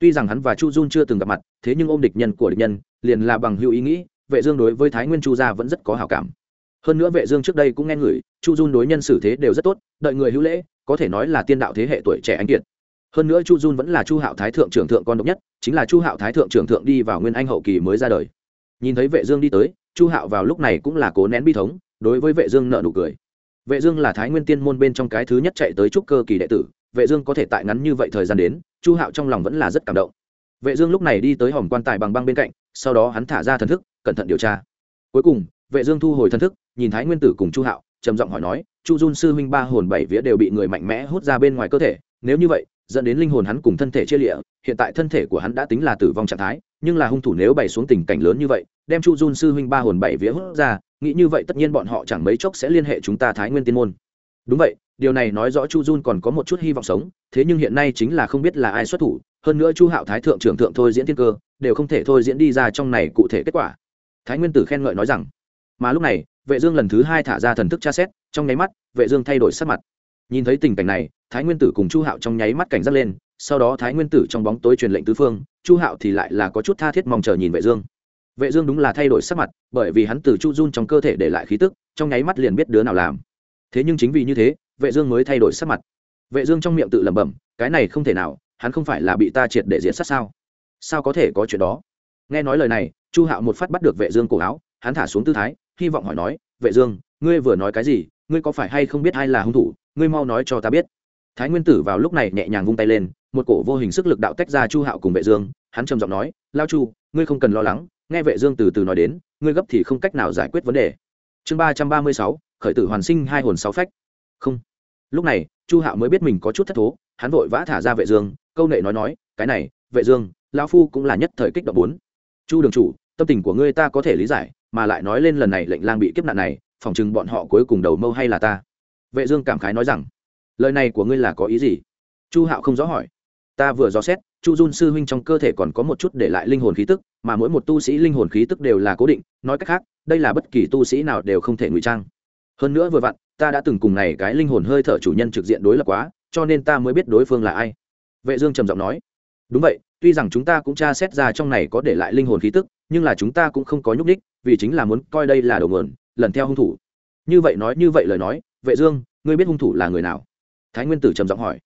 tuy rằng hắn và chu dun chưa từng gặp mặt, thế nhưng ôm địch nhân của địch nhân liền là bằng hữu ý nghĩ, vệ dương đối với thái nguyên chu gia vẫn rất có hảo cảm. Hơn nữa vệ dương trước đây cũng nghe người, chu dun đối nhân xử thế đều rất tốt, đợi người hữu lễ, có thể nói là tiên đạo thế hệ tuổi trẻ anh kiệt. Hơn nữa chu dun vẫn là chu hạo thái thượng trưởng thượng con độc nhất, chính là chu hạo thái thượng trưởng thượng đi vào nguyên anh hậu kỳ mới ra đời. Nhìn thấy vệ dương đi tới, chu hạo vào lúc này cũng là cố nén bi thống, đối với vệ dương nợ nụ cười. Vệ dương là thái nguyên tiên môn bên trong cái thứ nhất chạy tới trúc cơ kỳ đệ tử vệ dương có thể tại ngắn như vậy thời gian đến, chu hạo trong lòng vẫn là rất cảm động. Vệ dương lúc này đi tới hòm quan tài bằng băng bên cạnh, sau đó hắn thả ra thần thức, cẩn thận điều tra. Cuối cùng, vệ dương thu hồi thần thức, nhìn thái nguyên tử cùng chu hạo, trầm giọng hỏi nói, chu Jun sư huynh ba hồn bảy vía đều bị người mạnh mẽ hút ra bên ngoài cơ thể, nếu như vậy, dẫn đến linh hồn hắn cùng thân thể chia lịa, hiện tại thân thể của hắn đã tính là tử vong trạng thái, nhưng là hung thủ nếu bày xuống tình cảnh lớn như vậy, đem chu Jun sư huynh ba hồn bảy vía hút ra, nghĩ như vậy tất nhiên bọn họ chẳng mấy chốc sẽ liên hệ chúng ta thái nguyên tiên môn. Đúng vậy điều này nói rõ chu Jun còn có một chút hy vọng sống, thế nhưng hiện nay chính là không biết là ai xuất thủ, hơn nữa chu hạo thái thượng trưởng thượng thôi diễn thiên cơ, đều không thể thôi diễn đi ra trong này cụ thể kết quả. Thái nguyên tử khen ngợi nói rằng, mà lúc này, vệ dương lần thứ hai thả ra thần thức tra xét, trong nháy mắt, vệ dương thay đổi sắc mặt. Nhìn thấy tình cảnh này, thái nguyên tử cùng chu hạo trong nháy mắt cảnh giác lên, sau đó thái nguyên tử trong bóng tối truyền lệnh tứ phương, chu hạo thì lại là có chút tha thiết mong chờ nhìn vệ dương. Vệ dương đúng là thay đổi sắc mặt, bởi vì hắn từ chu Jun trong cơ thể để lại khí tức, trong nháy mắt liền biết đứa nào làm. Thế nhưng chính vì như thế vệ dương mới thay đổi sắc mặt. Vệ dương trong miệng tự lẩm bẩm, cái này không thể nào, hắn không phải là bị ta triệt để diệt sát sao? Sao có thể có chuyện đó? Nghe nói lời này, chu hạo một phát bắt được vệ dương cổ áo, hắn thả xuống tư thái, hy vọng hỏi nói, vệ dương, ngươi vừa nói cái gì? Ngươi có phải hay không biết ai là hung thủ? Ngươi mau nói cho ta biết. Thái nguyên tử vào lúc này nhẹ nhàng vung tay lên, một cổ vô hình sức lực đạo tách ra chu hạo cùng vệ dương, hắn trầm giọng nói, lao chu, ngươi không cần lo lắng, nghe vệ dương từ từ nói đến, ngươi gấp thì không cách nào giải quyết vấn đề. Chương ba trăm ba mươi sáu, khởi tử hoàn sinh hai hồn sáu phách. Không lúc này, chu hạo mới biết mình có chút thất thố, hắn vội vã thả ra vệ dương, câu nệ nói nói, cái này, vệ dương, lão phu cũng là nhất thời kích động bốn. Chu đường chủ, tâm tình của ngươi ta có thể lý giải, mà lại nói lên lần này lệnh lang bị kiếp nạn này phỏng chừng bọn họ cuối cùng đầu mâu hay là ta? Vệ dương cảm khái nói rằng, lời này của ngươi là có ý gì? Chu hạo không rõ hỏi. Ta vừa dò xét, chu Jun sư huynh trong cơ thể còn có một chút để lại linh hồn khí tức, mà mỗi một tu sĩ linh hồn khí tức đều là cố định, nói cách khác, đây là bất kỳ tu sĩ nào đều không thể ngụy trang hơn nữa vừa vặn, ta đã từng cùng này cái linh hồn hơi thở chủ nhân trực diện đối lập quá, cho nên ta mới biết đối phương là ai. Vệ dương trầm giọng nói. Đúng vậy, tuy rằng chúng ta cũng tra xét ra trong này có để lại linh hồn khí tức, nhưng là chúng ta cũng không có nhúc đích vì chính là muốn coi đây là đầu nguồn, lần theo hung thủ. Như vậy nói, như vậy lời nói, vệ dương, ngươi biết hung thủ là người nào? Thái nguyên tử trầm giọng hỏi.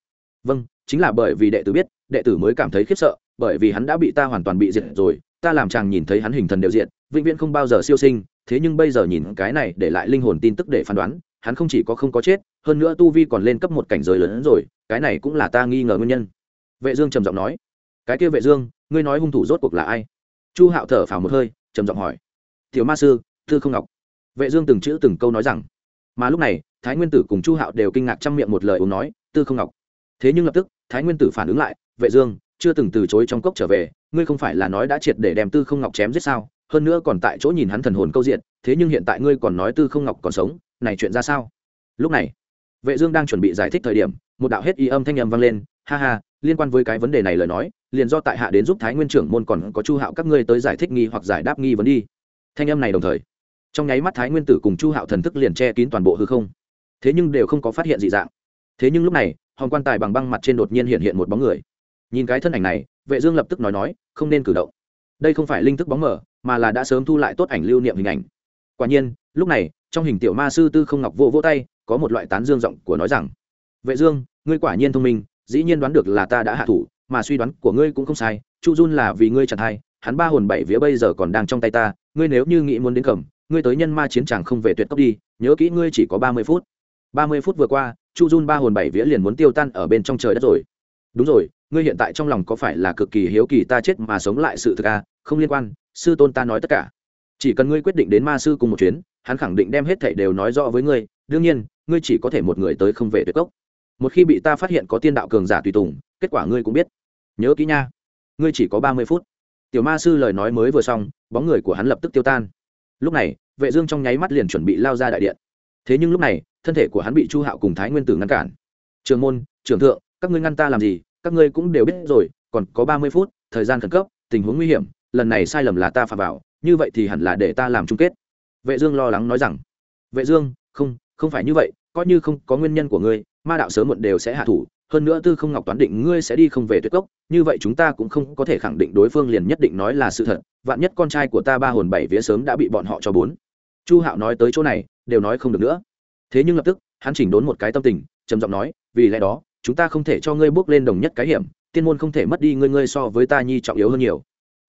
Vâng chính là bởi vì đệ tử biết, đệ tử mới cảm thấy khiếp sợ, bởi vì hắn đã bị ta hoàn toàn bị diệt rồi, ta làm chàng nhìn thấy hắn hình thần đều diện vĩnh viễn không bao giờ siêu sinh thế nhưng bây giờ nhìn cái này để lại linh hồn tin tức để phán đoán, hắn không chỉ có không có chết, hơn nữa tu vi còn lên cấp một cảnh giới lớn hơn rồi, cái này cũng là ta nghi ngờ nguyên nhân. Vệ dương trầm giọng nói. Cái kia vệ dương, ngươi nói hung thủ rốt cuộc là ai? Chu hạo thở phào một hơi, trầm giọng hỏi. Tiểu ma sư, thư không ngọc. Vệ dương từng chữ từng câu nói rằng. Mà lúc này, thái nguyên tử cùng chu hạo đều kinh ngạc trăm miệng một lời uống nói tư không ngọc. Thế nhưng lập tức, thái nguyên tử phản ứng lại, vệ dương, chưa từng từ chối trong cốc trở về, ngươi không phải là nói đã triệt để đem tư không ngọc chém giết sao? Hơn nữa còn tại chỗ nhìn hắn thần hồn câu diện, thế nhưng hiện tại ngươi còn nói tư không ngọc còn sống, này chuyện ra sao? Lúc này, vệ dương đang chuẩn bị giải thích thời điểm, một đạo hết y âm thanh âm vang lên, ha ha, liên quan với cái vấn đề này lời nói, liền do tại hạ đến giúp thái nguyên trưởng môn còn có chu hạo các ngươi tới giải thích nghi hoặc giải đáp nghi vấn đi. Thanh âm này đồng thời, trong nháy mắt thái nguyên tử cùng chu hạo thần thức liền che kín toàn bộ hư không. Thế nhưng đều không có phát hiện dị dạng. Thế nhưng lúc này hòn quan tài bằng băng mặt trên đột nhiên hiện hiện một bóng người. Nhìn cái thân ảnh này, vệ dương lập tức nói nói, không nên cử động đây không phải linh thức bóng mở, mà là đã sớm thu lại tốt ảnh lưu niệm hình ảnh. Quả nhiên lúc này trong hình tiểu ma sư tư không ngọc vô vô tay có một loại tán dương giọng của nói rằng vệ dương ngươi quả nhiên thông minh dĩ nhiên đoán được là ta đã hạ thủ mà suy đoán của ngươi cũng không sai chu Jun là vì ngươi chẳng hay hắn ba hồn bảy vía bây giờ còn đang trong tay ta ngươi nếu như nghĩ muốn đến cầm ngươi tới nhân ma chiến tràng không về tuyệt cấp đi nhớ kỹ ngươi chỉ có ba mươi phút. Ba mươi phút vừa qua chu Jun ba hồn bảy vía liền muốn tiêu tan ở bên trong trời đất rồi. Đúng rồi ngươi hiện tại trong lòng có phải là cực kỳ hiếu kỳ ta chết mà sống lại sự thực à? Không liên quan, sư tôn ta nói tất cả. Chỉ cần ngươi quyết định đến ma sư cùng một chuyến, hắn khẳng định đem hết thảy đều nói rõ với ngươi. Đương nhiên, ngươi chỉ có thể một người tới không về tuyệt cốc. Một khi bị ta phát hiện có tiên đạo cường giả tùy tùng, kết quả ngươi cũng biết. Nhớ kỹ nha. Ngươi chỉ có ba mươi phút. Tiểu ma sư lời nói mới vừa xong, bóng người của hắn lập tức tiêu tan. Lúc này, vệ dương trong nháy mắt liền chuẩn bị lao ra đại điện. Thế nhưng lúc này, thân thể của hắn bị chu hạo cùng thái nguyên tử ngăn cản. Trường môn trưởng thượng, các ngươi ngăn ta làm gì? Các ngươi cũng đều biết rồi, còn có ba mươi phút, thời gian khẩn cấp, tình huống nguy hiểm, lần này sai lầm là ta phạm vào, như vậy thì hẳn là để ta làm chung kết. Vệ dương lo lắng nói rằng, vệ dương, không không phải như vậy, coi như không có nguyên nhân của ngươi, ma đạo sớm muộn đều sẽ hạ thủ, hơn nữa tư không ngọc toán định ngươi sẽ đi không về tuyệt cốc, như vậy chúng ta cũng không có thể khẳng định đối phương liền nhất định nói là sự thật, vạn nhất con trai của ta ba hồn bảy vía sớm đã bị bọn họ cho bốn. Chu hạo nói tới chỗ này, đều nói không được nữa. Thế nhưng lập tức, hắn chỉnh đốn một cái tâm tình, trầm giọng nói, vì lẽ đó chúng ta không thể cho ngươi bước lên đồng nhất cái hiểm, tiên môn không thể mất đi ngươi ngươi so với ta nhi trọng yếu hơn nhiều.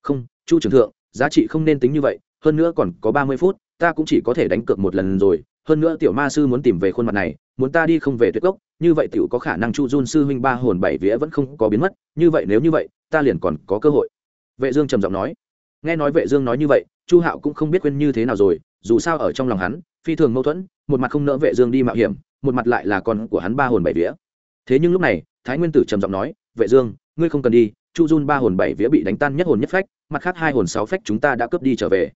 Không, chu trưởng thượng, giá trị không nên tính như vậy, hơn nữa còn có ba mươi phút, ta cũng chỉ có thể đánh cược một lần rồi, hơn nữa tiểu ma sư muốn tìm về khuôn mặt này, muốn ta đi không về tuyệt gốc, như vậy tiểu có khả năng chu dun sư huynh ba hồn bảy vía vẫn không có biến mất, như vậy nếu như vậy, ta liền còn có cơ hội. Vệ dương trầm giọng nói. Nghe nói vệ dương nói như vậy, chu hạo cũng không biết quên như thế nào rồi, dù sao ở trong lòng hắn, phi thường mâu thuẫn, một mặt không nỡ vệ dương đi mạo hiểm, một mặt lại là con của hắn ba hồn bảy vía thế nhưng lúc này, thái nguyên tử trầm giọng nói, vệ dương, ngươi không cần đi, chu dun ba hồn bảy vía bị đánh tan nhất hồn nhất phách, mặt khác hai hồn sáu phách chúng ta đã cướp đi trở về.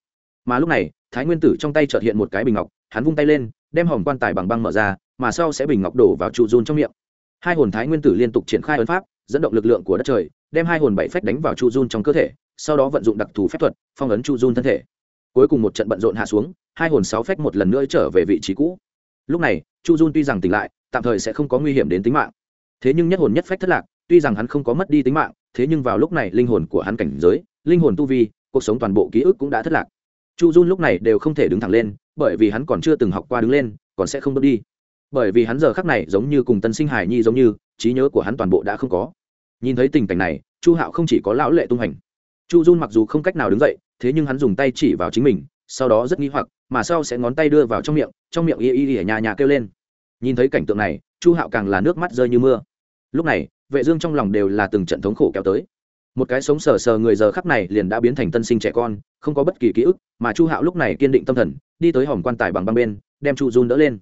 Mà lúc này, thái nguyên tử trong tay chợt hiện một cái bình ngọc, hắn vung tay lên, đem hòm quan tài bằng băng mở ra, mà sau sẽ bình ngọc đổ vào chu dun trong miệng. Hai hồn thái nguyên tử liên tục triển khai ấn pháp, dẫn động lực lượng của đất trời, đem hai hồn bảy phách đánh vào chu dun trong cơ thể, sau đó vận dụng đặc thù phép thuật, phong ấn chu dun thân thể. Cuối cùng một trận bận rộn hạ xuống, hai hồn sáu phách một lần nữa trở về vị trí cũ. Lúc này, chu dun tuy rằng tỉnh lại, tạm thời sẽ không có nguy hiểm đến tính mạng thế nhưng nhất hồn nhất phách thất lạc, tuy rằng hắn không có mất đi tính mạng, thế nhưng vào lúc này linh hồn của hắn cảnh giới, linh hồn tu vi, cuộc sống toàn bộ ký ức cũng đã thất lạc. Chu dun lúc này đều không thể đứng thẳng lên, bởi vì hắn còn chưa từng học qua đứng lên, còn sẽ không bước đi. Bởi vì hắn giờ khắc này giống như cùng tân sinh hải nhi giống như, trí nhớ của hắn toàn bộ đã không có. Nhìn thấy tình cảnh này, chu hạo không chỉ có lão lệ tung hành. Chu dun mặc dù không cách nào đứng dậy, thế nhưng hắn dùng tay chỉ vào chính mình, sau đó rất nghi hoặc, mà sau sẽ ngón tay đưa vào trong miệng trong miệng y y y ở nhà nhà kêu lên. Nhìn thấy cảnh tượng này, chu hạo càng là nước mắt rơi như mưa lúc này, vệ dương trong lòng đều là từng trận thống khổ kéo tới. Một cái sống sờ sờ người giờ khắc này liền đã biến thành tân sinh trẻ con, không có bất kỳ ký ức, mà chu hạo lúc này kiên định tâm thần, đi tới hòm quan tài bằng băng bên, đem chu jun đỡ lên.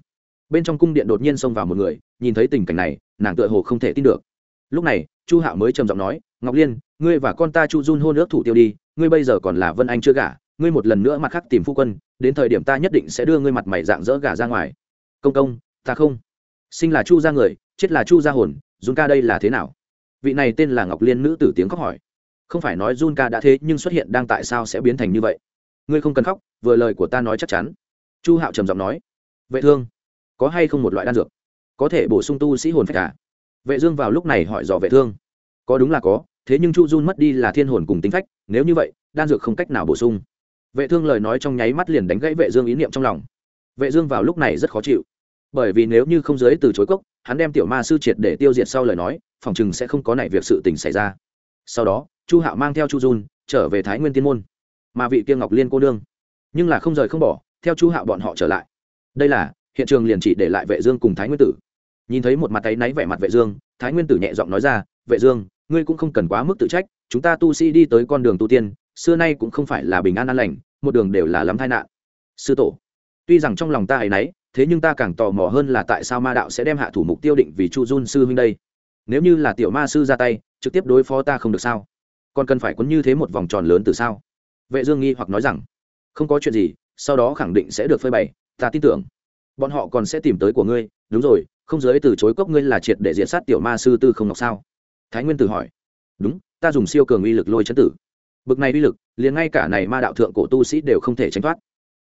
Bên trong cung điện đột nhiên xông vào một người, nhìn thấy tình cảnh này, nàng tựa hồ không thể tin được. Lúc này, chu hạo mới trầm giọng nói, ngọc liên, ngươi và con ta chu jun hôn ước thủ tiêu đi, ngươi bây giờ còn là vân anh chưa gả, ngươi một lần nữa mặt khác tìm phu quân, đến thời điểm ta nhất định sẽ đưa ngươi mặt mày dạng dỡ gả ra ngoài. Công công, ta không. Sinh là chu ra người, chết là chu ra hồn Jun ca đây là thế nào? Vị này tên là ngọc liên nữ tử tiếng khóc hỏi. Không phải nói jun ca đã thế, nhưng xuất hiện đang tại sao sẽ biến thành như vậy? Ngươi không cần khóc, vừa lời của ta nói chắc chắn. Chu hạo trầm giọng nói. Vệ thương, có hay không một loại đan dược? Có thể bổ sung tu sĩ hồn phách cả à? vệ dương vào lúc này hỏi dò vệ thương. Có đúng là có, thế nhưng chu jun mất đi là thiên hồn cùng tính phách, nếu như vậy, đan dược không cách nào bổ sung. Vệ thương lời nói trong nháy mắt liền đánh gãy vệ dương ý niệm trong lòng. Vệ dương vào lúc này rất khó chịu bởi vì nếu như không giới từ chối cốc hắn đem tiểu ma sư triệt để tiêu diệt sau lời nói phòng chừng sẽ không có nảy việc sự tình xảy ra. Sau đó chu hạo mang theo chu dun trở về thái nguyên tiên môn. Mà vị kia ngọc liên cô đương, nhưng là không rời không bỏ theo chu hạo bọn họ trở lại. Đây là hiện trường liền chỉ để lại vệ dương cùng thái nguyên tử. Nhìn thấy một mặt tay náy vẻ mặt vệ dương thái nguyên tử nhẹ giọng nói ra vệ dương ngươi cũng không cần quá mức tự trách chúng ta tu sĩ đi tới con đường tu tiên xưa nay cũng không phải là bình an an lành một đường đều là lắm tai nạn. Sư tổ. Tuy rằng trong lòng ta ấy nấy thế nhưng ta càng tò mò hơn là tại sao ma đạo sẽ đem hạ thủ mục tiêu định vì chu dun sư huynh đây? Nếu như là tiểu ma sư ra tay, trực tiếp đối phó ta không được sao? Còn cần phải quấn như thế một vòng tròn lớn từ sao? Vệ dương nghi hoặc nói rằng, không có chuyện gì, sau đó khẳng định sẽ được phơi bày, ta tin tưởng. Bọn họ còn sẽ tìm tới của ngươi, đúng rồi, không giới từ chối cốc ngươi là triệt để diễn sát tiểu ma sư tư không ngọc sao? Thái nguyên tử hỏi. Đúng, ta dùng siêu cường uy lực lôi chấn tử. Bực này uy lực, liền ngay cả này ma đạo thượng cổ tu sĩ đều không thể tránh thoát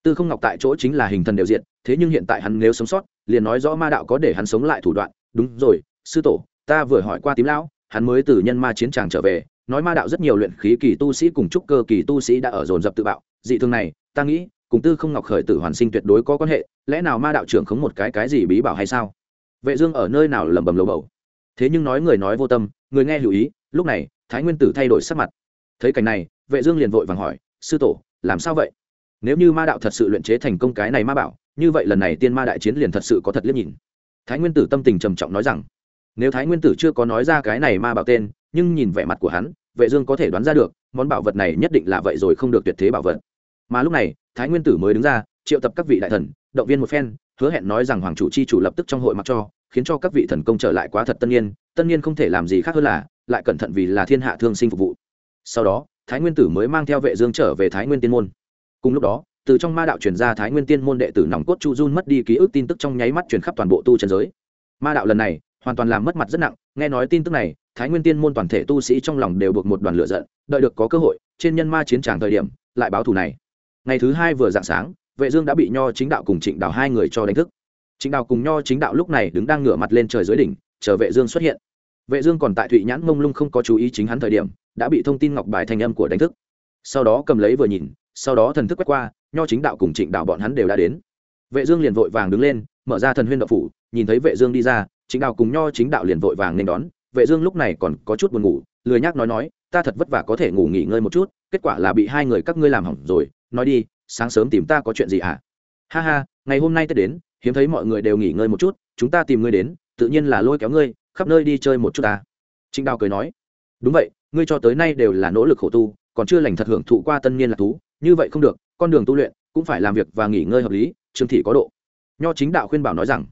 tư không ngọc tại chỗ chính là hình thần đều diện thế nhưng hiện tại hắn nếu sống sót, liền nói rõ ma đạo có để hắn sống lại thủ đoạn. Đúng rồi, sư tổ, ta vừa hỏi qua tím lão, hắn mới từ nhân ma chiến tràng trở về, nói ma đạo rất nhiều luyện khí kỳ tu sĩ cùng trúc cơ kỳ tu sĩ đã ở dồn dập tự bạo. Dị thường này, ta nghĩ, cùng tư không ngọc khởi tử hoàn sinh tuyệt đối có quan hệ, lẽ nào ma đạo trưởng khống một cái cái gì bí bảo hay sao? Vệ dương ở nơi nào lẩm bẩm lầu bầu? Thế nhưng nói người nói vô tâm, người nghe lưu ý, lúc này, thái nguyên tử thay đổi sắc mặt. Thấy cảnh này, vệ dương liền vội vàng hỏi, sư tổ, làm sao vậy? Nếu như ma đạo thật sự luyện chế thành công cái này ma bảo, như vậy lần này tiên ma đại chiến liền thật sự có thật liếc nhìn. Thái nguyên tử tâm tình trầm trọng nói rằng, nếu thái nguyên tử chưa có nói ra cái này ma bảo tên, nhưng nhìn vẻ mặt của hắn, vệ dương có thể đoán ra được, món bảo vật này nhất định là vậy rồi không được tuyệt thế bảo vật. Mà lúc này, thái nguyên tử mới đứng ra, triệu tập các vị đại thần, động viên một phen, hứa hẹn nói rằng hoàng chủ chi chủ lập tức trong hội mặc cho, khiến cho các vị thần công trở lại quá thật tân nhiên tân nhiên không thể làm gì khác hơn là, lại cẩn thận vì là thiên hạ thương sinh phục vụ. Sau đó, thái nguyên tử mới mang theo vệ dương trở về thái nguyên tiên môn cùng lúc đó, từ trong ma đạo truyền ra thái nguyên tiên môn đệ tử nòng cốt chu jun mất đi ký ức tin tức trong nháy mắt truyền khắp toàn bộ tu chân giới. Ma đạo lần này hoàn toàn làm mất mặt rất nặng, nghe nói tin tức này, thái nguyên tiên môn toàn thể tu sĩ trong lòng đều buộc một đoàn lửa giận, đợi được có cơ hội, trên nhân ma chiến tràng thời điểm, lại báo thù này. Ngày thứ hai vừa dạng sáng, vệ dương đã bị nho chính đạo cùng trịnh đạo hai người cho đánh thức. Trịnh đạo cùng nho chính đạo lúc này đứng đang ngửa mặt lên trời dưới đỉnh, chờ vệ dương xuất hiện. Vệ dương còn tại thụy nhãn mông lung không có chú ý chính hắn thời điểm, đã bị thông tin ngọc bài thanh âm của đánh thức. Sau đó cầm lấy vừa nhìn sau đó thần thức quét qua, nho chính đạo cùng trịnh đạo bọn hắn đều đã đến. Vệ dương liền vội vàng đứng lên, mở ra thần huyên đạo phủ, nhìn thấy vệ dương đi ra, trịnh đạo cùng nho chính đạo liền vội vàng nên đón. Vệ dương lúc này còn có chút buồn ngủ, lười nhác nói nói, ta thật vất vả có thể ngủ nghỉ ngơi một chút, kết quả là bị hai người các ngươi làm hỏng rồi, nói đi, sáng sớm tìm ta có chuyện gì à ha ha, ngày hôm nay tết đến, hiếm thấy mọi người đều nghỉ ngơi một chút, chúng ta tìm ngươi đến, tự nhiên là lôi kéo ngươi, khắp nơi đi chơi một chút ta. Trịnh đào cười nói, đúng vậy, ngươi cho tới nay đều là nỗ lực khổ tu còn chưa lành thật hưởng thụ qua tân niên là thú, như vậy không được, con đường tu luyện cũng phải làm việc và nghỉ ngơi hợp lý trương thị có độ. Nho chính đạo khuyên bảo nói rằng,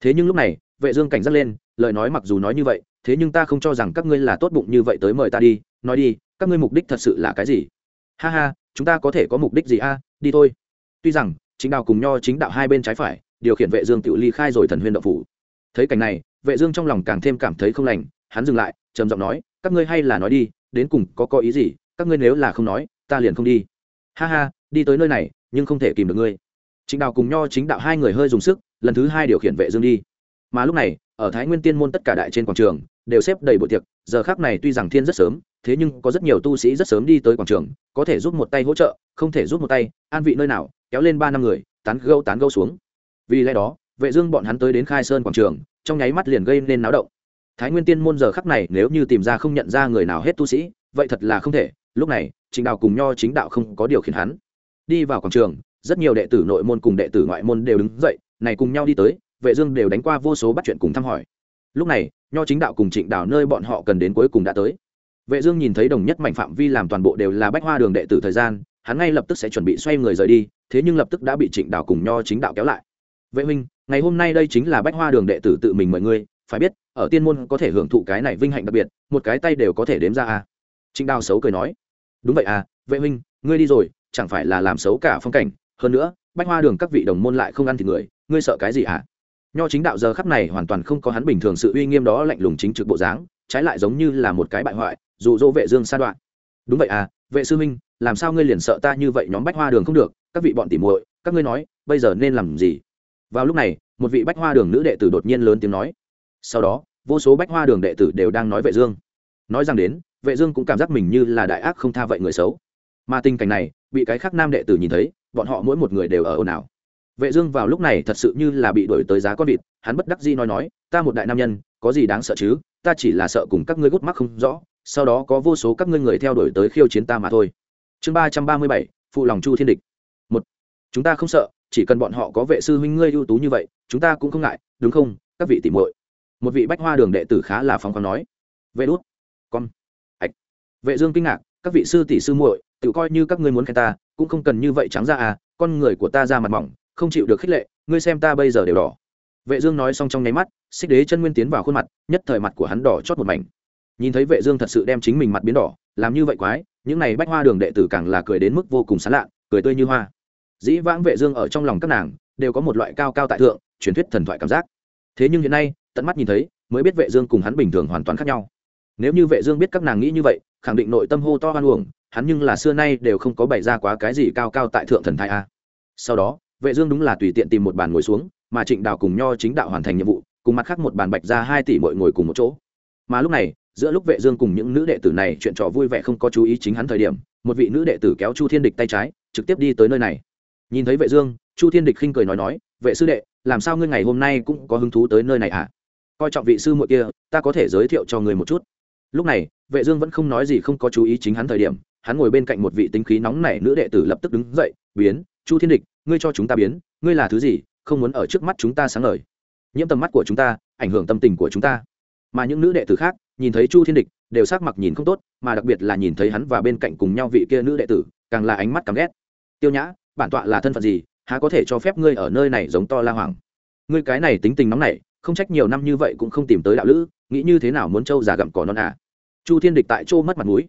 thế nhưng lúc này, vệ dương cảnh giác lên, lời nói mặc dù nói như vậy, thế nhưng ta không cho rằng các ngươi là tốt bụng như vậy tới mời ta đi, nói đi, các ngươi mục đích thật sự là cái gì? Ha ha, chúng ta có thể có mục đích gì a? Đi thôi. Tuy rằng, chính đạo cùng nho chính đạo hai bên trái phải, điều khiển vệ dương tự ly khai rồi thần huyên động phủ. Thấy cảnh này, vệ dương trong lòng càng thêm cảm thấy không lành, hắn dừng lại, trầm giọng nói, các ngươi hay là nói đi, đến cùng có có ý gì? Các ngươi nếu là không nói, ta liền không đi. Ha ha, đi tới nơi này, nhưng không thể kìm được ngươi. Chính đạo cùng nho chính đạo hai người hơi dùng sức, lần thứ hai điều khiển vệ dương đi. Mà lúc này, ở thái nguyên tiên môn tất cả đại trên quảng trường, đều xếp đầy bộ tiệc, giờ khác này tuy rằng thiên rất sớm, thế nhưng có rất nhiều tu sĩ rất sớm đi tới quảng trường, có thể giúp một tay hỗ trợ, không thể giúp một tay, an vị nơi nào, kéo lên ba năm người, tán gâu tán gâu xuống. Vì lẽ đó, vệ dương bọn hắn tới đến khai sơn quảng trường, trong nháy mắt liền gây nên náo động. Thái nguyên tiên môn giờ khắc này nếu như tìm ra không nhận ra người nào hết tu sĩ, vậy thật là không thể lúc này chính đạo cùng nho chính đạo không có điều khiển hắn. Đi vào quảng trường, rất nhiều đệ tử nội môn cùng đệ tử ngoại môn đều đứng dậy, này cùng nhau đi tới, vệ dương đều đánh qua vô số bắt chuyện cùng thăm hỏi. Lúc này, nho chính đạo cùng trịnh đạo nơi bọn họ cần đến cuối cùng đã tới. Vệ dương nhìn thấy đồng nhất mạnh phạm vi làm toàn bộ đều là bách hoa đường đệ tử thời gian, hắn ngay lập tức sẽ chuẩn bị xoay người rời đi, thế nhưng lập tức đã bị trịnh đạo cùng nho chính đạo kéo lại. Vệ huynh, ngày hôm nay đây chính là bách hoa đường đệ tử tự mình mời ngươi, phải biết, ở tiên môn có thể hưởng thụ cái này vinh hạnh đặc biệt, một cái tay đều có thể đếm ra à. Trịnh đào xấu cười nói đúng vậy à vệ huynh, ngươi đi rồi, chẳng phải là làm xấu cả phong cảnh. Hơn nữa, bách hoa đường các vị đồng môn lại không ăn thịt người, ngươi sợ cái gì à nho chính đạo giờ khắp này hoàn toàn không có hắn bình thường sự uy nghiêm đó lạnh lùng chính trực bộ dáng, trái lại giống như là một cái bại hoại dụ dỗ vệ dương sa đoạn. Đúng vậy à vệ sư minh làm sao ngươi liền sợ ta như vậy nhóm bách hoa đường không được? Các vị bọn tỉ muội, các ngươi nói, bây giờ nên làm gì? Vào lúc này, một vị bách hoa đường nữ đệ tử đột nhiên lớn tiếng nói. Sau đó, vô số bách hoa đường đệ tử đều đang nói vệ dương. Nói rằng đến vệ dương cũng cảm giác mình như là đại ác không tha vậy người xấu. Mà tình cảnh này, bị cái khác nam đệ tử nhìn thấy, bọn họ mỗi một người đều ở ồn ào. Vệ dương vào lúc này thật sự như là bị đuổi tới giá con vịt, hắn bất đắc dĩ nói nói, ta một đại nam nhân, có gì đáng sợ chứ? Ta chỉ là sợ cùng các ngươi gút mắt không rõ, sau đó có vô số các ngươi người theo đuổi tới khiêu chiến ta mà thôi. Chương ba trăm ba mươi bảy, phụ lòng chu thiên địch. Một, chúng ta không sợ, chỉ cần bọn họ có vệ sư huynh ngươi ưu tú như vậy, chúng ta cũng không ngại, đúng không, các vị tỷ muội? Một vị bách hoa đường đệ tử khá là phóng khoáng nói. Vệ đút, con vệ dương kinh ngạc, các vị sư tỷ sư muội tự coi như các ngươi muốn khen ta, cũng không cần như vậy trắng ra à con người của ta ra mặt mỏng, không chịu được khích lệ, ngươi xem ta bây giờ đều đỏ. Vệ dương nói xong trong nháy mắt, xích đế chân nguyên tiến vào khuôn mặt, nhất thời mặt của hắn đỏ chót một mảnh. Nhìn thấy vệ dương thật sự đem chính mình mặt biến đỏ, làm như vậy quái, những này bách hoa đường đệ tử càng là cười đến mức vô cùng sán lạ, cười tươi như hoa. Dĩ vãng vệ dương ở trong lòng các nàng, đều có một loại cao cao tại thượng, truyền thuyết thần thoại cảm giác. Thế nhưng hiện nay, tận mắt nhìn thấy, mới biết vệ dương cùng hắn bình thường hoàn toàn khác nhau nếu như vệ dương biết các nàng nghĩ như vậy, khẳng định nội tâm hô to hoan uổng, hắn nhưng là xưa nay đều không có bày ra quá cái gì cao cao tại thượng thần thái a. Sau đó, vệ dương đúng là tùy tiện tìm một bàn ngồi xuống, mà trịnh đào cùng nho chính đạo hoàn thành nhiệm vụ, cùng mặt khác một bàn bạch ra hai tỷ mỗi ngồi cùng một chỗ. Mà lúc này, giữa lúc vệ dương cùng những nữ đệ tử này chuyện trò vui vẻ không có chú ý chính hắn thời điểm, một vị nữ đệ tử kéo chu thiên địch tay trái, trực tiếp đi tới nơi này. Nhìn thấy vệ dương, chu thiên địch khinh cười nói nói, vệ sư đệ, làm sao ngươi ngày hôm nay cũng có hứng thú tới nơi này à? Coi trọng vị sư muội kia, ta có thể giới thiệu cho người một chút lúc này, vệ dương vẫn không nói gì không có chú ý chính hắn thời điểm, hắn ngồi bên cạnh một vị tính khí nóng nảy nữ đệ tử lập tức đứng dậy, biến, chu thiên địch, ngươi cho chúng ta biến, ngươi là thứ gì, không muốn ở trước mắt chúng ta sáng ngời. Nhiễm tầm mắt của chúng ta, ảnh hưởng tâm tình của chúng ta. Mà những nữ đệ tử khác, nhìn thấy chu thiên địch, đều sắc mặt nhìn không tốt, mà đặc biệt là nhìn thấy hắn và bên cạnh cùng nhau vị kia nữ đệ tử, càng là ánh mắt căm ghét. Tiêu nhã, bản tọa là thân phận gì, há có thể cho phép ngươi ở nơi này giống to la hoàng ngươi cái này tính tình nóng này không trách nhiều năm như vậy cũng không tìm tới đạo lữ, nghĩ như thế nào muốn trâu già gặm cỏ non à? Chu thiên địch tại chỗ mất mặt mũi.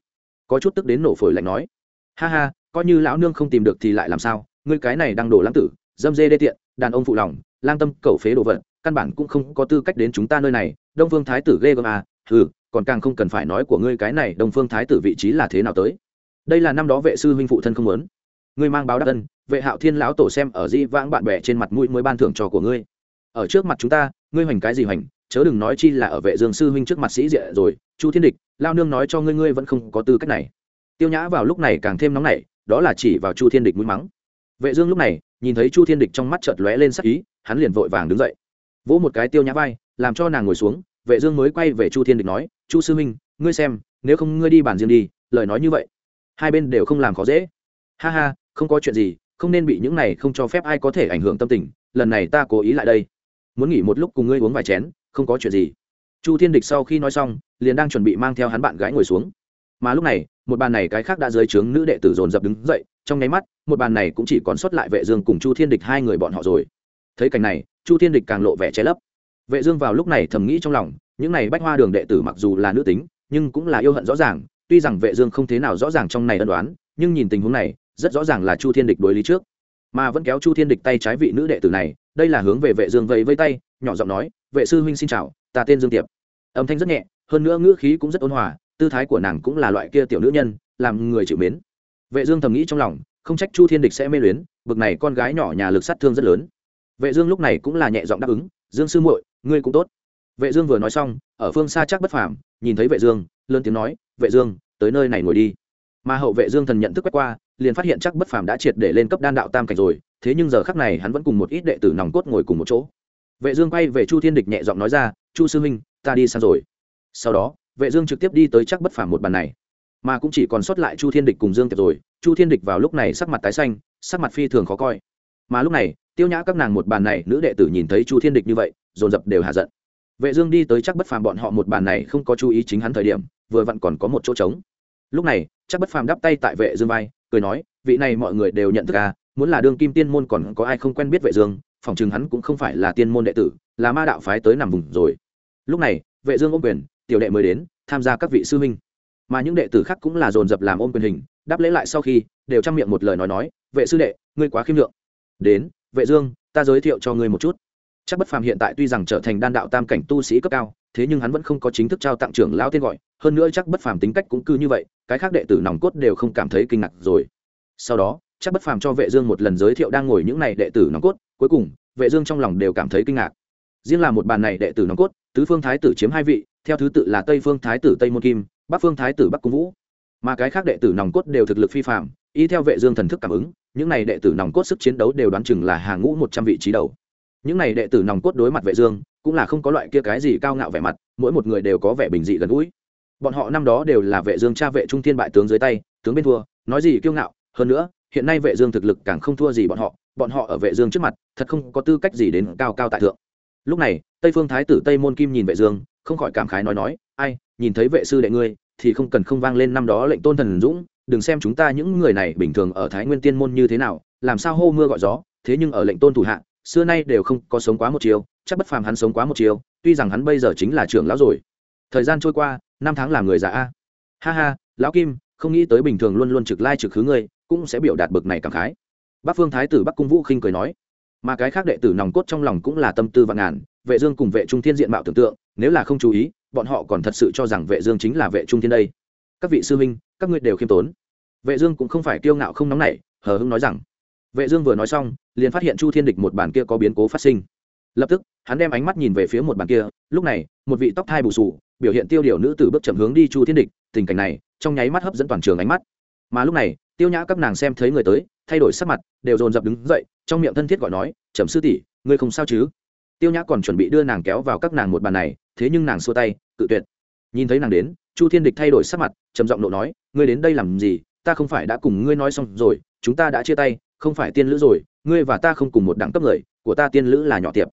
Có chút tức đến nổ phổi lạnh nói. Ha ha, coi như lão nương không tìm được thì lại làm sao? Ngươi cái này đang đổ lãng tử, dâm dê đê tiện, đàn ông phụ lòng, lang tâm cẩu phế đồ vật, căn bản cũng không có tư cách đến chúng ta nơi này. Đông phương thái tử ghê gớm à ừ còn càng không cần phải nói của ngươi cái này đông phương thái tử vị trí là thế nào tới. Đây là năm đó vệ sư huynh phụ thân không muốn. Ngươi mang báo đắc ân, vệ hạo thiên lão tổ xem ở di vãng bạn bè trên mặt mũi mới ban thưởng trò của ngươi. Ở trước mặt chúng ta, ngươi hoành cái gì hoành, chớ đừng nói chi là ở vệ dương sư huynh trước mặt sĩ diện rồi, chu thiên địch lao nương nói cho ngươi ngươi vẫn không có tư cách này. Tiêu nhã vào lúc này càng thêm nóng nảy đó là chỉ vào chu thiên địch mũi mắng. Vệ dương lúc này nhìn thấy chu thiên địch trong mắt chợt lóe lên sắc ý hắn liền vội vàng đứng dậy. Vỗ một cái tiêu nhã vai làm cho nàng ngồi xuống vệ dương mới quay về chu thiên địch nói chu sư minh, ngươi xem nếu không ngươi đi bàn riêng đi lời nói như vậy hai bên đều không làm khó dễ. Ha ha không có chuyện gì không nên bị những này không cho phép ai có thể ảnh hưởng tâm tình lần này ta cố ý lại đây. Muốn nghỉ một lúc cùng ngươi uống vài chén không có chuyện gì chu thiên địch sau khi nói xong, liền đang chuẩn bị mang theo hắn bạn gái ngồi xuống. Mà lúc này, một bàn này cái khác đã dưới trướng nữ đệ tử dồn dập đứng dậy, trong nháy mắt, một bàn này cũng chỉ còn sót lại vệ dương cùng chu thiên địch hai người bọn họ rồi. Thấy cảnh này, chu thiên địch càng lộ vẻ che lấp. Vệ dương vào lúc này thầm nghĩ trong lòng, những này bách hoa đường đệ tử mặc dù là nữ tính, nhưng cũng là yêu hận rõ ràng, tuy rằng vệ dương không thế nào rõ ràng trong này ân đoán nhưng nhìn tình huống này, rất rõ ràng là chu thiên địch đối lý trước. Mà vẫn kéo chu thiên địch tay trái vị nữ đệ tử này, đây là hướng về vệ dương vẫy vẫy tay, nhỏ giọng nói vệ sư huynh xin chào, ta tên dương tiệp. Âm thanh rất nhẹ, hơn nữa ngữ khí cũng rất ôn hòa, tư thái của nàng cũng là loại kia tiểu nữ nhân, làm người chịu mến. Vệ dương thầm nghĩ trong lòng, không trách chu thiên địch sẽ mê luyến, bực này con gái nhỏ nhà lực sát thương rất lớn. Vệ dương lúc này cũng là nhẹ giọng đáp ứng, dương sư muội, ngươi cũng tốt. Vệ dương vừa nói xong, ở phương xa chắc bất phàm, nhìn thấy vệ dương, lớn tiếng nói, vệ dương, tới nơi này ngồi đi. Mà hậu vệ dương thần nhận thức quét qua, liền phát hiện chắc bất phàm đã triệt để lên cấp đan đạo tam cảnh rồi, thế nhưng giờ khắc này hắn vẫn cùng một ít đệ tử nòng cốt ngồi cùng một chỗ vệ dương quay về chu thiên địch nhẹ giọng nói ra, chu sư minh ta đi sang rồi. Sau đó, vệ dương trực tiếp đi tới chắc bất phàm một bàn này, mà cũng chỉ còn sót lại chu thiên địch cùng dương tiệp rồi. Chu thiên địch vào lúc này sắc mặt tái xanh, sắc mặt phi thường khó coi. Mà lúc này, tiêu nhã các nàng một bàn này, nữ đệ tử nhìn thấy chu thiên địch như vậy, dồn dập đều hạ giận. Vệ dương đi tới chắc bất phàm bọn họ một bàn này không có chú ý chính hắn thời điểm, vừa vặn còn có một chỗ trống. Lúc này, chắc bất phàm đắp tay tại vệ dương vai, cười nói, vị này mọi người đều nhận thức à muốn là đương kim tiên môn còn có ai không quen biết vệ dương phòng chừng hắn cũng không phải là tiên môn đệ tử, là ma đạo phái tới nằm vùng rồi. Lúc này, vệ dương ôm quyền, tiểu đệ mới đến, tham gia các vị sư huynh. Mà những đệ tử khác cũng là dồn dập làm ôm quyền hình, đáp lễ lại sau khi, đều trang miệng một lời nói nói, vệ sư đệ, ngươi quá khiêm lượng. Đến, vệ dương, ta giới thiệu cho ngươi một chút. Chắc bất phàm hiện tại tuy rằng trở thành đan đạo tam cảnh tu sĩ cấp cao, thế nhưng hắn vẫn không có chính thức trao tặng trưởng lão tên gọi, hơn nữa chắc bất phàm tính cách cũng cư như vậy, cái khác đệ tử nòng cốt đều không cảm thấy kinh ngạc rồi. Sau đó chắc bất phàm cho vệ dương một lần giới thiệu đang ngồi những này đệ tử nòng cốt, cuối cùng, vệ dương trong lòng đều cảm thấy kinh ngạc. Riêng là một bàn này đệ tử nòng cốt, tứ phương thái tử chiếm hai vị, theo thứ tự là tây phương thái tử tây môn kim, bắc phương thái tử bắc cung vũ. Mà cái khác đệ tử nòng cốt đều thực lực phi phàm, y theo vệ dương thần thức cảm ứng, những này đệ tử nòng cốt sức chiến đấu đều đoán chừng là hàng ngũ một trăm vị trí đầu. Những này đệ tử nòng cốt đối mặt vệ dương, cũng là không có loại kia cái gì cao ngạo vẻ mặt, mỗi một người đều có vẻ bình dị gần gũi. Bọn họ năm đó đều là vệ dương cha vệ trung thiên bại tướng dưới tay, tướng bên thua, nói gì kiêu ngạo, hơn nữa hiện nay vệ dương thực lực càng không thua gì bọn họ bọn họ ở vệ dương trước mặt, thật không có tư cách gì đến cao cao tại thượng. Lúc này, tây phương thái tử tây môn kim nhìn vệ dương, không khỏi cảm khái nói nói, ai, nhìn thấy vệ sư đệ ngươi, thì không cần không vang lên năm đó lệnh tôn thần dũng, đừng xem chúng ta những người này bình thường ở thái nguyên tiên môn như thế nào, làm sao hô mưa gọi gió, thế nhưng ở lệnh tôn thủ hạ, xưa nay đều không có sống quá một chiều chắc bất phàm hắn sống quá một chiều tuy rằng hắn bây giờ chính là trưởng lão rồi. Thời gian trôi qua, năm tháng làm người già a. Ha ha, lão kim, không nghĩ tới bình thường luôn luôn trực lai trực khứ ngươi cũng sẽ biểu đạt bực này cảm khái. Bắc phương thái tử bắc cung vũ khinh cười nói, mà cái khác đệ tử nòng cốt trong lòng cũng là tâm tư vạn ngàn, vệ dương cùng vệ trung thiên diện mạo tưởng tượng, nếu là không chú ý, bọn họ còn thật sự cho rằng vệ dương chính là vệ trung thiên đây. Các vị sư huynh, các ngươi đều khiêm tốn. Vệ dương cũng không phải kiêu ngạo không nóng nảy, hờ hững nói rằng, vệ dương vừa nói xong, liền phát hiện chu thiên địch một bàn kia có biến cố phát sinh. Lập tức, hắn đem ánh mắt nhìn về phía một bàn kia, lúc này, một vị tóc thai bù sù biểu hiện tiêu điều nữ tử bước chậm hướng đi chu thiên địch, tình cảnh này, trong nháy mắt hấp dẫn toàn trường ánh mắt. Mà lúc này tiêu nhã các nàng xem thấy người tới, thay đổi sắc mặt, đều dồn dập đứng dậy, trong miệng thân thiết gọi nói, trầm sư tỷ, ngươi không sao chứ? Tiêu nhã còn chuẩn bị đưa nàng kéo vào các nàng một bàn này, thế nhưng nàng xua tay tự tuyệt. Nhìn thấy nàng đến, chu thiên địch thay đổi sắc mặt, trầm giọng nộ nói, ngươi đến đây làm gì? Ta không phải đã cùng ngươi nói xong rồi, chúng ta đã chia tay, không phải tiên lữ rồi, ngươi và ta không cùng một đẳng cấp người, của ta tiên lữ là nhỏ tiệp.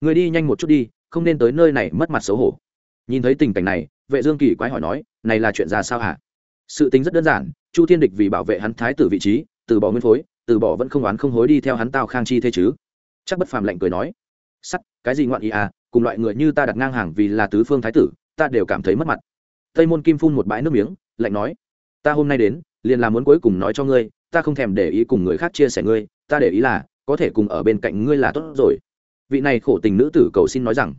Ngươi đi nhanh một chút đi, không nên tới nơi này mất mặt xấu hổ. Nhìn thấy tình cảnh này, vệ dương kỳ quái hỏi nói, này là chuyện ra sao hả? Sự tính rất đơn giản chu thiên địch vì bảo vệ hắn thái tử vị trí, từ bỏ nguyên phối, từ bỏ vẫn không oán không hối đi theo hắn tao khang chi thế chứ? Chắc bất phàm lạnh cười nói, sắt, cái gì ngoạn ý à cùng loại người như ta đặt ngang hàng vì là tứ phương thái tử, ta đều cảm thấy mất mặt. Tây môn kim phun một bãi nước miếng, lạnh nói, ta hôm nay đến, liền là muốn cuối cùng nói cho ngươi, ta không thèm để ý cùng người khác chia sẻ ngươi, ta để ý là, có thể cùng ở bên cạnh ngươi là tốt rồi. Vị này khổ tình nữ tử cầu xin nói rằng.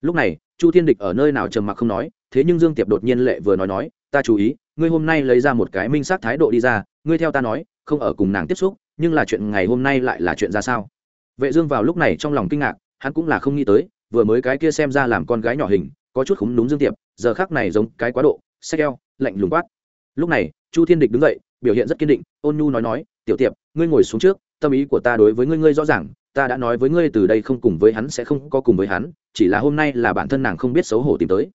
Lúc này, chu thiên địch ở nơi nào trầm mặc không nói, thế nhưng dương tiệp đột nhiên lệ vừa nói nói ta chú ý, ngươi hôm nay lấy ra một cái minh xác thái độ đi ra, ngươi theo ta nói, không ở cùng nàng tiếp xúc, nhưng là chuyện ngày hôm nay lại là chuyện ra sao? Vệ dương vào lúc này trong lòng kinh ngạc, hắn cũng là không nghĩ tới, vừa mới cái kia xem ra làm con gái nhỏ hình, có chút khúng đúng dương tiệp, giờ khắc này giống cái quá độ xe keo lạnh lùng quát. Lúc này, chu thiên địch đứng dậy, biểu hiện rất kiên định, ôn nhu nói nói, tiểu tiệp, ngươi ngồi xuống trước, tâm ý của ta đối với ngươi ngươi rõ ràng, ta đã nói với ngươi từ đây không cùng với hắn sẽ không có cùng với hắn, chỉ là hôm nay là bản thân nàng không biết xấu hổ tìm tới.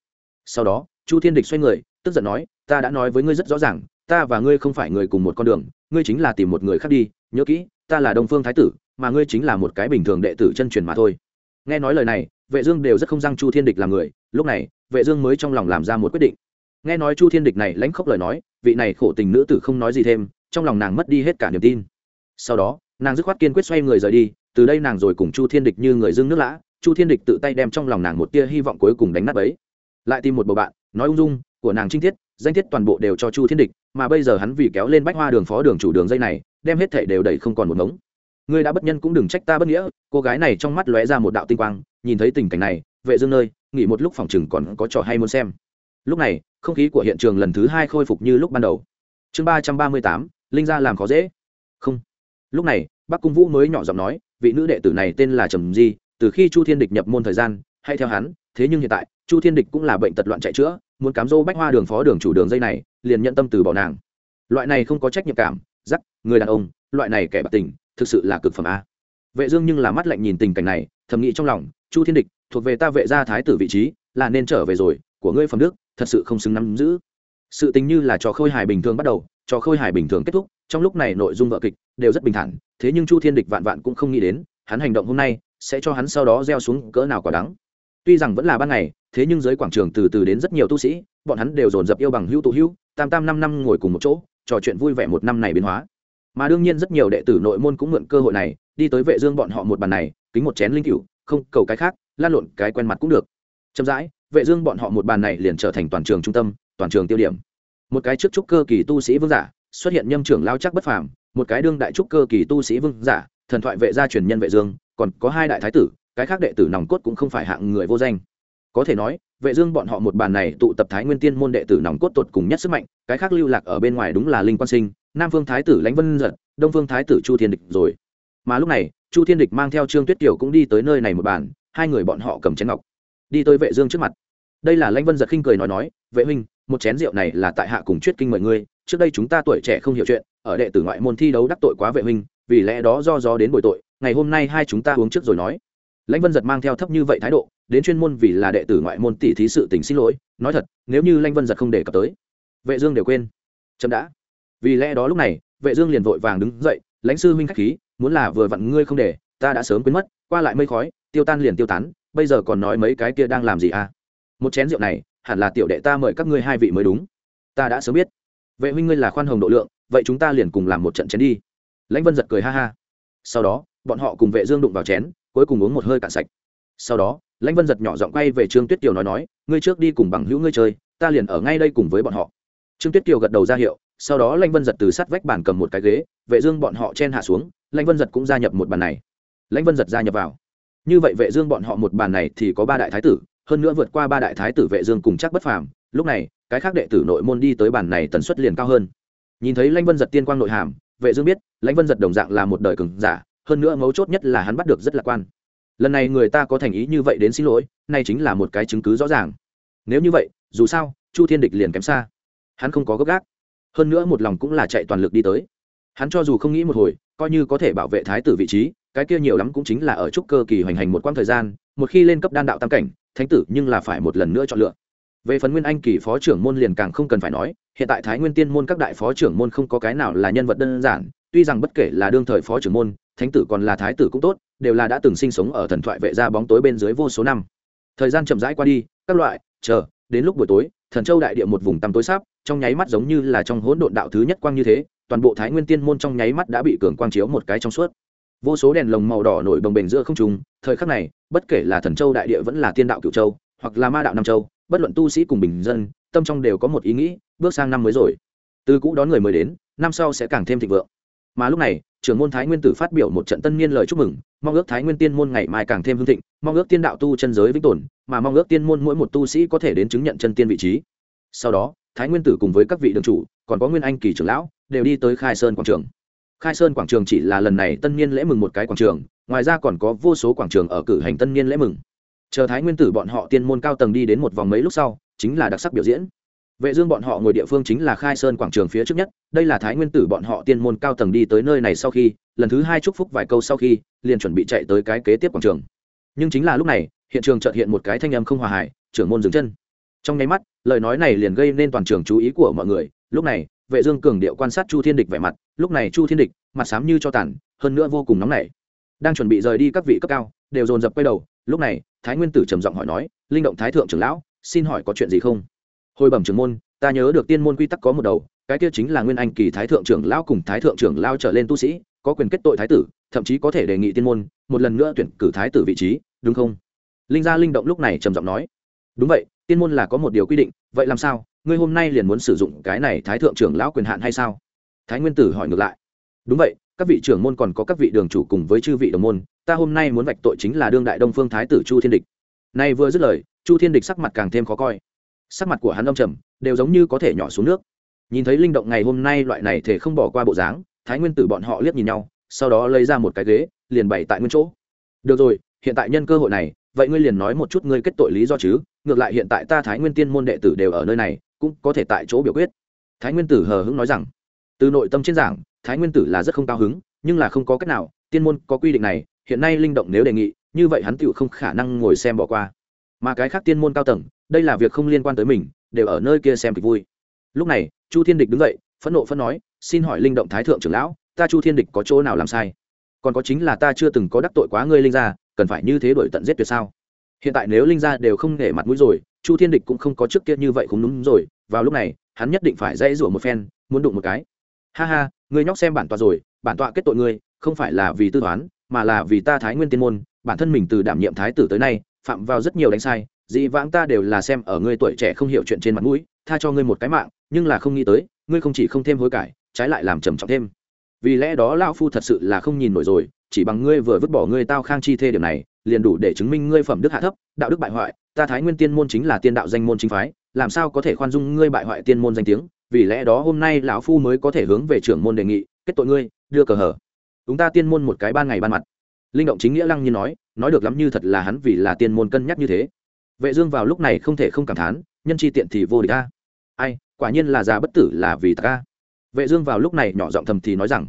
Sau đó, chu thiên địch xoay người tức giận nói, ta đã nói với ngươi rất rõ ràng, ta và ngươi không phải người cùng một con đường, ngươi chính là tìm một người khác đi, nhớ kỹ, ta là đông phương thái tử, mà ngươi chính là một cái bình thường đệ tử chân truyền mà thôi. Nghe nói lời này, vệ dương đều rất không răng chu thiên địch làm người, lúc này, vệ dương mới trong lòng làm ra một quyết định. Nghe nói chu thiên địch này lãnh khốc lời nói, vị này khổ tình nữ tử không nói gì thêm, trong lòng nàng mất đi hết cả niềm tin. Sau đó, nàng dứt khoát kiên quyết xoay người rời đi, từ đây nàng rồi cùng chu thiên địch như người dưng nước lã, chu thiên địch tự tay đem trong lòng nàng một tia hy vọng cuối cùng đánh nát ấy lại tìm một bầu bạn, nói ung dung của nàng trinh thiết danh thiết toàn bộ đều cho chu thiên địch, mà bây giờ hắn vì kéo lên bách hoa đường phó đường chủ đường dây này, đem hết thể đều đẩy không còn một ngống. Ngươi đã bất nhân cũng đừng trách ta bất nghĩa, cô gái này trong mắt lóe ra một đạo tinh quang, nhìn thấy tình cảnh này, vệ dương nơi, nghỉ một lúc phòng chừng còn có trò hay muốn xem. Lúc này, không khí của hiện trường lần thứ hai khôi phục như lúc ban đầu. Chương ba trăm ba mươi tám, linh gia làm khó dễ. Không. Lúc này, bắc cung vũ mới nhỏ giọng nói, vị nữ đệ tử này tên là trầm di, từ khi chu thiên địch nhập môn thời gian hay theo hắn thế nhưng hiện tại, chu thiên địch cũng là bệnh tật loạn chạy chữa, muốn cám dỗ bách hoa đường phó đường chủ đường dây này, liền nhận tâm từ bỏ nàng. Loại này không có trách nhiệm cảm giắc người đàn ông, loại này kẻ bạc tình, thực sự là cực phẩm a. Vệ dương nhưng là mắt lạnh nhìn tình cảnh này, thầm nghĩ trong lòng, chu thiên địch, thuộc về ta vệ gia thái tử vị trí, là nên trở về rồi, của ngươi phẩm đức, thật sự không xứng nắm giữ. Sự tình như là trò khôi hài bình thường bắt đầu, trò khôi hài bình thường kết thúc, trong lúc này nội dung vợ kịch đều rất bình thản, thế nhưng chu thiên địch vạn vạn cũng không nghĩ đến, hắn hành động hôm nay sẽ cho hắn sau đó gieo xuống cỡ nào quả đắng tuy rằng vẫn là ban ngày, thế nhưng dưới quảng trường từ từ đến rất nhiều tu sĩ, bọn hắn đều dồn dập yêu bằng hữu tụ hữu, tam tam năm năm ngồi cùng một chỗ, trò chuyện vui vẻ một năm này biến hóa. Mà đương nhiên rất nhiều đệ tử nội môn cũng mượn cơ hội này, đi tới vệ dương bọn họ một bàn này, kính một chén linh cửu, không cầu cái khác, lan lộn cái quen mặt cũng được. Chậm rãi, vệ dương bọn họ một bàn này liền trở thành toàn trường trung tâm, toàn trường tiêu điểm. Một cái trước trúc cơ kỳ tu sĩ vương giả, xuất hiện nhâm trưởng lao chắc bất phàm, một cái đương đại trúc cơ kỳ tu sĩ vương giả, thần thoại vệ gia truyền nhân vệ dương, còn có hai đại thái tử cái khác đệ tử nòng cốt cũng không phải hạng người vô danh. Có thể nói, vệ dương bọn họ một bàn này tụ tập thái nguyên tiên môn đệ tử nòng cốt tột cùng nhất sức mạnh, cái khác lưu lạc ở bên ngoài đúng là linh quan sinh, nam phương thái tử lãnh vân giật, đông phương thái tử chu thiên địch rồi. Mà lúc này, chu thiên địch mang theo trương tuyết kiều cũng đi tới nơi này một bàn, hai người bọn họ cầm chén ngọc, đi tới vệ dương trước mặt. Đây là lãnh vân giật khinh cười nói nói, vệ huynh, một chén rượu này là tại hạ cùng chuyết kinh mời ngươi, trước đây chúng ta tuổi trẻ không hiểu chuyện, ở đệ tử ngoại môn thi đấu đắc tội quá vệ huynh, vì lẽ đó do do đến bồi tội, ngày hôm nay hai chúng ta uống trước rồi nói lãnh vân giật mang theo thấp như vậy thái độ, đến chuyên môn vì là đệ tử ngoại môn tỷ thí sự tình xin lỗi, nói thật, nếu như lãnh vân giật không đề cập tới, vệ dương đều quên. Chậm đã. Vì lẽ đó lúc này, vệ dương liền vội vàng đứng dậy, lãnh sư huynh khách khí, muốn là vừa vặn ngươi không để, ta đã sớm quên mất, qua lại mây khói, tiêu tan liền tiêu tán, bây giờ còn nói mấy cái kia đang làm gì à? Một chén rượu này, hẳn là tiểu đệ ta mời các ngươi hai vị mới đúng. Ta đã sớm biết. Vệ huynh ngươi là khoan hồng độ lượng, vậy chúng ta liền cùng làm một trận chén đi. Lãnh vân giật cười ha ha. Sau đó, bọn họ cùng vệ dương đụng vào chén cuối cùng uống một hơi cạn sạch. Sau đó, lãnh vân giật nhỏ giọng quay về trương tuyết kiều nói nói, ngươi trước đi cùng bằng hữu ngươi chơi, ta liền ở ngay đây cùng với bọn họ. Trương tuyết kiều gật đầu ra hiệu, sau đó lãnh vân giật từ sát vách bàn cầm một cái ghế, vệ dương bọn họ chen hạ xuống, lãnh vân giật cũng gia nhập một bàn này. Lãnh vân giật gia nhập vào. Như vậy vệ dương bọn họ một bàn này thì có ba đại thái tử, hơn nữa vượt qua ba đại thái tử vệ dương cùng chắc bất phàm, lúc này, cái khác đệ tử nội môn đi tới bàn này tần suất liền cao hơn. Nhìn thấy lãnh vân giật tiên quang nội hàm, vệ dương biết, lãnh vân giật đồng dạng là một đời cường giả hơn nữa mấu chốt nhất là hắn bắt được rất lạc quan. Lần này người ta có thành ý như vậy đến xin lỗi nay chính là một cái chứng cứ rõ ràng. Nếu như vậy, dù sao, chu thiên địch liền kém xa. Hắn không có gấp gáp. Hơn nữa một lòng cũng là chạy toàn lực đi tới. Hắn cho dù không nghĩ một hồi, coi như có thể bảo vệ thái tử vị trí, cái kia nhiều lắm cũng chính là ở trúc cơ kỳ hoành hành một quãng thời gian, một khi lên cấp đan đạo tam cảnh, thánh tử nhưng là phải một lần nữa chọn lựa. Về phần nguyên anh kỳ phó trưởng môn liền càng không cần phải nói, hiện tại thái nguyên tiên môn các đại phó trưởng môn không có cái nào là nhân vật đơn giản, tuy rằng bất kể là đương thời phó trưởng môn thánh tử còn là thái tử cũng tốt đều là đã từng sinh sống ở thần thoại vệ gia bóng tối bên dưới vô số năm. Thời gian chậm rãi qua đi các loại chờ đến lúc buổi tối thần châu đại địa một vùng tăm tối sáp, trong nháy mắt giống như là trong hỗn độn đạo thứ nhất quang như thế toàn bộ thái nguyên tiên môn trong nháy mắt đã bị cường quang chiếu một cái trong suốt. Vô số đèn lồng màu đỏ nổi bồng bềnh giữa không trung thời khắc này bất kể là thần châu đại địa vẫn là tiên đạo cựu châu hoặc là ma đạo nam châu bất luận tu sĩ cùng bình dân tâm trong đều có một ý nghĩ bước sang năm mới rồi. Từ cũ đón người mới đến năm sau sẽ càng thêm thịnh vượng. Mà lúc này trưởng môn thái nguyên tử phát biểu một trận tân niên lời chúc mừng, mong ước thái nguyên tiên môn ngày mai càng thêm hương thịnh, mong ước tiên đạo tu chân giới vĩnh tồn, mà mong ước tiên môn mỗi một tu sĩ có thể đến chứng nhận chân tiên vị trí. Sau đó, thái nguyên tử cùng với các vị đường chủ, còn có nguyên anh kỳ trưởng lão, đều đi tới khai sơn quảng trường. Khai sơn quảng trường chỉ là lần này tân niên lễ mừng một cái quảng trường, ngoài ra còn có vô số quảng trường ở cử hành tân niên lễ mừng. Chờ thái nguyên tử bọn họ tiên môn cao tầng đi đến một vòng mấy lúc sau, chính là đặc sắc biểu diễn vệ dương bọn họ ngồi địa phương chính là khai sơn quảng trường phía trước nhất, đây là thái nguyên tử bọn họ tiên môn cao tầng đi tới nơi này sau khi, lần thứ hai chúc phúc vài câu sau khi, liền chuẩn bị chạy tới cái kế tiếp quảng trường. Nhưng chính là lúc này, hiện trường chợt hiện một cái thanh âm không hòa hài, trưởng môn dừng chân. Trong nháy mắt, lời nói này liền gây nên toàn trường chú ý của mọi người. Lúc này, vệ dương cường điệu quan sát chu thiên địch vẻ mặt, lúc này chu thiên địch, mặt sám như cho tàn, hơn nữa vô cùng nóng nảy. Đang chuẩn bị rời đi các vị cấp cao, đều dồn dập quay đầu. Lúc này, thái nguyên tử trầm giọng hỏi nói, linh động thái thượng trưởng lão, xin hỏi có chuyện gì không? Hồi bẩm trưởng môn, ta nhớ được tiên môn quy tắc có một đầu, cái kia chính là nguyên anh kỳ thái thượng trưởng lão cùng thái thượng trưởng lao trở lên tu sĩ, có quyền kết tội thái tử, thậm chí có thể đề nghị tiên môn một lần nữa tuyển cử thái tử vị trí, đúng không? Linh gia linh động lúc này trầm giọng nói. Đúng vậy, tiên môn là có một điều quy định, vậy làm sao? Ngươi hôm nay liền muốn sử dụng cái này thái thượng trưởng lão quyền hạn hay sao? Thái nguyên tử hỏi ngược lại. Đúng vậy, các vị trưởng môn còn có các vị đường chủ cùng với chư vị đồng môn, ta hôm nay muốn vạch tội chính là đương đại đông phương thái tử chu thiên địch. Nay vừa dứt lời, chu thiên địch sắc mặt càng thêm khó coi sắc mặt của hắn âm trầm, đều giống như có thể nhỏ xuống nước. Nhìn thấy linh động ngày hôm nay loại này thể không bỏ qua bộ dáng, thái nguyên tử bọn họ liếc nhìn nhau, sau đó lấy ra một cái ghế, liền bày tại nguyên chỗ. Được rồi, hiện tại nhân cơ hội này, vậy ngươi liền nói một chút ngươi kết tội lý do chứ, ngược lại hiện tại ta thái nguyên tiên môn đệ tử đều ở nơi này, cũng có thể tại chỗ biểu quyết. Thái nguyên tử hờ hững nói rằng, từ nội tâm trên giảng, thái nguyên tử là rất không cao hứng, nhưng là không có cách nào, tiên môn có quy định này, hiện nay linh động nếu đề nghị, như vậy hắn tựu không khả năng ngồi xem bỏ qua. Mà cái khác tiên môn cao tầng đây là việc không liên quan tới mình, đều ở nơi kia xem kịch vui. Lúc này, chu thiên địch đứng dậy, phẫn nộ phẫn nói, xin hỏi linh động thái thượng trưởng lão, ta chu thiên địch có chỗ nào làm sai? Còn có chính là ta chưa từng có đắc tội quá ngươi linh gia, cần phải như thế đổi tận giết tuyệt sao? Hiện tại nếu linh gia đều không nể mặt mũi rồi, chu thiên địch cũng không có trước kia như vậy cũng đúng rồi, vào lúc này, hắn nhất định phải dãy rủa một phen, muốn đụng một cái. Ha ha, ngươi nhóc xem bản tọa rồi, bản tọa kết tội ngươi, không phải là vì tư toán, mà là vì ta thái nguyên tiên môn, bản thân mình từ đảm nhiệm thái tử tới nay, phạm vào rất nhiều đánh sai dị vãng ta đều là xem ở ngươi tuổi trẻ không hiểu chuyện trên mặt mũi, tha cho ngươi một cái mạng, nhưng là không nghĩ tới, ngươi không chỉ không thêm hối cải, trái lại làm trầm trọng thêm. Vì lẽ đó lão phu thật sự là không nhìn nổi rồi, chỉ bằng ngươi vừa vứt bỏ ngươi tao khang chi thê điểm này, liền đủ để chứng minh ngươi phẩm đức hạ thấp, đạo đức bại hoại, ta thái nguyên tiên môn chính là tiên đạo danh môn chính phái, làm sao có thể khoan dung ngươi bại hoại tiên môn danh tiếng? Vì lẽ đó hôm nay lão phu mới có thể hướng về trưởng môn đề nghị, kết tội ngươi, đưa cờ hở. Chúng ta tiên môn một cái ban ngày ban mặt. Linh động chính nghĩa lăng như nói nói được lắm như thật là hắn vì là tiên môn cân nhắc như thế vệ dương vào lúc này không thể không cảm thán, nhân chi tiện thì vô địch a. Ai, quả nhiên là già bất tử là vì ta vệ dương vào lúc này nhỏ giọng thầm thì nói rằng,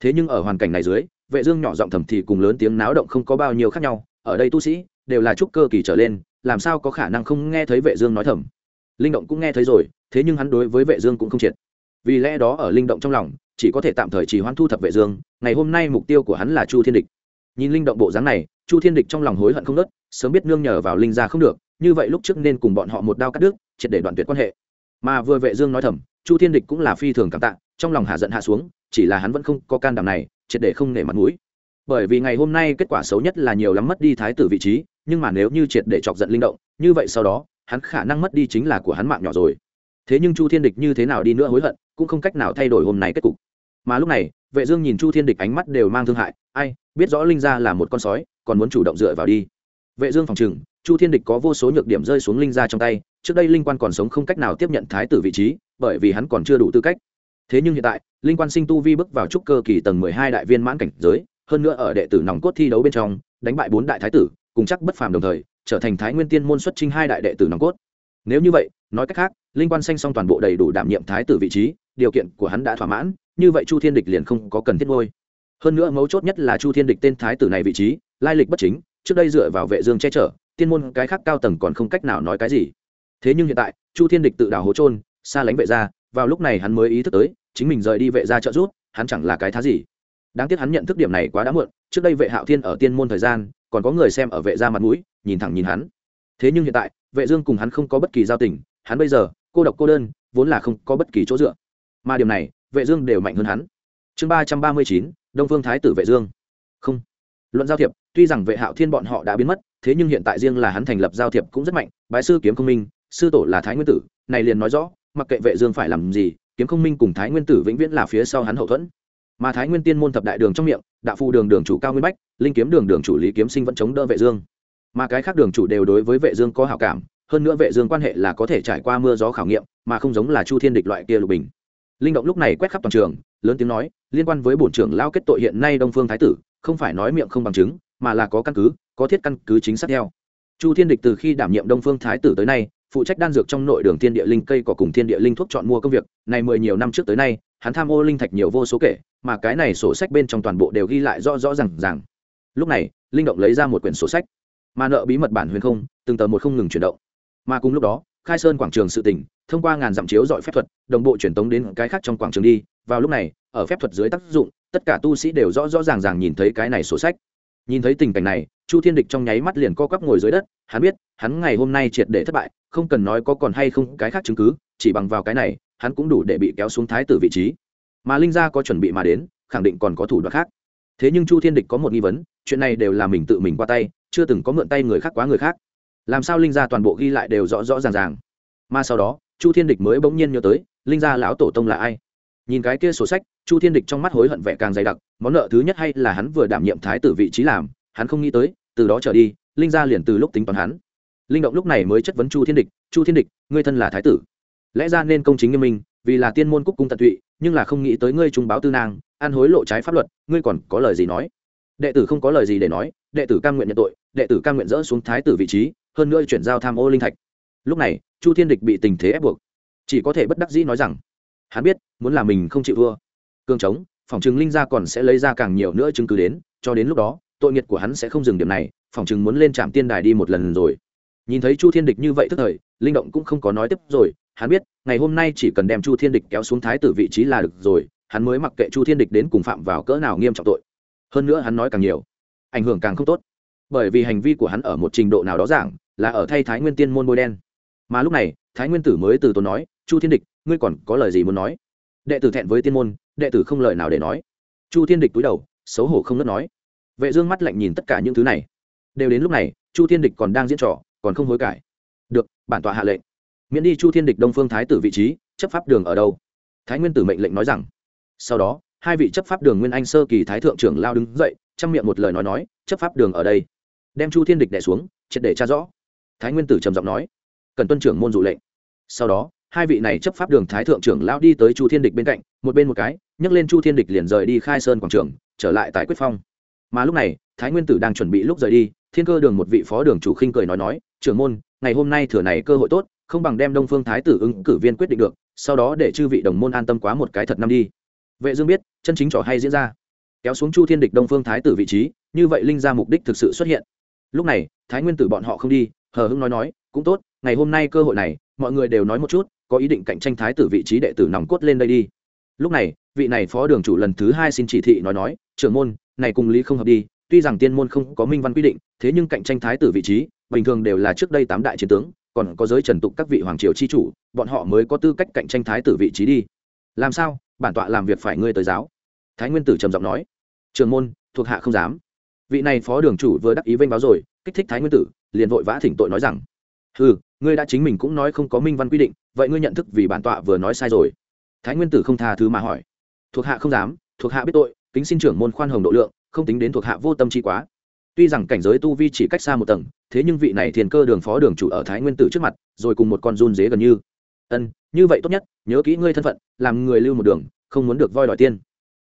thế nhưng ở hoàn cảnh này dưới, vệ dương nhỏ giọng thầm thì cùng lớn tiếng náo động không có bao nhiêu khác nhau, ở đây tu sĩ đều là trúc cơ kỳ trở lên, làm sao có khả năng không nghe thấy vệ dương nói thầm. Linh động cũng nghe thấy rồi, thế nhưng hắn đối với vệ dương cũng không triệt. Vì lẽ đó ở linh động trong lòng, chỉ có thể tạm thời chỉ hoãn thu thập vệ dương, ngày hôm nay mục tiêu của hắn là chu thiên địch. Nhìn linh động bộ dáng này, chu thiên địch trong lòng hối hận không nớt, sớm biết nương nhờ vào linh gia không được như vậy lúc trước nên cùng bọn họ một đao cắt đứt, triệt để đoạn tuyệt quan hệ. Mà vừa vệ dương nói thầm, chu thiên địch cũng là phi thường cảm tạ, trong lòng hạ giận hạ xuống, chỉ là hắn vẫn không có can đảm này, triệt để không nể mặt mũi. Bởi vì ngày hôm nay kết quả xấu nhất là nhiều lắm mất đi thái tử vị trí, nhưng mà nếu như triệt để chọc giận linh động, như vậy sau đó, hắn khả năng mất đi chính là của hắn mạng nhỏ rồi. Thế nhưng chu thiên địch như thế nào đi nữa hối hận, cũng không cách nào thay đổi hôm nay kết cục. Mà lúc này, vệ dương nhìn chu thiên địch ánh mắt đều mang thương hại, ai, biết rõ linh gia là một con sói, còn muốn chủ động dựa vào đi. Vệ dương phòng trừng chu thiên địch có vô số nhược điểm rơi xuống linh gia trong tay, trước đây linh quan còn sống không cách nào tiếp nhận thái tử vị trí, bởi vì hắn còn chưa đủ tư cách. Thế nhưng hiện tại, linh quan sinh tu vi bước vào trúc cơ kỳ tầng mười hai đại viên mãn cảnh giới, hơn nữa ở đệ tử nòng cốt thi đấu bên trong, đánh bại bốn đại thái tử, cùng chắc bất phàm đồng thời, trở thành thái nguyên tiên môn xuất trinh hai đại đệ tử nòng cốt. Nếu như vậy, nói cách khác, linh quan sanh xong toàn bộ đầy đủ đảm nhiệm thái tử vị trí, điều kiện của hắn đã thỏa mãn, như vậy chu thiên địch liền không có cần thiết ngôi. Hơn nữa mấu chốt nhất là chu thiên địch tên thái tử này vị trí, lai lịch bất chính, trước đây dựa vào vệ dương che chở tiên môn cái khác cao tầng còn không cách nào nói cái gì. Thế nhưng hiện tại, chu thiên địch tự đào hố trôn xa lánh vệ gia, vào lúc này hắn mới ý thức tới, chính mình rời đi vệ gia trợ giúp, hắn chẳng là cái thá gì. Đáng tiếc hắn nhận thức điểm này quá đã muộn, trước đây vệ hạo thiên ở tiên môn thời gian, còn có người xem ở vệ gia mặt mũi, nhìn thẳng nhìn hắn. Thế nhưng hiện tại, vệ dương cùng hắn không có bất kỳ giao tình, hắn bây giờ, cô độc cô đơn, vốn là không có bất kỳ chỗ dựa. Mà điểm này, vệ dương đều mạnh hơn hắn. Chương ba trăm ba mươi chín, đông phương thái tử vệ dương. Không. Luận giao thiệp tuy rằng vệ hạo thiên bọn họ đã biến mất, thế nhưng hiện tại riêng là hắn thành lập giao thiệp cũng rất mạnh, bái sư kiếm không minh, sư tổ là thái nguyên tử, này liền nói rõ, mặc kệ vệ dương phải làm gì, kiếm không minh cùng thái nguyên tử vĩnh viễn là phía sau hắn hậu thuẫn. Mà thái nguyên tiên môn thập đại đường trong miệng, đạo phu đường đường chủ cao nguyên bách, linh kiếm đường đường chủ lý kiếm sinh vẫn chống đỡ vệ dương. Mà cái khác đường chủ đều đối với vệ dương có hảo cảm, hơn nữa vệ dương quan hệ là có thể trải qua mưa gió khảo nghiệm, mà không giống là chu thiên địch loại kia lục bình. Linh động lúc này quét khắp toàn trường, lớn tiếng nói, liên quan với bổn trưởng lao kết tội hiện nay đông phương thái tử, không phải nói miệng không bằng chứng mà là có căn cứ, có thiết căn cứ chính xác theo. Chu thiên địch từ khi đảm nhiệm đông phương thái tử tới nay, phụ trách đan dược trong nội đường thiên địa linh cây có cùng thiên địa linh thuốc chọn mua công việc này mười nhiều năm trước tới nay, hắn tham ô linh thạch nhiều vô số kể, mà cái này sổ sách bên trong toàn bộ đều ghi lại rõ rõ r à n g rằng lúc này, linh động lấy ra một quyển sổ sách. Mà nợ bí mật bản huyền không, từng tờ một không ngừng chuyển động. Mà cùng lúc đó, khai sơn quảng trường sự tỉnh thông qua ngàn dặm chiếu dọi phép thuật, đồng bộ truyền tống đến cái khác trong quảng trường đi. Vào lúc này, ở phép thuật dưới tác dụng, tất cả tu sĩ đều rõ rõ ràng ràng nhìn thấy cái này sổ sách nhìn thấy tình cảnh này, chu thiên địch trong nháy mắt liền co quắp ngồi dưới đất, hắn biết, hắn ngày hôm nay triệt để thất bại, không cần nói có còn hay không cái khác chứng cứ, chỉ bằng vào cái này, hắn cũng đủ để bị kéo xuống thái tử vị trí. Mà linh gia có chuẩn bị mà đến, khẳng định còn có thủ đoạn khác. Thế nhưng chu thiên địch có một nghi vấn, chuyện này đều là mình tự mình qua tay, chưa từng có mượn tay người khác quá người khác. Làm sao linh gia toàn bộ ghi lại đều rõ rõ ràng ràng? Mà sau đó, chu thiên địch mới bỗng nhiên nhớ tới, linh gia lão tổ tông là ai? Nhìn cái kia sổ sách, chu thiên địch trong mắt hối hận vẻ càng dày đặc, món nợ thứ nhất hay là hắn vừa đảm nhiệm thái tử vị trí làm, hắn không nghĩ tới, từ đó trở đi, linh gia liền từ lúc tính toán hắn. Linh động lúc này mới chất vấn chu thiên địch, chu thiên địch, ngươi thân là thái tử. Lẽ ra nên công chính nghiêm minh, vì là tiên môn cúc cung tận tụy, nhưng là không nghĩ tới ngươi trung báo tư nang, ăn hối lộ trái pháp luật, ngươi còn có lời gì nói? Đệ tử không có lời gì để nói, đệ tử cam nguyện nhận tội, đệ tử cam nguyện dỡ xuống thái tử vị trí, hơn nữa chuyển giao tham ô linh thạch. Lúc này, chu thiên địch bị tình thế ép buộc. Chỉ có thể bất đắc dĩ nói rằng hắn biết, muốn là mình không chịu thua. Cương chống phòng chừng linh gia còn sẽ lấy ra càng nhiều nữa chứng cứ đến, cho đến lúc đó, tội nghiệt của hắn sẽ không dừng điểm này, phòng chừng muốn lên trạm tiên đài đi một lần rồi. Nhìn thấy chu thiên địch như vậy tức thời, linh động cũng không có nói tiếp rồi, hắn biết, ngày hôm nay chỉ cần đem chu thiên địch kéo xuống thái tử vị trí là được rồi, hắn mới mặc kệ chu thiên địch đến cùng phạm vào cỡ nào nghiêm trọng tội. Hơn nữa hắn nói càng nhiều, ảnh hưởng càng không tốt. Bởi vì hành vi của hắn ở một trình độ nào đó giảng, là ở thay thái nguyên tiên môn bôi đen. Mà lúc này, thái nguyên tử mới từ tốn nói, chu thiên địch ngươi còn có lời gì muốn nói? Đệ tử thẹn với tiên môn, đệ tử không lời nào để nói. Chu thiên địch túi đầu, xấu hổ không ngất nói. Vệ dương mắt lạnh nhìn tất cả những thứ này. Đều đến lúc này, chu thiên địch còn đang diễn trò, còn không hối cải. Được, bản tọa hạ lệnh. Miễn đi chu thiên địch đông phương thái tử vị trí, chấp pháp đường ở đâu? Thái nguyên tử mệnh lệnh nói rằng. Sau đó, hai vị chấp pháp đường nguyên anh sơ kỳ thái thượng trưởng lao đứng dậy, chăm miệng một lời nói nói, chấp pháp đường ở đây. Đem chu thiên địch đẻ xuống, triệt để tra rõ. Thái nguyên tử trầm giọng nói. Cần tuân trưởng môn dụ lệnh. Sau đó hai vị này chấp pháp đường thái thượng trưởng lao đi tới chu thiên địch bên cạnh, một bên một cái, nhấc lên chu thiên địch liền rời đi khai sơn quảng trường, trở lại tại quyết phong. Mà lúc này, thái nguyên tử đang chuẩn bị lúc rời đi, thiên cơ đường một vị phó đường chủ khinh cười nói nói, trưởng môn, ngày hôm nay thừa này cơ hội tốt, không bằng đem đông phương thái tử ứng cử viên quyết định được, sau đó để chư vị đồng môn an tâm quá một cái thật năm đi. Vệ dương biết, chân chính trò hay diễn ra. Kéo xuống chu thiên địch đông phương thái tử vị trí, như vậy linh gia mục đích thực sự xuất hiện. Lúc này, thái nguyên tử bọn họ không đi, hờ hững nói nói, cũng tốt, ngày hôm nay cơ hội này, mọi người đều nói một chút có ý định cạnh tranh thái tử vị trí đệ tử nòng cốt lên đây đi. Lúc này, vị này phó đường chủ lần thứ hai xin chỉ thị nói nói, trưởng môn, này cùng lý không hợp đi, tuy rằng tiên môn không có minh văn quy định, thế nhưng cạnh tranh thái tử vị trí, bình thường đều là trước đây tám đại chiến tướng, còn có giới trần tục các vị hoàng triều chi chủ, bọn họ mới có tư cách cạnh tranh thái tử vị trí đi. Làm sao? Bản tọa làm việc phải ngươi tới giáo. Thái nguyên tử trầm giọng nói. Trường môn, thuộc hạ không dám. Vị này phó đường chủ vừa đắc ý vênh báo rồi, kích thích thái nguyên tử, liền vội vã thỉnh tội nói rằng ừ ngươi đã chính mình cũng nói không có minh văn quy định, vậy ngươi nhận thức vì bản tọa vừa nói sai rồi. Thái nguyên tử không tha thứ mà hỏi. Thuộc hạ không dám, thuộc hạ biết tội, kính xin trưởng môn khoan hồng độ lượng, không tính đến thuộc hạ vô tâm chi quá. Tuy rằng cảnh giới tu vi chỉ cách xa một tầng, thế nhưng vị này thiền cơ đường phó đường chủ ở thái nguyên tử trước mặt, rồi cùng một con run dế gần như. Ân, như vậy tốt nhất, nhớ kỹ ngươi thân phận, làm người lưu một đường, không muốn được voi đòi tiên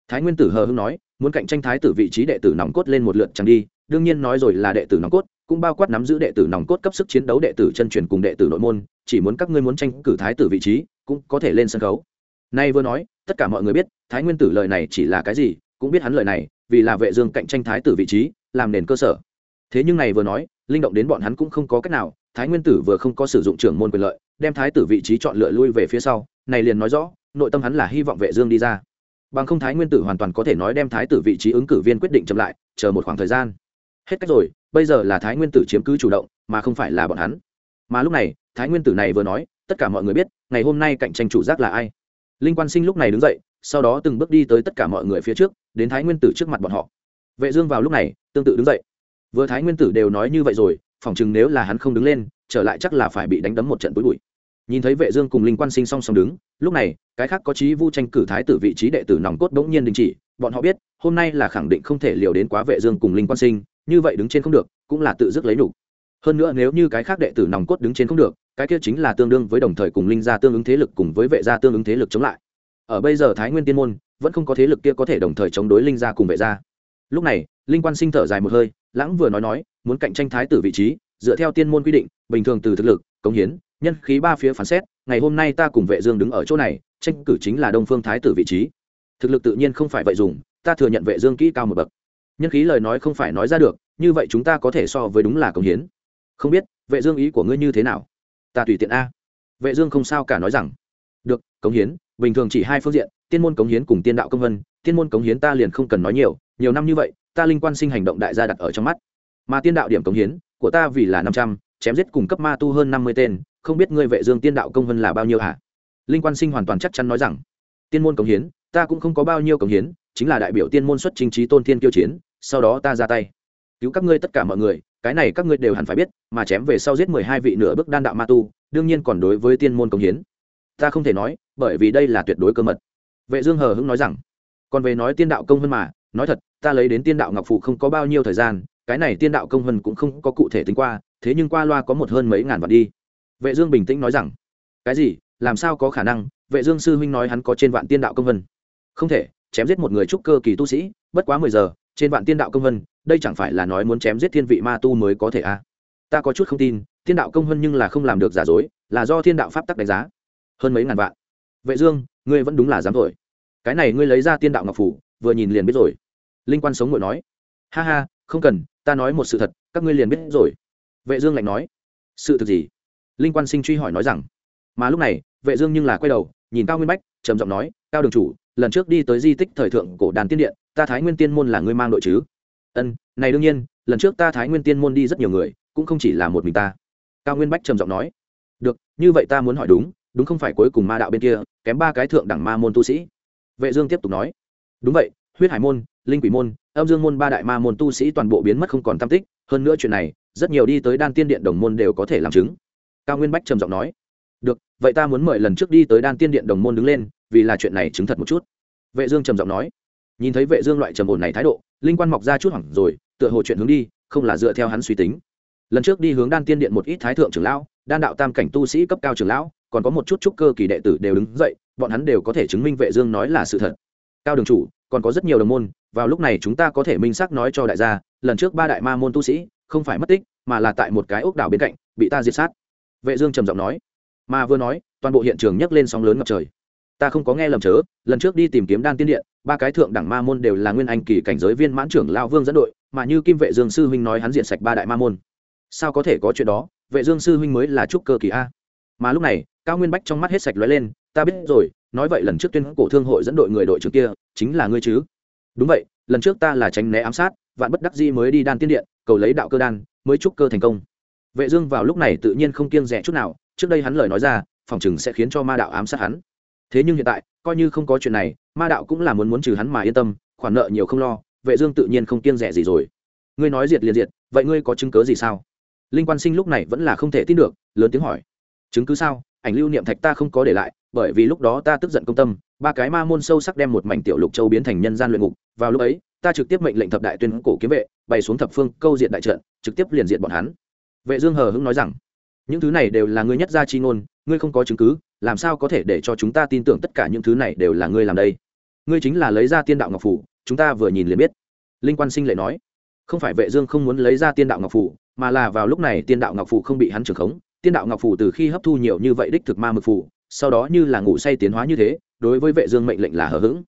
thái nguyên tử hờ hưng nói, muốn cạnh tranh thái tử vị trí đệ tử nòng cốt lên một lượt chẳng đi, đương nhiên nói rồi là đệ tử nòng cốt cũng bao quát nắm giữ đệ tử nòng cốt cấp sức chiến đấu đệ tử chân truyền cùng đệ tử nội môn, chỉ muốn các ngươi muốn tranh cử thái tử vị trí, cũng có thể lên sân khấu. Nay vừa nói, tất cả mọi người biết, thái nguyên tử lời này chỉ là cái gì, cũng biết hắn lời này, vì là vệ dương cạnh tranh thái tử vị trí, làm nền cơ sở. Thế nhưng này vừa nói, linh động đến bọn hắn cũng không có cách nào, thái nguyên tử vừa không có sử dụng trưởng môn quyền lợi, đem thái tử vị trí chọn lựa lui về phía sau, này liền nói rõ, nội tâm hắn là hy vọng vệ dương đi ra. Bằng không thái nguyên tử hoàn toàn có thể nói đem thái tử vị trí ứng cử viên quyết định chậm lại, chờ một khoảng thời gian. Hết cách rồi bây giờ là thái nguyên tử chiếm cứ chủ động, mà không phải là bọn hắn. Mà lúc này, thái nguyên tử này vừa nói, tất cả mọi người biết, ngày hôm nay cạnh tranh chủ giác là ai. Linh quan sinh lúc này đứng dậy, sau đó từng bước đi tới tất cả mọi người phía trước, đến thái nguyên tử trước mặt bọn họ. Vệ dương vào lúc này, tương tự đứng dậy. Vừa thái nguyên tử đều nói như vậy rồi phỏng chừng nếu là hắn không đứng lên, trở lại chắc là phải bị đánh đấm một trận bối bụi. Nhìn thấy vệ dương cùng linh quan sinh song song đứng, lúc này, cái khác có chí vu tranh cử thái tử vị trí đệ tử nòng cốt đống nhiên đình chỉ, bọn họ biết, hôm nay là khẳng định không thể liều đến quá vệ dương cùng linh quan sinh như vậy đứng trên không được, cũng là tự dứt lấy đủ hơn nữa nếu như cái khác đệ tử nòng cốt đứng trên không được, cái kia chính là tương đương với đồng thời cùng linh gia tương ứng thế lực cùng với vệ gia tương ứng thế lực chống lại. Ở bây giờ thái nguyên tiên môn, vẫn không có thế lực kia có thể đồng thời chống đối linh gia cùng vệ gia. Lúc này, linh quan sinh thở dài một hơi, lãng vừa nói nói, muốn cạnh tranh thái tử vị trí, dựa theo tiên môn quy định, bình thường từ thực lực công hiến, nhân khí ba phía phán xét, ngày hôm nay ta cùng vệ dương đứng ở chỗ này, tranh cử chính là đông phương thái tử vị trí. Thực lực tự nhiên không phải vậy dùng, ta thừa nhận vệ dương kỹ cao một bậc nhân khí lời nói không phải nói ra được, như vậy chúng ta có thể so với đúng là công hiến. Không biết, vệ dương ý của ngươi như thế nào? Ta tùy tiện a. Vệ dương không sao cả nói rằng. Được, cống hiến, bình thường chỉ hai phương diện, tiên môn cống hiến cùng tiên đạo công vân, tiên môn cống hiến ta liền không cần nói nhiều nhiều năm như vậy, ta linh quan sinh hành động đại gia đặt ở trong mắt. Mà tiên đạo điểm cống hiến, của ta vì là năm trăm, chém giết cùng cấp ma tu hơn năm mươi tên, không biết ngươi vệ dương tiên đạo công vân là bao nhiêu hả? Linh quan sinh hoàn toàn chắc chắn nói rằng, tiên môn cống hiến, ta cũng không có bao nhiêu cống hiến chính là đại biểu tiên môn xuất chính trí tôn thiên kiêu chiến, sau đó ta ra tay. Cứu các ngươi tất cả mọi người, cái này các ngươi đều hẳn phải biết, mà chém về sau giết mười hai vị nửa bước đan đạo ma tu, đương nhiên còn đối với tiên môn công hiến. Ta không thể nói, bởi vì đây là tuyệt đối cơ mật. Vệ dương hờ hững nói rằng, còn về nói tiên đạo công hơn mà, nói thật, ta lấy đến tiên đạo ngọc phụ không có bao nhiêu thời gian, cái này tiên đạo công hơn cũng không có cụ thể tính qua, thế nhưng qua loa có một hơn mấy ngàn vạn đi. Vệ dương bình tĩnh nói rằng, cái gì, làm sao có khả năng? Vệ dương sư huynh nói hắn có trên vạn tiên đạo công vân không thể chém giết một người trúc cơ kỳ tu sĩ, bất quá mười giờ, trên vạn tiên đạo công vân, đây chẳng phải là nói muốn chém giết thiên vị ma tu mới có thể à? Ta có chút không tin thiên đạo công vân nhưng là không làm được giả dối, là do thiên đạo pháp tắc đánh giá. Hơn mấy ngàn vạn. Vệ dương, ngươi vẫn đúng là dám thổi. Cái này ngươi lấy ra tiên đạo ngọc phủ, vừa nhìn liền biết rồi. Linh quan sống ngồi nói. Ha ha, không cần, ta nói một sự thật, các ngươi liền biết rồi. Vệ dương lạnh nói. Sự thật gì? Linh quan sinh truy hỏi nói rằng. Mà lúc này, vệ dương nhưng là quay đầu, nhìn cao nguyên bách, trầm giọng nói, cao đường chủ lần trước đi tới di tích thời thượng cổ đàn tiên điện, ta thái nguyên tiên môn là ngươi mang đội chứ? Ân, này đương nhiên, lần trước ta thái nguyên tiên môn đi rất nhiều người, cũng không chỉ là một mình ta. Cao nguyên bách trầm giọng nói. Được, như vậy ta muốn hỏi đúng đúng không phải cuối cùng ma đạo bên kia, kém ba cái thượng đẳng ma môn tu sĩ? Vệ dương tiếp tục nói. Đúng vậy, huyết hải môn, linh quỷ môn, âm dương môn ba đại ma môn tu sĩ toàn bộ biến mất không còn tam tích, hơn nữa chuyện này, rất nhiều đi tới đan tiên điện đồng môn đều có thể làm chứng. Cao nguyên bách trầm giọng nói. Được, vậy ta muốn mời lần trước đi tới đan tiên điện đồng môn đứng lên vì là chuyện này chứng thật một chút. Vệ dương trầm giọng nói. Nhìn thấy vệ dương loại trầm ổn này thái độ, linh quan mọc ra chút hoảng rồi, tựa hồ chuyện hướng đi, không là dựa theo hắn suy tính. Lần trước đi hướng đan tiên điện một ít thái thượng trưởng lão, đan đạo tam cảnh tu sĩ cấp cao trưởng lão, còn có một chút trúc cơ kỳ đệ tử đều đứng dậy, bọn hắn đều có thể chứng minh vệ dương nói là sự thật. Cao đường chủ, còn có rất nhiều đồng môn, vào lúc này chúng ta có thể minh xác nói cho đại gia, lần trước ba đại ma môn tu sĩ, không phải mất tích, mà là tại một cái ốc đảo bên cạnh, bị ta diệt sát. Vệ dương trầm giọng nói. Mà vừa nói, toàn bộ hiện trường nhấc lên sóng lớn ngập trời ta không có nghe lầm chớ, lần trước đi tìm kiếm đan tiên điện, ba cái thượng đẳng ma môn đều là nguyên anh kỳ cảnh giới viên mãn trưởng lao vương dẫn đội, mà như kim vệ dương sư huynh nói hắn diện sạch ba đại ma môn. Sao có thể có chuyện đó, vệ dương sư huynh mới là trúc cơ kỳ a. Mà lúc này, cao nguyên bách trong mắt hết sạch lóe lên, ta biết rồi, nói vậy lần trước tuyên cổ thương hội dẫn đội người đội trưởng kia, chính là ngươi chứ? Đúng vậy, lần trước ta là tránh né ám sát, vạn bất đắc Di mới đi đan tiên điện, cầu lấy đạo cơ đan, mới trúc cơ thành công. Vệ dương vào lúc này tự nhiên không kiêng dè chút nào, trước đây hắn lời nói ra, phòng chừng sẽ khiến cho ma đạo ám sát hắn thế nhưng hiện tại, coi như không có chuyện này, ma đạo cũng là muốn muốn trừ hắn mà yên tâm, khoản nợ nhiều không lo, vệ dương tự nhiên không kiêng rẻ gì rồi. Ngươi nói diệt liền diệt, vậy ngươi có chứng cứ gì sao? Linh quan sinh lúc này vẫn là không thể tin được, lớn tiếng hỏi. Chứng cứ sao? Ảnh lưu niệm thạch ta không có để lại, bởi vì lúc đó ta tức giận công tâm, ba cái ma môn sâu sắc đem một mảnh tiểu lục châu biến thành nhân gian luyện ngục, vào lúc ấy, ta trực tiếp mệnh lệnh thập đại tuyên cổ kiếm vệ, bày xuống thập phương câu diện đại trận, trực tiếp liền diện bọn hắn. Vệ dương hờ hững nói rằng, những thứ này đều là ngươi nhất gia chi ngôn, ngươi không có chứng cứ làm sao có thể để cho chúng ta tin tưởng tất cả những thứ này đều là ngươi làm đây? Ngươi chính là lấy ra tiên đạo ngọc phủ, chúng ta vừa nhìn liền biết. Linh quan sinh lại nói. Không phải vệ dương không muốn lấy ra tiên đạo ngọc phủ, mà là vào lúc này tiên đạo ngọc phủ không bị hắn trưởng khống, tiên đạo ngọc phủ từ khi hấp thu nhiều như vậy đích thực ma mực phủ, sau đó như là ngủ say tiến hóa như thế, đối với vệ dương mệnh lệnh là hờ hững.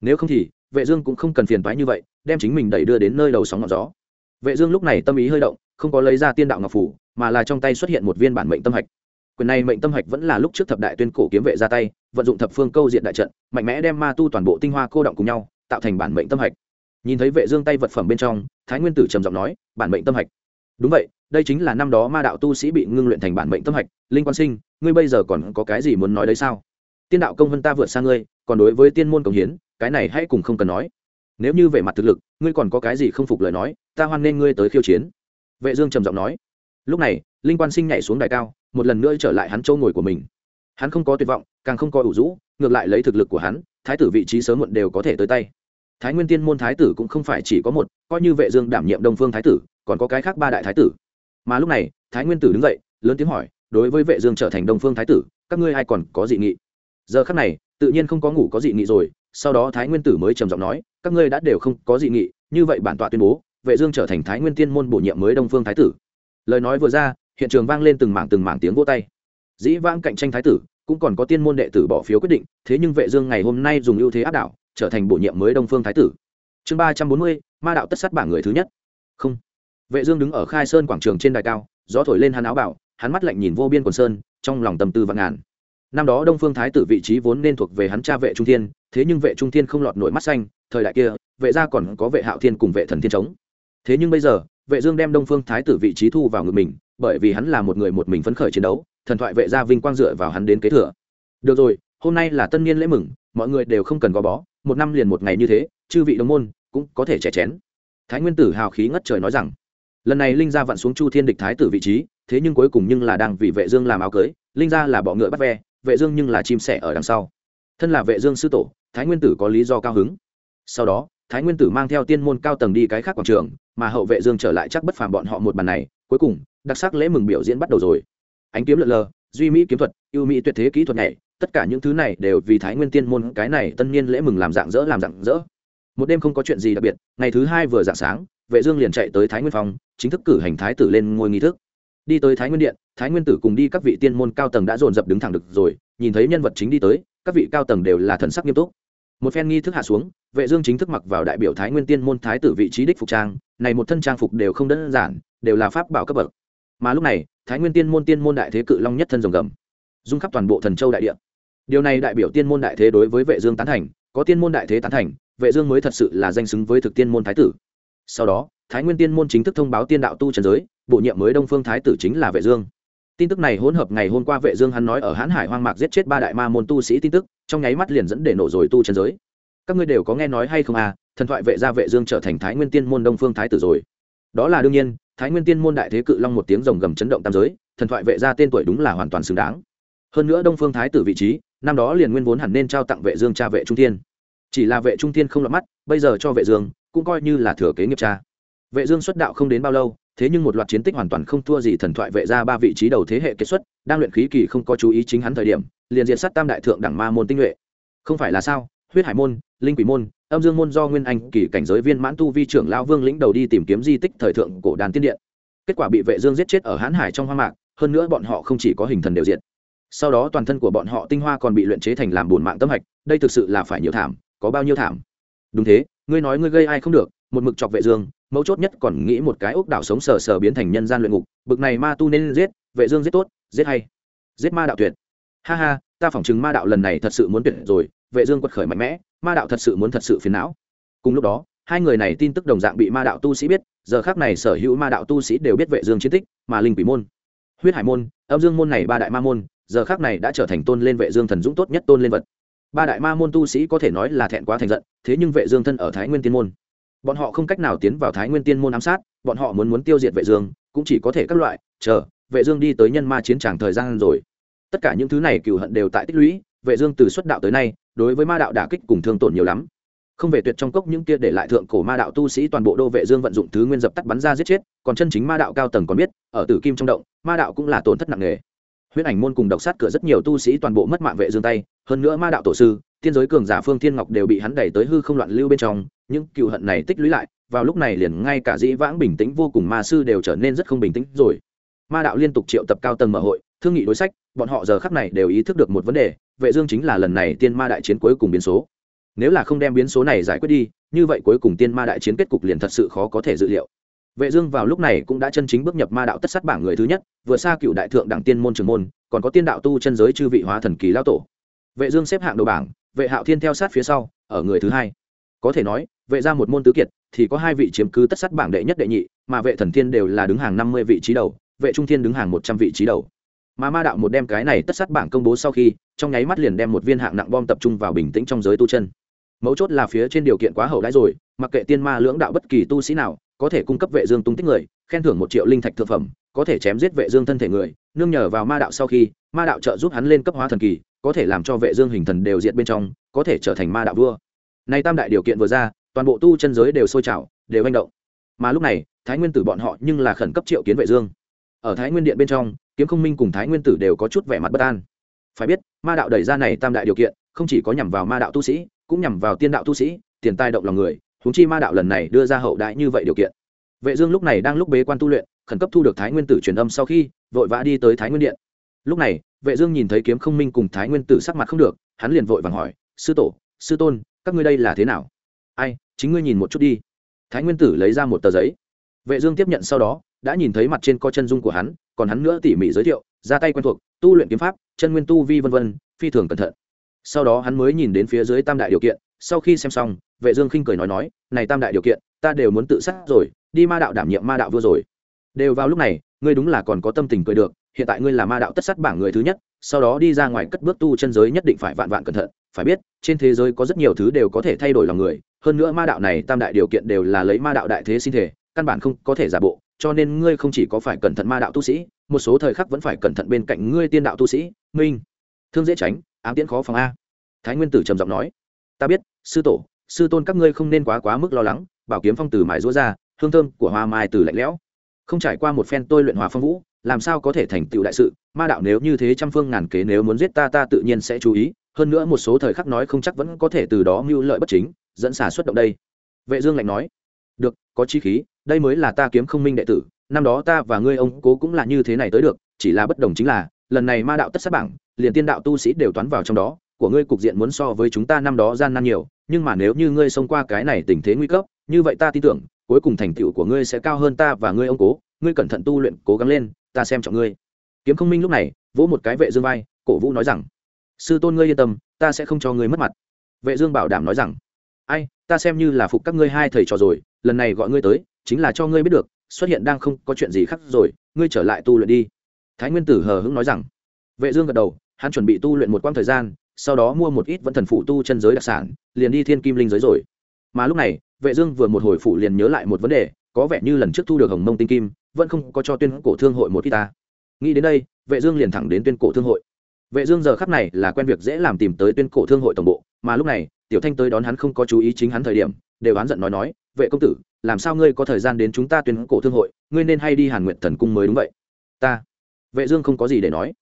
Nếu không thì, vệ dương cũng không cần phiền toái như vậy, đem chính mình đẩy đưa đến nơi đầu sóng ngọn gió. Vệ dương lúc này tâm ý hơi động, không có lấy ra tiên đạo ngọc phủ, mà là trong tay xuất hiện một viên bản mệnh tâm hạch quyền này mệnh tâm hạch vẫn là lúc trước thập đại tuyên cổ kiếm vệ ra tay, vận dụng thập phương câu diện đại trận, mạnh mẽ đem ma tu toàn bộ tinh hoa cô động cùng nhau, tạo thành bản mệnh tâm hạch. Nhìn thấy vệ dương tay vật phẩm bên trong, thái nguyên tử trầm giọng nói, bản mệnh tâm hạch. Đúng vậy, đây chính là năm đó ma đạo tu sĩ bị ngưng luyện thành bản mệnh tâm hạch, linh quan sinh, ngươi bây giờ còn có cái gì muốn nói đấy sao? Tiên đạo công vân ta vượt xa ngươi, còn đối với tiên môn công hiến, cái này hãy cùng không cần nói. Nếu như về mặt thực lực, ngươi còn có cái gì không phục lời nói, ta hoan nên ngươi tới khiêu chiến. Vệ dương trầm giọng nói. Lúc này, linh quan sinh nhảy xuống đài cao một lần nữa trở lại hắn châu ngồi của mình. Hắn không có tuyệt vọng, càng không có ủ rũ, ngược lại lấy thực lực của hắn, thái tử vị trí sớm muộn đều có thể tới tay. Thái nguyên tiên môn thái tử cũng không phải chỉ có một, coi như vệ dương đảm nhiệm đông phương thái tử, còn có cái khác ba đại thái tử. Mà lúc này, thái nguyên tử đứng dậy, lớn tiếng hỏi, đối với vệ dương trở thành đông phương thái tử, các ngươi ai còn có dị nghị? Giờ khắc này, tự nhiên không có ngủ có dị nghị rồi, sau đó thái nguyên tử mới trầm giọng nói, các ngươi đã đều không có dị nghị, như vậy bản tọa tuyên bố, vệ dương trở thành thái nguyên tiên môn bổ nhiệm mới đông phương thái tử. Lời nói vừa ra hiện trường vang lên từng mảng từng mảng tiếng vô tay. Dĩ vãng cạnh tranh thái tử, cũng còn có tiên môn đệ tử bỏ phiếu quyết định, thế nhưng vệ dương ngày hôm nay dùng ưu thế áp đảo, trở thành bổ nhiệm mới đông phương thái tử. Chương ba trăm bốn mươi, ma đạo tất sát bảng người thứ nhất. Không. Vệ dương đứng ở khai sơn quảng trường trên đài cao, gió thổi lên hắn áo bảo, hắn mắt lạnh nhìn vô biên quần sơn, trong lòng tâm tư vạn ngàn. Năm đó đông phương thái tử vị trí vốn nên thuộc về hắn cha vệ trung thiên, thế nhưng vệ trung thiên không lọt nổi mắt xanh, thời đại kia, vệ gia còn có vệ hạo thiên cùng vệ thần thiên chống. Thế nhưng bây giờ, vệ dương đem đông phương thái tử vị trí thu vào ngực mình bởi vì hắn là một người một mình phấn khởi chiến đấu, thần thoại vệ gia vinh quang dựa vào hắn đến kế thừa. Được rồi, hôm nay là tân niên lễ mừng, mọi người đều không cần gò bó, một năm liền một ngày như thế, chư vị đồng môn cũng có thể trẻ chén. Thái nguyên tử hào khí ngất trời nói rằng, lần này linh gia vặn xuống chu thiên địch thái tử vị trí, thế nhưng cuối cùng nhưng là đang vì vệ dương làm áo cưới, linh gia là bọ ngựa bắt ve, vệ dương nhưng là chim sẻ ở đằng sau. Thân là vệ dương sư tổ, thái nguyên tử có lý do cao hứng. Sau đó thái nguyên tử mang theo tiên môn cao tầng đi cái khác quảng trường, mà hậu vệ dương trở lại chắc bất phàm bọn họ một bàn này, cuối cùng, đặc sắc lễ mừng biểu diễn bắt đầu rồi. Ánh kiếm lượn lờ, duy mỹ kiếm thuật, ưu mỹ tuyệt thế kỹ thuật này tất cả những thứ này đều vì thái nguyên tiên môn cái này tân niên lễ mừng làm dạng dỡ, làm dạng dỡ. Một đêm không có chuyện gì đặc biệt, ngày thứ hai vừa dạng sáng, vệ dương liền chạy tới thái nguyên phòng, chính thức cử hành thái tử lên ngôi nghi thức. Đi tới thái nguyên điện, thái nguyên tử cùng đi các vị tiên môn cao tầng đã dồn dập đứng thẳng được rồi, nhìn thấy nhân vật chính đi tới, các vị cao tầng đều là thần sắc nghiêm túc một phen nghi thức hạ xuống, vệ dương chính thức mặc vào đại biểu thái nguyên tiên môn thái tử vị trí đích phục trang, này một thân trang phục đều không đơn giản, đều là pháp bảo cấp bậc. Mà lúc này, thái nguyên tiên môn tiên môn đại thế cự long nhất thân rồng gầm, dung khắp toàn bộ thần châu đại địa. Điều này đại biểu tiên môn đại thế đối với vệ dương tán thành, có tiên môn đại thế tán thành, vệ dương mới thật sự là danh xứng với thực tiên môn thái tử. Sau đó, thái nguyên tiên môn chính thức thông báo tiên đạo tu trần giới, bổ nhiệm mới đông phương thái tử chính là vệ dương. Tin tức này hỗn hợp ngày hôm qua vệ dương hắn nói ở hán hải hoang mạc giết chết ba đại ma môn tu sĩ tin tức trong nháy mắt liền dẫn để nổ rồi tu chân giới. Các ngươi đều có nghe nói hay không à thần thoại vệ gia vệ dương trở thành thái nguyên tiên môn đông phương thái tử rồi. Đó là đương nhiên, thái nguyên tiên môn đại thế cự long một tiếng rồng gầm chấn động tam giới, thần thoại vệ gia tên tuổi đúng là hoàn toàn xứng đáng. Hơn nữa đông phương thái tử vị trí, năm đó liền nguyên vốn hẳn nên trao tặng vệ dương cha vệ trung thiên. Chỉ là vệ trung thiên không lọt mắt, bây giờ cho vệ dương, cũng coi như là thừa kế nghiệp cha vệ dương xuất đạo không đến bao lâu, thế nhưng một loạt chiến tích hoàn toàn không thua gì thần thoại vệ gia ba vị trí đầu thế hệ kết xuất, đang luyện khí kỳ không có chú ý chính hắn thời điểm, liền diện sát tam đại thượng đẳng ma môn tinh luyện. không phải là sao, huyết hải môn, linh quỷ môn, âm dương môn do nguyên anh kỳ cảnh giới viên mãn tu vi trưởng lão vương lĩnh đầu đi tìm kiếm di tích thời thượng cổ đàn tiên điện. Kết quả bị vệ dương giết chết ở hán hải trong hoa mạc, hơn nữa bọn họ không chỉ có hình thần đều diện sau đó toàn thân của bọn họ tinh hoa còn bị luyện chế thành làm bùn mạng tâm hạch, đây thực sự là phải nhiều thảm, có bao nhiêu thảm? Đúng thế, ngươi nói ngươi gây ai không được, một mực chọc vệ dương mấu chốt nhất còn nghĩ một cái ốc đảo sống sờ sờ biến thành nhân gian luyện ngục, bực này ma tu nên giết, vệ dương giết tốt, giết hay, giết ma đạo tuyệt. Ha ha, ta phỏng chứng ma đạo lần này thật sự muốn tuyệt rồi, vệ dương quật khởi mạnh mẽ, ma đạo thật sự muốn thật sự phiền não. Cùng lúc đó, hai người này tin tức đồng dạng bị ma đạo tu sĩ biết, giờ khắc này sở hữu ma đạo tu sĩ đều biết vệ dương chiến tích mà linh quỷ môn, huyết hải môn, âm dương môn này ba đại ma môn, giờ khắc này đã trở thành tôn lên vệ dương thần dũng tốt nhất tôn lên vật. Ba đại ma môn tu sĩ có thể nói là thẹn quá thành giận, thế nhưng vệ dương thân ở thái nguyên tiên môn bọn họ không cách nào tiến vào thái nguyên tiên môn ám sát, bọn họ muốn muốn tiêu diệt vệ dương, cũng chỉ có thể các loại, chờ, vệ dương đi tới nhân ma chiến tràng thời gian rồi. Tất cả những thứ này cựu hận đều tại tích lũy, vệ dương từ xuất đạo tới nay, đối với ma đạo đả kích cùng thương tổn nhiều lắm. Không về tuyệt trong cốc những kia để lại thượng cổ ma đạo tu sĩ toàn bộ đô vệ dương vận dụng thứ nguyên dập tắt bắn ra giết chết, còn chân chính ma đạo cao tầng còn biết, ở tử kim trong động, ma đạo cũng là tổn thất nặng nề. Huyết ảnh môn cùng độc sát cửa rất nhiều tu sĩ toàn bộ mất mạng vệ dương tay, hơn nữa ma đạo tổ sư, tiên giới cường giả phương thiên ngọc đều bị hắn đẩy tới hư không loạn lưu bên trong những cựu hận này tích lũy lại, vào lúc này liền ngay cả dĩ vãng bình tĩnh vô cùng ma sư đều trở nên rất không bình tĩnh rồi. Ma đạo liên tục triệu tập cao tầng mở hội, thương nghị đối sách, bọn họ giờ khắc này đều ý thức được một vấn đề, vệ dương chính là lần này tiên ma đại chiến cuối cùng biến số. Nếu là không đem biến số này giải quyết đi, như vậy cuối cùng tiên ma đại chiến kết cục liền thật sự khó có thể dự liệu. Vệ dương vào lúc này cũng đã chân chính bước nhập ma đạo tất sát bảng người thứ nhất, vừa xa cựu đại thượng đẳng tiên môn trường môn, còn có tiên đạo tu chân giới chư vị hóa thần kỳ lao tổ. Vệ dương xếp hạng đầu bảng, vệ hạo thiên theo sát phía sau, ở người thứ hai. Có thể nói vệ ra một môn tứ kiệt, thì có hai vị chiếm cứ tất sát bảng đệ nhất đệ nhị, mà vệ thần thiên đều là đứng hàng năm mươi vị trí đầu, vệ trung thiên đứng hàng một trăm vị trí đầu. Mà ma đạo một đem cái này tất sát bảng công bố sau khi, trong nháy mắt liền đem một viên hạng nặng bom tập trung vào bình tĩnh trong giới tu chân. Mấu chốt là phía trên điều kiện quá hậu đãi rồi, mặc kệ tiên ma lưỡng đạo bất kỳ tu sĩ nào, có thể cung cấp vệ dương tung tích người, khen thưởng một triệu linh thạch thượng phẩm, có thể chém giết vệ dương thân thể người, nương nhờ vào ma đạo sau khi, ma đạo trợ giúp hắn lên cấp hóa thần kỳ, có thể làm cho vệ dương hình thần đều diệt bên trong, có thể trở thành ma đạo vua. Nay tam đại điều kiện vừa ra toàn bộ tu chân giới đều sôi trào, đều manh động. Mà lúc này, thái nguyên tử bọn họ nhưng là khẩn cấp triệu kiến vệ dương. Ở thái nguyên điện bên trong, kiếm không minh cùng thái nguyên tử đều có chút vẻ mặt bất an. Phải biết, ma đạo đẩy ra này tam đại điều kiện, không chỉ có nhằm vào ma đạo tu sĩ, cũng nhằm vào tiên đạo tu sĩ, tiền tài động lòng người, huống chi ma đạo lần này đưa ra hậu đại như vậy điều kiện. Vệ dương lúc này đang lúc bế quan tu luyện, khẩn cấp thu được thái nguyên tử truyền âm sau khi, vội vã đi tới thái nguyên điện. Lúc này, vệ dương nhìn thấy kiếm không minh cùng thái nguyên tử sắc mặt không được, hắn liền vội vàng hỏi, sư tổ, sư tôn, các ngươi đây là thế nào? Ai, chính ngươi nhìn một chút đi. Thái nguyên tử lấy ra một tờ giấy. Vệ dương tiếp nhận sau đó, đã nhìn thấy mặt trên có chân dung của hắn, còn hắn nữa tỉ mỉ giới thiệu, ra tay quen thuộc, tu luyện kiếm pháp, chân nguyên tu vi vân vân, phi thường cẩn thận. Sau đó hắn mới nhìn đến phía dưới tam đại điều kiện, sau khi xem xong, vệ dương khinh cười nói nói, này tam đại điều kiện, ta đều muốn tự sát rồi, đi ma đạo đảm nhiệm ma đạo vua rồi. Đều vào lúc này, ngươi đúng là còn có tâm tình cười được, hiện tại ngươi là ma đạo tất sát bảng người thứ nhất, sau đó đi ra ngoài cất bước tu chân giới nhất định phải vạn vạn cẩn thận. Phải biết, trên thế giới có rất nhiều thứ đều có thể thay đổi lòng người hơn nữa ma đạo này tam đại điều kiện đều là lấy ma đạo đại thế sinh thể, căn bản không có thể giả bộ, cho nên ngươi không chỉ có phải cẩn thận ma đạo tu sĩ, một số thời khắc vẫn phải cẩn thận bên cạnh ngươi tiên đạo tu sĩ. Minh. Thương dễ tránh, ám tiễn khó phòng a. Thái nguyên tử trầm giọng nói. Ta biết, sư tổ, sư tôn các ngươi không nên quá quá mức lo lắng, bảo kiếm phong từ mài rũa ra, hương thơm của hoa mai từ lạnh lẽo. Không trải qua một phen tôi luyện hòa phong vũ, làm sao có thể thành tựu đại sự? Ma đạo nếu như thế trăm phương ngàn kế nếu muốn giết ta ta tự nhiên sẽ chú ý. Hơn nữa một số thời khắc nói không chắc vẫn có thể từ đó mưu lợi bất chính dẫn xả xuất động đây. Vệ dương lạnh nói, được, có chi khí, đây mới là ta kiếm không minh đệ tử, năm đó ta và ngươi ông cố cũng là như thế này tới được, chỉ là bất đồng chính là, lần này ma đạo tất sát bảng, liền tiên đạo tu sĩ đều toán vào trong đó, của ngươi cục diện muốn so với chúng ta năm đó gian nan nhiều, nhưng mà nếu như ngươi xông qua cái này tình thế nguy cấp, như vậy ta tin tưởng, cuối cùng thành tựu của ngươi sẽ cao hơn ta và ngươi ông cố, ngươi cẩn thận tu luyện, cố gắng lên, ta xem trọng ngươi. Kiếm không minh lúc này, vỗ một cái vệ dương vai, cổ vũ nói rằng, sư tôn ngươi yên tâm, ta sẽ không cho ngươi mất mặt. Vệ dương bảo đảm nói rằng ai, ta xem như là phục các ngươi hai thầy trò rồi, lần này gọi ngươi tới, chính là cho ngươi biết được, xuất hiện đang không có chuyện gì khác rồi, ngươi trở lại tu luyện đi. Thái nguyên tử hờ hững nói rằng. Vệ dương gật đầu, hắn chuẩn bị tu luyện một quãng thời gian, sau đó mua một ít vẫn thần phụ tu chân giới đặc sản, liền đi thiên kim linh giới rồi. Mà lúc này, vệ dương vừa một hồi phụ liền nhớ lại một vấn đề, có vẻ như lần trước thu được hồng mông tinh kim, vẫn không có cho tuyên cổ thương hội một ít ta. Nghĩ đến đây, vệ dương liền thẳng đến tuyên cổ thương hội vệ dương giờ khắc này là quen việc dễ làm tìm tới tuyên cổ thương hội tổng bộ, mà lúc này, tiểu thanh tới đón hắn không có chú ý chính hắn thời điểm, đều oán giận nói nói, vệ công tử, làm sao ngươi có thời gian đến chúng ta tuyên cổ thương hội, ngươi nên hay đi hàn Nguyệt thần cung mới đúng vậy. Ta. Vệ dương không có gì để nói.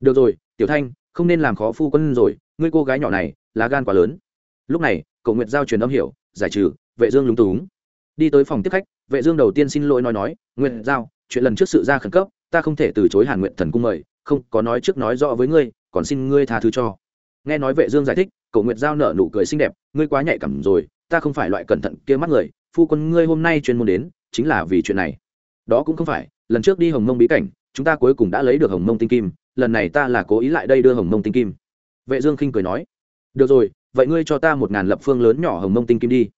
Được rồi, tiểu thanh, không nên làm khó phu quân rồi, ngươi cô gái nhỏ này, lá gan quá lớn. Lúc này, Cổ nguyệt giao truyền âm hiểu, giải trừ, vệ dương lúng túng. Đi tới phòng tiếp khách, vệ dương đầu tiên xin lỗi nói nói, nguyệt giao, chuyện lần trước sự ra khẩn cấp, ta không thể từ chối hàn Nguyệt thần cung mời, không có nói trước nói rõ với ngươi còn xin ngươi tha thứ cho. Nghe nói vệ dương giải thích cậu nguyệt giao nở nụ cười xinh đẹp, ngươi quá nhạy cảm rồi, ta không phải loại cẩn thận kia mắt người, phu quân ngươi hôm nay chuyên môn đến, chính là vì chuyện này. Đó cũng không phải, lần trước đi hồng mông bí cảnh, chúng ta cuối cùng đã lấy được hồng mông tinh kim, lần này ta là cố ý lại đây đưa hồng mông tinh kim. Vệ dương khinh cười nói, được rồi, vậy ngươi cho ta một ngàn lập phương lớn nhỏ hồng mông tinh kim đi.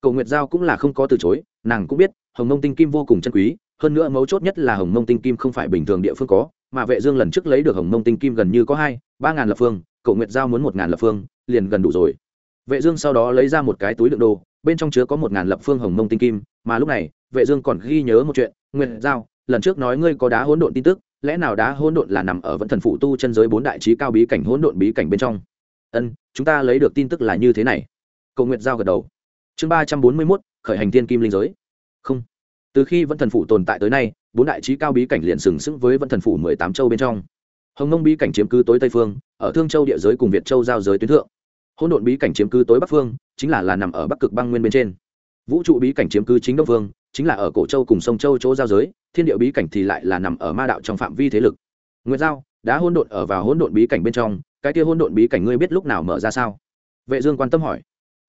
Cầu nguyệt giao cũng là không có từ chối, nàng cũng biết, hồng mông tinh kim vô cùng chân quý, hơn nữa mấu chốt nhất là hồng mông tinh kim không phải bình thường địa phương có mà vệ dương lần trước lấy được hồng mông tinh kim gần như có hai ba ngàn lập phương cậu nguyệt giao muốn một ngàn lập phương liền gần đủ rồi. Vệ dương sau đó lấy ra một cái túi đựng đồ bên trong chứa có một ngàn lập phương hồng mông tinh kim mà lúc này vệ dương còn ghi nhớ một chuyện nguyệt giao lần trước nói ngươi có đá hỗn độn tin tức lẽ nào đá hỗn độn là nằm ở vận thần phụ tu chân giới bốn đại trí cao bí cảnh hỗn độn bí cảnh bên trong? Ân chúng ta lấy được tin tức là như thế này. Cậu nguyệt giao gật đầu. Chương ba trăm bốn mươi 341, khởi hành tiên kim linh giới. Không từ khi vân thần phủ tồn tại tới nay, bốn đại trí cao bí cảnh liền sừng sững với vân thần phủ mười tám châu bên trong. Hồng nông bí cảnh chiếm cứ tối tây phương, ở thương châu địa giới cùng việt châu giao giới tuyến thượng. Hỗn độn bí cảnh chiếm cứ tối bắc phương, chính là là nằm ở bắc cực băng nguyên bên trên. Vũ trụ bí cảnh chiếm cứ chính đông phương, chính là ở cổ châu cùng sông châu chỗ giao giới, thiên địa bí cảnh thì lại là nằm ở ma đạo trong phạm vi thế lực. Nguyệt giao đã hỗn độn ở vào hỗn độn bí cảnh bên trong, cái kia hỗn độn bí cảnh ngươi biết lúc nào mở ra sao? Vệ dương quan tâm hỏi.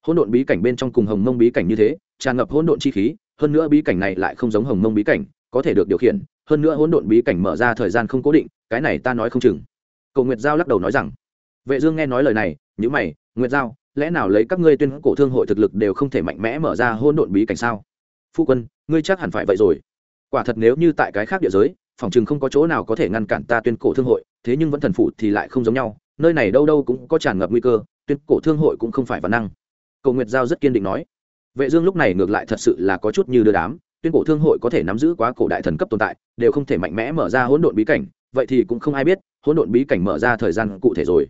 Hỗn độn bí cảnh bên trong cùng hồng mông bí cảnh như thế, tràn ngập hỗn độn chi khí hơn nữa bí cảnh này lại không giống hồng mông bí cảnh, có thể được điều khiển, hơn nữa hỗn độn bí cảnh mở ra thời gian không cố định, cái này ta nói không chừng. Cầu nguyệt giao lắc đầu nói rằng, vệ dương nghe nói lời này, nhíu mày, nguyệt giao, lẽ nào lấy các ngươi tuyên cổ thương hội thực lực đều không thể mạnh mẽ mở ra hỗn độn bí cảnh sao? Phu quân, ngươi chắc hẳn phải vậy rồi. Quả thật nếu như tại cái khác địa giới, phòng chừng không có chỗ nào có thể ngăn cản ta tuyên cổ thương hội, thế nhưng vẫn thần phụ thì lại không giống nhau, nơi này đâu đâu cũng có tràn ngập nguy cơ, tuyên cổ thương hội cũng không phải văn năng. Cầu nguyệt giao rất kiên định nói vệ dương lúc này ngược lại thật sự là có chút như đưa đám, tuyên cổ thương hội có thể nắm giữ quá cổ đại thần cấp tồn tại, đều không thể mạnh mẽ mở ra hỗn độn bí cảnh, vậy thì cũng không ai biết, hỗn độn bí cảnh mở ra thời gian cụ thể rồi.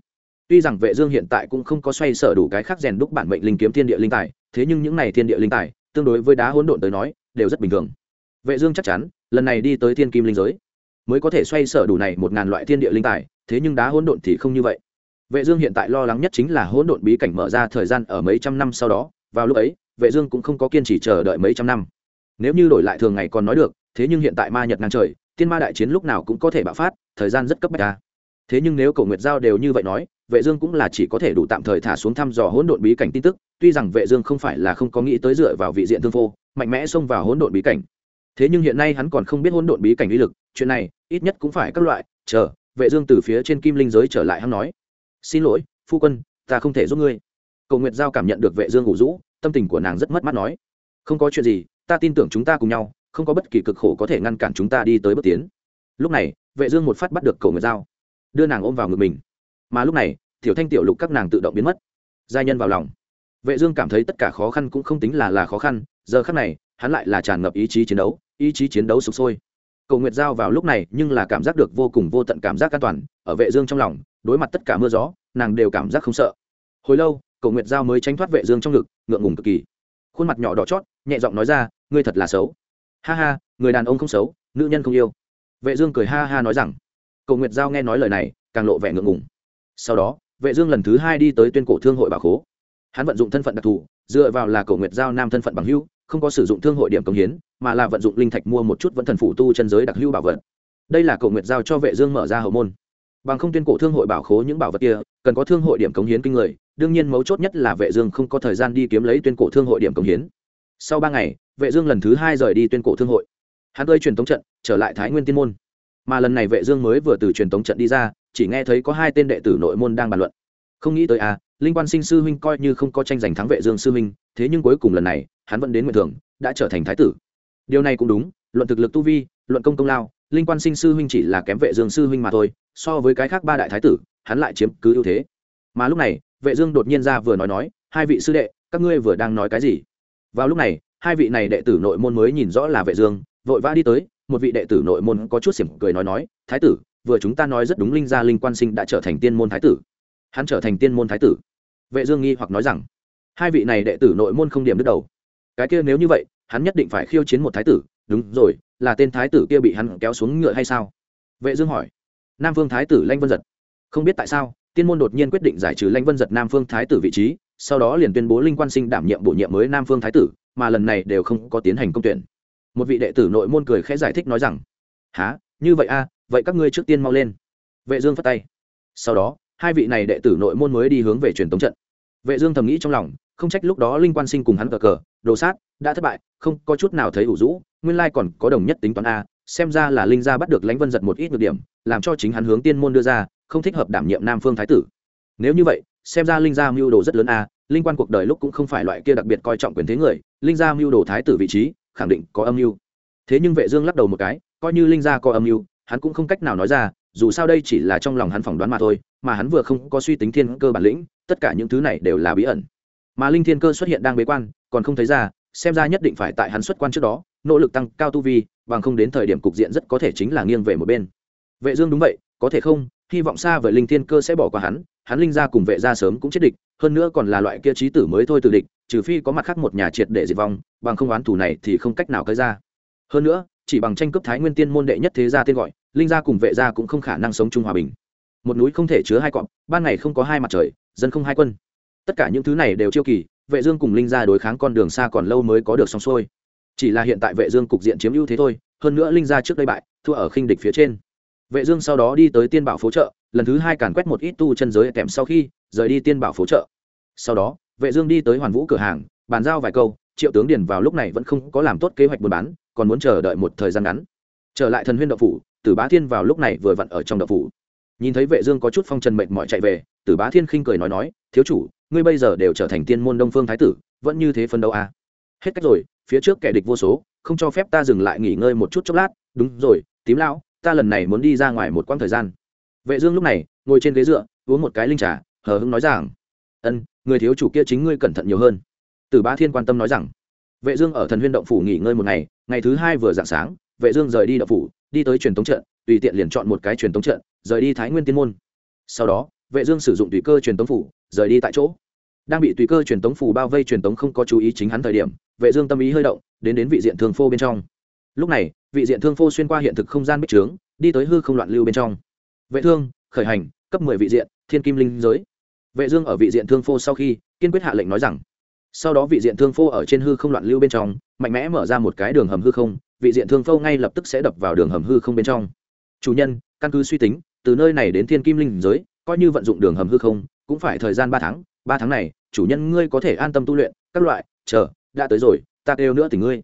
Tuy rằng vệ dương hiện tại cũng không có xoay sở đủ cái khác rèn đúc bản mệnh linh kiếm thiên địa linh tài, thế nhưng những này thiên địa linh tài, tương đối với đá hỗn độn tới nói, đều rất bình thường. Vệ dương chắc chắn, lần này đi tới thiên kim linh giới, mới có thể xoay sở đủ này một ngàn loại thiên địa linh tài, thế nhưng đá hỗn độn thì không như vậy. Vệ dương hiện tại lo lắng nhất chính là hỗn độn bí cảnh mở ra thời gian ở mấy trăm năm sau đó, vào lúc ấy vệ dương cũng không có kiên trì chờ đợi mấy trăm năm. Nếu như đổi lại thường ngày còn nói được, thế nhưng hiện tại ma nhật ngang trời, tiên ma đại chiến lúc nào cũng có thể bạo phát, thời gian rất cấp bách ta thế nhưng nếu cổ nguyệt giao đều như vậy nói, vệ dương cũng là chỉ có thể đủ tạm thời thả xuống thăm dò hỗn độn bí cảnh tin tức, tuy rằng vệ dương không phải là không có nghĩ tới dựa vào vị diện thương phô mạnh mẽ xông vào hỗn độn bí cảnh. Thế nhưng hiện nay hắn còn không biết hỗn độn bí cảnh uy lực, chuyện này, ít nhất cũng phải các loại, chờ, vệ dương từ phía trên kim linh giới trở lại hắn nói. Xin lỗi, phu quân, ta không thể giúp ngươi. Cầu nguyệt giao cảm nhận được vệ dương ngủ rũ tâm tình của nàng rất mất mát nói không có chuyện gì ta tin tưởng chúng ta cùng nhau không có bất kỳ cực khổ có thể ngăn cản chúng ta đi tới bước tiến. Lúc này vệ dương một phát bắt được cầu nguyệt dao, đưa nàng ôm vào ngực mình. Mà lúc này tiểu thanh tiểu lục các nàng tự động biến mất gia nhân vào lòng. Vệ dương cảm thấy tất cả khó khăn cũng không tính là là khó khăn giờ khắc này hắn lại là tràn ngập ý chí chiến đấu ý chí chiến đấu sục sôi. Cầu nguyệt giao vào lúc này nhưng là cảm giác được vô cùng vô tận cảm giác an toàn ở vệ dương trong lòng đối mặt tất cả mưa gió nàng đều cảm giác không sợ. Hồi lâu cầu nguyệt giao mới tránh thoát vệ dương trong ngực, ngượng ngùng cực kỳ. Khuôn mặt nhỏ đỏ chót, nhẹ giọng nói ra, ngươi thật là xấu. Ha ha, người đàn ông không xấu, nữ nhân không yêu. Vệ dương cười ha ha nói rằng. Cầu nguyệt giao nghe nói lời này, càng lộ vẻ ngượng ngùng. Sau đó, vệ dương lần thứ hai đi tới tuyên cổ thương hội bảo khố. Hắn vận dụng thân phận đặc thù, dựa vào là cầu nguyệt giao nam thân phận bằng hữu, không có sử dụng thương hội điểm công hiến, mà là vận dụng linh thạch mua một chút vẫn thần phụ tu chân giới đặc hữu bảo vật. Đây là cầu nguyệt giao cho vệ dương mở ra hậu môn. Bằng không tuyên cổ thương hội bảo khố những bảo vật kia, cần có thương hội điểm cống hiến kinh người đương nhiên mấu chốt nhất là vệ dương không có thời gian đi kiếm lấy tuyên cổ thương hội điểm công hiến. Sau ba ngày, vệ dương lần thứ hai rời đi tuyên cổ thương hội. Hắn tới truyền tống trận, trở lại thái nguyên tiên môn. Mà lần này vệ dương mới vừa từ truyền tống trận đi ra, chỉ nghe thấy có hai tên đệ tử nội môn đang bàn luận. Không nghĩ tới à linh quan sinh sư huynh coi như không có tranh giành thắng vệ dương sư huynh, thế nhưng cuối cùng lần này, hắn vẫn đến nguyện thường đã trở thành thái tử. Điều này cũng đúng, luận thực lực tu vi, luận công công lao, linh quan sinh sư huynh chỉ là kém vệ dương sư huynh mà thôi, so với cái khác ba đại thái tử, hắn lại chiếm cứ ưu thế. Mà lúc này vệ dương đột nhiên ra vừa nói nói, hai vị sư đệ, các ngươi vừa đang nói cái gì? Vào lúc này, hai vị này đệ tử nội môn mới nhìn rõ là vệ dương, vội vã đi tới, một vị đệ tử nội môn có chút xỉm cười nói nói, thái tử, vừa chúng ta nói rất đúng linh gia linh quan sinh đã trở thành tiên môn thái tử. Hắn trở thành tiên môn thái tử. Vệ dương nghi hoặc nói rằng, hai vị này đệ tử nội môn không điểm đứt đầu. Cái kia nếu như vậy, hắn nhất định phải khiêu chiến một thái tử. Đúng rồi, là tên thái tử kia bị hắn kéo xuống ngựa hay sao? Vệ dương hỏi. Nam Vương thái tử lanh vân giật. Không biết tại sao tiên môn đột nhiên quyết định giải trừ lãnh vân giật nam phương thái tử vị trí sau đó liền tuyên bố linh quan sinh đảm nhiệm bổ nhiệm mới nam phương thái tử mà lần này đều không có tiến hành công tuyển. Một vị đệ tử nội môn cười khẽ giải thích nói rằng há như vậy a à, vậy các ngươi trước tiên mau lên. Vệ dương phất tay. Sau đó hai vị này đệ tử nội môn mới đi hướng về truyền tống trận. Vệ dương thầm nghĩ trong lòng không trách lúc đó linh quan sinh cùng hắn cờ cờ đồ sát đã thất bại không có chút nào thấy ủ rũ nguyên lai còn có đồng nhất tính toán a xem ra là linh gia bắt được lãnh vân giật một ít nhược điểm làm cho chính hắn hướng tiên môn đưa ra không thích hợp đảm nhiệm nam phương thái tử. Nếu như vậy, xem ra linh gia mưu đồ rất lớn a, linh quan cuộc đời lúc cũng không phải loại kia đặc biệt coi trọng quyền thế người, linh gia mưu đồ thái tử vị trí, khẳng định có âm mưu. Thế nhưng vệ dương lắc đầu một cái, coi như linh gia có âm mưu, hắn cũng không cách nào nói ra, dù sao đây chỉ là trong lòng hắn phỏng đoán mà thôi, mà hắn vừa không có suy tính thiên cơ bản lĩnh, tất cả những thứ này đều là bí ẩn. Mà linh thiên cơ xuất hiện đang bế quan, còn không thấy ra, xem ra nhất định phải tại hắn xuất quan trước đó, nỗ lực tăng cao tu vi, bằng không đến thời điểm cục diện rất có thể chính là nghiêng về một bên. Vệ dương đúng vậy, có thể không? Hy vọng xa vời linh thiên cơ sẽ bỏ qua hắn hắn linh gia cùng vệ gia sớm cũng chết địch, hơn nữa còn là loại kia trí tử mới thôi từ địch, trừ phi có mặt khác một nhà triệt để diệt vong, bằng không oán thủ này thì không cách nào cởi ra. Hơn nữa, chỉ bằng tranh cướp thái nguyên tiên môn đệ nhất thế gia tên gọi, linh gia cùng vệ gia cũng không khả năng sống chung hòa bình. Một núi không thể chứa hai cọp, ban ngày không có hai mặt trời, dân không hai quân. Tất cả những thứ này đều chiêu kỳ, vệ dương cùng linh gia đối kháng con đường xa còn lâu mới có được xong xuôi. Chỉ là hiện tại vệ dương cục diện chiếm ưu thế thôi, hơn nữa linh gia trước đây bại, thua ở khinh địch phía trên vệ dương sau đó đi tới tiên bảo phố chợ, lần thứ hai càn quét một ít tu chân giới kèm sau khi rời đi tiên bảo phố chợ. Sau đó, vệ dương đi tới hoàn vũ cửa hàng, bàn giao vài câu, triệu tướng điền vào lúc này vẫn không có làm tốt kế hoạch buôn bán, còn muốn chờ đợi một thời gian ngắn. Trở lại thần huyên đậu phủ, tử bá thiên vào lúc này vừa vặn ở trong đậu phủ. Nhìn thấy vệ dương có chút phong trần mệt mỏi chạy về, tử bá thiên khinh cười nói nói, thiếu chủ, ngươi bây giờ đều trở thành tiên môn đông phương thái tử, vẫn như thế phân đấu à? Hết cách rồi, phía trước kẻ địch vô số, không cho phép ta dừng lại nghỉ ngơi một chút chốc lát. Đúng rồi, tím lão ta lần này muốn đi ra ngoài một quãng thời gian. Vệ dương lúc này, ngồi trên ghế dựa, uống một cái linh trà, hờ hững nói rằng, ân, người thiếu chủ kia chính ngươi cẩn thận nhiều hơn. Tử bá thiên quan tâm nói rằng, vệ dương ở thần huyên động phủ nghỉ ngơi một ngày ngày thứ hai vừa dạng sáng, vệ dương rời đi động phủ, đi tới truyền tống trận, tùy tiện liền chọn một cái truyền tống trận, rời đi thái nguyên tiên môn. Sau đó, vệ dương sử dụng tùy cơ truyền tống phủ, rời đi tại chỗ. Đang bị tùy cơ truyền tống phủ bao vây truyền tống không có chú ý chính hắn thời điểm, vệ dương tâm ý hơi động, đến đến vị diện thường phô bên trong lúc này, vị diện thương phô xuyên qua hiện thực không gian bích trướng, đi tới hư không loạn lưu bên trong. Vệ thương, khởi hành, cấp 10 vị diện, thiên kim linh giới. Vệ dương ở vị diện thương phô sau khi, kiên quyết hạ lệnh nói rằng, sau đó vị diện thương phô ở trên hư không loạn lưu bên trong, mạnh mẽ mở ra một cái đường hầm hư không, vị diện thương phô ngay lập tức sẽ đập vào đường hầm hư không bên trong. Chủ nhân, căn cứ suy tính, từ nơi này đến thiên kim linh giới, coi như vận dụng đường hầm hư không, cũng phải thời gian ba tháng. Ba tháng này, chủ nhân ngươi có thể an tâm tu luyện, các loại, chờ, đã tới rồi, ta kêu nữa thì ngươi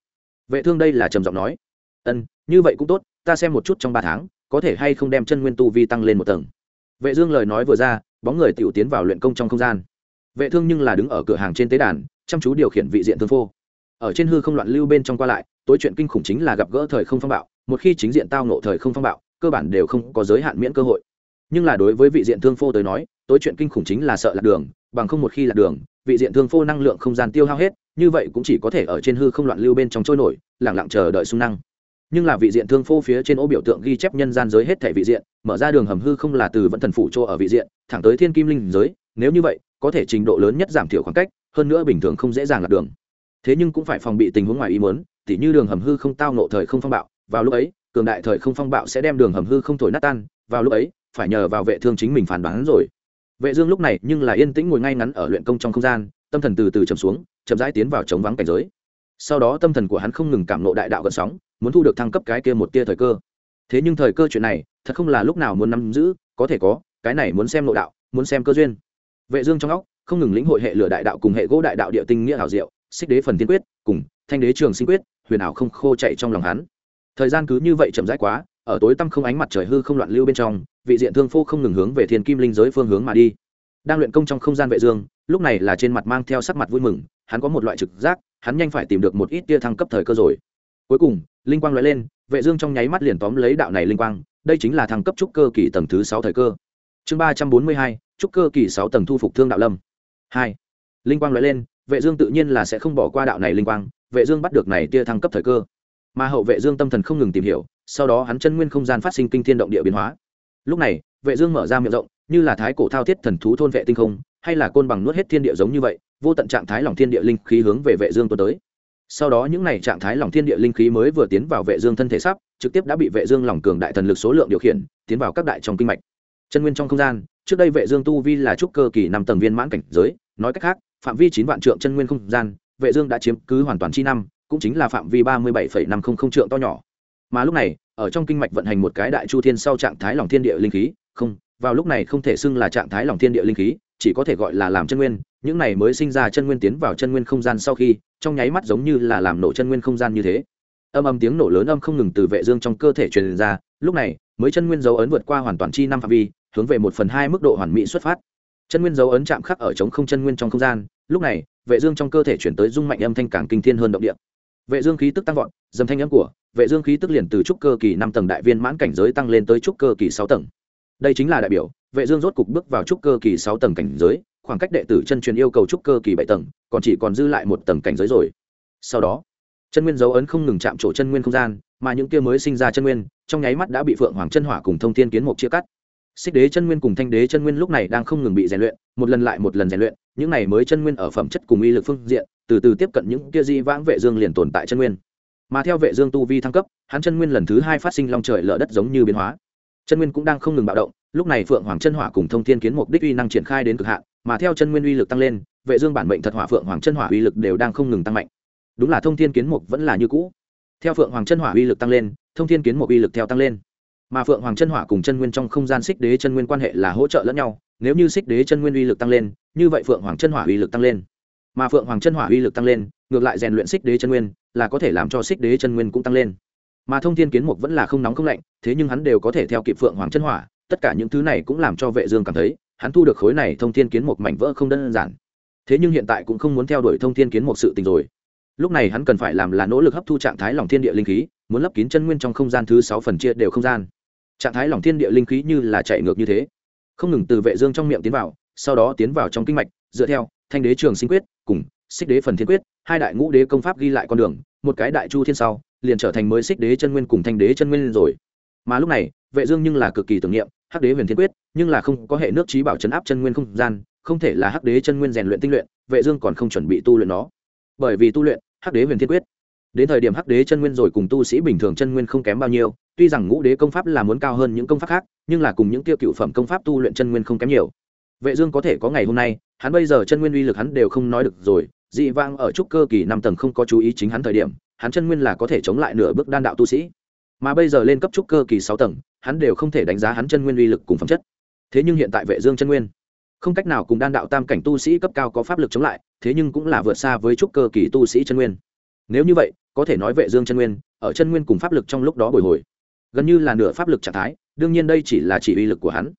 vệ thương đây là trầm giọng nói. Ân, như vậy cũng tốt, ta xem một chút trong ba tháng, có thể hay không đem chân nguyên tu vi tăng lên một tầng. Vệ dương lời nói vừa ra, bóng người tiểu tiến vào luyện công trong không gian. Vệ thương nhưng là đứng ở cửa hàng trên tế đàn, chăm chú điều khiển vị diện thương phô. Ở trên hư không loạn lưu bên trong qua lại, tối chuyện kinh khủng chính là gặp gỡ thời không phong bạo, một khi chính diện tao nộ thời không phong bạo, cơ bản đều không có giới hạn miễn cơ hội. Nhưng là đối với vị diện thương phô tới nói, tối chuyện kinh khủng chính là sợ lạc đường, bằng không một khi lạc đường, vị diện thương phô năng lượng không gian tiêu hao hết như vậy cũng chỉ có thể ở trên hư không loạn lưu bên trong trôi nổi, lẳng lặng chờ đợi sung năng. Nhưng là vị diện thương phô phía trên ô biểu tượng ghi chép nhân gian giới hết thể vị diện, mở ra đường hầm hư không là từ vẫn thần phủ chỗ ở vị diện, thẳng tới thiên kim linh giới, nếu như vậy, có thể trình độ lớn nhất giảm thiểu khoảng cách, hơn nữa bình thường không dễ dàng lạc đường. Thế nhưng cũng phải phòng bị tình huống ngoài ý muốn, tỉ như đường hầm hư không tao nộ thời không phong bạo, vào lúc ấy, cường đại thời không phong bạo sẽ đem đường hầm hư không thổi nát tan, vào lúc ấy, phải nhờ vào vệ thương chính mình phản đoán rồi. Vệ dương lúc này nhưng là yên tĩnh ngồi ngay ngắn ở luyện công trong không gian, tâm thần từ từ trầm xuống chậm rãi tiến vào chống vắng cảnh giới. Sau đó tâm thần của hắn không ngừng cảm nộ đại đạo gần sóng, muốn thu được thăng cấp cái kia một tia thời cơ. Thế nhưng thời cơ chuyện này, thật không là lúc nào muốn nắm giữ, có thể có, cái này muốn xem nội đạo, muốn xem cơ duyên. Vệ dương trong óc, không ngừng lĩnh hội hệ lửa đại đạo cùng hệ gỗ đại đạo địa tinh nghĩa hảo diệu, xích đế phần tiên quyết, cùng thanh đế trường sinh quyết, huyền ảo không khô chạy trong lòng hắn. Thời gian cứ như vậy chậm rãi quá, ở tối tăm không ánh mặt trời hư không loạn lưu bên trong, vị diện thương phô không ngừng hướng về thiên kim linh giới phương hướng mà đi. Đang luyện công trong không gian vệ dương, lúc này là trên mặt mang theo sắc mặt vui mừng hắn có một loại trực giác, hắn nhanh phải tìm được một ít tia thăng cấp thời cơ rồi. Cuối cùng, linh quang lóe lên, vệ dương trong nháy mắt liền tóm lấy đạo này linh quang, đây chính là thăng cấp trúc cơ kỳ tầng thứ sáu thời cơ. Chương ba trăm bốn mươi hai, trúc cơ kỳ sáu tầng thu phục thương đạo lâm. Hai, linh quang lóe lên, vệ dương tự nhiên là sẽ không bỏ qua đạo này linh quang, vệ dương bắt được này tia thăng cấp thời cơ. Mà hậu vệ dương tâm thần không ngừng tìm hiểu, sau đó hắn chân nguyên không gian phát sinh kinh thiên động địa biến hóa. Lúc này, vệ dương mở ra miệng rộng, như là thái cổ thao thiết thần thú thôn vệ tinh không, hay là côn bằng nuốt hết thiên địa giống như vậy vô tận trạng thái lòng thiên địa linh khí hướng về vệ dương tuôn tới. Sau đó những này trạng thái lòng thiên địa linh khí mới vừa tiến vào vệ dương thân thể sắp, trực tiếp đã bị vệ dương lòng cường đại thần lực số lượng điều khiển, tiến vào các đại trong kinh mạch. Chân nguyên trong không gian, trước đây vệ dương tu vi là trúc cơ kỳ năm tầng viên mãn cảnh giới, nói cách khác, phạm vi chín vạn trượng chân nguyên không gian, vệ dương đã chiếm cứ hoàn toàn chi năm, cũng chính là phạm vi ba mươi bảy năm trăm linh trượng to nhỏ. Mà lúc này, ở trong kinh mạch vận hành một cái đại chu thiên sau trạng thái lòng thiên địa linh khí, không, vào lúc này không thể xưng là trạng thái lòng thiên địa linh khí, chỉ có thể gọi là làm chân nguyên những này mới sinh ra chân nguyên tiến vào chân nguyên không gian sau khi, trong nháy mắt giống như là làm nổ chân nguyên không gian như thế. Âm âm tiếng nổ lớn âm không ngừng từ vệ dương trong cơ thể truyền ra, lúc này, mới chân nguyên dấu ấn vượt qua hoàn toàn chi năm phạm vi, hướng về một phần hai mức độ hoàn mỹ xuất phát. Chân nguyên dấu ấn chạm khắc ở chống không chân nguyên trong không gian, lúc này, vệ dương trong cơ thể chuyển tới dung mạnh âm thanh càng kinh thiên hơn động địa. Vệ dương khí tức tăng vọt, dầm thanh âm của, vệ dương khí tức liền từ trúc cơ kỳ năm tầng đại viên mãn cảnh giới tăng lên tới trúc cơ kỳ sáu tầng. Đây chính là đại biểu, vệ dương rốt cục bước vào trúc cơ kỳ sáu tầng cảnh giới khoảng cách đệ tử chân truyền yêu cầu trúc cơ kỳ bảy tầng, còn chỉ còn dư lại một tầng cảnh giới rồi. Sau đó, chân nguyên dấu ấn không ngừng chạm trổ chân nguyên không gian, mà những kia mới sinh ra chân nguyên, trong nháy mắt đã bị phượng hoàng chân hỏa cùng thông thiên kiến mục chia cắt. Xích đế chân nguyên cùng thanh đế chân nguyên lúc này đang không ngừng bị rèn luyện, một lần lại một lần rèn luyện, những này mới chân nguyên ở phẩm chất cùng uy lực phương diện, từ từ tiếp cận những kia di vãng vệ dương liền tồn tại chân nguyên. Mà theo vệ dương tu vi thăng cấp, hắn chân nguyên lần thứ hai phát sinh long trời lở đất giống như biến hóa. Chân nguyên cũng đang không ngừng bạo động, lúc này phượng hoàng chân hỏa cùng thông thiên kiến mục đích uy năng triển khai đến cực hạn mà theo chân nguyên uy lực tăng lên, vệ dương bản mệnh thật hỏa phượng hoàng chân hỏa uy lực đều đang không ngừng tăng mạnh. Đúng là thông thiên kiến mục vẫn là như cũ. Theo phượng hoàng chân hỏa uy lực tăng lên, thông thiên kiến mục uy lực theo tăng lên. Mà phượng hoàng chân hỏa cùng chân nguyên trong không gian xích đế chân nguyên quan hệ là hỗ trợ lẫn nhau, nếu như xích đế chân nguyên uy lực tăng lên, như vậy phượng hoàng chân hỏa uy lực tăng lên. Mà phượng hoàng chân hỏa uy lực tăng lên, ngược lại rèn luyện xích đế chân nguyên, là có thể làm cho xích đế chân nguyên cũng tăng lên. Mà thông thiên kiến mục vẫn là không nóng không lạnh, thế nhưng hắn đều có thể theo kịp phượng hoàng chân hỏa, tất cả những thứ này cũng làm cho vệ dương cảm thấy hắn thu được khối này thông thiên kiến một mảnh vỡ không đơn giản. Thế nhưng hiện tại cũng không muốn theo đuổi thông thiên kiến một sự tình rồi. Lúc này hắn cần phải làm là nỗ lực hấp thu trạng thái lòng thiên địa linh khí, muốn lấp kín chân nguyên trong không gian thứ sáu phần chia đều không gian. Trạng thái lòng thiên địa linh khí như là chạy ngược như thế. Không ngừng từ vệ dương trong miệng tiến vào, sau đó tiến vào trong kinh mạch, dựa theo, thanh đế trường sinh quyết, cùng, xích đế phần thiên quyết, hai đại ngũ đế công pháp ghi lại con đường, một cái đại chu thiên sau, liền trở thành mới xích đế chân nguyên cùng thanh đế chân nguyên rồi. Mà lúc này vệ dương nhưng là cực kỳ tưởng niệm, hắc đế huyền thiên quyết, nhưng là không có hệ nước trí bảo chấn áp chân nguyên không gian, không thể là hắc đế chân nguyên rèn luyện tinh luyện, vệ dương còn không chuẩn bị tu luyện nó. Bởi vì tu luyện, hắc đế huyền thiên quyết, đến thời điểm hắc đế chân nguyên rồi cùng tu sĩ bình thường chân nguyên không kém bao nhiêu, tuy rằng ngũ đế công pháp là muốn cao hơn những công pháp khác, nhưng là cùng những tiêu cựu phẩm công pháp tu luyện chân nguyên không kém nhiều. Vệ dương có thể có ngày hôm nay, hắn bây giờ chân nguyên uy lực hắn đều không nói được rồi, dị vang ở trúc cơ kỳ năm tầng không có chú ý chính hắn thời điểm, hắn chân nguyên là có thể chống lại nửa bước đan đạo tu sĩ. Mà bây giờ lên cấp trúc cơ kỳ sáu tầng hắn đều không thể đánh giá hắn chân nguyên uy lực cùng phẩm chất. Thế nhưng hiện tại vệ dương chân nguyên, không cách nào cùng đan đạo tam cảnh tu sĩ cấp cao có pháp lực chống lại, thế nhưng cũng là vượt xa với trúc cơ kỳ tu sĩ chân nguyên. Nếu như vậy, có thể nói vệ dương chân nguyên, ở chân nguyên cùng pháp lực trong lúc đó bồi hồi, gần như là nửa pháp lực trạng thái, đương nhiên đây chỉ là chỉ uy lực của hắn.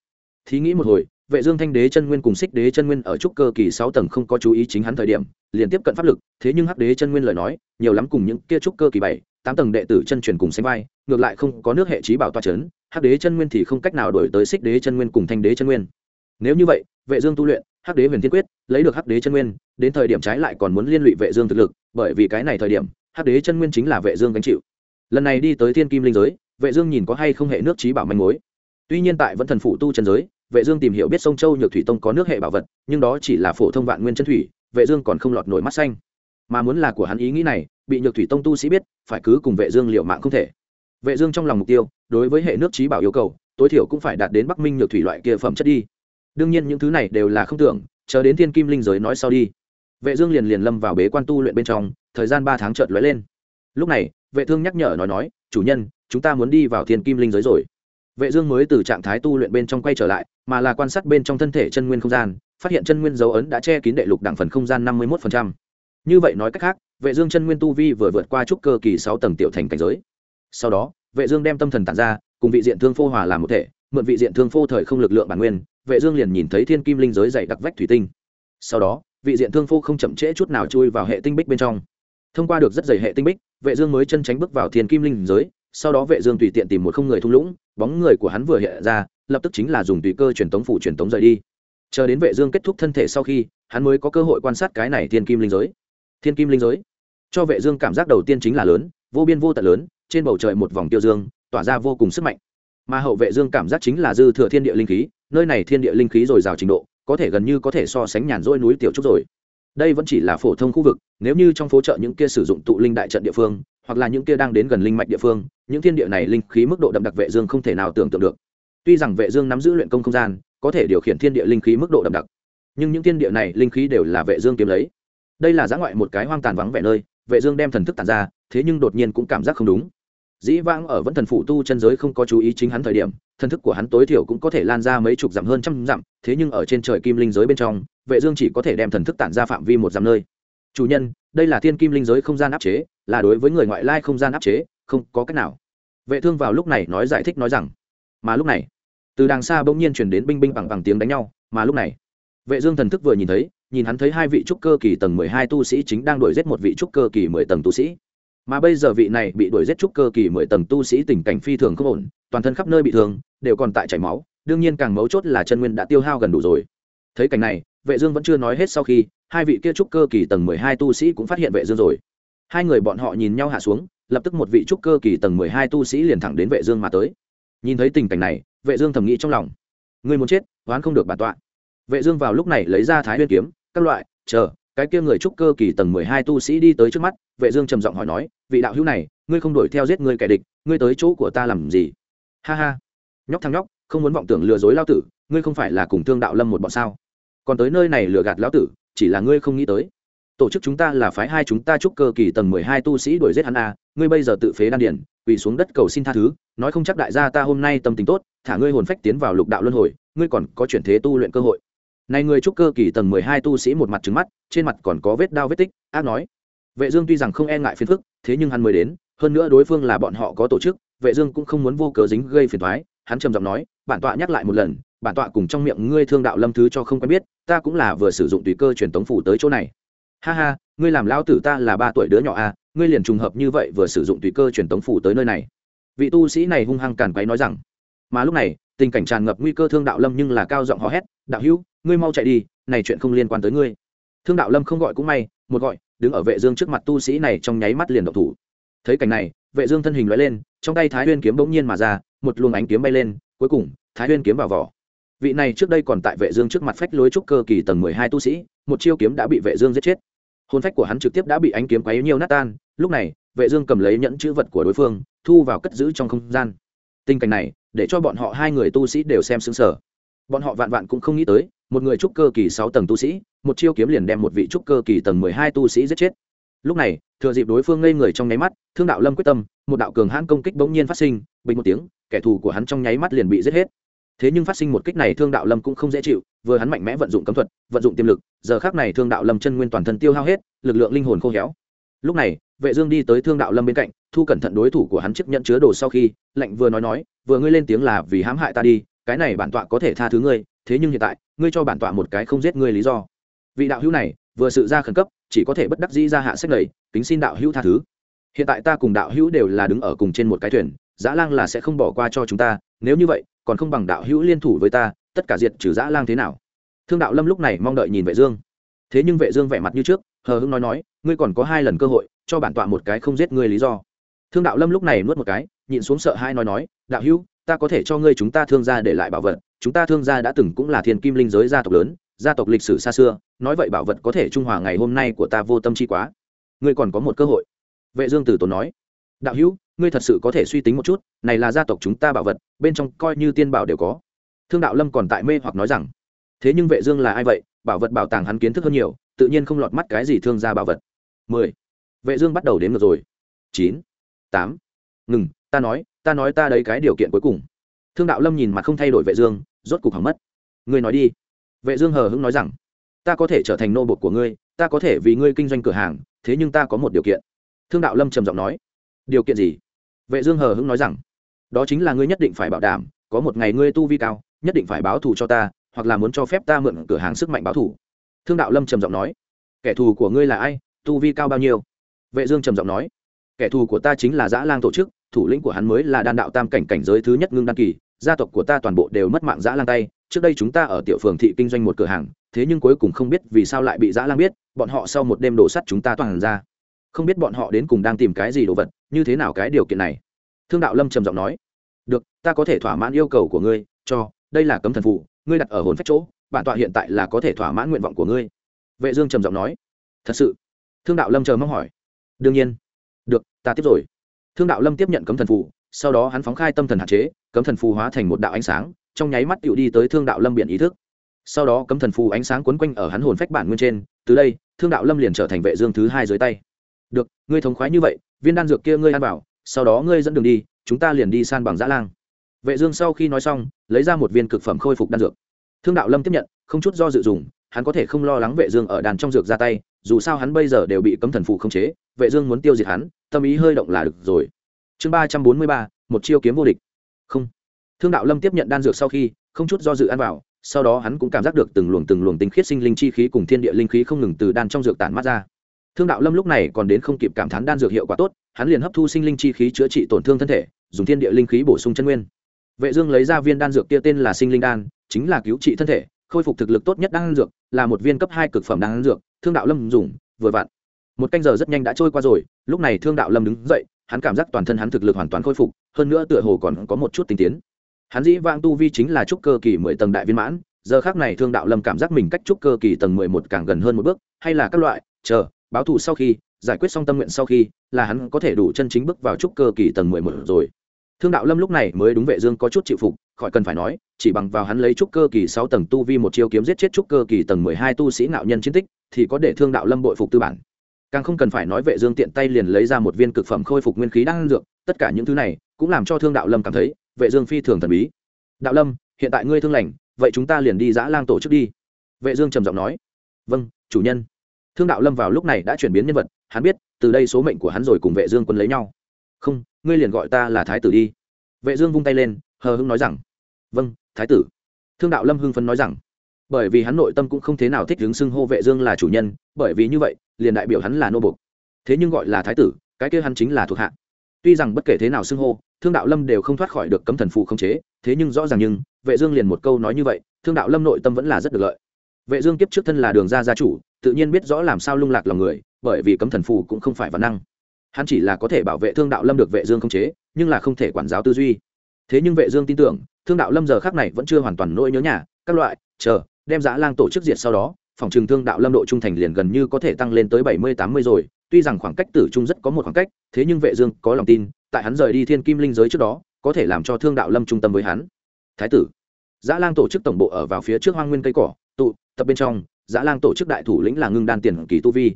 Thí nghĩ một hồi vệ dương thanh đế chân nguyên cùng xích đế chân nguyên ở trúc cơ kỳ sáu tầng không có chú ý chính hắn thời điểm, liền tiếp cận pháp lực, thế nhưng hắc đế chân nguyên lời nói, nhiều lắm cùng những kia trúc cơ kỳ bảy, tám tầng đệ tử chân truyền cùng sánh vai, ngược lại không có nước hệ trí bảo toa chấn, hắc đế chân nguyên thì không cách nào đổi tới xích đế chân nguyên cùng thanh đế chân nguyên. Nếu như vậy, vệ dương tu luyện, hắc đế huyền thiên quyết, lấy được hắc đế chân nguyên, đến thời điểm trái lại còn muốn liên lụy vệ dương thực lực, bởi vì cái này thời điểm, hắc đế chân nguyên chính là vệ dương gánh chịu. Lần này đi tới thiên kim linh giới, vệ dương nhìn có hay không hệ nước trí bảo manh mối. Tuy nhiên tại vẫn thần phụ tu chân giới vệ dương tìm hiểu biết sông châu nhược thủy tông có nước hệ bảo vật, nhưng đó chỉ là phổ thông vạn nguyên chân thủy, vệ dương còn không lọt nổi mắt xanh. Mà muốn là của hắn ý nghĩ này, bị nhược thủy tông tu sĩ biết, phải cứ cùng vệ dương liều mạng không thể. Vệ dương trong lòng mục tiêu, đối với hệ nước trí bảo yêu cầu, tối thiểu cũng phải đạt đến bắc minh nhược thủy loại kia phẩm chất đi. Đương nhiên những thứ này đều là không tưởng, chờ đến thiên kim linh giới nói sau đi. Vệ dương liền liền lâm vào bế quan tu luyện bên trong, thời gian ba tháng chợt lóe lên. Lúc này, vệ thương nhắc nhở nói nói, chủ nhân, chúng ta muốn đi vào thiên kim linh giới rồi vệ dương mới từ trạng thái tu luyện bên trong quay trở lại, mà là quan sát bên trong thân thể chân nguyên không gian, phát hiện chân nguyên dấu ấn đã che kín đệ lục đẳng phần không gian 51%. như vậy nói cách khác, vệ dương chân nguyên tu vi vừa vượt qua trúc cơ kỳ sáu tầng tiểu thành cảnh giới. Sau đó, vệ dương đem tâm thần tản ra, cùng vị diện thương phô hòa làm một thể, mượn vị diện thương phô thời không lực lượng bản nguyên, vệ dương liền nhìn thấy thiên kim linh giới dày đặc vách thủy tinh. Sau đó, vị diện thương phô không chậm trễ chút nào chui vào hệ tinh bích bên trong. Thông qua được rất dày hệ tinh bích, vệ dương mới chân tránh bước vào thiên kim linh giới sau đó vệ dương tùy tiện tìm một không người thung lũng, bóng người của hắn vừa hiện ra, lập tức chính là dùng tùy cơ truyền tống phủ truyền tống rời đi. Chờ đến vệ dương kết thúc thân thể sau khi, hắn mới có cơ hội quan sát cái này thiên kim linh giới. Thiên kim linh giới. Cho vệ dương cảm giác đầu tiên chính là lớn, vô biên vô tận lớn, trên bầu trời một vòng tiêu dương, tỏa ra vô cùng sức mạnh. Mà hậu vệ dương cảm giác chính là dư thừa thiên địa linh khí, nơi này thiên địa linh khí dồi dào trình độ, có thể gần như có thể so sánh nhàn rỗi núi tiểu trúc rồi. Đây vẫn chỉ là phổ thông khu vực, nếu như trong phố chợ những kia sử dụng tụ linh đại trận địa phương, hoặc là những kia đang đến gần linh mạch địa phương những thiên địa này linh khí mức độ đậm đặc vệ dương không thể nào tưởng tượng được. Tuy rằng vệ dương nắm giữ luyện công không gian, có thể điều khiển thiên địa linh khí mức độ đậm đặc, nhưng những thiên địa này linh khí đều là vệ dương kiếm lấy. Đây là giã ngoại một cái hoang tàn vắng vẻ nơi, vệ dương đem thần thức tản ra, thế nhưng đột nhiên cũng cảm giác không đúng. Dĩ vãng ở vẫn thần phụ tu chân giới không có chú ý chính hắn thời điểm, thần thức của hắn tối thiểu cũng có thể lan ra mấy chục dặm hơn trăm dặm, thế nhưng ở trên trời kim linh giới bên trong, vệ dương chỉ có thể đem thần thức tản ra phạm vi một dặm nơi. Chủ nhân, đây là thiên kim linh giới không gian áp chế, là đối với người ngoại lai không gian áp chế không có cách nào. Vệ thương vào lúc này nói giải thích nói rằng, mà lúc này, từ đằng xa bỗng nhiên truyền đến binh binh bằng bằng tiếng đánh nhau, mà lúc này, vệ dương thần thức vừa nhìn thấy, nhìn hắn thấy hai vị trúc cơ kỳ tầng mười hai tu sĩ chính đang đuổi giết một vị trúc cơ kỳ mười tầng tu sĩ. Mà bây giờ vị này bị đuổi giết trúc cơ kỳ mười tầng tu sĩ tình cảnh phi thường không ổn, toàn thân khắp nơi bị thương, đều còn tại chảy máu, đương nhiên càng mấu chốt là chân nguyên đã tiêu hao gần đủ rồi. Thấy cảnh này, vệ dương vẫn chưa nói hết sau khi, hai vị kia trúc cơ kỳ tầng mười hai tu sĩ cũng phát hiện vệ dương rồi. Hai người bọn họ nhìn nhau hạ xuống lập tức một vị trúc cơ kỳ tầng mười hai tu sĩ liền thẳng đến vệ dương mà tới. Nhìn thấy tình cảnh này, vệ dương thầm nghĩ trong lòng. Ngươi muốn chết, oán không được bản tọa. Vệ dương vào lúc này lấy ra thái nguyên kiếm, các loại, chờ, cái kia người trúc cơ kỳ tầng mười hai tu sĩ đi tới trước mắt, vệ dương trầm giọng hỏi nói, vị đạo hữu này, ngươi không đuổi theo giết ngươi kẻ địch, ngươi tới chỗ của ta làm gì? Ha ha. Nhóc thằng nhóc, không muốn vọng tưởng lừa dối lão tử, ngươi không phải là cùng thương đạo lâm một bọn sao? Còn tới nơi này lừa gạt lão tử, chỉ là ngươi không nghĩ tới tổ chức chúng ta là phái hai chúng ta chúc cơ kỳ tầng mười hai tu sĩ đuổi giết hắn a, ngươi bây giờ tự phế đan điển quỳ xuống đất cầu xin tha thứ, nói không chắc đại gia ta hôm nay tâm tình tốt, thả ngươi hồn phách tiến vào lục đạo luân hồi, ngươi còn có chuyển thế tu luyện cơ hội. Này người trúc cơ kỳ tầng mười hai tu sĩ một mặt trứng mắt, trên mặt còn có vết đao vết tích, ác nói. Vệ dương tuy rằng không e ngại phiền phức, thế nhưng hắn mới đến, hơn nữa đối phương là bọn họ có tổ chức, vệ dương cũng không muốn vô cớ dính gây phiền toái, hắn trầm giọng nói, bản tọa nhắc lại một lần, bản tọa cùng trong miệng ngươi thương đạo lâm thứ cho không quen biết, ta cũng là vừa sử dụng tùy cơ truyền tống phủ tới chỗ này ha ha, ngươi làm lao tử ta là ba tuổi đứa nhỏ à ngươi liền trùng hợp như vậy vừa sử dụng tùy cơ truyền tống phủ tới nơi này. Vị tu sĩ này hung hăng càn quấy nói rằng. Mà lúc này, tình cảnh tràn ngập nguy cơ thương đạo lâm nhưng là cao giọng hò hét, đạo hữu, ngươi mau chạy đi, này chuyện không liên quan tới ngươi. Thương đạo lâm không gọi cũng may, một gọi, đứng ở vệ dương trước mặt tu sĩ này trong nháy mắt liền động thủ. Thấy cảnh này, vệ dương thân hình lóe lên, trong tay thái nguyên kiếm bỗng nhiên mà ra, một luồng ánh kiếm bay lên, cuối cùng, thái nguyên kiếm vào vỏ. Vị này trước đây còn tại vệ dương trước mặt phách lối trúc cơ kỳ tầng 12 tu sĩ, một chiêu kiếm đã bị vệ dương giết chết hồn phách của hắn trực tiếp đã bị ánh kiếm quấy nhiều nát tan, lúc này, vệ dương cầm lấy nhẫn chữ vật của đối phương, thu vào cất giữ trong không gian. Tình cảnh này, để cho bọn họ hai người tu sĩ đều xem sững sờ. Bọn họ vạn vạn cũng không nghĩ tới, một người trúc cơ kỳ sáu tầng tu sĩ, một chiêu kiếm liền đem một vị trúc cơ kỳ tầng mười hai tu sĩ giết chết. Lúc này, thừa dịp đối phương ngây người trong nháy mắt, thương đạo lâm quyết tâm, một đạo cường hãn công kích bỗng nhiên phát sinh, bình một tiếng, kẻ thù của hắn trong nháy mắt liền bị giết hết thế nhưng phát sinh một kích này thương đạo lâm cũng không dễ chịu, vừa hắn mạnh mẽ vận dụng cấm thuật, vận dụng tiềm lực, giờ khác này thương đạo lâm chân nguyên toàn thân tiêu hao hết, lực lượng linh hồn khô héo. Lúc này, vệ dương đi tới thương đạo lâm bên cạnh, thu cẩn thận đối thủ của hắn chiếc nhận chứa đồ sau khi lệnh vừa nói nói, vừa ngươi lên tiếng là vì hãm hại ta đi, cái này bản tọa có thể tha thứ ngươi, thế nhưng hiện tại, ngươi cho bản tọa một cái không giết ngươi lý do. Vị đạo hữu này, vừa sự ra khẩn cấp, chỉ có thể bất đắc dĩ ra hạ sách lầy, kính xin đạo hữu tha thứ. Hiện tại ta cùng đạo hữu đều là đứng ở cùng trên một cái thuyền, dã lang là sẽ không bỏ qua cho chúng ta, nếu như vậy còn không bằng đạo hữu liên thủ với ta, tất cả diệt trừ dã lang thế nào? Thương đạo lâm lúc này mong đợi nhìn vệ dương. Thế nhưng vệ dương vẻ mặt như trước, hờ hững nói nói, ngươi còn có hai lần cơ hội, cho bản tọa một cái không giết ngươi lý do. Thương đạo lâm lúc này nuốt một cái, nhịn xuống sợ hai nói nói, đạo hữu, ta có thể cho ngươi chúng ta thương gia để lại bảo vật, chúng ta thương gia đã từng cũng là thiên kim linh giới gia tộc lớn, gia tộc lịch sử xa xưa, nói vậy bảo vật có thể trung hòa ngày hôm nay của ta vô tâm chi quá. Ngươi còn có một cơ hội. Vệ dương tử tốn nói, đạo hữu, ngươi thật sự có thể suy tính một chút, này là gia tộc chúng ta bảo vật bên trong coi như tiên bảo đều có. Thương đạo lâm còn tại mê hoặc nói rằng, thế nhưng vệ dương là ai vậy? Bảo vật bảo tàng hắn kiến thức hơn nhiều, tự nhiên không lọt mắt cái gì thương gia bảo vật. Mười. Vệ dương bắt đầu đến ngược rồi. Chín. Tám. Ngừng, ta nói ta nói ta đấy cái điều kiện cuối cùng. Thương đạo lâm nhìn mặt không thay đổi vệ dương, rốt cục hỏng mất. Ngươi nói đi. Vệ dương hờ hững nói rằng, ta có thể trở thành nô bộc của ngươi, ta có thể vì ngươi kinh doanh cửa hàng, thế nhưng ta có một điều kiện. Thương đạo lâm trầm giọng nói, điều kiện gì? Vệ dương hờ hững nói rằng đó chính là ngươi nhất định phải bảo đảm, có một ngày ngươi tu vi cao, nhất định phải báo thù cho ta, hoặc là muốn cho phép ta mượn cửa hàng sức mạnh báo thù. Thương đạo lâm trầm giọng nói. Kẻ thù của ngươi là ai? Tu vi cao bao nhiêu? Vệ dương trầm giọng nói. Kẻ thù của ta chính là dã lang tổ chức, thủ lĩnh của hắn mới là đan đạo tam cảnh cảnh giới thứ nhất ngưng đan kỳ, gia tộc của ta toàn bộ đều mất mạng dã lang tay, trước đây chúng ta ở tiểu phường thị kinh doanh một cửa hàng, thế nhưng cuối cùng không biết vì sao lại bị dã lang biết, bọn họ sau một đêm đổ sắt chúng ta toàn ra. Không biết bọn họ đến cùng đang tìm cái gì đồ vật, như thế nào cái điều kiện này? Thương đạo lâm trầm giọng nói, được, ta có thể thỏa mãn yêu cầu của ngươi, cho, đây là cấm thần phụ, ngươi đặt ở hồn phách chỗ, bản tọa hiện tại là có thể thỏa mãn nguyện vọng của ngươi. Vệ dương trầm giọng nói, thật sự? Thương đạo lâm chờ mong hỏi, đương nhiên. Được, ta tiếp rồi. Thương đạo lâm tiếp nhận cấm thần phù sau đó hắn phóng khai tâm thần hạn chế, cấm thần phù hóa thành một đạo ánh sáng, trong nháy mắt tựu đi tới thương đạo lâm biển ý thức. Sau đó cấm thần phù ánh sáng quấn quanh ở hắn hồn phách bản nguyên trên, từ đây, thương đạo lâm liền trở thành vệ dương thứ hai dưới tay. Được, ngươi thống khoái như vậy, viên đan dược kia ngươi ăn bảo sau đó ngươi dẫn đường đi, chúng ta liền đi san bằng dã lang. Vệ dương sau khi nói xong, lấy ra một viên cực phẩm khôi phục đan dược. Thương đạo lâm tiếp nhận, không chút do dự dùng, hắn có thể không lo lắng vệ dương ở đàn trong dược ra tay, dù sao hắn bây giờ đều bị cấm thần phù không chế, vệ dương muốn tiêu diệt hắn, tâm ý hơi động là được rồi. Chương ba trăm bốn mươi ba, một chiêu kiếm vô địch. Không. Thương đạo lâm tiếp nhận đan dược sau khi, không chút do dự ăn vào, sau đó hắn cũng cảm giác được từng luồng từng luồng tinh khiết sinh linh chi khí cùng thiên địa linh khí không ngừng từ đan trong dược tản mát ra thương đạo lâm lúc này còn đến không kịp cảm thán đan dược hiệu quả tốt, hắn liền hấp thu sinh linh chi khí chữa trị tổn thương thân thể, dùng thiên địa linh khí bổ sung chân nguyên. Vệ dương lấy ra viên đan dược kia tên là sinh linh đan, chính là cứu trị thân thể, khôi phục thực lực tốt nhất đan dược, là một viên cấp hai cực phẩm đan dược, thương đạo lâm dùng, vừa vặn. Một canh giờ rất nhanh đã trôi qua rồi, lúc này thương đạo lâm đứng dậy, hắn cảm giác toàn thân hắn thực lực hoàn toàn khôi phục, hơn nữa tựa hồ còn có một chút tinh tiến. Hắn dĩ vang tu vi chính là trúc cơ kỳ mười tầng đại viên mãn, giờ khác này thương đạo lâm cảm giác mình cách trúc cơ kỳ tầng mười một càng gần hơn một bước, hay là các loại, chờ báo thù sau khi, giải quyết xong tâm nguyện sau khi, là hắn có thể đủ chân chính bước vào trúc cơ kỳ tầng mười một rồi. Thương đạo lâm lúc này mới đúng vệ dương có chút chịu phục, khỏi cần phải nói, chỉ bằng vào hắn lấy trúc cơ kỳ sáu tầng tu vi một chiêu kiếm giết chết trúc cơ kỳ tầng mười hai tu sĩ ngạo nhân chiến tích, thì có để thương đạo lâm bội phục tư bản. Càng không cần phải nói vệ dương tiện tay liền lấy ra một viên cực phẩm khôi phục nguyên khí đang dược, tất cả những thứ này cũng làm cho thương đạo lâm cảm thấy vệ dương phi thường thần bí. Đạo lâm, hiện tại ngươi thương lành, vậy chúng ta liền đi dã lang tổ chức đi. Vệ dương trầm giọng nói vâng chủ nhân thương đạo lâm vào lúc này đã chuyển biến nhân vật, hắn biết, từ đây số mệnh của hắn rồi cùng vệ dương quân lấy nhau. Không, ngươi liền gọi ta là thái tử đi. Vệ dương vung tay lên, hờ hững nói rằng vâng thái tử. Thương đạo lâm hưng phấn nói rằng, bởi vì hắn nội tâm cũng không thế nào thích đứng xưng hô vệ dương là chủ nhân, bởi vì như vậy, liền đại biểu hắn là nô bộc. Thế nhưng gọi là thái tử, cái kia hắn chính là thuộc hạ. Tuy rằng bất kể thế nào xưng hô, thương đạo lâm đều không thoát khỏi được cấm thần phù không chế, thế nhưng rõ ràng nhưng, vệ dương liền một câu nói như vậy, thương đạo lâm nội tâm vẫn là rất được lợi. Vệ dương kiếp trước thân là đường gia gia chủ tự nhiên biết rõ làm sao lung lạc lòng người, bởi vì cấm thần phù cũng không phải văn năng. Hắn chỉ là có thể bảo vệ thương đạo lâm được vệ dương không chế, nhưng là không thể quản giáo tư duy. Thế nhưng vệ dương tin tưởng, thương đạo lâm giờ khắc này vẫn chưa hoàn toàn nỗi nhớ nhà, các loại, chờ, đem giã lang tổ chức diệt sau đó, phòng trường thương đạo lâm độ trung thành liền gần như có thể tăng lên tới bảy mươi, tám mươi rồi, tuy rằng khoảng cách tử trung rất có một khoảng cách, thế nhưng vệ dương có lòng tin, tại hắn rời đi thiên kim linh giới trước đó, có thể làm cho thương đạo lâm trung tâm với hắn. Thái tử giã lang tổ chức tổng bộ ở vào phía trước hoang nguyên cây cỏ, tụ, tập bên trong giã lang tổ chức đại thủ lĩnh là ngưng đan tiền kỳ tu vi.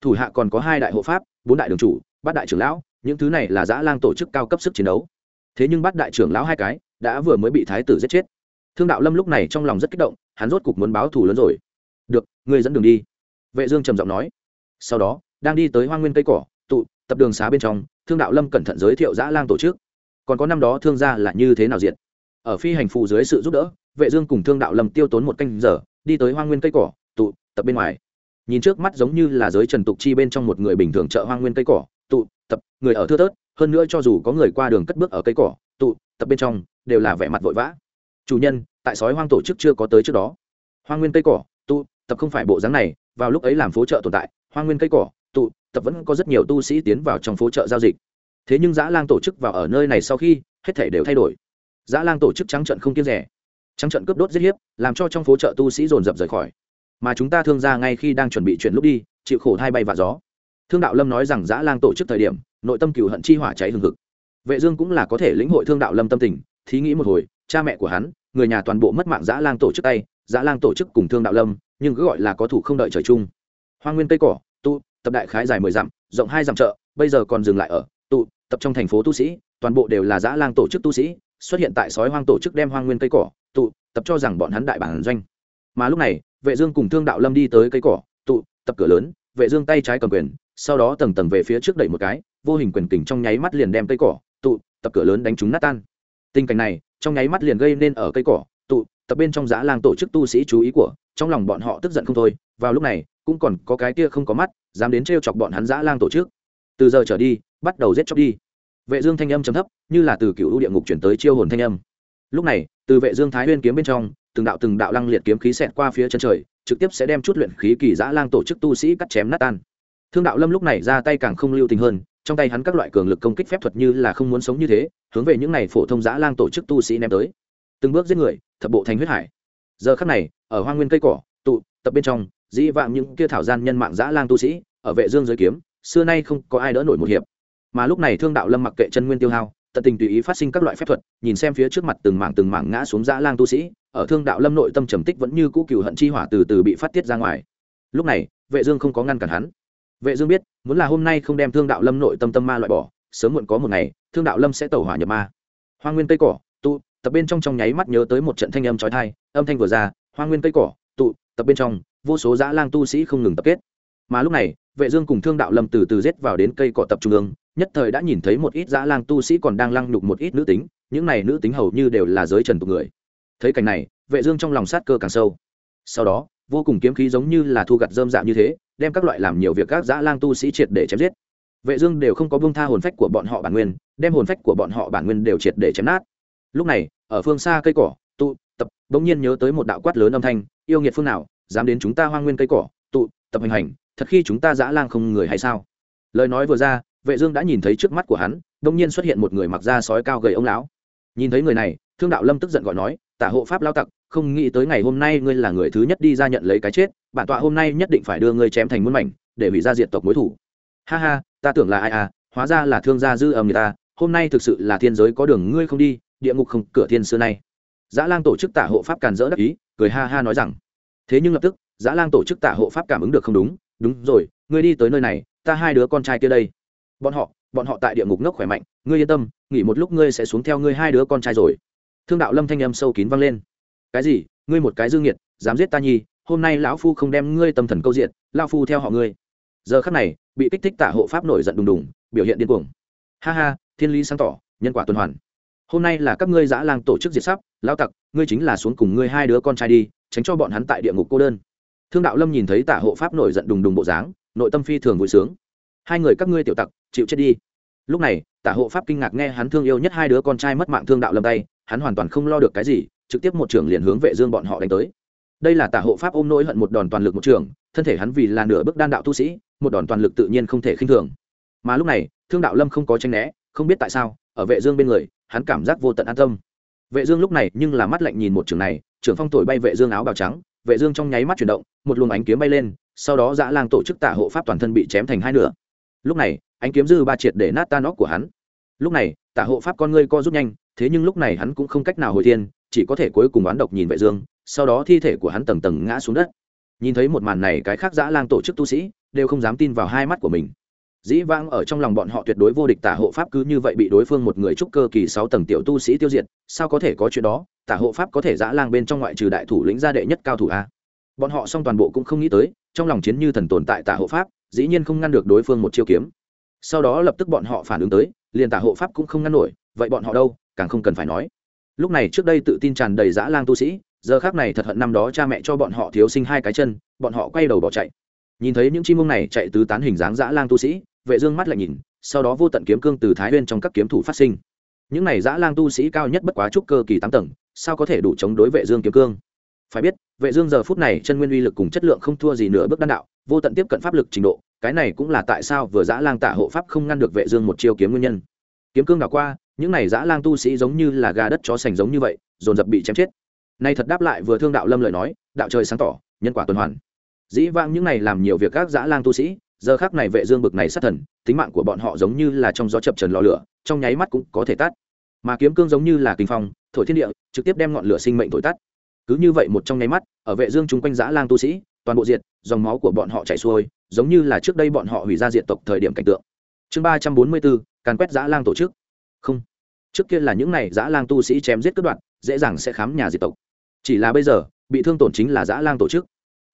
Thủ hạ còn có hai đại hộ pháp, bốn đại đường chủ, bát đại trưởng lão, những thứ này là giã lang tổ chức cao cấp sức chiến đấu. Thế nhưng bát đại trưởng lão hai cái đã vừa mới bị thái tử giết chết. Thương đạo lâm lúc này trong lòng rất kích động, hắn rốt cục muốn báo thù lớn rồi. Được người dẫn đường đi. Vệ dương trầm giọng nói. Sau đó, đang đi tới hoang nguyên cây cỏ, tụ, tập đường xá bên trong, thương đạo lâm cẩn thận giới thiệu giã lang tổ chức. Còn có năm đó thương gia là như thế nào diện ở phi hành phù dưới sự giúp đỡ, vệ dương cùng thương đạo lâm tiêu tốn một canh giờ, đi tới hoang nguyên cây cỏ tụ, tập bên ngoài. Nhìn trước mắt giống như là giới trần tục chi bên trong một người bình thường chợ hoang nguyên cây cỏ, tụ, tập, người ở thưa thớt, hơn nữa cho dù có người qua đường cất bước ở cây cỏ, tụ, tập bên trong, đều là vẻ mặt vội vã. Chủ nhân, tại sói hoang tổ chức chưa có tới trước đó. Hoang nguyên cây cỏ, tụ, tập không phải bộ dáng này, vào lúc ấy làm phố chợ tồn tại, hoang nguyên cây cỏ, tụ, tập vẫn có rất nhiều tu sĩ tiến vào trong phố chợ giao dịch. Thế nhưng dã lang tổ chức vào ở nơi này sau khi, hết thể đều thay đổi. Dã lang tổ chức trắng trận không kiêng rẻ. Trắng trận cướp đốt giết hiếp, làm cho trong phố chợ tu sĩ dồn dập rời khỏi mà chúng ta thương ra ngay khi đang chuẩn bị chuyển lúc đi, chịu khổ thay bay và gió. Thương đạo lâm nói rằng giã lang tổ chức thời điểm, nội tâm cựu hận chi hỏa cháy hừng hực. Vệ dương cũng là có thể lĩnh hội thương đạo lâm tâm tình, thí nghĩ một hồi, cha mẹ của hắn, người nhà toàn bộ mất mạng giã lang tổ chức tay, giã lang tổ chức cùng thương đạo lâm, nhưng cứ gọi là có thủ không đợi trời chung. Hoang nguyên cây cỏ, tu, tập đại khái dài mười dặm, rộng hai dặm chợ, bây giờ còn dừng lại ở tụ tập trong thành phố tu sĩ, toàn bộ đều là giã lang tổ chức tu sĩ, xuất hiện tại sói hoang tổ chức đem hoang nguyên cây cỏ tụ tập cho rằng bọn hắn đại bản doanh. Mà lúc này vệ dương cùng thương đạo lâm đi tới cây cỏ, tụ, tập cửa lớn, vệ dương tay trái cầm quyền, sau đó tầng tầng về phía trước đẩy một cái, vô hình quyền kình trong nháy mắt liền đem cây cỏ, tụ, tập cửa lớn đánh trúng nát tan. Tình cảnh này, trong nháy mắt liền gây nên ở cây cỏ, tụ, tập bên trong giã lang tổ chức tu sĩ chú ý của, trong lòng bọn họ tức giận không thôi. Vào lúc này, cũng còn có cái kia không có mắt, dám đến trêu chọc bọn hắn giã lang tổ chức. Từ giờ trở đi, bắt đầu giết chóc đi. Vệ dương thanh âm trầm thấp, như là từ cựu địa ngục chuyển tới chiêu hồn thanh âm. Lúc này, từ vệ dương thái nguyên kiếm bên trong từng đạo từng đạo lăng liệt kiếm khí xẹt qua phía chân trời, trực tiếp sẽ đem chút luyện khí kỳ giã lang tổ chức tu sĩ cắt chém nát tan. Thương đạo lâm lúc này ra tay càng không lưu tình hơn, trong tay hắn các loại cường lực công kích phép thuật như là không muốn sống như thế, hướng về những này phổ thông giã lang tổ chức tu sĩ ném tới. Từng bước giết người, thập bộ thành huyết hải. Giờ khắc này, ở hoang nguyên cây cỏ, tụ, tập bên trong, dĩ vạng những kia thảo gian nhân mạng giã lang tu sĩ, ở vệ dương giới kiếm, xưa nay không có ai đỡ nổi một hiệp. Mà lúc này thương đạo lâm mặc kệ chân nguyên tiêu hao tận tình tùy ý phát sinh các loại phép thuật, nhìn xem phía trước mặt từng mảng từng mảng ngã xuống dã lang tu sĩ, ở thương đạo lâm nội tâm trầm tích vẫn như cũ cựu hận chi hỏa từ từ bị phát tiết ra ngoài. Lúc này, vệ dương không có ngăn cản hắn. Vệ dương biết, muốn là hôm nay không đem thương đạo lâm nội tâm tâm ma loại bỏ, sớm muộn có một ngày, thương đạo lâm sẽ tẩu hỏa nhập ma. Hoang nguyên cây cỏ, tụ, tập bên trong trong nháy mắt nhớ tới một trận thanh âm chói tai, âm thanh vừa ra, hoang nguyên cây cỏ, tụ, tập bên trong, vô số dã lang tu sĩ không ngừng tập kết. Mà lúc này, vệ dương cùng thương đạo lâm từ từ giết vào đến cây cỏ tập trung ương nhất thời đã nhìn thấy một ít dã lang tu sĩ còn đang lăng nhục một ít nữ tính, những này nữ tính hầu như đều là giới trần tục người. Thấy cảnh này, vệ dương trong lòng sát cơ càng sâu. Sau đó, vô cùng kiếm khí giống như là thu gặt dơm dạ như thế, đem các loại làm nhiều việc các dã lang tu sĩ triệt để chém giết. Vệ dương đều không có buông tha hồn phách của bọn họ bản nguyên, đem hồn phách của bọn họ bản nguyên đều triệt để chém nát. Lúc này, ở phương xa cây cỏ, tụ, tập đống nhiên nhớ tới một đạo quát lớn âm thanh, yêu nghiệt phương nào, dám đến chúng ta hoang nguyên cây cỏ, tụ, tập hành hành, thật khi chúng ta dã lang không người hay sao? Lời nói vừa ra vệ dương đã nhìn thấy trước mắt của hắn, đông nhiên xuất hiện một người mặc da sói cao gầy ông lão. Nhìn thấy người này, thương đạo lâm tức giận gọi nói, tả hộ pháp lao tặc, không nghĩ tới ngày hôm nay ngươi là người thứ nhất đi ra nhận lấy cái chết, bản tọa hôm nay nhất định phải đưa ngươi chém thành muôn mảnh, để hủy ra diệt tộc mối thủ. Ha ha, ta tưởng là ai à hóa ra là thương gia dư ầm người ta, hôm nay thực sự là thiên giới có đường ngươi không đi, địa ngục không, cửa thiên xưa nay. Dã lang tổ chức tả hộ pháp càn rỡ đắc ý, cười ha ha nói rằng, thế nhưng lập tức dã lang tổ chức tả hộ pháp cảm ứng được không đúng đúng rồi, ngươi đi tới nơi này, ta hai đứa con trai kia đây bọn họ bọn họ tại địa ngục ngốc khỏe mạnh, ngươi yên tâm, nghỉ một lúc ngươi sẽ xuống theo ngươi hai đứa con trai rồi. Thương đạo lâm thanh âm sâu kín vang lên. Cái gì? Ngươi một cái dương nghiệt, dám giết ta nhi, hôm nay lão phu không đem ngươi tâm thần câu diện, lão phu theo họ ngươi. Giờ khắc này, bị kích thích tả hộ pháp nổi giận đùng đùng, biểu hiện điên cuồng. Ha ha, thiên lý sáng tỏ, nhân quả tuần hoàn. Hôm nay là các ngươi dã lang tổ chức diệt sắp lão tặc, ngươi chính là xuống cùng ngươi hai đứa con trai đi, tránh cho bọn hắn tại địa ngục cô đơn. Thương đạo lâm nhìn thấy tả hộ pháp nổi giận đùng đùng bộ dáng, nội tâm phi thường vui sướng. Hai người các ngươi tiểu tặc chịu chết đi. Lúc này, tả hộ pháp kinh ngạc nghe hắn thương yêu nhất hai đứa con trai mất mạng thương đạo lâm tay, hắn hoàn toàn không lo được cái gì, trực tiếp một trưởng liền hướng vệ dương bọn họ đánh tới. Đây là tả hộ pháp ôm nỗi hận một đòn toàn lực một trưởng thân thể hắn vì là nửa bước đan đạo tu sĩ, một đòn toàn lực tự nhiên không thể khinh thường. Mà lúc này, thương đạo lâm không có tranh né, không biết tại sao, ở vệ dương bên người, hắn cảm giác vô tận an tâm. Vệ dương lúc này nhưng là mắt lạnh nhìn một trường này, trưởng phong thổi bay vệ dương áo bào trắng, vệ dương trong nháy mắt chuyển động, một luồng ánh kiếm bay lên, sau đó dã lang tổ chức tả hộ pháp toàn thân bị chém thành hai nửa. Lúc này ánh kiếm dư ba triệt để nát tan óc của hắn. Lúc này, tả hộ pháp con ngươi co rút nhanh, thế nhưng lúc này hắn cũng không cách nào hồi thiên, chỉ có thể cuối cùng oán độc nhìn vệ dương, sau đó thi thể của hắn tầng tầng ngã xuống đất. Nhìn thấy một màn này, cái khác dã lang tổ chức tu sĩ đều không dám tin vào hai mắt của mình. Dĩ vãng ở trong lòng bọn họ tuyệt đối vô địch tả hộ pháp cứ như vậy bị đối phương một người trúc cơ kỳ sáu tầng tiểu tu sĩ tiêu diệt, sao có thể có chuyện đó? Tả hộ pháp có thể dã lang bên trong ngoại trừ đại thủ lĩnh gia đệ nhất cao thủ a? Bọn họ xong toàn bộ cũng không nghĩ tới, trong lòng chiến như thần tồn tại tả hộ pháp, dĩ nhiên không ngăn được đối phương một chiêu kiếm sau đó lập tức bọn họ phản ứng tới, liền tả hộ pháp cũng không ngăn nổi, vậy bọn họ đâu, càng không cần phải nói. Lúc này trước đây tự tin tràn đầy dã lang tu sĩ, giờ khác này thật hận năm đó cha mẹ cho bọn họ thiếu sinh hai cái chân, bọn họ quay đầu bỏ chạy. Nhìn thấy những chim mông này chạy tứ tán hình dáng dã lang tu sĩ, vệ dương mắt lại nhìn, sau đó vô tận kiếm cương từ thái nguyên trong các kiếm thủ phát sinh. Những này dã lang tu sĩ cao nhất bất quá trúc cơ kỳ tám tầng, sao có thể đủ chống đối vệ dương kiếm cương? Phải biết, vệ dương giờ phút này chân nguyên uy lực cùng chất lượng không thua gì nữa bước đan đạo, vô tận tiếp cận pháp lực trình độ, cái này cũng là tại sao vừa dã lang tả hộ pháp không ngăn được vệ dương một chiêu kiếm nguyên nhân. Kiếm cương đảo qua, những này dã lang tu sĩ giống như là gà đất chó sành giống như vậy, dồn dập bị chém chết. Nay thật đáp lại vừa thương đạo lâm lời nói, đạo trời sáng tỏ, nhân quả tuần hoàn. Dĩ vãng những này làm nhiều việc các dã lang tu sĩ, giờ khác này vệ dương bực này sát thần, tính mạng của bọn họ giống như là trong gió chập trần lò lửa, trong nháy mắt cũng có thể tắt. Mà kiếm cương giống như là kinh phong, thổi thiên địa, trực tiếp đem ngọn lửa sinh mệnh thổi tắt cứ như vậy một trong nháy mắt, ở vệ dương chúng quanh dã lang tu sĩ, toàn bộ diệt, dòng máu của bọn họ chảy xuôi, giống như là trước đây bọn họ hủy ra diệt tộc thời điểm cảnh tượng. Chương ba trăm bốn mươi bốn, càn quét dã lang tổ chức. Không, trước kia là những này dã lang tu sĩ chém giết cướp đoạn dễ dàng sẽ khám nhà diệt tộc. Chỉ là bây giờ, bị thương tổn chính là dã lang tổ chức.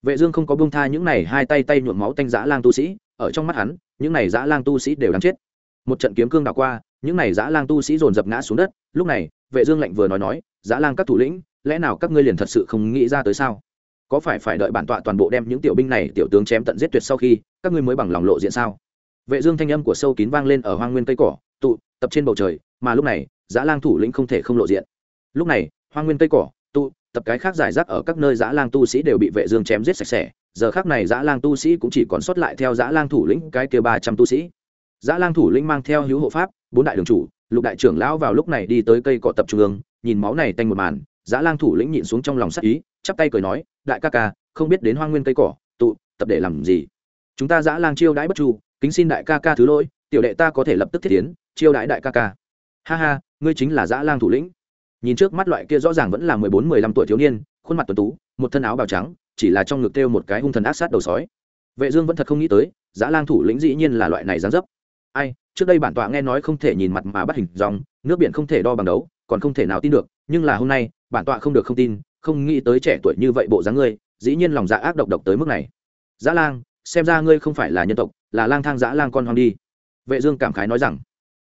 Vệ dương không có buông tha những này hai tay tay nhuộm máu tanh dã lang tu sĩ, ở trong mắt hắn, những này dã lang tu sĩ đều đáng chết. Một trận kiếm cương đảo qua, những này dã lang tu sĩ dồn dập ngã xuống đất. Lúc này, vệ dương lạnh vừa nói nói, dã lang các thủ lĩnh lẽ nào các ngươi liền thật sự không nghĩ ra tới sao? Có phải phải đợi bản tọa toàn bộ đem những tiểu binh này tiểu tướng chém tận giết tuyệt sau khi, các ngươi mới bằng lòng lộ diện sao? Vệ dương thanh âm của sâu kín vang lên ở hoang nguyên cây cỏ, tụ, tập trên bầu trời, mà lúc này dã lang thủ lĩnh không thể không lộ diện. Lúc này, hoang nguyên cây cỏ, tụ, tập cái khác giải rác ở các nơi dã lang tu sĩ đều bị vệ dương chém giết sạch sẽ. Giờ khác này dã lang tu sĩ cũng chỉ còn sót lại theo dã lang thủ lĩnh cái kia ba trăm tu sĩ. Dã lang thủ lĩnh mang theo hữu hộ pháp, bốn đại đường chủ, lục đại trưởng lão vào lúc này đi tới cây cỏ tập trung ương, nhìn máu này tanh một màn Giã lang thủ lĩnh nhịn xuống trong lòng sắc ý, chắp tay cười nói, đại ca ca, không biết đến hoang nguyên cây cỏ, tụ, tập để làm gì? Chúng ta Giã lang chiêu đãi bất chu, kính xin đại ca ca thứ lỗi, tiểu đệ ta có thể lập tức thiết tiến, chiêu đãi đại ca ca. Ha ha, ngươi chính là Giã lang thủ lĩnh. Nhìn trước mắt loại kia rõ ràng vẫn là mười bốn, mười lăm tuổi thiếu niên, khuôn mặt tuấn tú, một thân áo bào trắng, chỉ là trong ngực kêu một cái hung thần ác sát đầu sói. Vệ dương vẫn thật không nghĩ tới, Giã lang thủ lĩnh dĩ nhiên là loại này dáng dấp. Ai, trước đây bản tọa nghe nói không thể nhìn mặt mà bắt hình dòng, nước biển không thể đo bằng đấu, còn không thể nào tin được, nhưng là hôm nay bản tọa không được không tin, không nghĩ tới trẻ tuổi như vậy bộ dáng ngươi, dĩ nhiên lòng dạ ác độc độc tới mức này. Dã lang, xem ra ngươi không phải là nhân tộc, là lang thang dã lang con hoang đi. Vệ dương cảm khái nói rằng.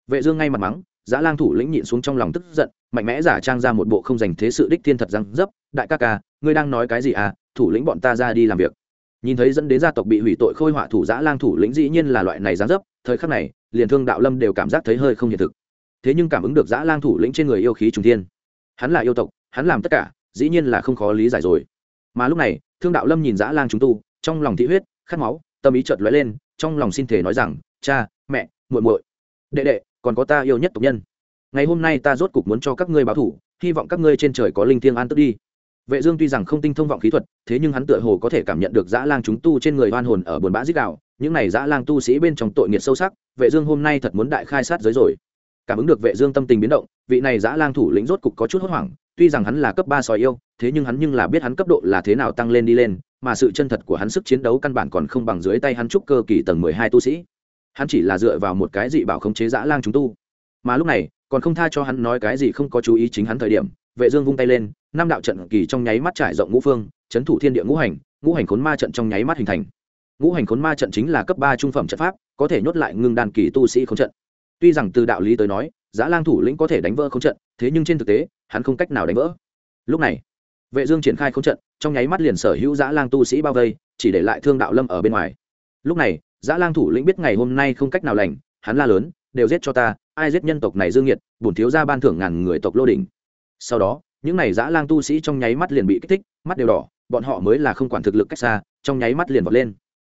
Vệ dương ngay mặt mắng, dã lang thủ lĩnh nhịn xuống trong lòng tức giận, mạnh mẽ giả trang ra một bộ không dành thế sự đích thiên thật răng dấp, đại ca ca, ngươi đang nói cái gì à? Thủ lĩnh bọn ta ra đi làm việc. Nhìn thấy dẫn đến gia tộc bị hủy tội khôi họa thủ dã lang thủ lĩnh dĩ nhiên là loại này gián dấp, thời khắc này, liền thương đạo lâm đều cảm giác thấy hơi không hiện thực. Thế nhưng cảm ứng được dã lang thủ lĩnh trên người yêu khí trùng thiên. Hắn là yêu tộc hắn làm tất cả, dĩ nhiên là không khó lý giải rồi. Mà lúc này, thương đạo lâm nhìn dã lang chúng tu, trong lòng thị huyết, khát máu, tâm ý chợt lóe lên, trong lòng xin thể nói rằng, cha, mẹ, muội muội, đệ đệ, còn có ta yêu nhất tộc nhân. Ngày hôm nay ta rốt cục muốn cho các ngươi báo thủ, hy vọng các ngươi trên trời có linh thiêng an tức đi. Vệ dương tuy rằng không tinh thông vọng khí thuật, thế nhưng hắn tựa hồ có thể cảm nhận được dã lang chúng tu trên người oan hồn ở buồn bã giết đạo, những này dã lang tu sĩ bên trong tội nghiệt sâu sắc, vệ dương hôm nay thật muốn đại khai sát giới rồi. Cảm ứng được vệ dương tâm tình biến động, vị này dã lang thủ lĩnh rốt cục có chút hốt hoảng tuy rằng hắn là cấp ba sói yêu, thế nhưng hắn nhưng là biết hắn cấp độ là thế nào tăng lên đi lên, mà sự chân thật của hắn sức chiến đấu căn bản còn không bằng dưới tay hắn trúc cơ kỳ tầng mười hai tu sĩ. Hắn chỉ là dựa vào một cái dị bảo khống chế dã lang chúng tu. Mà lúc này, còn không tha cho hắn nói cái gì không có chú ý chính hắn thời điểm, vệ dương vung tay lên, năm đạo trận kỳ trong nháy mắt trải rộng ngũ phương, chấn thủ thiên địa ngũ hành ngũ hành khốn ma trận trong nháy mắt hình thành. Ngũ hành khốn ma trận chính là cấp ba trung phẩm trận pháp, có thể nhốt lại ngưng đan kỳ tu sĩ khốn trận. Tuy rằng từ đạo lý tới nói giá lang thủ lĩnh có thể đánh vỡ không trận, thế nhưng trên thực tế, hắn không cách nào đánh vỡ. Lúc này, vệ dương triển khai không trận, trong nháy mắt liền sở hữu giá lang tu sĩ bao vây, chỉ để lại thương đạo lâm ở bên ngoài. Lúc này giá lang thủ lĩnh biết ngày hôm nay không cách nào lành, hắn la lớn, đều giết cho ta, ai giết nhân tộc này dương nhiệt bổn thiếu gia ban thưởng ngàn người tộc lô đỉnh. Sau đó, những này dã lang tu sĩ trong nháy mắt liền bị kích thích, mắt đều đỏ, bọn họ mới là không quản thực lực cách xa, trong nháy mắt liền vọt lên.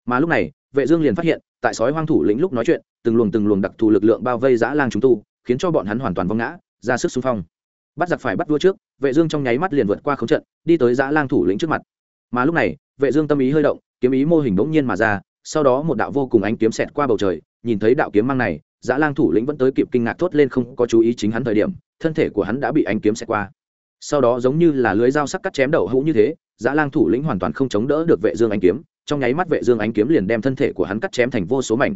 Mà lúc này, vệ dương liền phát hiện, tại sói hoang thủ lĩnh lúc nói chuyện, từng luồng từng luồng đặc thù lực lượng bao vây dã lang chúng tu khiến cho bọn hắn hoàn toàn vong ngã, ra sức xung phong. Bắt giặc phải bắt vua trước, vệ dương trong nháy mắt liền vượt qua khống trận, đi tới dã lang thủ lĩnh trước mặt. Mà lúc này, vệ dương tâm ý hơi động, kiếm ý mô hình đống nhiên mà ra, sau đó một đạo vô cùng ánh kiếm xẹt qua bầu trời, nhìn thấy đạo kiếm mang này, dã lang thủ lĩnh vẫn tới kịp kinh ngạc thốt lên không có chú ý chính hắn thời điểm, thân thể của hắn đã bị ánh kiếm xẹt qua. Sau đó giống như là lưới dao sắc cắt chém đầu hũ như thế, dã lang thủ lĩnh hoàn toàn không chống đỡ được vệ dương ánh kiếm, trong nháy mắt vệ dương ánh kiếm liền đem thân thể của hắn cắt chém thành vô số mảnh.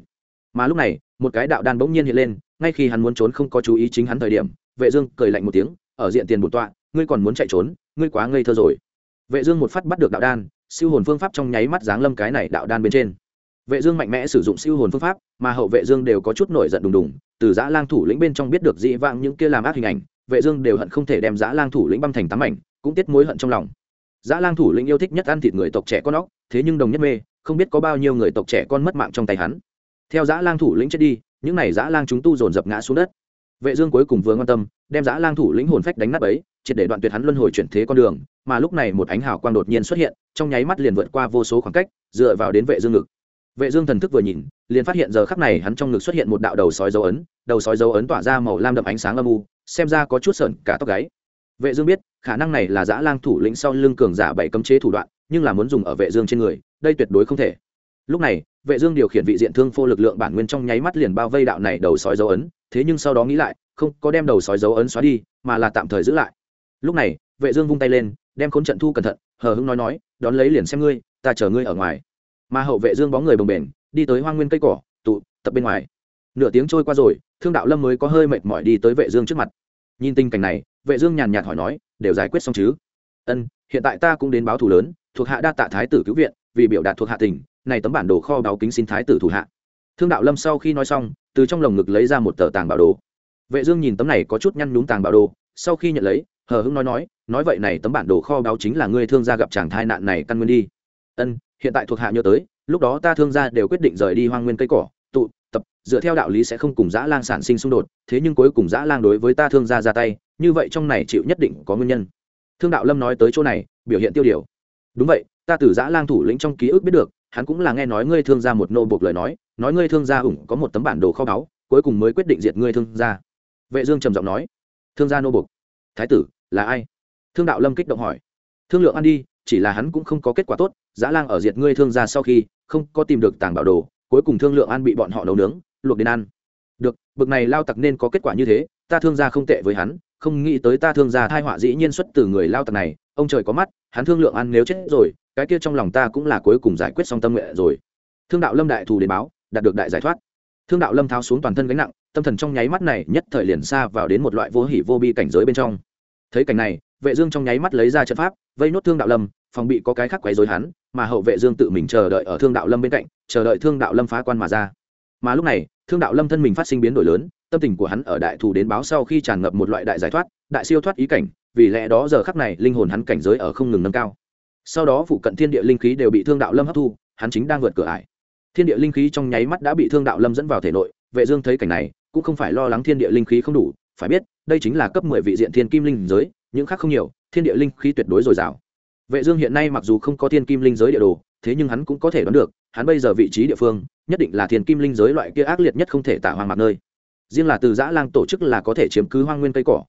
Mà lúc này, một cái đạo đan bỗng nhiên hiện lên ngay khi hắn muốn trốn không có chú ý chính hắn thời điểm, vệ dương cười lạnh một tiếng, ở diện tiền bổn tọa, ngươi còn muốn chạy trốn, ngươi quá ngây thơ rồi. Vệ dương một phát bắt được đạo đan, siêu hồn phương pháp trong nháy mắt giáng lâm cái này đạo đan bên trên. Vệ dương mạnh mẽ sử dụng siêu hồn phương pháp, mà hậu vệ dương đều có chút nổi giận đùng đùng, từ giã lang thủ lĩnh bên trong biết được dị vãng những kia làm ác hình ảnh, vệ dương đều hận không thể đem giã lang thủ lĩnh băm thành tám mảnh cũng tiết mối hận trong lòng. Giã lang thủ lĩnh yêu thích nhất ăn thịt người tộc trẻ con óc, thế nhưng đồng nhất mê, không biết có bao nhiêu người tộc trẻ con mất mạng trong tay hắn. Theo giã lang thủ lĩnh chết đi những này giã lang chúng tu dồn dập ngã xuống đất. Vệ dương cuối cùng vừa quan tâm, đem giã lang thủ lĩnh hồn phách đánh nát ấy triệt để đoạn tuyệt hắn luân hồi chuyển thế con đường, mà lúc này một ánh hào quang đột nhiên xuất hiện, trong nháy mắt liền vượt qua vô số khoảng cách, dựa vào đến vệ dương ngực. Vệ dương thần thức vừa nhìn, liền phát hiện giờ khắc này hắn trong ngực xuất hiện một đạo đầu sói dấu ấn, đầu sói dấu ấn tỏa ra màu lam đậm ánh sáng âm u, xem ra có chút sợn cả tóc gáy. Vệ dương biết, khả năng này là dã lang thủ lĩnh sau lưng cường giả bảy cấm chế thủ đoạn, nhưng là muốn dùng ở vệ dương trên người, đây tuyệt đối không thể lúc này, vệ dương điều khiển vị diện thương phô lực lượng bản nguyên trong nháy mắt liền bao vây đạo này đầu sói dấu ấn, thế nhưng sau đó nghĩ lại, không có đem đầu sói dấu ấn xóa đi, mà là tạm thời giữ lại. Lúc này, vệ dương vung tay lên, đem khốn trận thu cẩn thận, hờ hững nói nói, đón lấy liền xem ngươi, ta chờ ngươi ở ngoài. Mà hậu vệ dương bóng người bồng bềnh, đi tới hoang nguyên cây cỏ, tụ, tập bên ngoài. Nửa tiếng trôi qua rồi, thương đạo lâm mới có hơi mệt mỏi đi tới vệ dương trước mặt. Nhìn tình cảnh này, vệ dương nhàn nhạt hỏi nói, đều giải quyết xong chứ? Ân, hiện tại ta cũng đến báo thù lớn, thuộc hạ đa tạ thái tử cứu viện, vì biểu đạt thuộc hạ tình này tấm bản đồ kho báo kính xin thái tử thủ hạ. Thương đạo lâm sau khi nói xong, từ trong lồng ngực lấy ra một tờ tàng bảo đồ. Vệ dương nhìn tấm này có chút nhăn nhúm tàng bảo đồ, sau khi nhận lấy, hờ hững nói nói nói vậy này tấm bản đồ kho báo chính là ngươi thương gia gặp chàng thai nạn này căn nguyên đi. Ân, hiện tại thuộc hạ nhớ tới, lúc đó ta thương gia đều quyết định rời đi hoang nguyên cây cỏ, tụ, tập, dựa theo đạo lý sẽ không cùng dã lang sản sinh xung đột, thế nhưng cuối cùng dã lang đối với ta thương gia ra tay, như vậy trong này chịu nhất định có nguyên nhân. Thương đạo lâm nói tới chỗ này, biểu hiện tiêu điều. Đúng vậy, ta từ dã lang thủ lĩnh trong ký ức biết được hắn cũng là nghe nói ngươi thương gia một nô buộc lời nói nói ngươi thương gia ủng có một tấm bản đồ kho báu, cuối cùng mới quyết định diệt ngươi thương gia. Vệ dương trầm giọng nói. Thương gia nô buộc. Thái tử, là ai? Thương đạo lâm kích động hỏi. Thương lượng ăn đi, chỉ là hắn cũng không có kết quả tốt dã lang ở diệt ngươi thương gia sau khi, không có tìm được tàng bảo đồ, cuối cùng thương lượng ăn bị bọn họ nấu nướng, luộc đến ăn. Được, bực này lao tặc nên có kết quả như thế, ta thương gia không tệ với hắn, không nghĩ tới ta thương gia thai họa dĩ nhiên xuất từ người lao tặc này ông trời có mắt, hắn thương lượng ăn nếu chết rồi, cái kia trong lòng ta cũng là cuối cùng giải quyết xong tâm nguyện rồi. Thương đạo lâm đại thù đến báo, đạt được đại giải thoát. Thương đạo lâm tháo xuống toàn thân gánh nặng, tâm thần trong nháy mắt này nhất thời liền xa vào đến một loại vô hỉ vô bi cảnh giới bên trong. Thấy cảnh này, vệ dương trong nháy mắt lấy ra trận pháp, vây nốt thương đạo lâm, phòng bị có cái khác quấy rối hắn, mà hậu vệ dương tự mình chờ đợi ở thương đạo lâm bên cạnh, chờ đợi thương đạo lâm phá quan mà ra. Mà lúc này, thương đạo lâm thân mình phát sinh biến đổi lớn, tâm tình của hắn ở đại thù đến báo sau khi tràn ngập một loại đại giải thoát, đại siêu thoát ý cảnh vì lẽ đó giờ khắc này linh hồn hắn cảnh giới ở không ngừng nâng cao. Sau đó phụ cận thiên địa linh khí đều bị thương đạo lâm hấp thu, hắn chính đang vượt cửa ải. Thiên địa linh khí trong nháy mắt đã bị thương đạo lâm dẫn vào thể nội, vệ dương thấy cảnh này, cũng không phải lo lắng thiên địa linh khí không đủ, phải biết, đây chính là cấp 10 vị diện thiên kim linh giới, những khác không nhiều, thiên địa linh khí tuyệt đối dồi dào. Vệ dương hiện nay mặc dù không có thiên kim linh giới địa đồ, thế nhưng hắn cũng có thể đoán được, hắn bây giờ vị trí địa phương, nhất định là thiên kim linh giới loại kia ác liệt nhất không thể tả hoang mạc nơi. Riêng là từ giã lang tổ chức là có thể chiếm cứ hoang nguyên cây cỏ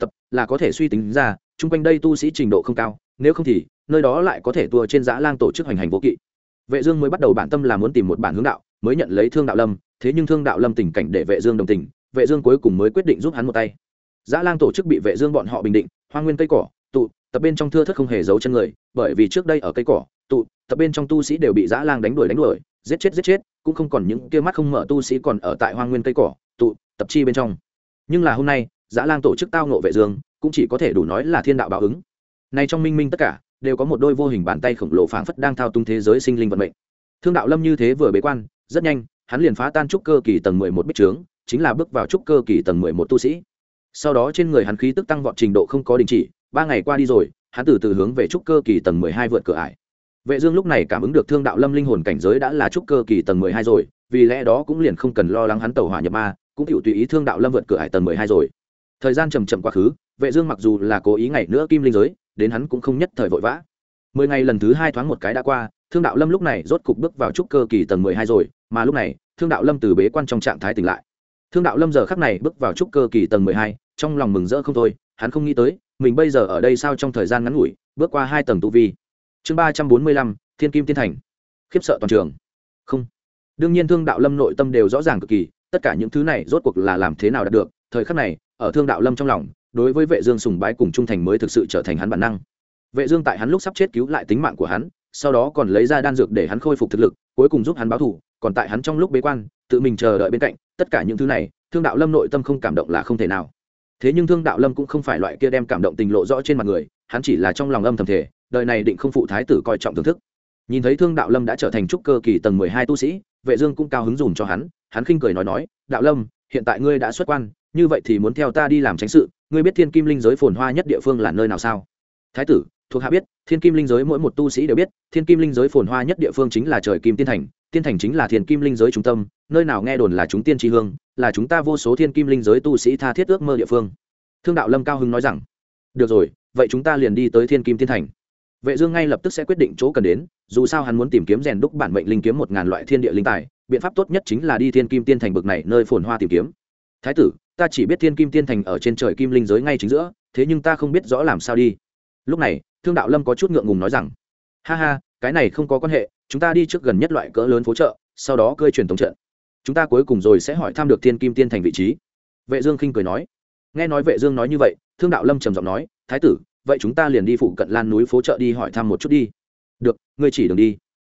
tập, là có thể suy tính ra, chung quanh đây tu sĩ trình độ không cao, nếu không thì, nơi đó lại có thể tua trên giã lang tổ chức hành hành vô kỵ. Vệ dương mới bắt đầu bản tâm là muốn tìm một bản hướng đạo, mới nhận lấy thương đạo lâm, thế nhưng thương đạo lâm tình cảnh để vệ dương đồng tình, vệ dương cuối cùng mới quyết định giúp hắn một tay. Giã lang tổ chức bị vệ dương bọn họ bình định, hoang nguyên cây cỏ, tụ, tập bên trong thưa thất không hề giấu chân người, bởi vì trước đây ở cây cỏ, tụ, tập bên trong tu sĩ đều bị giã lang đánh đuổi đánh đuổi, giết chết giết chết, cũng không còn những kia mắt không mở tu sĩ còn ở tại hoang nguyên cây cỏ, tụ, tập chi bên trong. Nhưng là hôm nay dã lang tổ chức tao nộ vệ dương, cũng chỉ có thể đủ nói là thiên đạo báo ứng. Này trong minh minh tất cả, đều có một đôi vô hình bàn tay khổng lồ phảng phất đang thao túng thế giới sinh linh vận mệnh. Thương đạo lâm như thế vừa bế quan, rất nhanh, hắn liền phá tan trúc cơ kỳ tầng mười một bích trướng, chính là bước vào trúc cơ kỳ tầng mười một tu sĩ. Sau đó trên người hắn khí tức tăng vọt trình độ không có đình chỉ, ba ngày qua đi rồi, hắn từ từ hướng về trúc cơ kỳ tầng mười hai vượt cửa ải. Vệ dương lúc này cảm ứng được thương đạo lâm linh hồn cảnh giới đã là trúc cơ kỳ tầng mười hai rồi, vì lẽ đó cũng liền không cần lo lắng hắn tẩu hỏa nhập ma, cũng chịu tùy ý thương đạo lâm vượt cửa ải tầng mười hai rồi thời gian chầm chậm quá khứ, vệ dương mặc dù là cố ý ngày nữa kim linh giới, đến hắn cũng không nhất thời vội vã. Mười ngày lần thứ hai thoáng một cái đã qua, thương đạo lâm lúc này rốt cục bước vào trúc cơ kỳ tầng mười hai rồi, mà lúc này, thương đạo lâm từ bế quan trong trạng thái tỉnh lại. Thương đạo lâm giờ khắc này bước vào trúc cơ kỳ tầng mười hai, trong lòng mừng rỡ không thôi, hắn không nghĩ tới, mình bây giờ ở đây sao trong thời gian ngắn ngủi, bước qua hai tầng tu vi. Chương ba trăm bốn mươi lăm, thiên kim tiên thành. Khiếp sợ toàn trường. Không. Đương nhiên thương đạo lâm nội tâm đều rõ ràng cực kỳ, tất cả những thứ này rốt cuộc là làm thế nào đạt được, thời khắc này ở thương đạo lâm trong lòng, đối với vệ dương sùng bái cùng trung thành mới thực sự trở thành hắn bản năng. Vệ dương tại hắn lúc sắp chết cứu lại tính mạng của hắn, sau đó còn lấy ra đan dược để hắn khôi phục thực lực, cuối cùng giúp hắn báo thù, còn tại hắn trong lúc bế quan, tự mình chờ đợi bên cạnh, tất cả những thứ này, thương đạo lâm nội tâm không cảm động là không thể nào. Thế nhưng thương đạo lâm cũng không phải loại kia đem cảm động tình lộ rõ trên mặt người, hắn chỉ là trong lòng âm thầm thể đời này định không phụ thái tử coi trọng thưởng thức. Nhìn thấy thương đạo lâm đã trở thành trúc cơ kỳ tầng mười hai tu sĩ, vệ dương cũng cao hứng dùm cho hắn hắn khinh cười nói nói, đạo lâm, hiện tại ngươi đã xuất quan như vậy thì muốn theo ta đi làm tránh sự, ngươi biết thiên kim linh giới phồn hoa nhất địa phương là nơi nào sao? Thái tử, thuộc hạ biết, thiên kim linh giới mỗi một tu sĩ đều biết, thiên kim linh giới phồn hoa nhất địa phương chính là trời kim tiên thành tiên thành chính là thiên kim linh giới trung tâm, nơi nào nghe đồn là chúng tiên tri hương, là chúng ta vô số thiên kim linh giới tu sĩ tha thiết ước mơ địa phương. Thương đạo lâm cao hưng nói rằng, được rồi, vậy chúng ta liền đi tới thiên kim tiên thành. Vệ dương ngay lập tức sẽ quyết định chỗ cần đến, dù sao hắn muốn tìm kiếm rèn đúc bản mệnh linh kiếm một ngàn loại thiên địa linh tài, biện pháp tốt nhất chính là đi thiên kim tiên thành bực này nơi phồn hoa tìm kiếm. Thái tử ta chỉ biết thiên kim tiên thành ở trên trời kim linh giới ngay chính giữa, thế nhưng ta không biết rõ làm sao đi. Lúc này, thương đạo lâm có chút ngượng ngùng nói rằng, ha ha, cái này không có quan hệ, chúng ta đi trước gần nhất loại cỡ lớn phố chợ, sau đó cơi truyền thống trận. Chúng ta cuối cùng rồi sẽ hỏi thăm được thiên kim tiên thành vị trí. Vệ dương khinh cười nói. Nghe nói vệ dương nói như vậy, thương đạo lâm trầm giọng nói, thái tử, vậy chúng ta liền đi phụ cận lan núi phố chợ đi hỏi thăm một chút đi. Được, ngươi chỉ đường đi.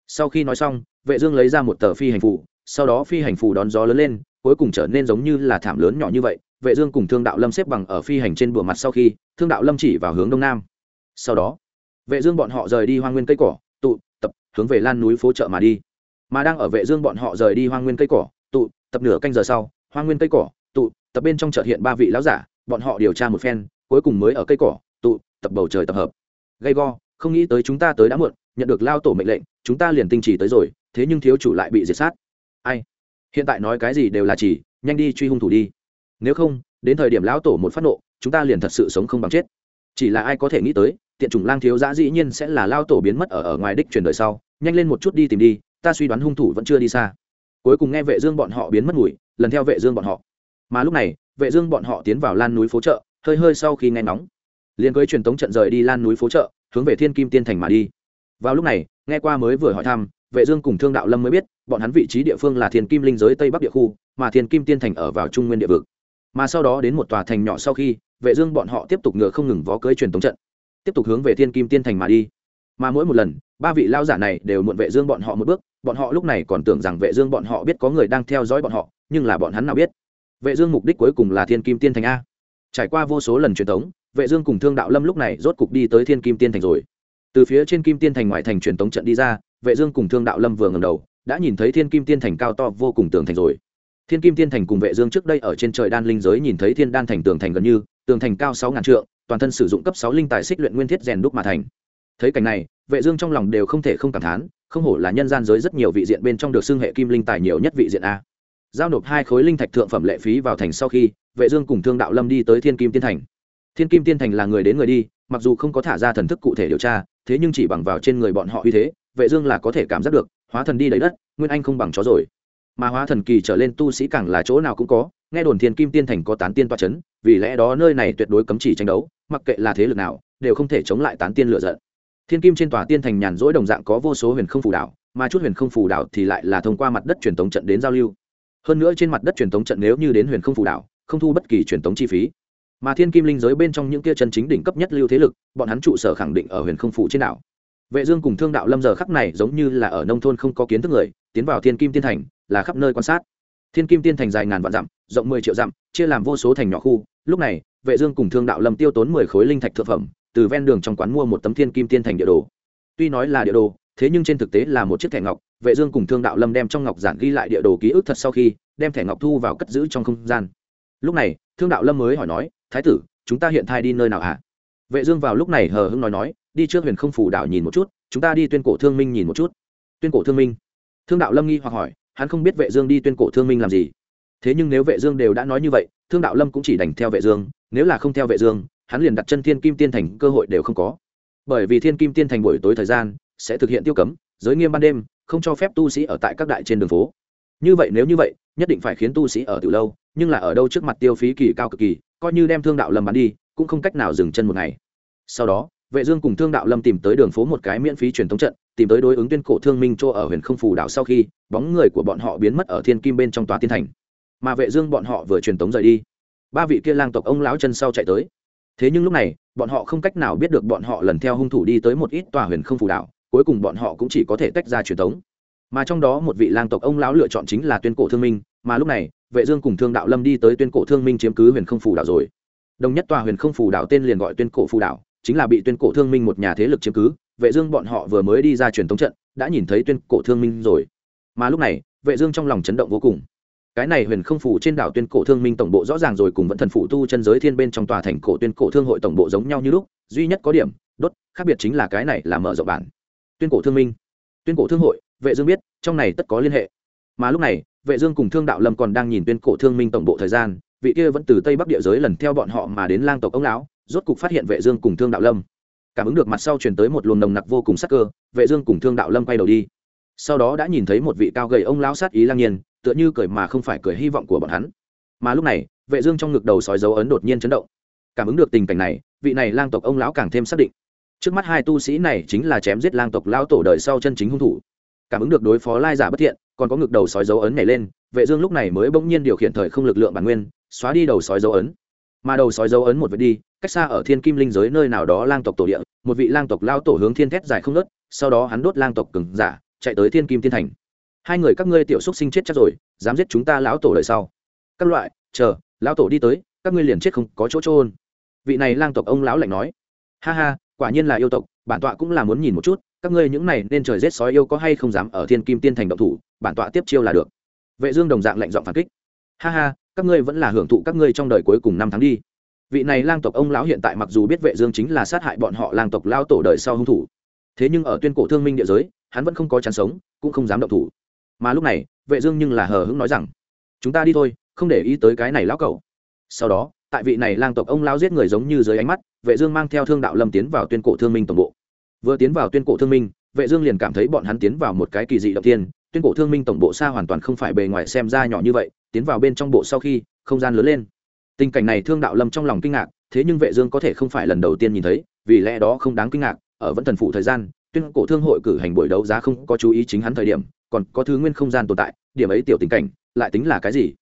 Sau khi nói xong, vệ dương lấy ra một tờ phi hành phù, sau đó phi hành phù đón gió lớn lên cuối cùng trở nên giống như là thảm lớn nhỏ như vậy, vệ dương cùng thương đạo lâm xếp bằng ở phi hành trên bờ mặt sau khi, thương đạo lâm chỉ vào hướng đông nam. Sau đó, vệ dương bọn họ rời đi hoang nguyên cây cỏ, tụ, tập, hướng về lan núi phố chợ mà đi. Mà đang ở vệ dương bọn họ rời đi hoang nguyên cây cỏ, tụ, tập nửa canh giờ sau, hoang nguyên cây cỏ, tụ, tập bên trong chợ hiện ba vị lão giả, bọn họ điều tra một phen, cuối cùng mới ở cây cỏ, tụ, tập bầu trời tập hợp. Gây go, không nghĩ tới chúng ta tới đã muộn, nhận được lao tổ mệnh lệnh, chúng ta liền tinh trì tới rồi, thế nhưng thiếu chủ lại bị diệt sát. Ai? Hiện tại nói cái gì đều là chỉ, nhanh đi truy hung thủ đi. Nếu không, đến thời điểm lão tổ một phát nộ, chúng ta liền thật sự sống không bằng chết. Chỉ là ai có thể nghĩ tới, tiện chủng lang thiếu giã dĩ nhiên sẽ là lao tổ biến mất ở ở ngoài đích truyền đời sau. Nhanh lên một chút đi tìm đi, ta suy đoán hung thủ vẫn chưa đi xa. Cuối cùng nghe vệ dương bọn họ biến mất mùi, lần theo vệ dương bọn họ. Mà lúc này, vệ dương bọn họ tiến vào lan núi phố chợ, hơi hơi sau khi nghe nóng liền cưới truyền tống trận rời đi lan núi phố chợ, hướng về thiên kim tiên thành mà đi. Vào lúc này, nghe qua mới vừa hỏi thăm vệ dương cùng thương đạo lâm mới biết, bọn hắn vị trí địa phương là thiên kim linh giới tây bắc địa khu, mà thiên kim tiên thành ở vào trung nguyên địa vực. Mà sau đó đến một tòa thành nhỏ sau khi, vệ dương bọn họ tiếp tục ngựa không ngừng vó cưỡi truyền tống trận, tiếp tục hướng về thiên kim tiên thành mà đi. Mà mỗi một lần, ba vị lao giả này đều muộn vệ dương bọn họ một bước, bọn họ lúc này còn tưởng rằng vệ dương bọn họ biết có người đang theo dõi bọn họ, nhưng là bọn hắn nào biết. Vệ dương mục đích cuối cùng là thiên kim tiên thành a. Trải qua vô số lần truyền tống, vệ dương cùng thương đạo lâm lúc này rốt cục đi tới thiên kim tiên thành rồi. Từ phía trên kim tiên thành ngoại thành truyền tống trận đi ra vệ dương cùng thương đạo lâm vừa ngẩng đầu, đã nhìn thấy thiên kim tiên thành cao to vô cùng tường thành rồi. Thiên kim tiên thành cùng vệ dương trước đây ở trên trời đan linh giới nhìn thấy thiên đan thành tường thành gần như, tường thành cao sáu ngàn trượng, toàn thân sử dụng cấp sáu linh tài xích luyện nguyên thiết rèn đúc mà thành. Thấy cảnh này, vệ dương trong lòng đều không thể không cảm thán, không hổ là nhân gian giới rất nhiều vị diện bên trong được xưng hệ kim linh tài nhiều nhất vị diện a. Giao nộp hai khối linh thạch thượng phẩm lệ phí vào thành sau khi, vệ dương cùng thương đạo lâm đi tới thiên kim tiên thành. Thiên kim tiên thành là người đến người đi, mặc dù không có thả ra thần thức cụ thể điều tra, thế nhưng chỉ bằng vào trên người bọn họ uy thế vệ dương là có thể cảm giác được, hóa thần đi đầy đất, nguyên anh không bằng chó rồi. Mà hóa thần kỳ trở lên tu sĩ càng là chỗ nào cũng có, nghe đồn thiên kim tiên thành có tán tiên toa chấn, vì lẽ đó nơi này tuyệt đối cấm chỉ tranh đấu, mặc kệ là thế lực nào, đều không thể chống lại tán tiên lựa giận. Thiên kim trên tòa tiên thành nhàn rỗi đồng dạng có vô số huyền không phù đảo, mà chút huyền không phù đảo thì lại là thông qua mặt đất truyền tống trận đến giao lưu. Hơn nữa trên mặt đất truyền tống trận nếu như đến huyền không phù đảo, không thu bất kỳ truyền tống chi phí. Mà thiên kim linh giới bên trong những kia chân chính đỉnh cấp nhất lưu thế lực, bọn hắn trụ sở khẳng định ở huyền không phủ trên đảo vệ dương cùng thương đạo lâm giờ khắc này giống như là ở nông thôn không có kiến thức người, tiến vào thiên kim tiên thành, là khắp nơi quan sát. Thiên kim tiên thành dài ngàn vạn dặm, rộng mười triệu dặm, chia làm vô số thành nhỏ khu. Lúc này, vệ dương cùng thương đạo lâm tiêu tốn mười khối linh thạch thượng phẩm, từ ven đường trong quán mua một tấm thiên kim tiên thành địa đồ. Tuy nói là địa đồ, thế nhưng trên thực tế là một chiếc thẻ ngọc. Vệ dương cùng thương đạo lâm đem trong ngọc giản ghi lại địa đồ ký ức thật sau khi, đem thẻ ngọc thu vào cất giữ trong không gian. Lúc này, thương đạo lâm mới hỏi nói, thái tử, chúng ta hiện thai đi nơi nào hả? Vệ dương vào lúc này hờ hững nói nói đi trước huyền không phủ đảo nhìn một chút, chúng ta đi tuyên cổ thương minh nhìn một chút. Tuyên cổ thương minh? Thương đạo lâm nghi hoặc hỏi, hắn không biết vệ dương đi tuyên cổ thương minh làm gì. Thế nhưng nếu vệ dương đều đã nói như vậy, thương đạo lâm cũng chỉ đành theo vệ dương, nếu là không theo vệ dương, hắn liền đặt chân thiên kim tiên thành cơ hội đều không có. Bởi vì thiên kim tiên thành buổi tối thời gian sẽ thực hiện tiêu cấm, giới nghiêm ban đêm, không cho phép tu sĩ ở tại các đại trên đường phố. Như vậy nếu như vậy, nhất định phải khiến tu sĩ ở từ lâu, nhưng là ở đâu trước mặt tiêu phí kỳ cao cực kỳ, coi như đem thương đạo lâm bán đi, cũng không cách nào dừng chân một ngày. Sau đó vệ dương cùng thương đạo lâm tìm tới đường phố một cái miễn phí truyền thống trận, tìm tới đối ứng tuyên cổ thương minh chỗ ở huyền không phù đảo sau khi, bóng người của bọn họ biến mất ở thiên kim bên trong tòa tiên thành. Mà vệ dương bọn họ vừa truyền tống rời đi. Ba vị kia lang tộc ông lão chân sau chạy tới. Thế nhưng lúc này, bọn họ không cách nào biết được bọn họ lần theo hung thủ đi tới một ít tòa huyền không phù đảo, cuối cùng bọn họ cũng chỉ có thể tách ra truyền thống mà trong đó một vị lang tộc ông lão lựa chọn chính là tuyên cổ thương minh, mà lúc này, vệ dương cùng thương đạo lâm đi tới tuyên cổ thương minh chiếm cứ huyền không phù đảo rồi. Đồng nhất tòa huyền không phù đảo tên liền gọi tuyên cổ phù đảo chính là bị tuyên cổ thương minh một nhà thế lực chiếm cứ, vệ dương bọn họ vừa mới đi ra truyền thống trận, đã nhìn thấy tuyên cổ thương minh rồi. Mà lúc này, vệ dương trong lòng chấn động vô cùng. Cái này huyền không phủ trên đảo tuyên cổ thương minh tổng bộ rõ ràng rồi cùng vận thần phủ tu chân giới thiên bên trong tòa thành cổ tuyên cổ thương hội tổng bộ giống nhau như lúc, duy nhất có điểm, đốt, khác biệt chính là cái này là mở rộng bản. Tuyên cổ thương minh. Tuyên cổ thương hội, vệ dương biết, trong này tất có liên hệ. Mà lúc này, vệ dương cùng thương đạo lâm còn đang nhìn tuyên cổ thương minh tổng bộ thời gian, vị kia vẫn từ tây bắc địa giới lần theo bọn họ mà đến lang tộc ông lão rốt cục phát hiện vệ dương cùng thương đạo lâm cảm ứng được mặt sau truyền tới một luồng nồng nặc vô cùng sắc cơ vệ dương cùng thương đạo lâm quay đầu đi sau đó đã nhìn thấy một vị cao gầy ông lão sát ý lang nhiên tựa như cười mà không phải cười hy vọng của bọn hắn mà lúc này vệ dương trong ngực đầu sói dấu ấn đột nhiên chấn động cảm ứng được tình cảnh này vị này lang tộc ông lão càng thêm xác định trước mắt hai tu sĩ này chính là chém giết lang tộc lão tổ đời sau chân chính hung thủ cảm ứng được đối phó lai giả bất thiện còn có ngực đầu sói dấu ấn nhảy lên vệ dương lúc này mới bỗng nhiên điều khiển thời không lực lượng bản nguyên xóa đi đầu sói dấu ấn mà đầu sói dấu ấn một vệt đi cách xa ở thiên kim linh giới nơi nào đó lang tộc tổ địa, một vị lang tộc lao tổ hướng thiên thét dài không nứt sau đó hắn đốt lang tộc cứng giả, chạy tới thiên kim tiên thành. Hai người các ngươi tiểu xúc sinh chết chắc rồi, dám giết chúng ta lão tổ đời sau. Các loại, chờ, lão tổ đi tới, các ngươi liền chết không có chỗ trôn vị này lang tộc ông lão lạnh nói. Ha ha, quả nhiên là yêu tộc, bản tọa cũng là muốn nhìn một chút, các ngươi những này nên trời giết sói yêu có hay không dám ở thiên kim tiên thành động thủ, bản tọa tiếp chiêu là được. Vệ dương đồng dạng lạnh giọng phản kích. Ha ha, các ngươi vẫn là hưởng thụ các ngươi trong đời cuối cùng năm tháng đi vị này lang tộc ông lão hiện tại mặc dù biết vệ dương chính là sát hại bọn họ lang tộc lao tổ đời sau hung thủ, thế nhưng ở tuyên cổ thương minh địa giới, hắn vẫn không có chán sống, cũng không dám động thủ. Mà lúc này, vệ dương nhưng là hờ hững nói rằng, chúng ta đi thôi, không để ý tới cái này lão cẩu. Sau đó, tại vị này lang tộc ông lão giết người giống như dưới ánh mắt, vệ dương mang theo thương đạo lâm tiến vào tuyên cổ thương minh tổng bộ. Vừa tiến vào tuyên cổ thương minh, vệ dương liền cảm thấy bọn hắn tiến vào một cái kỳ dị động thiên, tuyên cổ thương minh tổng bộ xa hoàn toàn không phải bề ngoài xem ra nhỏ như vậy, tiến vào bên trong bộ sau khi, không gian lớn lên tình cảnh này thương đạo lâm trong lòng kinh ngạc, thế nhưng vệ dương có thể không phải lần đầu tiên nhìn thấy, vì lẽ đó không đáng kinh ngạc, ở vẫn thần phụ thời gian, tuyên cổ thương hội cử hành buổi đấu giá không có chú ý chính hắn thời điểm, còn có thứ nguyên không gian tồn tại, điểm ấy tiểu tình cảnh, lại tính là cái gì?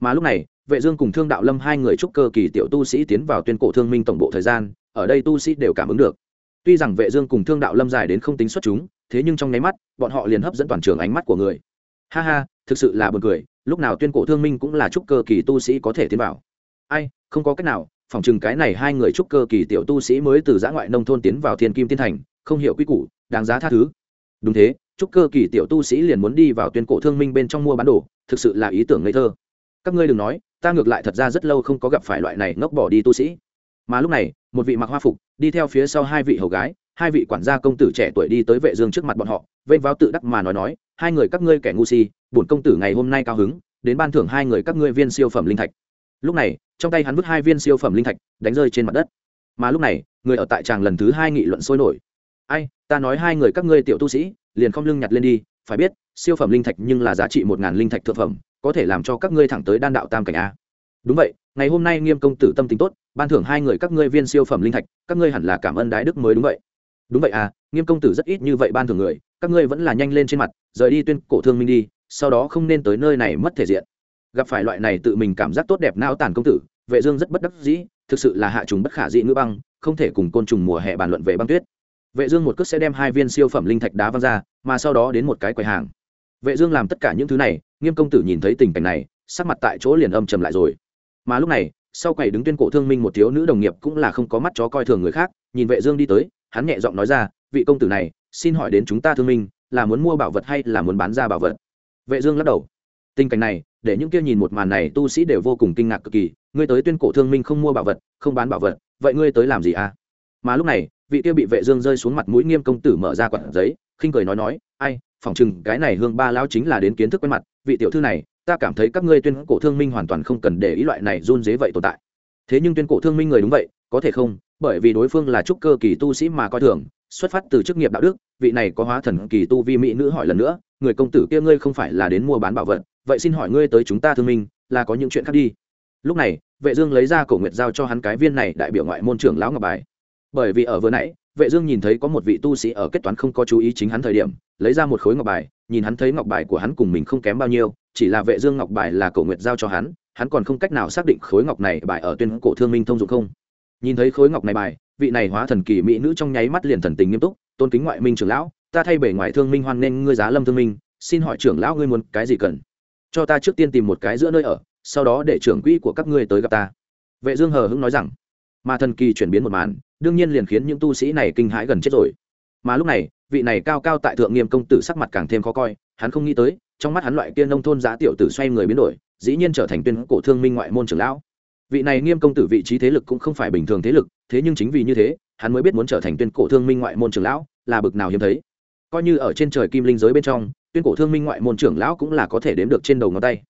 Mà lúc này, vệ dương cùng thương đạo lâm hai người trúc cơ kỳ tiểu tu sĩ tiến vào tuyên cổ thương minh tổng bộ thời gian, ở đây tu sĩ đều cảm ứng được. Tuy rằng vệ dương cùng thương đạo lâm dài đến không tính xuất chúng, thế nhưng trong nháy mắt, bọn họ liền hấp dẫn toàn trường ánh mắt của người. Ha ha, thực sự là buồn cười, lúc nào tuyên cổ thương minh cũng là trúc cơ kỳ tu sĩ có thể tiến vào ai, không có cách nào phòng chừng cái này hai người trúc cơ kỳ tiểu tu sĩ mới từ giã ngoại nông thôn tiến vào thiên kim tiên thành, không hiểu quy củ, đáng giá tha thứ. Đúng thế, trúc cơ kỳ tiểu tu sĩ liền muốn đi vào tuyên cổ thương minh bên trong mua bán đồ, thực sự là ý tưởng ngây thơ. Các ngươi đừng nói, ta ngược lại thật ra rất lâu không có gặp phải loại này ngốc bỏ đi tu sĩ. Mà lúc này, một vị mặc hoa phục, đi theo phía sau hai vị hầu gái, hai vị quản gia công tử trẻ tuổi đi tới vệ dương trước mặt bọn họ, vênh váo tự đắc mà nói nói, hai người các ngươi kẻ ngu si, bổn công tử ngày hôm nay cao hứng, đến ban thưởng hai người các ngươi viên siêu phẩm linh thạch lúc này, trong tay hắn vứt hai viên siêu phẩm linh thạch, đánh rơi trên mặt đất. Mà lúc này, người ở tại tràng lần thứ hai nghị luận sôi nổi. Ai, ta nói hai người các ngươi tiểu tu sĩ, liền không lưng nhặt lên đi, phải biết, siêu phẩm linh thạch nhưng là giá trị một ngàn linh thạch thượng phẩm, có thể làm cho các ngươi thẳng tới đan đạo tam cảnh a. Đúng vậy, ngày hôm nay nghiêm công tử tâm tính tốt, ban thưởng hai người các ngươi viên siêu phẩm linh thạch, các ngươi hẳn là cảm ơn đái đức mới đúng vậy. Đúng vậy à nghiêm công tử rất ít như vậy ban thưởng người, các ngươi vẫn là nhanh lên trên mặt, rời đi tuyên cổ thương minh đi, sau đó không nên tới nơi này mất thể diện gặp phải loại này tự mình cảm giác tốt đẹp nao tàn công tử, vệ dương rất bất đắc dĩ, thực sự là hạ trùng bất khả dĩ ngữ băng, không thể cùng côn trùng mùa hè bàn luận về băng tuyết. Vệ dương một cước sẽ đem hai viên siêu phẩm linh thạch đá văng ra, mà sau đó đến một cái quầy hàng. Vệ dương làm tất cả những thứ này, nghiêm công tử nhìn thấy tình cảnh này, sắc mặt tại chỗ liền âm trầm lại rồi. Mà lúc này, sau quầy đứng tuyên cổ thương minh một thiếu nữ đồng nghiệp cũng là không có mắt chó coi thường người khác, nhìn vệ dương đi tới, hắn nhẹ giọng nói ra, vị công tử này, xin hỏi đến chúng ta thương minh, là muốn mua bảo vật hay là muốn bán ra bảo vật? Vệ dương lắc đầu. Tình cảnh này để những kia nhìn một màn này tu sĩ đều vô cùng kinh ngạc cực kỳ. Ngươi tới tuyên cổ thương minh không mua bảo vật, không bán bảo vật, vậy ngươi tới làm gì à? Mà lúc này, vị kia bị vệ dương rơi xuống mặt mũi nghiêm công tử mở ra quạt giấy, khinh cười nói nói, ai, phỏng chừng cái này hương ba lão chính là đến kiến thức quen mặt, vị tiểu thư này, ta cảm thấy các ngươi tuyên cổ thương minh hoàn toàn không cần để ý loại này run dế vậy tồn tại. Thế nhưng tuyên cổ thương minh người đúng vậy, có thể không? Bởi vì đối phương là trúc cơ kỳ tu sĩ mà coi thường, xuất phát từ chức nghiệp đạo đức, vị này có hóa thần kỳ tu vi mỹ nữ hỏi lần nữa, người công tử kia ngươi không phải là đến mua bán bảo vật vậy xin hỏi ngươi tới chúng ta thương minh, là có những chuyện khác đi. Lúc này, vệ dương lấy ra cổ nguyệt giao cho hắn cái viên này đại biểu ngoại môn trưởng lão ngọc bài. Bởi vì ở vừa nãy, vệ dương nhìn thấy có một vị tu sĩ ở kết toán không có chú ý chính hắn thời điểm, lấy ra một khối ngọc bài, nhìn hắn thấy ngọc bài của hắn cùng mình không kém bao nhiêu, chỉ là vệ dương ngọc bài là cổ nguyệt giao cho hắn hắn còn không cách nào xác định khối ngọc này bài ở tuyên cổ thương minh thông dụng không. Nhìn thấy khối ngọc này bài, vị này hóa thần kỳ mỹ nữ trong nháy mắt liền thần tình nghiêm túc, tôn kính ngoại minh trưởng lão, ta thay bể ngoại thương minh hoan nên ngươi giá lâm thương minh, xin hỏi trưởng lão ngươi muốn cái gì cần? Cho ta trước tiên tìm một cái giữa nơi ở, sau đó để trưởng quỹ của các ngươi tới gặp ta. Vệ dương hờ hững nói rằng. Mà thần kỳ chuyển biến một màn, đương nhiên liền khiến những tu sĩ này kinh hãi gần chết rồi. Mà lúc này, vị này cao cao tại thượng nghiêm công tử sắc mặt càng thêm khó coi, hắn không nghĩ tới, trong mắt hắn loại kia nông thôn giá tiểu tử xoay người biến đổi, dĩ nhiên trở thành tuyên cổ thương minh ngoại môn trưởng lão. Vị này nghiêm công tử vị trí thế lực cũng không phải bình thường thế lực, thế nhưng chính vì như thế, hắn mới biết muốn trở thành tuyên cổ thương minh ngoại môn trưởng lão là bực nào hiếm thấy. Coi như ở trên trời kim linh giới bên trong tuyên cổ thương minh ngoại môn trưởng lão cũng là có thể đếm được trên đầu ngón tay.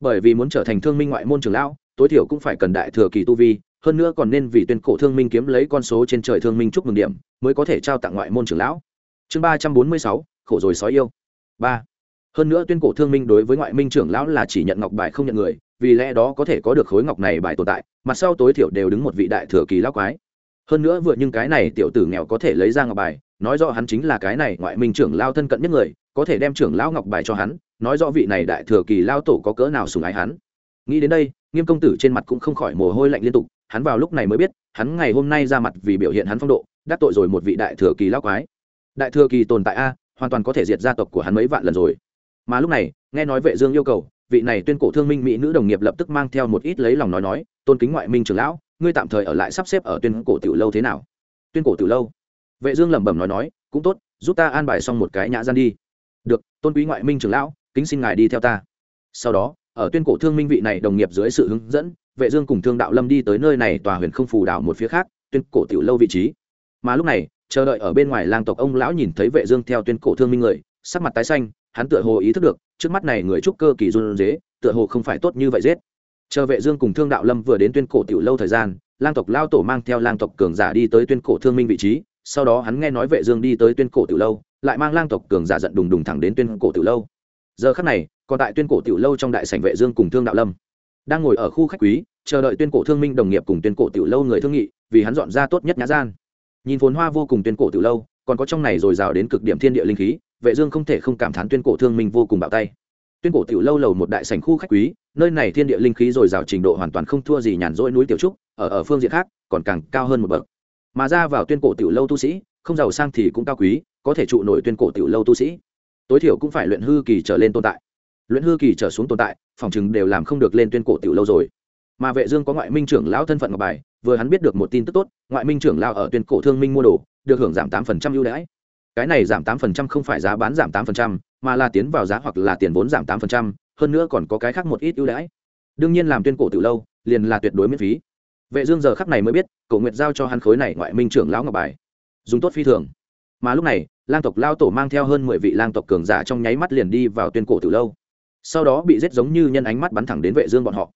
Bởi vì muốn trở thành thương minh ngoại môn trưởng lão, tối thiểu cũng phải cần đại thừa kỳ tu vi, hơn nữa còn nên vì tuyên cổ thương minh kiếm lấy con số trên trời thương minh chúc mừng điểm, mới có thể trao tặng ngoại môn trưởng lão. Chương ba trăm bốn mươi sáu, khổ rồi sói yêu. Ba. Hơn nữa tuyên cổ thương minh đối với ngoại minh trưởng lão là chỉ nhận ngọc bài không nhận người, vì lẽ đó có thể có được khối ngọc này bài tồn tại mặt sau tối thiểu đều đứng một vị đại thừa kỳ lão quái. Hơn nữa vừa nhưng cái này tiểu tử nghèo có thể lấy ra ngọc bài, nói rõ hắn chính là cái này ngoại minh trưởng lao thân cận nhất người có thể đem trưởng lão ngọc bài cho hắn, nói rõ vị này đại thừa kỳ lao tổ có cỡ nào sùng ái hắn. Nghĩ đến đây, nghiêm công tử trên mặt cũng không khỏi mồ hôi lạnh liên tục, hắn vào lúc này mới biết, hắn ngày hôm nay ra mặt vì biểu hiện hắn phong độ, đắc tội rồi một vị đại thừa kỳ lao quái. Đại thừa kỳ tồn tại a, hoàn toàn có thể diệt gia tộc của hắn mấy vạn lần rồi. Mà lúc này, nghe nói vệ dương yêu cầu, vị này tuyên cổ thương minh mỹ nữ đồng nghiệp lập tức mang theo một ít lấy lòng nói nói, tôn kính ngoại minh trưởng lão, ngươi tạm thời ở lại sắp xếp ở tuyên cổ tiểu lâu thế nào? Tuyên cổ tiểu lâu? Vệ dương lẩm bẩm nói nói, cũng tốt, giúp ta an bài xong một cái nhã gian đi được, tôn quý ngoại minh trưởng lão, kính xin ngài đi theo ta. Sau đó, ở tuyên cổ thương minh vị này đồng nghiệp dưới sự hướng dẫn, vệ dương cùng thương đạo lâm đi tới nơi này tòa huyền không phù đảo một phía khác, tuyên cổ tiểu lâu vị trí. Mà lúc này, chờ đợi ở bên ngoài lang tộc ông lão nhìn thấy vệ dương theo tuyên cổ thương minh người, sắc mặt tái xanh, hắn tựa hồ ý thức được, trước mắt này người trúc cơ kỳ run rế, tựa hồ không phải tốt như vậy giết. Chờ vệ dương cùng thương đạo lâm vừa đến tuyên cổ tiểu lâu thời gian, lang tộc lao tổ mang theo lang tộc cường giả đi tới tuyên cổ thương minh vị trí, sau đó hắn nghe nói vệ dương đi tới tuyên cổ tiểu lâu lại mang lang tộc cường giả giận đùng đùng thẳng đến tuyên cổ tiểu lâu. Giờ khắc này, còn tại tuyên cổ tiểu lâu trong đại sảnh vệ dương cùng thương đạo lâm. Đang ngồi ở khu khách quý, chờ đợi tuyên cổ thương minh đồng nghiệp cùng tuyên cổ tiểu lâu người thương nghị, vì hắn dọn ra tốt nhất nhã gian. Nhìn phồn hoa vô cùng tuyên cổ tiểu lâu, còn có trong này rồi rào đến cực điểm thiên địa linh khí, vệ dương không thể không cảm thán tuyên cổ thương minh vô cùng bạo tay. Tuyên cổ tiểu lâu lầu một đại sảnh khu khách quý, nơi này thiên địa linh khí rồi rào trình độ hoàn toàn không thua gì nhàn rỗi núi tiểu trúc, ở ở phương diện khác, còn càng cao hơn một bậc. Mà ra vào tuyên cổ tiểu lâu tu sĩ, không giàu sang thì cũng cao quý có thể trụ nổi tuyên cổ tiểu lâu tu sĩ. Tối thiểu cũng phải luyện hư kỳ trở lên tồn tại. Luyện hư kỳ trở xuống tồn tại phòng chừng đều làm không được lên tuyên cổ tiểu lâu rồi. Mà vệ dương có ngoại minh trưởng lão thân phận ngọc bài vừa hắn biết được một tin tức tốt ngoại minh trưởng lão ở tuyên cổ thương minh mua đồ được hưởng giảm 8% ưu đãi. Cái này giảm 8% không phải giá bán giảm 8%, mà là tiến vào giá hoặc là tiền vốn giảm 8%, hơn nữa còn có cái khác một ít ưu đãi. Đương nhiên làm tuyên cổ tiểu lâu liền là tuyệt đối miễn phí. Vệ dương giờ khắc này mới biết cổ nguyệt giao cho hắn khối này ngoại minh trưởng lão ngọc bài. Dùng tốt phi thường mà lúc này, lang tộc lao tổ mang theo hơn mười vị lang tộc cường giả trong nháy mắt liền đi vào tuyên cổ từ lâu. Sau đó bị giết giống như nhân ánh mắt bắn thẳng đến vệ dương bọn họ.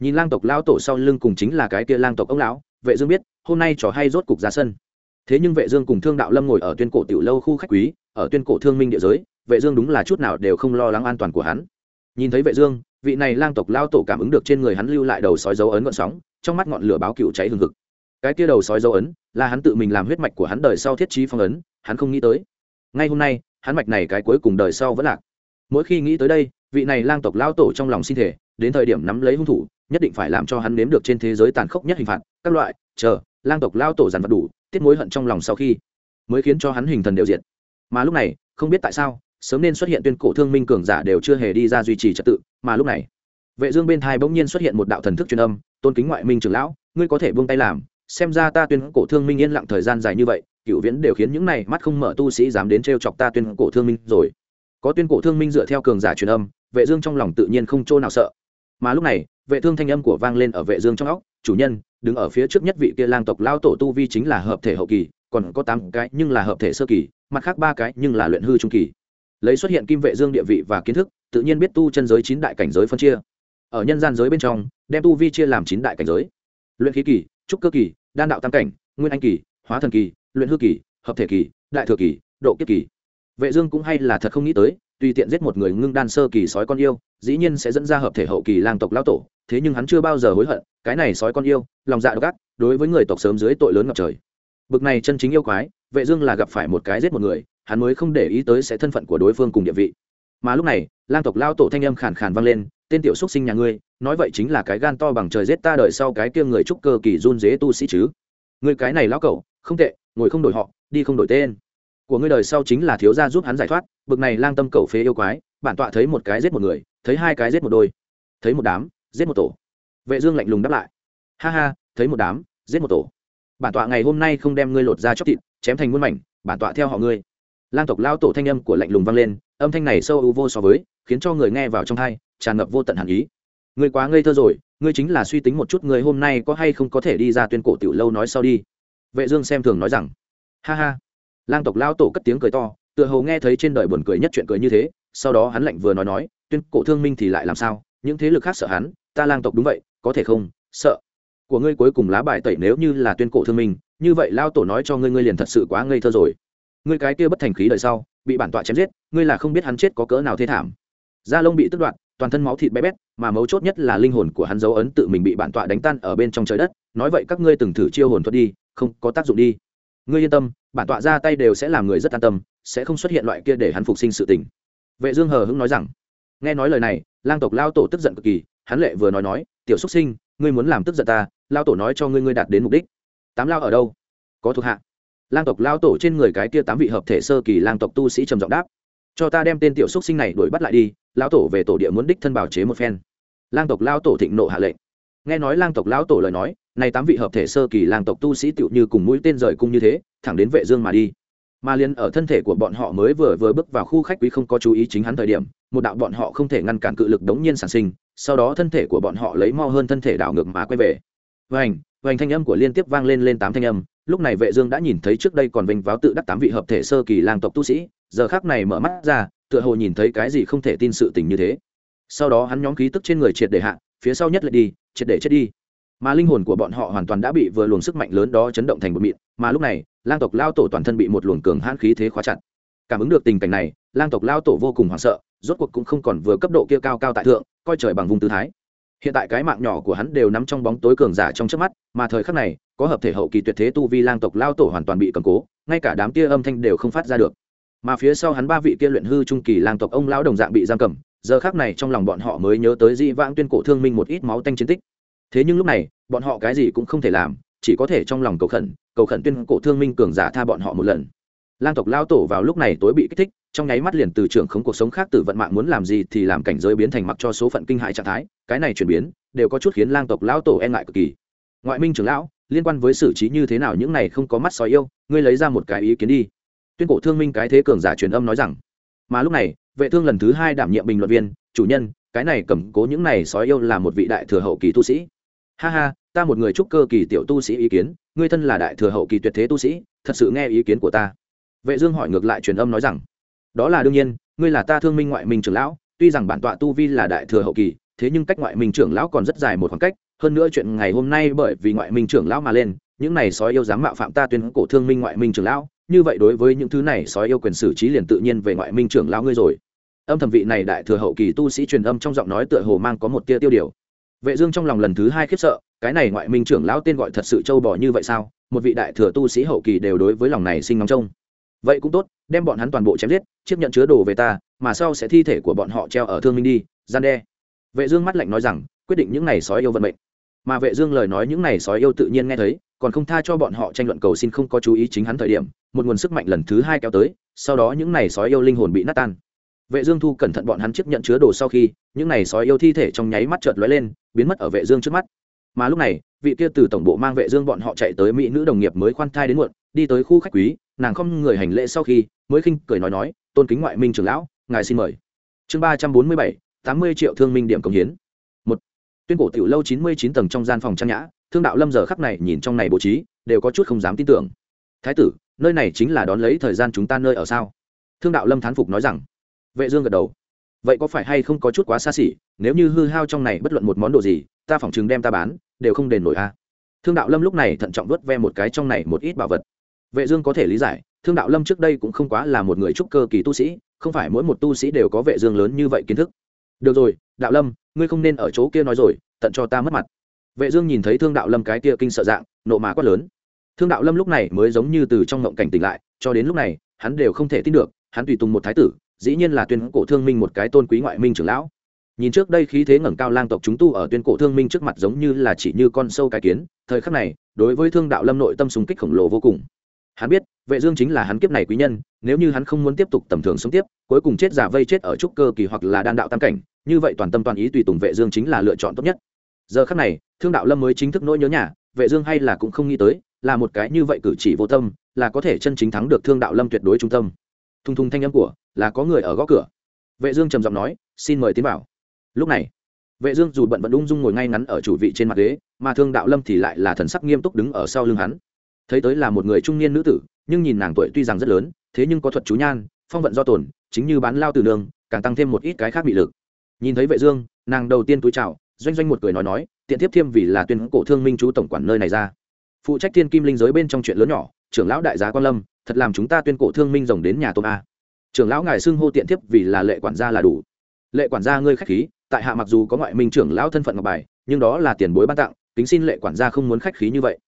Nhìn lang tộc lao tổ sau lưng cùng chính là cái kia lang tộc ông lão, vệ dương biết, hôm nay trò hay rốt cục ra sân. Thế nhưng vệ dương cùng thương đạo lâm ngồi ở tuyên cổ tiểu lâu khu khách quý, ở tuyên cổ thương minh địa giới, vệ dương đúng là chút nào đều không lo lắng an toàn của hắn. Nhìn thấy vệ dương, vị này lang tộc lao tổ cảm ứng được trên người hắn lưu lại đầu sói dấu ấn ngọn sóng, trong mắt ngọn lửa báo cựu cháy hừng hực. Cái kia đầu sói dấu ấn, là hắn tự mình làm huyết mạch của hắn đời sau thiết trí phong ấn hắn không nghĩ tới. Ngay hôm nay, hắn mạch này cái cuối cùng đời sau vẫn lạc. Mỗi khi nghĩ tới đây, vị này lang tộc lao tổ trong lòng sinh thể, đến thời điểm nắm lấy hung thủ, nhất định phải làm cho hắn nếm được trên thế giới tàn khốc nhất hình phạt, các loại, chờ, lang tộc lao tổ dàn vật đủ, tiết mối hận trong lòng sau khi, mới khiến cho hắn hình thần đều diệt. Mà lúc này, không biết tại sao, sớm nên xuất hiện tuyên cổ thương minh cường giả đều chưa hề đi ra duy trì trật tự, mà lúc này, vệ dương bên thai bỗng nhiên xuất hiện một đạo thần thức truyền âm, tôn kính ngoại minh trưởng lão, ngươi có thể buông tay làm, xem ra ta tuyên cổ thương minh yên lặng thời gian dài như vậy cựu viễn đều khiến những này mắt không mở tu sĩ dám đến t chọc ta tuyên cổ thương minh rồi. Có tuyên cổ thương minh dựa theo cường giả truyền âm, vệ dương trong lòng tự nhiên không chỗ nào sợ. Mà lúc này, vệ thương thanh âm của vang lên ở vệ dương trong óc, chủ nhân, đứng ở phía trước nhất vị kia lang tộc lao tổ tu vi chính là hợp thể hậu kỳ, còn có tám cái nhưng là hợp thể sơ kỳ, mặt khác ba cái nhưng là luyện hư trung kỳ. Lấy xuất hiện kim vệ dương địa vị và kiến thức, tự nhiên biết tu chân giới chín đại cảnh giới phân chia. Ở nhân gian giới bên trong, đem tu vi chia làm chín đại cảnh giới. Luyện khí kỳ, trúc cơ kỳ, đan đạo tam cảnh, nguyên anh kỳ, hóa thần kỳ luyện hư kỳ, hợp thể kỳ, đại thừa kỳ, độ kiếp kỳ. Vệ dương cũng hay là thật không nghĩ tới, tùy tiện giết một người ngưng đan sơ kỳ sói con yêu, dĩ nhiên sẽ dẫn ra hợp thể hậu kỳ lang tộc lão tổ, thế nhưng hắn chưa bao giờ hối hận, cái này sói con yêu, lòng dạ độc ác, đối với người tộc sớm dưới tội lớn ngập trời. Bực này chân chính yêu quái, vệ dương là gặp phải một cái giết một người, hắn mới không để ý tới sẽ thân phận của đối phương cùng địa vị. Mà lúc này, lang tộc lao tổ thanh âm khàn khàn vang lên, tên tiểu xuất sinh nhà ngươi, nói vậy chính là cái gan to bằng trời giết ta đợi sau cái kia người trúc cơ kỳ run dế tu sĩ chứ? Người cái này lão cẩu không tệ, ngồi không đổi họ, đi không đổi tên. Của ngươi đời sau chính là thiếu gia giúp hắn giải thoát, bực này lang tâm cầu phế yêu quái, bản tọa thấy một cái giết một người, thấy hai cái giết một đôi, thấy một đám, giết một tổ. Vệ dương lạnh lùng đáp lại. Ha ha, thấy một đám, giết một tổ. Bản tọa ngày hôm nay không đem ngươi lột ra chóc thịt, chém thành muôn mảnh, bản tọa theo họ ngươi. Lang tộc lao tổ thanh âm của lạnh lùng vang lên, âm thanh này sâu u vô so với, khiến cho người nghe vào trong tai, tràn ngập vô tận hàn ý. Ngươi quá ngây thơ rồi, ngươi chính là suy tính một chút người hôm nay có hay không có thể đi ra tuyên cổ tiểu lâu nói sau đi vệ dương xem thường nói rằng, ha ha. Lang tộc lao tổ cất tiếng cười to, tựa hồ nghe thấy trên đời buồn cười nhất chuyện cười như thế, sau đó hắn lạnh vừa nói nói, tuyên cổ thương minh thì lại làm sao? Những thế lực khác sợ hắn, ta lang tộc đúng vậy, có thể không? Sợ. Của ngươi cuối cùng lá bài tẩy nếu như là tuyên cổ thương minh, như vậy lao tổ nói cho ngươi ngươi liền thật sự quá ngây thơ rồi. Ngươi cái kia bất thành khí đời sau, bị bản tọa chém giết, ngươi là không biết hắn chết có cỡ nào thê thảm. Da lông bị tức đoạn toàn thân máu thịt bé bét, mà mấu chốt nhất là linh hồn của hắn dấu ấn tự mình bị bản tọa đánh tan ở bên trong trời đất. Nói vậy các ngươi từng thử chiêu hồn thuật đi không có tác dụng đi. Ngươi yên tâm, bản tọa ra tay đều sẽ làm người rất an tâm, sẽ không xuất hiện loại kia để hắn phục sinh sự tình. Vệ dương hờ hững nói rằng. Nghe nói lời này, lang tộc lao tổ tức giận cực kỳ, hắn lệ vừa nói nói, tiểu xuất sinh, ngươi muốn làm tức giận ta, lao tổ nói cho ngươi ngươi đạt đến mục đích. Tám lao ở đâu? Có thuộc hạ. Lang tộc lao tổ trên người cái kia tám vị hợp thể sơ kỳ lang tộc tu sĩ trầm giọng đáp. Cho ta đem tên tiểu xuất sinh này đuổi bắt lại đi, lao tổ về tổ địa muốn đích thân bảo chế một phen. Lang tộc lao tổ thịnh nộ hạ lệnh. Nghe nói lang tộc lão tổ lời nói này tám vị hợp thể sơ kỳ lang tộc tu sĩ tựu như cùng mũi tên rời cung như thế, thẳng đến vệ dương mà đi. Mà liên ở thân thể của bọn họ mới vừa vừa bước vào khu khách quý không có chú ý chính hắn thời điểm, một đạo bọn họ không thể ngăn cản cự lực đống nhiên sản sinh, sau đó thân thể của bọn họ lấy mau hơn thân thể đảo ngược mà quay về. Vành vành thanh âm của liên tiếp vang lên lên tám thanh âm, lúc này vệ dương đã nhìn thấy trước đây còn vinh váo tự đắc tám vị hợp thể sơ kỳ lang tộc tu sĩ, giờ khắc này mở mắt ra, tựa hồ nhìn thấy cái gì không thể tin sự tình như thế. Sau đó hắn nhóm khí tức trên người triệt để hạ, phía sau nhất lại đi, triệt để chết đi mà linh hồn của bọn họ hoàn toàn đã bị vừa luồng sức mạnh lớn đó chấn động thành một mịn, mà lúc này, lang tộc lao tổ toàn thân bị một luồng cường hãn khí thế khóa chặt. Cảm ứng được tình cảnh này, lang tộc lao tổ vô cùng hoảng sợ, rốt cuộc cũng không còn vừa cấp độ kia cao cao tại thượng, coi trời bằng vùng tư thái. Hiện tại cái mạng nhỏ của hắn đều nắm trong bóng tối cường giả trong trước mắt, mà thời khắc này, có hợp thể hậu kỳ tuyệt thế tu vi lang tộc lao tổ hoàn toàn bị cầm cố, ngay cả đám tia âm thanh đều không phát ra được. Mà phía sau hắn ba vị kia luyện hư trung kỳ lang tộc ông lão đồng dạng bị giam cầm, giờ khác này trong lòng bọn họ mới nhớ tới di vãng tuyên cổ thương minh một ít máu tanh chiến tích. Thế nhưng lúc này bọn họ cái gì cũng không thể làm, chỉ có thể trong lòng cầu khẩn cầu khẩn tuyên cổ thương minh cường giả tha bọn họ một lần. Lang tộc lao tổ vào lúc này tối bị kích thích, trong nháy mắt liền từ trưởng khống cuộc sống khác từ vận mạng muốn làm gì thì làm cảnh giới biến thành mặc cho số phận kinh hại trạng thái, cái này chuyển biến đều có chút khiến lang tộc lao tổ e ngại cực kỳ. Ngoại minh trưởng lão, liên quan với xử trí như thế nào những này không có mắt sói yêu, ngươi lấy ra một cái ý kiến đi. Tuyên cổ thương minh cái thế cường giả truyền âm nói rằng, mà lúc này, vệ thương lần thứ hai đảm nhiệm bình luận viên, chủ nhân, cái này cầm cố những này sói yêu là một vị đại thừa hậu kỳ tu sĩ ha ha, ta một người trúc cơ kỳ tiểu tu sĩ ý kiến, ngươi thân là đại thừa hậu kỳ tuyệt thế tu sĩ, thật sự nghe ý kiến của ta. Vệ dương hỏi ngược lại truyền âm nói rằng, đó là đương nhiên, ngươi là ta thương minh ngoại minh trưởng lão, tuy rằng bản tọa tu vi là đại thừa hậu kỳ, thế nhưng cách ngoại minh trưởng lão còn rất dài một khoảng cách, hơn nữa chuyện ngày hôm nay bởi vì ngoại minh trưởng lão mà lên, những này sói yêu dám mạo phạm ta tuyên cổ thương minh ngoại minh trưởng lão, như vậy đối với những thứ này sói yêu quyền xử trí liền tự nhiên về ngoại minh trưởng lão ngươi rồi. Âm thầm vị này đại thừa hậu kỳ tu sĩ truyền âm trong giọng nói tựa hồ mang có một tia tiêu điều vệ dương trong lòng lần thứ hai khiếp sợ, cái này ngoại minh trưởng lão tên gọi thật sự châu bò như vậy sao? Một vị đại thừa tu sĩ hậu kỳ đều đối với lòng này sinh ngóng trông. Vậy cũng tốt, đem bọn hắn toàn bộ chém giết, chiếc nhận chứa đồ về ta, mà sau sẽ thi thể của bọn họ treo ở thương minh đi, gian đe. Vệ dương mắt lạnh nói rằng, quyết định những này sói yêu vận mệnh. Mà vệ dương lời nói những này sói yêu tự nhiên nghe thấy, còn không tha cho bọn họ tranh luận cầu xin không có chú ý chính hắn thời điểm, một nguồn sức mạnh lần thứ hai kéo tới, sau đó những này sói yêu linh hồn bị nát tan vệ dương thu cẩn thận bọn hắn chiếc nhận chứa đồ sau khi, những này sói yêu thi thể trong nháy mắt chợt lóe lên, biến mất ở vệ dương trước mắt. Mà lúc này, vị kia từ tổng bộ mang vệ dương bọn họ chạy tới mỹ nữ đồng nghiệp mới khoan thai đến muộn, đi tới khu khách quý, nàng không người hành lễ sau khi, mới khinh cười nói nói, tôn kính ngoại minh trưởng lão, ngài xin mời. Chương ba trăm bốn mươi bảy, tám mươi triệu thương minh điểm công hiến. Một, tuyên cổ tiểu lâu chín mươi chín tầng trong gian phòng trang nhã, thương đạo lâm giờ khắc này nhìn trong này bố trí, đều có chút không dám tin tưởng. Thái tử, nơi này chính là đón lấy thời gian chúng ta nơi ở sao? Thương đạo lâm thán phục nói rằng vệ dương gật đầu. Vậy có phải hay không có chút quá xa xỉ, nếu như hư hao trong này bất luận một món đồ gì, ta phỏng chừng đem ta bán, đều không đền nổi a. Thương đạo lâm lúc này thận trọng vớt ve một cái trong này một ít bảo vật. Vệ dương có thể lý giải, thương đạo lâm trước đây cũng không quá là một người trúc cơ kỳ tu sĩ, không phải mỗi một tu sĩ đều có vệ dương lớn như vậy kiến thức. Được rồi, đạo lâm, ngươi không nên ở chỗ kia nói rồi, tận cho ta mất mặt. Vệ dương nhìn thấy thương đạo lâm cái kia kinh sợ dạng, nộ mà quát lớn. Thương đạo lâm lúc này mới giống như từ trong ngộng cảnh tỉnh lại, cho đến lúc này, hắn đều không thể tin được, hắn tùy tùng một thái tử dĩ nhiên là tuyên cổ thương minh một cái tôn quý ngoại minh trưởng lão. Nhìn trước đây khí thế ngẩng cao lang tộc chúng tu ở tuyên cổ thương minh trước mặt giống như là chỉ như con sâu cái kiến, thời khắc này, đối với thương đạo lâm nội tâm súng kích khổng lồ vô cùng. Hắn biết, vệ dương chính là hắn kiếp này quý nhân, nếu như hắn không muốn tiếp tục tầm thường sống tiếp, cuối cùng chết giả vây chết ở trúc cơ kỳ hoặc là đan đạo tam cảnh, như vậy toàn tâm toàn ý tùy tùng vệ dương chính là lựa chọn tốt nhất. Giờ khắc này, thương đạo lâm mới chính thức nỗi nhớ nhà, vệ dương hay là cũng không nghĩ tới, là một cái như vậy cử chỉ vô tâm, là có thể chân chính thắng được thương đạo lâm tuyệt đối trung tâm thùng thùng thanh âm của là có người ở gõ cửa. Vệ dương trầm giọng nói xin mời tiến vào. Lúc này vệ dương dù bận vẫn ung dung ngồi ngay ngắn ở chủ vị trên mặt ghế mà thương đạo lâm thì lại là thần sắc nghiêm túc đứng ở sau lưng hắn. Thấy tới là một người trung niên nữ tử nhưng nhìn nàng tuổi tuy rằng rất lớn thế nhưng có thuật chú nhan phong vận do tồn chính như bán lao từ đường, càng tăng thêm một ít cái khác bị lực. Nhìn thấy vệ dương nàng đầu tiên túi chào doanh doanh một cười nói nói tiện tiếp thêm vì là tuyên cổ thương minh chú tổng quản nơi này ra. Phụ trách thiên kim linh giới bên trong chuyện lớn nhỏ trưởng lão đại giá quan lâm, thật làm chúng ta tuyên cổ thương minh rồng đến nhà tôm a. Trưởng lão ngài xưng hô tiện thiếp vì là lệ quản gia là đủ. Lệ quản gia ngươi khách khí, tại hạ mặc dù có ngoại minh trưởng lão thân phận ngọc bài, nhưng đó là tiền bối ban tặng, kính xin lệ quản gia không muốn khách khí như vậy.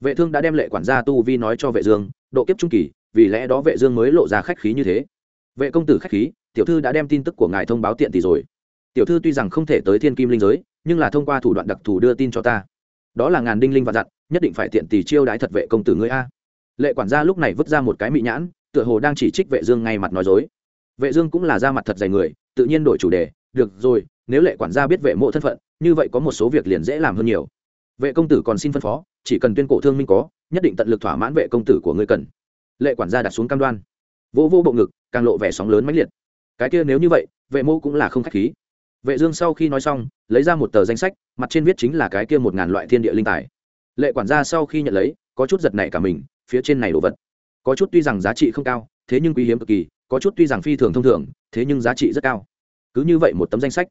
Vệ thương đã đem lệ quản gia tu vi nói cho vệ dương, độ kiếp trung kỳ, vì lẽ đó vệ dương mới lộ ra khách khí như thế. Vệ công tử khách khí, tiểu thư đã đem tin tức của ngài thông báo tiện tỷ rồi. Tiểu thư tuy rằng không thể tới thiên kim linh giới, nhưng là thông qua thủ đoạn đặc thù đưa tin cho ta. Đó là ngàn đinh linh và dặn nhất định phải tiện tỷ chiêu đái thật vệ công tử ngươi a lệ quản gia lúc này vứt ra một cái mị nhãn, tựa hồ đang chỉ trích vệ dương ngay mặt nói dối. Vệ dương cũng là ra mặt thật dày người, tự nhiên đổi chủ đề, được rồi, nếu lệ quản gia biết vệ mộ thân phận, như vậy có một số việc liền dễ làm hơn nhiều. Vệ công tử còn xin phân phó, chỉ cần tuyên cổ thương minh có, nhất định tận lực thỏa mãn vệ công tử của ngươi cần. Lệ quản gia đặt xuống cam đoan. Vô vô bộ ngực, càng lộ vẻ sóng lớn mãnh liệt. Cái kia nếu như vậy, vệ mô cũng là không khách khí. Vệ dương sau khi nói xong, lấy ra một tờ danh sách, mặt trên viết chính là cái kia một ngàn loại thiên địa linh tài. Lệ quản gia sau khi nhận lấy, có chút giật nảy cả mình phía trên này đồ vật. Có chút tuy rằng giá trị không cao, thế nhưng quý hiếm cực kỳ, có chút tuy rằng phi thường thông thường, thế nhưng giá trị rất cao. Cứ như vậy một tấm danh sách.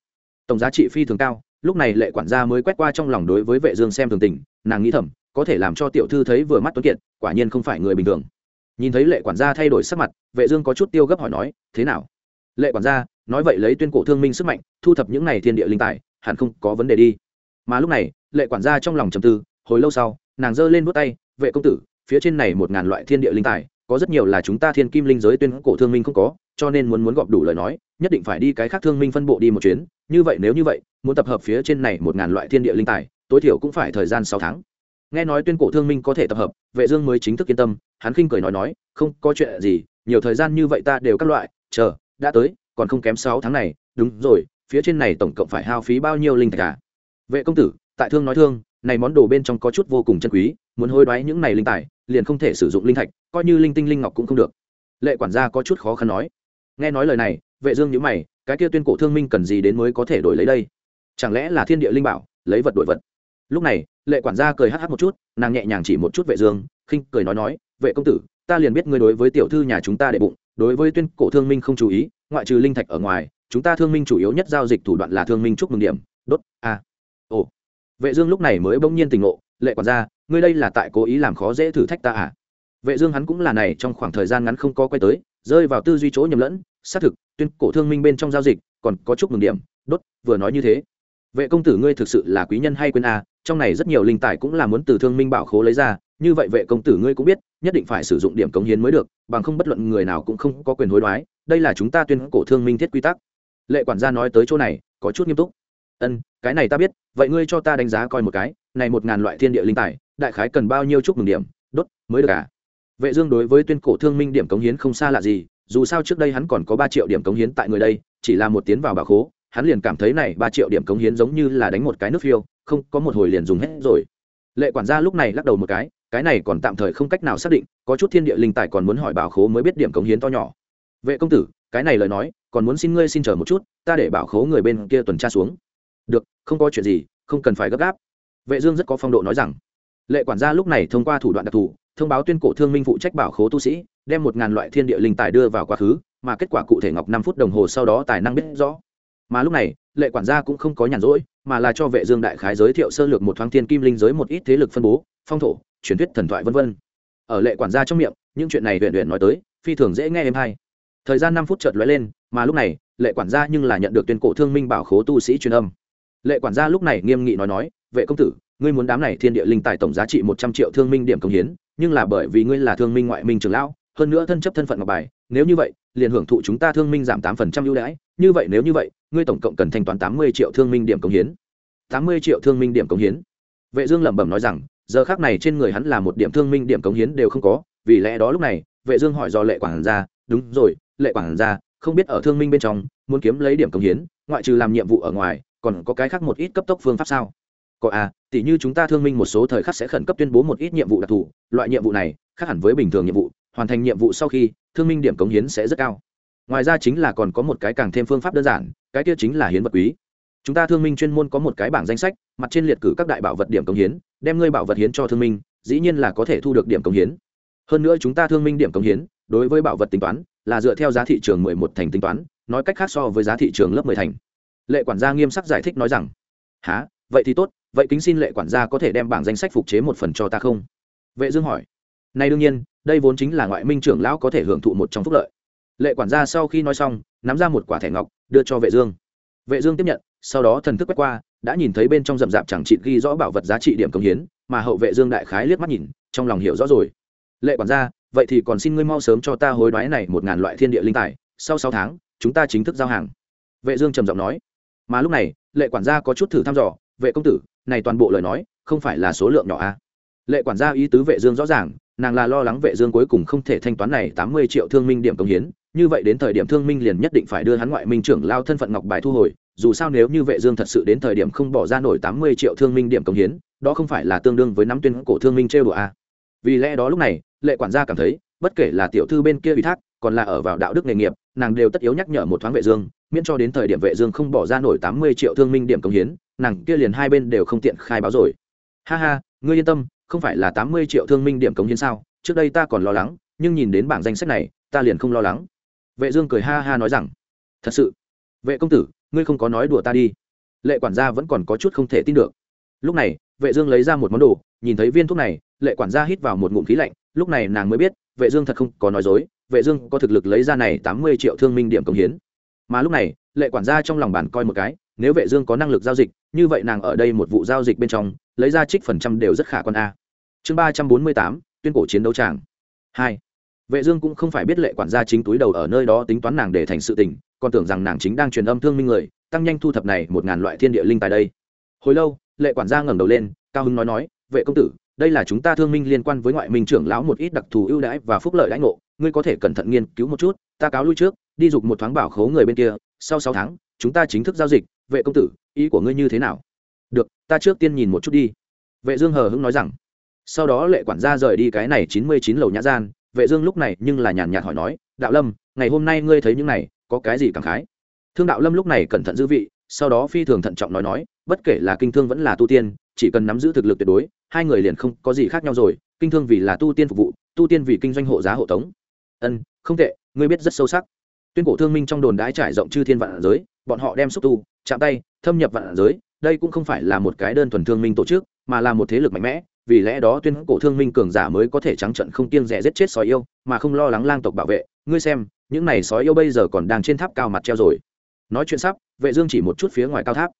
Tổng giá trị phi thường cao, lúc này lệ quản gia mới quét qua trong lòng đối với vệ dương xem thường tình, nàng nghĩ thầm, có thể làm cho tiểu thư thấy vừa mắt tuấn kiệt, quả nhiên không phải người bình thường. Nhìn thấy lệ quản gia thay đổi sắc mặt, vệ dương có chút tiêu gấp hỏi nói, thế nào? Lệ quản gia, nói vậy lấy tuyên cổ thương minh sức mạnh, thu thập những này thiên địa linh tài, hẳn không có vấn đề đi. Mà lúc này, lệ quản gia trong lòng trầm tư, hồi lâu sau, nàng giơ lên vuốt tay, vệ công tử phía trên này một ngàn loại thiên địa linh tài, có rất nhiều là chúng ta thiên kim linh giới tuyên cổ thương minh không có, cho nên muốn muốn gọp đủ lời nói, nhất định phải đi cái khác thương minh phân bộ đi một chuyến. Như vậy nếu như vậy, muốn tập hợp phía trên này một ngàn loại thiên địa linh tài, tối thiểu cũng phải thời gian sáu tháng. Nghe nói tuyên cổ thương minh có thể tập hợp, vệ dương mới chính thức yên tâm, hắn khinh cười nói nói, không, có chuyện gì, nhiều thời gian như vậy ta đều các loại, chờ, đã tới, còn không kém sáu tháng này, đúng rồi, phía trên này tổng cộng phải hao phí bao nhiêu linh thạch cả? Vệ công tử, tại thương nói thương này món đồ bên trong có chút vô cùng chân quý, muốn hối đoái những này linh tài, liền không thể sử dụng linh thạch, coi như linh tinh linh ngọc cũng không được. Lệ quản gia có chút khó khăn nói. Nghe nói lời này, vệ dương nhíu mày, cái kia tuyên cổ thương minh cần gì đến mới có thể đổi lấy đây? Chẳng lẽ là thiên địa linh bảo, lấy vật đổi vật? Lúc này, lệ quản gia cười hắt hắt một chút, nàng nhẹ nhàng chỉ một chút vệ dương, khinh cười nói nói, vệ công tử, ta liền biết ngươi đối với tiểu thư nhà chúng ta để bụng, đối với tuyên cổ thương minh không chú ý, ngoại trừ linh thạch ở ngoài, chúng ta thương minh chủ yếu nhất giao dịch thủ đoạn là thương minh chúc mừng điểm. Đốt, a vệ dương lúc này mới bỗng nhiên tỉnh ngộ, lệ quản gia, ngươi đây là tại cố ý làm khó dễ thử thách ta à? Vệ dương hắn cũng là này, trong khoảng thời gian ngắn không có quay tới, rơi vào tư duy chỗ nhầm lẫn, xác thực, tuyên cổ thương minh bên trong giao dịch, còn có chút mừng điểm, đốt, vừa nói như thế. Vệ công tử ngươi thực sự là quý nhân hay quên à trong này rất nhiều linh tài cũng là muốn từ thương minh bảo khố lấy ra, như vậy vệ công tử ngươi cũng biết, nhất định phải sử dụng điểm cống hiến mới được, bằng không bất luận người nào cũng không có quyền hối đoái, đây là chúng ta tuyên cổ thương minh thiết quy tắc. Lệ quản gia nói tới chỗ này, có chút nghiêm túc ân, cái này ta biết, vậy ngươi cho ta đánh giá coi một cái, này một ngàn loại thiên địa linh tài, đại khái cần bao nhiêu chúc mừng điểm, đốt, mới được à? Vệ dương đối với tuyên cổ thương minh điểm cống hiến không xa lạ gì, dù sao trước đây hắn còn có ba triệu điểm cống hiến tại người đây, chỉ là một tiến vào bảo khố, hắn liền cảm thấy này ba triệu điểm cống hiến giống như là đánh một cái nước phiêu, không, có một hồi liền dùng hết rồi. Lệ quản gia lúc này lắc đầu một cái cái này còn tạm thời không cách nào xác định, có chút thiên địa linh tài còn muốn hỏi bảo khố mới biết điểm cống hiến to nhỏ. Vệ công tử, cái này lời nói, còn muốn xin ngươi xin chờ một chút, ta để bảo khố người bên kia tuần tra xuống được, không có chuyện gì, không cần phải gấp gáp. Vệ dương rất có phong độ nói rằng. Lệ quản gia lúc này thông qua thủ đoạn đặc thù, thông báo tuyên cổ thương minh phụ trách bảo khố tu sĩ, đem một ngàn loại thiên địa linh tài đưa vào quá khứ, mà kết quả cụ thể ngọc năm phút đồng hồ sau đó tài năng biết rõ. Mà lúc này, lệ quản gia cũng không có nhàn rỗi, mà là cho vệ dương đại khái giới thiệu sơ lược một thoáng thiên kim linh giới một ít thế lực phân bố, phong thổ, truyền thuyết thần thoại vân vân. Ở lệ quản gia trong miệng, những chuyện này huyền huyền nói tới, phi thường dễ nghe em hay. Thời gian năm phút chợt lóe lên, mà lúc này, lệ quản gia nhưng là nhận được tuyên cổ thương minh bảo khố tu sĩ truyền âm lệ quản gia lúc này nghiêm nghị nói nói, vệ công tử, ngươi muốn đám này thiên địa linh tài tổng giá trị một trăm triệu thương minh điểm công hiến, nhưng là bởi vì ngươi là thương minh ngoại minh trưởng lão, hơn nữa thân chấp thân phận ngọc bài, nếu như vậy, liền hưởng thụ chúng ta thương minh giảm tám phần trăm ưu đãi. Như vậy nếu như vậy, ngươi tổng cộng cần thanh toán tám mươi triệu thương minh điểm công hiến. tám mươi triệu thương minh điểm công hiến. Vệ dương lẩm bẩm nói rằng, giờ khác này trên người hắn là một điểm thương minh điểm cống hiến đều không có, vì lẽ đó lúc này, vệ dương hỏi do lệ quản gia, đúng rồi, lệ quản gia, không biết ở thương minh bên trong, muốn kiếm lấy điểm cống hiến, ngoại trừ làm nhiệm vụ ở ngoài còn có cái khác một ít cấp tốc phương pháp sao? Có à tỉ như chúng ta thương minh một số thời khắc sẽ khẩn cấp tuyên bố một ít nhiệm vụ đặc thù, loại nhiệm vụ này khác hẳn với bình thường nhiệm vụ, hoàn thành nhiệm vụ sau khi, thương minh điểm cống hiến sẽ rất cao. Ngoài ra chính là còn có một cái càng thêm phương pháp đơn giản, cái kia chính là hiến vật quý. Chúng ta thương minh chuyên môn có một cái bảng danh sách, mặt trên liệt cử các đại bảo vật điểm cống hiến, đem ngươi bảo vật hiến cho thương minh, dĩ nhiên là có thể thu được điểm cống hiến. Hơn nữa chúng ta thương minh điểm cống hiến, đối với bảo vật tính toán, là dựa theo giá thị trường mười một thành tính toán, nói cách khác so với giá thị trường lớp mười thành lệ quản gia nghiêm sắc giải thích nói rằng há vậy thì tốt, vậy kính xin lệ quản gia có thể đem bảng danh sách phục chế một phần cho ta không? Vệ dương hỏi. Này đương nhiên, đây vốn chính là ngoại minh trưởng lão có thể hưởng thụ một trong phúc lợi. Lệ quản gia sau khi nói xong, nắm ra một quả thẻ ngọc, đưa cho vệ dương. Vệ dương tiếp nhận, sau đó thần thức quét qua, đã nhìn thấy bên trong rậm rạp chẳng chịt ghi rõ bảo vật giá trị điểm công hiến, mà hậu vệ dương đại khái liếc mắt nhìn, trong lòng hiểu rõ rồi. Lệ quản gia, vậy thì còn xin ngươi mau sớm cho ta hối đoái này một ngàn loại thiên địa linh tài, sau sáu tháng, chúng ta chính thức giao hàng. Vệ dương trầm giọng nói mà lúc này, lệ quản gia có chút thử thăm dò, vệ công tử, này toàn bộ lời nói, không phải là số lượng nhỏ a à? lệ quản gia ý tứ vệ dương rõ ràng, nàng là lo lắng vệ dương cuối cùng không thể thanh toán này tám mươi triệu thương minh điểm công hiến, như vậy đến thời điểm thương minh liền nhất định phải đưa hắn ngoại minh trưởng lao thân phận ngọc bài thu hồi, dù sao nếu như vệ dương thật sự đến thời điểm không bỏ ra nổi tám mươi triệu thương minh điểm công hiến, đó không phải là tương đương với nắm tuyên cổ thương minh treo đùa a à? vì lẽ đó lúc này, lệ quản gia cảm thấy, bất kể là tiểu thư bên kia ủy thác còn là ở vào đạo đức nghề nghiệp, nàng đều tất yếu nhắc nhở một thoáng vệ dương, miễn cho đến thời điểm vệ dương không bỏ ra nổi tám mươi triệu thương minh điểm công hiến, nàng kia liền hai bên đều không tiện khai báo rồi. Ha ha, ngươi yên tâm, không phải là tám mươi triệu thương minh điểm công hiến sao, trước đây ta còn lo lắng, nhưng nhìn đến bảng danh sách này, ta liền không lo lắng. Vệ dương cười ha ha nói rằng, thật sự, vệ công tử, ngươi không có nói đùa ta đi. Lệ quản gia vẫn còn có chút không thể tin được. Lúc này, vệ dương lấy ra một món đồ, nhìn thấy viên thuốc này, lệ quản gia hít vào một ngụm khí lạnh lúc này nàng mới biết, vệ dương thật không có nói dối, vệ dương có thực lực lấy ra này tám mươi triệu thương minh điểm công hiến. Mà lúc này, lệ quản gia trong lòng bản coi một cái, nếu vệ dương có năng lực giao dịch, như vậy nàng ở đây một vụ giao dịch bên trong, lấy ra trích phần trăm đều rất khả quan a. Chương ba trăm bốn mươi tám, tuyên cổ chiến đấu tràng. Hai. Vệ dương cũng không phải biết lệ quản gia chính túi đầu ở nơi đó tính toán nàng để thành sự tình, còn tưởng rằng nàng chính đang truyền âm thương minh người, tăng nhanh thu thập này một ngàn loại thiên địa linh tại đây. Hồi lâu, lệ quản gia ngẩng đầu lên, cao hứng nói nói, vệ công tử đây là chúng ta thương minh liên quan với ngoại minh trưởng lão một ít đặc thù ưu đãi và phúc lợi đãi ngộ, ngươi có thể cẩn thận nghiên cứu một chút, ta cáo lui trước, đi dục một thoáng bảo khố người bên kia, sau sáu tháng, chúng ta chính thức giao dịch, vệ công tử, ý của ngươi như thế nào? Được, ta trước tiên nhìn một chút đi. Vệ dương hờ hững nói rằng, sau đó lệ quản gia rời đi cái này chín mươi chín lầu nhã gian, vệ dương lúc này nhưng là nhàn nhạt hỏi nói, đạo lâm, ngày hôm nay ngươi thấy những này, có cái gì cảm khái? Thương đạo lâm lúc này cẩn thận giữ vị, sau đó phi thường thận trọng nói nói, bất kể là kinh thương vẫn là tu tiên chỉ cần nắm giữ thực lực tuyệt đối, hai người liền không có gì khác nhau rồi, kinh thương vì là tu tiên phục vụ, tu tiên vì kinh doanh hộ giá hộ tống. Ân, không tệ, ngươi biết rất sâu sắc. Tuyên cổ thương minh trong đồn đái trải rộng chư thiên vạn giới, bọn họ đem xúc tu, chạm tay, thâm nhập vạn giới, đây cũng không phải là một cái đơn thuần thương minh tổ chức, mà là một thế lực mạnh mẽ, vì lẽ đó tuyên cổ thương minh cường giả mới có thể trắng trận không kiêng rẻ giết chết sói yêu, mà không lo lắng lang tộc bảo vệ. Ngươi xem, những này sói yêu bây giờ còn đang trên tháp cao mặt treo rồi. Nói chuyện sắp, vệ dương chỉ một chút phía ngoài cao tháp.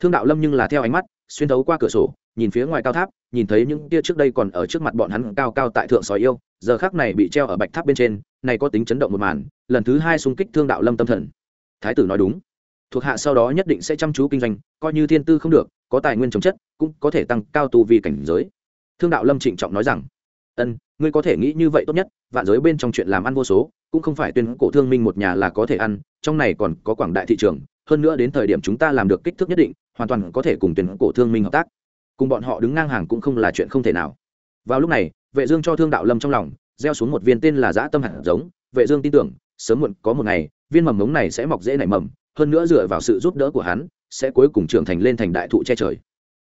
Thương đạo lâm nhưng là theo ánh mắt xuyên thấu qua cửa sổ, nhìn phía ngoài cao tháp, nhìn thấy những tia trước đây còn ở trước mặt bọn hắn cao cao tại thượng sói yêu, giờ khác này bị treo ở bạch tháp bên trên, này có tính chấn động một màn, lần thứ hai xung kích thương đạo lâm tâm thần. Thái tử nói đúng. Thuộc hạ sau đó nhất định sẽ chăm chú kinh doanh, coi như thiên tư không được, có tài nguyên chống chất, cũng có thể tăng cao tu vì cảnh giới. Thương đạo lâm trịnh trọng nói rằng, ân, ngươi có thể nghĩ như vậy tốt nhất, vạn giới bên trong chuyện làm ăn vô số, cũng không phải tuyên cổ thương minh một nhà là có thể ăn, trong này còn có quảng đại thị trường, hơn nữa đến thời điểm chúng ta làm được kích thước nhất định hoàn toàn có thể cùng tuyển cổ thương minh hợp tác. Cùng bọn họ đứng ngang hàng cũng không là chuyện không thể nào. Vào lúc này, vệ dương cho thương đạo lâm trong lòng, gieo xuống một viên tên là dã tâm hạt giống. Vệ dương tin tưởng, sớm muộn có một ngày, viên mầm mống này sẽ mọc dễ nảy mầm, hơn nữa dựa vào sự giúp đỡ của hắn, sẽ cuối cùng trưởng thành lên thành đại thụ che trời.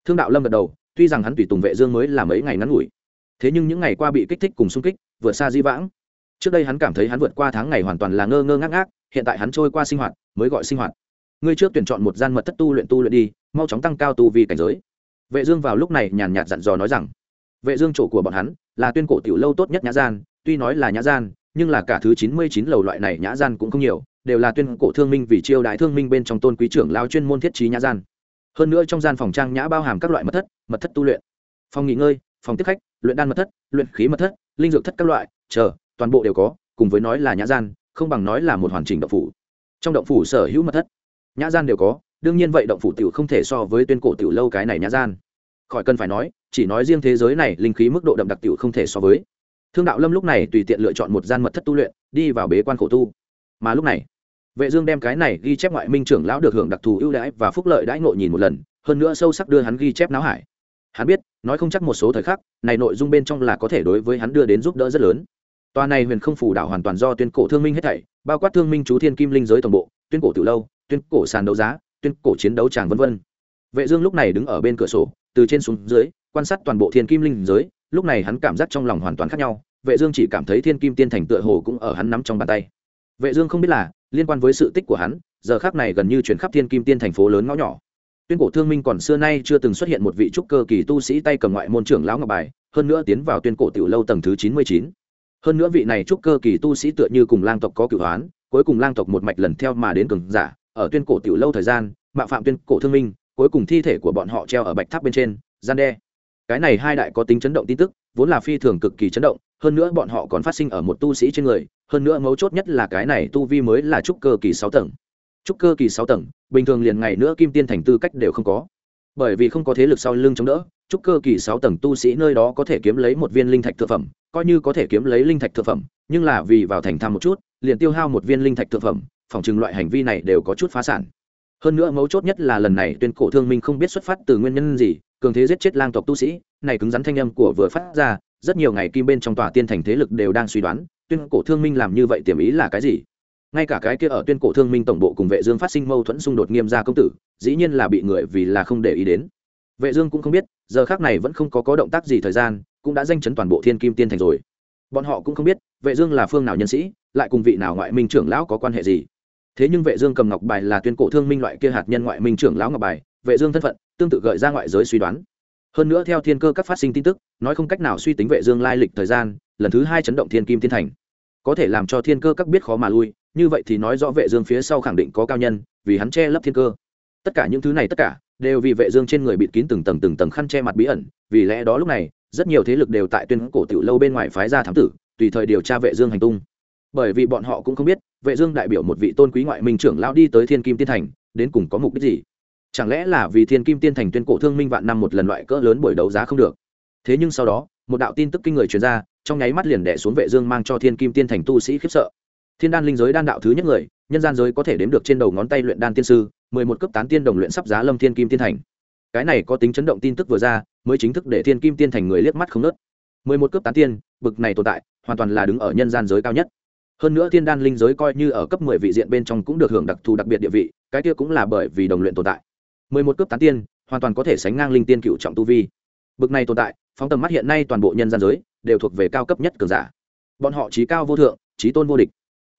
Thương đạo lâm gật đầu, tuy rằng hắn tùy tùng vệ dương mới là mấy ngày ngắn ngủi, thế nhưng những ngày qua bị kích thích cùng xung kích, vượt xa di vãng. Trước đây hắn cảm thấy hắn vượt qua tháng ngày hoàn toàn là ngơ ngơ ngác ngác, hiện tại hắn trôi qua sinh hoạt, mới gọi sinh hoạt ngươi trước tuyển chọn một gian mật thất tu luyện tu luyện đi, mau chóng tăng cao tu vi cảnh giới. Vệ dương vào lúc này nhàn nhạt dặn dò nói rằng, vệ dương chỗ của bọn hắn là tuyên cổ tiểu lâu tốt nhất nhã gian, tuy nói là nhã gian, nhưng là cả thứ 99 lầu loại này nhã gian cũng không nhiều, đều là tuyên cổ thương minh vì chiêu đại thương minh bên trong tôn quý trưởng lão chuyên môn thiết trí nhã gian. Hơn nữa trong gian phòng trang nhã bao hàm các loại mật thất mật thất tu luyện. Phòng nghỉ ngơi, phòng tiếp khách, luyện đan mật thất, luyện khí mật thất, linh dược thất các loại, chờ, toàn bộ đều có, cùng với nói là nhã gian, không bằng nói là một hoàn chỉnh động phủ. Trong động phủ sở hữu mật thất nhã gian đều có, đương nhiên vậy động phủ tiểu không thể so với tuyên cổ tiểu lâu cái này nhã gian. Khỏi cần phải nói, chỉ nói riêng thế giới này, linh khí mức độ đậm đặc tiểu không thể so với. Thương đạo lâm lúc này tùy tiện lựa chọn một gian mật thất tu luyện, đi vào bế quan khổ tu. Mà lúc này, vệ dương đem cái này ghi chép ngoại minh trưởng lão được hưởng đặc thù ưu đãi và phúc lợi đãi ngộ nhìn một lần, hơn nữa sâu sắc đưa hắn ghi chép não hải. Hắn biết, nói không chắc một số thời khắc, này nội dung bên trong là có thể đối với hắn đưa đến giúp đỡ rất lớn. Tòa này huyền không phủ đảo hoàn toàn do tuyên cổ thương minh hết thảy, bao quát thương minh chú thiên kim linh giới tổng bộ, tuyên cổ tiểu lâu tuyên cổ sàn đấu giá, tuyên cổ chiến đấu tràng vân vân. Vệ dương lúc này đứng ở bên cửa sổ, từ trên xuống dưới, quan sát toàn bộ thiên kim linh giới, lúc này hắn cảm giác trong lòng hoàn toàn khác nhau, vệ dương chỉ cảm thấy thiên kim tiên thành tựa hồ cũng ở hắn nắm trong bàn tay. Vệ dương không biết là, liên quan với sự tích của hắn, giờ khắc này gần như chuyển khắp thiên kim tiên thành phố lớn ngõ nhỏ. Tuyên cổ thương minh còn xưa nay chưa từng xuất hiện một vị trúc cơ kỳ tu sĩ tay cầm ngoại môn trưởng lão ngọc bài, hơn nữa tiến vào tuyên cổ tiểu lâu tầng thứ chín mươi chín. Hơn nữa vị này trúc cơ kỳ tu sĩ tựa như cùng lang tộc có cửu hoán, cuối cùng lang tộc một mạch lần theo mà đến cường giả ở tuyên cổ tiểu lâu thời gian, mạo phạm tuyên cổ thương minh, cuối cùng thi thể của bọn họ treo ở bạch tháp bên trên, gian đe. Cái này hai đại có tính chấn động tin tức, vốn là phi thường cực kỳ chấn động, hơn nữa bọn họ còn phát sinh ở một tu sĩ trên người, hơn nữa mấu chốt nhất là cái này tu vi mới là trúc cơ kỳ sáu tầng. Trúc cơ kỳ sáu tầng, bình thường liền ngày nữa kim tiên thành tư cách đều không có. Bởi vì không có thế lực sau lưng chống đỡ, trúc cơ kỳ sáu tầng tu sĩ nơi đó có thể kiếm lấy một viên linh thạch thực phẩm, coi như có thể kiếm lấy linh thạch thực phẩm, nhưng là vì vào thành tham một chút, liền tiêu hao một viên linh thạch thực phẩm phòng chừng loại hành vi này đều có chút phá sản. Hơn nữa mấu chốt nhất là lần này tuyên cổ thương minh không biết xuất phát từ nguyên nhân gì, cường thế giết chết lang tộc tu sĩ, này cứng rắn thanh âm của vừa phát ra, rất nhiều ngày kim bên trong tòa tiên thành thế lực đều đang suy đoán, tuyên cổ thương minh làm như vậy tiềm ý là cái gì? Ngay cả cái kia ở tuyên cổ thương minh tổng bộ cùng vệ dương phát sinh mâu thuẫn xung đột nghiêm gia công tử, dĩ nhiên là bị người vì là không để ý đến. Vệ dương cũng không biết, giờ khắc này vẫn không có có động tác gì thời gian, cũng đã danh chấn toàn bộ thiên kim tiên thành rồi. Bọn họ cũng không biết, vệ dương là phương nào nhân sĩ, lại cùng vị nào ngoại minh trưởng lão có quan hệ gì? Thế nhưng vệ dương cầm ngọc bài là tuyên cổ thương minh loại kia hạt nhân ngoại minh trưởng lão ngọc bài, vệ dương thân phận tương tự gợi ra ngoại giới suy đoán. Hơn nữa theo thiên cơ các phát sinh tin tức, nói không cách nào suy tính vệ dương lai lịch thời gian, lần thứ hai chấn động thiên kim thiên thành. Có thể làm cho thiên cơ các biết khó mà lui, như vậy thì nói rõ vệ dương phía sau khẳng định có cao nhân, vì hắn che lấp thiên cơ. Tất cả những thứ này tất cả, đều vì vệ dương trên người bịt kín từng tầng từng tầng khăn che mặt bí ẩn, vì lẽ đó lúc này, rất nhiều thế lực đều tại tuyên cổ tiểu lâu bên ngoài phái ra thám tử, tùy thời điều tra vệ dương hành tung bởi vì bọn họ cũng không biết, vệ dương đại biểu một vị tôn quý ngoại minh trưởng lão đi tới thiên kim tiên thành, đến cùng có mục đích gì? Chẳng lẽ là vì thiên kim tiên thành tuyên cổ thương minh vạn năm một lần loại cỡ lớn buổi đấu giá không được? Thế nhưng sau đó, một đạo tin tức kinh người truyền ra, trong nháy mắt liền đè xuống vệ dương mang cho thiên kim tiên thành tu sĩ khiếp sợ. Thiên đan linh giới đan đạo thứ nhất người, nhân gian giới có thể đếm được trên đầu ngón tay luyện đan tiên sư, mười một cấp tán tiên đồng luyện sắp giá lâm thiên kim tiên thành. Cái này có tính chấn động tin tức vừa ra, mới chính thức để thiên kim tiên thành người liếc mắt không nớt mười một cấp tán tiên, bực này tồn tại, hoàn toàn là đứng ở nhân gian giới cao nhất hơn nữa thiên đan linh giới coi như ở cấp mười vị diện bên trong cũng được hưởng đặc thù đặc biệt địa vị, cái kia cũng là bởi vì đồng luyện tồn tại. Mười một cấp tán tiên, hoàn toàn có thể sánh ngang linh tiên cựu trọng tu vi. Bực này tồn tại, phóng tầm mắt hiện nay toàn bộ nhân gian giới, đều thuộc về cao cấp nhất cường giả. Bọn họ trí cao vô thượng, trí tôn vô địch.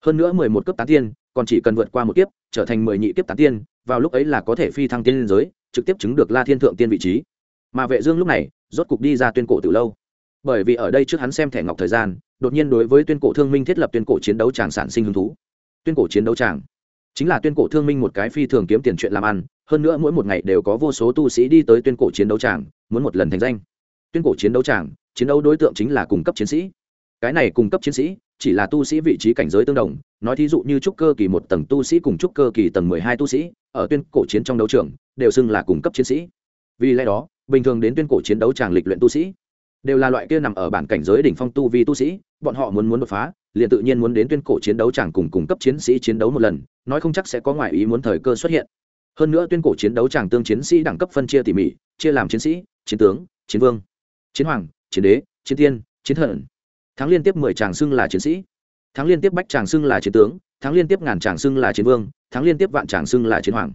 Hơn nữa mười một cấp tán tiên, còn chỉ cần vượt qua một kiếp, trở thành mười nhị kiếp tán tiên, vào lúc ấy là có thể phi thăng tiên liên giới, trực tiếp chứng được la thiên thượng tiên vị trí. Mà vệ dương lúc này, rốt cục đi ra tuyên cổ từ lâu bởi vì ở đây trước hắn xem thẻ ngọc thời gian, đột nhiên đối với tuyên cổ thương minh thiết lập tuyên cổ chiến đấu tràng sản sinh hứng thú. Tuyên cổ chiến đấu tràng chính là tuyên cổ thương minh một cái phi thường kiếm tiền chuyện làm ăn, hơn nữa mỗi một ngày đều có vô số tu sĩ đi tới tuyên cổ chiến đấu tràng muốn một lần thành danh. Tuyên cổ chiến đấu tràng chiến đấu đối tượng chính là cung cấp chiến sĩ. Cái này cung cấp chiến sĩ, chỉ là tu sĩ vị trí cảnh giới tương đồng, nói thí dụ như trúc cơ kỳ một tầng tu sĩ cùng trúc cơ kỳ tầng mười hai tu sĩ, ở tuyên cổ chiến trong đấu trường, đều xưng là cung cấp chiến sĩ. Vì lẽ đó, bình thường đến tuyên cổ chiến đấu tràng lịch luyện tu sĩ đều là loại kia nằm ở bản cảnh giới đỉnh phong tu vi tu sĩ, bọn họ muốn muốn đột phá, liền tự nhiên muốn đến tuyên cổ chiến đấu tràng cùng cùng cấp chiến sĩ chiến đấu một lần, nói không chắc sẽ có ngoại ý muốn thời cơ xuất hiện. Hơn nữa tuyên cổ chiến đấu tràng tương chiến sĩ đẳng cấp phân chia tỉ mỉ, chia làm chiến sĩ, chiến tướng, chiến vương, chiến hoàng, chiến đế, chiến tiên chiến thần. Thắng liên tiếp mười tràng xưng là chiến sĩ. Thắng liên tiếp bách tràng xưng là chiến tướng, thắng liên tiếp ngàn tràng xưng là chiến vương, thắng liên tiếp vạn tràng xưng là chiến hoàng.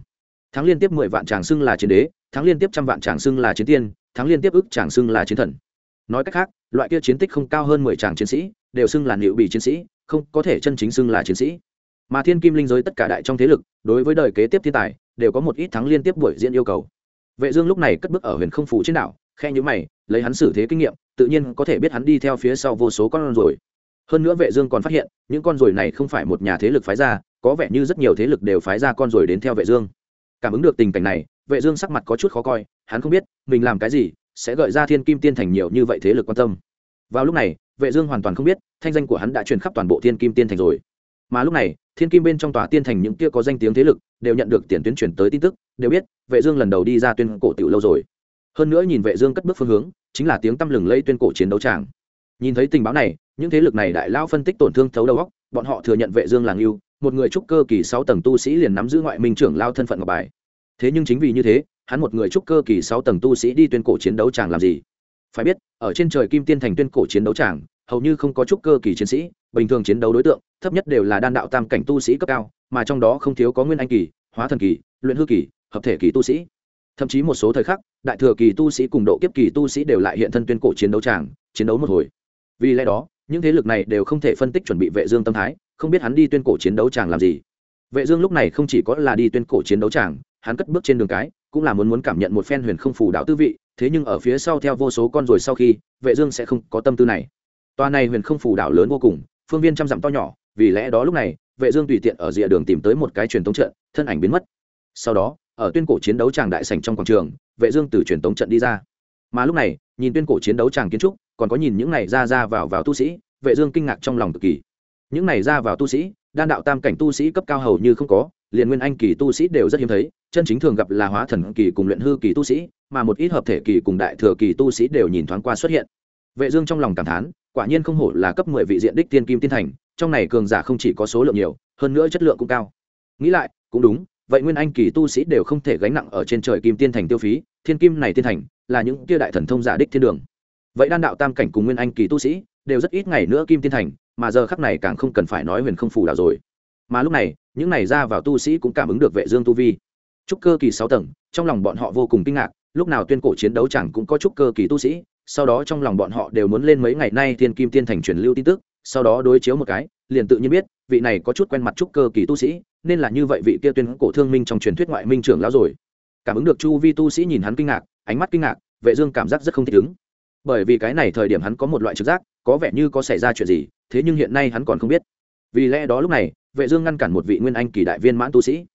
Thắng liên tiếp mười vạn tràng xưng là chiến đế, thắng liên tiếp trăm vạn tràng xưng là chiến tiên thắng liên tiếp ức tràng xưng là chiến thần nói cách khác, loại kia chiến tích không cao hơn mười tràng chiến sĩ, đều xưng là liệu bị chiến sĩ, không có thể chân chính xưng là chiến sĩ. Mà thiên kim linh giới tất cả đại trong thế lực, đối với đời kế tiếp thiên tài, đều có một ít thắng liên tiếp buổi diễn yêu cầu. Vệ dương lúc này cất bước ở huyền không phủ trên đảo, khe nhíu mày, lấy hắn xử thế kinh nghiệm, tự nhiên có thể biết hắn đi theo phía sau vô số con rồi hơn nữa vệ dương còn phát hiện, những con rồi này không phải một nhà thế lực phái ra, có vẻ như rất nhiều thế lực đều phái ra con rồi đến theo vệ dương. Cảm ứng được tình cảnh này, vệ dương sắc mặt có chút khó coi, hắn không biết, mình làm cái gì sẽ gợi ra thiên kim tiên thành nhiều như vậy thế lực quan tâm. Vào lúc này, vệ dương hoàn toàn không biết, thanh danh của hắn đã truyền khắp toàn bộ thiên kim tiên thành rồi. Mà lúc này, thiên kim bên trong tòa tiên thành những kia có danh tiếng thế lực đều nhận được tiền tuyến truyền tới tin tức, đều biết, vệ dương lần đầu đi ra tuyên cổ tiểu lâu rồi. Hơn nữa nhìn vệ dương cất bước phương hướng, chính là tiếng tâm lừng lây tuyên cổ chiến đấu tràng. Nhìn thấy tình báo này, những thế lực này đại lao phân tích tổn thương thấu đầu óc, bọn họ thừa nhận vệ dương là yêu một người trúc cơ kỳ sáu tầng tu sĩ liền nắm giữ ngoại minh trưởng lao thân phận ngọc bài. Thế nhưng chính vì như thế hắn một người trúc cơ kỳ sáu tầng tu sĩ đi tuyên cổ chiến đấu chàng làm gì? Phải biết, ở trên trời kim tiên thành tuyên cổ chiến đấu chàng, hầu như không có trúc cơ kỳ chiến sĩ, bình thường chiến đấu đối tượng, thấp nhất đều là đan đạo tam cảnh tu sĩ cấp cao, mà trong đó không thiếu có nguyên anh kỳ, hóa thần kỳ, luyện hư kỳ, hợp thể kỳ tu sĩ. Thậm chí một số thời khắc, đại thừa kỳ tu sĩ cùng độ kiếp kỳ tu sĩ đều lại hiện thân tuyên cổ chiến đấu tràng chiến đấu một hồi. Vì lẽ đó, những thế lực này đều không thể phân tích chuẩn bị vệ dương tâm thái, không biết hắn đi tuyên cổ chiến đấu tràng làm gì. Vệ dương lúc này không chỉ có là đi tuyên cổ chiến đấu tràng hắn cất bước trên đường cái cũng là muốn muốn cảm nhận một phen huyền không phù đạo tư vị, thế nhưng ở phía sau theo vô số con rồi sau khi, vệ dương sẽ không có tâm tư này. Toa này huyền không phù đạo lớn vô cùng, phương viên trăm dặm to nhỏ, vì lẽ đó lúc này, vệ dương tùy tiện ở rìa đường tìm tới một cái truyền tống trận, thân ảnh biến mất. Sau đó, ở tuyên cổ chiến đấu tràng đại sảnh trong quảng trường, vệ dương từ truyền tống trận đi ra. Mà lúc này, nhìn tuyên cổ chiến đấu tràng kiến trúc, còn có nhìn những này ra ra vào vào tu sĩ, vệ dương kinh ngạc trong lòng cực kỳ những này ra vào tu sĩ, đan đạo tam cảnh tu sĩ cấp cao hầu như không có, liền nguyên anh kỳ tu sĩ đều rất hiếm thấy, chân chính thường gặp là hóa thần kỳ cùng luyện hư kỳ tu sĩ, mà một ít hợp thể kỳ cùng đại thừa kỳ tu sĩ đều nhìn thoáng qua xuất hiện. Vệ dương trong lòng cảm thán, quả nhiên không hổ là cấp 10 vị diện đích tiên kim tiên thành, trong này cường giả không chỉ có số lượng nhiều, hơn nữa chất lượng cũng cao. Nghĩ lại, cũng đúng, vậy nguyên anh kỳ tu sĩ đều không thể gánh nặng ở trên trời kim tiên thành tiêu phí, thiên kim này tiên thành là những kia đại thần thông giả đích thiên đường. Vậy đan đạo tam cảnh cùng nguyên anh kỳ tu sĩ đều rất ít ngày nữa kim tiên thành mà giờ khắc này càng không cần phải nói huyền không phủ đảo rồi. Mà lúc này, những này ra vào tu sĩ cũng cảm ứng được vệ dương tu vi. Trúc cơ kỳ sáu tầng, trong lòng bọn họ vô cùng kinh ngạc, lúc nào tuyên cổ chiến đấu chẳng cũng có trúc cơ kỳ tu sĩ, sau đó trong lòng bọn họ đều muốn lên mấy ngày nay thiên kim tiên thành truyền lưu tin tức, sau đó đối chiếu một cái, liền tự nhiên biết, vị này có chút quen mặt trúc cơ kỳ tu sĩ, nên là như vậy vị kia tuyên cổ thương minh trong truyền thuyết ngoại minh trưởng lão rồi. Cảm ứng được chu vi tu sĩ nhìn hắn kinh ngạc, ánh mắt kinh ngạc, vệ dương cảm giác rất không thích ứng bởi vì cái này thời điểm hắn có một loại trực giác, có vẻ như có xảy ra chuyện gì, thế nhưng hiện nay hắn còn không biết. Vì lẽ đó lúc này, vệ dương ngăn cản một vị nguyên anh kỳ đại viên mãn tu sĩ.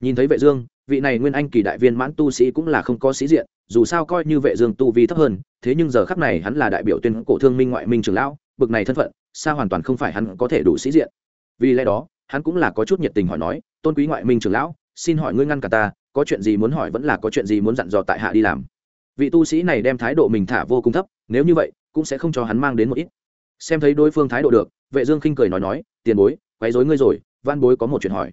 Nhìn thấy vệ dương, vị này nguyên anh kỳ đại viên mãn tu sĩ cũng là không có sĩ diện, dù sao coi như vệ dương tu vi thấp hơn, thế nhưng giờ khắc này hắn là đại biểu tuyên cổ thương minh ngoại minh trưởng lão, bực này thân phận, sao hoàn toàn không phải hắn có thể đủ sĩ diện? Vì lẽ đó, hắn cũng là có chút nhiệt tình hỏi nói, tôn quý ngoại minh trưởng lão, xin hỏi ngươi ngăn cả ta, có chuyện gì muốn hỏi vẫn là có chuyện gì muốn dặn dò tại hạ đi làm? Vị tu sĩ này đem thái độ mình thả vô cùng thấp, nếu như vậy, cũng sẽ không cho hắn mang đến một ít. Xem thấy đối phương thái độ được, vệ dương khinh cười nói nói, tiền bối, quấy rối ngươi rồi, văn bối có một chuyện hỏi.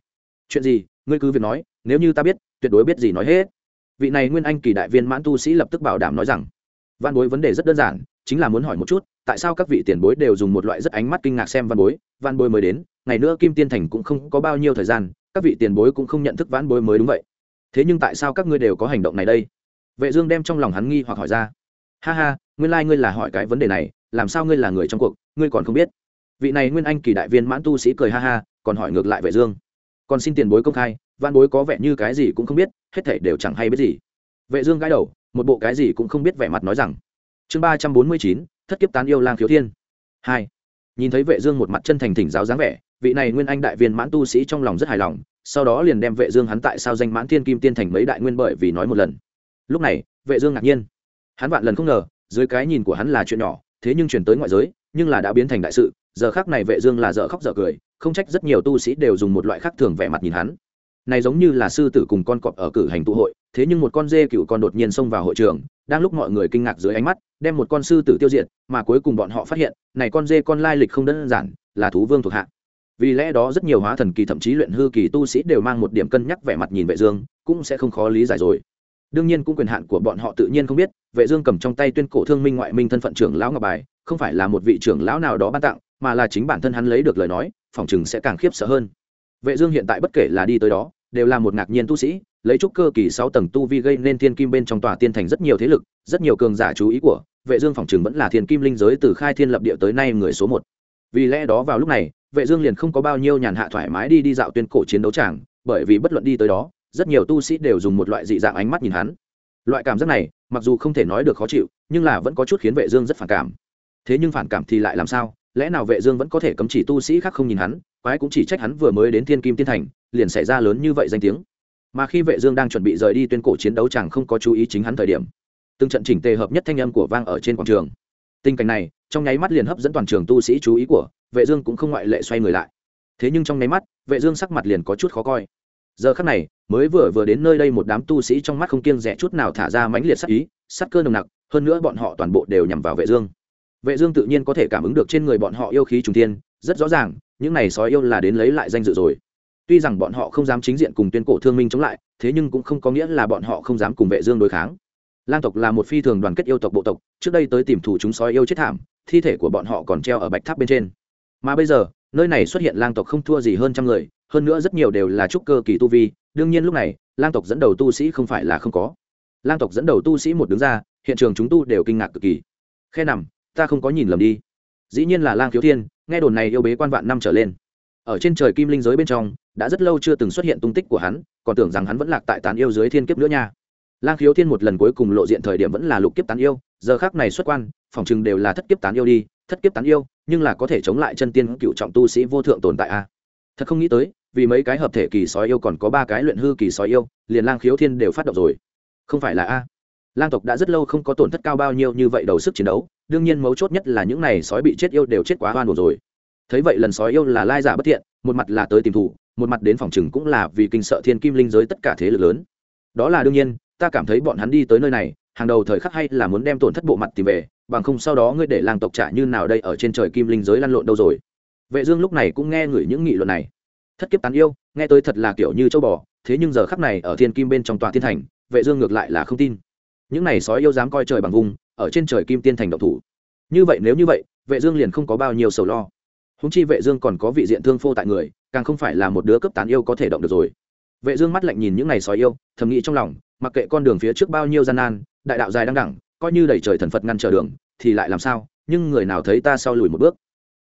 Chuyện gì? Ngươi cứ việc nói, nếu như ta biết, tuyệt đối biết gì nói hết. Vị này nguyên anh kỳ đại viên mãn tu sĩ lập tức bảo đảm nói rằng, văn bối vấn đề rất đơn giản, chính là muốn hỏi một chút, tại sao các vị tiền bối đều dùng một loại rất ánh mắt kinh ngạc xem văn bối văn bối mới đến, ngày nữa kim tiên thành cũng không có bao nhiêu thời gian, các vị tiền bối cũng không nhận thức văn bối mới đúng vậy. Thế nhưng tại sao các ngươi đều có hành động này đây? Vệ dương đem trong lòng hắn nghi hoặc hỏi ra. Ha ha, nguyên lai like ngươi là hỏi cái vấn đề này, làm sao ngươi là người trong cuộc, ngươi còn không biết? Vị này nguyên anh kỳ đại viên mãn tu sĩ cười ha ha, còn hỏi ngược lại vệ dương. Còn xin tiền bối công khai, văn bối có vẻ như cái gì cũng không biết, hết thảy đều chẳng hay biết gì. Vệ dương gãi đầu, một bộ cái gì cũng không biết vẻ mặt nói rằng, chương ba trăm bốn mươi chín, thất kiếp tán yêu lang khiếu thiên. Hai, nhìn thấy vệ dương một mặt chân thành thỉnh giáo dáng vẻ, vị này nguyên anh đại viên mãn tu sĩ trong lòng rất hài lòng, sau đó liền đem vệ dương hắn tại sao danh mãn thiên kim tiên thành mấy đại nguyên bởi vì nói một lần lúc này, vệ dương ngạc nhiên. Hắn vạn lần không ngờ, dưới cái nhìn của hắn là chuyện nhỏ, thế nhưng chuyển tới ngoại giới, nhưng là đã biến thành đại sự, giờ khắc này vệ dương là dở khóc dở cười, không trách rất nhiều tu sĩ đều dùng một loại khác thường vẻ mặt nhìn hắn. Này giống như là sư tử cùng con cọp ở cử hành tụ hội, thế nhưng một con dê cựu con đột nhiên xông vào hội trường, đang lúc mọi người kinh ngạc dưới ánh mắt, đem một con sư tử tiêu diệt, mà cuối cùng bọn họ phát hiện, này con dê con lai lịch không đơn giản, là thú vương thuộc hạ. Vì lẽ đó rất nhiều hóa thần kỳ thậm chí luyện hư kỳ tu sĩ đều mang một điểm cân nhắc vẻ mặt nhìn vệ dương, cũng sẽ không khó lý giải rồi đương nhiên cũng quyền hạn của bọn họ tự nhiên không biết, vệ dương cầm trong tay tuyên cổ thương minh ngoại minh thân phận trưởng lão ngọc bài, không phải là một vị trưởng lão nào đó ban tặng, mà là chính bản thân hắn lấy được lời nói phỏng chừng sẽ càng khiếp sợ hơn. Vệ dương hiện tại bất kể là đi tới đó, đều là một ngạc nhiên tu sĩ, lấy trúc cơ kỳ sáu tầng tu vi gây nên thiên kim bên trong tòa tiên thành rất nhiều thế lực, rất nhiều cường giả chú ý của vệ dương phỏng chừng vẫn là thiên kim linh giới từ khai thiên lập địa tới nay người số một. Vì lẽ đó vào lúc này, vệ dương liền không có bao nhiêu nhàn hạ thoải mái đi đi dạo tuyên cổ chiến đấu tràng, bởi vì bất luận đi tới đó rất nhiều tu sĩ đều dùng một loại dị dạng ánh mắt nhìn hắn. Loại cảm giác này, mặc dù không thể nói được khó chịu, nhưng là vẫn có chút khiến vệ dương rất phản cảm. Thế nhưng phản cảm thì lại làm sao? Lẽ nào vệ dương vẫn có thể cấm chỉ tu sĩ khác không nhìn hắn, quái cũng chỉ trách hắn vừa mới đến thiên kim tiên thành, liền xảy ra lớn như vậy danh tiếng? Mà khi vệ dương đang chuẩn bị rời đi tuyên cổ chiến đấu chẳng không có chú ý chính hắn thời điểm, từng trận chỉnh tề hợp nhất thanh âm của vang ở trên quảng trường. Tình cảnh này, trong nháy mắt liền hấp dẫn toàn trường tu sĩ chú ý của vệ dương cũng không ngoại lệ xoay người lại. Thế nhưng trong nháy mắt, vệ dương sắc mặt liền có chút khó coi giờ khắc này, mới vừa vừa đến nơi đây một đám tu sĩ trong mắt không kiêng rẻ chút nào thả ra mãnh liệt sắc ý sắc cơ nồng nặc, hơn nữa bọn họ toàn bộ đều nhằm vào vệ dương. Vệ dương tự nhiên có thể cảm ứng được trên người bọn họ yêu khí trùng thiên, rất rõ ràng, những này sói yêu là đến lấy lại danh dự rồi. Tuy rằng bọn họ không dám chính diện cùng tuyên cổ thương minh chống lại, thế nhưng cũng không có nghĩa là bọn họ không dám cùng vệ dương đối kháng. Lang tộc là một phi thường đoàn kết yêu tộc bộ tộc, trước đây tới tìm thủ chúng sói yêu chết thảm, thi thể của bọn họ còn treo ở bạch tháp bên trên. Mà bây giờ, nơi này xuất hiện lang tộc không thua gì hơn trăm người hơn nữa rất nhiều đều là trúc cơ kỳ tu vi, đương nhiên lúc này, lang tộc dẫn đầu tu sĩ không phải là không có. Lang tộc dẫn đầu tu sĩ một đứng ra, hiện trường chúng tu đều kinh ngạc cực kỳ. Khe nằm, ta không có nhìn lầm đi. Dĩ nhiên là lang thiếu thiên, nghe đồn này yêu bế quan vạn năm trở lên. Ở trên trời kim linh giới bên trong, đã rất lâu chưa từng xuất hiện tung tích của hắn, còn tưởng rằng hắn vẫn lạc tại tán yêu dưới thiên kiếp nữa nha. Lang khiếu thiên một lần cuối cùng lộ diện thời điểm vẫn là lục kiếp tán yêu, giờ khác này xuất quan, phòng chừng đều là thất kiếp tán yêu đi, thất kiếp tán yêu, nhưng là có thể chống lại chân tiên cựu trọng tu sĩ vô thượng tồn tại a thật không nghĩ tới, vì mấy cái hợp thể kỳ sói yêu còn có ba cái luyện hư kỳ sói yêu, liền lang khiếu thiên đều phát động rồi. Không phải là a. Lang tộc đã rất lâu không có tổn thất cao bao nhiêu như vậy đầu sức chiến đấu, đương nhiên mấu chốt nhất là những này sói bị chết yêu đều chết quá hoan hồn rồi. Thấy vậy lần sói yêu là lai giả bất thiện, một mặt là tới tìm thủ, một mặt đến phòng chừng cũng là vì kinh sợ thiên kim linh giới tất cả thế lực lớn. Đó là đương nhiên, ta cảm thấy bọn hắn đi tới nơi này, hàng đầu thời khắc hay là muốn đem tổn thất bộ mặt tìm về, bằng không sau đó ngươi để làng tộc trả như nào đây ở trên trời kim linh giới lăn lộn đâu rồi vệ dương lúc này cũng nghe ngửi những nghị luận này. Thất kiếp tán yêu, nghe tới thật là kiểu như châu bò, thế nhưng giờ khắc này ở thiên kim bên trong tòa thiên thành, vệ dương ngược lại là không tin. Những này sói yêu dám coi trời bằng vùng, ở trên trời kim tiên thành động thủ. Như vậy nếu như vậy, vệ dương liền không có bao nhiêu sầu lo. Húng chi vệ dương còn có vị diện thương phô tại người, càng không phải là một đứa cấp tán yêu có thể động được rồi. Vệ dương mắt lạnh nhìn những này sói yêu, thầm nghĩ trong lòng, mặc kệ con đường phía trước bao nhiêu gian nan, đại đạo dài đang đẳng, coi như đẩy trời thần phật ngăn trở đường, thì lại làm sao? Nhưng người nào thấy ta sau lùi một bước?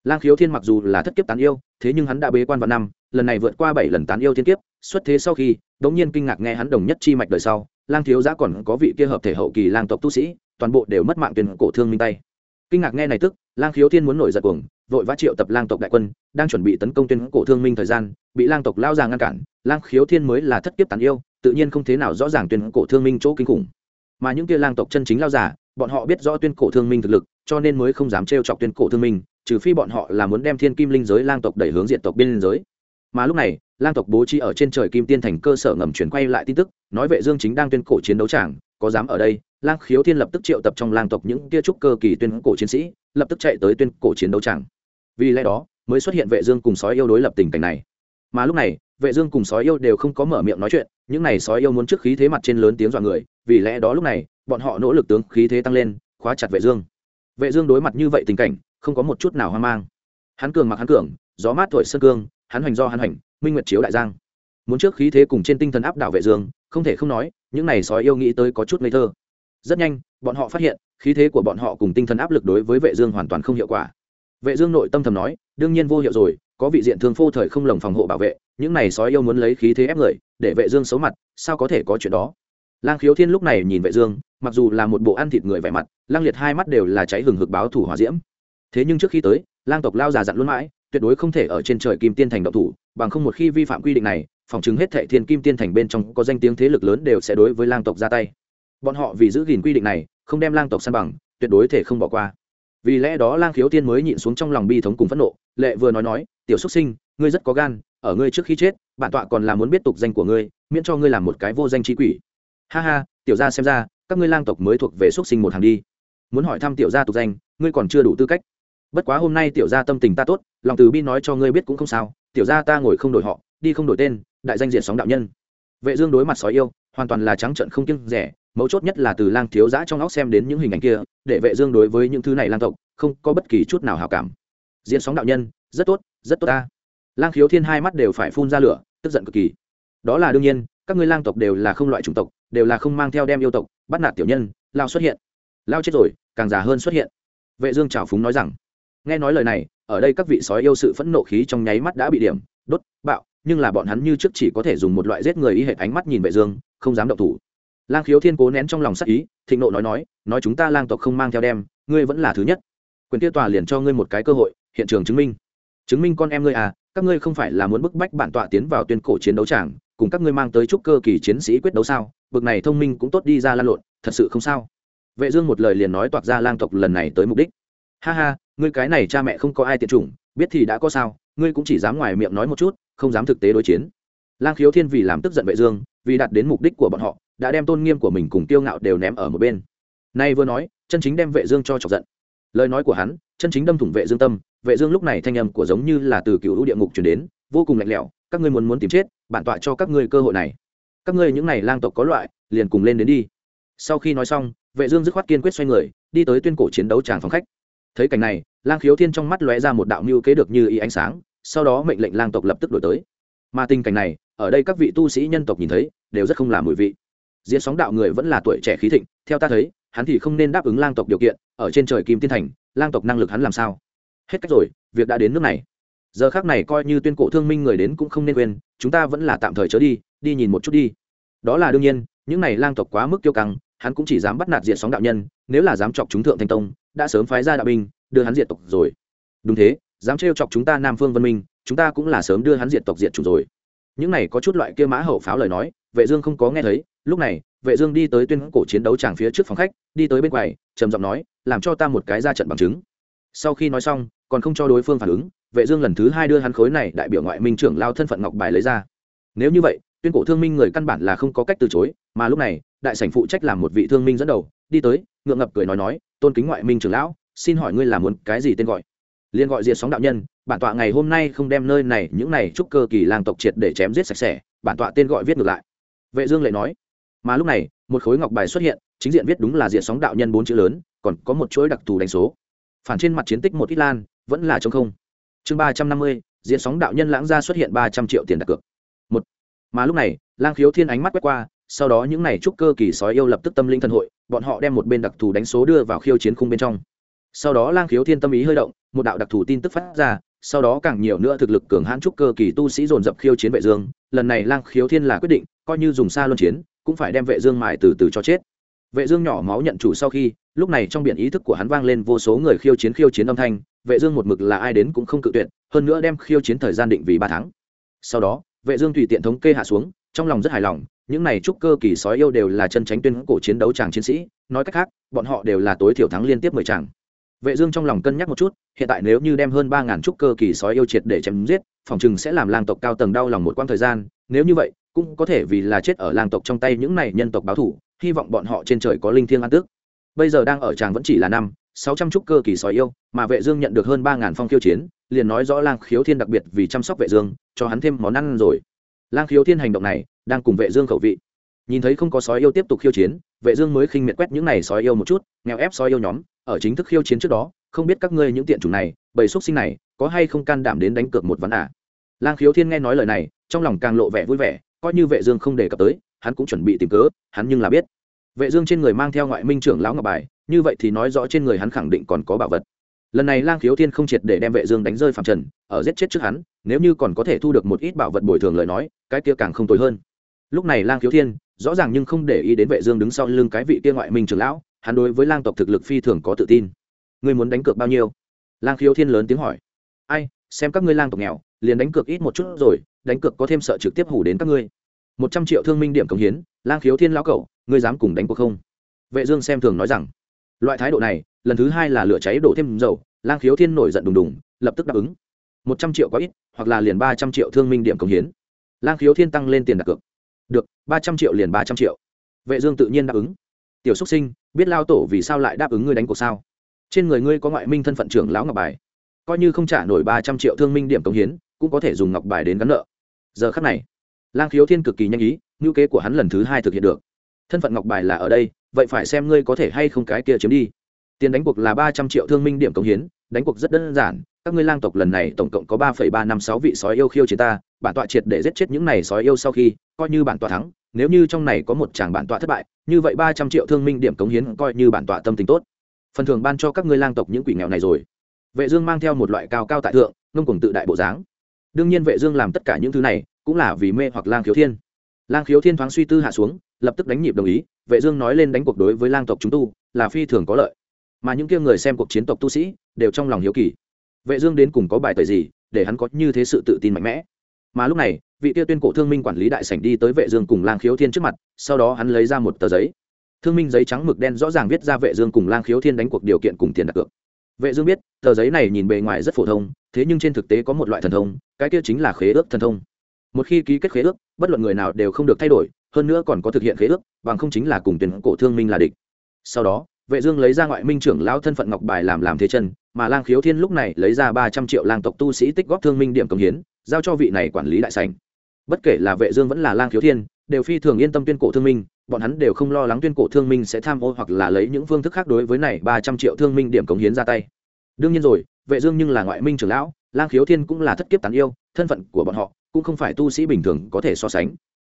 Lang khiếu thiên mặc dù là thất kiếp tán yêu, thế nhưng hắn đã bế quan vào năm, lần này vượt qua bảy lần tán yêu thiên kiếp, xuất thế sau khi, đống nhiên kinh ngạc nghe hắn đồng nhất chi mạch đời sau, lang thiếu giá còn có vị kia hợp thể hậu kỳ lang tộc tu sĩ, toàn bộ đều mất mạng tiền cổ thương minh tay. Kinh ngạc nghe này tức, lang khiếu thiên muốn nổi giật cuồng, vội vã triệu tập lang tộc đại quân, đang chuẩn bị tấn công tuyên cổ thương minh thời gian, bị lang tộc lao già ngăn cản. Lang khiếu thiên mới là thất kiếp tán yêu, tự nhiên không thế nào rõ ràng tuyên cổ thương minh chỗ kinh khủng. Mà những kia lang tộc chân chính lao giả bọn họ biết rõ tuyên cổ thương minh thực lực, cho nên mới không dám trêu chọc tuyên cổ thương minh trừ phi bọn họ là muốn đem thiên kim linh giới lang tộc đẩy hướng diện tộc biên giới. Mà lúc này, lang tộc bố trí ở trên trời kim tiên thành cơ sở ngầm chuyển quay lại tin tức, nói vệ dương chính đang tuyên cổ chiến đấu tràng, có dám ở đây, lang khiếu thiên lập tức triệu tập trong lang tộc những kia trúc cơ kỳ tuyên cổ chiến sĩ, lập tức chạy tới tuyên cổ chiến đấu tràng. Vì lẽ đó, mới xuất hiện vệ dương cùng sói yêu đối lập tình cảnh này. Mà lúc này, vệ dương cùng sói yêu đều không có mở miệng nói chuyện, những này sói yêu muốn trước khí thế mặt trên lớn tiếng dọa người, vì lẽ đó lúc này, bọn họ nỗ lực tướng khí thế tăng lên, khóa chặt vệ dương vệ dương đối mặt như vậy tình cảnh, không có một chút nào hoang mang. Hắn cường mặc hắn cường, gió mát thổi sơn cương, hắn hoành do hắn hoành, minh nguyệt chiếu đại giang. Muốn trước khí thế cùng trên tinh thần áp đảo vệ dương, không thể không nói, những này sói yêu nghĩ tới có chút ngây thơ. Rất nhanh, bọn họ phát hiện, khí thế của bọn họ cùng tinh thần áp lực đối với vệ dương hoàn toàn không hiệu quả. Vệ dương nội tâm thầm nói, đương nhiên vô hiệu rồi, có vị diện thương phô thời không lồng phòng hộ bảo vệ, những này sói yêu muốn lấy khí thế ép người, để vệ dương xấu mặt, sao có thể có chuyện đó? Lang khiếu thiên lúc này nhìn vệ dương, mặc dù là một bộ ăn thịt người vẻ mặt, lang liệt hai mắt đều là cháy hừng hực báo thủ hỏa diễm. Thế nhưng trước khi tới, lang tộc lao già dặn luôn mãi, tuyệt đối không thể ở trên trời kim tiên thành động thủ, bằng không một khi vi phạm quy định này, phòng chứng hết thệ thiên kim tiên thành bên trong có danh tiếng thế lực lớn đều sẽ đối với lang tộc ra tay. Bọn họ vì giữ gìn quy định này, không đem lang tộc san bằng, tuyệt đối thể không bỏ qua. Vì lẽ đó lang khiếu tiên mới nhịn xuống trong lòng bi thống cùng phẫn nộ, lệ vừa nói nói, tiểu xuất sinh, ngươi rất có gan, ở ngươi trước khi chết, bản tọa còn là muốn biết tục danh của ngươi, miễn cho ngươi làm một cái vô danh trí quỷ ha ha, tiểu gia xem ra, các ngươi lang tộc mới thuộc về xuất sinh một hàng đi. Muốn hỏi thăm tiểu gia tục danh, ngươi còn chưa đủ tư cách. Bất quá hôm nay tiểu gia tâm tình ta tốt, lòng từ bi nói cho ngươi biết cũng không sao, tiểu gia ta ngồi không đổi họ, đi không đổi tên, đại danh diện sóng đạo nhân. Vệ dương đối mặt sói yêu, hoàn toàn là trắng trợn không kiêng rẻ, mấu chốt nhất là từ lang thiếu giã trong óc xem đến những hình ảnh kia, để vệ dương đối với những thứ này lang tộc, không có bất kỳ chút nào hảo cảm. Diễn sóng đạo nhân, rất tốt rất tốt ta. Lang khiếu thiên hai mắt đều phải phun ra lửa, tức giận cực kỳ. Đó là đương nhiên, các ngươi lang tộc đều là không loại chủng tộc đều là không mang theo đem yêu tộc, bắt nạt tiểu nhân, lao xuất hiện. Lao chết rồi, càng già hơn xuất hiện. Vệ dương trào phúng nói rằng, nghe nói lời này, ở đây các vị sói yêu sự phẫn nộ khí trong nháy mắt đã bị điểm, đốt, bạo, nhưng là bọn hắn như trước chỉ có thể dùng một loại giết người y hệt ánh mắt nhìn vệ dương, không dám động thủ. Lang khiếu thiên cố nén trong lòng sắc ý, thịnh nộ nói nói nói chúng ta lang tộc không mang theo đem, ngươi vẫn là thứ nhất. Quyền tiêu tòa liền cho ngươi một cái cơ hội, hiện trường chứng minh. Chứng minh con em ngươi à các ngươi không phải là muốn bức bách bản tọa tiến vào tuyên cổ chiến đấu tràng, cùng các ngươi mang tới trúc cơ kỳ chiến sĩ quyết đấu sao? Bực này thông minh cũng tốt đi ra lan lộn, thật sự không sao. Vệ dương một lời liền nói toạc ra lang tộc lần này tới mục đích. Ha ha, ngươi cái này cha mẹ không có ai tiện chủng, biết thì đã có sao, ngươi cũng chỉ dám ngoài miệng nói một chút, không dám thực tế đối chiến. Lang khiếu thiên vì làm tức giận vệ dương, vì đạt đến mục đích của bọn họ, đã đem tôn nghiêm của mình cùng tiêu ngạo đều ném ở một bên. Nay vừa nói, chân chính đem vệ dương cho chọc giận. Lời nói của hắn, chân chính đâm thủng vệ dương tâm, vệ dương lúc này thanh âm của giống như là từ cựu địa ngục truyền đến, vô cùng lạnh lẽo, các ngươi muốn muốn tìm chết, bản tọa cho các ngươi cơ hội này các ngươi những này lang tộc có loại, liền cùng lên đến đi. Sau khi nói xong, vệ dương dứt khoát kiên quyết xoay người, đi tới tuyên cổ chiến đấu tràng phòng khách. Thấy cảnh này, lang khiếu thiên trong mắt lóe ra một đạo mưu kế được như ý ánh sáng, sau đó mệnh lệnh lang tộc lập tức đổi tới. Mà tình cảnh này, ở đây các vị tu sĩ nhân tộc nhìn thấy, đều rất không làm mùi vị. Diễn sóng đạo người vẫn là tuổi trẻ khí thịnh, theo ta thấy, hắn thì không nên đáp ứng lang tộc điều kiện, ở trên trời kim tiên thành, lang tộc năng lực hắn làm sao? Hết cách rồi, việc đã đến nước này giờ khác này coi như tuyên cổ thương minh người đến cũng không nên quên, chúng ta vẫn là tạm thời trở đi đi nhìn một chút đi. Đó là đương nhiên, những này lang tộc quá mức kiêu căng, hắn cũng chỉ dám bắt nạt diện sóng đạo nhân, nếu là dám chọc chúng thượng thanh tông, đã sớm phái ra đạo binh, đưa hắn diệt tộc rồi. Đúng thế, dám trêu chọc chúng ta nam phương văn minh, chúng ta cũng là sớm đưa hắn diệt tộc diệt chủ rồi. Những này có chút loại kia mã hậu pháo lời nói, vệ dương không có nghe thấy, lúc này, vệ dương đi tới tuyên cổ chiến đấu tràng phía trước phòng khách, đi tới bên quầy, trầm giọng nói, làm cho ta một cái ra trận bằng chứng. Sau khi nói xong, còn không cho đối phương phản ứng vệ dương lần thứ hai đưa hắn khối này đại biểu ngoại minh trưởng lao thân phận ngọc bài lấy ra. Nếu như vậy, tuyên cổ thương minh người căn bản là không có cách từ chối, mà lúc này, đại sảnh phụ trách làm một vị thương minh dẫn đầu, đi tới, ngượng ngập cười nói nói, tôn kính ngoại minh trưởng lão, xin hỏi ngươi là muốn cái gì tên gọi? Liên gọi diệt sóng đạo nhân, bản tọa ngày hôm nay không đem nơi này, những này chúc cơ kỳ làng tộc triệt để chém giết sạch sẽ, bản tọa tên gọi viết ngược lại. Vệ dương lại nói, mà lúc này, một khối ngọc bài xuất hiện, chính diện viết đúng là diệt sóng đạo nhân bốn chữ lớn, còn có một chuỗi đặc thù đánh số. Phản trên mặt chiến tích một ít lan, vẫn là trống không chương ba trăm năm mươi, diễn sóng đạo nhân lãng gia xuất hiện ba trăm triệu tiền đặt cược. Một, mà lúc này, lang khiếu thiên ánh mắt quét qua, sau đó những này trúc cơ kỳ sói yêu lập tức tâm linh thần hội, bọn họ đem một bên đặc thù đánh số đưa vào khiêu chiến khung bên trong. Sau đó lang khiếu thiên tâm ý hơi động, một đạo đặc thù tin tức phát ra, sau đó càng nhiều nữa thực lực cường hãn trúc cơ kỳ tu sĩ dồn dập khiêu chiến vệ dương. Lần này lang khiếu thiên là quyết định, coi như dùng xa luân chiến, cũng phải đem vệ dương mài từ từ cho chết. Vệ dương nhỏ máu nhận chủ sau khi, lúc này trong biển ý thức của hắn vang lên vô số người khiêu chiến khiêu chiến âm thanh vệ dương một mực là ai đến cũng không cự tuyệt, hơn nữa đem khiêu chiến thời gian định vì ba tháng. Sau đó, vệ dương tùy tiện thống kê hạ xuống, trong lòng rất hài lòng, những này trúc cơ kỳ sói yêu đều là chân tránh tuyên cổ chiến đấu chàng chiến sĩ, nói cách khác, bọn họ đều là tối thiểu thắng liên tiếp mười chàng. Vệ dương trong lòng cân nhắc một chút, hiện tại nếu như đem hơn ba ngàn trúc cơ kỳ sói yêu triệt để chém giết, phòng chừng sẽ làm lang tộc cao tầng đau lòng một quãng thời gian, nếu như vậy, cũng có thể vì là chết ở lang tộc trong tay những này nhân tộc báo thù hy vọng bọn họ trên trời có linh thiêng an tước. Bây giờ đang ở chàng vẫn chỉ là năm sáu trăm trúc cơ kỳ sói yêu, mà vệ dương nhận được hơn ba ngàn phong khiêu chiến, liền nói rõ lang khiếu thiên đặc biệt vì chăm sóc vệ dương, cho hắn thêm món ăn rồi. Lang khiếu thiên hành động này, đang cùng vệ dương khẩu vị. Nhìn thấy không có sói yêu tiếp tục khiêu chiến, vệ dương mới khinh miệt quét những này sói yêu một chút, nghèo ép sói yêu nhóm, ở chính thức khiêu chiến trước đó, không biết các ngươi những tiện chủng này, bầy xuất sinh này, có hay không can đảm đến đánh cược một ván à? Lang khiếu thiên nghe nói lời này, trong lòng càng lộ vẻ vui vẻ, coi như vệ dương không đề cập tới, hắn cũng chuẩn bị tìm cớ, hắn nhưng là biết. Vệ dương trên người mang theo ngoại minh trưởng lão ngọc bài như vậy thì nói rõ trên người hắn khẳng định còn có bảo vật. Lần này lang khiếu thiên không triệt để đem vệ dương đánh rơi phạm trần, ở giết chết trước hắn, nếu như còn có thể thu được một ít bảo vật bồi thường lời nói, cái kia càng không tồi hơn. Lúc này lang khiếu thiên, rõ ràng nhưng không để ý đến vệ dương đứng sau lưng cái vị kia ngoại minh trưởng lão, hắn đối với lang tộc thực lực phi thường có tự tin. Ngươi muốn đánh cược bao nhiêu? Lang khiếu thiên lớn tiếng hỏi. Ai, xem các ngươi lang tộc nghèo, liền đánh cược ít một chút rồi, đánh cược có thêm sợ trực tiếp hủ đến các ngươi. Một trăm triệu thương minh điểm cống hiến, lang khiếu thiên lão cậu ngươi dám cùng đánh cuộc không? Vệ dương xem thường nói rằng loại thái độ này, lần thứ hai là lửa cháy đổ thêm dầu, lang khiếu thiên nổi giận đùng đùng, lập tức đáp ứng. Một trăm triệu quá ít, hoặc là liền ba trăm triệu thương minh điểm cống hiến. Lang khiếu thiên tăng lên tiền đặt cược. Được, ba trăm triệu liền ba trăm triệu. Vệ dương tự nhiên đáp ứng. Tiểu xuất sinh, biết lao tổ vì sao lại đáp ứng ngươi đánh cuộc sao? Trên người ngươi có ngoại minh thân phận trưởng lão ngọc bài. Coi như không trả nổi ba trăm triệu thương minh điểm cống hiến, cũng có thể dùng ngọc bài đến gắn nợ. Giờ khắc này, lang khiếu thiên cực kỳ nhanh ý, ngữ kế của hắn lần thứ hai thực hiện được. Thân phận ngọc bài là ở đây vậy phải xem ngươi có thể hay không cái kia chiếm đi. Tiền đánh cuộc là ba trăm triệu thương minh điểm cống hiến, đánh cuộc rất đơn giản, các ngươi lang tộc lần này tổng cộng có ba phẩy ba năm sáu vị sói yêu khiêu chiến ta, bản tọa triệt để giết chết những này sói yêu sau khi, coi như bản tọa thắng, nếu như trong này có một chàng bản tọa thất bại, như vậy ba trăm triệu thương minh điểm cống hiến coi như bản tọa tâm tình tốt. Phần thưởng ban cho các ngươi lang tộc những quỷ nghèo này rồi. Vệ dương mang theo một loại cao cao tại thượng, ngông cuồng tự đại bộ dáng. Đương nhiên vệ dương làm tất cả những thứ này, cũng là vì mê hoặc lang khiếu thiên lang khiếu thiên thoáng suy tư hạ xuống, lập tức đánh nhịp đồng ý, vệ dương nói lên đánh cuộc đối với lang tộc chúng tu, là phi thường có lợi. Mà những kia người xem cuộc chiến tộc tu sĩ, đều trong lòng hiếu kỳ. Vệ dương đến cùng có bài tời gì, để hắn có như thế sự tự tin mạnh mẽ? Mà lúc này, vị kia tuyên cổ thương minh quản lý đại sảnh đi tới vệ dương cùng lang khiếu thiên trước mặt, sau đó hắn lấy ra một tờ giấy. Thương minh giấy trắng mực đen rõ ràng viết ra vệ dương cùng lang khiếu thiên đánh cuộc điều kiện cùng tiền đặt cược. Vệ dương biết, tờ giấy này nhìn bề ngoài rất phổ thông, thế nhưng trên thực tế có một loại thần thông, cái kia chính là khế ước thần thông một khi ký kết khế ước, bất luận người nào đều không được thay đổi, hơn nữa còn có thực hiện khế ước, bằng không chính là cùng tuyển cổ thương minh là địch. Sau đó, vệ dương lấy ra ngoại minh trưởng lão thân phận ngọc bài làm làm thế chân, mà lang khiếu thiên lúc này lấy ra ba trăm triệu lang tộc tu sĩ tích góp thương minh điểm công hiến, giao cho vị này quản lý đại sảnh. Bất kể là vệ dương vẫn là lang khiếu thiên, đều phi thường yên tâm tuyên cổ thương minh, bọn hắn đều không lo lắng tuyên cổ thương minh sẽ tham ô hoặc là lấy những phương thức khác đối với này ba trăm triệu thương minh điểm cống hiến ra tay. Đương nhiên rồi, vệ dương nhưng là ngoại minh trưởng lão, lang khiếu thiên cũng là thất kiếp tán yêu, thân phận của bọn họ cũng không phải tu sĩ bình thường có thể so sánh.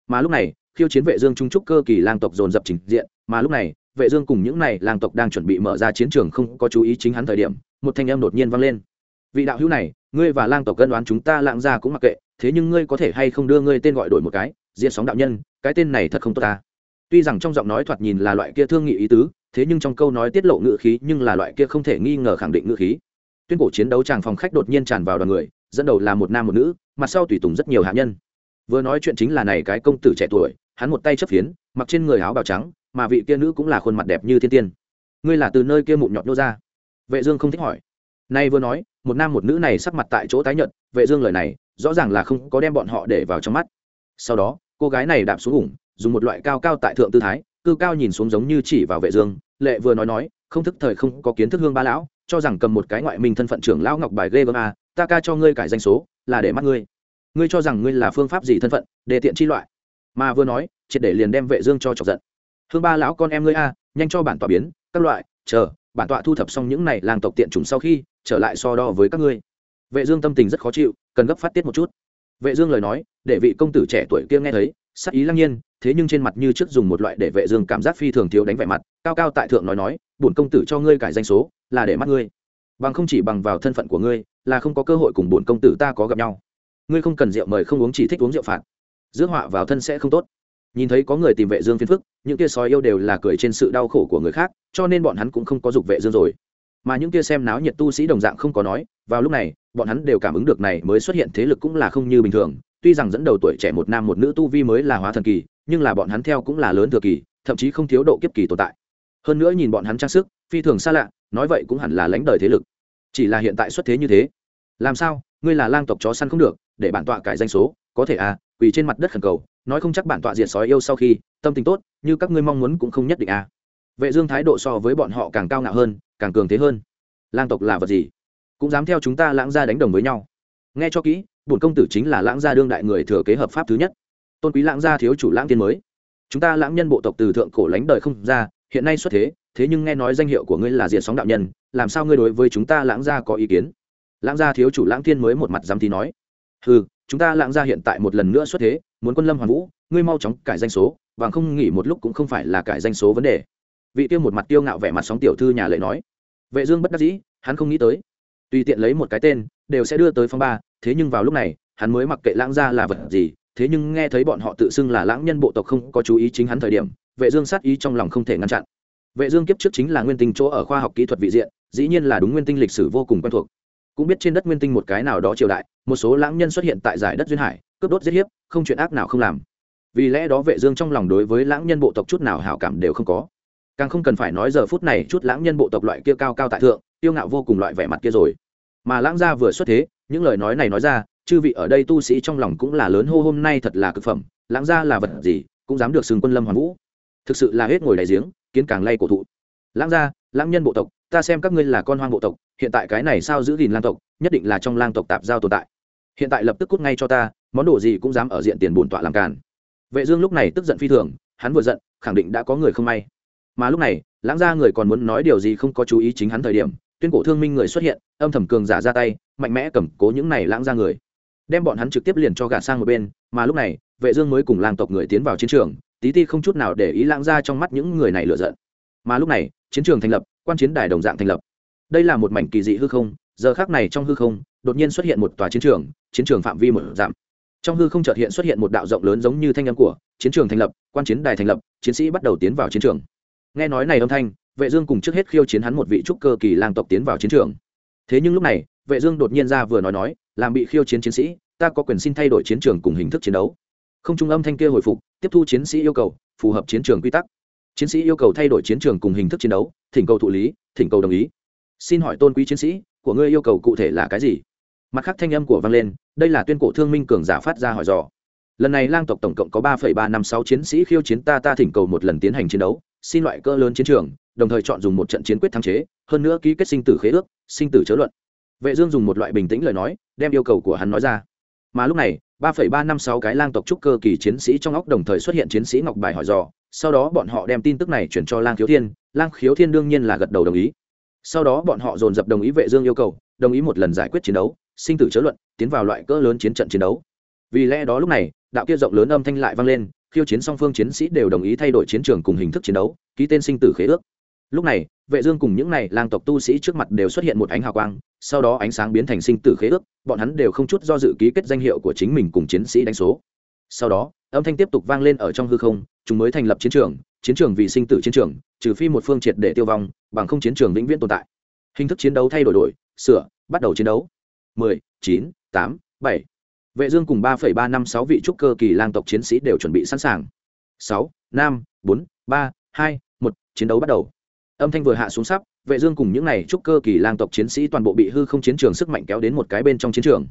Mà lúc này, khiêu chiến vệ dương trung trúc cơ kỳ lang tộc dồn dập trình diện, mà lúc này, vệ dương cùng những này lang tộc đang chuẩn bị mở ra chiến trường không có chú ý chính hắn thời điểm, một thanh âm đột nhiên vang lên. Vị đạo hữu này, ngươi và lang tộc cân đoán chúng ta lạng ra cũng mặc kệ, thế nhưng ngươi có thể hay không đưa ngươi tên gọi đổi một cái diện sóng đạo nhân, cái tên này thật không tốt ta. Tuy rằng trong giọng nói thoạt nhìn là loại kia thương nghị ý tứ, thế nhưng trong câu nói tiết lộ ngữ khí nhưng là loại kia không thể nghi ngờ khẳng định ngữ khí. Tuyên cổ chiến đấu tràng phòng khách đột nhiên tràn vào đoàn người dẫn đầu là một nam một nữ mặt sau tùy tùng rất nhiều hạ nhân. Vừa nói chuyện chính là này cái công tử trẻ tuổi, hắn một tay chấp phiến, mặc trên người áo bào trắng, mà vị kia nữ cũng là khuôn mặt đẹp như thiên tiên. Ngươi là từ nơi kia mụn nhọt nô ra? Vệ dương không thích hỏi. Nay vừa nói, một nam một nữ này sắc mặt tại chỗ tái nhợt, vệ dương lời này, rõ ràng là không có đem bọn họ để vào trong mắt. Sau đó, cô gái này đạp xuống ủng, dùng một loại cao cao tại thượng tư thái, cư cao nhìn xuống giống như chỉ vào vệ dương, lệ vừa nói nói, không thức thời không có kiến thức hương ba lão, cho rằng cầm một cái ngoại minh thân phận trưởng lão ngọc bài ghê gớm a ta ca cho ngươi cải danh số, là để mắt ngươi. Ngươi cho rằng ngươi là phương pháp gì thân phận, để tiện chi loại. Mà vừa nói, triệt để liền đem vệ dương cho chọc giận. Hương ba lão con em ngươi a, nhanh cho bản tọa biến, các loại, chờ, bản tọa thu thập xong những này làng tộc tiện trùng sau khi, trở lại so đo với các ngươi. Vệ dương tâm tình rất khó chịu, cần gấp phát tiết một chút. Vệ dương lời nói, để vị công tử trẻ tuổi kia nghe thấy, sắc ý lăng nhiên, thế nhưng trên mặt như trước dùng một loại để vệ dương cảm giác phi thường thiếu đánh vẻ mặt, cao cao tại thượng nói nói, bổn công tử cho ngươi cải danh số, là để mắt ngươi bằng không chỉ bằng vào thân phận của ngươi, là không có cơ hội cùng bổn công tử ta có gặp nhau. Ngươi không cần rượu mời không uống chỉ thích uống rượu phạt. Rước họa vào thân sẽ không tốt. Nhìn thấy có người tìm vệ dương phiền phức, những kia sói yêu đều là cười trên sự đau khổ của người khác, cho nên bọn hắn cũng không có dục vệ dương rồi. Mà những kia xem náo nhiệt tu sĩ đồng dạng không có nói, vào lúc này, bọn hắn đều cảm ứng được này mới xuất hiện thế lực cũng là không như bình thường. Tuy rằng dẫn đầu tuổi trẻ một nam một nữ tu vi mới là hóa thần kỳ, nhưng là bọn hắn theo cũng là lớn thừa kỳ, thậm chí không thiếu độ kiếp kỳ tồn tại. Hơn nữa nhìn bọn hắn trang sức, phi thường xa lạ, nói vậy cũng hẳn là lãnh đời thế lực chỉ là hiện tại xuất thế như thế. Làm sao? Ngươi là lang tộc chó săn không được, để bản tọa cải danh số, có thể à quỳ trên mặt đất khẩn cầu, nói không chắc bản tọa diệt sói yêu sau khi, tâm tình tốt, như các ngươi mong muốn cũng không nhất định à. Vệ dương thái độ so với bọn họ càng cao ngạo hơn, càng cường thế hơn. Lang tộc là vật gì? Cũng dám theo chúng ta lãng gia đánh đồng với nhau. Nghe cho kỹ, bổn công tử chính là lãng gia đương đại người thừa kế hợp pháp thứ nhất. Tôn quý lãng gia thiếu chủ lãng tiên mới. Chúng ta lãng nhân bộ tộc từ thượng cổ lánh đời không ra, hiện nay xuất thế thế nhưng nghe nói danh hiệu của ngươi là diệt sóng đạo nhân, làm sao ngươi đối với chúng ta lãng gia có ý kiến? Lãng gia thiếu chủ lãng thiên mới một mặt dám thì nói. Ừ chúng ta lãng gia hiện tại một lần nữa xuất thế, muốn quân lâm hoàn vũ, ngươi mau chóng cải danh số, và không nghỉ một lúc cũng không phải là cải danh số vấn đề. Vị tiêu một mặt tiêu ngạo vẻ mặt sóng tiểu thư nhà lệ nói. Vệ dương bất đắc dĩ, hắn không nghĩ tới. Tùy tiện lấy một cái tên, đều sẽ đưa tới phong ba, thế nhưng vào lúc này, hắn mới mặc kệ lãng gia là vật gì, thế nhưng nghe thấy bọn họ tự xưng là lãng nhân bộ tộc không có chú ý chính hắn thời điểm, vệ dương sát ý trong lòng không thể ngăn chặn vệ dương kiếp trước chính là nguyên tinh chỗ ở khoa học kỹ thuật vị diện, dĩ nhiên là đúng nguyên tinh lịch sử vô cùng quen thuộc. Cũng biết trên đất nguyên tinh một cái nào đó triều đại, một số lãng nhân xuất hiện tại giải đất duyên hải, cướp đốt giết hiếp, không chuyện ác nào không làm. Vì lẽ đó vệ dương trong lòng đối với lãng nhân bộ tộc chút nào hảo cảm đều không có. Càng không cần phải nói giờ phút này chút lãng nhân bộ tộc loại kia cao cao tại thượng tiêu ngạo vô cùng loại vẻ mặt kia rồi. Mà lãng gia vừa xuất thế, những lời nói này nói ra, chư vị ở đây tu sĩ trong lòng cũng là lớn hô hôm nay thật là cực phẩm, lãng gia là vật gì, cũng dám được sừng quân lâm hoàn vũ thực sự là hết ngồi đại giếng, kiến càng lay cổ thụ. Lãng gia, lãng nhân bộ tộc, ta xem các ngươi là con hoang bộ tộc, hiện tại cái này sao giữ gìn lang tộc, nhất định là trong lang tộc tạp giao tồn tại. Hiện tại lập tức cút ngay cho ta, món đồ gì cũng dám ở diện tiền bổn tọa làm càn. Vệ dương lúc này tức giận phi thường, hắn vừa giận, khẳng định đã có người không may. Mà lúc này, lãng gia người còn muốn nói điều gì không có chú ý chính hắn thời điểm, tuyên cổ thương minh người xuất hiện, âm thầm cường giả ra tay, mạnh mẽ cầm cố những này lãng gia người. Đem bọn hắn trực tiếp liền cho gạt sang một bên, mà lúc này, vệ dương mới cùng lang tộc người tiến vào chiến trường tí ti không chút nào để ý lãng ra trong mắt những người này lựa giận. Mà lúc này, chiến trường thành lập, quan chiến đài đồng dạng thành lập. Đây là một mảnh kỳ dị hư không, giờ khắc này trong hư không, đột nhiên xuất hiện một tòa chiến trường chiến trường phạm vi một giảm trong hư không chợt hiện xuất hiện một đạo rộng lớn giống như thanh âm của chiến trường thành lập, quan chiến đài thành lập, chiến sĩ bắt đầu tiến vào chiến trường. Nghe nói này âm thanh, vệ dương cùng trước hết khiêu chiến hắn một vị trúc cơ kỳ lang tộc tiến vào chiến trường. Thế nhưng lúc này, vệ dương đột nhiên ra vừa nói nói, làm bị khiêu chiến chiến sĩ, ta có quyền xin thay đổi chiến trường cùng hình thức chiến đấu. Không trung âm thanh kia hồi phục tiếp thu chiến sĩ yêu cầu, phù hợp chiến trường quy tắc. Chiến sĩ yêu cầu thay đổi chiến trường cùng hình thức chiến đấu, thỉnh cầu thụ lý, thỉnh cầu đồng ý. Xin hỏi tôn quý chiến sĩ, của ngươi yêu cầu cụ thể là cái gì? Mặt khác thanh âm của vang lên, đây là tuyên cổ thương minh cường giả phát ra hỏi dò. Lần này lang tộc tổng cộng có ba ba năm sáu chiến sĩ khiêu chiến ta ta thỉnh cầu một lần tiến hành chiến đấu, xin loại cỡ lớn chiến trường, đồng thời chọn dùng một trận chiến quyết thắng chế, hơn nữa ký kết sinh tử khế ước, sinh tử chớ luận. Vệ dương dùng một loại bình tĩnh lời nói, đem yêu cầu của hắn nói ra mà lúc này, ba ba năm sáu cái lang tộc trúc cơ kỳ chiến sĩ trong óc đồng thời xuất hiện chiến sĩ ngọc bài hỏi dò, sau đó bọn họ đem tin tức này chuyển cho lang khiếu thiên, lang khiếu thiên đương nhiên là gật đầu đồng ý. Sau đó bọn họ dồn dập đồng ý vệ dương yêu cầu, đồng ý một lần giải quyết chiến đấu, sinh tử chớ luận, tiến vào loại cỡ lớn chiến trận chiến đấu. Vì lẽ đó lúc này, đạo kia rộng lớn âm thanh lại vang lên, khiêu chiến song phương chiến sĩ đều đồng ý thay đổi chiến trường cùng hình thức chiến đấu, ký tên sinh tử khế ước lúc này vệ dương cùng những này lang tộc tu sĩ trước mặt đều xuất hiện một ánh hào quang sau đó ánh sáng biến thành sinh tử khế ước bọn hắn đều không chút do dự ký kết danh hiệu của chính mình cùng chiến sĩ đánh số. Sau đó âm thanh tiếp tục vang lên ở trong hư không chúng mới thành lập chiến trường chiến trường vì sinh tử chiến trường trừ phi một phương triệt để tiêu vong bằng không chiến trường vĩnh viễn tồn tại. Hình thức chiến đấu thay đổi đổi sửa bắt đầu chiến đấu. 10, 9, 8, 7. vệ dương cùng 3,356 vị trúc cơ kỳ lang tộc chiến sĩ đều chuẩn bị sẵn sàng. 6, 5, 4, 3, 2, 1, chiến đấu bắt đầu âm thanh vừa hạ xuống sắp, vệ dương cùng những này trúc cơ kỳ lang tộc chiến sĩ toàn bộ bị hư không chiến trường sức mạnh kéo đến một cái bên trong chiến trường.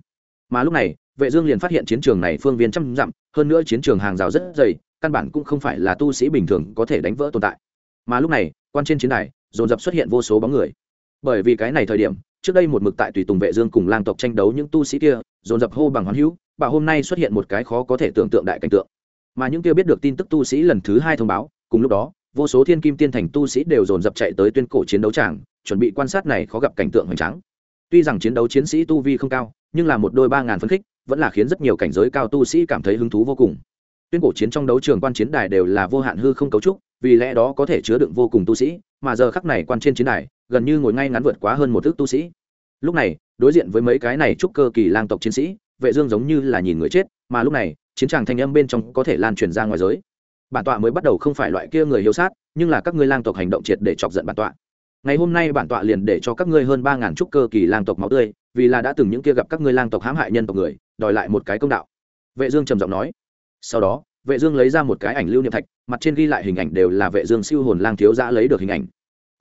Mà lúc này, vệ dương liền phát hiện chiến trường này phương viên trăm dặm, hơn nữa chiến trường hàng rào rất dày, căn bản cũng không phải là tu sĩ bình thường có thể đánh vỡ tồn tại. Mà lúc này, quan trên chiến đài, dồn dập xuất hiện vô số bóng người. Bởi vì cái này thời điểm, trước đây một mực tại tùy tùng vệ dương cùng lang tộc tranh đấu những tu sĩ kia, dồn dập hô bằng hoán hữu, bảo hôm nay xuất hiện một cái khó có thể tưởng tượng đại cảnh tượng. Mà những kia biết được tin tức tu sĩ lần thứ hai thông báo, cùng lúc đó vô số thiên kim tiên thành tu sĩ đều dồn dập chạy tới tuyên cổ chiến đấu tràng, chuẩn bị quan sát này khó gặp cảnh tượng hoành tráng. Tuy rằng chiến đấu chiến sĩ tu vi không cao, nhưng là một đôi ba ngàn phân khích, vẫn là khiến rất nhiều cảnh giới cao tu sĩ cảm thấy hứng thú vô cùng. Tuyên cổ chiến trong đấu trường quan chiến đài đều là vô hạn hư không cấu trúc, vì lẽ đó có thể chứa đựng vô cùng tu sĩ, mà giờ khắc này quan trên chiến đài, gần như ngồi ngay ngắn vượt quá hơn một thước tu sĩ. Lúc này, đối diện với mấy cái này trúc cơ kỳ lang tộc chiến sĩ, vệ dương giống như là nhìn người chết, mà lúc này, chiến tràng thanh âm bên trong có thể lan truyền ra ngoài giới bản tọa mới bắt đầu không phải loại kia người hiếu sát, nhưng là các ngươi lang tộc hành động triệt để chọc giận bản tọa. Ngày hôm nay bản tọa liền để cho các ngươi hơn ba ngàn trúc cơ kỳ lang tộc máu tươi, vì là đã từng những kia gặp các ngươi lang tộc hãm hại nhân tộc người, đòi lại một cái công đạo. Vệ dương trầm giọng nói. Sau đó, vệ dương lấy ra một cái ảnh lưu niệm thạch, mặt trên ghi lại hình ảnh đều là vệ dương siêu hồn lang thiếu gia lấy được hình ảnh.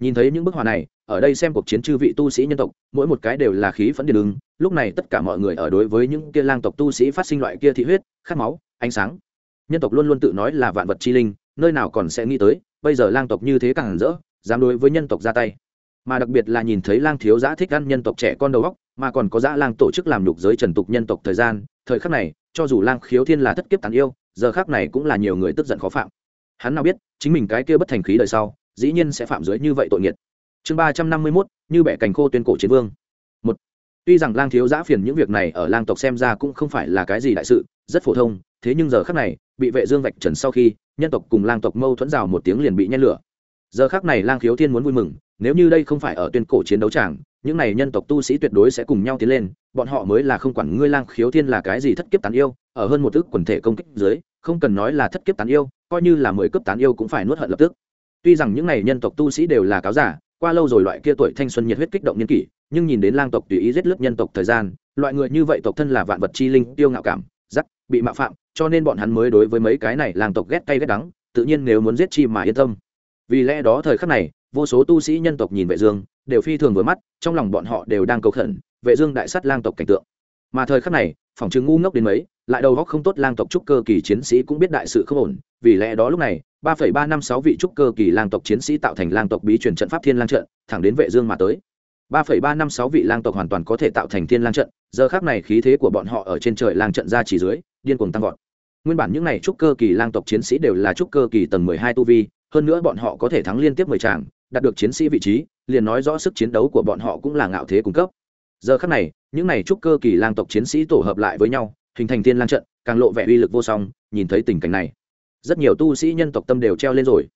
Nhìn thấy những bức họa này, ở đây xem cuộc chiến chư vị tu sĩ nhân tộc, mỗi một cái đều là khí phấn điên ứng lúc này tất cả mọi người ở đối với những kia lang tộc tu sĩ phát sinh loại kia thị huyết, khát máu, ánh sáng nhân tộc luôn luôn tự nói là vạn vật chi linh, nơi nào còn sẽ nghĩ tới, bây giờ lang tộc như thế càng rỡ, dám đối với nhân tộc ra tay. Mà đặc biệt là nhìn thấy lang thiếu giã thích ăn nhân tộc trẻ con đầu góc mà còn có dã lang tổ chức làm nhục giới trần tục nhân tộc thời gian, thời khắc này, cho dù lang khiếu thiên là thất kiếp tàn yêu, giờ khác này cũng là nhiều người tức giận khó phạm. Hắn nào biết, chính mình cái kia bất thành khí đời sau, dĩ nhiên sẽ phạm dưới như vậy tội nghiệt. Chương ba trăm năm mươi mốt, như bẻ cành khô tuyên cổ chiến vương. Một, tuy rằng lang thiếu giã phiền những việc này ở lang tộc xem ra cũng không phải là cái gì đại sự, rất phổ thông thế nhưng giờ khắc này, bị vệ dương vạch trần sau khi, nhân tộc cùng lang tộc mâu thuẫn rào một tiếng liền bị nhen lửa. Giờ khắc này lang khiếu thiên muốn vui mừng, nếu như đây không phải ở tuyên cổ chiến đấu tràng, những này nhân tộc tu sĩ tuyệt đối sẽ cùng nhau tiến lên, bọn họ mới là không quản ngươi lang khiếu thiên là cái gì thất kiếp tán yêu, ở hơn một ước quần thể công kích dưới, không cần nói là thất kiếp tán yêu, coi như là mười cấp tán yêu cũng phải nuốt hận lập tức. Tuy rằng những này nhân tộc tu sĩ đều là cáo giả, qua lâu rồi loại kia tuổi thanh xuân nhiệt huyết kích động nhân kỷ, nhưng nhìn đến lang tộc tùy ý giết lướt nhân tộc thời gian, loại người như vậy tộc thân là vạn vật chi linh, tiêu ngạo cảm bị mạo phạm, cho nên bọn hắn mới đối với mấy cái này lang tộc ghét cay ghét đắng, tự nhiên nếu muốn giết chi mà yên tâm. Vì lẽ đó thời khắc này, vô số tu sĩ nhân tộc nhìn vệ dương, đều phi thường vừa mắt, trong lòng bọn họ đều đang cầu khẩn, vệ dương đại sát lang tộc cảnh tượng. Mà thời khắc này phỏng chứng ngu ngốc đến mấy, lại đầu góc không tốt lang tộc trúc cơ kỳ chiến sĩ cũng biết đại sự không ổn, vì lẽ đó lúc này, ba phẩy ba năm sáu vị trúc cơ kỳ lang tộc chiến sĩ tạo thành lang tộc bí truyền trận pháp thiên lang trận, thẳng đến vệ dương mà tới ba phẩy ba năm sáu vị lang tộc hoàn toàn có thể tạo thành thiên lang trận, giờ khắc này khí thế của bọn họ ở trên trời lang trận ra chỉ dưới, điên cuồng tăng vọt. Nguyên bản những này trúc cơ kỳ lang tộc chiến sĩ đều là trúc cơ kỳ tầng mười hai tu vi, hơn nữa bọn họ có thể thắng liên tiếp mười tràng, đạt được chiến sĩ vị trí, liền nói rõ sức chiến đấu của bọn họ cũng là ngạo thế cung cấp. Giờ khắc này, những này trúc cơ kỳ lang tộc chiến sĩ tổ hợp lại với nhau, hình thành thiên lang trận, càng lộ vẻ uy lực vô song, nhìn thấy tình cảnh này. Rất nhiều tu sĩ nhân tộc tâm đều treo lên rồi.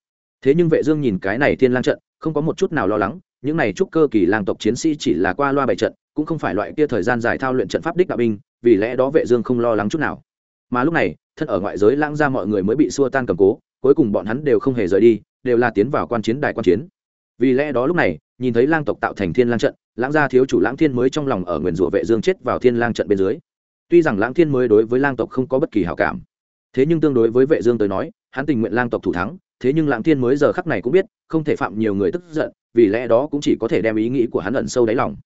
Thế nhưng vệ dương nhìn cái này thiên lang trận không có một chút nào lo lắng, những này trúc cơ kỳ lang tộc chiến sĩ chỉ là qua loa bày trận, cũng không phải loại kia thời gian dài thao luyện trận pháp đích đạo binh, vì lẽ đó vệ dương không lo lắng chút nào. Mà lúc này, thân ở ngoại giới lãng ra mọi người mới bị xua tan cầm cố, cuối cùng bọn hắn đều không hề rời đi, đều là tiến vào quan chiến đài quan chiến. Vì lẽ đó lúc này, nhìn thấy lang tộc tạo thành thiên lang trận, lãng gia thiếu chủ lãng thiên mới trong lòng ở nguyền rủa vệ dương chết vào thiên lang trận bên dưới. Tuy rằng lãng thiên mới đối với lang tộc không có bất kỳ hảo cảm, thế nhưng tương đối với vệ dương tới nói hắn tình nguyện lang tộc thủ thắng, thế nhưng lãng thiên mới giờ khắc này cũng biết, không thể phạm nhiều người tức giận, vì lẽ đó cũng chỉ có thể đem ý nghĩ của hắn ẩn sâu đáy lòng.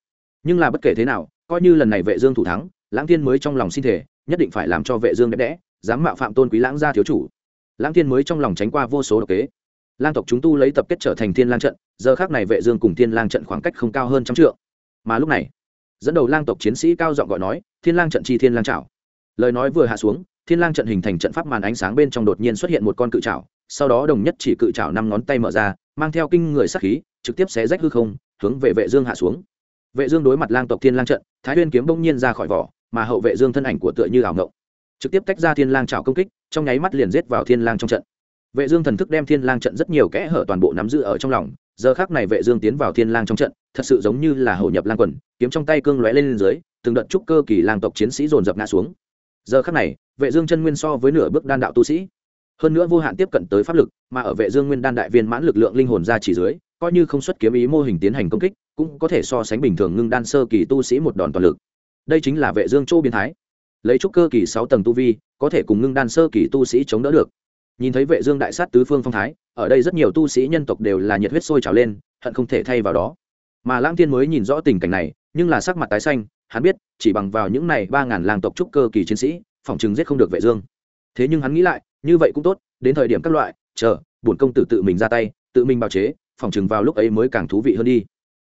Nhưng là bất kể thế nào, coi như lần này vệ dương thủ thắng, lãng thiên mới trong lòng xin thể nhất định phải làm cho vệ dương đẹp đẽ, dám mạo phạm tôn quý lãng gia thiếu chủ. Lãng thiên mới trong lòng tránh qua vô số độc kế. Lang tộc chúng tu lấy tập kết trở thành thiên lang trận, giờ khác này vệ dương cùng thiên lang trận khoảng cách không cao hơn trăm trượng. Mà lúc này, dẫn đầu lang tộc chiến sĩ cao giọng gọi nói, thiên lang trận chi thiên lang chảo. lời nói vừa hạ xuống thiên lang trận hình thành trận pháp màn ánh sáng bên trong đột nhiên xuất hiện một con cự trảo sau đó đồng nhất chỉ cự trảo năm ngón tay mở ra mang theo kinh người sát khí trực tiếp xé rách hư không hướng về vệ dương hạ xuống. Vệ dương đối mặt lang tộc thiên lang trận thái nguyên kiếm bỗng nhiên ra khỏi vỏ mà hậu vệ dương thân ảnh của tựa như ảo ngộng trực tiếp tách ra thiên lang trảo công kích trong nháy mắt liền giết vào thiên lang trong trận. Vệ dương thần thức đem thiên lang trận rất nhiều kẽ hở toàn bộ nắm giữ ở trong lòng giờ khắc này vệ dương tiến vào thiên lang trong trận thật sự giống như là hổ nhập lang quần kiếm trong tay cương lóe lên, lên dưới từng đợt trúc cơ kỳ lang tộc chiến sĩ dồn dập ngã xuống giờ khắc này, vệ dương chân nguyên so với nửa bước đan đạo tu sĩ. Hơn nữa vô hạn tiếp cận tới pháp lực, mà ở vệ dương nguyên đan đại viên mãn lực lượng linh hồn ra chỉ dưới, coi như không xuất kiếm ý mô hình tiến hành công kích, cũng có thể so sánh bình thường ngưng đan sơ kỳ tu sĩ một đòn toàn lực. Đây chính là vệ dương châu biến thái. Lấy trúc cơ kỳ sáu tầng tu vi, có thể cùng ngưng đan sơ kỳ tu sĩ chống đỡ được. Nhìn thấy vệ dương đại sát tứ phương phong thái, ở đây rất nhiều tu sĩ nhân tộc đều là nhiệt huyết sôi trào lên, hận không thể thay vào đó. Mà lãng thiên mới nhìn rõ tình cảnh này, nhưng là sắc mặt tái xanh hắn biết, chỉ bằng vào những này ba ngàn làng tộc trúc cơ kỳ chiến sĩ, phòng chừng giết không được vệ dương. Thế nhưng hắn nghĩ lại, như vậy cũng tốt, đến thời điểm các loại, chờ, bổn công tử tự mình ra tay, tự mình bào chế, phòng chừng vào lúc ấy mới càng thú vị hơn đi.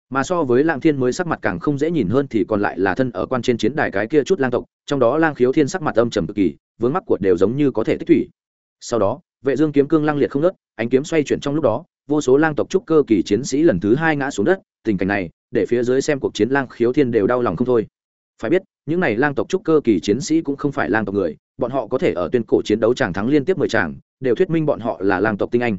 Mà so với lang thiên mới sắc mặt càng không dễ nhìn hơn thì còn lại là thân ở quan trên chiến đài cái kia chút lang tộc, trong đó lang khiếu thiên sắc mặt âm trầm cực kỳ, vướng mắt của đều giống như có thể tích thủy. Sau đó, vệ dương kiếm cương lang liệt không nứt ánh kiếm xoay chuyển trong lúc đó vô số lang tộc trúc cơ kỳ chiến sĩ lần thứ hai ngã xuống đất, tình cảnh này, để phía dưới xem cuộc chiến lang khiếu thiên đều đau lòng không thôi. Phải biết, những này lang tộc trúc cơ kỳ chiến sĩ cũng không phải lang tộc người, bọn họ có thể ở tuyên cổ chiến đấu tràng thắng liên tiếp mười tràng đều thuyết minh bọn họ là lang tộc tinh anh.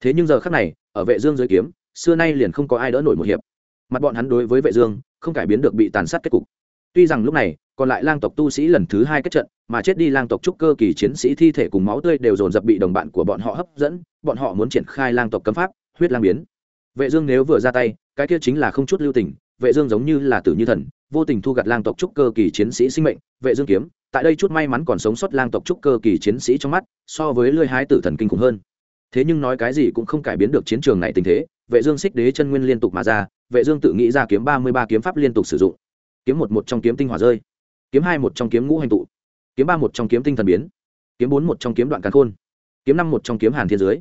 Thế nhưng giờ khắc này, ở vệ dương dưới kiếm, xưa nay liền không có ai đỡ nổi một hiệp. Mặt bọn hắn đối với vệ dương, không cải biến được bị tàn sát kết cục. Tuy rằng lúc này còn lại lang tộc tu sĩ lần thứ hai kết trận, mà chết đi lang tộc trúc cơ kỳ chiến sĩ thi thể cùng máu tươi đều dồn dập bị đồng bạn của bọn họ hấp dẫn, bọn họ muốn triển khai lang tộc cấm pháp, huyết lang biến. Vệ dương nếu vừa ra tay, cái kia chính là không chút lưu tình, vệ dương giống như là tử như thần, vô tình thu gặt lang tộc trúc cơ kỳ chiến sĩ sinh mệnh, vệ dương kiếm, tại đây chút may mắn còn sống sót lang tộc trúc cơ kỳ chiến sĩ trong mắt, so với lưỡi hái tử thần kinh khủng hơn. Thế nhưng nói cái gì cũng không cải biến được chiến trường này tình thế, vệ dương xích đế chân nguyên liên tục mà ra, vệ dương tự nghĩ ra kiếm 33 kiếm pháp liên tục sử dụng. Kiếm một một trong kiếm tinh hỏa rơi kiếm hai một trong kiếm ngũ hành tụ. Kiếm ba một trong kiếm tinh thần biến. Kiếm bốn một trong kiếm đoạn càn khôn. Kiếm năm một trong kiếm hàn thiên dưới.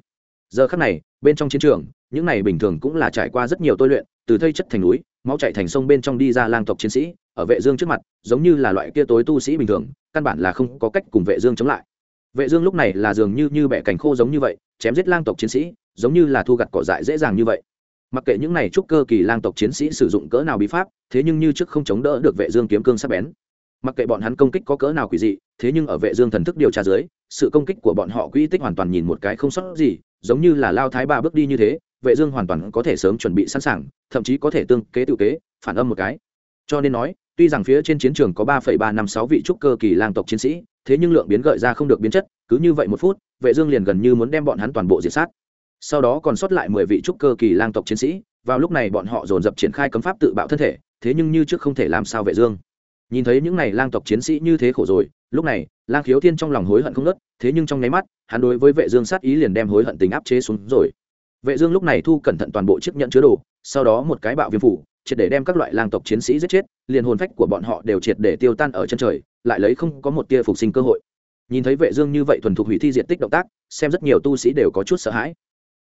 Giờ khắc này, bên trong chiến trường, những này bình thường cũng là trải qua rất nhiều tôi luyện, từ thây chất thành núi, máu chảy thành sông bên trong đi ra lang tộc chiến sĩ, ở vệ dương trước mặt, giống như là loại kia tối tu sĩ bình thường, căn bản là không có cách cùng vệ dương chống lại. Vệ dương lúc này là dường như như bẻ cành khô giống như vậy, chém giết lang tộc chiến sĩ, giống như là thu gặt cỏ dại dễ dàng như vậy. Mặc kệ những này trúc cơ kỳ lang tộc chiến sĩ sử dụng cỡ nào bí pháp, thế nhưng như trước không chống đỡ được vệ dương kiếm cương sắc bén mặc kệ bọn hắn công kích có cỡ nào quỷ dị, thế nhưng ở vệ dương thần thức điều tra dưới, sự công kích của bọn họ quỹ tích hoàn toàn nhìn một cái không sót gì, giống như là lao thái ba bước đi như thế, vệ dương hoàn toàn có thể sớm chuẩn bị sẵn sàng, thậm chí có thể tương kế tự kế, phản âm một cái. Cho nên nói, tuy rằng phía trên chiến trường có ba ba năm sáu vị trúc cơ kỳ lang tộc chiến sĩ, thế nhưng lượng biến gợi ra không được biến chất, cứ như vậy một phút, vệ dương liền gần như muốn đem bọn hắn toàn bộ diệt sát. Sau đó còn sót lại mười vị trúc cơ kỳ lang tộc chiến sĩ, vào lúc này bọn họ dồn dập triển khai cấm pháp tự bạo thân thể, thế nhưng như trước không thể làm sao vệ dương nhìn thấy những này lang tộc chiến sĩ như thế khổ rồi, lúc này, lang khiếu thiên trong lòng hối hận không nớt thế nhưng trong nháy mắt, hắn đối với vệ dương sát ý liền đem hối hận tình áp chế xuống rồi. Vệ dương lúc này thu cẩn thận toàn bộ chiếc nhẫn chứa đồ, sau đó một cái bạo viêm phủ, triệt để đem các loại lang tộc chiến sĩ giết chết, liền hồn phách của bọn họ đều triệt để tiêu tan ở chân trời, lại lấy không có một tia phục sinh cơ hội. Nhìn thấy vệ dương như vậy thuần thục hủy thi diện tích động tác, xem rất nhiều tu sĩ đều có chút sợ hãi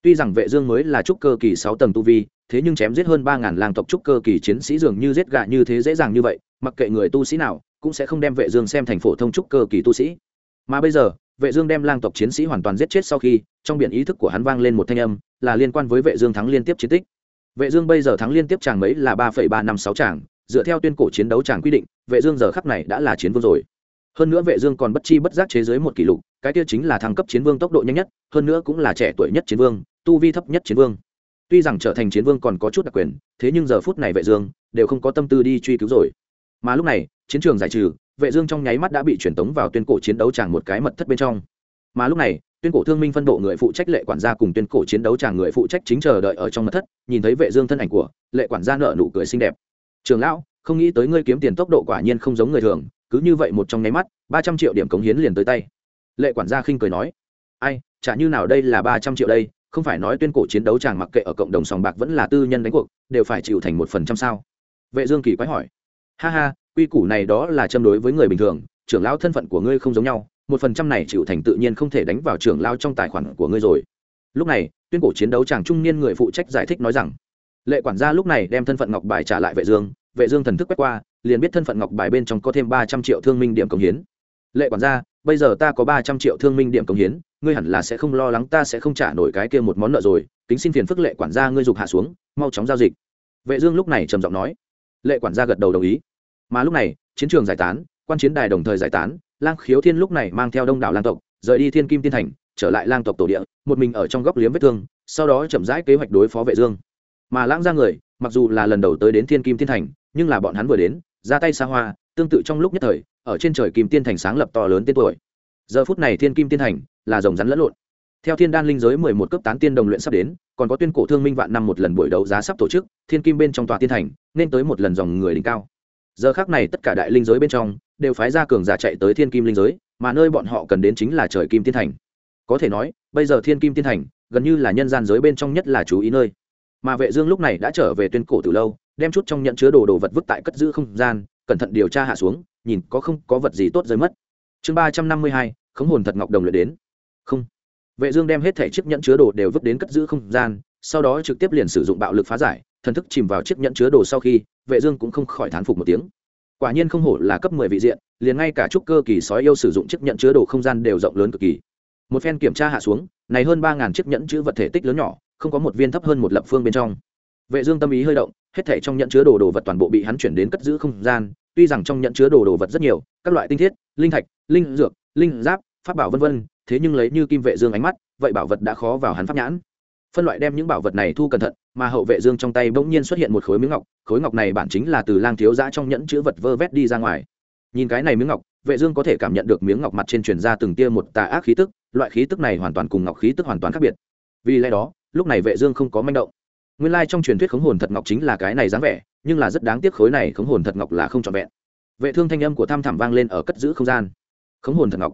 tuy rằng vệ dương mới là trúc cơ kỳ 6 tầng tu vi, thế nhưng chém giết hơn ba ngàn lang tộc trúc cơ kỳ chiến sĩ dường như giết gà như thế dễ dàng như vậy, mặc kệ người tu sĩ nào, cũng sẽ không đem vệ dương xem thành phổ thông trúc cơ kỳ tu sĩ. Mà bây giờ, vệ dương đem lang tộc chiến sĩ hoàn toàn giết chết sau khi, trong biển ý thức của hắn vang lên một thanh âm, là liên quan với vệ dương thắng liên tiếp chiến tích. Vệ dương bây giờ thắng liên tiếp chàng mấy là ba ba năm sáu chàng, dựa theo tuyên cổ chiến đấu chàng quy định, vệ dương giờ khắc này đã là chiến vương rồi. Hơn nữa vệ dương còn bất chi bất giác chế giới một kỷ lục, cái kia chính là thăng cấp chiến vương tốc độ nhanh nhất, hơn nữa cũng là trẻ tuổi nhất chiến vương tu vi thấp nhất chiến vương. Tuy rằng trở thành chiến vương còn có chút đặc quyền, thế nhưng giờ phút này vệ dương đều không có tâm tư đi truy cứu rồi. Mà lúc này, chiến trường giải trừ, vệ dương trong nháy mắt đã bị truyền tống vào tuyên cổ chiến đấu chàng một cái mật thất bên trong. Mà lúc này, tuyên cổ thương minh phân bộ người phụ trách lệ quản gia cùng tuyên cổ chiến đấu chàng người phụ trách chính chờ đợi ở trong mật thất, nhìn thấy vệ dương thân ảnh của lệ quản gia nở nụ cười xinh đẹp. Trường lão, không nghĩ tới ngươi kiếm tiền tốc độ quả nhiên không giống người thường, cứ như vậy một trong nháy mắt, ba trăm triệu điểm cống hiến liền tới tay. Lệ quản gia khinh cười nói. Ai, chả như nào đây là ba trăm triệu đây không phải nói tuyên cổ chiến đấu chàng mặc kệ ở cộng đồng sòng bạc vẫn là tư nhân đánh cuộc, đều phải chịu thành một phần trăm sao? Vệ dương kỳ quái hỏi. Ha ha, quy củ này đó là châm đối với người bình thường, trưởng lão thân phận của ngươi không giống nhau, một phần trăm này chịu thành tự nhiên không thể đánh vào trưởng Lão trong tài khoản của ngươi rồi. Lúc này, tuyên cổ chiến đấu chàng trung niên người phụ trách giải thích nói rằng, lệ quản gia lúc này đem thân phận ngọc bài trả lại vệ dương vệ dương thần thức quét qua, liền biết thân phận ngọc bài bên trong có thêm ba trăm triệu thương minh điểm công hiến. Lệ quản gia bây giờ ta có ba trăm triệu thương minh điểm công hiến, ngươi hẳn là sẽ không lo lắng, ta sẽ không trả nổi cái kia một món nợ rồi, kính xin phiền phức lệ quản gia ngươi dục hạ xuống, mau chóng giao dịch. Vệ dương lúc này trầm giọng nói. Lệ quản gia gật đầu đồng ý. Mà lúc này, chiến trường giải tán, quan chiến đài đồng thời giải tán, lang khiếu thiên lúc này mang theo đông đảo lang tộc, rời đi thiên kim tiên thành, trở lại lang tộc tổ địa, một mình ở trong góc liếm vết thương, sau đó chậm rãi kế hoạch đối phó vệ dương. Mà lãng ra người, mặc dù là lần đầu tới đến thiên kim tiên thành, nhưng là bọn hắn vừa đến, ra tay xa hoa, tương tự trong lúc nhất thời ở trên trời kim tiên thành sáng lập to lớn tên tuổi. Giờ phút này thiên kim tiên thành là rồng rắn lẫn lộn. Theo thiên đan linh giới mười một cấp tán tiên đồng luyện sắp đến, còn có tuyên cổ thương minh vạn năm một lần buổi đấu giá sắp tổ chức, thiên kim bên trong tòa tiên thành nên tới một lần dòng người đỉnh cao. Giờ khác này tất cả đại linh giới bên trong đều phái ra cường giả chạy tới thiên kim linh giới, mà nơi bọn họ cần đến chính là trời kim tiên thành. Có thể nói, bây giờ thiên kim tiên thành gần như là nhân gian giới bên trong nhất là chú ý nơi. Mà vệ dương lúc này đã trở về tuyên cổ từ lâu, đem chút trong nhận chứa đồ đồ vật vứt tại cất giữ không gian cẩn thận điều tra hạ xuống, nhìn có không, có vật gì tốt rơi mất. Chương ba trăm năm mươi hai, khống hồn thật ngọc đồng luyện đến. Không. Vệ dương đem hết thẻ chiếc nhẫn chứa đồ đều vứt đến cất giữ không gian, sau đó trực tiếp liền sử dụng bạo lực phá giải, thần thức chìm vào chiếc nhẫn chứa đồ sau khi, vệ dương cũng không khỏi thán phục một tiếng. Quả nhiên không hổ là cấp 10 vị diện, liền ngay cả trúc cơ kỳ sói yêu sử dụng chiếc nhẫn chứa đồ không gian đều rộng lớn cực kỳ. Một phen kiểm tra hạ xuống, này hơn ba ngàn chiếc nhẫn chứa vật thể tích lớn nhỏ, không có một viên thấp hơn một lập phương bên trong. Vệ dương tâm ý hơi động hết thảy trong nhẫn chứa đồ đồ vật toàn bộ bị hắn chuyển đến cất giữ không gian, tuy rằng trong nhẫn chứa đồ đồ vật rất nhiều, các loại tinh thiết, linh thạch, linh dược, linh giáp, pháp bảo vân vân, thế nhưng lấy như kim vệ dương ánh mắt, vậy bảo vật đã khó vào hắn pháp nhãn. Phân loại đem những bảo vật này thu cẩn thận, mà hậu vệ dương trong tay bỗng nhiên xuất hiện một khối miếng ngọc, khối ngọc này bản chính là từ lang thiếu giã trong nhẫn chứa vật vơ vét đi ra ngoài. Nhìn cái này miếng ngọc, vệ dương có thể cảm nhận được miếng ngọc mặt trên truyền ra từng tia một tà ác khí tức, loại khí tức này hoàn toàn cùng ngọc khí tức hoàn toàn khác biệt. Vì lẽ đó, lúc này vệ dương không có manh động nguyên lai trong truyền thuyết khống hồn thật ngọc chính là cái này dáng vẻ, nhưng là rất đáng tiếc khối này khống hồn thật ngọc là không trọn vẹn. Vệ thương thanh âm của tham thảm vang lên ở cất giữ không gian. Khống hồn thật ngọc.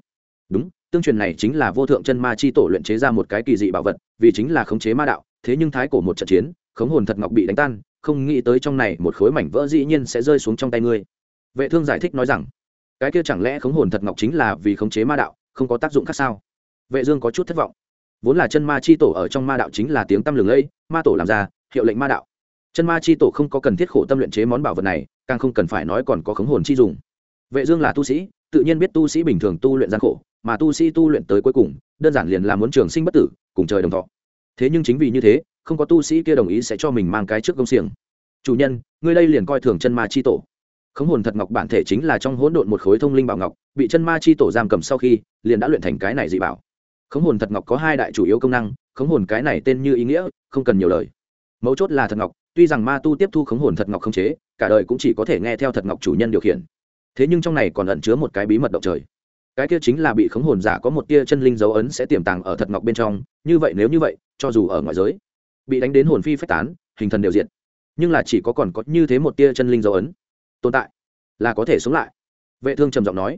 Đúng, tương truyền này chính là vô thượng chân ma chi tổ luyện chế ra một cái kỳ dị bảo vật, vì chính là khống chế ma đạo, thế nhưng thái cổ một trận chiến, khống hồn thật ngọc bị đánh tan, không nghĩ tới trong này một khối mảnh vỡ dĩ nhiên sẽ rơi xuống trong tay ngươi. Vệ thương giải thích nói rằng, cái kia chẳng lẽ khống hồn thật ngọc chính là vì khống chế ma đạo, không có tác dụng khác sao? Vệ dương có chút thất vọng vốn là chân ma chi tổ ở trong ma đạo chính là tiếng tâm lừng lẫy, ma tổ làm ra, hiệu lệnh ma đạo. Chân ma chi tổ không có cần thiết khổ tâm luyện chế món bảo vật này, càng không cần phải nói còn có khống hồn chi dùng. Vệ dương là tu sĩ, tự nhiên biết tu sĩ bình thường tu luyện gian khổ, mà tu sĩ tu luyện tới cuối cùng, đơn giản liền là muốn trường sinh bất tử, cùng trời đồng thọ. Thế nhưng chính vì như thế, không có tu sĩ kia đồng ý sẽ cho mình mang cái trước công xiềng. Chủ nhân, ngươi đây liền coi thường chân ma chi tổ. Khống hồn thật ngọc bản thể chính là trong hỗn độn một khối thông linh bảo ngọc, bị chân ma chi tổ giam cầm sau khi, liền đã luyện thành cái này dị bảo khống hồn thật ngọc có hai đại chủ yếu công năng, khống hồn cái này tên như ý nghĩa, không cần nhiều lời. Mấu chốt là thật ngọc, tuy rằng ma tu tiếp thu khống hồn thật ngọc không chế, cả đời cũng chỉ có thể nghe theo thật ngọc chủ nhân điều khiển. Thế nhưng trong này còn ẩn chứa một cái bí mật động trời. Cái kia chính là bị khống hồn giả có một tia chân linh dấu ấn sẽ tiềm tàng ở thật ngọc bên trong, như vậy nếu như vậy, cho dù ở ngoại giới, bị đánh đến hồn phi phách tán, hình thần đều diện nhưng là chỉ có còn có như thế một tia chân linh dấu ấn tồn tại, là có thể sống lại. Vệ thương trầm giọng nói.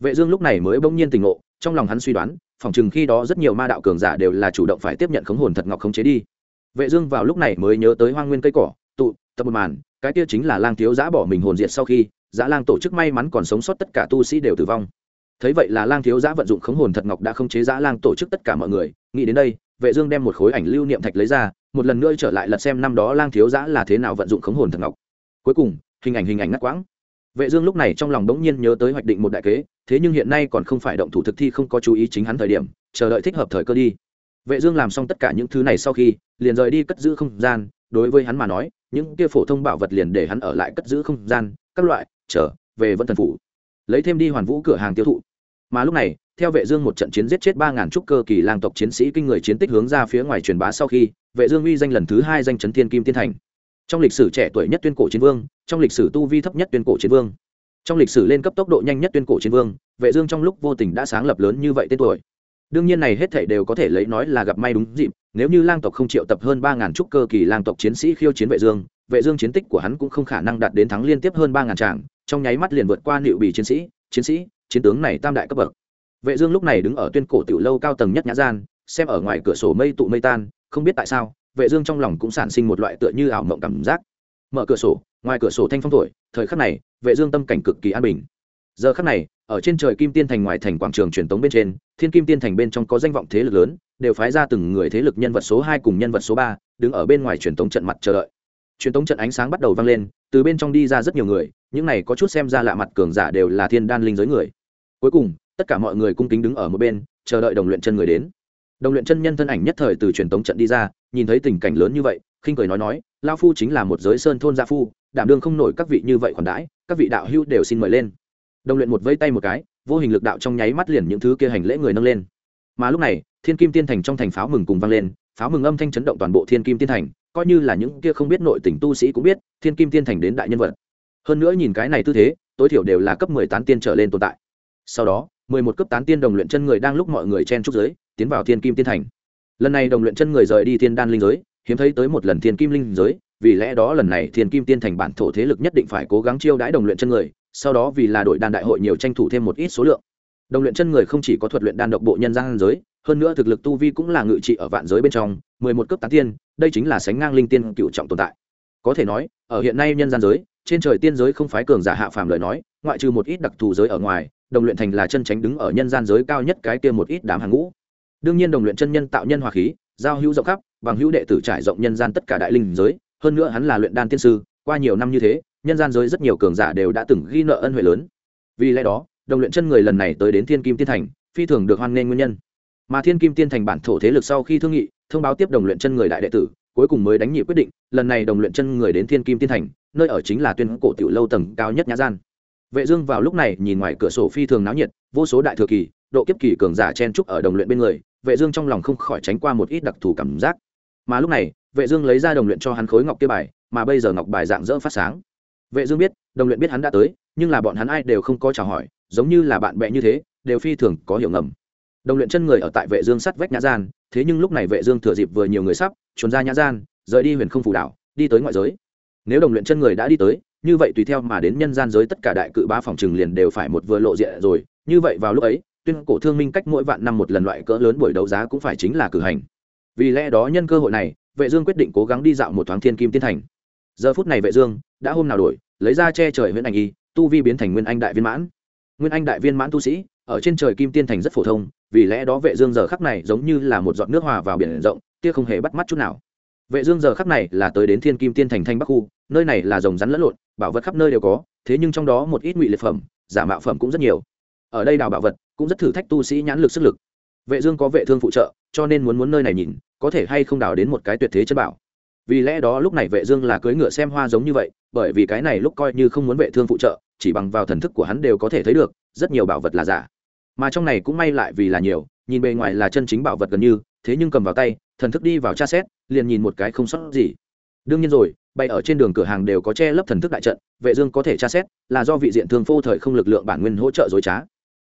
Vệ dương lúc này mới bỗng nhiên tỉnh ngộ, trong lòng hắn suy đoán phòng chừng khi đó rất nhiều ma đạo cường giả đều là chủ động phải tiếp nhận khống hồn thật ngọc khống chế đi. Vệ dương vào lúc này mới nhớ tới hoang nguyên cây cỏ, tụ, tập một màn, cái kia chính là lang thiếu giã bỏ mình hồn diệt sau khi, giã lang tổ chức may mắn còn sống sót tất cả tu sĩ đều tử vong. Thấy vậy là lang thiếu giã vận dụng khống hồn thật ngọc đã khống chế giã lang tổ chức tất cả mọi người, nghĩ đến đây, vệ dương đem một khối ảnh lưu niệm thạch lấy ra, một lần nữa trở lại lật xem năm đó lang thiếu giã là thế nào vận dụng khống hồn thật ngọc. Cuối cùng, hình ảnh hình ảnh ngắt quãng vệ dương lúc này trong lòng đống nhiên nhớ tới hoạch định một đại kế, thế nhưng hiện nay còn không phải động thủ thực thi không có chú ý chính hắn thời điểm, chờ đợi thích hợp thời cơ đi. Vệ dương làm xong tất cả những thứ này sau khi, liền rời đi cất giữ không gian, đối với hắn mà nói, những kia phổ thông bảo vật liền để hắn ở lại cất giữ không gian, các loại, chờ, về vẫn thần phủ. Lấy thêm đi hoàn vũ cửa hàng tiêu thụ. Mà lúc này, theo vệ dương một trận chiến giết chết ba ngàn trúc cơ kỳ lang tộc chiến sĩ kinh người chiến tích hướng ra phía ngoài truyền bá sau khi, vệ dương uy danh lần thứ hai danh chấn thiên kim tiên thành. Trong lịch sử trẻ tuổi nhất tuyên cổ chiến vương trong lịch sử tu vi thấp nhất tuyên cổ chiến vương. Trong lịch sử lên cấp tốc độ nhanh nhất tuyên cổ chiến vương, vệ dương trong lúc vô tình đã sáng lập lớn như vậy tên tuổi. Đương nhiên này hết thảy đều có thể lấy nói là gặp may đúng dịp, nếu như lang tộc không triệu tập hơn ba ngàn trúc cơ kỳ lang tộc chiến sĩ khiêu chiến vệ dương vệ dương chiến tích của hắn cũng không khả năng đạt đến thắng liên tiếp hơn ba ngàn tràng, trong nháy mắt liền vượt qua liệu bì chiến sĩ chiến sĩ, chiến tướng này tam đại cấp bậc. Vệ dương lúc này đứng ở tuyên cổ tiểu lâu cao tầng nhất nhã gian, xem ở ngoài cửa sổ mây tụ mây tan, không biết tại sao, vệ dương trong lòng cũng sản sinh một loại tựa như ảo mộng cảm giác. Mở cửa sổ ngoài cửa sổ thanh phong thổi, thời khắc này, vệ dương tâm cảnh cực kỳ an bình. Giờ khắc này, ở trên trời kim tiên thành ngoài thành quảng trường truyền tống bên trên, thiên kim tiên thành bên trong có danh vọng thế lực lớn, đều phái ra từng người thế lực nhân vật số hai cùng nhân vật số ba, đứng ở bên ngoài truyền tống trận mặt chờ đợi. Truyền tống trận ánh sáng bắt đầu vang lên, từ bên trong đi ra rất nhiều người, những này có chút xem ra lạ mặt cường giả đều là thiên đan linh giới người. Cuối cùng, tất cả mọi người cung kính đứng ở một bên, chờ đợi đồng luyện chân người đến. Đồng luyện chân nhân thân ảnh nhất thời từ truyền tống trận đi ra, nhìn thấy tình cảnh lớn như vậy, khinh cười nói nói lao phu chính là một giới sơn thôn gia phu đảm đương không nổi các vị như vậy khoản đãi, các vị đạo hữu đều xin mời lên. Đồng luyện một vây tay một cái, vô hình lực đạo trong nháy mắt liền những thứ kia hành lễ người nâng lên. Mà lúc này, thiên kim tiên thành trong thành pháo mừng cùng vang lên, pháo mừng âm thanh chấn động toàn bộ thiên kim tiên thành, coi như là những kia không biết nội tình tu sĩ cũng biết, thiên kim tiên thành đến đại nhân vật. Hơn nữa nhìn cái này tư thế, tối thiểu đều là cấp mười tán tiên trở lên tồn tại. Sau đó, mười một cấp tán tiên đồng luyện chân người đang lúc mọi người chen trúc giới, tiến vào thiên kim tiên thành. Lần này đồng luyện chân người rời đi thiên đan linh giới, hiếm thấy tới một lần thiên kim linh giới vì lẽ đó lần này thiên kim tiên thành bản thổ thế lực nhất định phải cố gắng chiêu đãi đồng luyện chân người, sau đó vì là đội đan đại hội nhiều tranh thủ thêm một ít số lượng. Đồng luyện chân người không chỉ có thuật luyện đan độc bộ nhân gian giới, hơn nữa thực lực tu vi cũng là ngự trị ở vạn giới bên trong, mười một cấp tán tiên, đây chính là sánh ngang linh tiên cựu trọng tồn tại. Có thể nói, ở hiện nay nhân gian giới, trên trời tiên giới không phái cường giả hạ phàm lời nói, ngoại trừ một ít đặc thù giới ở ngoài, đồng luyện thành là chân tránh đứng ở nhân gian giới cao nhất cái kia một ít đám hàng ngũ. Đương nhiên đồng luyện chân nhân tạo nhân hòa khí, giao hữu rộng khắp, bằng hữu đệ tử trải rộng nhân gian tất cả đại linh giới hơn nữa hắn là luyện đan tiên sư, qua nhiều năm như thế, nhân gian giới rất nhiều cường giả đều đã từng ghi nợ ân huệ lớn. Vì lẽ đó, đồng luyện chân người lần này tới đến thiên kim tiên thành, phi thường được hoan nghênh nguyên nhân. Mà thiên kim tiên thành bản thổ thế lực sau khi thương nghị, thông báo tiếp đồng luyện chân người đại đệ tử, cuối cùng mới đánh nhị quyết định, lần này đồng luyện chân người đến thiên kim tiên thành, nơi ở chính là tuyên cổ tiểu lâu tầng cao nhất nhã gian. Vệ dương vào lúc này nhìn ngoài cửa sổ phi thường náo nhiệt, vô số đại thừa kỳ, độ kiếp kỳ cường giả chen trúc ở đồng luyện bên người, vệ dương trong lòng không khỏi tránh qua một ít đặc thù cảm giác. Mà lúc này vệ dương lấy ra đồng luyện cho hắn khối ngọc kia bài, mà bây giờ ngọc bài dạng dỡ phát sáng. Vệ dương biết, đồng luyện biết hắn đã tới, nhưng là bọn hắn ai đều không có chào hỏi, giống như là bạn bè như thế, đều phi thường có hiểu ngầm. Đồng luyện chân người ở tại vệ dương sắt vách nhã gian, thế nhưng lúc này vệ dương thừa dịp vừa nhiều người sắp, trốn ra nhã gian, rời đi huyền không phủ đảo, đi tới ngoại giới. Nếu đồng luyện chân người đã đi tới, như vậy tùy theo mà đến nhân gian giới tất cả đại cự bá phòng trừng liền đều phải một vừa lộ diện rồi, như vậy vào lúc ấy, tuyên cổ thương minh cách mỗi vạn năm một lần loại cỡ lớn buổi đấu giá cũng phải chính là cử hành. Vì lẽ đó nhân cơ hội này vệ dương quyết định cố gắng đi dạo một thoáng thiên kim tiên thành. Giờ phút này vệ dương đã hôm nào đổi, lấy ra che trời nguyên anh y, tu vi biến thành nguyên anh đại viên mãn. Nguyên anh đại viên mãn tu sĩ, ở trên trời kim tiên thành rất phổ thông, vì lẽ đó vệ dương giờ khắc này giống như là một giọt nước hòa vào biển rộng, tia không hề bắt mắt chút nào. Vệ dương giờ khắc này là tới đến thiên kim tiên thành thanh bắc khu, nơi này là rồng rắn lẫn lộn, bảo vật khắp nơi đều có, thế nhưng trong đó một ít ngụy liệt phẩm, giả mạo phẩm cũng rất nhiều. Ở đây đào bảo vật cũng rất thử thách tu sĩ nhãn lực sức lực vệ dương có vệ thương phụ trợ, cho nên muốn muốn nơi này nhìn, có thể hay không đào đến một cái tuyệt thế chân bảo. Vì lẽ đó lúc này vệ dương là cưỡi ngựa xem hoa giống như vậy, bởi vì cái này lúc coi như không muốn vệ thương phụ trợ, chỉ bằng vào thần thức của hắn đều có thể thấy được, rất nhiều bảo vật là giả. Mà trong này cũng may lại vì là nhiều, nhìn bề ngoài là chân chính bảo vật gần như, thế nhưng cầm vào tay, thần thức đi vào tra xét, liền nhìn một cái không sót gì. Đương nhiên rồi, bay ở trên đường cửa hàng đều có che lấp thần thức đại trận, vệ dương có thể tra xét, là do vị diện thương phô thời không lực lượng bản nguyên hỗ trợ dối trá.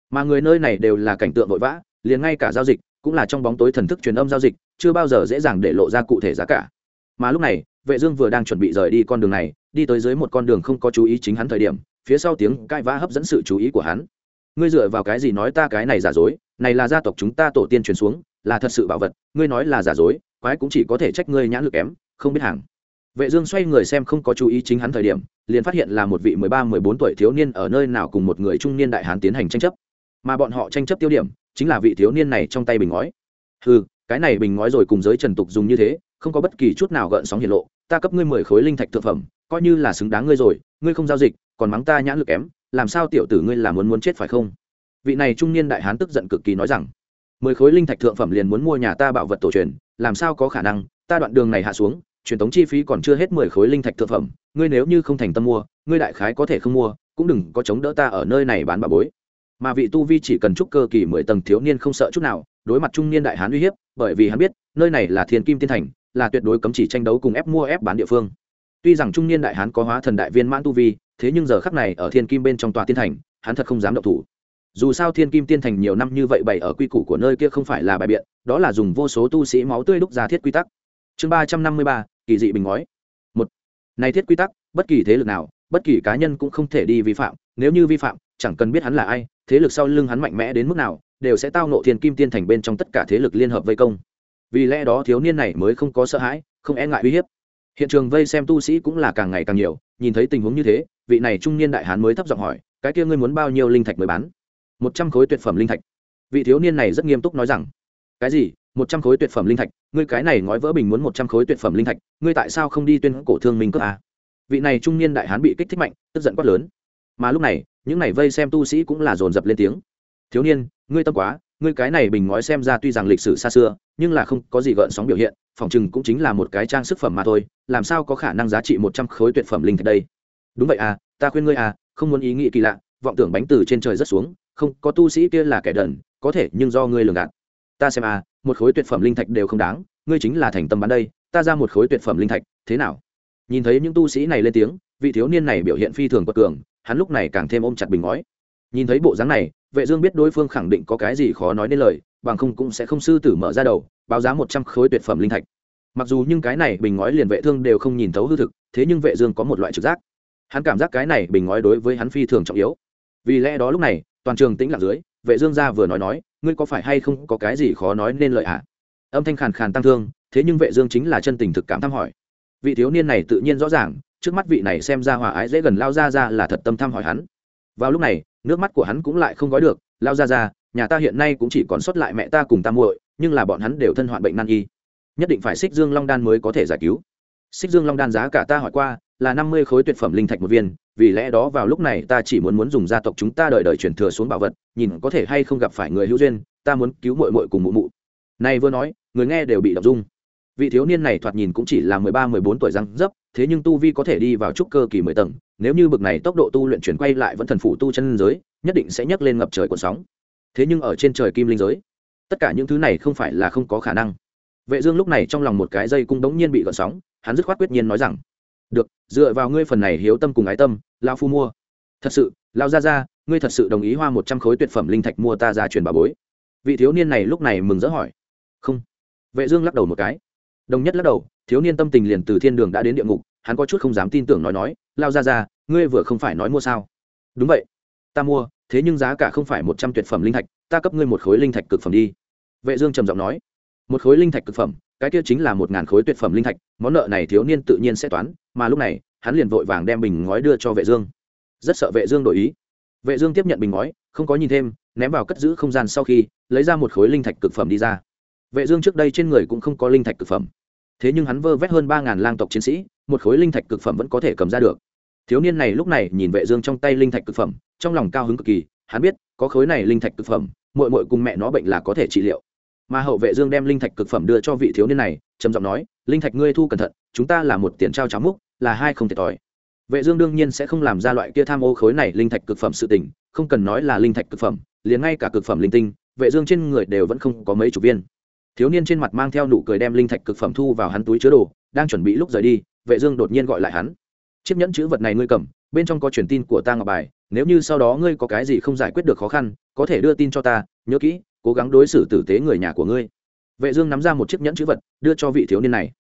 Mà người nơi này đều là cảnh tượng vội vã liền ngay cả giao dịch cũng là trong bóng tối thần thức truyền âm giao dịch, chưa bao giờ dễ dàng để lộ ra cụ thể giá cả. Mà lúc này, vệ dương vừa đang chuẩn bị rời đi con đường này, đi tới dưới một con đường không có chú ý chính hắn thời điểm, phía sau tiếng cãi vã hấp dẫn sự chú ý của hắn. Ngươi dựa vào cái gì nói ta cái này giả dối, này là gia tộc chúng ta tổ tiên truyền xuống, là thật sự bảo vật, ngươi nói là giả dối, quái cũng chỉ có thể trách ngươi nhãn lực kém, không biết hàng. Vệ dương xoay người xem không có chú ý chính hắn thời điểm, liền phát hiện là một vị 13-14 tuổi thiếu niên ở nơi nào cùng một người trung niên đại hán tiến hành tranh chấp. Mà bọn họ tranh chấp tiêu điểm chính là vị thiếu niên này trong tay bình ngói. Hừ, cái này bình ngói rồi cùng giới trần tục dùng như thế, không có bất kỳ chút nào gợn sóng hiện lộ, ta cấp ngươi mười khối linh thạch thượng phẩm, coi như là xứng đáng ngươi rồi, ngươi không giao dịch, còn mắng ta nhãn lực kém, làm sao tiểu tử ngươi là muốn muốn chết phải không? Vị này trung niên đại hán tức giận cực kỳ nói rằng, mười khối linh thạch thượng phẩm liền muốn mua nhà ta bảo vật tổ truyền, làm sao có khả năng, ta đoạn đường này hạ xuống, truyền thống chi phí còn chưa hết mười khối linh thạch thượng phẩm, ngươi nếu như không thành tâm mua, ngươi đại khái có thể không mua, cũng đừng có chống đỡ ta ở nơi này bán bà bối mà vị tu vi chỉ cần trúc cơ kỳ mười tầng thiếu niên không sợ chút nào, đối mặt trung niên đại hán uy hiếp, bởi vì hắn biết, nơi này là thiên kim tiên thành, là tuyệt đối cấm chỉ tranh đấu cùng ép mua ép bán địa phương. Tuy rằng trung niên đại hán có hóa thần đại viên mãn tu vi, thế nhưng giờ khắc này ở thiên kim bên trong tòa tiên thành, hắn thật không dám động thủ. Dù sao thiên kim tiên thành nhiều năm như vậy bày ở quy củ của nơi kia không phải là bài biện, đó là dùng vô số tu sĩ máu tươi đúc ra thiết quy tắc. Chương ba trăm năm mươi ba, kỳ dị bình ngói. Một, này thiết quy tắc, bất kỳ thế lực nào, bất kỳ cá nhân cũng không thể đi vi phạm, nếu như vi phạm chẳng cần biết hắn là ai, thế lực sau lưng hắn mạnh mẽ đến mức nào, đều sẽ tao nộ thiên kim tiên thành bên trong tất cả thế lực liên hợp vây công. Vì lẽ đó thiếu niên này mới không có sợ hãi, không e ngại uy hiếp. Hiện trường vây xem tu sĩ cũng là càng ngày càng nhiều, nhìn thấy tình huống như thế, vị này trung niên đại hán mới thấp giọng hỏi, cái kia ngươi muốn bao nhiêu linh thạch mới bán? Một trăm khối tuyệt phẩm linh thạch. Vị thiếu niên này rất nghiêm túc nói rằng, cái gì? Một trăm khối tuyệt phẩm linh thạch? Ngươi cái này ngói vỡ bình muốn một trăm khối tuyệt phẩm linh thạch, ngươi tại sao không đi tuyên cổ thương minh cướp à? vị này trung niên đại hán bị kích thích mạnh, tức giận quát lớn. Mà lúc này những này vây xem tu sĩ cũng là dồn dập lên tiếng. Thiếu niên, ngươi tâm quá, ngươi cái này bình ngói xem ra tuy rằng lịch sử xa xưa, nhưng là không có gì gợn sóng biểu hiện, phòng chừng cũng chính là một cái trang sức phẩm mà thôi, làm sao có khả năng giá trị một trăm khối tuyệt phẩm linh thạch đây? Đúng vậy à ta khuyên ngươi à không muốn ý nghĩ kỳ lạ, vọng tưởng bánh từ trên trời rất xuống, không, có tu sĩ kia là kẻ đần, có thể, nhưng do ngươi lường gạt. Ta xem à một khối tuyệt phẩm linh thạch đều không đáng, ngươi chính là thành tâm bán đây, ta ra một khối tuyệt phẩm linh thạch, thế nào? Nhìn thấy những tu sĩ này lên tiếng, vị thiếu niên này biểu hiện phi thường quật cường hắn lúc này càng thêm ôm chặt bình ngói. Nhìn thấy bộ dáng này, vệ dương biết đối phương khẳng định có cái gì khó nói nên lời, bằng không cũng sẽ không sư tử mở ra đầu, báo giá một trăm khối tuyệt phẩm linh thạch. Mặc dù nhưng cái này bình ngói liền vệ thương đều không nhìn thấu hư thực, thế nhưng vệ dương có một loại trực giác. Hắn cảm giác cái này bình ngói đối với hắn phi thường trọng yếu. Vì lẽ đó lúc này, toàn trường tĩnh lặng dưới, vệ dương ra vừa nói nói, ngươi có phải hay không có cái gì khó nói nên lời ạ à? âm thanh khàn khàn tăng thương, thế nhưng vệ dương chính là chân tình thực cảm thăm hỏi. Vị thiếu niên này tự nhiên rõ ràng trước mắt vị này xem ra hòa ái dễ gần lao ra ra là thật tâm thăm hỏi hắn. Vào lúc này, nước mắt của hắn cũng lại không gói được, lao ra ra, nhà ta hiện nay cũng chỉ còn sót lại mẹ ta cùng ta muội, nhưng là bọn hắn đều thân hoạn bệnh nan y. Nhất định phải xích dương long đan mới có thể giải cứu. Xích dương long đan giá cả ta hỏi qua, là năm mươi khối tuyệt phẩm linh thạch một viên, vì lẽ đó vào lúc này ta chỉ muốn muốn dùng gia tộc chúng ta đợi đợi truyền thừa xuống bảo vật, nhìn có thể hay không gặp phải người hữu duyên, ta muốn cứu mội mội cùng mụ mụ. Này vừa nói, người nghe đều bị đọc dung. Vị thiếu niên này thoạt nhìn cũng chỉ là mười ba, mười bốn tuổi răng dấp thế nhưng tu vi có thể đi vào trúc cơ kỳ mười tầng, nếu như bực này tốc độ tu luyện chuyển quay lại vẫn thần phụ tu chân giới, nhất định sẽ nhấc lên ngập trời cuộn sóng. Thế nhưng ở trên trời kim linh giới, tất cả những thứ này không phải là không có khả năng. Vệ dương lúc này trong lòng một cái dây cung đống nhiên bị gợn sóng, hắn dứt khoát quyết nhiên nói rằng, được, dựa vào ngươi phần này hiếu tâm cùng ái tâm lao phu mua. Thật sự lao ra ra ngươi thật sự đồng ý hoa một trăm khối tuyệt phẩm linh thạch mua ta ra truyền bà bối. Vị thiếu niên này lúc này mừng rỡ hỏi. Không. Vệ dương lắc đầu một cái. Đồng nhất lắc đầu thiếu niên tâm tình liền từ thiên đường đã đến địa ngục, hắn có chút không dám tin tưởng nói nói, lao ra ra, ngươi vừa không phải nói mua sao? Đúng vậy. Ta mua, thế nhưng giá cả không phải một trăm tuyệt phẩm linh thạch, ta cấp ngươi một khối linh thạch cực phẩm đi. Vệ dương trầm giọng nói. Một khối linh thạch cực phẩm, cái kia chính là một ngàn khối tuyệt phẩm linh thạch, món nợ này thiếu niên tự nhiên sẽ toán, mà lúc này, hắn liền vội vàng đem bình ngói đưa cho vệ dương. Rất sợ vệ dương đổi ý. Vệ dương tiếp nhận bình ngói, không có nhìn thêm, ném vào cất giữ không gian sau khi, lấy ra một khối linh thạch cực phẩm đi ra. Vệ dương trước đây trên người cũng không có linh thạch cực phẩm thế nhưng hắn vơ vét hơn ba ngàn lang tộc chiến sĩ, một khối linh thạch cực phẩm vẫn có thể cầm ra được. Thiếu niên này lúc này nhìn vệ dương trong tay linh thạch cực phẩm, trong lòng cao hứng cực kỳ, hắn biết, có khối này linh thạch cực phẩm, muội muội cùng mẹ nó bệnh là có thể trị liệu. Mà hậu vệ dương đem linh thạch cực phẩm đưa cho vị thiếu niên này, trầm giọng nói, linh thạch ngươi thu cẩn thận, chúng ta là một tiền trao cháo múc, là hai không thể tỏi. Vệ dương đương nhiên sẽ không làm ra loại kia tham ô khối này linh thạch cực phẩm sự tình, không cần nói là linh thạch cực phẩm, liền ngay cả cực phẩm linh tinh, vệ dương trên người đều vẫn không có mấy chục viên thiếu niên trên mặt mang theo nụ cười đem linh thạch cực phẩm thu vào hắn túi chứa đồ, đang chuẩn bị lúc rời đi, vệ dương đột nhiên gọi lại hắn. Chiếc nhẫn chữ vật này ngươi cầm, bên trong có truyền tin của ta ngọc bài, nếu như sau đó ngươi có cái gì không giải quyết được khó khăn, có thể đưa tin cho ta, nhớ kỹ, cố gắng đối xử tử tế người nhà của ngươi. Vệ dương nắm ra một chiếc nhẫn chữ vật, đưa cho vị thiếu niên này.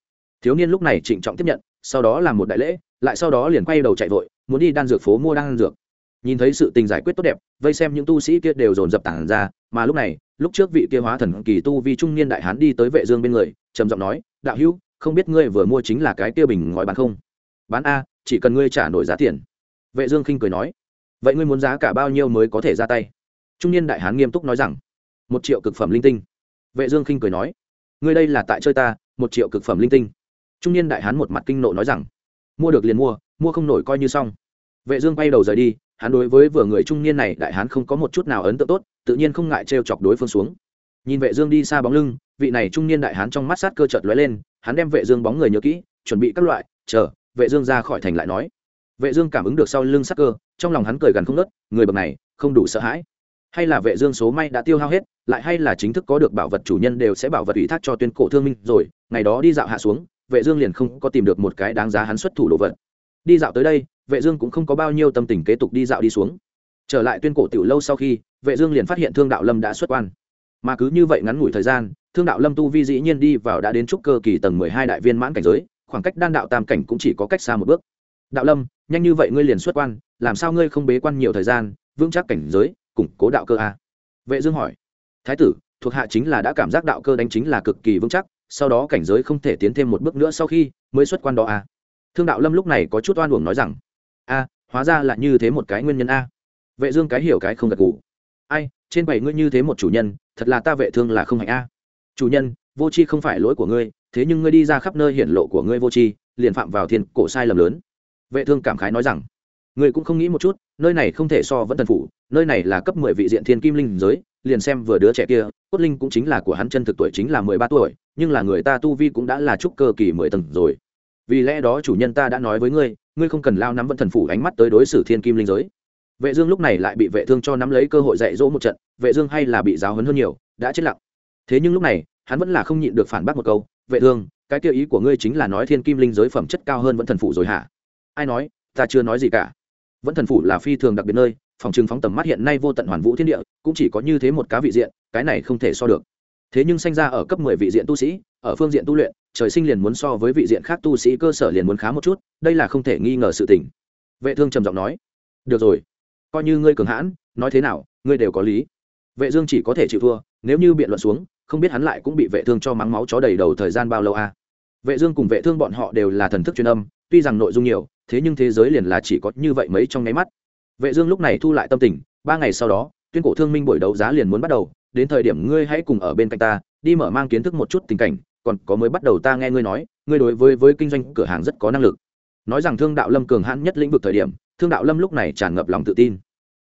Thiếu niên lúc này trịnh trọng tiếp nhận, sau đó làm một đại lễ, lại sau đó liền quay đầu chạy vội, muốn đi đan dược phố mua đan dược nhìn thấy sự tình giải quyết tốt đẹp, vây xem những tu sĩ kia đều dồn dập tản ra, mà lúc này, lúc trước vị kia hóa thần kỳ tu vi trung niên đại hán đi tới vệ dương bên người, trầm giọng nói, đạo hữu, không biết ngươi vừa mua chính là cái kia bình ngói bán không? Bán a, chỉ cần ngươi trả nổi giá tiền. Vệ dương khinh cười nói, vậy ngươi muốn giá cả bao nhiêu mới có thể ra tay? Trung niên đại hán nghiêm túc nói rằng, một triệu cực phẩm linh tinh. Vệ dương khinh cười nói, ngươi đây là tại chơi ta, một triệu cực phẩm linh tinh. Trung niên đại hán một mặt kinh nộ nói rằng, mua được liền mua mua không nổi coi như xong. Vệ dương quay đầu rời đi hắn đối với vừa người trung niên này đại hán không có một chút nào ấn tượng tốt, tự nhiên không ngại treo chọc đối phương xuống. Nhìn vệ dương đi xa bóng lưng, vị này trung niên đại hán trong mắt sát cơ chợt lóe lên, hắn đem vệ dương bóng người nhớ kỹ, chuẩn bị các loại, chờ, vệ dương ra khỏi thành lại nói. Vệ dương cảm ứng được sau lưng sát cơ, trong lòng hắn cười gần không nứt người bậc này, không đủ sợ hãi. Hay là vệ dương số may đã tiêu hao hết, lại hay là chính thức có được bảo vật chủ nhân đều sẽ bảo vật ủy thác cho tuyên cổ thương minh rồi, ngày đó đi dạo hạ xuống, vệ dương liền không có tìm được một cái đáng giá hắn xuất thủ đồ vật. Đi dạo tới đây vệ dương cũng không có bao nhiêu tâm tình kế tục đi dạo đi xuống. Trở lại tuyên cổ tiểu lâu sau khi, vệ dương liền phát hiện thương đạo lâm đã xuất quan. Mà cứ như vậy ngắn ngủi thời gian, thương đạo lâm tu vi dĩ nhiên đi vào đã đến trúc cơ kỳ tầng 12 đại viên mãn cảnh giới, khoảng cách đan đạo tam cảnh cũng chỉ có cách xa một bước. Đạo lâm, nhanh như vậy ngươi liền xuất quan, làm sao ngươi không bế quan nhiều thời gian, vững chắc cảnh giới, củng cố đạo cơ a vệ dương hỏi. Thái tử, thuộc hạ chính là đã cảm giác đạo cơ đánh chính là cực kỳ vững chắc, sau đó cảnh giới không thể tiến thêm một bước nữa sau khi mới xuất quan đó a thương đạo lâm lúc này có chút oan uổng nói rằng a hóa ra là như thế một cái nguyên nhân a. Vệ dương cái hiểu cái không gật gù. Ai trên bảy ngươi như thế một chủ nhân thật là ta vệ thương là không hạnh a. Chủ nhân vô chi không phải lỗi của ngươi thế nhưng ngươi đi ra khắp nơi hiển lộ của ngươi vô chi, liền phạm vào thiên cổ sai lầm lớn. Vệ thương cảm khái nói rằng ngươi cũng không nghĩ một chút nơi này không thể so vẫn thần phủ nơi này là cấp mười vị diện thiên kim linh giới liền xem vừa đứa trẻ kia cốt linh cũng chính là của hắn chân thực tuổi chính là mười ba tuổi nhưng là người ta tu vi cũng đã là trúc cơ kỳ mười tầng rồi. Vì lẽ đó chủ nhân ta đã nói với ngươi ngươi không cần lao nắm vẫn thần phủ ánh mắt tới đối xử thiên kim linh giới. Vệ dương lúc này lại bị vệ thương cho nắm lấy cơ hội dạy dỗ một trận, vệ dương hay là bị giáo huấn hơn nhiều, đã chết lặng. Thế nhưng lúc này, hắn vẫn là không nhịn được phản bác một câu, vệ thương, cái tiêu ý của ngươi chính là nói thiên kim linh giới phẩm chất cao hơn vẫn thần phủ rồi hả? Ai nói, ta chưa nói gì cả. Vẫn thần phủ là phi thường đặc biệt nơi, phòng trừng phóng tầm mắt hiện nay vô tận hoàn vũ thiên địa, cũng chỉ có như thế một cá vị diện, cái này không thể so được. Thế nhưng sanh ra ở cấp mười vị diện tu sĩ, ở phương diện tu luyện trời sinh liền muốn so với vị diện khác tu sĩ cơ sở liền muốn khá một chút, đây là không thể nghi ngờ sự tình. Vệ thương trầm giọng nói. Được rồi, coi như ngươi cường hãn, nói thế nào, ngươi đều có lý. Vệ dương chỉ có thể chịu thua, nếu như biện luận xuống, không biết hắn lại cũng bị vệ thương cho mắng máu chó đầy đầu thời gian bao lâu à vệ dương cùng vệ thương bọn họ đều là thần thức truyền âm, tuy rằng nội dung nhiều, thế nhưng thế giới liền là chỉ có như vậy mấy trong nháy mắt. Vệ dương lúc này thu lại tâm tình, ba ngày sau đó, tuyên cổ thương minh buổi đấu giá liền muốn bắt đầu, đến thời điểm ngươi hãy cùng ở bên cạnh ta, đi mở mang kiến thức một chút tình cảnh còn có mới bắt đầu ta nghe ngươi nói, ngươi đối với với kinh doanh cửa hàng rất có năng lực. Nói rằng thương đạo lâm cường hãn nhất lĩnh vực thời điểm, thương đạo lâm lúc này tràn ngập lòng tự tin.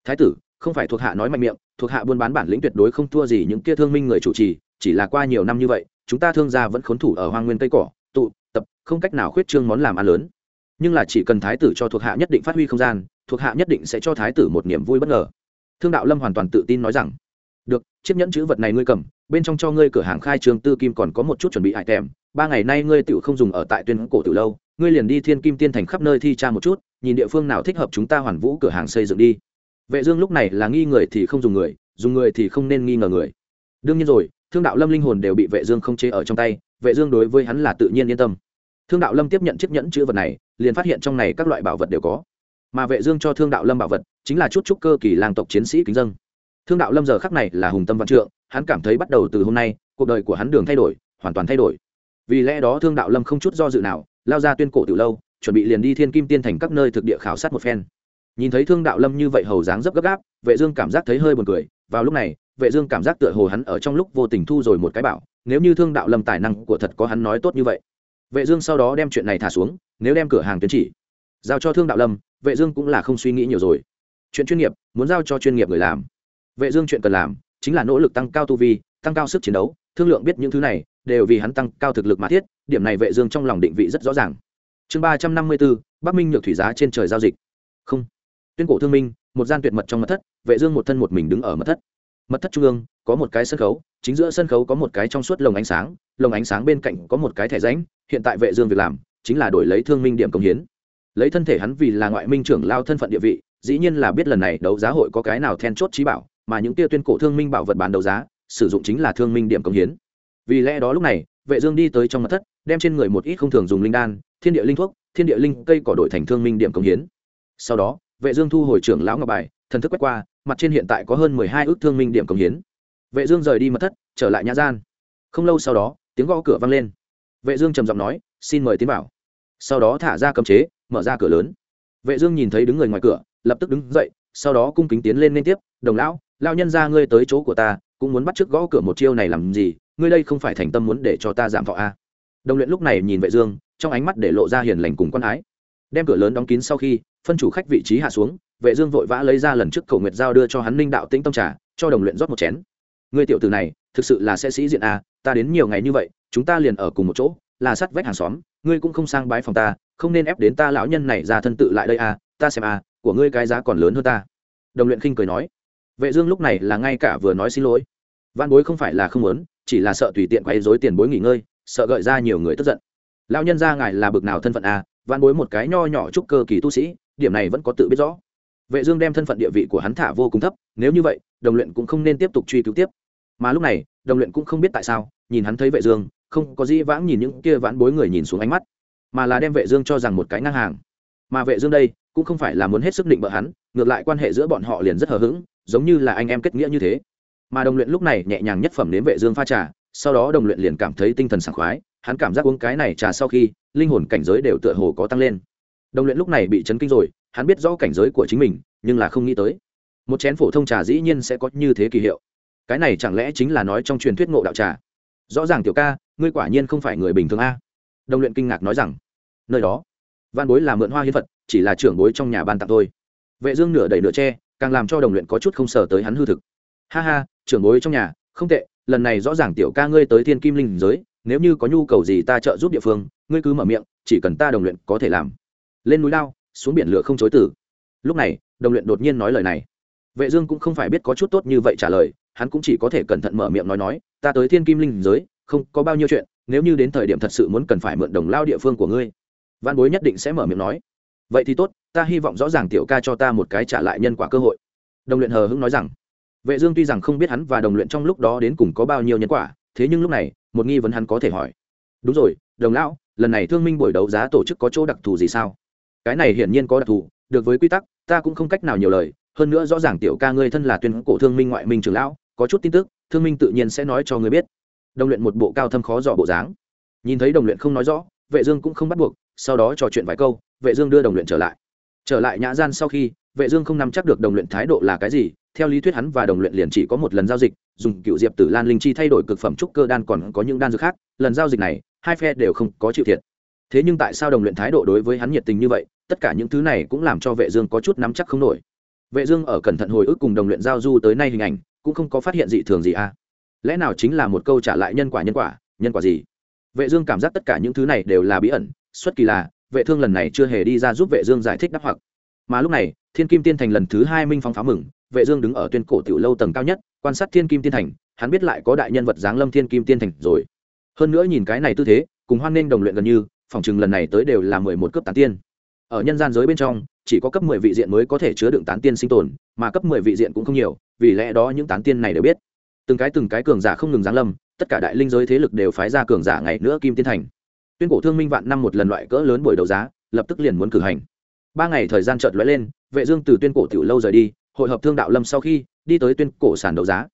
Thái tử, không phải thuộc hạ nói mạnh miệng, thuộc hạ buôn bán bản lĩnh tuyệt đối không thua gì những kia thương minh người chủ trì, chỉ là qua nhiều năm như vậy, chúng ta thương gia vẫn khốn thủ ở hoang nguyên tây cỏ, tụ, tập, không cách nào khuyết trương món làm ăn lớn. Nhưng là chỉ cần thái tử cho thuộc hạ nhất định phát huy không gian, thuộc hạ nhất định sẽ cho thái tử một niềm vui bất ngờ. Thương đạo lâm hoàn toàn tự tin nói rằng, được, chiếc nhẫn chữ vật này ngươi cầm bên trong cho ngươi cửa hàng khai trường tư kim còn có một chút chuẩn bị hại kèm ba ngày nay ngươi tự không dùng ở tại tuyên cổ từ lâu, ngươi liền đi thiên kim tiên thành khắp nơi thi tra một chút, nhìn địa phương nào thích hợp chúng ta hoàn vũ cửa hàng xây dựng đi. Vệ dương lúc này là nghi người thì không dùng người dùng người thì không nên nghi ngờ người. Đương nhiên rồi, thương đạo lâm linh hồn đều bị vệ dương không chế ở trong tay, vệ dương đối với hắn là tự nhiên yên tâm. Thương đạo lâm tiếp nhận chiếc nhẫn chữ vật này, liền phát hiện trong này các loại bảo vật đều có. Mà vệ dương cho thương đạo lâm bảo vật, chính là chút chút cơ kỳ lang tộc chiến sĩ kính dân. Thương đạo lâm giờ khắc này là hùng tâm văn trượng hắn cảm thấy bắt đầu từ hôm nay, cuộc đời của hắn đường thay đổi, hoàn toàn thay đổi. Vì lẽ đó thương đạo lâm không chút do dự nào, lao ra tuyên cổ từ lâu, chuẩn bị liền đi thiên kim tiên thành các nơi thực địa khảo sát một phen. Nhìn thấy thương đạo lâm như vậy hầu dáng dấp gấp gáp, vệ dương cảm giác thấy hơi buồn cười. Vào lúc này, vệ dương cảm giác tựa hồ hắn ở trong lúc vô tình thu rồi một cái bảo, nếu như thương đạo lâm tài năng của thật có hắn nói tốt như vậy. Vệ dương sau đó đem chuyện này thả xuống, nếu đem cửa hàng tuyến chỉ giao cho thương đạo lâm, vệ dương cũng là không suy nghĩ nhiều rồi. Chuyện chuyên nghiệp, muốn giao cho chuyên nghiệp người làm. Vệ dương chuyện cần làm chính là nỗ lực tăng cao tu vi, tăng cao sức chiến đấu, thương lượng biết những thứ này, đều vì hắn tăng cao thực lực mà thiết, điểm này vệ dương trong lòng định vị rất rõ ràng. Chương ba trăm năm mươi bốn, bắc minh nhược thủy giá trên trời giao dịch. Không. Tuyên cổ thương minh, một gian tuyệt mật trong mật thất, vệ dương một thân một mình đứng ở mật thất. Mật thất trung ương, có một cái sân khấu, chính giữa sân khấu có một cái trong suốt lồng ánh sáng, lồng ánh sáng bên cạnh có một cái thẻ ránh. hiện tại vệ dương việc làm, chính là đổi lấy thương minh điểm công hiến. Lấy thân thể hắn vì là ngoại minh trưởng lao thân phận địa vị, dĩ nhiên là biết lần này đấu giá hội có cái nào then chốt trí bảo mà những tia tuyên cổ thương minh bảo vật bán đấu giá, sử dụng chính là thương minh điểm công hiến. Vì lẽ đó lúc này, vệ dương đi tới trong mật thất, đem trên người một ít không thường dùng linh đan, thiên địa linh thuốc, thiên địa linh cây cỏ đổi thành thương minh điểm công hiến. Sau đó, vệ dương thu hồi trưởng lão ngọc bài, thần thức quét qua, mặt trên hiện tại có hơn mười hai ước thương minh điểm công hiến. Vệ dương rời đi mật thất, trở lại nhã gian. Không lâu sau đó, tiếng gõ cửa vang lên. Vệ dương trầm giọng nói, xin mời tiến vào. Sau đó thả ra cấm chế, mở ra cửa lớn. Vệ dương nhìn thấy đứng người ngoài cửa, lập tức đứng dậy, sau đó cung kính tiến lên liên tiếp, đồng lão lao nhân ra ngươi tới chỗ của ta, cũng muốn bắt trước gõ cửa một chiêu này làm gì? Ngươi đây không phải thành tâm muốn để cho ta giảm thọ a à. đồng luyện lúc này nhìn vệ dương, trong ánh mắt để lộ ra hiền lành cùng quan ái. Đem cửa lớn đóng kín sau khi, phân chủ khách vị trí hạ xuống, vệ dương vội vã lấy ra lần trước cầu nguyệt giao đưa cho hắn linh đạo tĩnh tâm trà, cho đồng luyện rót một chén. Ngươi tiểu tử này, thực sự là sẽ sĩ diện a ta đến nhiều ngày như vậy, chúng ta liền ở cùng một chỗ, là sát vách hàng xóm, ngươi cũng không sang bái phòng ta, không nên ép đến ta lão nhân này ra thân tự lại đây a ta xem a của ngươi cái giá còn lớn hơn ta. Đồng luyện khinh cười nói vệ dương lúc này là ngay cả vừa nói xin lỗi. Văn bối không phải là không muốn, chỉ là sợ tùy tiện quấy rối tiền bối nghỉ ngơi, sợ gợi ra nhiều người tức giận. Lão nhân gia ngài là bực nào thân phận a văn bối một cái nho nhỏ trúc cơ kỳ tu sĩ, điểm này vẫn có tự biết rõ. Vệ dương đem thân phận địa vị của hắn thả vô cùng thấp, nếu như vậy, đồng luyện cũng không nên tiếp tục truy cứu tiếp. Mà lúc này, đồng luyện cũng không biết tại sao, nhìn hắn thấy vệ dương, không có gì vãng nhìn những kia vãn bối người nhìn xuống ánh mắt, mà là đem vệ dương cho rằng một cái ngang hàng. Mà vệ dương đây, cũng không phải là muốn hết sức định bợ hắn, ngược lại quan hệ giữa bọn họ liền rất hờ hững giống như là anh em kết nghĩa như thế. Mà đồng luyện lúc này nhẹ nhàng nhất phẩm đến vệ dương pha trà, sau đó đồng luyện liền cảm thấy tinh thần sảng khoái, hắn cảm giác uống cái này trà sau khi, linh hồn cảnh giới đều tựa hồ có tăng lên. Đồng luyện lúc này bị chấn kinh rồi, hắn biết rõ cảnh giới của chính mình, nhưng là không nghĩ tới. Một chén phổ thông trà dĩ nhiên sẽ có như thế kỳ hiệu. Cái này chẳng lẽ chính là nói trong truyền thuyết ngộ đạo trà? Rõ ràng tiểu ca, ngươi quả nhiên không phải người bình thường a. Đồng luyện kinh ngạc nói rằng, nơi đó, văn bối là mượn hoa hiến phật, chỉ là trưởng bối trong nhà ban tặng thôi. Vệ dương nửa đẩy nửa che càng làm cho đồng luyện có chút không sờ tới hắn hư thực. Ha ha, trưởng bối trong nhà, không tệ, lần này rõ ràng tiểu ca ngươi tới thiên kim linh giới, nếu như có nhu cầu gì ta trợ giúp địa phương, ngươi cứ mở miệng, chỉ cần ta đồng luyện có thể làm. Lên núi lao, xuống biển lửa không chối từ. Lúc này, đồng luyện đột nhiên nói lời này. Vệ dương cũng không phải biết có chút tốt như vậy trả lời, hắn cũng chỉ có thể cẩn thận mở miệng nói nói, ta tới thiên kim linh giới, không có bao nhiêu chuyện, nếu như đến thời điểm thật sự muốn cần phải mượn đồng lao địa phương của ngươi, văn bối nhất định sẽ mở miệng nói. Vậy thì tốt ta hy vọng rõ ràng tiểu ca cho ta một cái trả lại nhân quả cơ hội. Đồng luyện hờ hững nói rằng, vệ dương tuy rằng không biết hắn và đồng luyện trong lúc đó đến cùng có bao nhiêu nhân quả, thế nhưng lúc này, một nghi vấn hắn có thể hỏi. Đúng rồi, đồng lão, lần này thương minh buổi đấu giá tổ chức có chỗ đặc thù gì sao? Cái này hiển nhiên có đặc thù, được với quy tắc, ta cũng không cách nào nhiều lời. Hơn nữa rõ ràng tiểu ca ngươi thân là tuyên cổ thương minh ngoại minh trưởng lão, có chút tin tức, thương minh tự nhiên sẽ nói cho ngươi biết. Đồng luyện một bộ cao thâm khó dò bộ dáng. Nhìn thấy đồng luyện không nói rõ, vệ dương cũng không bắt buộc, sau đó trò chuyện vài câu, vệ dương đưa đồng luyện trở lại trở lại nhã gian sau khi, vệ dương không nắm chắc được đồng luyện thái độ là cái gì, theo lý thuyết hắn và đồng luyện liền chỉ có một lần giao dịch, dùng cựu diệp tử lan linh chi thay đổi cực phẩm trúc cơ đan còn có những đan dược khác, lần giao dịch này, hai phe đều không có chịu thiệt. Thế nhưng tại sao đồng luyện thái độ đối với hắn nhiệt tình như vậy, tất cả những thứ này cũng làm cho vệ dương có chút nắm chắc không nổi. Vệ dương ở cẩn thận hồi ức cùng đồng luyện giao du tới nay hình ảnh, cũng không có phát hiện dị thường gì à. Lẽ nào chính là một câu trả lại nhân quả nhân quả nhân quả gì? Vệ dương cảm giác tất cả những thứ này đều là bí ẩn, xuất kỳ là vệ thương lần này chưa hề đi ra giúp vệ dương giải thích đáp hoặc. Mà lúc này, thiên kim tiên thành lần thứ hai minh phong pháo mừng, vệ dương đứng ở tuyên cổ tiểu lâu tầng cao nhất, quan sát thiên kim tiên thành, hắn biết lại có đại nhân vật dáng lâm thiên kim tiên thành rồi. Hơn nữa nhìn cái này tư thế, cùng hoan nên đồng luyện gần như, phòng chừng lần này tới đều là mười một cấp tán tiên. Ở nhân gian giới bên trong, chỉ có cấp mười vị diện mới có thể chứa đựng tán tiên sinh tồn, mà cấp mười vị diện cũng không nhiều, vì lẽ đó những tán tiên này đều biết. Từng cái từng cái cường giả không ngừng giáng lâm, tất cả đại linh giới thế lực đều phái ra cường giả ngày nữa kim tiên thành tuyên cổ thương minh vạn năm một lần loại cỡ lớn buổi đấu giá, lập tức liền muốn cử hành. Ba ngày thời gian chợt lóe lên, vệ dương từ tuyên cổ tiểu lâu rời đi, hội hợp thương đạo lâm sau khi, đi tới tuyên cổ sàn đấu giá.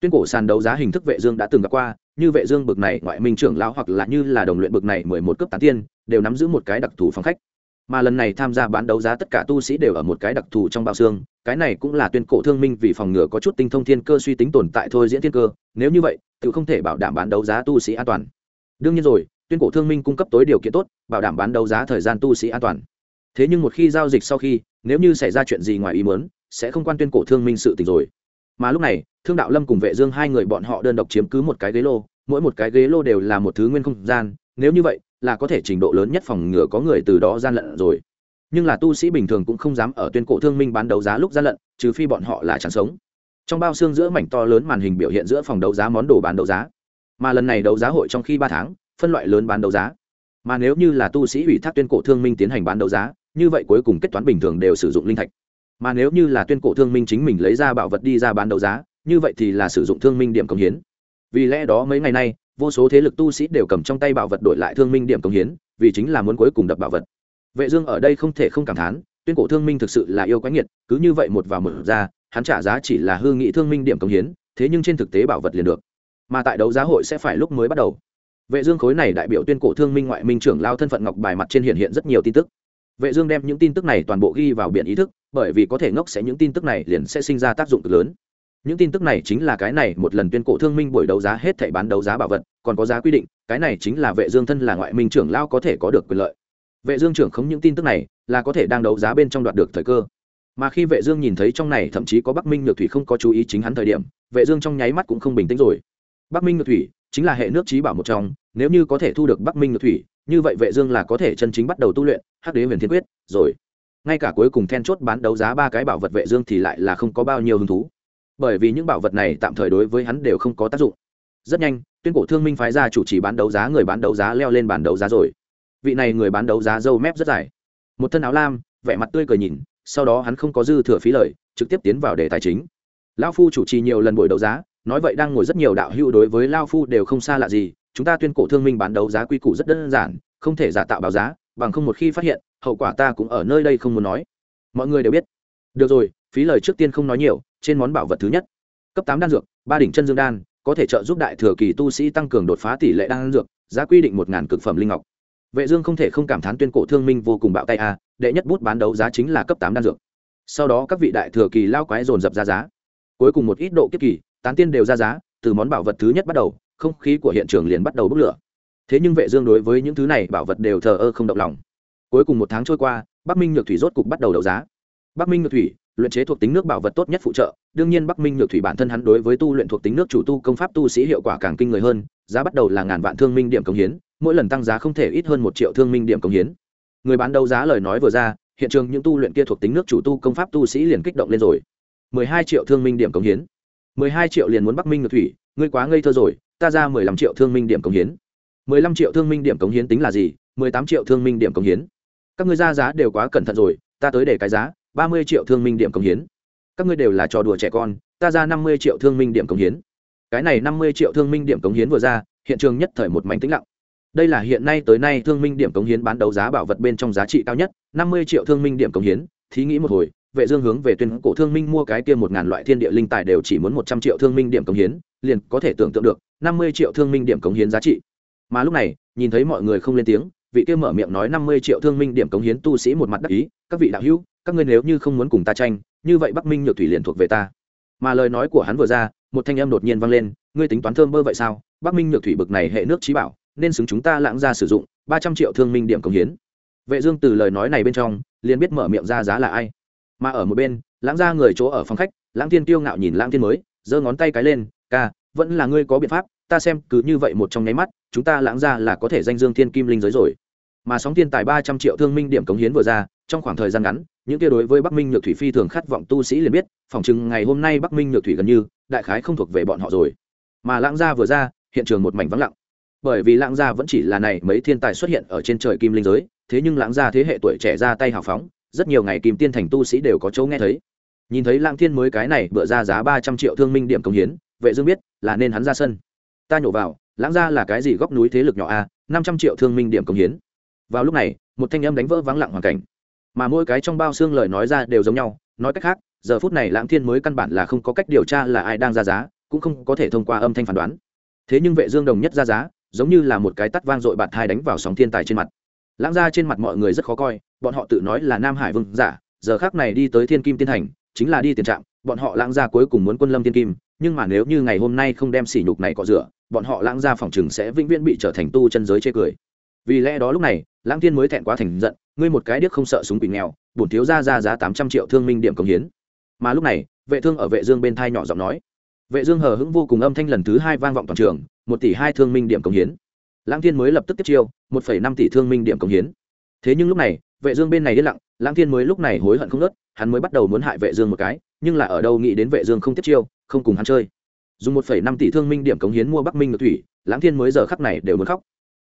Tuyên cổ sàn đấu giá hình thức vệ dương đã từng gặp qua, như vệ dương bực này ngoại minh trưởng lão hoặc là như là đồng luyện bực này mười một cấp tán tiên, đều nắm giữ một cái đặc thù phòng khách. Mà lần này tham gia bán đấu giá tất cả tu sĩ đều ở một cái đặc thù trong bao xương, cái này cũng là tuyên cổ thương minh vì phòng ngừa có chút tinh thông thiên cơ suy tính tồn tại thôi diễn thiên cơ, nếu như vậy, tự không thể bảo đảm bán đấu giá tu sĩ an toàn. Đương nhiên rồi tuyên cổ thương minh cung cấp tối điều kiện tốt, bảo đảm bán đấu giá thời gian tu sĩ an toàn. Thế nhưng một khi giao dịch sau khi, nếu như xảy ra chuyện gì ngoài ý muốn, sẽ không quan tuyên cổ thương minh sự tình rồi. Mà lúc này, thương đạo lâm cùng vệ dương hai người bọn họ đơn độc chiếm cứ một cái ghế lô, mỗi một cái ghế lô đều là một thứ nguyên không gian, nếu như vậy, là có thể trình độ lớn nhất phòng ngừa có người từ đó gian lận rồi. Nhưng là tu sĩ bình thường cũng không dám ở tuyên cổ thương minh bán đấu giá lúc gian lận, trừ phi bọn họ là chẳng sống. Trong bao xương giữa mảnh to lớn màn hình biểu hiện giữa phòng đấu giá món đồ bán đấu giá. Mà lần này đấu giá hội trong khi ba tháng phân loại lớn bán đấu giá. Mà nếu như là tu sĩ ủy thác tuyên cổ thương minh tiến hành bán đấu giá, như vậy cuối cùng kết toán bình thường đều sử dụng linh thạch. Mà nếu như là tuyên cổ thương minh chính mình lấy ra bảo vật đi ra bán đấu giá, như vậy thì là sử dụng thương minh điểm công hiến. Vì lẽ đó mấy ngày nay, vô số thế lực tu sĩ đều cầm trong tay bảo vật đổi lại thương minh điểm công hiến, vì chính là muốn cuối cùng đập bảo vật. Vệ dương ở đây không thể không cảm thán, tuyên cổ thương minh thực sự là yêu quái nghiệt, cứ như vậy một vào một ra, hắn trả giá chỉ là hư nghị thương minh điểm công hiến, thế nhưng trên thực tế bảo vật liền được. Mà tại đấu giá hội sẽ phải lúc mới bắt đầu vệ dương khối này đại biểu tuyên cổ thương minh ngoại minh trưởng lao thân phận ngọc bài mặt trên hiện hiện rất nhiều tin tức. Vệ dương đem những tin tức này toàn bộ ghi vào biển ý thức, bởi vì có thể ngốc sẽ những tin tức này liền sẽ sinh ra tác dụng cực lớn. Những tin tức này chính là cái này một lần tuyên cổ thương minh buổi đấu giá hết thảy bán đấu giá bảo vật, còn có giá quy định, cái này chính là vệ dương thân là ngoại minh trưởng lao có thể có được quyền lợi. Vệ dương trưởng khống những tin tức này, là có thể đang đấu giá bên trong đoạt được thời cơ. Mà khi vệ dương nhìn thấy trong này thậm chí có bắc minh nhược thủy không có chú ý chính hắn thời điểm, vệ dương trong nháy mắt cũng không bình tĩnh rồi. Bắc minh nhược thủy chính là hệ nước trí bảo một trong, nếu như có thể thu được bắc minh ngược thủy, như vậy vệ dương là có thể chân chính bắt đầu tu luyện, hắc đế huyền thiên quyết, rồi. Ngay cả cuối cùng then chốt bán đấu giá ba cái bảo vật vệ dương thì lại là không có bao nhiêu hứng thú. Bởi vì những bảo vật này tạm thời đối với hắn đều không có tác dụng. Rất nhanh, tuyên cổ thương minh phái ra chủ trì bán đấu giá, người bán đấu giá leo lên bàn đấu giá rồi. Vị này người bán đấu giá râu mép rất dài. Một thân áo lam, vẻ mặt tươi cười nhìn, sau đó hắn không có dư thừa phí lời, trực tiếp tiến vào đề tài chính. Lão phu chủ trì nhiều lần buổi đấu giá nói vậy đang ngồi rất nhiều đạo hữu đối với lao phu đều không xa lạ gì. Chúng ta tuyên cổ thương minh bán đấu giá quy củ rất đơn giản, không thể giả tạo báo giá, bằng không một khi phát hiện, hậu quả ta cũng ở nơi đây không muốn nói. Mọi người đều biết. Được rồi, phí lời trước tiên không nói nhiều, trên món bảo vật thứ nhất. Cấp tám đan dược, ba đỉnh chân dương đan, có thể trợ giúp đại thừa kỳ tu sĩ tăng cường đột phá tỷ lệ đan dược, giá quy định một ngàn cực phẩm linh ngọc. Vệ dương không thể không cảm thán tuyên cổ thương minh vô cùng bạo tay a, đệ nhất bút bán đấu giá chính là cấp tám đan dược. Sau đó các vị đại thừa kỳ lao quái dồn dập ra giá. Cuối cùng một ít độ kiếp kỳ tán tiên đều ra giá, từ món bảo vật thứ nhất bắt đầu, không khí của hiện trường liền bắt đầu bốc lửa. Thế nhưng vệ dương đối với những thứ này bảo vật đều thờ ơ không động lòng. Cuối cùng một tháng trôi qua, bắc minh nhược thủy rốt cục bắt đầu đấu giá. Bắc minh nhược thủy, luyện chế thuộc tính nước bảo vật tốt nhất phụ trợ, đương nhiên bắc minh nhược thủy bản thân hắn đối với tu luyện thuộc tính nước chủ tu công pháp tu sĩ hiệu quả càng kinh người hơn, giá bắt đầu là ngàn vạn thương minh điểm công hiến, mỗi lần tăng giá không thể ít hơn một triệu thương minh điểm công hiến. Người bán đấu giá lời nói vừa ra, hiện trường những tu luyện kia thuộc tính nước chủ tu công pháp tu sĩ liền kích động lên rồi. mười hai triệu thương minh điểm công hiến mười hai triệu liền muốn bắc minh nhược thủy, ngươi quá ngây thơ rồi, ta ra mười lăm triệu thương minh điểm công hiến. mười lăm triệu thương minh điểm công hiến tính là gì? mười tám triệu thương minh điểm công hiến. Các ngươi ra giá đều quá cẩn thận rồi, ta tới để cái giá, ba mươi triệu thương minh điểm công hiến. Các ngươi đều là trò đùa trẻ con, ta ra năm mươi triệu thương minh điểm công hiến. Cái này năm mươi triệu thương minh điểm công hiến vừa ra, hiện trường nhất thời một mảnh tĩnh lặng. Đây là hiện nay tới nay thương minh điểm công hiến bán đấu giá bảo vật bên trong giá trị cao nhất, năm mươi triệu thương minh điểm công hiến, thí nghĩ một hồi vệ dương hướng về tuyên cổ thương minh mua cái kia một ngàn loại thiên địa linh tài đều chỉ muốn một trăm triệu thương minh điểm cống hiến, liền có thể tưởng tượng được, năm mươi triệu thương minh điểm cống hiến giá trị. Mà lúc này, nhìn thấy mọi người không lên tiếng, vị kia mở miệng nói năm mươi triệu thương minh điểm cống hiến tu sĩ một mặt đắc ý, các vị đạo hữu, các ngươi nếu như không muốn cùng ta tranh, như vậy bắc minh nhược thủy liền thuộc về ta. Mà lời nói của hắn vừa ra, một thanh âm đột nhiên vang lên, ngươi tính toán thơm bơ vậy sao? Bắc minh nhược thủy bực này hệ nước trí bảo, nên xứng chúng ta lãng ra sử dụng, ba trăm triệu thương minh điểm cống hiến. Vệ dương từ lời nói này bên trong, liền biết mở miệng ra giá là ai mà ở một bên, lãng ra người chỗ ở phòng khách, lãng thiên tiêu ngạo nhìn lãng thiên mới, giơ ngón tay cái lên, ca, vẫn là ngươi có biện pháp, ta xem cứ như vậy một trong nháy mắt, chúng ta lãng ra là có thể danh dương thiên kim linh giới rồi. Mà sóng thiên tài ba trăm triệu thương minh điểm cống hiến vừa ra, trong khoảng thời gian ngắn, những kia đối với bắc minh nhược thủy phi thường khát vọng tu sĩ liền biết phỏng chừng ngày hôm nay bắc minh nhược thủy gần như, đại khái không thuộc về bọn họ rồi. Mà lãng gia vừa ra, hiện trường một mảnh vắng lặng. Bởi vì lãng gia vẫn chỉ là này mấy thiên tài xuất hiện ở trên trời kim linh giới, thế nhưng lãng gia thế hệ tuổi trẻ ra tay hào phóng rất nhiều ngày kim tiên thành tu sĩ đều có chỗ nghe thấy. Nhìn thấy lãng thiên mới cái này bựa ra giá ba trăm triệu thương minh điểm công hiến, vệ dương biết là nên hắn ra sân. Ta nhổ vào, lãng gia là cái gì góc núi thế lực nhỏ a, năm trăm triệu thương minh điểm công hiến. Vào lúc này, một thanh âm đánh vỡ vắng lặng hoàn cảnh. Mà mỗi cái trong bao xương lời nói ra đều giống nhau, nói cách khác, giờ phút này lãng thiên mới căn bản là không có cách điều tra là ai đang ra giá, cũng không có thể thông qua âm thanh phán đoán. Thế nhưng vệ dương đồng nhất ra giá, giống như là một cái tắt vang dội bạt thai đánh vào sóng thiên tài trên mặt lãng ra trên mặt mọi người rất khó coi, bọn họ tự nói là nam hải vương giả, giờ khác này đi tới thiên kim tiên thành, chính là đi tiền trạng bọn họ lãng ra cuối cùng muốn quân lâm thiên kim, nhưng mà nếu như ngày hôm nay không đem sỉ nhục này cọ rửa, bọn họ lãng ra phòng chừng sẽ vĩnh viễn bị trở thành tu chân giới chê cười. Vì lẽ đó lúc này, lãng thiên mới thẹn quá thành giận, ngươi một cái điếc không sợ súng quỷ nghèo, bổn thiếu ra ra giá tám trăm triệu thương minh điểm công hiến. Mà lúc này, vệ thương ở vệ dương bên thai nhỏ giọng nói. Vệ dương hờ hững vô cùng âm thanh lần thứ hai vang vọng toàn trường, một tỷ hai thương minh điểm công hiến lãng thiên mới lập tức tiếp chiêu, một phẩy năm tỷ thương minh điểm cống hiến. Thế nhưng lúc này, vệ dương bên này yên lặng, lãng thiên mới lúc này hối hận không nớt hắn mới bắt đầu muốn hại vệ dương một cái, nhưng là ở đâu nghĩ đến vệ dương không tiếp chiêu, không cùng hắn chơi. Dùng một phẩy năm tỷ thương minh điểm cống hiến mua bắc minh ngược thủy, lãng thiên mới giờ khắc này đều muốn khóc.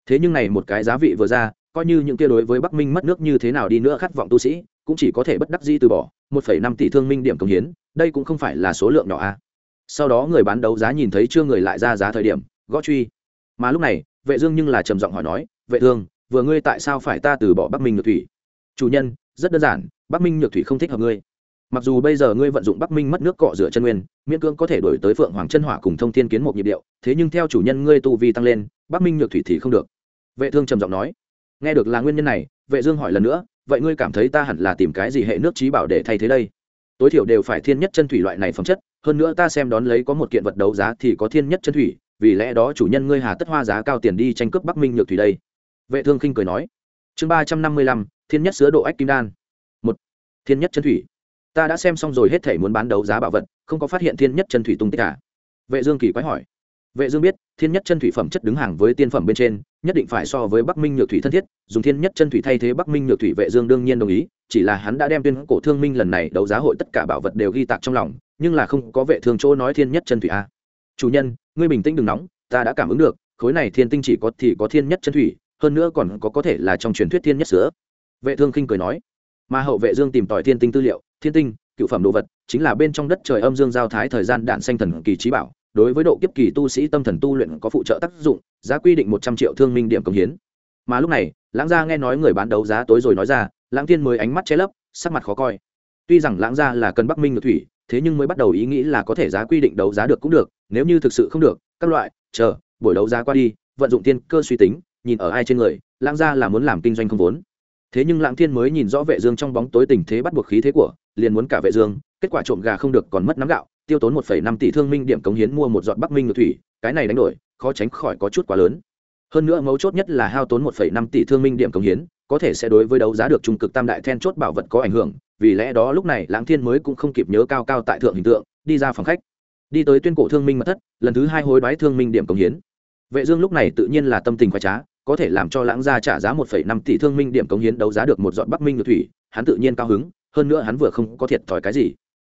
Thế nhưng này một cái giá vị vừa ra, coi như những kia đối với bắc minh mất nước như thế nào đi nữa khát vọng tu sĩ, cũng chỉ có thể bất đắc dĩ từ bỏ, một phẩy năm tỷ thương minh điểm cống hiến, đây cũng không phải là số lượng nhỏ a. Sau đó người bán đấu giá nhìn thấy chưa người lại ra giá thời điểm, gõ truy. Mà lúc này vệ dương nhưng là trầm giọng hỏi nói, vệ thương, vừa ngươi tại sao phải ta từ bỏ bắc minh nhược thủy? Chủ nhân, rất đơn giản, bắc minh nhược thủy không thích hợp ngươi. Mặc dù bây giờ ngươi vận dụng bắc minh mất nước cọ rửa chân nguyên, miễn cưỡng có thể đổi tới phượng hoàng chân hỏa cùng thông thiên kiến một nhịp điệu, thế nhưng theo chủ nhân ngươi tu vi tăng lên, bắc minh nhược thủy thì không được. Vệ thương trầm giọng nói. Nghe được là nguyên nhân này, vệ dương hỏi lần nữa, vậy ngươi cảm thấy ta hẳn là tìm cái gì hệ nước trí bảo để thay thế đây? Tối thiểu đều phải thiên nhất chân thủy loại này phẩm chất, hơn nữa ta xem đón lấy có một kiện vật đấu giá thì có thiên nhất chân thủy vì lẽ đó chủ nhân ngươi hà tất hoa giá cao tiền đi tranh cướp bắc minh nhược thủy đây. Vệ thương khinh cười nói. Chương ba trăm năm mươi lăm, thiên nhất sứa độ ách kim đan. Một, thiên nhất chân thủy. Ta đã xem xong rồi hết thể muốn bán đấu giá bảo vật, không có phát hiện thiên nhất chân thủy tung tích cả vệ dương kỳ quái hỏi. Vệ dương biết, thiên nhất chân thủy phẩm chất đứng hàng với tiên phẩm bên trên, nhất định phải so với bắc minh nhược thủy thân thiết, dùng thiên nhất chân thủy thay thế bắc minh nhược thủy vệ dương đương nhiên đồng ý, chỉ là hắn đã đem tuyên cổ thương minh lần này đấu giá hội tất cả bảo vật đều ghi tạc trong lòng, nhưng là không có vệ thương chỗ nói thiên nhất chân thủy a chủ nhân, ngươi bình tĩnh đừng nóng, ta đã cảm ứng được, khối này thiên tinh chỉ có thì có thiên nhất chân thủy, hơn nữa còn có có thể là trong truyền thuyết thiên nhất sữa. Vệ thương khinh cười nói, mà hậu vệ dương tìm tòi thiên tinh tư liệu, thiên tinh, cựu phẩm đồ vật, chính là bên trong đất trời âm dương giao thái thời gian đạn xanh thần kỳ trí bảo, đối với độ kiếp kỳ tu sĩ tâm thần tu luyện có phụ trợ tác dụng, giá quy định một trăm triệu thương minh điểm công hiến. Mà lúc này, lãng gia nghe nói người bán đấu giá tối rồi nói ra, lãng thiên mới ánh mắt che lấp, sắc mặt khó coi. Tuy rằng lãng gia là cần bắc minh ngược thủy, thế nhưng mới bắt đầu ý nghĩ là có thể giá quy định đấu giá được cũng được nếu như thực sự không được các loại chờ buổi đấu giá qua đi vận dụng tiên cơ suy tính nhìn ở ai trên người lãng gia là muốn làm kinh doanh không vốn. Thế nhưng lãng thiên mới nhìn rõ vệ dương trong bóng tối tình thế bắt buộc khí thế của liền muốn cả vệ dương kết quả trộm gà không được còn mất nắm gạo tiêu tốn 1,5 tỷ thương minh điểm cống hiến mua một giọt bắc minh ngược thủy cái này đánh đổi khó tránh khỏi có chút quá lớn. Hơn nữa mấu chốt nhất là hao tốn 1,5 tỷ thương minh điểm cống hiến có thể sẽ đối với đấu giá được trung cực tam đại then chốt bảo vật có ảnh hưởng vì lẽ đó lúc này lãng thiên mới cũng không kịp nhớ cao cao tại thượng hình tượng đi ra phòng khách đi tới tuyên cổ thương minh mật thất lần thứ hai hối đoái thương minh điểm cống hiến. Vệ dương lúc này tự nhiên là tâm tình khoái trá có thể làm cho lãng gia trả giá 1,5 tỷ thương minh điểm cống hiến đấu giá được một dọn bắc minh ngược thủy hắn tự nhiên cao hứng hơn nữa hắn vừa không có thiệt thòi cái gì.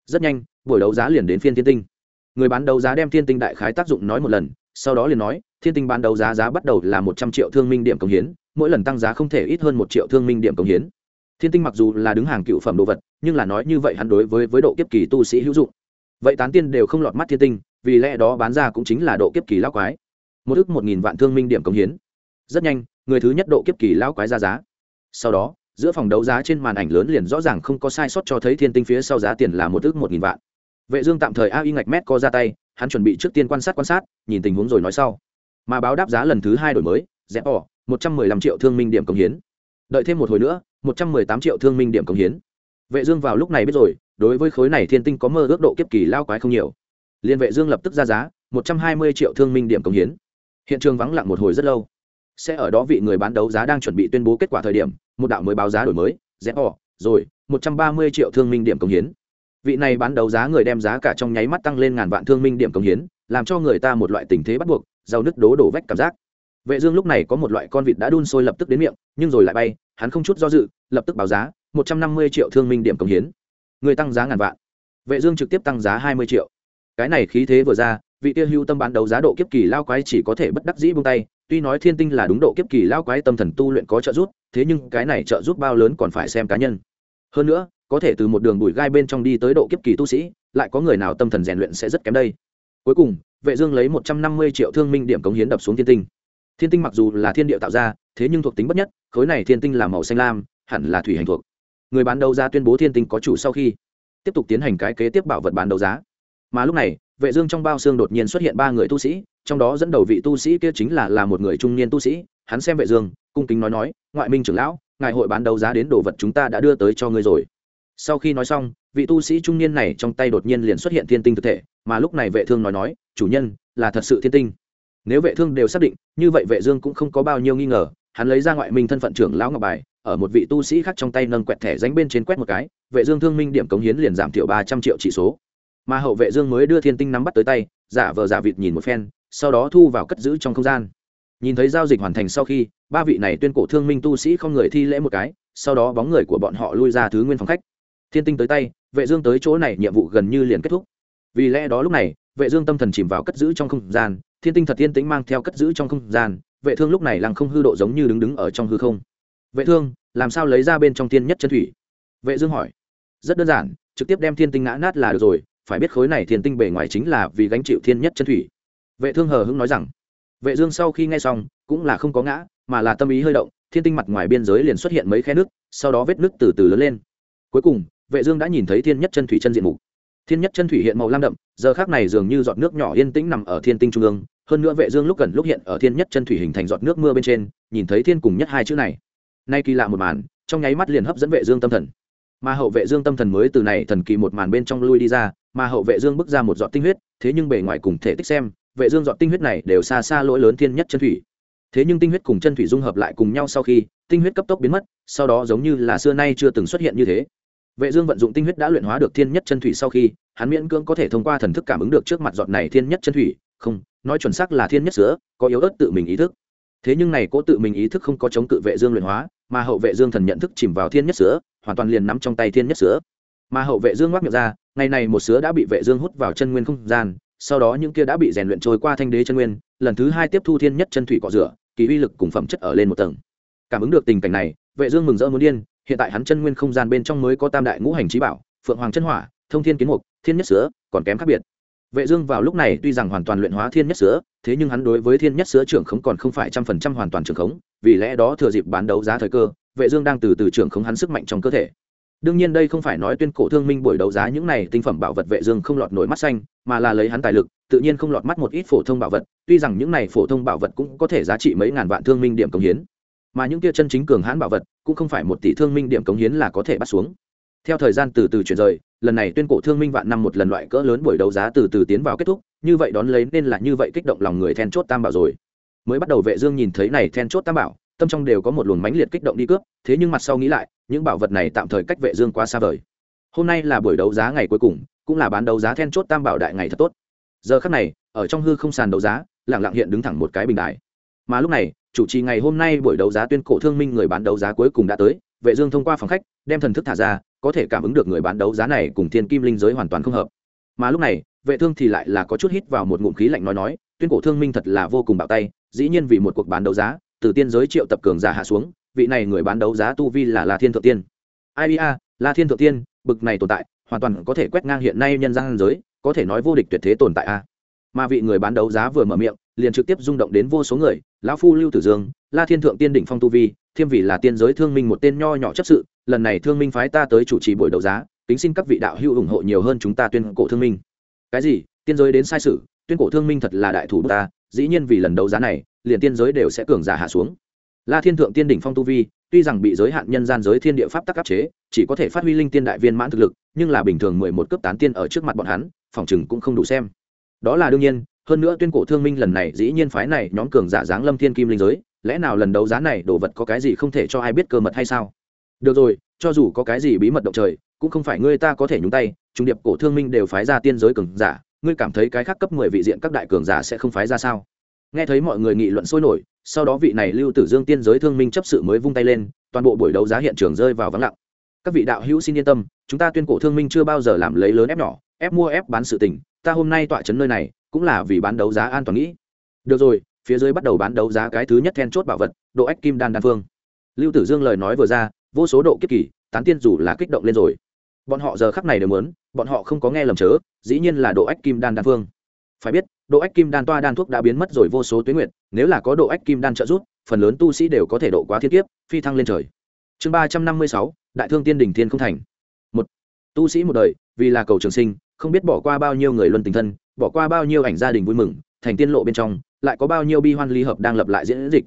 Rất nhanh buổi đấu giá liền đến phiên thiên tinh. Người bán đấu giá đem thiên tinh đại khái tác dụng nói một lần sau đó liền nói thiên tinh bán đấu giá giá bắt đầu là một trăm triệu thương minh điểm cống hiến mỗi lần tăng giá không thể ít hơn một triệu thương minh điểm cống hiến. Thiên tinh mặc dù là đứng hàng cựu phẩm đồ vật nhưng là nói như vậy hắn đối với với độ kiếp kỳ tu sĩ hữu dụng vậy tán tiên đều không lọt mắt thiên tinh, vì lẽ đó bán ra cũng chính là độ kiếp kỳ lão quái. Một ước một nghìn vạn thương minh điểm cống hiến. Rất nhanh, người thứ nhất độ kiếp kỳ lão quái ra giá. Sau đó, giữa phòng đấu giá trên màn ảnh lớn liền rõ ràng không có sai sót cho thấy thiên tinh phía sau giá tiền là một ước một nghìn vạn. Vệ dương tạm thời a y ngạch mét co ra tay, hắn chuẩn bị trước tiên quan sát quan sát, nhìn tình huống rồi nói sau. Mà báo đáp giá lần thứ hai đổi mới rẽ bỏ một trăm mười lăm triệu thương minh điểm cống hiến. Đợi thêm một hồi nữa, một trăm mười tám triệu thương minh điểm cống hiến. Vệ dương vào lúc này biết rồi đối với khối này thiên tinh có mơ ước độ kiếp kỳ lao quái không nhiều. Liên vệ dương lập tức ra giá, một trăm hai mươi triệu thương minh điểm cống hiến. Hiện trường vắng lặng một hồi rất lâu. Sẽ ở đó vị người bán đấu giá đang chuẩn bị tuyên bố kết quả thời điểm, một đạo mới báo giá đổi mới rẽ bỏ, rồi, một trăm ba mươi triệu thương minh điểm cống hiến. Vị này bán đấu giá người đem giá cả trong nháy mắt tăng lên ngàn vạn thương minh điểm cống hiến, làm cho người ta một loại tình thế bắt buộc giàu nứt đố đổ vách cảm giác. Vệ dương lúc này có một loại con vịt đã đun sôi lập tức đến miệng, nhưng rồi lại bay, hắn không chút do dự, lập tức báo giá, một trăm năm mươi triệu thương minh điểm cống hiến người tăng giá ngàn vạn. Vệ dương trực tiếp tăng giá hai mươi triệu. Cái này khí thế vừa ra, vị tiêu hưu tâm bán đấu giá độ kiếp kỳ lao quái chỉ có thể bất đắc dĩ buông tay, tuy nói thiên tinh là đúng độ kiếp kỳ lao quái tâm thần tu luyện có trợ giúp, thế nhưng cái này trợ giúp bao lớn còn phải xem cá nhân. Hơn nữa, có thể từ một đường bụi gai bên trong đi tới độ kiếp kỳ tu sĩ, lại có người nào tâm thần rèn luyện sẽ rất kém đây. Cuối cùng, vệ dương lấy một trăm năm mươi triệu thương minh điểm cống hiến đập xuống thiên tinh. Thiên tinh mặc dù là thiên địa tạo ra, thế nhưng thuộc tính bất nhất, khối này thiên tinh là màu xanh lam, hẳn là thủy hành thuộc người bán đấu giá tuyên bố thiên tinh có chủ sau khi tiếp tục tiến hành cái kế tiếp bảo vật bán đấu giá. Mà lúc này, vệ dương trong bao xương đột nhiên xuất hiện ba người tu sĩ, trong đó dẫn đầu vị tu sĩ kia chính là là một người trung niên tu sĩ, hắn xem vệ dương, cung kính nói nói, ngoại minh trưởng lão, ngài hội bán đấu giá đến đồ vật chúng ta đã đưa tới cho ngươi rồi. Sau khi nói xong, vị tu sĩ trung niên này trong tay đột nhiên liền xuất hiện thiên tinh thực thể, mà lúc này vệ thương nói nói, chủ nhân, là thật sự thiên tinh. Nếu vệ thương đều xác định, như vậy vệ dương cũng không có bao nhiêu nghi ngờ, hắn lấy ra ngoại minh thân phận trưởng lão ngọc bài ở một vị tu sĩ khác trong tay nâng quẹt thẻ dánh bên trên quét một cái, vệ dương thương minh điểm cống hiến liền giảm thiểu ba trăm triệu chỉ số. Mà hậu vệ dương mới đưa thiên tinh nắm bắt tới tay, giả vờ giả vịt nhìn một phen, sau đó thu vào cất giữ trong không gian. Nhìn thấy giao dịch hoàn thành sau khi, ba vị này tuyên cổ thương minh tu sĩ không người thi lễ một cái, sau đó bóng người của bọn họ lui ra thứ nguyên phòng khách. Thiên tinh tới tay, vệ dương tới chỗ này nhiệm vụ gần như liền kết thúc. Vì lẽ đó lúc này, vệ dương tâm thần chìm vào cất giữ trong không gian, thiên tinh thật tiên tĩnh mang theo cất giữ trong không gian, vệ thương lúc này lăng không hư độ giống như đứng đứng ở trong hư không vệ thương, làm sao lấy ra bên trong thiên nhất chân thủy? Vệ dương hỏi. Rất đơn giản, trực tiếp đem thiên tinh ngã nát là được rồi, phải biết khối này thiên tinh bề ngoài chính là vì gánh chịu thiên nhất chân thủy. Vệ thương hờ hững nói rằng. Vệ dương sau khi nghe xong, cũng là không có ngã, mà là tâm ý hơi động, thiên tinh mặt ngoài biên giới liền xuất hiện mấy khe nước, sau đó vết nước từ từ lớn lên. Cuối cùng, vệ dương đã nhìn thấy thiên nhất chân thủy chân diện mục. Thiên nhất chân thủy hiện màu lam đậm, giờ khắc này dường như giọt nước nhỏ yên tĩnh nằm ở thiên tinh trung ương. Hơn nữa vệ dương lúc gần lúc hiện ở thiên nhất chân thủy hình thành giọt nước mưa bên trên, nhìn thấy thiên cùng nhất hai chữ này nay kỳ lạ một màn, trong nháy mắt liền hấp dẫn vệ dương tâm thần. Mà hậu vệ dương tâm thần mới từ này thần kỳ một màn bên trong lui đi ra, mà hậu vệ dương bước ra một giọt tinh huyết, thế nhưng bề ngoài cùng thể tích xem, vệ dương giọt tinh huyết này đều xa xa lỗi lớn thiên nhất chân thủy. Thế nhưng tinh huyết cùng chân thủy dung hợp lại cùng nhau sau khi, tinh huyết cấp tốc biến mất, sau đó giống như là xưa nay chưa từng xuất hiện như thế. Vệ dương vận dụng tinh huyết đã luyện hóa được thiên nhất chân thủy sau khi, hắn miễn cưỡng có thể thông qua thần thức cảm ứng được trước mặt giọt này thiên nhất chân thủy. Không, nói chuẩn xác là thiên nhất sữa, có yếu ớt tự mình ý thức. Thế nhưng này cố tự mình ý thức không có chống cự vệ dương luyện hóa mà hậu vệ dương thần nhận thức chìm vào thiên nhất sữa, hoàn toàn liền nắm trong tay thiên nhất sữa. Mà hậu vệ dương ngoác miệng ra, ngày này một sữa đã bị vệ dương hút vào chân nguyên không gian, sau đó những kia đã bị rèn luyện trôi qua thanh đế chân nguyên, lần thứ hai tiếp thu thiên nhất chân thủy cọ rửa, kỳ uy lực cùng phẩm chất ở lên một tầng. Cảm ứng được tình cảnh này, vệ dương mừng rỡ muốn điên, hiện tại hắn chân nguyên không gian bên trong mới có tam đại ngũ hành trí bảo, phượng hoàng chân hỏa, thông thiên kiến mục, thiên nhất sữa, còn kém khác biệt vệ dương vào lúc này tuy rằng hoàn toàn luyện hóa thiên nhất sữa, thế nhưng hắn đối với thiên nhất sữa trưởng khống còn không phải trăm phần trăm hoàn toàn trưởng khống, vì lẽ đó thừa dịp bán đấu giá thời cơ, vệ dương đang từ từ trưởng khống hắn sức mạnh trong cơ thể. Đương nhiên đây không phải nói tuyên cổ thương minh buổi đấu giá những này tinh phẩm bảo vật vệ dương không lọt nổi mắt xanh, mà là lấy hắn tài lực, tự nhiên không lọt mắt một ít phổ thông bảo vật, tuy rằng những này phổ thông bảo vật cũng có thể giá trị mấy ngàn vạn thương minh điểm công hiến, mà những kia chân chính cường hãn bảo vật cũng không phải một tỷ thương minh điểm cống hiến là có thể bắt xuống theo thời gian từ từ chuyển rời, lần này tuyên cổ thương minh vạn năm một lần loại cỡ lớn buổi đấu giá từ từ tiến vào kết thúc, như vậy đón lấy nên là như vậy kích động lòng người then chốt tam bảo rồi. Mới bắt đầu vệ dương nhìn thấy này then chốt tam bảo, tâm trong đều có một luồng mãnh liệt kích động đi cướp, thế nhưng mặt sau nghĩ lại, những bảo vật này tạm thời cách vệ dương quá xa vời. Hôm nay là buổi đấu giá ngày cuối cùng, cũng là bán đấu giá then chốt tam bảo đại ngày thật tốt. Giờ khắc này, ở trong hư không sàn đấu giá, lặng lặng hiện đứng thẳng một cái bình đài. Mà lúc này, chủ trì ngày hôm nay buổi đấu giá tuyên cổ thương minh người bán đấu giá cuối cùng đã tới vệ dương thông qua phòng khách, đem thần thức thả ra, có thể cảm ứng được người bán đấu giá này cùng thiên kim linh giới hoàn toàn không hợp. Mà lúc này, vệ thương thì lại là có chút hít vào một ngụm khí lạnh nói nói, tuyên cổ thương minh thật là vô cùng bạo tay, dĩ nhiên vì một cuộc bán đấu giá, từ tiên giới triệu tập cường giả hạ xuống, vị này người bán đấu giá tu vi là la thiên thượng tiên. Ai a, la thiên thượng tiên, bực này tồn tại, hoàn toàn có thể quét ngang hiện nay nhân gian giới, có thể nói vô địch tuyệt thế tồn tại a. Mà vị người bán đấu giá vừa mở miệng, liền trực tiếp rung động đến vô số người, lão phu lưu tử dương, la thiên thượng tiên đỉnh phong tu vi thiêm vì là tiên giới thương minh một tên nho nhỏ chấp sự, lần này thương minh phái ta tới chủ trì buổi đấu giá, kính xin các vị đạo hữu ủng hộ nhiều hơn chúng ta tuyên cổ thương minh. Cái gì? Tiên giới đến sai sự, tuyên cổ thương minh thật là đại thủ ta, dĩ nhiên vì lần đấu giá này, liền tiên giới đều sẽ cường giả hạ xuống. La thiên thượng tiên đỉnh phong tu vi, tuy rằng bị giới hạn nhân gian giới thiên địa pháp tắc áp chế, chỉ có thể phát huy linh tiên đại viên mãn thực lực, nhưng là bình thường mười một cấp tán tiên ở trước mặt bọn hắn, phòng chừng cũng không đủ xem. Đó là đương nhiên, hơn nữa tuyên cổ thương minh lần này dĩ nhiên phái này nhóm cường giả dáng lâm thiên kim linh giới lẽ nào lần đấu giá này đồ vật có cái gì không thể cho ai biết cơ mật hay sao? Được rồi, cho dù có cái gì bí mật động trời, cũng không phải ngươi ta có thể nhúng tay, trung điệp cổ thương minh đều phái ra tiên giới cường giả, ngươi cảm thấy cái khác cấp mười vị diện các đại cường giả sẽ không phái ra sao? Nghe thấy mọi người nghị luận sôi nổi, sau đó vị này lưu tử dương tiên giới thương minh chấp sự mới vung tay lên, toàn bộ buổi đấu giá hiện trường rơi vào vắng lặng. Các vị đạo hữu xin yên tâm, chúng ta tuyên cổ thương minh chưa bao giờ làm lấy lớn ép nhỏ, ép mua ép bán sự tình, ta hôm nay tọa chấn nơi này, cũng là vì bán đấu giá an toàn nghĩ. Được rồi phía dưới bắt đầu bán đấu giá cái thứ nhất then chốt bảo vật, độ ách kim đan đan phương. Lưu tử dương lời nói vừa ra, vô số độ kiếp kỳ, tán tiên dù là kích động lên rồi. Bọn họ giờ khắc này đều muốn, bọn họ không có nghe lầm chớ, dĩ nhiên là độ ách kim đan đan phương. Phải biết, độ ách kim đan toa đan thuốc đã biến mất rồi vô số tuyến nguyện nếu là có độ ách kim đan trợ giúp, phần lớn tu sĩ đều có thể độ quá thiên kiếp, phi thăng lên trời. Chương ba trăm năm mươi sáu, đại thương tiên đình thiên không thành. Một, tu sĩ một đời, vì là cầu trường sinh, không biết bỏ qua bao nhiêu người luân tình thân, bỏ qua bao nhiêu ảnh gia đình vui mừng thành tiên lộ bên trong, lại có bao nhiêu bi hoan ly hợp đang lập lại diễn dịch.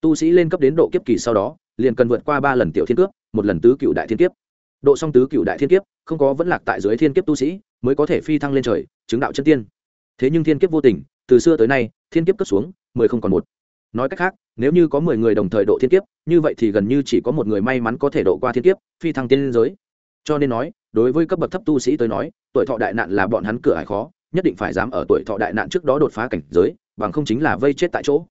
Tu sĩ lên cấp đến độ kiếp kỳ sau đó, liền cần vượt qua ba lần tiểu thiên cướp, một lần tứ cựu đại thiên kiếp. Độ song tứ cựu đại thiên kiếp, không có vẫn lạc tại dưới thiên kiếp tu sĩ, mới có thể phi thăng lên trời, chứng đạo chân tiên. Thế nhưng thiên kiếp vô tình, từ xưa tới nay, thiên kiếp cất xuống, mười không còn một. Nói cách khác, nếu như có mười người đồng thời độ thiên kiếp, như vậy thì gần như chỉ có một người may mắn có thể độ qua thiên kiếp, phi thăng tiên giới. Cho nên nói, đối với cấp bậc thấp tu sĩ tới nói, tuổi thọ đại nạn là bọn hắn cửa hải khó nhất định phải dám ở tuổi thọ đại nạn trước đó đột phá cảnh giới, bằng không chính là vây chết tại chỗ.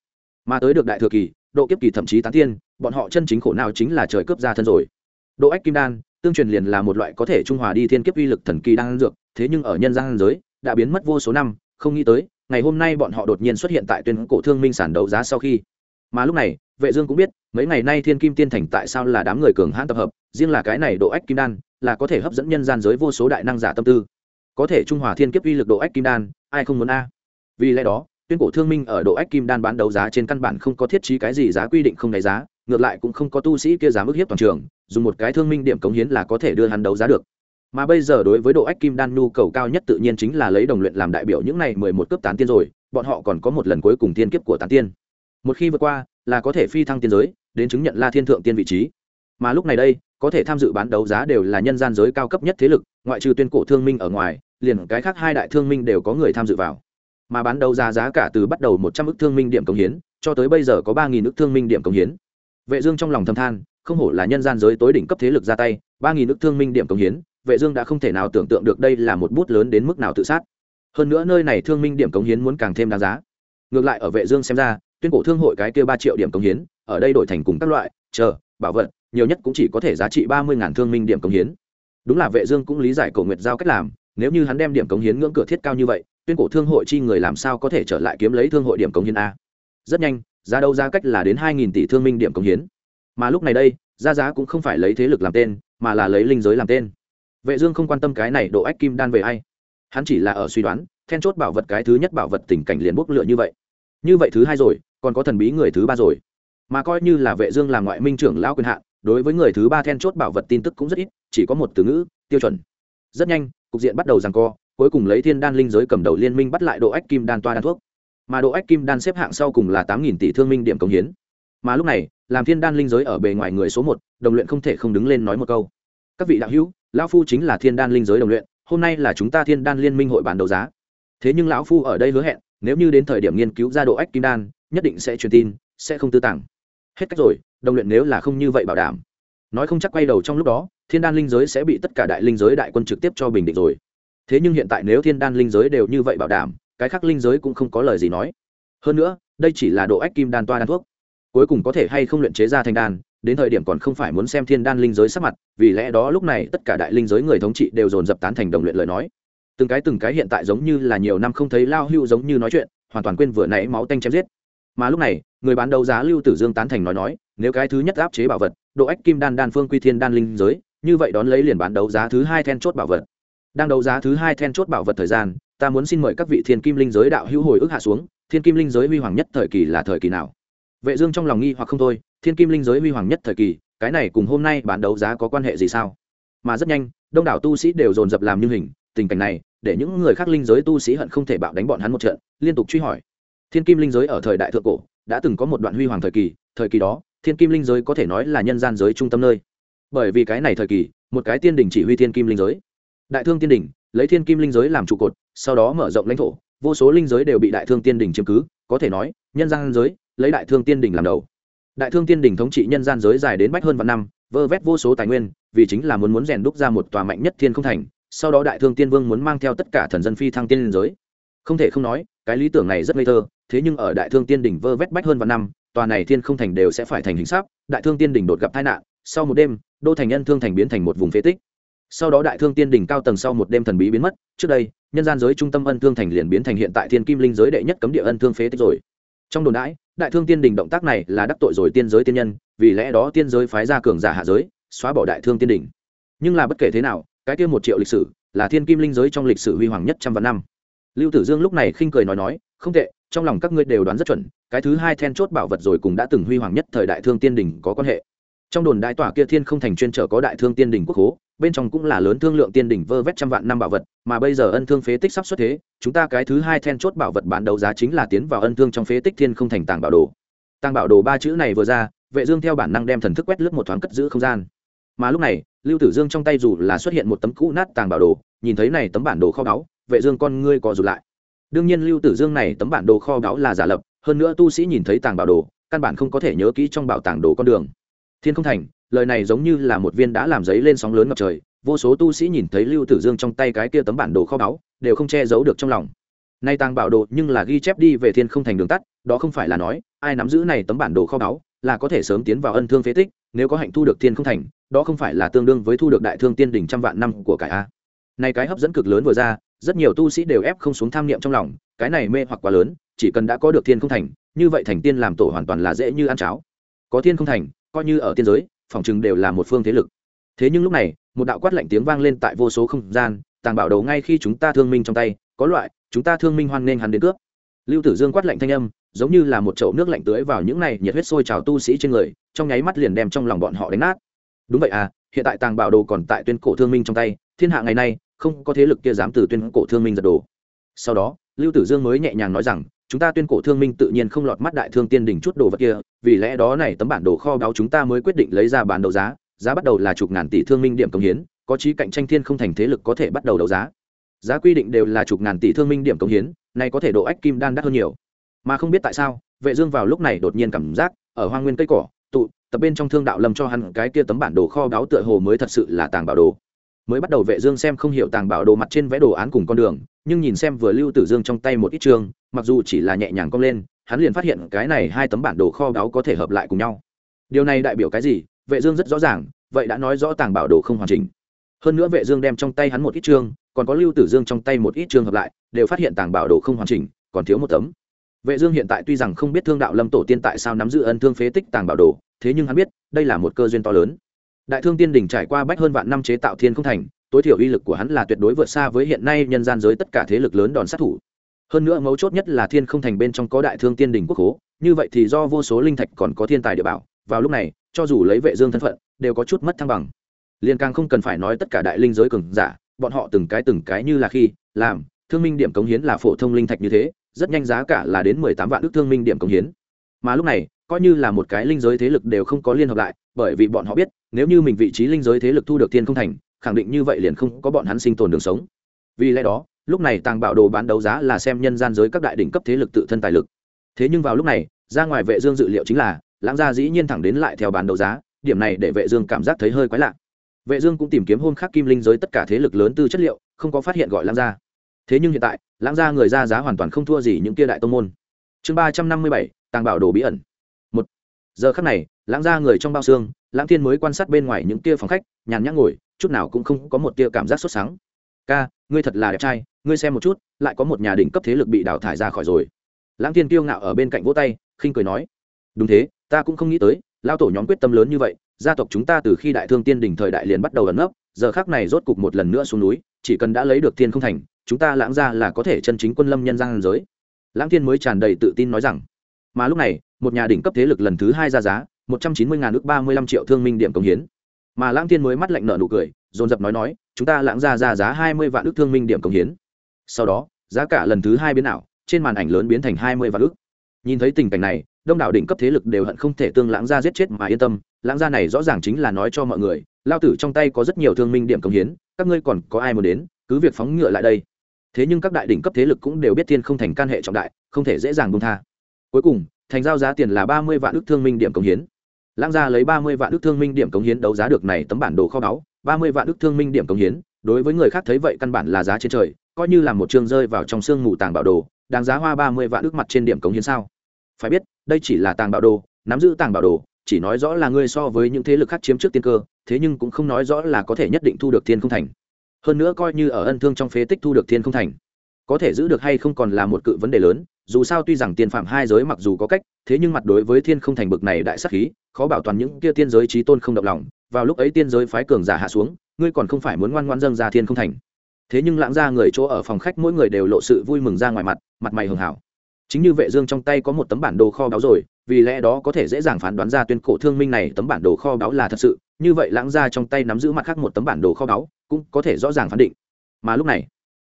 Mà tới được đại thừa kỳ, độ kiếp kỳ thậm chí tán tiên, bọn họ chân chính khổ nào chính là trời cướp ra thân rồi. Độ ách kim đan, tương truyền liền là một loại có thể trung hòa đi thiên kiếp uy lực thần kỳ đang dược, thế nhưng ở nhân gian giới, đã biến mất vô số năm, không nghĩ tới, ngày hôm nay bọn họ đột nhiên xuất hiện tại tuyên cổ thương minh sản đấu giá sau khi. Mà lúc này, vệ dương cũng biết, mấy ngày nay thiên kim tiên thành tại sao là đám người cường hãn tập hợp, riêng là cái này độ ách kim đan, là có thể hấp dẫn nhân gian giới vô số đại năng giả tâm tư có thể trung hòa thiên kiếp uy lực độ ách kim đan, ai không muốn a? Vì lẽ đó, tuyên cổ thương minh ở độ ách kim đan bán đấu giá trên căn bản không có thiết trí cái gì giá quy định không đánh giá, ngược lại cũng không có tu sĩ kia giá mức hiếp toàn trường, dùng một cái thương minh điểm cống hiến là có thể đưa hắn đấu giá được. Mà bây giờ đối với độ ách kim đan nhu cầu cao nhất tự nhiên chính là lấy đồng luyện làm đại biểu những này mười một cấp tán tiên rồi, bọn họ còn có một lần cuối cùng tiên kiếp của tán tiên. Một khi vượt qua, là có thể phi thăng tiên giới, đến chứng nhận la thiên thượng tiên vị trí. Mà lúc này đây, có thể tham dự bán đấu giá đều là nhân gian giới cao cấp nhất thế lực, ngoại trừ tuyên cổ thương minh ở ngoài liền cái khác hai đại thương minh đều có người tham dự vào. Mà bán đấu giá giá cả từ bắt đầu một trăm ước thương minh điểm công hiến, cho tới bây giờ có ba nghìn ước thương minh điểm công hiến. Vệ dương trong lòng thầm than, không hổ là nhân gian giới tối đỉnh cấp thế lực ra tay, ba nghìn ước thương minh điểm công hiến, vệ dương đã không thể nào tưởng tượng được đây là một bút lớn đến mức nào tự sát. Hơn nữa nơi này thương minh điểm công hiến muốn càng thêm đáng giá. Ngược lại ở vệ dương xem ra, tuyên cổ thương hội cái kia ba triệu điểm công hiến, ở đây đổi thành cùng các loại, chờ, bảo vật, nhiều nhất cũng chỉ có thể giá trị ba mươi ngàn thương minh điểm công hiến. Đúng là vệ dương cũng lý giải cổ nguyệt giao cách làm nếu như hắn đem điểm cống hiến ngưỡng cửa thiết cao như vậy, tuyên cổ thương hội chi người làm sao có thể trở lại kiếm lấy thương hội điểm cống hiến a? Rất nhanh, giá đấu giá cách là đến hai nghìn tỷ thương minh điểm cống hiến. Mà lúc này đây, giá giá cũng không phải lấy thế lực làm tên, mà là lấy linh giới làm tên. Vệ dương không quan tâm cái này độ ách kim đan về ai. Hắn chỉ là ở suy đoán, then chốt bảo vật cái thứ nhất bảo vật tình cảnh liền bốc lựa như vậy. Như vậy thứ hai rồi, còn có thần bí người thứ ba rồi. Mà coi như là vệ dương làm ngoại minh trưởng lão quyền hạn, đối với người thứ ba then chốt bảo vật tin tức cũng rất ít, chỉ có một từ ngữ, tiêu chuẩn. Rất nhanh cục diện bắt đầu giằng co, cuối cùng lấy thiên đan linh giới cầm đầu liên minh bắt lại độ ách kim đan toa đan thuốc. Mà độ ách kim đan xếp hạng sau cùng là tám nghìn tỷ thương minh điểm công hiến. Mà lúc này, làm thiên đan linh giới ở bề ngoài người số một, đồng luyện không thể không đứng lên nói một câu. Các vị đạo hữu, lão phu chính là thiên đan linh giới đồng luyện, hôm nay là chúng ta thiên đan liên minh hội bản đấu giá. Thế nhưng lão phu ở đây hứa hẹn, nếu như đến thời điểm nghiên cứu ra độ ách kim đan, nhất định sẽ truyền tin, sẽ không tư tàng. Hết cách rồi, đồng luyện nếu là không như vậy bảo đảm nói không chắc quay đầu trong lúc đó, thiên đan linh giới sẽ bị tất cả đại linh giới đại quân trực tiếp cho bình định rồi. Thế nhưng hiện tại nếu thiên đan linh giới đều như vậy bảo đảm, cái khác linh giới cũng không có lời gì nói. Hơn nữa, đây chỉ là độ ách kim đan toa đan thuốc. Cuối cùng có thể hay không luyện chế ra thành đan, đến thời điểm còn không phải muốn xem thiên đan linh giới sắc mặt, vì lẽ đó lúc này tất cả đại linh giới người thống trị đều dồn dập tán thành đồng luyện lời nói. Từng cái từng cái hiện tại giống như là nhiều năm không thấy lao hưu giống như nói chuyện, hoàn toàn quên vừa nãy máu tanh chém giết mà lúc này, người bán đấu giá lưu tử dương tán thành nói nói, nếu cái thứ nhất áp chế bảo vật, độ ách kim đan đan phương quy thiên đan linh giới, như vậy đón lấy liền bán đấu giá thứ hai then chốt bảo vật. Đang đấu giá thứ hai then chốt bảo vật thời gian, ta muốn xin mời các vị thiên kim linh giới đạo hữu hồi ức hạ xuống, thiên kim linh giới huy hoàng nhất thời kỳ là thời kỳ nào? Vệ dương trong lòng nghi hoặc không thôi, thiên kim linh giới huy hoàng nhất thời kỳ, cái này cùng hôm nay bán đấu giá có quan hệ gì sao? Mà rất nhanh, đông đảo tu sĩ đều dồn dập làm như hình, tình cảnh này, để những người khác linh giới tu sĩ hận không thể bạo đánh bọn hắn một trận, liên tục truy hỏi thiên kim linh giới ở thời đại thượng cổ, đã từng có một đoạn huy hoàng thời kỳ thời kỳ đó, thiên kim linh giới có thể nói là nhân gian giới trung tâm nơi. Bởi vì cái này thời kỳ, một cái tiên Đình chỉ huy thiên kim linh giới. Đại thương tiên Đình lấy thiên kim linh giới làm trụ cột, sau đó mở rộng lãnh thổ, vô số linh giới đều bị đại thương tiên Đình chiếm cứ, có thể nói, nhân gian giới, lấy đại thương tiên Đình làm đầu. Đại thương tiên Đình thống trị nhân gian giới dài đến bách hơn vạn năm, vơ vét vô số tài nguyên, vì chính là muốn muốn rèn đúc ra một tòa mạnh nhất thiên không thành, sau đó đại thương tiên vương muốn mang theo tất cả thần dân phi thăng tiên liên giới. Không thể không nói, cái lý tưởng này rất ngây thơ thế nhưng ở đại thương tiên đỉnh vơ vét bách hơn vạn năm, tòa này thiên không thành đều sẽ phải thành hình sáp, đại thương tiên đỉnh đột gặp tai nạn, sau một đêm, đô thành nhân thương thành biến thành một vùng phế tích. Sau đó đại thương tiên đỉnh cao tầng sau một đêm thần bí biến mất, trước đây, nhân gian giới trung tâm ân thương thành liền biến thành hiện tại thiên kim linh giới đệ nhất cấm địa ân thương phế tích rồi. Trong đồn đãi, đại thương tiên đình động tác này là đắc tội rồi tiên giới tiên nhân, vì lẽ đó tiên giới phái ra cường giả hạ giới, xóa bỏ đại thương tiên đình nhưng là bất kể thế nào, cái kia một triệu lịch sử là thiên kim linh giới trong lịch sử huy hoàng nhất trăm vạn năm. Lưu tử dương lúc này khinh cười nói nói, không tệ trong lòng các ngươi đều đoán rất chuẩn, cái thứ hai then chốt bảo vật rồi cũng đã từng huy hoàng nhất thời đại thương tiên đình có quan hệ. Trong đồn đại tỏa kia thiên không thành chuyên trở có đại thương tiên đình quốc hố, bên trong cũng là lớn thương lượng tiên đỉnh vơ vét trăm vạn năm bảo vật, mà bây giờ ân thương phế tích sắp xuất thế, chúng ta cái thứ hai then chốt bảo vật bán đấu giá chính là tiến vào ân thương trong phế tích thiên không thành tàng bảo đồ. Tàng bảo đồ ba chữ này vừa ra, vệ dương theo bản năng đem thần thức quét lướt một thoáng cất giữ không gian. Mà lúc này, lưu tử dương trong tay dù là xuất hiện một tấm cũ nát tàng bảo đồ, nhìn thấy này tấm bản đồ kho báu, vệ dương con ngươi co rụt lại đương nhiên lưu tử dương này tấm bản đồ kho báu là giả lập, hơn nữa tu sĩ nhìn thấy tàng bảo đồ, căn bản không có thể nhớ kỹ trong bảo tàng đồ con đường. Thiên không thành, lời này giống như là một viên đã làm giấy lên sóng lớn ngập trời, vô số tu sĩ nhìn thấy lưu tử dương trong tay cái kia tấm bản đồ kho báu, đều không che giấu được trong lòng. Nay tàng bảo đồ nhưng là ghi chép đi về thiên không thành đường tắt, đó không phải là nói, ai nắm giữ này tấm bản đồ kho báu, là có thể sớm tiến vào ân thương phế tích, nếu có hạnh thu được thiên không thành, đó không phải là tương đương với thu được đại thương tiên đỉnh trăm vạn năm của cải a. Này cái hấp dẫn cực lớn vừa ra rất nhiều tu sĩ đều ép không xuống tham niệm trong lòng, cái này mê hoặc quá lớn, chỉ cần đã có được thiên không thành, như vậy thành tiên làm tổ hoàn toàn là dễ như ăn cháo. Có thiên không thành, coi như ở tiên giới, phòng chừng đều là một phương thế lực. Thế nhưng lúc này, một đạo quát lạnh tiếng vang lên tại vô số không gian, tàng bảo đầu ngay khi chúng ta thương minh trong tay, có loại, chúng ta thương minh hoan nghênh hắn đến cướp. Lưu tử dương quát lạnh thanh âm, giống như là một chậu nước lạnh tưới vào những này nhiệt huyết sôi trào tu sĩ trên người, trong nháy mắt liền đem trong lòng bọn họ đánh nát. Đúng vậy à hiện tại tàng bảo đồ còn tại tuyên cổ thương minh trong tay, thiên hạ ngày nay không có thế lực kia dám từ tuyên cổ thương minh giật đồ. Sau đó, lưu tử dương mới nhẹ nhàng nói rằng, chúng ta tuyên cổ thương minh tự nhiên không lọt mắt đại thương tiên đỉnh chút đồ vật kia, vì lẽ đó này tấm bản đồ kho báu chúng ta mới quyết định lấy ra bán đấu giá giá bắt đầu là chục ngàn tỷ thương minh điểm công hiến, có trí cạnh tranh thiên không thành thế lực có thể bắt đầu đấu giá. Giá quy định đều là chục ngàn tỷ thương minh điểm công hiến, này có thể độ ách kim đan đắt hơn nhiều. Mà không biết tại sao, vệ dương vào lúc này đột nhiên cảm giác, ở hoang nguyên cây cỏ, tụ, tập bên trong thương đạo lâm cho hắn cái kia tấm bản đồ kho báu tựa hồ mới thật sự là tàng bảo đồ mới bắt đầu vệ dương xem không hiểu tàng bảo đồ mặt trên vẽ đồ án cùng con đường, nhưng nhìn xem vừa lưu tử dương trong tay một ít trường, mặc dù chỉ là nhẹ nhàng cong lên, hắn liền phát hiện cái này hai tấm bản đồ kho báu có thể hợp lại cùng nhau. Điều này đại biểu cái gì? Vệ dương rất rõ ràng, vậy đã nói rõ tàng bảo đồ không hoàn chỉnh. Hơn nữa vệ dương đem trong tay hắn một ít trường, còn có lưu tử dương trong tay một ít trường hợp lại, đều phát hiện tàng bảo đồ không hoàn chỉnh, còn thiếu một tấm. Vệ dương hiện tại tuy rằng không biết thương đạo lâm tổ tiên tại sao nắm giữ ân thương phế tích tàng bảo đồ, thế nhưng hắn biết, đây là một cơ duyên to lớn đại thương tiên đỉnh trải qua bách hơn vạn năm chế tạo thiên không thành, tối thiểu uy lực của hắn là tuyệt đối vượt xa với hiện nay nhân gian giới tất cả thế lực lớn đòn sát thủ. Hơn nữa mấu chốt nhất là thiên không thành bên trong có đại thương tiên đỉnh quốc hố như vậy thì do vô số linh thạch còn có thiên tài địa bảo, vào lúc này, cho dù lấy vệ dương thân phận, đều có chút mất thăng bằng. Liên càng không cần phải nói tất cả đại linh giới cường giả, bọn họ từng cái từng cái như là khi, làm, thương minh điểm cống hiến là phổ thông linh thạch như thế, rất nhanh giá cả là đến mười tám vạn ước thương minh điểm cống hiến mà lúc này, coi như là một cái linh giới thế lực đều không có liên hợp lại, bởi vì bọn họ biết, nếu như mình vị trí linh giới thế lực thu được thiên không thành, khẳng định như vậy liền không có bọn hắn sinh tồn đường sống. Vì lẽ đó, lúc này tàng bảo đồ bán đấu giá là xem nhân gian giới các đại đỉnh cấp thế lực tự thân tài lực. Thế nhưng vào lúc này, ra ngoài vệ dương dự liệu chính là, lãng gia dĩ nhiên thẳng đến lại theo bán đấu giá, điểm này để vệ dương cảm giác thấy hơi quái lạ. Vệ dương cũng tìm kiếm hôm khác kim linh giới tất cả thế lực lớn tư chất liệu, không có phát hiện gọi lãng gia. Thế nhưng hiện tại, lãng gia người ra giá hoàn toàn không thua gì những kia đại tông môn chương ba trăm năm mươi bảy, tàng bảo đồ bí ẩn. Một. Giờ khắc này, lãng ra người trong bao xương, lãng thiên mới quan sát bên ngoài những kia phòng khách, nhàn nhã ngồi, chút nào cũng không có một tia cảm giác sốt sáng. Ca, ngươi thật là đẹp trai, ngươi xem một chút, lại có một nhà đỉnh cấp thế lực bị đào thải ra khỏi rồi. Lãng thiên kiêu ngạo ở bên cạnh vỗ tay, khinh cười nói, đúng thế, ta cũng không nghĩ tới, lao tổ nhóm quyết tâm lớn như vậy, gia tộc chúng ta từ khi đại thương tiên đỉnh thời đại liền bắt đầu ẩn nấp, giờ khác này rốt cục một lần nữa xuống núi, chỉ cần đã lấy được thiên không thành, chúng ta lãng ra là có thể chân chính quân lâm nhân gian giới lãng thiên mới tràn đầy tự tin nói rằng, mà lúc này, một nhà đỉnh cấp thế lực lần thứ hai ra giá, một trăm chín mươi ngàn ước ba mươi lăm triệu thương minh điểm công hiến. Mà lãng thiên mới mắt lạnh nợ nụ cười, dồn dập nói nói, chúng ta lãng ra ra giá hai mươi vạn ước thương minh điểm công hiến. Sau đó, giá cả lần thứ hai biến ảo, trên màn ảnh lớn biến thành hai mươi vạn ước. Nhìn thấy tình cảnh này, đông đảo đỉnh cấp thế lực đều hận không thể tương lãng gia giết chết mà yên tâm, lãng gia này rõ ràng chính là nói cho mọi người, lao tử trong tay có rất nhiều thương minh điểm công hiến, các ngươi còn có ai muốn đến, cứ việc phóng ngựa lại đây thế nhưng các đại đỉnh cấp thế lực cũng đều biết thiên không thành can hệ trọng đại, không thể dễ dàng bông tha. Cuối cùng, thành giao giá tiền là ba mươi vạn ước thương minh điểm cống hiến. Lãng gia lấy ba mươi vạn ước thương minh điểm cống hiến đấu giá được này tấm bản đồ kho báu, ba mươi vạn ước thương minh điểm cống hiến, đối với người khác thấy vậy căn bản là giá trên trời, coi như là một chương rơi vào trong xương mù tàng bảo đồ, đáng giá hoa ba mươi vạn ước mặt trên điểm cống hiến sao? Phải biết, đây chỉ là tàng bảo đồ, nắm giữ tàng bảo đồ, chỉ nói rõ là ngươi so với những thế lực khác chiếm trước tiên cơ, thế nhưng cũng không nói rõ là có thể nhất định thu được thiên không thành hơn nữa coi như ở ân thương trong phế tích thu được thiên không thành, có thể giữ được hay không còn là một cự vấn đề lớn, dù sao tuy rằng tiền phạm hai giới mặc dù có cách, thế nhưng mặt đối với thiên không thành bực này đại sắc khí, khó bảo toàn những kia tiên giới trí tôn không động lòng. Vào lúc ấy tiên giới phái cường giả hạ xuống, ngươi còn không phải muốn ngoan ngoan dâng ra thiên không thành. Thế nhưng lãng ra người chỗ ở phòng khách mỗi người đều lộ sự vui mừng ra ngoài mặt mặt mày hường hảo. Chính như vệ dương trong tay có một tấm bản đồ kho báu rồi vì lẽ đó có thể dễ dàng phán đoán ra tuyên cổ thương minh này tấm bản đồ kho báu là thật sự, như vậy lãng ra trong tay nắm giữ mặt khác một tấm bản đồ kho báu, cũng có thể rõ ràng phán định. Mà lúc này,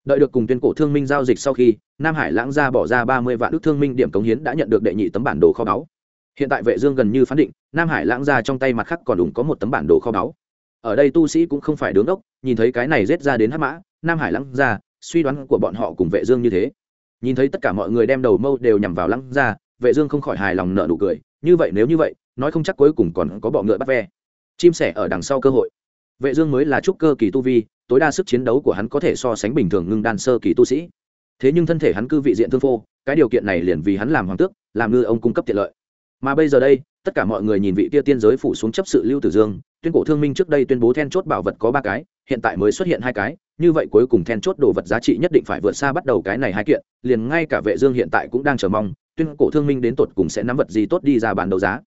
đợi được cùng tuyên cổ thương minh giao dịch sau khi, nam hải lãng ra bỏ ra ba mươi vạn đức thương minh điểm cống hiến đã nhận được đệ nhị tấm bản đồ kho báu. Hiện tại vệ dương gần như phán định, nam hải lãng ra trong tay mặt khác còn đủ có một tấm bản đồ kho báu. Ở đây tu sĩ cũng không phải đứng đốc, nhìn thấy cái này giết ra đến hắc mã, nam hải lãng ra, suy đoán của bọn họ cùng vệ dương như thế. Nhìn thấy tất cả mọi người đem đầu mâu đều nhằm vào lãng ra vệ dương không khỏi hài lòng nở nụ cười, như vậy nếu như vậy, nói không chắc cuối cùng còn có bọ ngựa bắt ve. Chim sẻ ở đằng sau cơ hội. Vệ dương mới là trúc cơ kỳ tu vi, tối đa sức chiến đấu của hắn có thể so sánh bình thường ngưng đan sơ kỳ tu sĩ. Thế nhưng thân thể hắn cư vị diện thương phô, cái điều kiện này liền vì hắn làm hoàng tước, làm ngư ông cung cấp tiện lợi. Mà bây giờ đây, tất cả mọi người nhìn vị kia tiên giới phủ xuống chấp sự lưu tử dương, tuyên cổ thương minh trước đây tuyên bố then chốt bảo vật có ba cái, hiện tại mới xuất hiện hai cái, như vậy cuối cùng then chốt đồ vật giá trị nhất định phải vượt xa bắt đầu cái này hai kiện, liền ngay cả vệ dương hiện tại cũng đang chờ mong tuyên cổ thương minh đến tột cùng sẽ nắm vật gì tốt đi ra bàn đấu giá.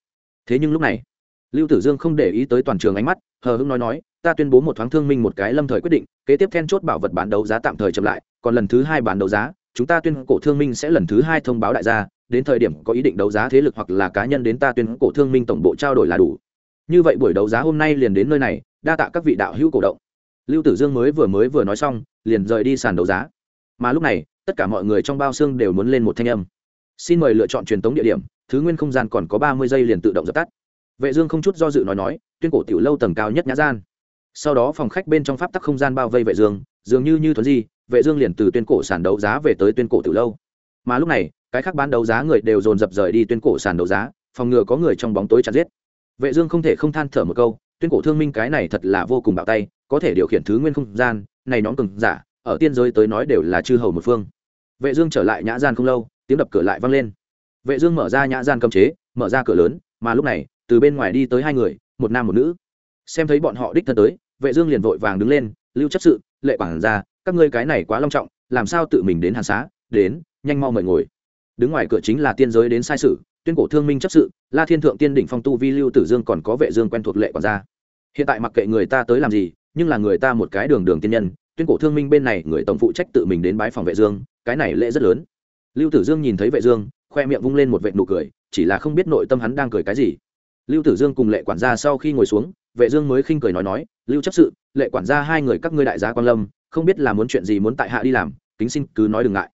Thế nhưng lúc này, lưu tử dương không để ý tới toàn trường ánh mắt, hờ hững nói nói, ta tuyên bố một thoáng thương minh một cái lâm thời quyết định, kế tiếp then chốt bảo vật bán đấu giá tạm thời chậm lại, còn lần thứ hai bán đấu giá, chúng ta tuyên cổ thương minh sẽ lần thứ hai thông báo đại gia, đến thời điểm có ý định đấu giá thế lực hoặc là cá nhân đến ta tuyên cổ thương minh tổng bộ trao đổi là đủ. Như vậy buổi đấu giá hôm nay liền đến nơi này, đa tạ các vị đạo hữu cổ động. Lưu tử dương mới vừa mới vừa nói xong, liền rời đi sàn đấu giá. Mà lúc này, tất cả mọi người trong bao xương đều muốn lên một thanh âm xin mời lựa chọn truyền tống địa điểm, thứ nguyên không gian còn có ba mươi giây liền tự động dập tắt. Vệ dương không chút do dự nói nói, tuyên cổ tiểu lâu tầng cao nhất nhã gian. Sau đó phòng khách bên trong pháp tắc không gian bao vây vệ dương, dường như như thuấn di, vệ dương liền từ tuyên cổ sàn đấu giá về tới tuyên cổ tiểu lâu. Mà lúc này, cái khác bán đấu giá người đều dồn dập rời đi tuyên cổ sàn đấu giá, phòng ngừa có người trong bóng tối chặt giết. Vệ dương không thể không than thở một câu, tuyên cổ thương minh cái này thật là vô cùng bạo tay, có thể điều khiển thứ nguyên không gian, này nhóm cường giả, ở tiên giới tới nói đều là chư hầu một phương. Vệ dương trở lại nhã gian không lâu tiếng đập cửa lại vang lên. Vệ dương mở ra nhã gian cấm chế, mở ra cửa lớn, mà lúc này, từ bên ngoài đi tới hai người, một nam một nữ. Xem thấy bọn họ đích thân tới, vệ dương liền vội vàng đứng lên, lưu chấp sự, lệ quản gia, các ngươi cái này quá long trọng, làm sao tự mình đến hàn xá, đến, nhanh mau mời ngồi. Đứng ngoài cửa chính là tiên giới đến sai sự, tuyên cổ thương minh chấp sự, la thiên thượng tiên đỉnh phong tu vi lưu tử dương còn có vệ dương quen thuộc lệ quản gia. Hiện tại mặc kệ người ta tới làm gì, nhưng là người ta một cái đường đường tiên nhân, tuyên cổ thương minh bên này người tổng phụ trách tự mình đến bái phòng vệ dương, cái này lễ rất lớn lưu tử dương nhìn thấy vệ dương, khoe miệng vung lên một vệt nụ cười, chỉ là không biết nội tâm hắn đang cười cái gì. Lưu tử dương cùng lệ quản gia sau khi ngồi xuống, vệ dương mới khinh cười nói nói, lưu chấp sự, lệ quản gia hai người các ngươi đại gia quan lâm, không biết là muốn chuyện gì muốn tại hạ đi làm, kính xin cứ nói đừng ngại.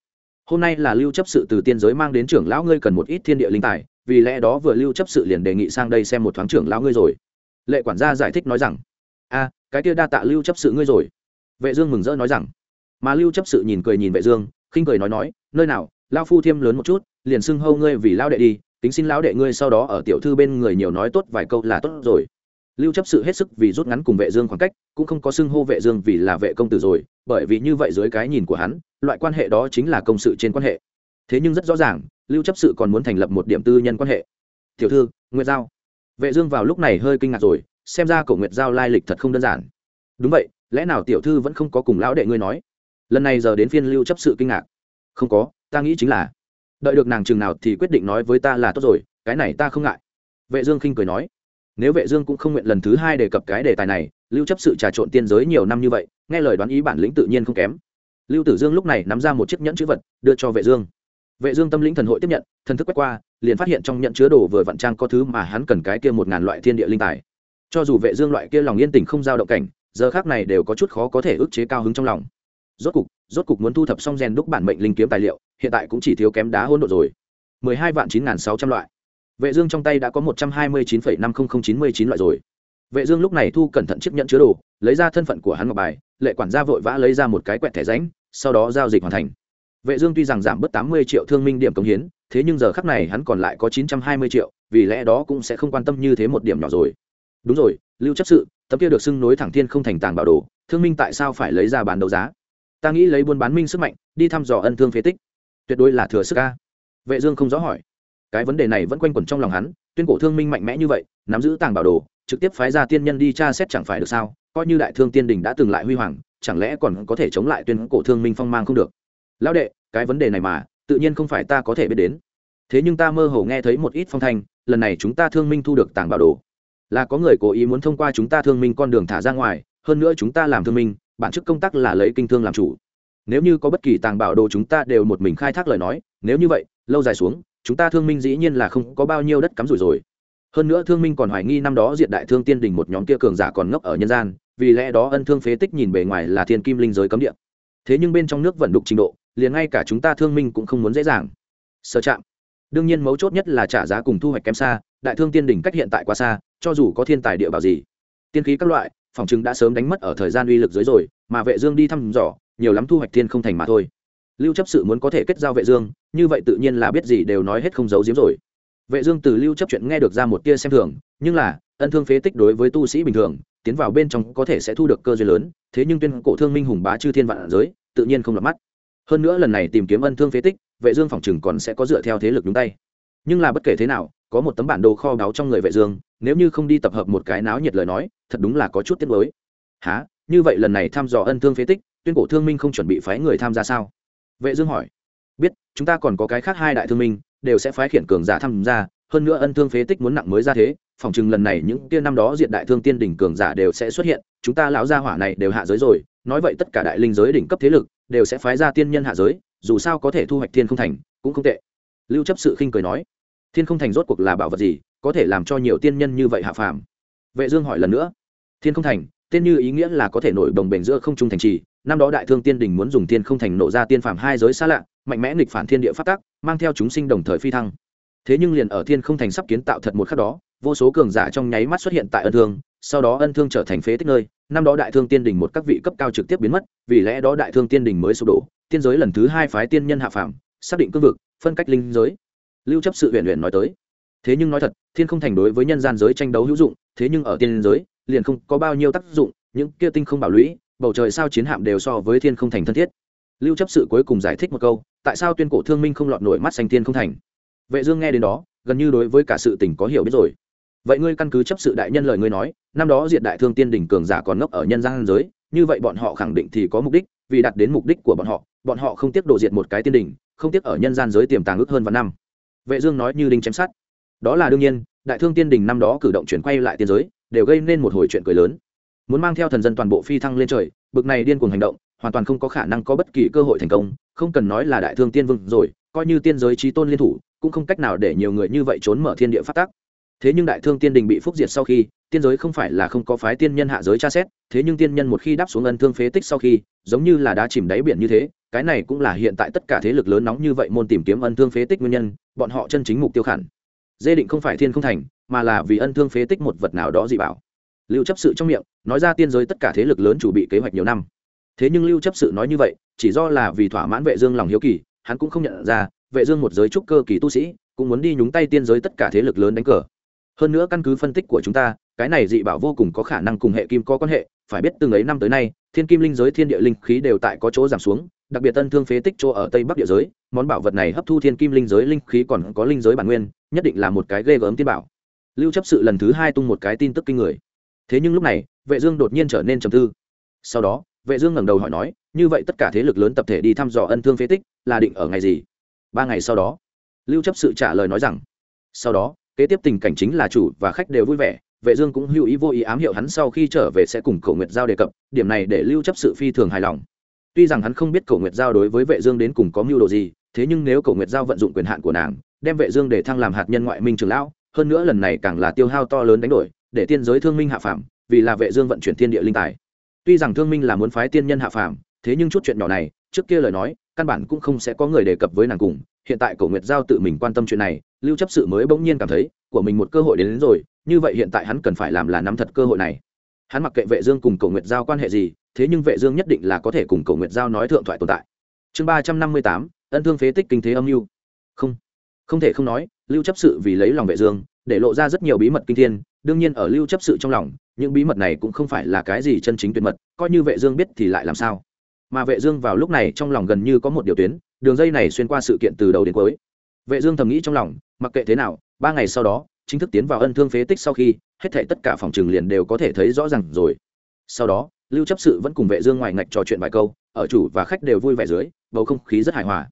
Hôm nay là lưu chấp sự từ tiên giới mang đến trưởng lão ngươi cần một ít thiên địa linh tài, vì lẽ đó vừa lưu chấp sự liền đề nghị sang đây xem một thoáng trưởng lão ngươi rồi. Lệ quản gia giải thích nói rằng, a, cái kia đa tạ lưu chấp sự ngươi rồi. Vệ dương mừng rỡ nói rằng, mà lưu chấp sự nhìn cười nhìn vệ dương, khinh cười nói nói, nơi nào lao phu thiêm lớn một chút, liền xưng hâu ngươi vì lao đệ đi tính xin lão đệ ngươi sau đó ở tiểu thư bên người nhiều nói tốt vài câu là tốt rồi. Lưu chấp sự hết sức vì rút ngắn cùng vệ dương khoảng cách, cũng không có xưng hô vệ dương vì là vệ công tử rồi, bởi vì như vậy dưới cái nhìn của hắn, loại quan hệ đó chính là công sự trên quan hệ. Thế nhưng rất rõ ràng, lưu chấp sự còn muốn thành lập một điểm tư nhân quan hệ. Tiểu thư, nguyệt giao. Vệ dương vào lúc này hơi kinh ngạc rồi, xem ra cổ nguyệt giao lai lịch thật không đơn giản. Đúng vậy, lẽ nào tiểu thư vẫn không có cùng lão đệ ngươi nói? Lần này giờ đến phiên lưu chấp sự kinh ngạc. Không có ta nghĩ chính là, đợi được nàng chừng nào thì quyết định nói với ta là tốt rồi, cái này ta không ngại. Vệ dương khinh cười nói. Nếu vệ dương cũng không nguyện lần thứ hai đề cập cái đề tài này, lưu chấp sự trà trộn tiên giới nhiều năm như vậy, nghe lời đoán ý bản lĩnh tự nhiên không kém. Lưu tử dương lúc này nắm ra một chiếc nhẫn chữ vật, đưa cho vệ dương. Vệ dương tâm lĩnh thần hội tiếp nhận, thần thức quét qua, liền phát hiện trong nhẫn chứa đồ vừa vặn trang có thứ mà hắn cần cái kia một ngàn loại thiên địa linh tài. Cho dù vệ dương loại kia lòng yên tình không giao động cảnh, giờ khắc này đều có chút khó có thể ức chế cao hứng trong lòng. Rốt cục rốt cục muốn thu thập xong rèn đúc bản mệnh linh kiếm tài liệu, hiện tại cũng chỉ thiếu kém đá hỗn độ rồi. Mười hai vạn chín sáu trăm loại. Vệ dương trong tay đã có một trăm hai mươi chín năm nghìn chín mươi chín loại rồi. Vệ dương lúc này thu cẩn thận chiếc nhẫn chứa đồ, lấy ra thân phận của hắn ngọc bài, lệ quản gia vội vã lấy ra một cái quẹt thẻ rãnh, sau đó giao dịch hoàn thành. Vệ dương tuy rằng giảm bớt tám mươi triệu thương minh điểm công hiến, thế nhưng giờ khắc này hắn còn lại có chín trăm hai mươi triệu, vì lẽ đó cũng sẽ không quan tâm như thế một điểm nhỏ rồi. Đúng rồi, lưu chấp sự, tấm kia được xưng nối thẳng thiên không thành tàng bảo đồ, thương minh tại sao phải lấy ra bán đấu giá? Ta nghĩ lấy buôn bán minh sức mạnh, đi thăm dò ân thương phế tích. Tuyệt đối là thừa sức ca vệ dương không rõ hỏi. Cái vấn đề này vẫn quanh quẩn trong lòng hắn, tuyên cổ thương minh mạnh mẽ như vậy, nắm giữ tàng bảo đồ, trực tiếp phái ra tiên nhân đi tra xét chẳng phải được sao? Coi như đại thương tiên đình đã từng lại huy hoàng, chẳng lẽ còn có thể chống lại tuyên cổ thương minh phong mang không được? Lão đệ, cái vấn đề này mà, tự nhiên không phải ta có thể biết đến. Thế nhưng ta mơ hồ nghe thấy một ít phong thanh, lần này chúng ta thương minh thu được tàng bảo đồ. Là có người cố ý muốn thông qua chúng ta thương minh con đường thả ra ngoài, hơn nữa chúng ta làm thương minh bản chức công tác là lấy kinh thương làm chủ. Nếu như có bất kỳ tàng bảo đồ chúng ta đều một mình khai thác lời nói, nếu như vậy, lâu dài xuống, chúng ta thương minh dĩ nhiên là không có bao nhiêu đất cắm rủi rồi. Hơn nữa thương minh còn hoài nghi năm đó diệt đại thương tiên đình một nhóm kia cường giả còn ngốc ở nhân gian, vì lẽ đó ân thương phế tích nhìn bề ngoài là thiên kim linh giới cấm địa. Thế nhưng bên trong nước vẫn đục trình độ, liền ngay cả chúng ta thương minh cũng không muốn dễ dàng. Sơ trạm, đương nhiên mấu chốt nhất là trả giá cùng thu hoạch kém xa, đại thương tiên đỉnh cách hiện tại quá xa, cho dù có thiên tài địa bảo gì, tiên khí các loại phòng chứng đã sớm đánh mất ở thời gian uy lực dưới rồi, mà vệ dương đi thăm dò, nhiều lắm thu hoạch thiên không thành mà thôi. Lưu chấp sự muốn có thể kết giao vệ dương, như vậy tự nhiên là biết gì đều nói hết không giấu giếm rồi. Vệ dương từ lưu chấp chuyện nghe được ra một tia xem thường, nhưng là, ân thương phế tích đối với tu sĩ bình thường, tiến vào bên trong có thể sẽ thu được cơ duyên lớn, thế nhưng tuyên cổ thương minh hùng bá chư thiên vạn giới, tự nhiên không lọt mắt. Hơn nữa lần này tìm kiếm ân thương phế tích, vệ dương phòng chừng còn sẽ có dựa theo thế lực đúng tay. Nhưng là bất kể thế nào có một tấm bản đồ kho báu trong người vệ dương, nếu như không đi tập hợp một cái náo nhiệt lời nói, thật đúng là có chút tiếc nuối. Hả? Như vậy lần này thăm dò ân thương phế tích, tuyên cổ thương minh không chuẩn bị phái người tham gia sao? Vệ dương hỏi. Biết, chúng ta còn có cái khác hai đại thương minh, đều sẽ phái khiển cường giả tham gia, hơn nữa ân thương phế tích muốn nặng mới ra thế, phòng chừng lần này những tiên năm đó diện đại thương tiên đỉnh cường giả đều sẽ xuất hiện, chúng ta lão gia hỏa này đều hạ giới rồi, nói vậy tất cả đại linh giới đỉnh cấp thế lực, đều sẽ phái ra tiên nhân hạ giới, dù sao có thể thu hoạch thiên không thành, cũng không tệ. Lưu chấp sự khinh cười nói thiên không thành rốt cuộc là bảo vật gì, có thể làm cho nhiều tiên nhân như vậy hạ phàm? Vệ dương hỏi lần nữa. Thiên không thành tên như ý nghĩa là có thể nổi đồng bền giữa không trung thành trì. Năm đó đại thương tiên đình muốn dùng Thiên không thành nổ ra tiên phàm hai giới xa lạ, mạnh mẽ nghịch phản thiên địa phát tác, mang theo chúng sinh đồng thời phi thăng. Thế nhưng liền ở thiên không thành sắp kiến tạo thật một khắc đó, vô số cường giả trong nháy mắt xuất hiện tại ân thương, sau đó ân thương trở thành phế tích nơi. Năm đó đại thương tiên đình một các vị cấp cao trực tiếp biến mất, vì lẽ đó đại thương tiên đình mới sụp đổ. Tiên giới lần thứ hai phái tiên nhân hạ phàm, xác định cương vực, phân cách linh giới lưu chấp sự huyện huyện nói tới. Thế nhưng nói thật, thiên không thành đối với nhân gian giới tranh đấu hữu dụng, thế nhưng ở tiên giới, liền không có bao nhiêu tác dụng, những kia tinh không bảo lũy, bầu trời sao chiến hạm đều so với thiên không thành thân thiết. Lưu chấp sự cuối cùng giải thích một câu, tại sao tuyên cổ thương minh không lọt nổi mắt xanh tiên không thành? Vệ dương nghe đến đó, gần như đối với cả sự tình có hiểu biết rồi. Vậy ngươi căn cứ chấp sự đại nhân lời ngươi nói, năm đó diệt đại thương tiên đỉnh cường giả còn ngốc ở nhân gian giới, như vậy bọn họ khẳng định thì có mục đích, vì đạt đến mục đích của bọn họ bọn họ không tiếc đổ diệt một cái tiên đỉnh, không tiếc ở nhân gian giới tiềm tàng ước hơn vạn năm vệ dương nói như đinh chém sát đó là đương nhiên, đại thương tiên đình năm đó cử động chuyển quay lại tiên giới, đều gây nên một hồi chuyện cười lớn. Muốn mang theo thần dân toàn bộ phi thăng lên trời, bực này điên cuồng hành động, hoàn toàn không có khả năng có bất kỳ cơ hội thành công, không cần nói là đại thương tiên vương rồi, coi như tiên giới trí tôn liên thủ, cũng không cách nào để nhiều người như vậy trốn mở thiên địa phát tác thế nhưng đại thương tiên đình bị phúc diệt sau khi, tiên giới không phải là không có phái tiên nhân hạ giới tra xét, thế nhưng tiên nhân một khi đáp xuống ân thương phế tích sau khi, giống như là đá chìm đáy biển như thế, cái này cũng là hiện tại tất cả thế lực lớn nóng như vậy môn tìm kiếm ân thương phế tích nguyên nhân, bọn họ chân chính mục tiêu khản dê định không phải thiên không thành, mà là vì ân thương phế tích một vật nào đó dị bảo. Lưu chấp sự trong miệng, nói ra tiên giới tất cả thế lực lớn chủ bị kế hoạch nhiều năm. Thế nhưng lưu chấp sự nói như vậy, chỉ do là vì thỏa mãn vệ dương lòng hiếu kỳ, hắn cũng không nhận ra, vệ dương một giới trúc cơ kỳ tu sĩ, cũng muốn đi nhúng tay tiên giới tất cả thế lực lớn đánh cờ hơn nữa căn cứ phân tích của chúng ta, cái này dị bảo vô cùng có khả năng cùng hệ kim có quan hệ, phải biết từng ấy năm tới nay, thiên kim linh giới, thiên địa linh khí đều tại có chỗ giảm xuống, đặc biệt tân thương phế tích chỗ ở tây bắc địa giới, món bảo vật này hấp thu thiên kim linh giới linh khí còn có linh giới bản nguyên, nhất định là một cái ghê gớm tiên bảo. Lưu chấp sự lần thứ hai tung một cái tin tức kinh người. Thế nhưng lúc này, vệ dương đột nhiên trở nên trầm tư. Sau đó, vệ dương ngẩng đầu hỏi nói, như vậy tất cả thế lực lớn tập thể đi thăm dò ân thương phế tích, là định ở ngày gì? Ba ngày sau đó, lưu chấp sự trả lời nói rằng, sau đó kế tiếp tình cảnh chính là chủ và khách đều vui vẻ, vệ dương cũng hữu ý vô ý ám hiệu hắn sau khi trở về sẽ cùng cổ nguyệt giao đề cập, điểm này để lưu chấp sự phi thường hài lòng. Tuy rằng hắn không biết cổ nguyệt giao đối với vệ dương đến cùng có mưu đồ gì, thế nhưng nếu cổ nguyệt giao vận dụng quyền hạn của nàng, đem vệ dương để thăng làm hạt nhân ngoại minh trưởng lão, hơn nữa lần này càng là tiêu hao to lớn đánh đổi, để tiên giới thương minh hạ phàm, vì là vệ dương vận chuyển thiên địa linh tài. Tuy rằng thương minh là muốn phái tiên nhân hạ phàm, thế nhưng chút chuyện nhỏ này, trước kia lời nói căn bản cũng không sẽ có người đề cập với nàng cùng. Hiện tại cổ nguyệt giao tự mình quan tâm chuyện này lưu chấp sự mới bỗng nhiên cảm thấy của mình một cơ hội đến, đến rồi như vậy hiện tại hắn cần phải làm là nắm thật cơ hội này. Hắn mặc kệ vệ dương cùng cổ nguyệt giao quan hệ gì thế nhưng vệ dương nhất định là có thể cùng cổ nguyệt giao nói thượng thoại tồn tại. Chương ba trăm năm mươi tám ân thương phế tích kinh thế âm lưu không không thể không nói lưu chấp sự vì lấy lòng vệ dương để lộ ra rất nhiều bí mật kinh thiên đương nhiên ở lưu chấp sự trong lòng những bí mật này cũng không phải là cái gì chân chính tuyệt mật coi như vệ dương biết thì lại làm sao? Mà vệ dương vào lúc này trong lòng gần như có một điều tuyến, đường dây này xuyên qua sự kiện từ đầu đến cuối. Vệ dương thầm nghĩ trong lòng, mặc kệ thế nào, ba ngày sau đó, chính thức tiến vào ân thương phế tích sau khi, hết thảy tất cả phòng trường liền đều có thể thấy rõ ràng rồi. Sau đó, lưu chấp sự vẫn cùng vệ dương ngoài ngạch trò chuyện vài câu, ở chủ và khách đều vui vẻ dưới, bầu không khí rất hài hòa.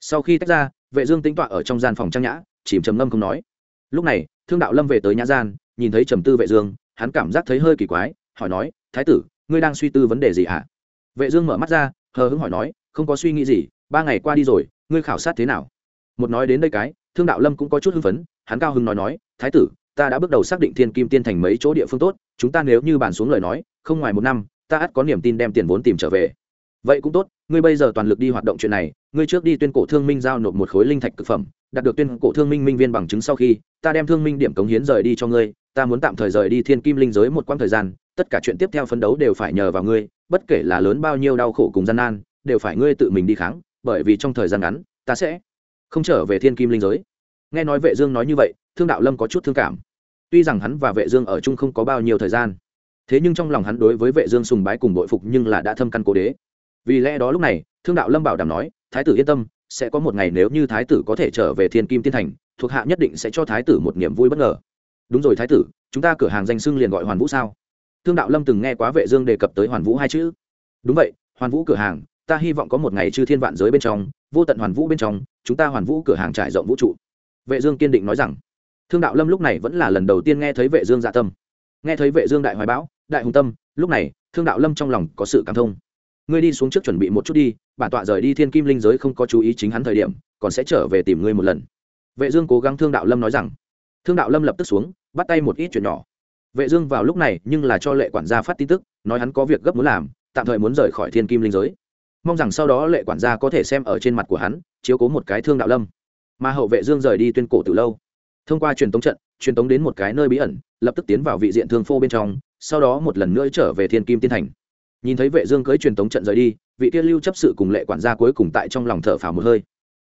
Sau khi tách ra, vệ dương tĩnh tọa ở trong gian phòng trang nhã, chìm trầm ngâm không nói. Lúc này, thương đạo lâm về tới nhã gian, nhìn thấy trầm tư vệ dương, hắn cảm giác thấy hơi kỳ quái, hỏi nói, thái tử, ngươi đang suy tư vấn đề gì à vệ dương mở mắt ra, hờ hững hỏi nói, không có suy nghĩ gì, ba ngày qua đi rồi, ngươi khảo sát thế nào? Một nói đến đây cái, thương đạo lâm cũng có chút hưng phấn, hắn cao hưng nói nói, thái tử, ta đã bước đầu xác định thiên kim tiên thành mấy chỗ địa phương tốt, chúng ta nếu như bàn xuống lời nói, không ngoài một năm, ta ắt có niềm tin đem tiền vốn tìm trở về. Vậy cũng tốt, ngươi bây giờ toàn lực đi hoạt động chuyện này, ngươi trước đi tuyên cổ thương minh giao nộp một khối linh thạch cực phẩm, đạt được tuyên cổ thương minh minh viên bằng chứng sau khi, ta đem thương minh điểm cống hiến rời đi cho ngươi, ta muốn tạm thời rời đi thiên kim linh giới một quãng thời gian tất cả chuyện tiếp theo phấn đấu đều phải nhờ vào ngươi, bất kể là lớn bao nhiêu đau khổ cùng gian nan, đều phải ngươi tự mình đi kháng, bởi vì trong thời gian ngắn, ta sẽ không trở về thiên kim linh giới. Nghe nói vệ dương nói như vậy, thương đạo lâm có chút thương cảm. Tuy rằng hắn và vệ dương ở chung không có bao nhiêu thời gian, thế nhưng trong lòng hắn đối với vệ dương sùng bái cùng bội phục nhưng là đã thâm căn cố đế. Vì lẽ đó lúc này, thương đạo lâm bảo đảm nói, thái tử yên tâm, sẽ có một ngày nếu như thái tử có thể trở về thiên kim tiên thành, thuộc hạ nhất định sẽ cho thái tử một niềm vui bất ngờ. Đúng rồi thái tử, chúng ta cửa hàng danh xưng liền gọi hoàn vũ sao? Thương đạo lâm từng nghe quá vệ dương đề cập tới hoàn vũ hai chữ. Đúng vậy, hoàn vũ cửa hàng, ta hy vọng có một ngày chư thiên vạn giới bên trong, vô tận hoàn vũ bên trong, chúng ta hoàn vũ cửa hàng trải rộng vũ trụ. Vệ dương kiên định nói rằng. Thương đạo lâm lúc này vẫn là lần đầu tiên nghe thấy vệ dương dạ tâm. Nghe thấy vệ dương đại hoài bão, đại hùng tâm, lúc này, thương đạo lâm trong lòng có sự cảm thông. Ngươi đi xuống trước chuẩn bị một chút đi, bản tọa rời đi thiên kim linh giới không có chú ý chính hắn thời điểm, còn sẽ trở về tìm ngươi một lần. Vệ dương cố gắng thương đạo lâm nói rằng. Thương đạo lâm lập tức xuống, bắt tay một ít chuyện nhỏ vệ dương vào lúc này nhưng là cho lệ quản gia phát tin tức, nói hắn có việc gấp muốn làm, tạm thời muốn rời khỏi thiên kim linh giới. Mong rằng sau đó lệ quản gia có thể xem ở trên mặt của hắn, chiếu cố một cái thương đạo lâm. Mà hậu vệ dương rời đi tuyên cổ từ lâu. Thông qua truyền tống trận, truyền tống đến một cái nơi bí ẩn, lập tức tiến vào vị diện thương phô bên trong, sau đó một lần nữa trở về thiên kim tiên thành. Nhìn thấy vệ dương cưới truyền tống trận rời đi, vị tiên lưu chấp sự cùng lệ quản gia cuối cùng tại trong lòng thở phào một hơi.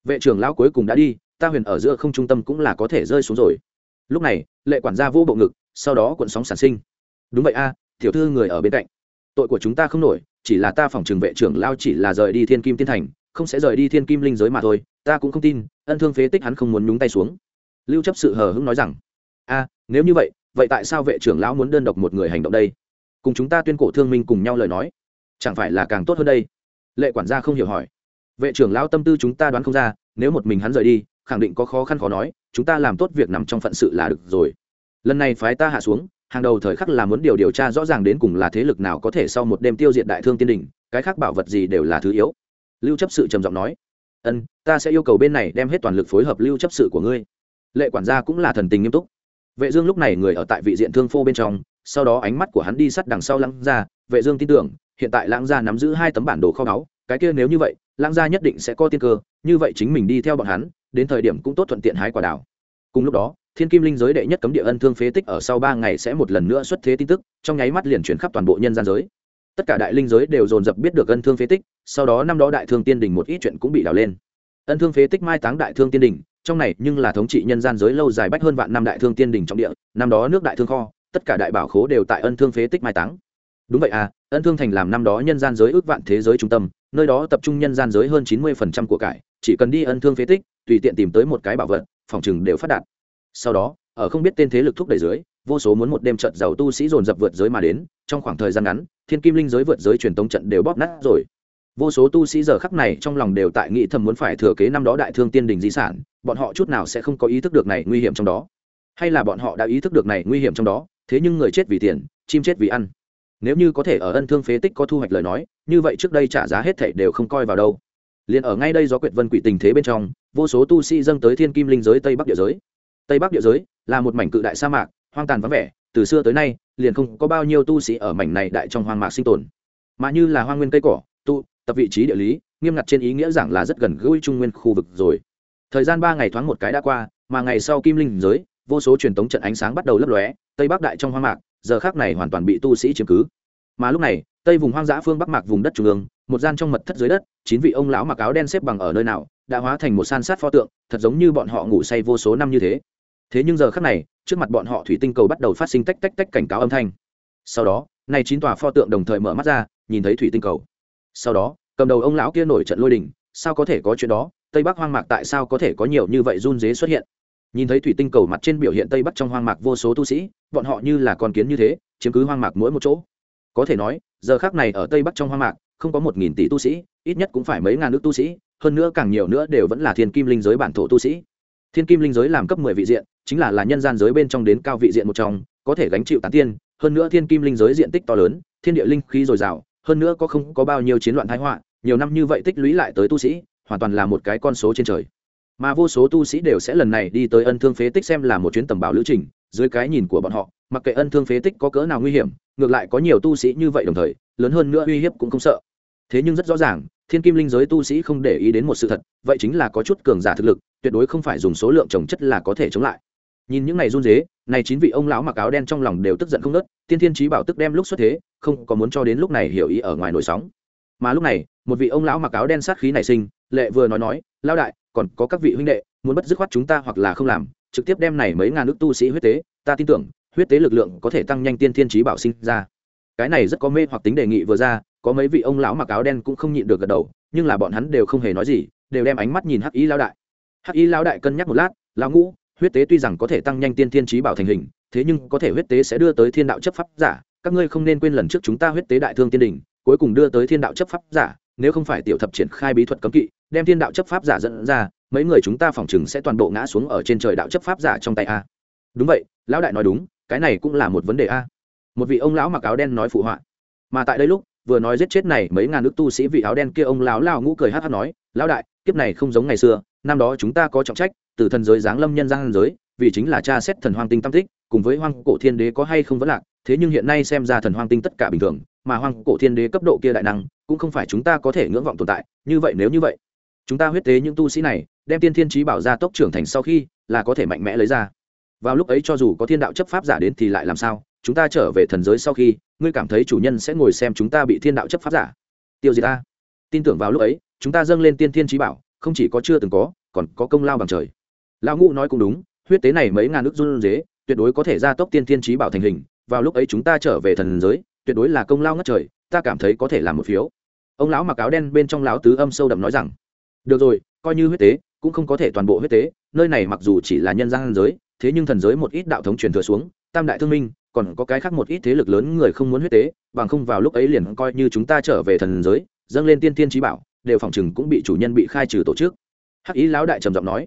Vệ trưởng lão cuối cùng đã đi, ta huyền ở giữa không trung tâm cũng là có thể rơi xuống rồi. Lúc này, lệ quản gia vô bộ ngực sau đó cuộn sóng sản sinh. Đúng vậy a, tiểu thư người ở bên cạnh. Tội của chúng ta không nổi, chỉ là ta phòng trường vệ trưởng lao chỉ là rời đi thiên kim tiên thành, không sẽ rời đi thiên kim linh giới mà thôi, ta cũng không tin, ân thương phế tích hắn không muốn nhúng tay xuống. Lưu chấp sự hờ hững nói rằng, a, nếu như vậy vậy tại sao vệ trưởng lão muốn đơn độc một người hành động đây? Cùng chúng ta tuyên cổ thương minh cùng nhau lời nói, chẳng phải là càng tốt hơn đây? Lệ quản gia không hiểu hỏi. Vệ trưởng lão tâm tư chúng ta đoán không ra, nếu một mình hắn rời đi, khẳng định có khó khăn khó nói, chúng ta làm tốt việc nằm trong phận sự là được rồi lần này phái ta hạ xuống, hàng đầu thời khắc là muốn điều điều tra rõ ràng đến cùng là thế lực nào có thể sau một đêm tiêu diệt đại thương tiên đình, cái khác bảo vật gì đều là thứ yếu. Lưu chấp sự trầm giọng nói, ân, ta sẽ yêu cầu bên này đem hết toàn lực phối hợp lưu chấp sự của ngươi. Lệ quản gia cũng là thần tình nghiêm túc. Vệ dương lúc này người ở tại vị diện thương phô bên trong, sau đó ánh mắt của hắn đi sát đằng sau lãng gia. Vệ dương tin tưởng, hiện tại lãng gia nắm giữ hai tấm bản đồ kho báu, cái kia nếu như vậy lãng gia nhất định sẽ có tiên cơ, như vậy chính mình đi theo bọn hắn, đến thời điểm cũng tốt thuận tiện hái quả đào. Cùng lúc đó thiên kim linh giới đệ nhất cấm địa ân thương phế tích ở sau ba ngày sẽ một lần nữa xuất thế tin tức, trong nháy mắt liền chuyển khắp toàn bộ nhân gian giới. Tất cả đại linh giới đều dồn dập biết được ân thương phế tích, sau đó năm đó đại thương tiên đình một ít chuyện cũng bị đào lên. Ân thương phế tích mai táng đại thương tiên đình, trong này nhưng là thống trị nhân gian giới lâu dài bách hơn vạn năm đại thương tiên đình trong địa, năm đó nước đại thương kho, tất cả đại bảo khố đều tại ân thương phế tích mai táng. Đúng vậy à ân thương thành làm năm đó nhân gian giới ước vạn thế giới trung tâm, nơi đó tập trung nhân gian giới hơn chín mươi phần trăm của cải, chỉ cần đi ân thương phế tích, tùy tiện tìm tới một cái bảo vật, phòng chừng đều phát đạt sau đó, ở không biết tên thế lực thúc đẩy dưới, vô số muốn một đêm trận giàu tu sĩ dồn dập vượt giới mà đến, trong khoảng thời gian ngắn, thiên kim linh giới vượt giới truyền tống trận đều bóp nát rồi. Vô số tu sĩ giờ khắc này trong lòng đều tại nghĩ thầm muốn phải thừa kế năm đó đại thương tiên đình di sản, bọn họ chút nào sẽ không có ý thức được này nguy hiểm trong đó. Hay là bọn họ đã ý thức được này nguy hiểm trong đó, thế nhưng người chết vì tiền, chim chết vì ăn. Nếu như có thể ở ân thương phế tích có thu hoạch lời nói, như vậy trước đây trả giá hết thảy đều không coi vào đâu. Liền ở ngay đây do quyệt vân quỷ tình thế bên trong, vô số tu sĩ dâng tới thiên kim linh giới tây bắc địa giới tây bắc địa giới, là một mảnh cự đại sa mạc, hoang tàn vắng vẻ, từ xưa tới nay, liền không có bao nhiêu tu sĩ ở mảnh này đại trong hoang mạc sinh tồn. Mà như là hoang nguyên cây cỏ, tụ, tập vị trí địa lý, nghiêm ngặt trên ý nghĩa rằng là rất gần gũi trung nguyên khu vực rồi. Thời gian ba ngày thoáng một cái đã qua, mà ngày sau kim linh giới, vô số truyền thống trận ánh sáng bắt đầu lấp lóe, tây bắc đại trong hoang mạc, giờ khác này hoàn toàn bị tu sĩ chiếm cứ. Mà lúc này, tây vùng hoang dã phương bắc mạc vùng đất trung ương, một gian trong mật thất dưới đất, chín vị ông lão mặc áo đen xếp bằng ở nơi nào, đã hóa thành một san sát pho tượng, thật giống như bọn họ ngủ say vô số năm như thế thế nhưng giờ khắc này, trước mặt bọn họ thủy tinh cầu bắt đầu phát sinh tách tách tách cảnh cáo âm thanh. Sau đó, nay chín tòa pho tượng đồng thời mở mắt ra, nhìn thấy thủy tinh cầu. Sau đó, cầm đầu ông lão kia nổi trận lôi đình, sao có thể có chuyện đó? Tây bắc hoang mạc tại sao có thể có nhiều như vậy run dế xuất hiện? Nhìn thấy thủy tinh cầu mặt trên biểu hiện tây bắc trong hoang mạc vô số tu sĩ, bọn họ như là con kiến như thế, chiếm cứ hoang mạc mỗi một chỗ. Có thể nói, giờ khác này ở tây bắc trong hoang mạc, không có một nghìn tỷ tu sĩ, ít nhất cũng phải mấy ngàn nước tu sĩ, hơn nữa càng nhiều nữa đều vẫn là thiên kim linh giới bản thổ tu sĩ thiên kim linh giới làm cấp mười vị diện, chính là là nhân gian giới bên trong đến cao vị diện một trong, có thể gánh chịu tán tiên, hơn nữa thiên kim linh giới diện tích to lớn, thiên địa linh khí dồi dào, hơn nữa có không có bao nhiêu chiến loạn thái họa, nhiều năm như vậy tích lũy lại tới tu sĩ, hoàn toàn là một cái con số trên trời. Mà vô số tu sĩ đều sẽ lần này đi tới ân thương phế tích xem là một chuyến tầm bảo lữ trình, dưới cái nhìn của bọn họ, mặc kệ ân thương phế tích có cỡ nào nguy hiểm, ngược lại có nhiều tu sĩ như vậy đồng thời, lớn hơn nữa uy hiếp cũng không sợ. Thế nhưng rất rõ ràng, thiên kim linh giới tu sĩ không để ý đến một sự thật, vậy chính là có chút cường giả thực lực tuyệt đối không phải dùng số lượng trồng chất là có thể chống lại. Nhìn những này run dế này chín vị ông lão mặc áo đen trong lòng đều tức giận không nớt tiên thiên trí bảo tức đem lúc xuất thế, không có muốn cho đến lúc này hiểu ý ở ngoài nổi sóng. Mà lúc này, một vị ông lão mặc áo đen sát khí nảy sinh, lệ vừa nói nói lao đại, còn có các vị huynh đệ, muốn bất dứt khoát chúng ta hoặc là không làm, trực tiếp đem này mấy ngàn nước tu sĩ huyết tế, ta tin tưởng, huyết tế lực lượng có thể tăng nhanh tiên thiên trí bảo sinh ra. Cái này rất có mê hoặc tính đề nghị vừa ra, có mấy vị ông lão mặc áo đen cũng không nhịn được gật đầu, nhưng là bọn hắn đều không hề nói gì, đều đem ánh mắt nhìn hắc ý lao đại hắc y Lão đại cân nhắc một lát, lão ngũ, huyết tế tuy rằng có thể tăng nhanh tiên thiên trí bảo thành hình, thế nhưng có thể huyết tế sẽ đưa tới thiên đạo chấp pháp giả. Các ngươi không nên quên lần trước chúng ta huyết tế đại thương tiên đình, cuối cùng đưa tới thiên đạo chấp pháp giả. Nếu không phải tiểu thập triển khai bí thuật cấm kỵ, đem thiên đạo chấp pháp giả dẫn ra, mấy người chúng ta phỏng chừng sẽ toàn bộ ngã xuống ở trên trời đạo chấp pháp giả trong tay a. Đúng vậy, lão đại nói đúng, cái này cũng là một vấn đề a. Một vị ông lão mặc áo đen nói phụ họa. Mà tại đây lúc, vừa nói giết chết này mấy ngàn nước tu sĩ vị áo đen kia, ông lão lão ngũ cười hát hát nói, lão đại, kiếp này không giống ngày xưa năm đó chúng ta có trọng trách, từ thần giới giáng lâm nhân gian giới, vì chính là cha xét thần hoang tinh tam tích, cùng với hoang cổ thiên đế có hay không vẫn lạc, thế nhưng hiện nay xem ra thần hoang tinh tất cả bình thường, mà hoang cổ thiên đế cấp độ kia đại năng, cũng không phải chúng ta có thể ngưỡng vọng tồn tại, như vậy nếu như vậy, chúng ta huyết tế những tu sĩ này, đem tiên thiên trí bảo ra tốc trưởng thành sau khi, là có thể mạnh mẽ lấy ra. Vào lúc ấy cho dù có thiên đạo chấp pháp giả đến thì lại làm sao, chúng ta trở về thần giới sau khi, ngươi cảm thấy chủ nhân sẽ ngồi xem chúng ta bị thiên đạo chấp pháp giả. Tiêu diệt ta. Tin tưởng vào lúc ấy, chúng ta dâng lên tiên thiên trí bảo không chỉ có chưa từng có, còn có công lao bằng trời. Lão ngũ nói cũng đúng, huyết tế này mấy ngàn nước run dế tuyệt đối có thể gia tốc tiên thiên trí bảo thành hình, vào lúc ấy chúng ta trở về thần giới, tuyệt đối là công lao ngất trời, ta cảm thấy có thể làm một phiếu. Ông lão mặc áo đen bên trong lão tứ âm sâu đậm nói rằng, được rồi, coi như huyết tế, cũng không có thể toàn bộ huyết tế, nơi này mặc dù chỉ là nhân gian giới, thế nhưng thần giới một ít đạo thống truyền thừa xuống, tam đại thương minh, còn có cái khác một ít thế lực lớn người không muốn huyết tế, bằng không vào lúc ấy liền coi như chúng ta trở về thần giới, dâng lên tiên tiên trí bảo đều phòng chừng cũng bị chủ nhân bị khai trừ tổ chức. Hắc ý lão đại trầm giọng nói,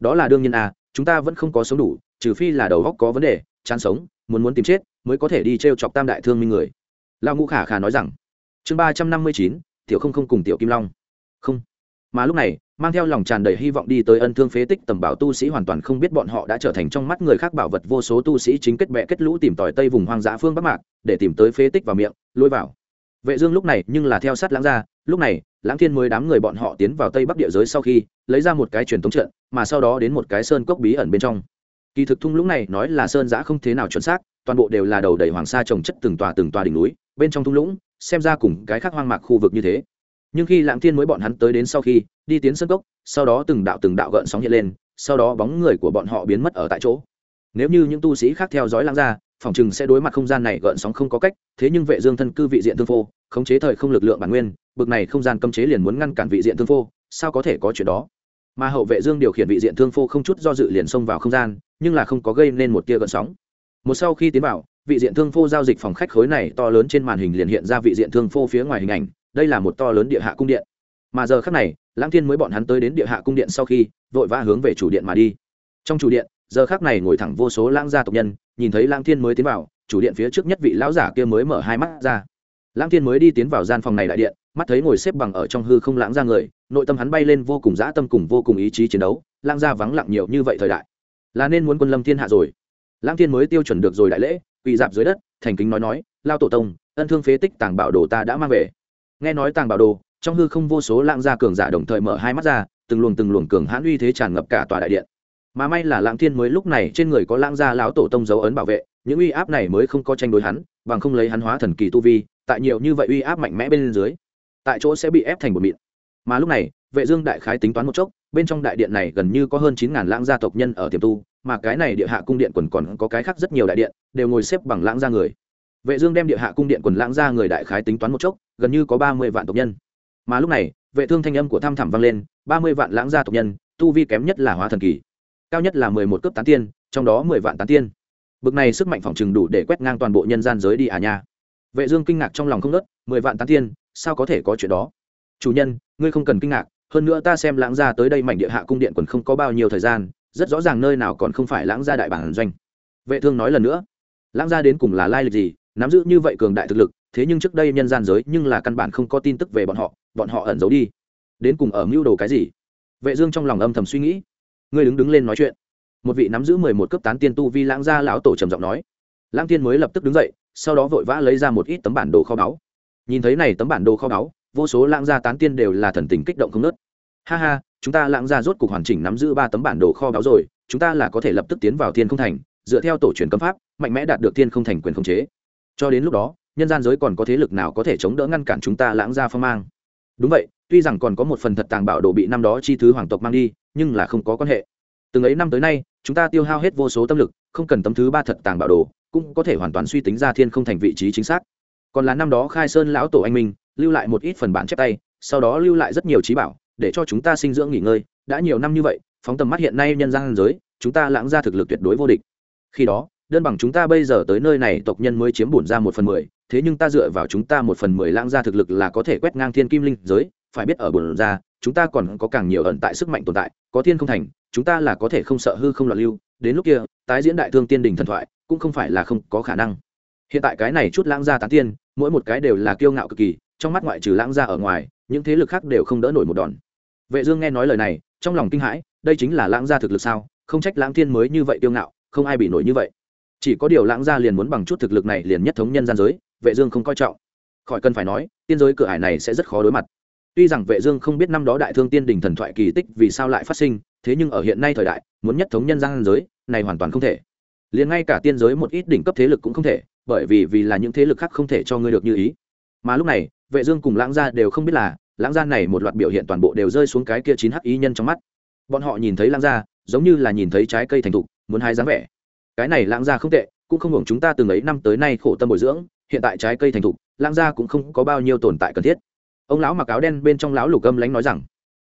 đó là đương nhiên à chúng ta vẫn không có sống đủ, trừ phi là đầu góc có vấn đề, chán sống, muốn muốn tìm chết mới có thể đi t r e o chọc tam đại thương minh người. Lão ngũ khả khả nói rằng, chương ba trăm năm mươi chín, tiểu không không cùng tiểu kim long. Không. Mà lúc này, mang theo lòng tràn đầy hy vọng đi tới ân thương phế tích tầm bảo tu sĩ hoàn toàn không biết bọn họ đã trở thành trong mắt người khác bảo vật vô số tu sĩ chính kết bệ kết lũ tìm tòi tây vùng hoang dã phương bắc mạc, để tìm tới phế tích vào miệng, lôi vào vệ dương lúc này nhưng là theo sát lãng ra lúc này, lãng thiên mới đám người bọn họ tiến vào tây bắc địa giới sau khi, lấy ra một cái truyền thống trận, mà sau đó đến một cái sơn cốc bí ẩn bên trong. Kỳ thực thung lũng này nói là sơn giã không thế nào chuẩn xác, toàn bộ đều là đầu đầy hoàng sa trồng chất từng tòa từng tòa đỉnh núi, bên trong thung lũng, xem ra cùng cái khác hoang mạc khu vực như thế. Nhưng khi lãng thiên mới bọn hắn tới đến sau khi, đi tiến sân cốc, sau đó từng đạo từng đạo gợn sóng hiện lên, sau đó bóng người của bọn họ biến mất ở tại chỗ. Nếu như những tu sĩ khác theo dõi lãng ra phòng chừng sẽ đối mặt không gian này gợn sóng không có cách, thế nhưng vệ dương thân cư vị diện thương phô, khống chế thời không lực lượng bản nguyên, bực này không gian cấm chế liền muốn ngăn cản vị diện thương phô, sao có thể có chuyện đó? Mà hậu vệ dương điều khiển vị diện thương phô không chút do dự liền xông vào không gian, nhưng là không có gây nên một tia gợn sóng. Một sau khi tiến vào, vị diện thương phô giao dịch phòng khách khối này to lớn trên màn hình liền hiện ra vị diện thương phô phía ngoài hình ảnh, đây là một to lớn địa hạ cung điện. Mà giờ khắc này, lãng thiên mới bọn hắn tới đến địa hạ cung điện sau khi, vội vã hướng về chủ điện mà đi. Trong chủ điện giờ khắc này ngồi thẳng vô số lãng gia tộc nhân, nhìn thấy lãng thiên mới tiến vào, chủ điện phía trước nhất vị lão giả kia mới mở hai mắt ra. Lãng thiên mới đi tiến vào gian phòng này đại điện, mắt thấy ngồi xếp bằng ở trong hư không lãng ra người, nội tâm hắn bay lên vô cùng dã tâm cùng vô cùng ý chí chiến đấu, lãng gia vắng lặng nhiều như vậy thời đại. Là nên muốn quân lâm thiên hạ rồi. Lãng thiên mới tiêu chuẩn được rồi đại lễ, quỳ dạp dưới đất, thành kính nói nói, lao tổ tông, ân thương phế tích tàng bảo đồ ta đã mang về. Nghe nói tàng bảo đồ, trong hư không vô số lãng gia cường giả đồng thời mở hai mắt ra, từng luồng từng luồng cường hãn uy thế tràn ngập cả tòa đại điện mà may là lãng thiên mới lúc này trên người có lãng gia lão tổ tông dấu ấn bảo vệ, những uy áp này mới không có tranh đối hắn, bằng không lấy hắn hóa thần kỳ tu vi, tại nhiều như vậy uy áp mạnh mẽ bên dưới, tại chỗ sẽ bị ép thành một mịn. Mà lúc này, vệ dương đại khái tính toán một chốc, bên trong đại điện này gần như có hơn chín ngàn lãng gia tộc nhân ở tiềm tu, mà cái này địa hạ cung điện quần còn có cái khác rất nhiều đại điện, đều ngồi xếp bằng lãng gia người. Vệ dương đem địa hạ cung điện quần lãng gia người đại khái tính toán một chốc, gần như có ba mươi vạn tộc nhân. Mà lúc này, vệ thương thanh âm của tham thẳm vang lên, ba mươi vạn lãng gia tộc nhân, tu vi kém nhất là hóa thần kỳ cao nhất là mười một cấp tán tiên, trong đó mười vạn tán tiên. Bực này sức mạnh phòng trừng đủ để quét ngang toàn bộ nhân gian giới đi à nha. Vệ dương kinh ngạc trong lòng không nớt mười vạn tán tiên, sao có thể có chuyện đó? Chủ nhân, ngươi không cần kinh ngạc, hơn nữa ta xem lãng gia tới đây mảnh địa hạ cung điện còn không có bao nhiêu thời gian, rất rõ ràng nơi nào còn không phải lãng gia đại bản doanh. Vệ thương nói lần nữa, lãng gia đến cùng là lai lịch gì, nắm giữ như vậy cường đại thực lực, thế nhưng trước đây nhân gian giới nhưng là căn bản không có tin tức về bọn họ bọn họ ẩn giấu đi. Đến cùng ở mưu đồ cái gì? Vệ dương trong lòng âm thầm suy nghĩ ngươi đứng đứng lên nói chuyện. Một vị nắm giữ mười một cấp tán tiên tu vi lãng gia lão tổ trầm giọng nói. Lãng tiên mới lập tức đứng dậy, sau đó vội vã lấy ra một ít tấm bản đồ kho báu. Nhìn thấy này tấm bản đồ kho báu, vô số lãng gia tán tiên đều là thần tình kích động không nớt ha ha, chúng ta lãng gia rốt cục hoàn chỉnh nắm giữ ba tấm bản đồ kho báu rồi, chúng ta là có thể lập tức tiến vào thiên không thành, dựa theo tổ truyền cấm pháp, mạnh mẽ đạt được thiên không thành quyền khống chế. Cho đến lúc đó, nhân gian giới còn có thế lực nào có thể chống đỡ ngăn cản chúng ta lãng gia phong mang? Đúng vậy, tuy rằng còn có một phần thật tàng bảo đồ bị năm đó chi thứ hoàng tộc mang đi, nhưng là không có quan hệ. Từng ấy năm tới nay, chúng ta tiêu hao hết vô số tâm lực, không cần tấm thứ ba thật tàng bảo đồ, cũng có thể hoàn toàn suy tính ra thiên không thành vị trí chính xác. Còn là năm đó khai sơn lão tổ anh minh, lưu lại một ít phần bản chép tay, sau đó lưu lại rất nhiều trí bảo, để cho chúng ta sinh dưỡng nghỉ ngơi. Đã nhiều năm như vậy, phóng tầm mắt hiện nay nhân gian giới, chúng ta lãng ra thực lực tuyệt đối vô địch. Khi đó đơn bằng chúng ta bây giờ tới nơi này, tộc nhân mới chiếm bổn ra một phần mười, thế nhưng ta dựa vào chúng ta một phần mười lãng ra thực lực là có thể quét ngang thiên kim linh giới, phải biết ở bổn ra, chúng ta còn có càng nhiều ẩn tại sức mạnh tồn tại, có thiên không thành, chúng ta là có thể không sợ hư không loạn lưu. Đến lúc kia, tái diễn đại thương tiên đình thần thoại, cũng không phải là không có khả năng. Hiện tại cái này chút lãng gia tán tiên, mỗi một cái đều là kiêu ngạo cực kỳ, trong mắt ngoại trừ lãng gia ở ngoài, những thế lực khác đều không đỡ nổi một đòn. Vệ dương nghe nói lời này, trong lòng kinh hãi, đây chính là lãng gia thực lực sao? Không trách lãng thiên mới như vậy kiêu ngạo, không ai bị nổi như vậy chỉ có điều lãng gia liền muốn bằng chút thực lực này liền nhất thống nhân gian giới, vệ dương không coi trọng. Khỏi cần phải nói, tiên giới cửa hải này sẽ rất khó đối mặt. Tuy rằng vệ dương không biết năm đó đại thương tiên đình thần thoại kỳ tích vì sao lại phát sinh, thế nhưng ở hiện nay thời đại, muốn nhất thống nhân gian giới, này hoàn toàn không thể. Liền ngay cả tiên giới một ít đỉnh cấp thế lực cũng không thể, bởi vì vì là những thế lực khác không thể cho ngươi được như ý. Mà lúc này, vệ dương cùng lãng gia đều không biết là, lãng gia này một loạt biểu hiện toàn bộ đều rơi xuống cái kia chín hắc ý nhân trong mắt. Bọn họ nhìn thấy lãng gia, giống như là nhìn thấy trái cây thành thục, muốn hái dáng vẻ cái này lãng gia không tệ, cũng không hưởng chúng ta từng ấy năm tới nay khổ tâm bồi dưỡng, hiện tại trái cây thành thục, lãng gia cũng không có bao nhiêu tồn tại cần thiết. Ông lão mặc áo đen bên trong lão lục âm lánh nói rằng,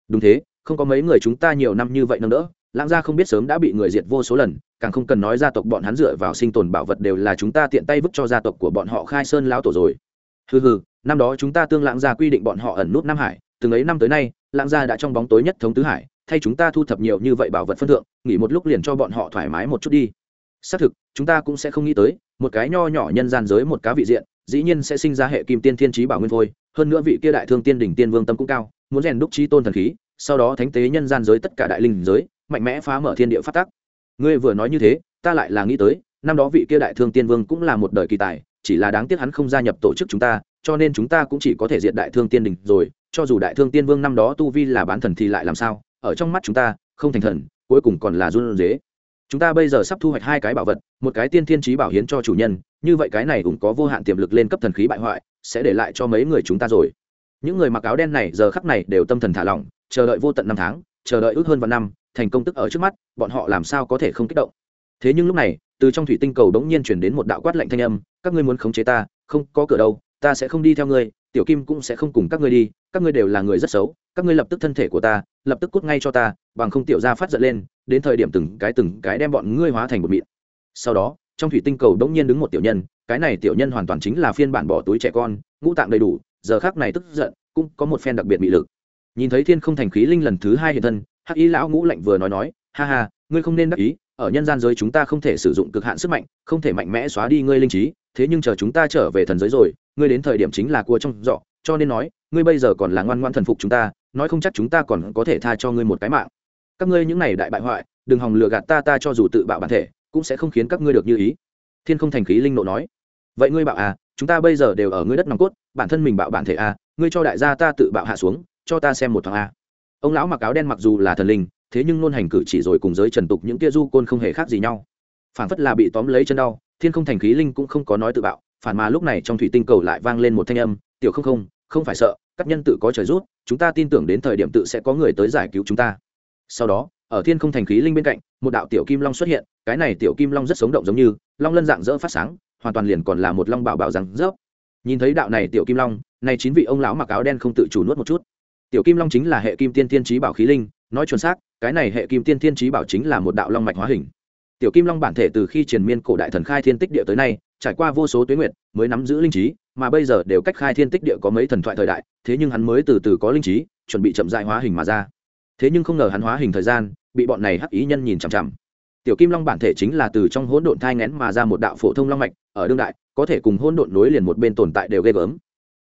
đúng thế, không có mấy người chúng ta nhiều năm như vậy nâng đỡ, lãng gia không biết sớm đã bị người diệt vô số lần, càng không cần nói gia tộc bọn hắn dựa vào sinh tồn bảo vật đều là chúng ta tiện tay vứt cho gia tộc của bọn họ khai sơn lão tổ rồi. Hừ hừ, năm đó chúng ta tương lãng gia quy định bọn họ ẩn nút nam hải, từng ấy năm tới nay, lãng gia đã trong bóng tối nhất thống tứ hải, thay chúng ta thu thập nhiều như vậy bảo vật phân thượng, nghỉ một lúc liền cho bọn họ thoải mái một chút đi xác thực, chúng ta cũng sẽ không nghĩ tới, một cái nho nhỏ nhân gian giới một cá vị diện, dĩ nhiên sẽ sinh ra hệ kim tiên thiên trí bảo nguyên phôi, hơn nữa vị kia đại thương tiên đỉnh tiên vương tâm cũng cao, muốn rèn đúc trí tôn thần khí, sau đó thánh tế nhân gian giới tất cả đại linh giới, mạnh mẽ phá mở thiên địa phát tác ngươi vừa nói như thế, ta lại là nghĩ tới, năm đó vị kia đại thương tiên vương cũng là một đời kỳ tài, chỉ là đáng tiếc hắn không gia nhập tổ chức chúng ta, cho nên chúng ta cũng chỉ có thể diện đại thương tiên đình rồi, cho dù đại thương tiên vương năm đó tu vi là bán thần thì lại làm sao? Ở trong mắt chúng ta, không thành thần, cuối cùng còn là run dế chúng ta bây giờ sắp thu hoạch hai cái bảo vật, một cái tiên thiên trí bảo hiến cho chủ nhân, như vậy cái này cũng có vô hạn tiềm lực lên cấp thần khí bại hoại, sẽ để lại cho mấy người chúng ta rồi. Những người mặc áo đen này giờ khắc này đều tâm thần thả lỏng, chờ đợi vô tận năm tháng, chờ đợi ước hơn vạn năm, thành công tức ở trước mắt, bọn họ làm sao có thể không kích động? Thế nhưng lúc này, từ trong thủy tinh cầu đống nhiên chuyển đến một đạo quát lạnh thanh âm, các ngươi muốn khống chế ta, không có cửa đâu, ta sẽ không đi theo ngươi, tiểu kim cũng sẽ không cùng các ngươi đi các ngươi đều là người rất xấu, các ngươi lập tức thân thể của ta, lập tức cút ngay cho ta, bằng không tiểu ra phát giận lên, đến thời điểm từng cái từng cái đem bọn ngươi hóa thành một mịn. Sau đó, trong thủy tinh cầu đống nhiên đứng một tiểu nhân, cái này tiểu nhân hoàn toàn chính là phiên bản bỏ túi trẻ con, ngũ tạng đầy đủ, giờ khác này tức giận, cũng có một phen đặc biệt bị lực. Nhìn thấy thiên không thành khí linh lần thứ hai hiện thân, hắc ý lão ngũ lạnh vừa nói nói, ha ha, ngươi không nên đắc ý, ở nhân gian giới chúng ta không thể sử dụng cực hạn sức mạnh, không thể mạnh mẽ xóa đi ngươi linh trí, thế nhưng chờ chúng ta trở về thần giới rồi, ngươi đến thời điểm chính là cua trong dọ cho nên nói, ngươi bây giờ còn là ngoan ngoan thần phục chúng ta, nói không chắc chúng ta còn có thể tha cho ngươi một cái mạng. Các ngươi những này đại bại hoại, đừng hòng lừa gạt ta ta cho dù tự bạo bản thể, cũng sẽ không khiến các ngươi được như ý. Thiên không thành khí linh nộ nói. Vậy ngươi bảo à chúng ta bây giờ đều ở ngươi đất nòng cốt, bản thân mình bạo bản thể à ngươi cho đại gia ta tự bạo hạ xuống, cho ta xem một thoáng a ông lão mặc áo đen mặc dù là thần linh, thế nhưng nôn hành cử chỉ rồi cùng giới trần tục những kia du côn không hề khác gì nhau. Phản phất là bị tóm lấy chân đau, thiên không thành khí linh cũng không có nói tự bạo, phản mà lúc này trong thủy tinh cầu lại vang lên một thanh âm, tiểu không không không phải sợ, các nhân tự có trời rút, chúng ta tin tưởng đến thời điểm tự sẽ có người tới giải cứu chúng ta. Sau đó, ở thiên không thành khí linh bên cạnh, một đạo tiểu kim long xuất hiện, cái này tiểu kim long rất sống động giống như, long lân dạng dỡ phát sáng, hoàn toàn liền còn là một long bảo bảo rằng rớp. Nhìn thấy đạo này tiểu kim long, này chín vị ông lão mặc áo đen không tự chủ nuốt một chút. Tiểu kim long chính là hệ kim tiên tiên trí bảo khí linh, nói chuẩn xác, cái này hệ kim tiên tiên trí bảo chính là một đạo long mạch hóa hình. Tiểu kim long bản thể từ khi triền miên cổ đại thần khai thiên tích địa tới nay trải qua vô số tuyến nguyệt mới nắm giữ linh trí, mà bây giờ đều cách khai thiên tích địa có mấy thần thoại thời đại, thế nhưng hắn mới từ từ có linh trí, chuẩn bị chậm dại hóa hình mà ra. Thế nhưng không ngờ hắn hóa hình thời gian, bị bọn này hắc ý nhân nhìn chằm chằm. Tiểu kim long bản thể chính là từ trong hỗn độn thai ngén mà ra một đạo phổ thông long mạch, ở đương đại, có thể cùng hỗn độn nối liền một bên tồn tại đều ghê gớm.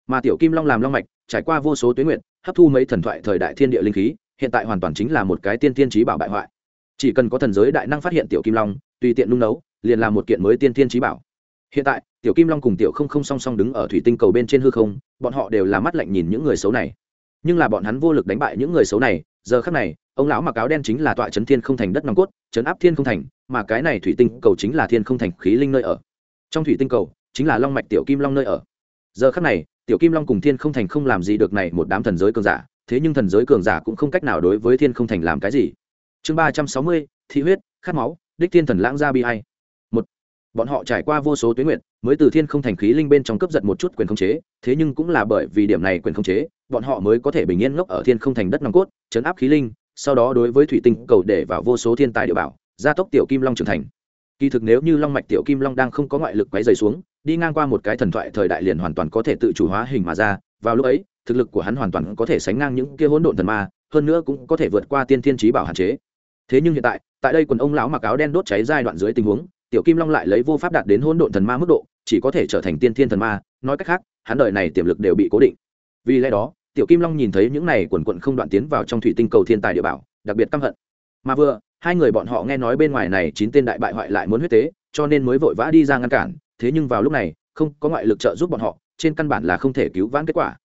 Mà tiểu kim long làm long mạch, trải qua vô số tuyến nguyện hấp thu mấy thần thoại thời đại thiên địa linh khí, hiện tại hoàn toàn chính là một cái tiên tiên trí bảo bại hoại. Chỉ cần có thần giới đại năng phát hiện tiểu kim long, tùy tiện nung nấu, liền làm một kiện mới tiên tiên trí bảo hiện tại, tiểu kim long cùng tiểu không không song song đứng ở thủy tinh cầu bên trên hư không, bọn họ đều là mắt lạnh nhìn những người xấu này. Nhưng là bọn hắn vô lực đánh bại những người xấu này, giờ khác này, ông lão mặc áo đen chính là tọa chấn thiên không thành đất nòng cốt, chấn áp thiên không thành, mà cái này thủy tinh cầu chính là thiên không thành khí linh nơi ở. Trong thủy tinh cầu, chính là long mạch tiểu kim long nơi ở. Giờ khác này, tiểu kim long cùng thiên không thành không làm gì được này một đám thần giới cường giả, thế nhưng thần giới cường giả cũng không cách nào đối với thiên không thành làm cái gì. Chương ba trăm sáu mươi, thị huyết, khát máu, đích thiên thần lãng ra bi hay bọn họ trải qua vô số tuyến nguyện, mới từ thiên không thành khí linh bên trong cấp giật một chút quyền khống chế, thế nhưng cũng là bởi vì điểm này quyền khống chế, bọn họ mới có thể bình yên ngốc ở thiên không thành đất nòng cốt chấn áp khí linh, sau đó đối với thủy tinh cầu để vào vô số thiên tài địa bảo, gia tốc tiểu kim long trưởng thành. Kỳ thực nếu như long mạch tiểu kim long đang không có ngoại lực quấy dày xuống, đi ngang qua một cái thần thoại thời đại liền hoàn toàn có thể tự chủ hóa hình mà ra, vào lúc ấy, thực lực của hắn hoàn toàn có thể sánh ngang những kia hỗn độn thần ma, hơn nữa cũng có thể vượt qua tiên thiên trí bảo hạn chế. Thế nhưng hiện tại tại đây quần ông lão mặc áo đen đốt cháy giai đoạn dưới tình huống tiểu kim long lại lấy vô pháp đạt đến hỗn độn thần ma mức độ, chỉ có thể trở thành tiên thiên thần ma, nói cách khác, hắn đời này tiềm lực đều bị cố định. Vì lẽ đó, tiểu kim long nhìn thấy những này quần quận không đoạn tiến vào trong thủy tinh cầu thiên tài địa bảo, đặc biệt căm hận. Mà vừa, hai người bọn họ nghe nói bên ngoài này chín tên đại bại hoại lại muốn huyết tế, cho nên mới vội vã đi ra ngăn cản, thế nhưng vào lúc này, không có ngoại lực trợ giúp bọn họ, trên căn bản là không thể cứu vãn kết quả.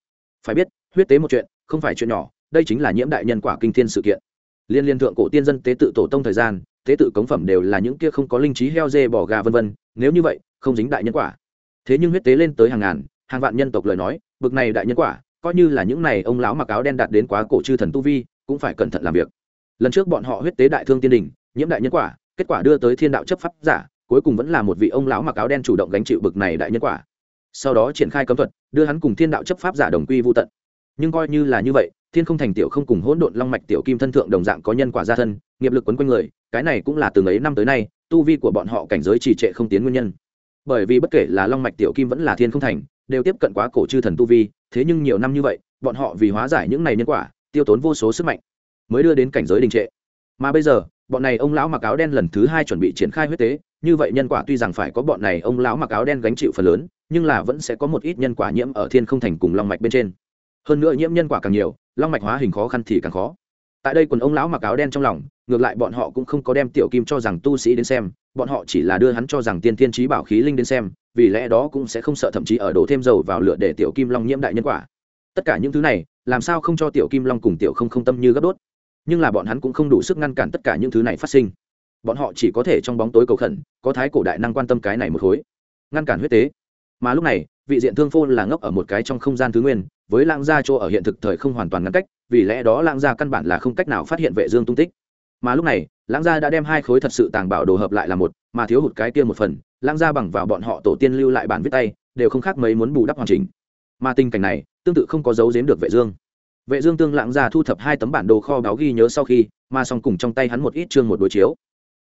Phải biết, huyết tế một chuyện, không phải chuyện nhỏ, đây chính là nhiễm đại nhân quả kinh thiên sự kiện. Liên liên thượng cổ tiên dân tế tự tổ tông thời gian tế tự cống phẩm đều là những kia không có linh trí heo dê bỏ gà vân vân, nếu như vậy, không dính đại nhân quả. Thế nhưng huyết tế lên tới hàng ngàn, hàng vạn nhân tộc lời nói, bực này đại nhân quả, coi như là những này ông lão mặc áo đen đạt đến quá cổ chư thần tu vi, cũng phải cẩn thận làm việc. Lần trước bọn họ huyết tế đại thương tiên đình, nhiễm đại nhân quả, kết quả đưa tới thiên đạo chấp pháp giả, cuối cùng vẫn là một vị ông lão mặc áo đen chủ động gánh chịu bực này đại nhân quả. Sau đó triển khai cấm thuật, đưa hắn cùng thiên đạo chấp pháp giả đồng quy vô tận. Nhưng coi như là như vậy, thiên không thành tiểu không cùng hỗn độn long mạch tiểu kim thân thượng đồng dạng có nhân quả gia thân, nghiệp lực quấn quanh người cái này cũng là từ ấy năm tới nay, tu vi của bọn họ cảnh giới trì trệ không tiến nguyên nhân. Bởi vì bất kể là long mạch tiểu kim vẫn là thiên không thành, đều tiếp cận quá cổ chư thần tu vi, thế nhưng nhiều năm như vậy, bọn họ vì hóa giải những này nhân quả, tiêu tốn vô số sức mạnh, mới đưa đến cảnh giới đình trệ. Mà bây giờ, bọn này ông lão mặc áo đen lần thứ hai chuẩn bị triển khai huyết tế, như vậy nhân quả tuy rằng phải có bọn này ông lão mặc áo đen gánh chịu phần lớn, nhưng là vẫn sẽ có một ít nhân quả nhiễm ở thiên không thành cùng long mạch bên trên. Hơn nữa nhiễm nhân quả càng nhiều, long mạch hóa hình khó khăn thì càng khó. Tại đây quần ông lão mặc áo đen trong lòng ngược lại bọn họ cũng không có đem tiểu kim cho rằng tu sĩ đến xem, bọn họ chỉ là đưa hắn cho rằng tiên tiên trí bảo khí linh đến xem, vì lẽ đó cũng sẽ không sợ thậm chí ở đổ thêm dầu vào lửa để tiểu kim long nhiễm đại nhân quả. Tất cả những thứ này, làm sao không cho tiểu kim long cùng tiểu không không tâm như gấp đốt? Nhưng là bọn hắn cũng không đủ sức ngăn cản tất cả những thứ này phát sinh. Bọn họ chỉ có thể trong bóng tối cầu khẩn, có thái cổ đại năng quan tâm cái này một khối. Ngăn cản huyết tế. Mà lúc này, vị diện thương phô là ngốc ở một cái trong không gian thứ nguyên, với lãng gia chỗ ở hiện thực thời không hoàn toàn ngăn cách, vì lẽ đó lãng gia căn bản là không cách nào phát hiện vệ dương tung tích mà lúc này, lãng gia đã đem hai khối thật sự tàng bảo đồ hợp lại là một, mà thiếu hụt cái kia một phần, lãng gia bằng vào bọn họ tổ tiên lưu lại bản viết tay, đều không khác mấy muốn bù đắp hoàn chỉnh. Mà tình cảnh này, tương tự không có dấu giếm được vệ dương. Vệ dương tương lãng gia thu thập hai tấm bản đồ kho báo ghi nhớ sau khi, mà song cùng trong tay hắn một ít chương một đối chiếu.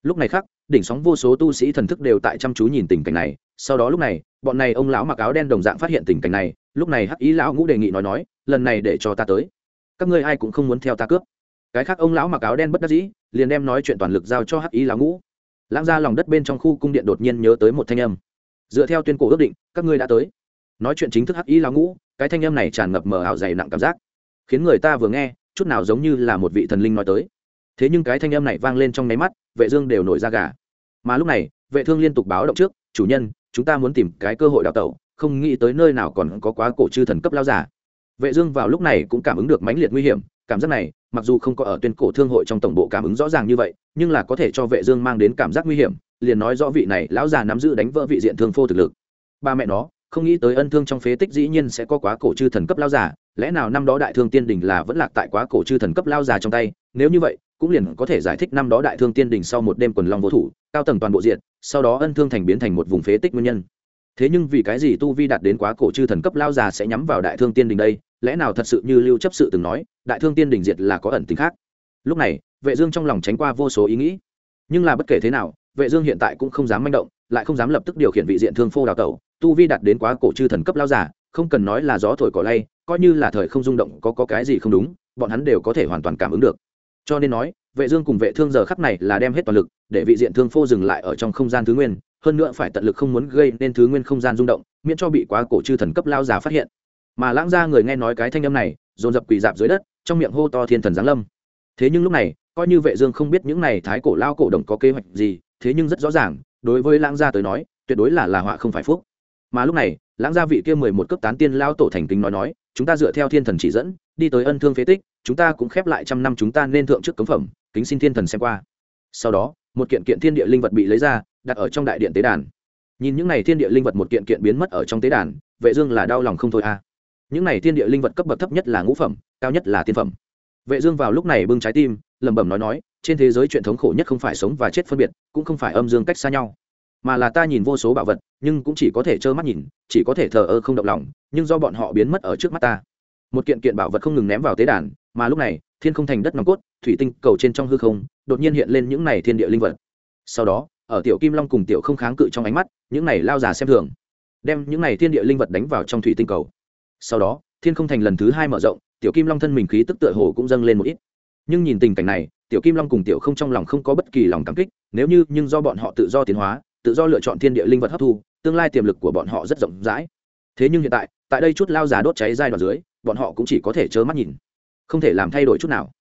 Lúc này khác, đỉnh sóng vô số tu sĩ thần thức đều tại chăm chú nhìn tình cảnh này. Sau đó lúc này, bọn này ông lão mặc áo đen đồng dạng phát hiện tình cảnh này, lúc này hắc ý lão ngũ đề nghị nói nói, lần này để cho ta tới. Các ngươi ai cũng không muốn theo ta cướp cái khác ông lão mặc áo đen bất đắc dĩ, liền đem nói chuyện toàn lực giao cho hắc ý lão ngũ. Lãng ra lòng đất bên trong khu cung điện đột nhiên nhớ tới một thanh âm. Dựa theo tuyên cổ ước định, các ngươi đã tới. Nói chuyện chính thức hắc ý lão ngũ, cái thanh âm này tràn ngập mờ ảo dày nặng cảm giác. Khiến người ta vừa nghe, chút nào giống như là một vị thần linh nói tới. Thế nhưng cái thanh âm này vang lên trong nháy mắt, vệ dương đều nổi ra gà. Mà lúc này, vệ thương liên tục báo động trước, chủ nhân, chúng ta muốn tìm cái cơ hội đào tẩu, không nghĩ tới nơi nào còn có quá cổ chư thần cấp lao giả vệ dương vào lúc này cũng cảm ứng được mãnh liệt nguy hiểm cảm giác này, mặc dù không có ở tuyên cổ thương hội trong tổng bộ cảm ứng rõ ràng như vậy, nhưng là có thể cho vệ dương mang đến cảm giác nguy hiểm, liền nói rõ vị này lão già nắm giữ đánh vỡ vị diện thương phô thực lực. Ba mẹ nó, không nghĩ tới ân thương trong phế tích dĩ nhiên sẽ có quá cổ chư thần cấp lao giả lẽ nào năm đó đại thương tiên đình là vẫn lạc tại quá cổ chư thần cấp lao giả trong tay? Nếu như vậy, cũng liền có thể giải thích năm đó đại thương tiên đình sau một đêm quần long vô thủ, cao tầng toàn bộ diện sau đó ân thương thành biến thành một vùng phế tích nguyên nhân. Thế nhưng vì cái gì tu vi đạt đến quá cổ chư thần cấp lao già sẽ nhắm vào đại thương tiên đình đây? Lẽ nào thật sự như lưu chấp sự từng nói, đại thương tiên đình diệt là có ẩn tính khác? Lúc này, vệ dương trong lòng tránh qua vô số ý nghĩ. Nhưng là bất kể thế nào, vệ dương hiện tại cũng không dám manh động, lại không dám lập tức điều khiển vị diện thương phô đào tẩu, tu vi đạt đến quá cổ chư thần cấp lao giả, không cần nói là gió thổi cỏ lay, coi như là thời không rung động có có cái gì không đúng, bọn hắn đều có thể hoàn toàn cảm ứng được. Cho nên nói, vệ dương cùng vệ thương giờ khắc này là đem hết toàn lực, để vị diện thương phô dừng lại ở trong không gian thứ nguyên, hơn nữa phải tận lực không muốn gây nên thứ nguyên không gian rung động, miễn cho bị quá cổ chư thần cấp lao giả phát hiện mà lãng ra người nghe nói cái thanh âm này, dồn dập quỳ dạp dưới đất, trong miệng hô to thiên thần giáng lâm. Thế nhưng lúc này, coi như vệ dương không biết những này thái cổ lao cổ đồng có kế hoạch gì, thế nhưng rất rõ ràng, đối với lãng gia tới nói, tuyệt đối là là họa không phải phúc. Mà lúc này, lãng gia vị kia mười một cấp tán tiên lao tổ thành kính nói nói, chúng ta dựa theo thiên thần chỉ dẫn, đi tới ân thương phế tích, chúng ta cũng khép lại trăm năm chúng ta nên thượng trước cấm phẩm, kính xin thiên thần xem qua. Sau đó, một kiện kiện thiên địa linh vật bị lấy ra, đặt ở trong đại điện tế đàn. Nhìn những này thiên địa linh vật một kiện kiện biến mất ở trong tế đàn, vệ dương là đau lòng không thôi a. à những này thiên địa linh vật cấp bậc thấp nhất là ngũ phẩm, cao nhất là tiên phẩm. Vệ dương vào lúc này bưng trái tim, lẩm bẩm nói nói, trên thế giới truyền thống khổ nhất không phải sống và chết phân biệt, cũng không phải âm dương cách xa nhau, mà là ta nhìn vô số bảo vật, nhưng cũng chỉ có thể trơ mắt nhìn, chỉ có thể thờ ơ không động lòng, nhưng do bọn họ biến mất ở trước mắt ta. Một kiện kiện bảo vật không ngừng ném vào tế đàn, mà lúc này, thiên không thành đất nòng cốt, thủy tinh cầu trên trong hư không, đột nhiên hiện lên những này thiên địa linh vật. Sau đó, ở tiểu kim long cùng tiểu không kháng cự trong ánh mắt, những này lao già xem thường, đem những này thiên địa linh vật đánh vào trong thủy tinh cầu sau đó, thiên không thành lần thứ hai mở rộng, tiểu kim long thân mình khí tức tựa hồ cũng dâng lên một ít. Nhưng nhìn tình cảnh này, tiểu kim long cùng tiểu không trong lòng không có bất kỳ lòng cảm kích, nếu như, nhưng do bọn họ tự do tiến hóa, tự do lựa chọn thiên địa linh vật hấp thu, tương lai tiềm lực của bọn họ rất rộng rãi. Thế nhưng hiện tại tại đây chút lao già đốt cháy giai đoạn dưới, bọn họ cũng chỉ có thể trơ mắt nhìn, không thể làm thay đổi chút nào.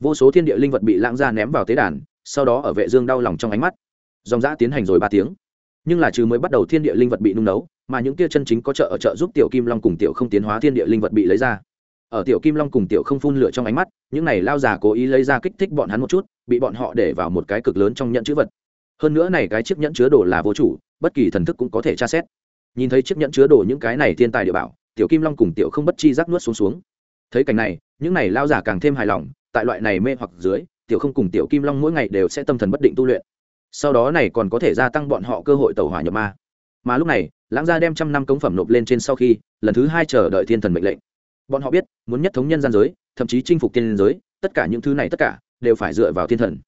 Vô số thiên địa linh vật bị lãng ra ném vào tế đàn, sau đó ở vệ dương đau lòng trong ánh mắt. Dòng dã tiến hành rồi ba tiếng. Nhưng là trừ mới bắt đầu thiên địa linh vật bị nung nấu mà những kia chân chính có trợ ở trợ giúp tiểu kim long cùng tiểu không tiến hóa thiên địa linh vật bị lấy ra. Ở tiểu kim long cùng tiểu không phun lửa trong ánh mắt, những này lao già cố ý lấy ra kích thích bọn hắn một chút, bị bọn họ để vào một cái cực lớn trong nhận chữ vật. Hơn nữa này cái chiếc nhẫn chứa đồ là vô chủ, bất kỳ thần thức cũng có thể tra xét. Nhìn thấy chiếc nhẫn chứa đồ những cái này thiên tài địa bảo, tiểu kim long cùng tiểu không bất chi rắc nuốt xuống xuống. Thấy cảnh này, những này lao giả càng thêm hài lòng, tại loại này mê hoặc dưới, tiểu không cùng tiểu kim long mỗi ngày đều sẽ tâm thần bất định tu luyện. Sau đó này còn có thể gia tăng bọn họ cơ hội tàu hỏa nhập ma. Mà lúc này lãng gia đem trăm năm cống phẩm nộp lên trên sau khi, lần thứ hai chờ đợi thiên thần mệnh lệnh. Bọn họ biết, muốn nhất thống nhân gian giới, thậm chí chinh phục tiên giới, tất cả những thứ này tất cả, đều phải dựa vào thiên thần.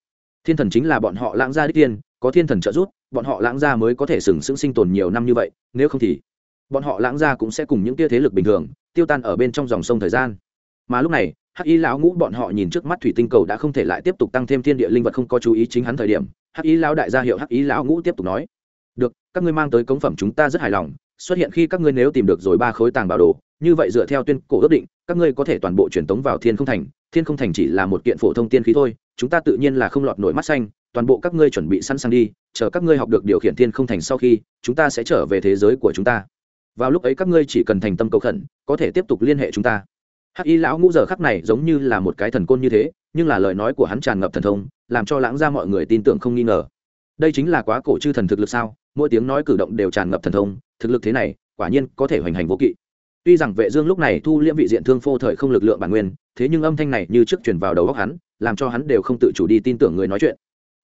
Thiên thần chính là bọn họ lãng gia đích tiên, có thiên thần trợ giúp, bọn họ lãng gia mới có thể sừng sững sinh tồn nhiều năm như vậy, nếu không thì bọn họ lãng gia cũng sẽ cùng những tia thế lực bình thường, tiêu tan ở bên trong dòng sông thời gian. Mà lúc này, hắc y lão ngũ bọn họ nhìn trước mắt thủy tinh cầu đã không thể lại tiếp tục tăng thêm thiên địa linh vật không có chú ý chính hắn thời điểm, hắc y lão đại gia hiệu hắc y lão ngũ tiếp tục nói được, các ngươi mang tới cống phẩm chúng ta rất hài lòng, xuất hiện khi các ngươi nếu tìm được rồi ba khối tàng bảo đồ, như vậy dựa theo tuyên cổ ước định, các ngươi có thể toàn bộ truyền tống vào thiên không thành. Thiên không thành chỉ là một kiện phổ thông tiên khí thôi, chúng ta tự nhiên là không lọt nổi mắt xanh, toàn bộ các ngươi chuẩn bị sẵn sàng đi, chờ các ngươi học được điều khiển thiên không thành sau khi, chúng ta sẽ trở về thế giới của chúng ta. Vào lúc ấy các ngươi chỉ cần thành tâm cầu khẩn, có thể tiếp tục liên hệ chúng ta. Hắc y lão ngũ giờ khắc này giống như là một cái thần côn như thế, nhưng là lời nói của hắn tràn ngập thần thông, làm cho lãng ra mọi người tin tưởng không nghi ngờ. Đây chính là quá cổ chư thần thực lực sao? Mỗi tiếng nói cử động đều tràn ngập thần thông, thực lực thế này, quả nhiên có thể hoành hành vô kỵ. Tuy rằng vệ dương lúc này thu liễm vị diện thương phô thời không lực lượng bản nguyên, thế nhưng âm thanh này như trước truyền vào đầu óc hắn, làm cho hắn đều không tự chủ đi tin tưởng người nói chuyện.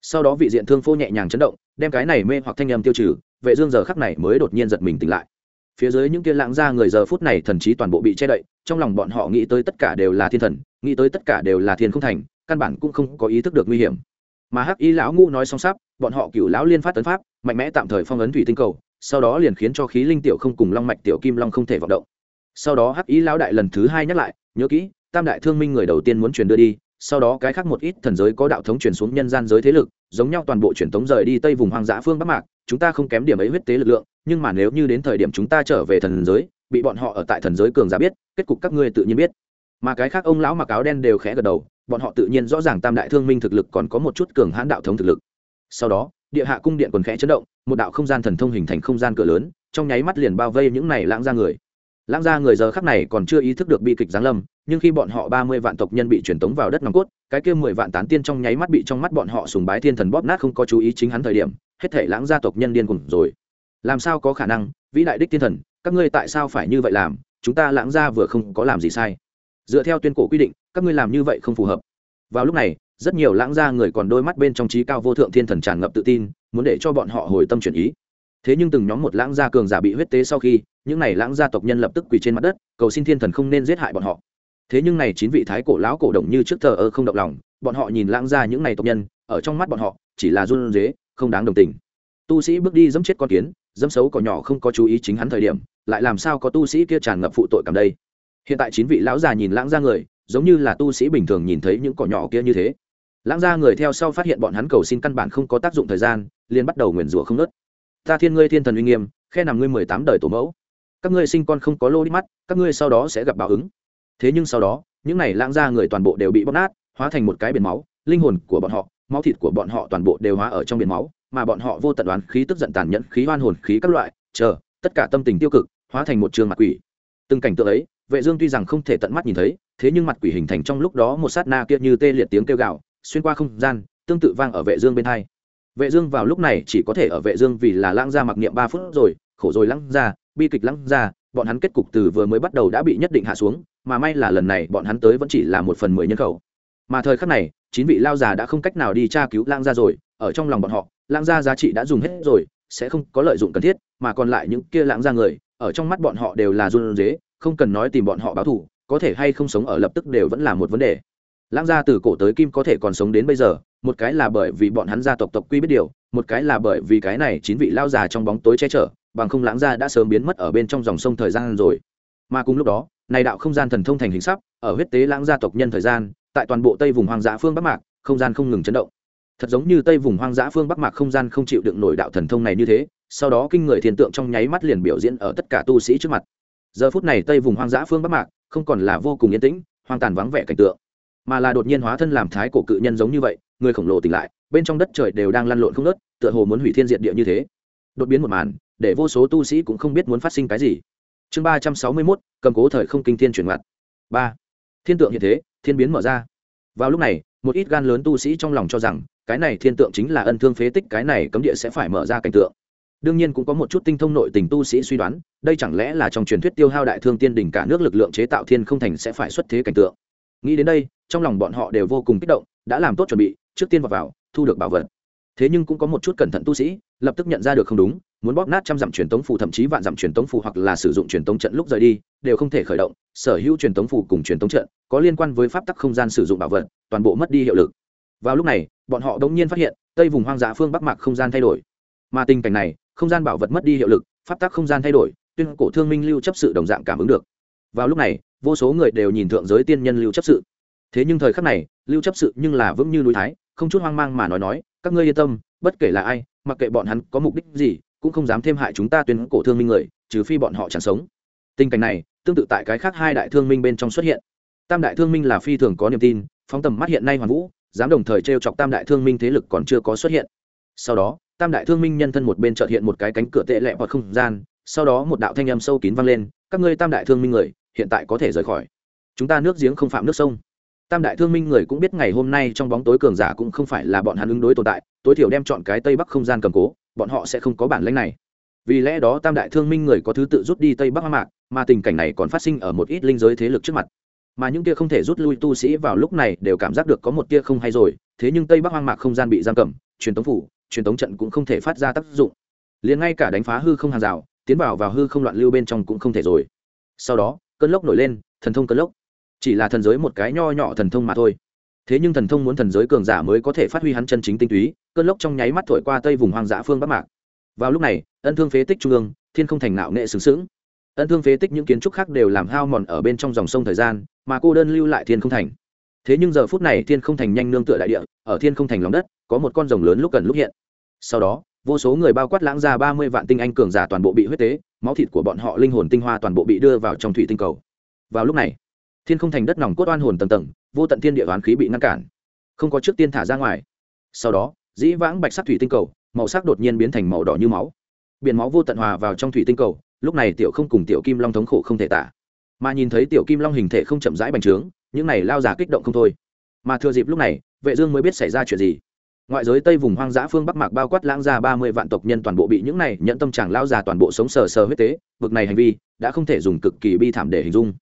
Sau đó vị diện thương phô nhẹ nhàng chấn động, đem cái này mê hoặc thanh âm tiêu trừ, vệ dương giờ khắc này mới đột nhiên giật mình tỉnh lại. Phía dưới những kia lãng ra người giờ phút này thần trí toàn bộ bị che đậy, trong lòng bọn họ nghĩ tới tất cả đều là thiên thần, nghĩ tới tất cả đều là thiên không thành, căn bản cũng không có ý thức được nguy hiểm mà hắc y lão Ngũ nói xong sắp, bọn họ cửu lão liên phát tấn pháp, mạnh mẽ tạm thời phong ấn thủy tinh cầu, sau đó liền khiến cho khí linh tiểu không cùng long mạch tiểu kim long không thể vọng động. Sau đó hắc y lão đại lần thứ hai nhắc lại, nhớ kỹ, tam đại thương minh người đầu tiên muốn truyền đưa đi, sau đó cái khác một ít thần giới có đạo thống truyền xuống nhân gian giới thế lực, giống nhau toàn bộ truyền thống rời đi tây vùng hoang dã phương bắc mạc, chúng ta không kém điểm ấy huyết tế lực lượng, nhưng mà nếu như đến thời điểm chúng ta trở về thần giới, bị bọn họ ở tại thần giới cường giả biết, kết cục các ngươi tự nhiên biết. Mà cái khác ông lão mặc áo đen đều khẽ gật đầu bọn họ tự nhiên rõ ràng tam đại thương minh thực lực còn có một chút cường hãn đạo thống thực lực. Sau đó, địa hạ cung điện còn khẽ chấn động, một đạo không gian thần thông hình thành không gian cửa lớn, trong nháy mắt liền bao vây những này lãng ra người. Lãng ra người giờ khắc này còn chưa ý thức được bi kịch giáng lâm, nhưng khi bọn họ ba mươi vạn tộc nhân bị truyền tống vào đất nòng cốt, cái kia mười vạn tán tiên trong nháy mắt bị trong mắt bọn họ sùng bái thiên thần bóp nát không có chú ý chính hắn thời điểm, hết thể lãng gia tộc nhân điên cùng rồi. Làm sao có khả năng? Vĩ đại đích thiên thần, các ngươi tại sao phải như vậy làm? Chúng ta lãng gia vừa không có làm gì sai dựa theo tuyên cổ quy định, các ngươi làm như vậy không phù hợp. Vào lúc này, rất nhiều lãng gia người còn đôi mắt bên trong trí cao vô thượng thiên thần tràn ngập tự tin, muốn để cho bọn họ hồi tâm chuyển ý. Thế nhưng từng nhóm một lãng gia cường giả bị huyết tế sau khi, những này lãng gia tộc nhân lập tức quỳ trên mặt đất, cầu xin thiên thần không nên giết hại bọn họ. Thế nhưng này chín vị thái cổ lão cổ động như trước thờ ơ không động lòng, bọn họ nhìn lãng gia những này tộc nhân, ở trong mắt bọn họ, chỉ là run rế, không đáng đồng tình. Tu sĩ bước đi dẫm chết con kiến, dẫm xấu cỏ nhỏ không có chú ý chính hắn thời điểm, lại làm sao có tu sĩ kia tràn ngập phụ tội cảm đây? Hiện tại chín vị lão già nhìn lãng gia người, giống như là tu sĩ bình thường nhìn thấy những cỏ nhỏ kia như thế. Lãng gia người theo sau phát hiện bọn hắn cầu xin căn bản không có tác dụng thời gian, liền bắt đầu nguyền rủa không nớt ta thiên ngươi thiên thần uy nghiêm, khe nằm ngươi mười tám đời tổ mẫu. Các ngươi sinh con không có lô đi mắt, các ngươi sau đó sẽ gặp báo ứng. Thế nhưng sau đó, những này lãng gia người toàn bộ đều bị bóp nát, hóa thành một cái biển máu, linh hồn của bọn họ, máu thịt của bọn họ toàn bộ đều hóa ở trong biển máu, mà bọn họ vô tận đoán khí tức giận tàn nhẫn, khí hoan hồn khí các loại, chờ, tất cả tâm tình tiêu cực, hóa thành một trường mặt quỷ. Từng cảnh tượng ấy vệ dương tuy rằng không thể tận mắt nhìn thấy, thế nhưng mặt quỷ hình thành trong lúc đó một sát na kia như tê liệt tiếng kêu gào, xuyên qua không gian, tương tự vang ở vệ dương bên hai. Vệ dương vào lúc này chỉ có thể ở vệ dương vì là lãng gia mặc niệm ba phút rồi, khổ rồi lãng gia, bi kịch lãng gia, bọn hắn kết cục từ vừa mới bắt đầu đã bị nhất định hạ xuống, mà may là lần này bọn hắn tới vẫn chỉ là một phần mười nhân khẩu. Mà thời khắc này, chín vị lao già đã không cách nào đi tra cứu lãng gia rồi, ở trong lòng bọn họ, lãng gia giá trị đã dùng hết rồi, sẽ không có lợi dụng cần thiết, mà còn lại những kia lãng gia người, ở trong mắt bọn họ đều là run rế không cần nói tìm bọn họ báo thù, có thể hay không sống ở lập tức đều vẫn là một vấn đề. Lãng gia từ cổ tới kim có thể còn sống đến bây giờ, một cái là bởi vì bọn hắn gia tộc tộc quy biết điều, một cái là bởi vì cái này chín vị lao già trong bóng tối che chở, bằng không lãng gia đã sớm biến mất ở bên trong dòng sông thời gian rồi. Mà cùng lúc đó, này đạo không gian thần thông thành hình sắp, ở huyết tế lãng gia tộc nhân thời gian, tại toàn bộ tây vùng hoang dã phương bắc mạc, không gian không ngừng chấn động. Thật giống như tây vùng hoang dã phương bắc mạc không gian không chịu đựng nổi đạo thần thông này như thế, sau đó kinh người thiên tượng trong nháy mắt liền biểu diễn ở tất cả tu sĩ trước mặt giờ phút này tây vùng hoang dã phương bắc mạc không còn là vô cùng yên tĩnh hoang tàn vắng vẻ cảnh tượng mà là đột nhiên hóa thân làm thái cổ cự nhân giống như vậy người khổng lồ tỉnh lại bên trong đất trời đều đang lăn lộn không nớt tựa hồ muốn hủy thiên diệt địa như thế đột biến một màn để vô số tu sĩ cũng không biết muốn phát sinh cái gì chương ba trăm sáu mươi mốt cầm cố thời không kinh thiên chuyển ngoặt ba thiên tượng hiện thế thiên biến mở ra vào lúc này một ít gan lớn tu sĩ trong lòng cho rằng cái này thiên tượng chính là ân thương phế tích cái này cấm địa sẽ phải mở ra cảnh tượng đương nhiên cũng có một chút tinh thông nội tình tu sĩ suy đoán, đây chẳng lẽ là trong truyền thuyết tiêu hao đại thương tiên đỉnh cả nước lực lượng chế tạo thiên không thành sẽ phải xuất thế cảnh tượng? Nghĩ đến đây, trong lòng bọn họ đều vô cùng kích động, đã làm tốt chuẩn bị, trước tiên vào vào, thu được bảo vật. Thế nhưng cũng có một chút cẩn thận tu sĩ, lập tức nhận ra được không đúng, muốn bóp nát trăm dặm truyền tống phù thậm chí vạn dặm truyền tống phù hoặc là sử dụng truyền tống trận lúc rời đi, đều không thể khởi động, sở hữu truyền tống phù cùng truyền tống trận có liên quan với pháp tắc không gian sử dụng bảo vật, toàn bộ mất đi hiệu lực. Vào lúc này, bọn họ đống nhiên phát hiện, tây vùng hoang dã phương bắc mạc không gian thay đổi. Mà tình cảnh này không gian bảo vật mất đi hiệu lực, pháp tắc không gian thay đổi, tuyên cổ thương minh lưu chấp sự đồng dạng cảm ứng được. Vào lúc này, vô số người đều nhìn thượng giới tiên nhân lưu chấp sự. Thế nhưng thời khắc này, lưu chấp sự nhưng là vững như núi thái, không chút hoang mang mà nói nói, các ngươi yên tâm, bất kể là ai, mặc kệ bọn hắn có mục đích gì, cũng không dám thêm hại chúng ta tuyên cổ thương minh người, trừ phi bọn họ chẳng sống. Tình cảnh này, tương tự tại cái khác hai đại thương minh bên trong xuất hiện. Tam đại thương minh là phi thường có niềm tin, phóng tầm mắt hiện nay hoàn vũ, dám đồng thời t r e o chọc tam đại thương minh thế lực còn chưa có xuất hiện. Sau đó tam đại thương minh nhân thân một bên trợt hiện một cái cánh cửa tệ lẹ hoặc không gian, sau đó một đạo thanh âm sâu kín vang lên, các ngươi tam đại thương minh người, hiện tại có thể rời khỏi. Chúng ta nước giếng không phạm nước sông. Tam đại thương minh người cũng biết ngày hôm nay trong bóng tối cường giả cũng không phải là bọn hắn ứng đối tồn tại, tối thiểu đem chọn cái tây bắc không gian cầm cố, bọn họ sẽ không có bản lãnh này. Vì lẽ đó tam đại thương minh người có thứ tự rút đi tây bắc hoa mạc, mà tình cảnh này còn phát sinh ở một ít linh giới thế lực trước mặt. Mà những kia không thể rút lui tu sĩ vào lúc này đều cảm giác được có một tia không hay rồi, thế nhưng tây bắc hoang mạc không gian bị giam cầm, truyền tống phủ truyền tống trận cũng không thể phát ra tác dụng. Liền ngay cả đánh phá hư không hàng rào, tiến vào vào hư không loạn lưu bên trong cũng không thể rồi. Sau đó, cơn lốc nổi lên, thần thông cơn lốc. Chỉ là thần giới một cái nho nhỏ thần thông mà thôi. Thế nhưng thần thông muốn thần giới cường giả mới có thể phát huy hắn chân chính tinh túy, cơn lốc trong nháy mắt thổi qua tây vùng hoang dã phương bắc mạc. Vào lúc này, ân thương phế tích trung ương, thiên không thành nạo nghệ xứng xứng ân thương phế tích những kiến trúc khác đều làm hao mòn ở bên trong dòng sông thời gian, mà cô đơn lưu lại thiên không thành thế nhưng giờ phút này thiên không thành nhanh nương tựa đại địa, ở thiên không thành lòng đất, có một con rồng lớn lúc cần lúc hiện. Sau đó, vô số người bao quát lãng ra ba mươi vạn tinh anh cường giả toàn bộ bị huyết tế, máu thịt của bọn họ linh hồn tinh hoa toàn bộ bị đưa vào trong thủy tinh cầu. Vào lúc này, thiên không thành đất nòng cốt oan hồn tầng tầng, vô tận thiên địa oán khí bị ngăn cản. Không có trước tiên thả ra ngoài. Sau đó, dĩ vãng bạch sắc thủy tinh cầu, màu sắc đột nhiên biến thành màu đỏ như máu. Biển máu vô tận hòa vào trong thủy tinh cầu, lúc này tiểu không cùng tiểu kim long thống khổ không thể tả. Mà nhìn thấy tiểu kim long hình thể không chậm rãi bành trướng những này lao giả kích động không thôi. Mà thừa dịp lúc này, vệ dương mới biết xảy ra chuyện gì. Ngoại giới tây vùng hoang dã phương bắc mạc bao quát lãng ra ba mươi vạn tộc nhân toàn bộ bị những này nhận tâm chàng lao già toàn bộ sống sờ sờ huyết tế vực này hành vi đã không thể dùng cực kỳ bi thảm để hình dung.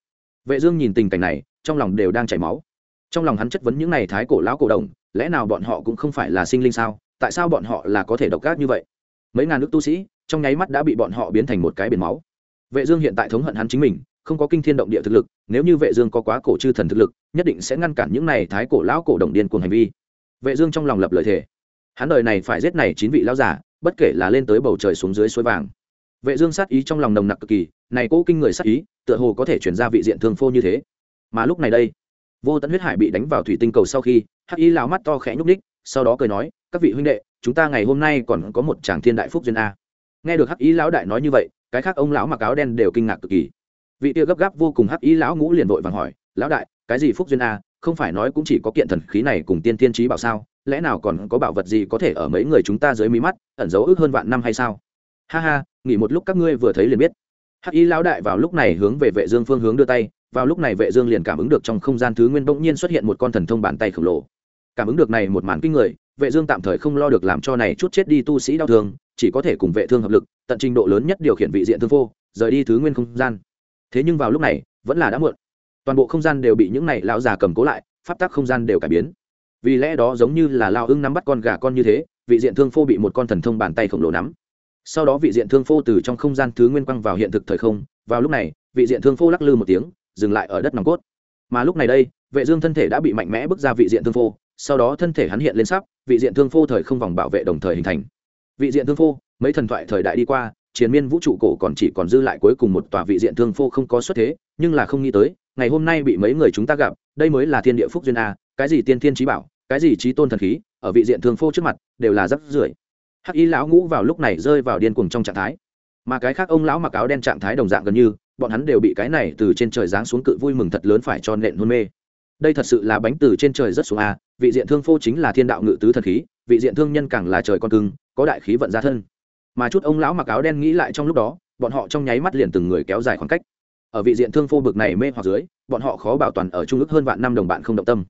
Vệ dương nhìn tình cảnh này, trong lòng đều đang chảy máu. Trong lòng hắn chất vấn những này thái cổ lão cổ đồng, lẽ nào bọn họ cũng không phải là sinh linh sao? Tại sao bọn họ là có thể độc ác như vậy? Mấy ngàn nước tu sĩ, trong nháy mắt đã bị bọn họ biến thành một cái biển máu. Vệ dương hiện tại thống hận hắn chính mình không có kinh thiên động địa thực lực, nếu như vệ dương có quá cổ chư thần thực lực, nhất định sẽ ngăn cản những này thái cổ lão cổ đồng điên cuồng hành vi. Vệ dương trong lòng lập lời thể hắn đời này phải giết này chín vị lão giả, bất kể là lên tới bầu trời xuống dưới suối vàng. Vệ dương sát ý trong lòng nồng nặc cực kỳ, này cố kinh người sát ý, tựa hồ có thể chuyển ra vị diện thương phô như thế. Mà lúc này đây, vô tận huyết hải bị đánh vào thủy tinh cầu sau khi, hắc y lão mắt to khẽ nhúc đích sau đó cười nói, các vị huynh đệ, chúng ta ngày hôm nay còn có một tràng thiên đại phúc duyên a. Nghe được hắc y lão đại nói như vậy, cái khác ông lão mặc áo đen đều kinh ngạc cực kỳ vị kia gấp gáp vô cùng hắc ý lão ngũ liền vội vàng hỏi, lão đại, cái gì phúc duyên a? Không phải nói cũng chỉ có kiện thần khí này cùng tiên tiên trí bảo sao? Lẽ nào còn có bảo vật gì có thể ở mấy người chúng ta dưới mí mắt, ẩn giấu ước hơn vạn năm hay sao? Ha ha, nghỉ một lúc các ngươi vừa thấy liền biết. Hắc y lão đại vào lúc này hướng về vệ dương phương hướng đưa tay, vào lúc này vệ dương liền cảm ứng được trong không gian thứ nguyên bỗng nhiên xuất hiện một con thần thông bàn tay khổng lồ. Cảm ứng được này một màn kinh người, vệ dương tạm thời không lo được làm cho này chút chết đi tu sĩ đau thương, chỉ có thể cùng vệ thương hợp lực, tận trình độ lớn nhất điều khiển vị diện thương vô, rời đi thứ nguyên không gian thế nhưng vào lúc này, vẫn là đã muộn. Toàn bộ không gian đều bị những này lão già cầm cố lại, pháp tắc không gian đều cải biến. Vì lẽ đó giống như là lao ưng nắm bắt con gà con như thế, vị diện thương phô bị một con thần thông bàn tay khổng lồ nắm. Sau đó vị diện thương phô từ trong không gian thứ nguyên quăng vào hiện thực thời không, vào lúc này, vị diện thương phô lắc lư một tiếng, dừng lại ở đất nòng cốt. Mà lúc này đây, vệ dương thân thể đã bị mạnh mẽ bước ra vị diện thương phô, sau đó thân thể hắn hiện lên sắp, vị diện thương phô thời không vòng bảo vệ đồng thời hình thành. Vị diện thương phô, mấy thần thoại thời đại đi qua chiến miên vũ trụ cổ còn chỉ còn dư lại cuối cùng một tòa vị diện thương phô không có xuất thế, nhưng là không nghĩ tới, ngày hôm nay bị mấy người chúng ta gặp, đây mới là thiên địa phúc duyên a, cái gì tiên thiên trí bảo, cái gì trí tôn thần khí, ở vị diện thương phô trước mặt, đều là rắc rưởi. Hắc y lão ngũ vào lúc này rơi vào điên cuồng trong trạng thái. Mà cái khác ông lão mặc áo đen trạng thái đồng dạng gần như, bọn hắn đều bị cái này từ trên trời giáng xuống cự vui mừng thật lớn phải cho nện hôn mê. Đây thật sự là bánh từ trên trời rất xuống a, vị diện thương phô chính là thiên đạo ngự tứ thần khí, vị diện thương nhân càng là trời con cưng, có đại khí vận ra thân mà chút ông lão mặc áo đen nghĩ lại trong lúc đó, bọn họ trong nháy mắt liền từng người kéo dài khoảng cách. Ở vị diện thương phô bực này mê hoặc dưới, bọn họ khó bảo toàn ở trung ước hơn vạn năm đồng bạn không động tâm.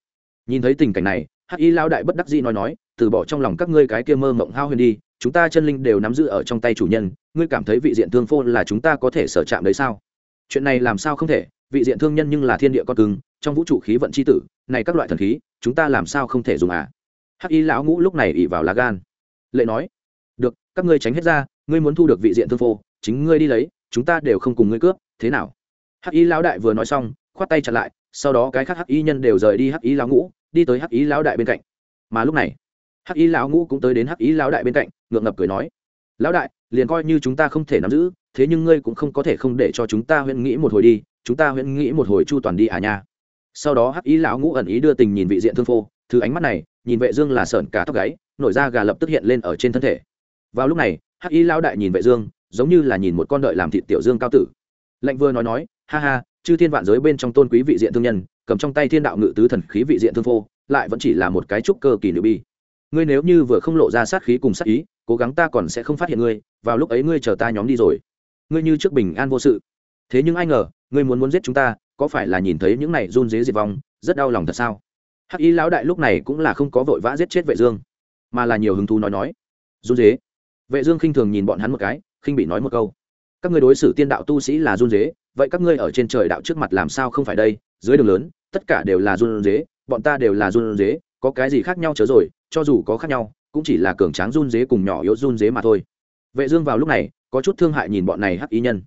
Nhìn thấy tình cảnh này, hắc y lao đại bất đắc dĩ nói nói, từ bỏ trong lòng các ngươi cái kia mơ mộng hao huyền đi, chúng ta chân linh đều nắm giữ ở trong tay chủ nhân, ngươi cảm thấy vị diện thương phô là chúng ta có thể sở chạm đấy sao? Chuyện này làm sao không thể, vị diện thương nhân nhưng là thiên địa con cứng trong vũ trụ khí vận c h i tử, này các loại thần khí, chúng ta làm sao không thể dùng à? Hắc y lão ngũ lúc này ỉ vào lá gan. Lệ nói được, các ngươi tránh hết ra, ngươi muốn thu được vị diện thương phô, chính ngươi đi lấy, chúng ta đều không cùng ngươi cướp, thế nào? Hắc y lão đại vừa nói xong, khoát tay chặt lại, sau đó cái khác hắc y nhân đều rời đi hắc y lão ngũ, đi tới hắc y lão đại bên cạnh. Mà lúc này, hắc y lão ngũ cũng tới đến hắc y lão đại bên cạnh, ngượng ngập cười nói, lão đại, liền coi như chúng ta không thể nắm giữ, thế nhưng ngươi cũng không có thể không để cho chúng ta huyễn nghĩ một hồi đi, chúng ta huyễn nghĩ một hồi chu toàn đi à nha. Sau đó hắc y lão ngũ ẩn ý đưa tình nhìn vị diện thương phô, thứ ánh mắt này, nhìn vệ dương là sởn cả tóc gáy, nổi da gà lập tức hiện lên ở trên thân thể vào lúc này, hắc ý lão đại nhìn vệ dương, giống như là nhìn một con đợi làm thịt tiểu dương cao tử. Lệnh vừa nói nói, ha ha, chư thiên vạn giới bên trong tôn quý vị diện thương nhân, cầm trong tay thiên đạo ngự tứ thần khí vị diện thương phô, lại vẫn chỉ là một cái trúc cơ kỳ nữ bi. Ngươi nếu như vừa không lộ ra sát khí cùng sát ý, cố gắng ta còn sẽ không phát hiện ngươi, vào lúc ấy ngươi chờ ta nhóm đi rồi. Ngươi như trước bình an vô sự. Thế nhưng ai ngờ, ngươi muốn muốn giết chúng ta, có phải là nhìn thấy những này run dế diệt vong, rất đau lòng thật sao? Hắc y lão đại lúc này cũng là không có vội vã giết chết vệ dương, mà là nhiều hứng thú nói nói, run dế? Vệ dương khinh thường nhìn bọn hắn một cái khinh bị nói một câu. Các ngươi đối xử tiên đạo tu sĩ là run rế, vậy các ngươi ở trên trời đạo trước mặt làm sao không phải đây? Dưới đường lớn tất cả đều là run rế, bọn ta đều là run rế, có cái gì khác nhau chớ rồi cho dù có khác nhau cũng chỉ là cường tráng run rế cùng nhỏ yếu run rế mà thôi. Vệ dương vào lúc này có chút thương hại nhìn bọn này hắc ý nhân.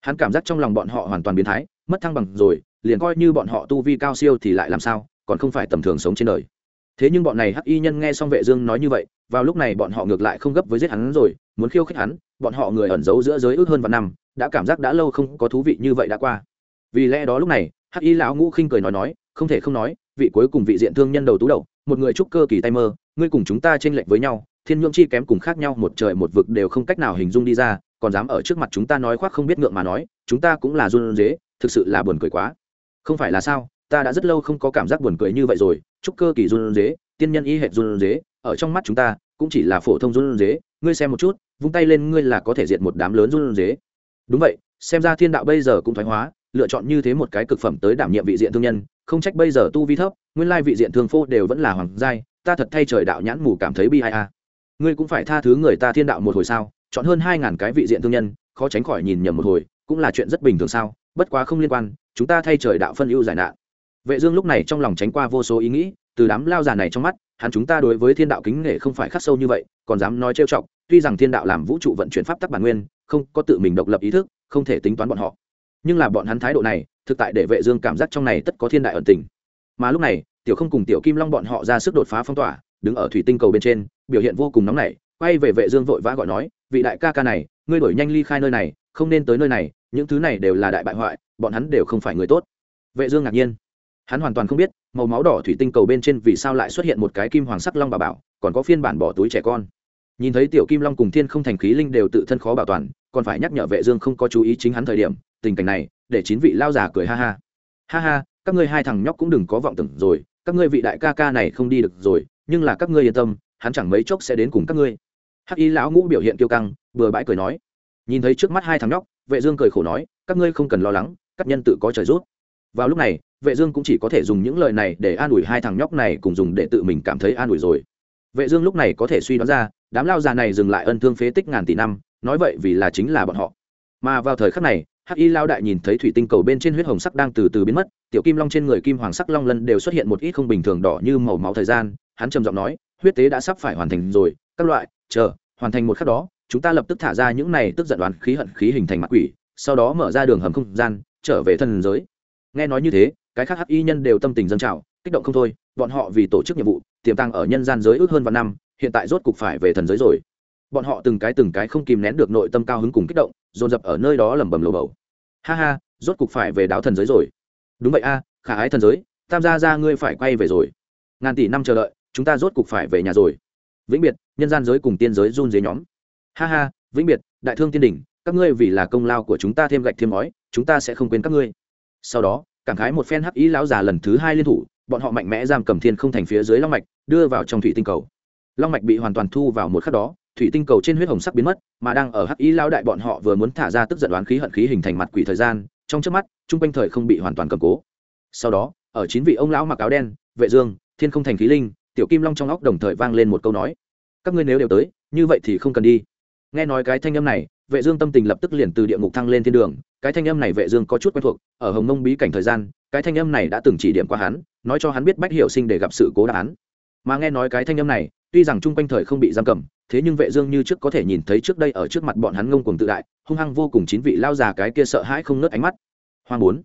Hắn cảm giác trong lòng bọn họ hoàn toàn biến thái mất thăng bằng rồi liền coi như bọn họ tu vi cao siêu thì lại làm sao còn không phải tầm thường sống trên đời. Thế nhưng bọn này hắc y nhân nghe xong vệ dương nói như vậy vào lúc này bọn họ ngược lại không gấp với giết hắn rồi, muốn khiêu khích hắn, bọn họ người ẩn giấu giữa giới ước hơn vạn năm, đã cảm giác đã lâu không có thú vị như vậy đã qua. Vì lẽ đó lúc này, hắc y lão ngũ khinh cười nói nói, không thể không nói, vị cuối cùng vị diện thương nhân đầu tú đầu, một người trúc cơ kỳ tay mơ, ngươi cùng chúng ta tranh lệch với nhau, thiên nhượng chi kém cùng khác nhau một trời một vực đều không cách nào hình dung đi ra, còn dám ở trước mặt chúng ta nói khoác không biết ngượng mà nói, chúng ta cũng là run dế thực sự là buồn cười quá. Không phải là sao, ta đã rất lâu không có cảm giác buồn cười như vậy rồi, trúc cơ kỳ run dế tiên nhân y hệ run dế ở trong mắt chúng ta, cũng chỉ là phổ thông run dế. Ngươi xem một chút, vung tay lên ngươi là có thể diệt một đám lớn run dế. Đúng vậy, xem ra thiên đạo bây giờ cũng thoái hóa, lựa chọn như thế một cái cực phẩm tới đảm nhiệm vị diện thương nhân, không trách bây giờ tu vi thấp, nguyên lai vị diện thương phô đều vẫn là hoàng giai, ta thật thay trời đạo nhãn mù cảm thấy bi ai a. Ngươi cũng phải tha thứ người ta thiên đạo một hồi sao, chọn hơn hai ngàn cái vị diện thương nhân, khó tránh khỏi nhìn nhầm một hồi, cũng là chuyện rất bình thường sao, bất quá không liên quan, chúng ta thay trời đạo phân ưu giải nạn. Vệ dương lúc này trong lòng tránh qua vô số ý nghĩ từ đám lao già này trong mắt, hắn chúng ta đối với thiên đạo kính nể không phải khắc sâu như vậy, còn dám nói trêu chọc, tuy rằng thiên đạo làm vũ trụ vận chuyển pháp tắc bản nguyên, không có tự mình độc lập ý thức, không thể tính toán bọn họ. Nhưng là bọn hắn thái độ này, thực tại để vệ dương cảm giác trong này tất có thiên đại ẩn tình. Mà lúc này, tiểu không cùng tiểu kim long bọn họ ra sức đột phá phong tỏa, đứng ở thủy tinh cầu bên trên, biểu hiện vô cùng nóng nảy, quay về vệ dương vội vã gọi nói, vị đại ca ca này, ngươi đổi nhanh ly khai nơi này, không nên tới nơi này, những thứ này đều là đại bại hoại, bọn hắn đều không phải người tốt. Vệ dương ngạc nhiên hắn hoàn toàn không biết, màu máu đỏ thủy tinh cầu bên trên vì sao lại xuất hiện một cái kim hoàng sắc long bà bảo, còn có phiên bản bỏ túi trẻ con. Nhìn thấy tiểu kim long cùng thiên không thành khí linh đều tự thân khó bảo toàn, còn phải nhắc nhở vệ dương không có chú ý chính hắn thời điểm, tình cảnh này, để chín vị lao già cười ha ha. Ha ha, các ngươi hai thằng nhóc cũng đừng có vọng tưởng rồi, các ngươi vị đại ca ca này không đi được rồi, nhưng là các ngươi yên tâm, hắn chẳng mấy chốc sẽ đến cùng các ngươi. Hắc y lão ngũ biểu hiện kiêu căng vừa bãi cười nói. Nhìn thấy trước mắt hai thằng nhóc, vệ dương cười khổ nói, các ngươi không cần lo lắng, các nhân tự có trời rút. Vào lúc này vệ dương cũng chỉ có thể dùng những lời này để an ủi hai thằng nhóc này cùng dùng để tự mình cảm thấy an ủi rồi. Vệ dương lúc này có thể suy đoán ra, đám lao già này dừng lại ân thương phế tích ngàn tỷ năm, nói vậy vì là chính là bọn họ. Mà vào thời khắc này, hắc y lao đại nhìn thấy thủy tinh cầu bên trên huyết hồng sắc đang từ từ biến mất, tiểu kim long trên người kim hoàng sắc long lân đều xuất hiện một ít không bình thường đỏ như màu máu thời gian, hắn trầm giọng nói, huyết tế đã sắp phải hoàn thành rồi, các loại, chờ, hoàn thành một khắc đó, chúng ta lập tức thả ra những này tức giận đoán khí hận khí hình thành mặt quỷ, sau đó mở ra đường hầm không gian, trở về thân giới. Nghe nói như thế cái khác hắc y nhân đều tâm tình dâng trào, kích động không thôi, bọn họ vì tổ chức nhiệm vụ, tiềm tàng ở nhân gian giới ước hơn vạn năm, hiện tại rốt cục phải về thần giới rồi. Bọn họ từng cái từng cái không kìm nén được nội tâm cao hứng cùng kích động, dồn dập ở nơi đó lẩm bẩm lồ bầu. Ha ha, rốt cục phải về đáo thần giới rồi. Đúng vậy a, khả ái thần giới, tam gia ra ngươi phải quay về rồi. Ngàn tỷ năm chờ đợi, chúng ta rốt cục phải về nhà rồi. Vĩnh biệt, nhân gian giới cùng tiên giới run dưới nhóm. Ha ha, vĩnh biệt, đại thương tiên đỉnh, các ngươi vì là công lao của chúng ta thêm gạch thêm ngói, chúng ta sẽ không quên các ngươi. Sau đó cảm khái một phen hắc ý lão già lần thứ hai liên thủ, bọn họ mạnh mẽ giam cầm thiên không thành phía dưới long mạch, đưa vào trong thủy tinh cầu. Long mạch bị hoàn toàn thu vào một khắc đó, thủy tinh cầu trên huyết hồng sắc biến mất, mà đang ở hắc ý lão đại bọn họ vừa muốn thả ra tức giận đoán khí hận khí hình thành mặt quỷ thời gian, trong trước mắt trung quanh thời không bị hoàn toàn cầm cố. Sau đó, ở chín vị ông lão mặc áo đen, vệ dương, thiên không thành khí linh, tiểu kim long trong óc đồng thời vang lên một câu nói. Các ngươi nếu đều tới, như vậy thì không cần đi. Nghe nói cái thanh âm này, vệ dương tâm tình lập tức liền từ địa ngục thăng lên thiên đường cái thanh âm này vệ dương có chút quen thuộc, ở hồng mông bí cảnh thời gian, cái thanh âm này đã từng chỉ điểm qua hắn, nói cho hắn biết bách hiểu sinh để gặp sự cố đáp án. Mà nghe nói cái thanh âm này, tuy rằng trung quanh thời không bị giam cầm, thế nhưng vệ dương như trước có thể nhìn thấy trước đây ở trước mặt bọn hắn ngông cuồng tự đại, hung hăng vô cùng chín vị lao già cái kia sợ hãi không nứt ánh mắt. Hoang bốn.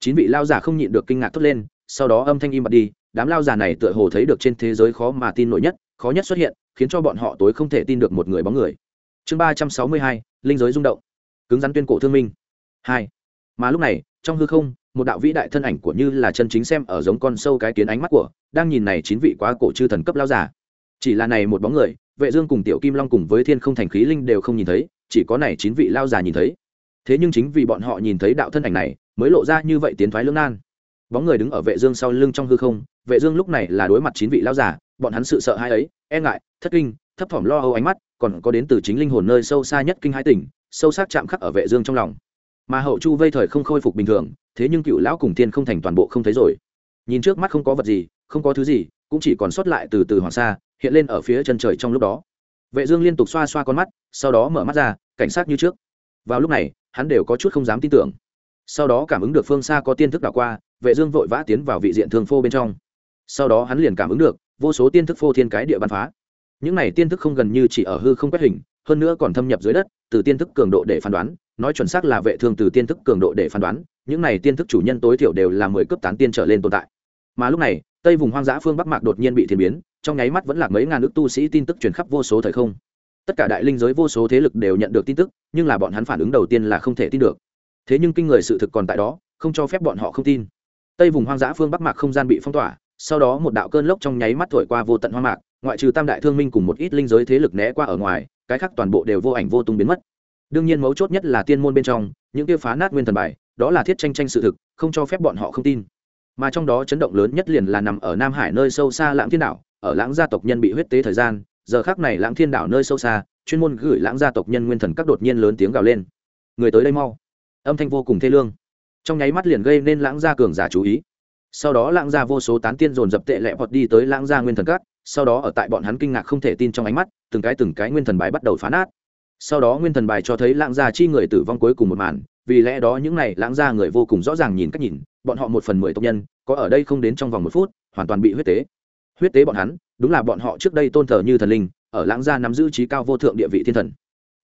Chín vị lao già không nhịn được kinh ngạc thốt lên, sau đó âm thanh im bặt đi, đám lao già này tựa hồ thấy được trên thế giới khó mà tin nổi nhất, khó nhất xuất hiện, khiến cho bọn họ tối không thể tin được một người bóng người. Chương ba trăm sáu mươi hai, linh giới rung động. Cứng rắn tuyên cổ thương minh hai. Mà lúc này, trong hư không, một đạo vĩ đại thân ảnh của như là chân chính xem ở giống con sâu cái kiến ánh mắt của, đang nhìn này chín vị quá cổ chư thần cấp lao giả chỉ là này một bóng người, vệ dương cùng tiểu kim long cùng với thiên không thành khí linh đều không nhìn thấy, chỉ có này chín vị lao giả nhìn thấy. Thế nhưng chính vì bọn họ nhìn thấy đạo thân ảnh này, mới lộ ra như vậy tiến thoái lưỡng nan. Bóng người đứng ở vệ dương sau lưng trong hư không, vệ dương lúc này là đối mặt chín vị lao giả bọn hắn sự sợ hãi ấy e ngại, thất kinh, thấp thỏm lo âu ánh mắt, còn có đến từ chính linh hồn nơi sâu xa nhất kinh hai tỉnh sâu sắc chạm khắc ở vệ dương trong lòng mà hậu chu vây thời không khôi phục bình thường, thế nhưng cựu lão cùng tiên không thành toàn bộ không thấy rồi. Nhìn trước mắt không có vật gì, không có thứ gì, cũng chỉ còn sót lại từ từ hoàng sa, hiện lên ở phía chân trời trong lúc đó. Vệ dương liên tục xoa xoa con mắt, sau đó mở mắt ra, cảnh sát như trước. Vào lúc này, hắn đều có chút không dám tin tưởng. Sau đó cảm ứng được phương xa có tiên thức đảo qua, vệ dương vội vã tiến vào vị diện thương phô bên trong. Sau đó hắn liền cảm ứng được, vô số tiên thức phô thiên cái địa bắn phá. Những này tiên thức không gần như chỉ ở hư không quét hình, hơn nữa còn thâm nhập dưới đất, từ tiên thức cường độ để phán đoán nói chuẩn xác là vệ thương từ tiên thức cường độ để phán đoán, những này tiên thức chủ nhân tối thiểu đều là mười cấp tán tiên trở lên tồn tại. Mà lúc này, tây vùng hoang dã phương bắc mạc đột nhiên bị thiên biến, trong nháy mắt vẫn là mấy ngàn nước tu sĩ tin tức truyền khắp vô số thời không. Tất cả đại linh giới vô số thế lực đều nhận được tin tức, nhưng là bọn hắn phản ứng đầu tiên là không thể tin được. Thế nhưng kinh người sự thực còn tại đó, không cho phép bọn họ không tin. Tây vùng hoang dã phương bắc mạc không gian bị phong tỏa, sau đó một đạo cơn lốc trong nháy mắt thổi qua vô tận hoang mạc, ngoại trừ tam đại thương minh cùng một ít linh giới thế lực né qua ở ngoài, cái khác toàn bộ đều vô ảnh vô tung biến mất đương nhiên mấu chốt nhất là tiên môn bên trong, những kia phá nát nguyên thần bài, đó là thiết tranh tranh sự thực, không cho phép bọn họ không tin. Mà trong đó chấn động lớn nhất liền là nằm ở nam hải nơi sâu xa lãng thiên đảo, ở lãng gia tộc nhân bị huyết tế thời gian, giờ khác này lãng thiên đảo nơi sâu xa, chuyên môn gửi lãng gia tộc nhân nguyên thần các đột nhiên lớn tiếng gào lên. Người tới đây mau. Âm thanh vô cùng thê lương. Trong nháy mắt liền gây nên lãng gia cường giả chú ý. Sau đó lãng gia vô số tán tiên dồn dập tệ lẹ vọt đi tới lãng gia nguyên thần các, sau đó ở tại bọn hắn kinh ngạc không thể tin trong ánh mắt, từng cái từng cái nguyên thần bài bắt đầu phá nát sau đó nguyên thần bài cho thấy lãng gia chi người tử vong cuối cùng một màn, vì lẽ đó những này lãng gia người vô cùng rõ ràng nhìn cách nhìn, bọn họ một phần mười tộc nhân, có ở đây không đến trong vòng một phút, hoàn toàn bị huyết tế. Huyết tế bọn hắn, đúng là bọn họ trước đây tôn thờ như thần linh, ở lãng gia nắm giữ trí cao vô thượng địa vị thiên thần.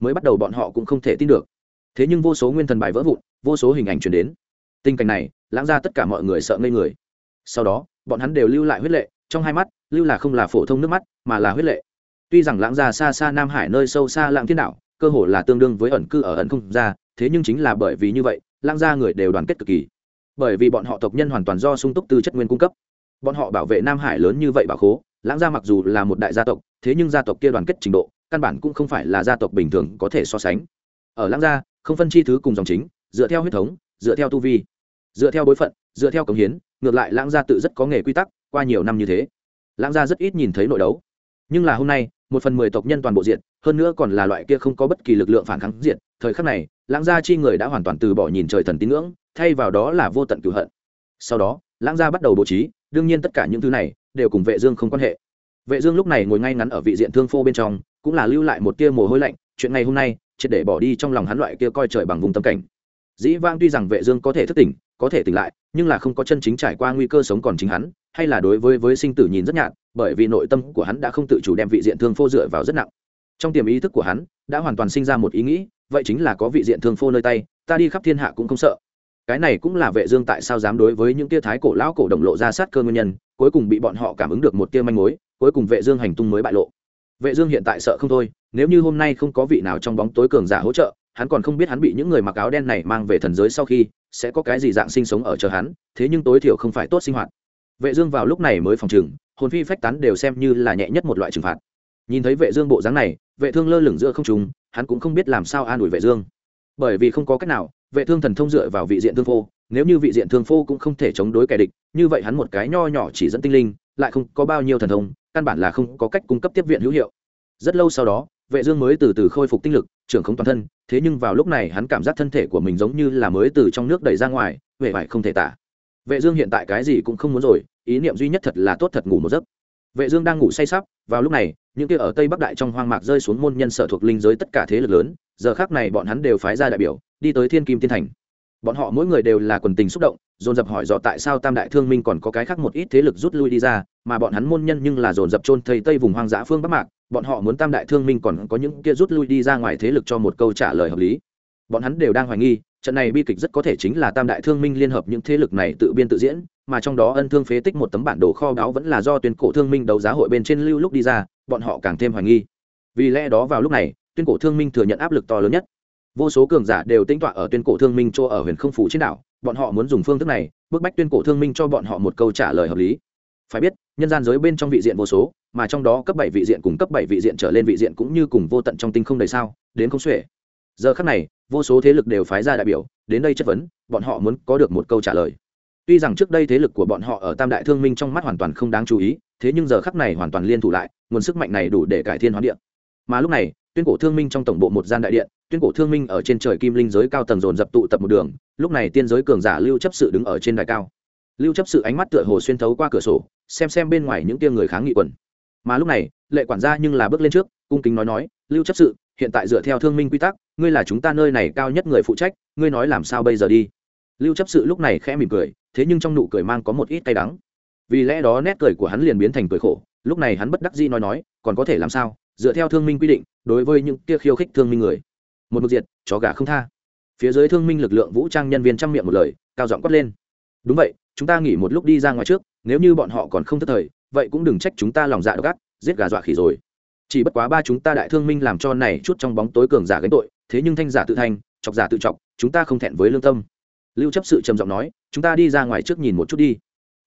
Mới bắt đầu bọn họ cũng không thể tin được. Thế nhưng vô số nguyên thần bài vỡ vụn, vô số hình ảnh chuyển đến. Tình cảnh này, lãng ra tất cả mọi người sợ ngây người. Sau đó, bọn hắn đều lưu lại huyết lệ, trong hai mắt, lưu là không là phổ thông nước mắt, mà là huyết lệ. Tuy rằng lãng ra xa xa nam hải nơi sâu xa lãng thiên đạo cơ hồ là tương đương với ẩn cư ở ẩn không ra, thế nhưng chính là bởi vì như vậy, lãng gia người đều đoàn kết cực kỳ. Bởi vì bọn họ tộc nhân hoàn toàn do sung túc tư chất nguyên cung cấp. Bọn họ bảo vệ nam hải lớn như vậy bảo khố, lãng gia mặc dù là một đại gia tộc, thế nhưng gia tộc kia đoàn kết trình độ, căn bản cũng không phải là gia tộc bình thường có thể so sánh. Ở lãng gia, không phân chi thứ cùng dòng chính, dựa theo huyết thống, dựa theo tu vi, dựa theo bối phận, dựa theo cống hiến, ngược lại lãng gia tự rất có nghề quy tắc, qua nhiều năm như thế, lãng gia rất ít nhìn thấy nội đấu. Nhưng là hôm nay một phần mười tộc nhân toàn bộ diện hơn nữa còn là loại kia không có bất kỳ lực lượng phản kháng diện thời khắc này, lãng gia chi người đã hoàn toàn từ bỏ nhìn trời thần tín ngưỡng, thay vào đó là vô tận cửu hận. Sau đó, lãng gia bắt đầu bố trí, đương nhiên tất cả những thứ này đều cùng vệ dương không quan hệ. Vệ dương lúc này ngồi ngay ngắn ở vị diện thương phô bên trong, cũng là lưu lại một tia mồ hôi lạnh, chuyện ngày hôm nay, triệt để bỏ đi trong lòng hắn loại kia coi trời bằng vùng tâm cảnh. Dĩ vang tuy rằng vệ dương có thể thức tỉnh có thể tỉnh lại, nhưng là không có chân chính trải qua nguy cơ sống còn chính hắn, hay là đối với với sinh tử nhìn rất nhạt, bởi vì nội tâm của hắn đã không tự chủ đem vị diện thương phô dựa vào rất nặng. Trong tiềm ý thức của hắn, đã hoàn toàn sinh ra một ý nghĩ, vậy chính là có vị diện thương phô nơi tay, ta đi khắp thiên hạ cũng không sợ. Cái này cũng là vệ dương tại sao dám đối với những tia thái cổ lão cổ đồng lộ ra sát cơ nguyên nhân, cuối cùng bị bọn họ cảm ứng được một tia manh mối, cuối cùng vệ dương hành tung mới bại lộ. Vệ dương hiện tại sợ không thôi, nếu như hôm nay không có vị nào trong bóng tối cường giả hỗ trợ hắn còn không biết hắn bị những người mặc áo đen này mang về thần giới sau khi sẽ có cái gì dạng sinh sống ở chờ hắn, thế nhưng tối thiểu không phải tốt sinh hoạt. Vệ dương vào lúc này mới phòng trừng, hồn phi phách tán đều xem như là nhẹ nhất một loại trừng phạt. Nhìn thấy vệ dương bộ dáng này, vệ thương lơ lửng giữa không trung, hắn cũng không biết làm sao an ủi vệ dương. Bởi vì không có cách nào, vệ thương thần thông dựa vào vị diện thương phô, nếu như vị diện thương phô cũng không thể chống đối kẻ địch, như vậy hắn một cái nho nhỏ chỉ dẫn tinh linh, lại không có bao nhiêu thần thông, căn bản là không có cách cung cấp tiếp viện hữu hiệu. Rất lâu sau đó vệ dương mới từ từ khôi phục tinh lực, trưởng không toàn thân, thế nhưng vào lúc này hắn cảm giác thân thể của mình giống như là mới từ trong nước đẩy ra ngoài, vẻ vải không thể tả. Vệ dương hiện tại cái gì cũng không muốn rồi, ý niệm duy nhất thật là tốt thật ngủ một giấc. Vệ dương đang ngủ say sắp, vào lúc này, những kia ở tây bắc đại trong hoang mạc rơi xuống môn nhân sở thuộc linh giới tất cả thế lực lớn, giờ khắc này bọn hắn đều phái ra đại biểu, đi tới thiên kim tiên thành. Bọn họ mỗi người đều là quần tình xúc động, dồn dập hỏi dò tại sao tam đại thương minh còn có cái khác một ít thế lực rút lui đi ra, mà bọn hắn môn nhân nhưng là dồn dập trôn thây tây vùng hoang dã phương bắc mạc bọn họ muốn tam đại thương minh còn có những kia rút lui đi ra ngoài thế lực cho một câu trả lời hợp lý. Bọn hắn đều đang hoài nghi, trận này bi kịch rất có thể chính là tam đại thương minh liên hợp những thế lực này tự biên tự diễn, mà trong đó ân thương phế tích một tấm bản đồ kho báu vẫn là do tuyên cổ thương minh đấu giá hội bên trên lưu lúc đi ra, bọn họ càng thêm hoài nghi. Vì lẽ đó vào lúc này, tuyên cổ thương minh thừa nhận áp lực to lớn nhất. Vô số cường giả đều tính tọa ở tuyên cổ thương minh chỗ ở huyền không phủ trên đảo, bọn họ muốn dùng phương thức này, bức bách tuyên cổ thương minh cho bọn họ một câu trả lời hợp lý. Phải biết, nhân gian giới bên trong vị diện vô số mà trong đó cấp bảy vị diện cùng cấp bảy vị diện trở lên vị diện cũng như cùng vô tận trong tinh không đầy sao, đến không xuể. Giờ khắc này, vô số thế lực đều phái ra đại biểu, đến đây chất vấn, bọn họ muốn có được một câu trả lời. Tuy rằng trước đây thế lực của bọn họ ở tam đại thương minh trong mắt hoàn toàn không đáng chú ý, thế nhưng giờ khắc này hoàn toàn liên thủ lại, nguồn sức mạnh này đủ để cải thiên hoán địa. Mà lúc này, tuyên cổ thương minh trong tổng bộ một gian đại điện, tuyên cổ thương minh ở trên trời kim linh giới cao tầng dồn dập tụ tập một đường, lúc này tiên giới cường giả lưu chấp sự đứng ở trên đài cao. Lưu chấp sự ánh mắt tựa hồ xuyên thấu qua cửa sổ, xem xem bên ngoài những tia người kháng nghị quần mà lúc này, lệ quản gia nhưng là bước lên trước, cung kính nói nói, lưu chấp sự, hiện tại dựa theo thương minh quy tắc, ngươi là chúng ta nơi này cao nhất người phụ trách, ngươi nói làm sao bây giờ đi? Lưu chấp sự lúc này khẽ mỉm cười, thế nhưng trong nụ cười mang có một ít cay đắng. Vì lẽ đó nét cười của hắn liền biến thành cười khổ, lúc này hắn bất đắc dĩ nói nói, còn có thể làm sao? Dựa theo thương minh quy định, đối với những kia khiêu khích thương minh người, một mực diệt, chó gà không tha. Phía dưới thương minh lực lượng vũ trang nhân viên trang miệng một lời, cao giọng quát lên, đúng vậy, chúng ta nghỉ một lúc đi ra ngoài trước, nếu như bọn họ còn không thất thời vậy cũng đừng trách chúng ta lòng dạ gắt giết gà dọa khỉ rồi. Chỉ bất quá ba chúng ta đại thương minh làm cho này chút trong bóng tối cường giả gánh tội, thế nhưng thanh giả tự thanh chọc giả tự chọc, chúng ta không thẹn với lương tâm. Lưu chấp sự trầm giọng nói, chúng ta đi ra ngoài trước nhìn một chút đi.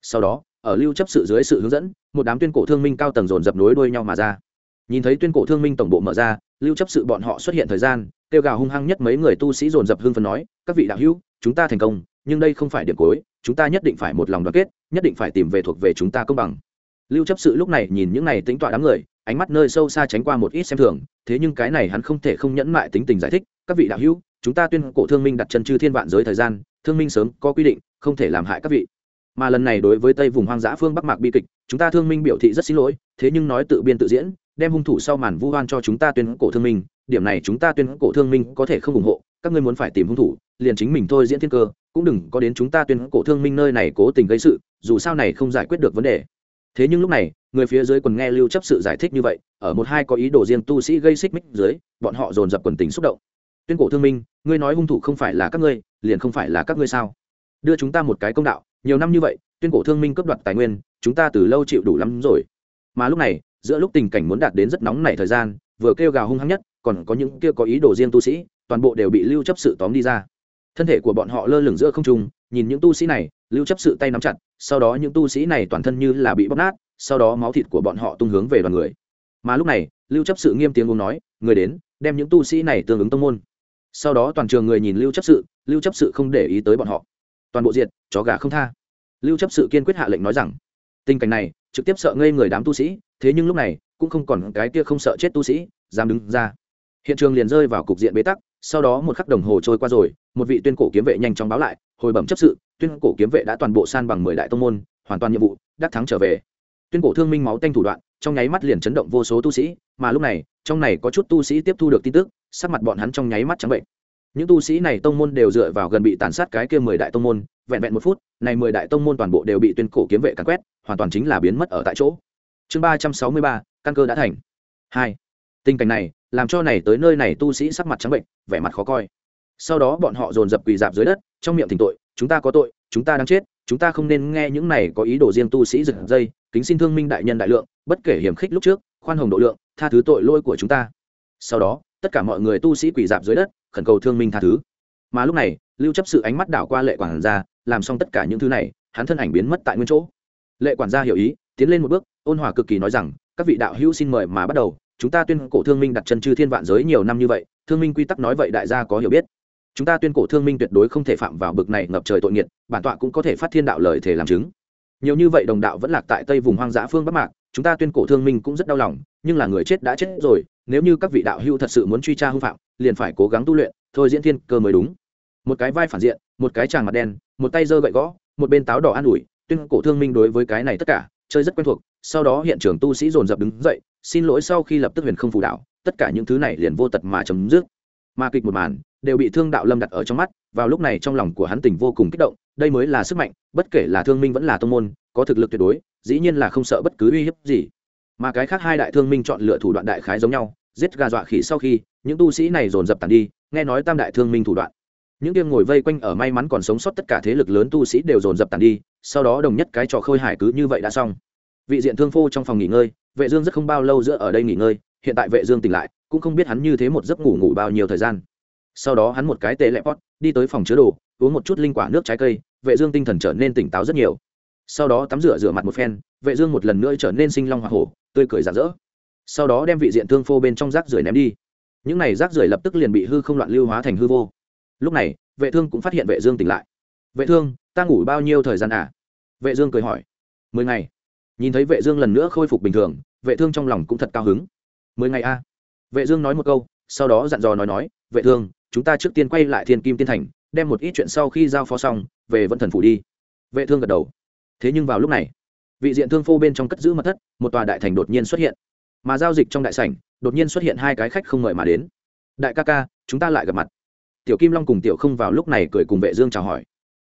Sau đó, ở lưu chấp sự dưới sự hướng dẫn, một đám tuyên cổ thương minh cao tầng dồn dập nối đuôi nhau mà ra. Nhìn thấy tuyên cổ thương minh tổng bộ mở ra, lưu chấp sự bọn họ xuất hiện thời gian, kêu gào hung hăng nhất mấy người tu sĩ dồn dập hưng phấn nói, các vị đạo hữu, chúng ta thành công, nhưng đây không phải điểm cuối, chúng ta nhất định phải một lòng đoàn kết, nhất định phải tìm về thuộc về chúng ta công bằng lưu chấp sự lúc này nhìn những này tính tọa đám người, ánh mắt nơi sâu xa tránh qua một ít xem thường, thế nhưng cái này hắn không thể không nhẫn mại tính tình giải thích, các vị đạo hữu, chúng ta tuyên cổ thương minh đặt chân chư thiên vạn giới thời gian, thương minh sớm có quy định, không thể làm hại các vị. Mà lần này đối với tây vùng hoang dã phương bắc mạc bi kịch, chúng ta thương minh biểu thị rất xin lỗi, thế nhưng nói tự biên tự diễn, đem hung thủ sau màn vu hoan cho chúng ta tuyên cổ thương minh, điểm này chúng ta tuyên cổ thương minh có thể không ủng hộ, các ngươi muốn phải tìm hung thủ, liền chính mình thôi diễn thiên cơ, cũng đừng có đến chúng ta tuyên cổ thương minh nơi này cố tình gây sự, dù sao này không giải quyết được vấn đề thế nhưng lúc này, người phía dưới quần nghe lưu chấp sự giải thích như vậy, ở một hai có ý đồ riêng tu sĩ gây xích mích dưới, bọn họ dồn dập quần tình xúc động. Tuyên cổ thương minh, ngươi nói hung thủ không phải là các ngươi, liền không phải là các ngươi sao? Đưa chúng ta một cái công đạo, nhiều năm như vậy, tuyên cổ thương minh cướp đoạt tài nguyên, chúng ta từ lâu chịu đủ lắm rồi. Mà lúc này, giữa lúc tình cảnh muốn đạt đến rất nóng nảy thời gian, vừa kêu gào hung hăng nhất, còn có những kia có ý đồ riêng tu sĩ, toàn bộ đều bị lưu chấp sự tóm đi ra. Thân thể của bọn họ lơ lửng giữa không trung, nhìn những tu sĩ này lưu chấp sự tay nắm chặt, sau đó những tu sĩ này toàn thân như là bị bóc nát, sau đó máu thịt của bọn họ tung hướng về đoàn người. Mà lúc này, lưu chấp sự nghiêm tiếng uống nói, người đến, đem những tu sĩ này tương ứng tông môn. Sau đó toàn trường người nhìn lưu chấp sự, lưu chấp sự không để ý tới bọn họ. Toàn bộ diệt, chó gà không tha. Lưu chấp sự kiên quyết hạ lệnh nói rằng, tình cảnh này, trực tiếp sợ ngây người đám tu sĩ, thế nhưng lúc này, cũng không còn cái kia không sợ chết tu sĩ, dám đứng ra. Hiện trường liền rơi vào cục diện bế tắc, sau đó một khắc đồng hồ trôi qua rồi, một vị tuyên cổ kiếm vệ nhanh chóng báo lại, hồi bẩm chấp sự tuyên cổ kiếm vệ đã toàn bộ san bằng mười đại tông môn, hoàn toàn nhiệm vụ, đắc thắng trở về. Tuyên cổ thương minh máu tanh thủ đoạn, trong nháy mắt liền chấn động vô số tu sĩ, mà lúc này, trong này có chút tu sĩ tiếp thu được tin tức, sắc mặt bọn hắn trong nháy mắt trắng bệnh. Những tu sĩ này tông môn đều dựa vào gần bị tàn sát cái kia mười đại tông môn, vẹn vẹn một phút, này mười đại tông môn toàn bộ đều bị tuyên cổ kiếm vệ càn quét, hoàn toàn chính là biến mất ở tại chỗ. Chương ba trăm sáu mươi ba, căn cơ đã thành. Hai. Tình cảnh này, làm cho này tới nơi này tu sĩ sắc mặt trắng bệnh, vẻ mặt khó coi. Sau đó bọn họ dồn dập quỳ dạp dưới đất, trong miệng thỉnh tội chúng ta có tội, chúng ta đang chết, chúng ta không nên nghe những này có ý đồ riêng tu sĩ giật dây, kính xin thương minh đại nhân đại lượng, bất kể hiểm khích lúc trước, khoan hồng độ lượng, tha thứ tội lỗi của chúng ta. Sau đó, tất cả mọi người tu sĩ quỳ dạp dưới đất, khẩn cầu thương minh tha thứ. Mà lúc này, lưu chấp sự ánh mắt đảo qua lệ quản gia, làm xong tất cả những thứ này, hắn thân ảnh biến mất tại nguyên chỗ. Lệ quản gia hiểu ý, tiến lên một bước, ôn hòa cực kỳ nói rằng, các vị đạo hữu xin mời mà bắt đầu, chúng ta tuyên cổ thương minh đặt chân chư thiên vạn giới nhiều năm như vậy, thương minh quy tắc nói vậy đại gia có hiểu biết chúng ta tuyên cổ thương minh tuyệt đối không thể phạm vào bực này ngập trời tội nghiệt, bản tọa cũng có thể phát thiên đạo lời thể làm chứng. Nhiều như vậy đồng đạo vẫn lạc tại tây vùng hoang dã phương bắc mạc, chúng ta tuyên cổ thương minh cũng rất đau lòng, nhưng là người chết đã chết rồi, nếu như các vị đạo hưu thật sự muốn truy tra hư phạm, liền phải cố gắng tu luyện, thôi diễn thiên cơ mới đúng. Một cái vai phản diện, một cái tràng mặt đen, một tay giơ gậy gõ, một bên táo đỏ an ủi, tuyên cổ thương minh đối với cái này tất cả, chơi rất quen thuộc, sau đó hiện trường tu sĩ dồn dập đứng dậy, xin lỗi sau khi lập tức huyền không phù đạo, tất cả những thứ này liền vô tật mà chấm dứt. Ma kịch một màn đều bị thương đạo lâm đặt ở trong mắt, vào lúc này trong lòng của hắn tình vô cùng kích động, đây mới là sức mạnh, bất kể là thương minh vẫn là tông môn, có thực lực tuyệt đối, dĩ nhiên là không sợ bất cứ uy hiếp gì. Mà cái khác hai đại thương minh chọn lựa thủ đoạn đại khái giống nhau, giết gà dọa khỉ sau khi, những tu sĩ này dồn dập tàn đi, nghe nói tam đại thương minh thủ đoạn. Những tiêm ngồi vây quanh ở may mắn còn sống sót tất cả thế lực lớn tu sĩ đều dồn dập tàn đi, sau đó đồng nhất cái trò khôi hải cứ như vậy đã xong. Vị diện thương phô trong phòng nghỉ ngơi, vệ dương rất không bao lâu giữa ở đây nghỉ ngơi, hiện tại vệ dương tỉnh lại, cũng không biết hắn như thế một giấc ngủ ngủ bao nhiêu thời gian sau đó hắn một cái tê lẹ pot, đi tới phòng chứa đồ, uống một chút linh quả nước trái cây, vệ dương tinh thần trở nên tỉnh táo rất nhiều. Sau đó tắm rửa rửa mặt một phen, vệ dương một lần nữa trở nên sinh long hoa hổ, tươi cười rạng rỡ. Sau đó đem vị diện thương phô bên trong rác rưởi ném đi. Những này rác rưởi lập tức liền bị hư không loạn lưu hóa thành hư vô. Lúc này, vệ thương cũng phát hiện vệ dương tỉnh lại. Vệ thương, ta ngủ bao nhiêu thời gian à? Vệ dương cười hỏi. Mười ngày. Nhìn thấy vệ dương lần nữa khôi phục bình thường, vệ thương trong lòng cũng thật cao hứng. Mười ngày a à. vệ dương nói một câu, sau đó dặn dò nói nói, vệ thương chúng ta trước tiên quay lại thiên kim tiên thành, đem một ít chuyện sau khi giao phó xong, về vận thần phủ đi. Vệ thương gật đầu. Thế nhưng vào lúc này, vị diện thương phô bên trong cất giữ mật thất, một tòa đại thành đột nhiên xuất hiện. Mà giao dịch trong đại sảnh, đột nhiên xuất hiện hai cái khách không mời mà đến. Đại ca ca, chúng ta lại gặp mặt. Tiểu kim long cùng tiểu không vào lúc này cười cùng vệ dương chào hỏi.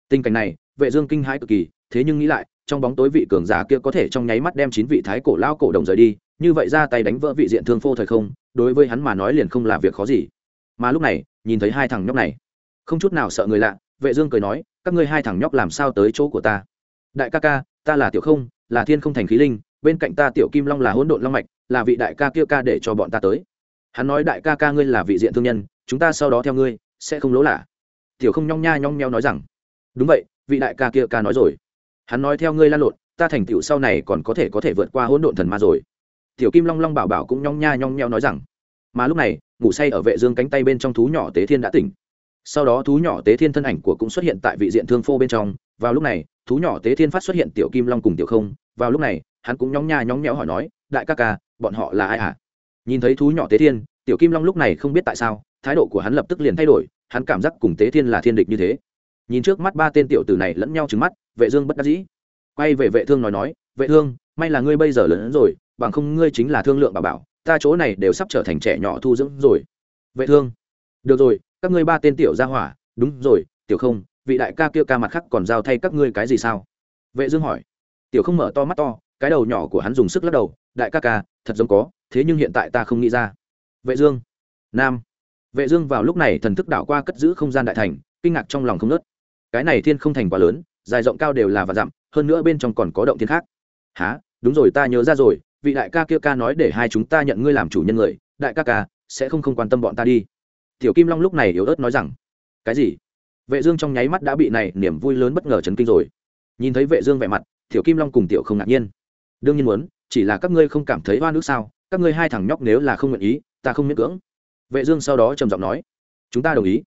Tình cảnh này, vệ dương kinh hãi cực kỳ, thế nhưng nghĩ lại, trong bóng tối vị cường giả kia có thể trong nháy mắt đem chín vị thái cổ lao cổ đồng rời đi, như vậy ra tay đánh vỡ vị diện thương phô thời không, đối với hắn mà nói liền không là việc khó gì mà lúc này, nhìn thấy hai thằng nhóc này. Không chút nào sợ người lạ, vệ dương cười nói, các ngươi hai thằng nhóc làm sao tới chỗ của ta? Đại ca ca, ta là tiểu không, là thiên không thành khí linh, bên cạnh ta tiểu kim long là hỗn độn long mạch, là vị đại ca kia ca để cho bọn ta tới. Hắn nói, đại ca ca ngươi là vị diện thương nhân, chúng ta sau đó theo ngươi, sẽ không lỗ lạ. Tiểu không nhong nha nhong nheo nói rằng, đúng vậy, vị đại ca kia ca nói rồi. Hắn nói theo ngươi lan lộn, ta thành tựu sau này còn có thể có thể vượt qua hỗn độn thần ma rồi. Tiểu kim long long bảo bảo cũng nhong nha nhong nheo nói rằng mà lúc này, ngủ say ở vệ dương cánh tay bên trong thú nhỏ tế thiên đã tỉnh. Sau đó thú nhỏ tế thiên thân ảnh của cũng xuất hiện tại vị diện thương phô bên trong. Vào lúc này, thú nhỏ tế thiên phát xuất hiện tiểu kim long cùng tiểu không. Vào lúc này, hắn cũng nhóng nha nhóng nhẽo hỏi nói, đại ca ca, bọn họ là ai hả? Nhìn thấy thú nhỏ tế thiên, tiểu kim long lúc này không biết tại sao, thái độ của hắn lập tức liền thay đổi, hắn cảm giác cùng tế thiên là thiên địch như thế. Nhìn trước mắt ba tên tiểu tử này lẫn nhau trừng mắt, vệ dương bất đắc dĩ. Quay về vệ thương nói nói, vệ thương, may là ngươi bây giờ lớn rồi, bằng không ngươi chính là thương lượng bảo bảo ta chỗ này đều sắp trở thành trẻ nhỏ thu dưỡng rồi. Vệ thương. Được rồi, các ngươi ba tên tiểu gia hỏa, đúng rồi, tiểu không, vị đại ca kia ca mặt khác còn giao thay các ngươi cái gì sao? Vệ dương hỏi. Tiểu không mở to mắt to, cái đầu nhỏ của hắn dùng sức lắc đầu, đại ca ca, thật giống có, thế nhưng hiện tại ta không nghĩ ra. Vệ dương. Nam. Vệ dương vào lúc này thần thức đảo qua cất giữ không gian đại thành, kinh ngạc trong lòng không nứt cái này thiên không thành quá lớn, dài rộng cao đều là và dặm, hơn nữa bên trong còn có động thiên khác. Há đúng rồi, ta nhớ ra rồi vị đại ca kia ca nói để hai chúng ta nhận ngươi làm chủ nhân người, đại ca ca, sẽ không không quan tâm bọn ta đi. Tiểu kim long lúc này yếu ớt nói rằng, cái gì? Vệ dương trong nháy mắt đã bị này niềm vui lớn bất ngờ chấn kinh rồi. Nhìn thấy vệ dương vẻ mặt, tiểu kim long cùng tiểu không ngạc nhiên. Đương nhiên muốn, chỉ là các ngươi không cảm thấy oan nước sao? Các ngươi hai thằng nhóc nếu là không nguyện ý, ta không miễn cưỡng. Vệ dương sau đó trầm giọng nói, chúng ta đồng ý.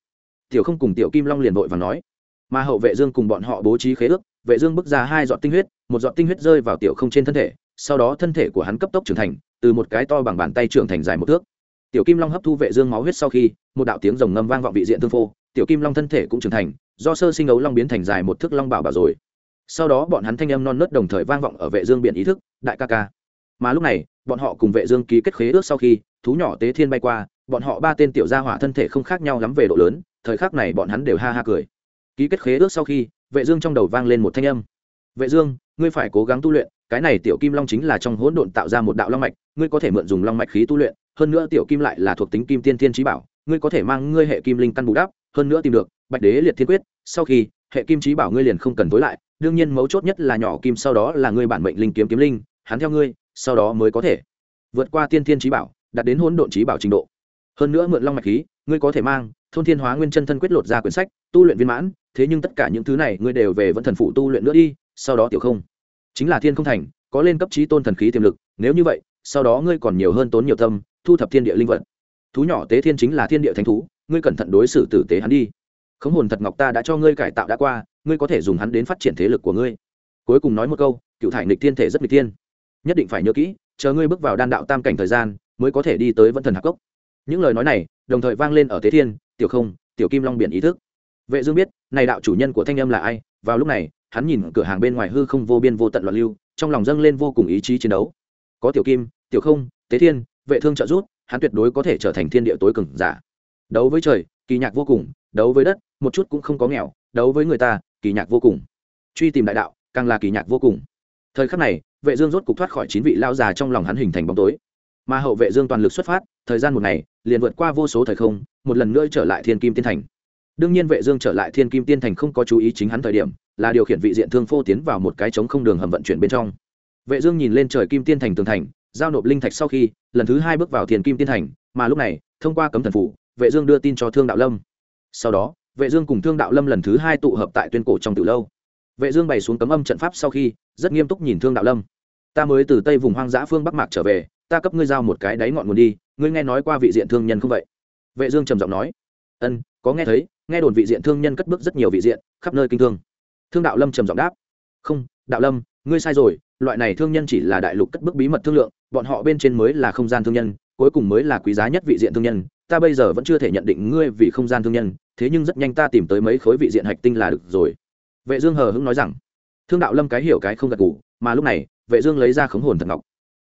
Tiểu không cùng tiểu kim long liền vội và nói. Mà hậu vệ dương cùng bọn họ bố trí khế ước, vệ dương bước ra hai giọt tinh huyết, một giọt tinh huyết rơi vào tiểu không trên thân thể sau đó thân thể của hắn cấp tốc trưởng thành, từ một cái to bằng bàn tay trưởng thành dài một thước. Tiểu kim long hấp thu vệ dương máu huyết sau khi, một đạo tiếng rồng ngâm vang vọng vị diện tương phô, tiểu kim long thân thể cũng trưởng thành, do sơ sinh ấu long biến thành dài một thước long bảo bảo rồi. Sau đó bọn hắn thanh âm non nớt đồng thời vang vọng ở vệ dương biển ý thức, đại ca ca. Mà lúc này, bọn họ cùng vệ dương ký kết khế ước sau khi, thú nhỏ tế thiên bay qua, bọn họ ba tên tiểu gia hỏa thân thể không khác nhau lắm về độ lớn, thời khắc này bọn hắn đều ha ha cười. Ký kết khế ước sau khi, vệ dương trong đầu vang lên một thanh âm. Vệ dương, ngươi phải cố gắng tu luyện cái này tiểu kim long chính là trong hỗn độn tạo ra một đạo long mạch, ngươi có thể mượn dùng long mạch khí tu luyện, hơn nữa tiểu kim lại là thuộc tính kim tiên thiên trí bảo, ngươi có thể mang ngươi hệ kim linh căn bù đắp, hơn nữa tìm được bạch đế liệt thiên quyết, sau khi hệ kim trí bảo ngươi liền không cần tối lại, đương nhiên mấu chốt nhất là nhỏ kim sau đó là ngươi bản mệnh linh kiếm kiếm linh, hắn theo ngươi, sau đó mới có thể vượt qua tiên thiên trí bảo, đạt đến hỗn độn trí bảo trình độ. Hơn nữa mượn long mạch khí, ngươi có thể mang thôn thiên hóa nguyên chân thân quyết lột ra quyển sách, tu luyện viên mãn, thế nhưng tất cả những thứ này ngươi đều về vẫn thần phụ tu luyện nữa đi, sau đó tiểu không chính là thiên không thành, có lên cấp trí tôn thần khí tiềm lực, nếu như vậy, sau đó ngươi còn nhiều hơn tốn nhiều tâm, thu thập thiên địa linh vật. Thú nhỏ tế thiên chính là thiên địa thánh thú, ngươi cẩn thận đối xử tử tế hắn đi. Khống hồn thật ngọc ta đã cho ngươi cải tạo đã qua, ngươi có thể dùng hắn đến phát triển thế lực của ngươi. Cuối cùng nói một câu, cựu thải nịch thiên thể rất nịch thiên. Nhất định phải nhớ kỹ, chờ ngươi bước vào đan đạo tam cảnh thời gian, mới có thể đi tới vân thần hạc cốc. Những lời nói này, đồng thời vang lên ở tế thiên, tiểu không, tiểu kim long biển ý thức. Vệ dương biết, này đạo chủ nhân của thanh âm là ai, vào lúc này hắn nhìn cửa hàng bên ngoài hư không vô biên vô tận loạn lưu, trong lòng dâng lên vô cùng ý chí chiến đấu. Có tiểu kim, tiểu không, tế thiên, vệ thương trợ giúp, hắn tuyệt đối có thể trở thành thiên địa tối cường giả. Đấu với trời, kỳ nhạc vô cùng, đấu với đất, một chút cũng không có nghèo, đấu với người ta, kỳ nhạc vô cùng. Truy tìm đại đạo, càng là kỳ nhạc vô cùng. Thời khắc này, vệ dương rốt cục thoát khỏi chín vị lao già trong lòng hắn hình thành bóng tối. Mà hậu vệ dương toàn lực xuất phát, thời gian một ngày, liền vượt qua vô số thời không, một lần nữa trở lại thiên kim tiên thành. Đương nhiên vệ dương trở lại thiên kim tiên thành không có chú ý chính hắn thời điểm là điều khiển vị diện thương phô tiến vào một cái trống không đường hầm vận chuyển bên trong. Vệ dương nhìn lên trời kim tiên thành tường thành, giao nộp linh thạch sau khi, lần thứ hai bước vào thiền kim tiên thành, mà lúc này, thông qua cấm thần phủ, vệ dương đưa tin cho thương đạo lâm. Sau đó, vệ dương cùng thương đạo lâm lần thứ hai tụ hợp tại tuyên cổ trong tử lâu. Vệ dương bày xuống cấm âm trận pháp sau khi, rất nghiêm túc nhìn thương đạo lâm. Ta mới từ tây vùng hoang dã phương bắc mạc trở về, ta cấp ngươi giao một cái đáy ngọn nguồn đi, ngươi nghe nói qua vị diện thương nhân không vậy? Vệ dương trầm giọng nói. Ân, có nghe thấy, nghe đồn vị diện thương nhân cất bước rất nhiều vị diện, khắp nơi kinh thương thương đạo lâm trầm giọng đáp. Không, đạo lâm, ngươi sai rồi, loại này thương nhân chỉ là đại lục cất bước bí mật thương lượng, bọn họ bên trên mới là không gian thương nhân, cuối cùng mới là quý giá nhất vị diện thương nhân. Ta bây giờ vẫn chưa thể nhận định ngươi vì không gian thương nhân, thế nhưng rất nhanh ta tìm tới mấy khối vị diện hạch tinh là được rồi. Vệ dương hờ hững nói rằng. Thương đạo lâm cái hiểu cái không gật gù, mà lúc này, vệ dương lấy ra khống hồn thần ngọc.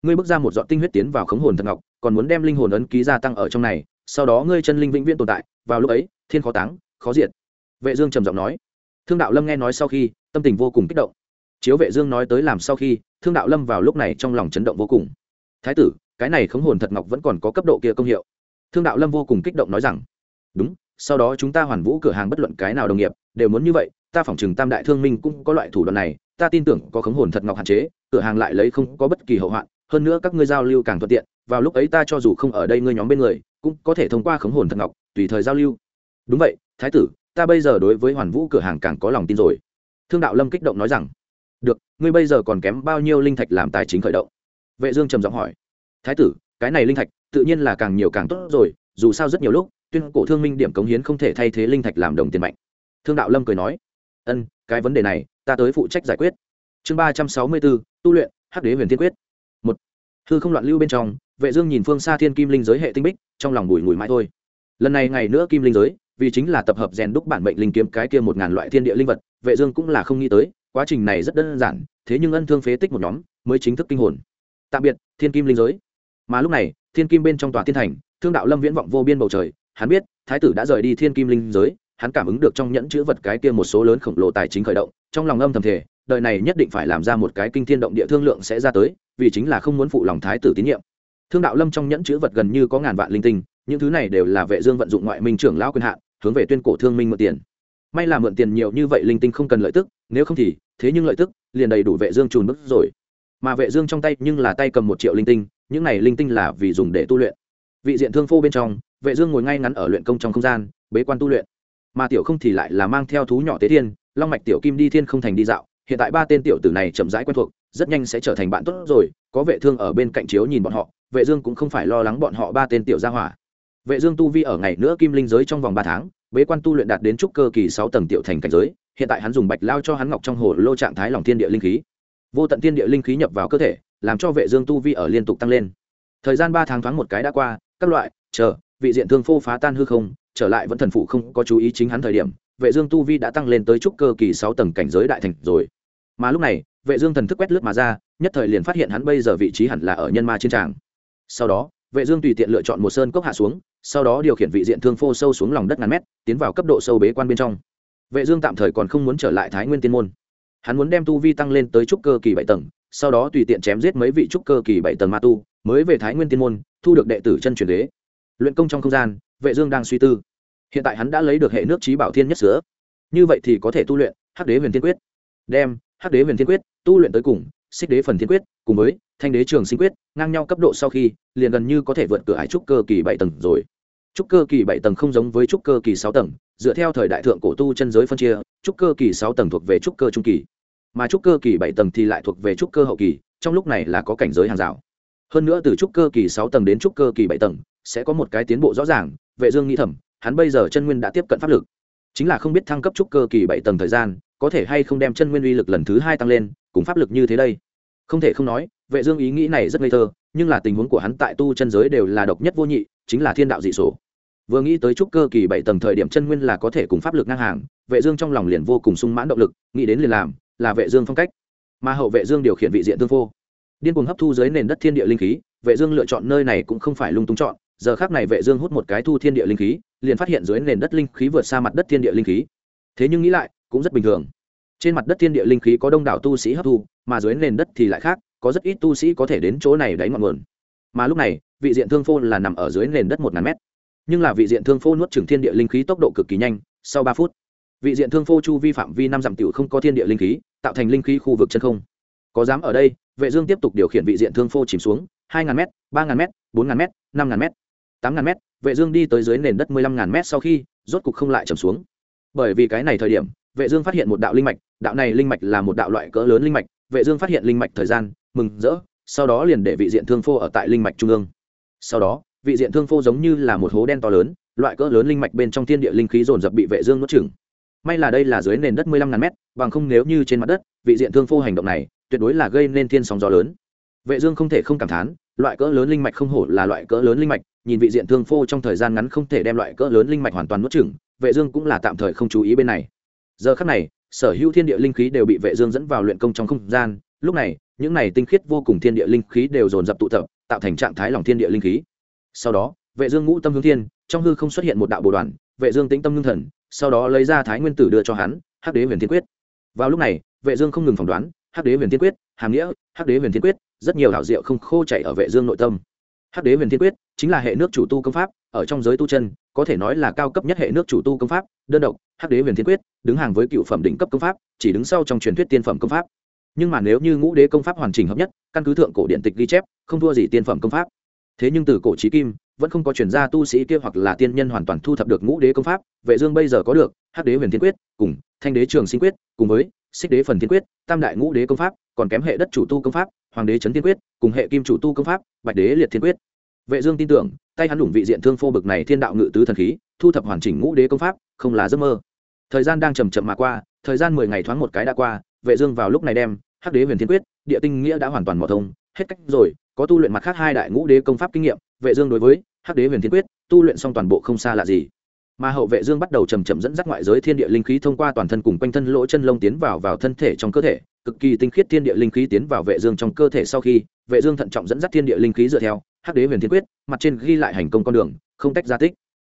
Ngươi bước ra một dọa tinh huyết tiến vào khống hồn thần ngọc, còn muốn đem linh hồn ấn ký gia tăng ở trong này, sau đó ngươi chân linh vĩnh viễn tồn tại, vào lúc ấy, thiên khó táng, khó diệt. Vệ dương trầm giọng nói thương đạo lâm nghe nói sau khi, tâm tình vô cùng kích động. Chiếu vệ dương nói tới làm sau khi, thương đạo lâm vào lúc này trong lòng chấn động vô cùng. Thái tử, cái này khống hồn thật ngọc vẫn còn có cấp độ kia công hiệu. Thương đạo lâm vô cùng kích động nói rằng, đúng, sau đó chúng ta hoàn vũ cửa hàng bất luận cái nào đồng nghiệp, đều muốn như vậy, ta phỏng chừng tam đại thương minh cũng có loại thủ đoạn này, ta tin tưởng có khống hồn thật ngọc hạn chế, cửa hàng lại lấy không có bất kỳ hậu hoạn, hơn nữa các ngươi giao lưu càng thuận tiện, vào lúc ấy ta cho dù không ở đây ngươi nhóm bên người, cũng có thể thông qua khống hồn thật ngọc, tùy thời giao lưu. Đúng vậy, thái tử ta bây giờ đối với hoàn vũ cửa hàng càng có lòng tin rồi. Thương đạo lâm kích động nói rằng, được, ngươi bây giờ còn kém bao nhiêu linh thạch làm tài chính khởi động? Vệ dương trầm giọng hỏi, thái tử, cái này linh thạch tự nhiên là càng nhiều càng tốt rồi, dù sao rất nhiều lúc, tuyên cổ thương minh điểm cống hiến không thể thay thế linh thạch làm đồng tiền mạnh. Thương đạo lâm cười nói, ân, cái vấn đề này, ta tới phụ trách giải quyết. Chương ba trăm sáu mươi bốn, tu luyện, hắc đế huyền thiên quyết. Một, hư không loạn lưu bên trong, vệ dương nhìn phương xa thiên kim linh giới hệ tinh bích, trong lòng bùi ngùi mãi thôi. Lần này ngày nữa kim linh giới vì chính là tập hợp rèn đúc bản mệnh linh kiếm cái kia một ngàn loại thiên địa linh vật, vệ dương cũng là không nghĩ tới, quá trình này rất đơn giản, thế nhưng ân thương phế tích một nhóm, mới chính thức kinh hồn. Tạm biệt, thiên kim linh giới. Mà lúc này, thiên kim bên trong tòa thiên thành, thương đạo lâm viễn vọng vô biên bầu trời, hắn biết, thái tử đã rời đi thiên kim linh giới, hắn cảm ứng được trong nhẫn chữ vật cái kia một số lớn khổng lồ tài chính khởi động, trong lòng âm thầm thể đời này nhất định phải làm ra một cái kinh thiên động địa thương lượng sẽ ra tới, vì chính là không muốn phụ lòng thái tử tín nhiệm. Thương đạo lâm trong nhẫn chữ vật gần như có ngàn vạn linh tinh, những thứ này đều là vệ dương vận dụng ngoại minh trưởng lão quyền hạn hướng về tuyên cổ thương minh mượn tiền. May là mượn tiền nhiều như vậy linh tinh không cần lợi tức, nếu không thì, thế nhưng lợi tức, liền đầy đủ vệ dương trùn bức rồi. Mà vệ dương trong tay nhưng là tay cầm một triệu linh tinh, những này linh tinh là vì dùng để tu luyện. Vị diện thương phô bên trong, vệ dương ngồi ngay ngắn ở luyện công trong không gian, bế quan tu luyện. Mà tiểu không thì lại là mang theo thú nhỏ tế thiên, long mạch tiểu kim đi thiên không thành đi dạo, hiện tại ba tên tiểu tử này chậm rãi quen thuộc, rất nhanh sẽ trở thành bạn tốt rồi, có vệ thương ở bên cạnh chiếu nhìn bọn họ, vệ dương cũng không phải lo lắng bọn họ ba tên tiểu gia hỏa vệ dương tu vi ở ngày nữa kim linh giới trong vòng ba tháng, bế quan tu luyện đạt đến trúc cơ kỳ sáu tầng tiểu thành cảnh giới, hiện tại hắn dùng bạch lao cho hắn ngọc trong hồ lô trạng thái lòng thiên địa linh khí. Vô tận thiên địa linh khí nhập vào cơ thể, làm cho vệ dương tu vi ở liên tục tăng lên. Thời gian ba tháng thoáng một cái đã qua, các loại, chờ, vị diện thương phô phá tan hư không, trở lại vẫn thần phụ không có chú ý chính hắn thời điểm, vệ dương tu vi đã tăng lên tới trúc cơ kỳ sáu tầng cảnh giới đại thành rồi. Mà lúc này, vệ dương thần thức quét lướt mà ra, nhất thời liền phát hiện hắn bây giờ vị trí hẳn là ở nhân ma chiến tràng. Sau đó vệ dương tùy tiện lựa chọn một sơn cốc hạ xuống, sau đó điều khiển vị diện thương phô sâu xuống lòng đất ngàn mét, tiến vào cấp độ sâu bế quan bên trong. Vệ dương tạm thời còn không muốn trở lại thái nguyên tiên môn. Hắn muốn đem tu vi tăng lên tới trúc cơ kỳ bảy tầng, sau đó tùy tiện chém giết mấy vị trúc cơ kỳ bảy tầng ma tu, mới về thái nguyên tiên môn, thu được đệ tử chân truyền đế. Luyện công trong không gian, vệ dương đang suy tư. Hiện tại hắn đã lấy được hệ nước trí bảo thiên nhất sữa như vậy thì có thể tu luyện hắc đế huyền thiên quyết. Đem hắc đế huyền thiên quyết tu luyện tới cùng xích đế phần thiên quyết, cùng với thanh đế trường sinh quyết, ngang nhau cấp độ sau khi, liền gần như có thể vượt cửa hải trúc cơ kỳ bảy tầng rồi. Trúc cơ kỳ bảy tầng không giống với trúc cơ kỳ sáu tầng, dựa theo thời đại thượng cổ tu chân giới phân chia, trúc cơ kỳ sáu tầng thuộc về trúc cơ trung kỳ, mà trúc cơ kỳ bảy tầng thì lại thuộc về trúc cơ hậu kỳ, trong lúc này là có cảnh giới hàng rào. Hơn nữa từ trúc cơ kỳ sáu tầng đến trúc cơ kỳ bảy tầng, sẽ có một cái tiến bộ rõ ràng, vệ dương nghĩ thầm, hắn bây giờ chân nguyên đã tiếp cận pháp lực. Chính là không biết thăng cấp trúc cơ kỳ bảy tầng thời gian, có thể hay không đem chân nguyên uy lực lần thứ hai tăng lên cùng pháp lực như thế đây. Không thể không nói, vệ dương ý nghĩ này rất ngây thơ, nhưng là tình huống của hắn tại tu chân giới đều là độc nhất vô nhị, chính là thiên đạo dị sổ. Vừa nghĩ tới trúc cơ kỳ bảy tầng thời điểm chân nguyên là có thể cùng pháp lực ngang hàng, vệ dương trong lòng liền vô cùng sung mãn động lực, nghĩ đến liền làm, là vệ dương phong cách. Mà hậu vệ dương điều khiển vị diện tương phô. Điên cuồng hấp thu dưới nền đất thiên địa linh khí, vệ dương lựa chọn nơi này cũng không phải lung tung chọn, giờ khắc này vệ dương hút một cái thu thiên địa linh khí, liền phát hiện dưới nền đất linh khí vượt xa mặt đất thiên địa linh khí. Thế nhưng nghĩ lại, cũng rất bình thường trên mặt đất thiên địa linh khí có đông đảo tu sĩ hấp thu, mà dưới nền đất thì lại khác, có rất ít tu sĩ có thể đến chỗ này đáy ngọn nguồn. Mà lúc này, vị diện thương phô là nằm ở dưới nền đất một ngàn mét. Nhưng là vị diện thương phô nuốt trừng thiên địa linh khí tốc độ cực kỳ nhanh, sau ba phút, vị diện thương phô chu vi phạm vi năm dặm tiểu không có thiên địa linh khí, tạo thành linh khí khu vực chân không. Có dám ở đây, vệ dương tiếp tục điều khiển vị diện thương phô chìm xuống, hai ngàn m ba ngàn m bốn ngàn m năm ngàn m tám ngàn m vệ dương đi tới dưới nền đất mười lăm ngàn m sau khi, rốt cục không lại chầm xuống. Bởi vì cái này thời điểm vệ dương phát hiện một đạo linh mạch, đạo này linh mạch là một đạo loại cỡ lớn linh mạch, vệ dương phát hiện linh mạch thời gian, mừng rỡ, sau đó liền để vị diện thương phô ở tại linh mạch trung ương. Sau đó, vị diện thương phô giống như là một hố đen to lớn, loại cỡ lớn linh mạch bên trong thiên địa linh khí dồn dập bị vệ dương nuốt chửng. May là đây là dưới nền đất 15.000 mét, bằng không nếu như trên mặt đất, vị diện thương phô hành động này, tuyệt đối là gây nên thiên sóng gió lớn. Vệ dương không thể không cảm thán, loại cỡ lớn linh mạch không hổ là loại cỡ lớn linh mạch, nhìn vị diện thương phô trong thời gian ngắn không thể đem loại cỡ lớn linh mạch hoàn toàn nuốt chửng, vệ dương cũng là tạm thời không chú ý bên này giờ khắc này, sở hữu thiên địa linh khí đều bị vệ dương dẫn vào luyện công trong không gian. Lúc này, những này tinh khiết vô cùng thiên địa linh khí đều dồn dập tụ tập, tạo thành trạng thái lòng thiên địa linh khí. Sau đó, vệ dương ngũ tâm hướng thiên, trong hư không xuất hiện một đạo bồ đoàn. Vệ dương tĩnh tâm ngưng thần, sau đó lấy ra thái nguyên tử đưa cho hắn, hắc đế huyền thiên quyết. Vào lúc này, vệ dương không ngừng phỏng đoán, hắc đế huyền thiên quyết, hàm nghĩa, hắc đế huyền thiên quyết, rất nhiều đạo diệu không khô chảy ở vệ dương nội tâm hắc đế huyền thiên quyết chính là hệ nước chủ tu công pháp, ở trong giới tu chân, có thể nói là cao cấp nhất hệ nước chủ tu công pháp, đơn độc, hắc đế huyền thiên quyết đứng hàng với cựu phẩm đỉnh cấp công pháp, chỉ đứng sau trong truyền thuyết tiên phẩm công pháp. Nhưng mà nếu như ngũ đế công pháp hoàn chỉnh hợp nhất, căn cứ thượng cổ điện tịch ghi chép, không thua gì tiên phẩm công pháp. Thế nhưng từ cổ trí kim, vẫn không có chuyển gia tu sĩ kia hoặc là tiên nhân hoàn toàn thu thập được ngũ đế công pháp, vệ dương bây giờ có được hắc đế huyền thiên quyết cùng thanh đế trường sinh quyết, cùng với xích đế phần thiên quyết, tam đại ngũ đế công pháp, còn kém hệ đất chủ tu công pháp, hoàng đế chấn thiên quyết cùng hệ kim chủ tu công pháp, bạch đế liệt thiên quyết. Vệ dương tin tưởng, tay hắn đủng vị diện thương phô bực này thiên đạo ngự tứ thần khí, thu thập hoàn chỉnh ngũ đế công pháp, không là giấc mơ. Thời gian đang chậm chậm mà qua, thời gian mười ngày thoáng một cái đã qua, vệ dương vào lúc này đem hắc đế huyền thiên quyết, địa tinh nghĩa đã hoàn toàn mở thông, hết cách rồi, có tu luyện mặt khác hai đại ngũ đế công pháp kinh nghiệm, vệ dương đối với hắc đế huyền thiên quyết, tu luyện xong toàn bộ không xa lạ gì mà hậu vệ dương bắt đầu chậm chậm dẫn dắt ngoại giới thiên địa linh khí thông qua toàn thân cùng quanh thân lỗ chân lông tiến vào vào thân thể trong cơ thể, cực kỳ tinh khiết thiên địa linh khí tiến vào vệ dương trong cơ thể sau khi, vệ dương thận trọng dẫn dắt thiên địa linh khí dựa theo hắc đế huyền thiên quyết, mặt trên ghi lại hành công con đường, không tách ra tích.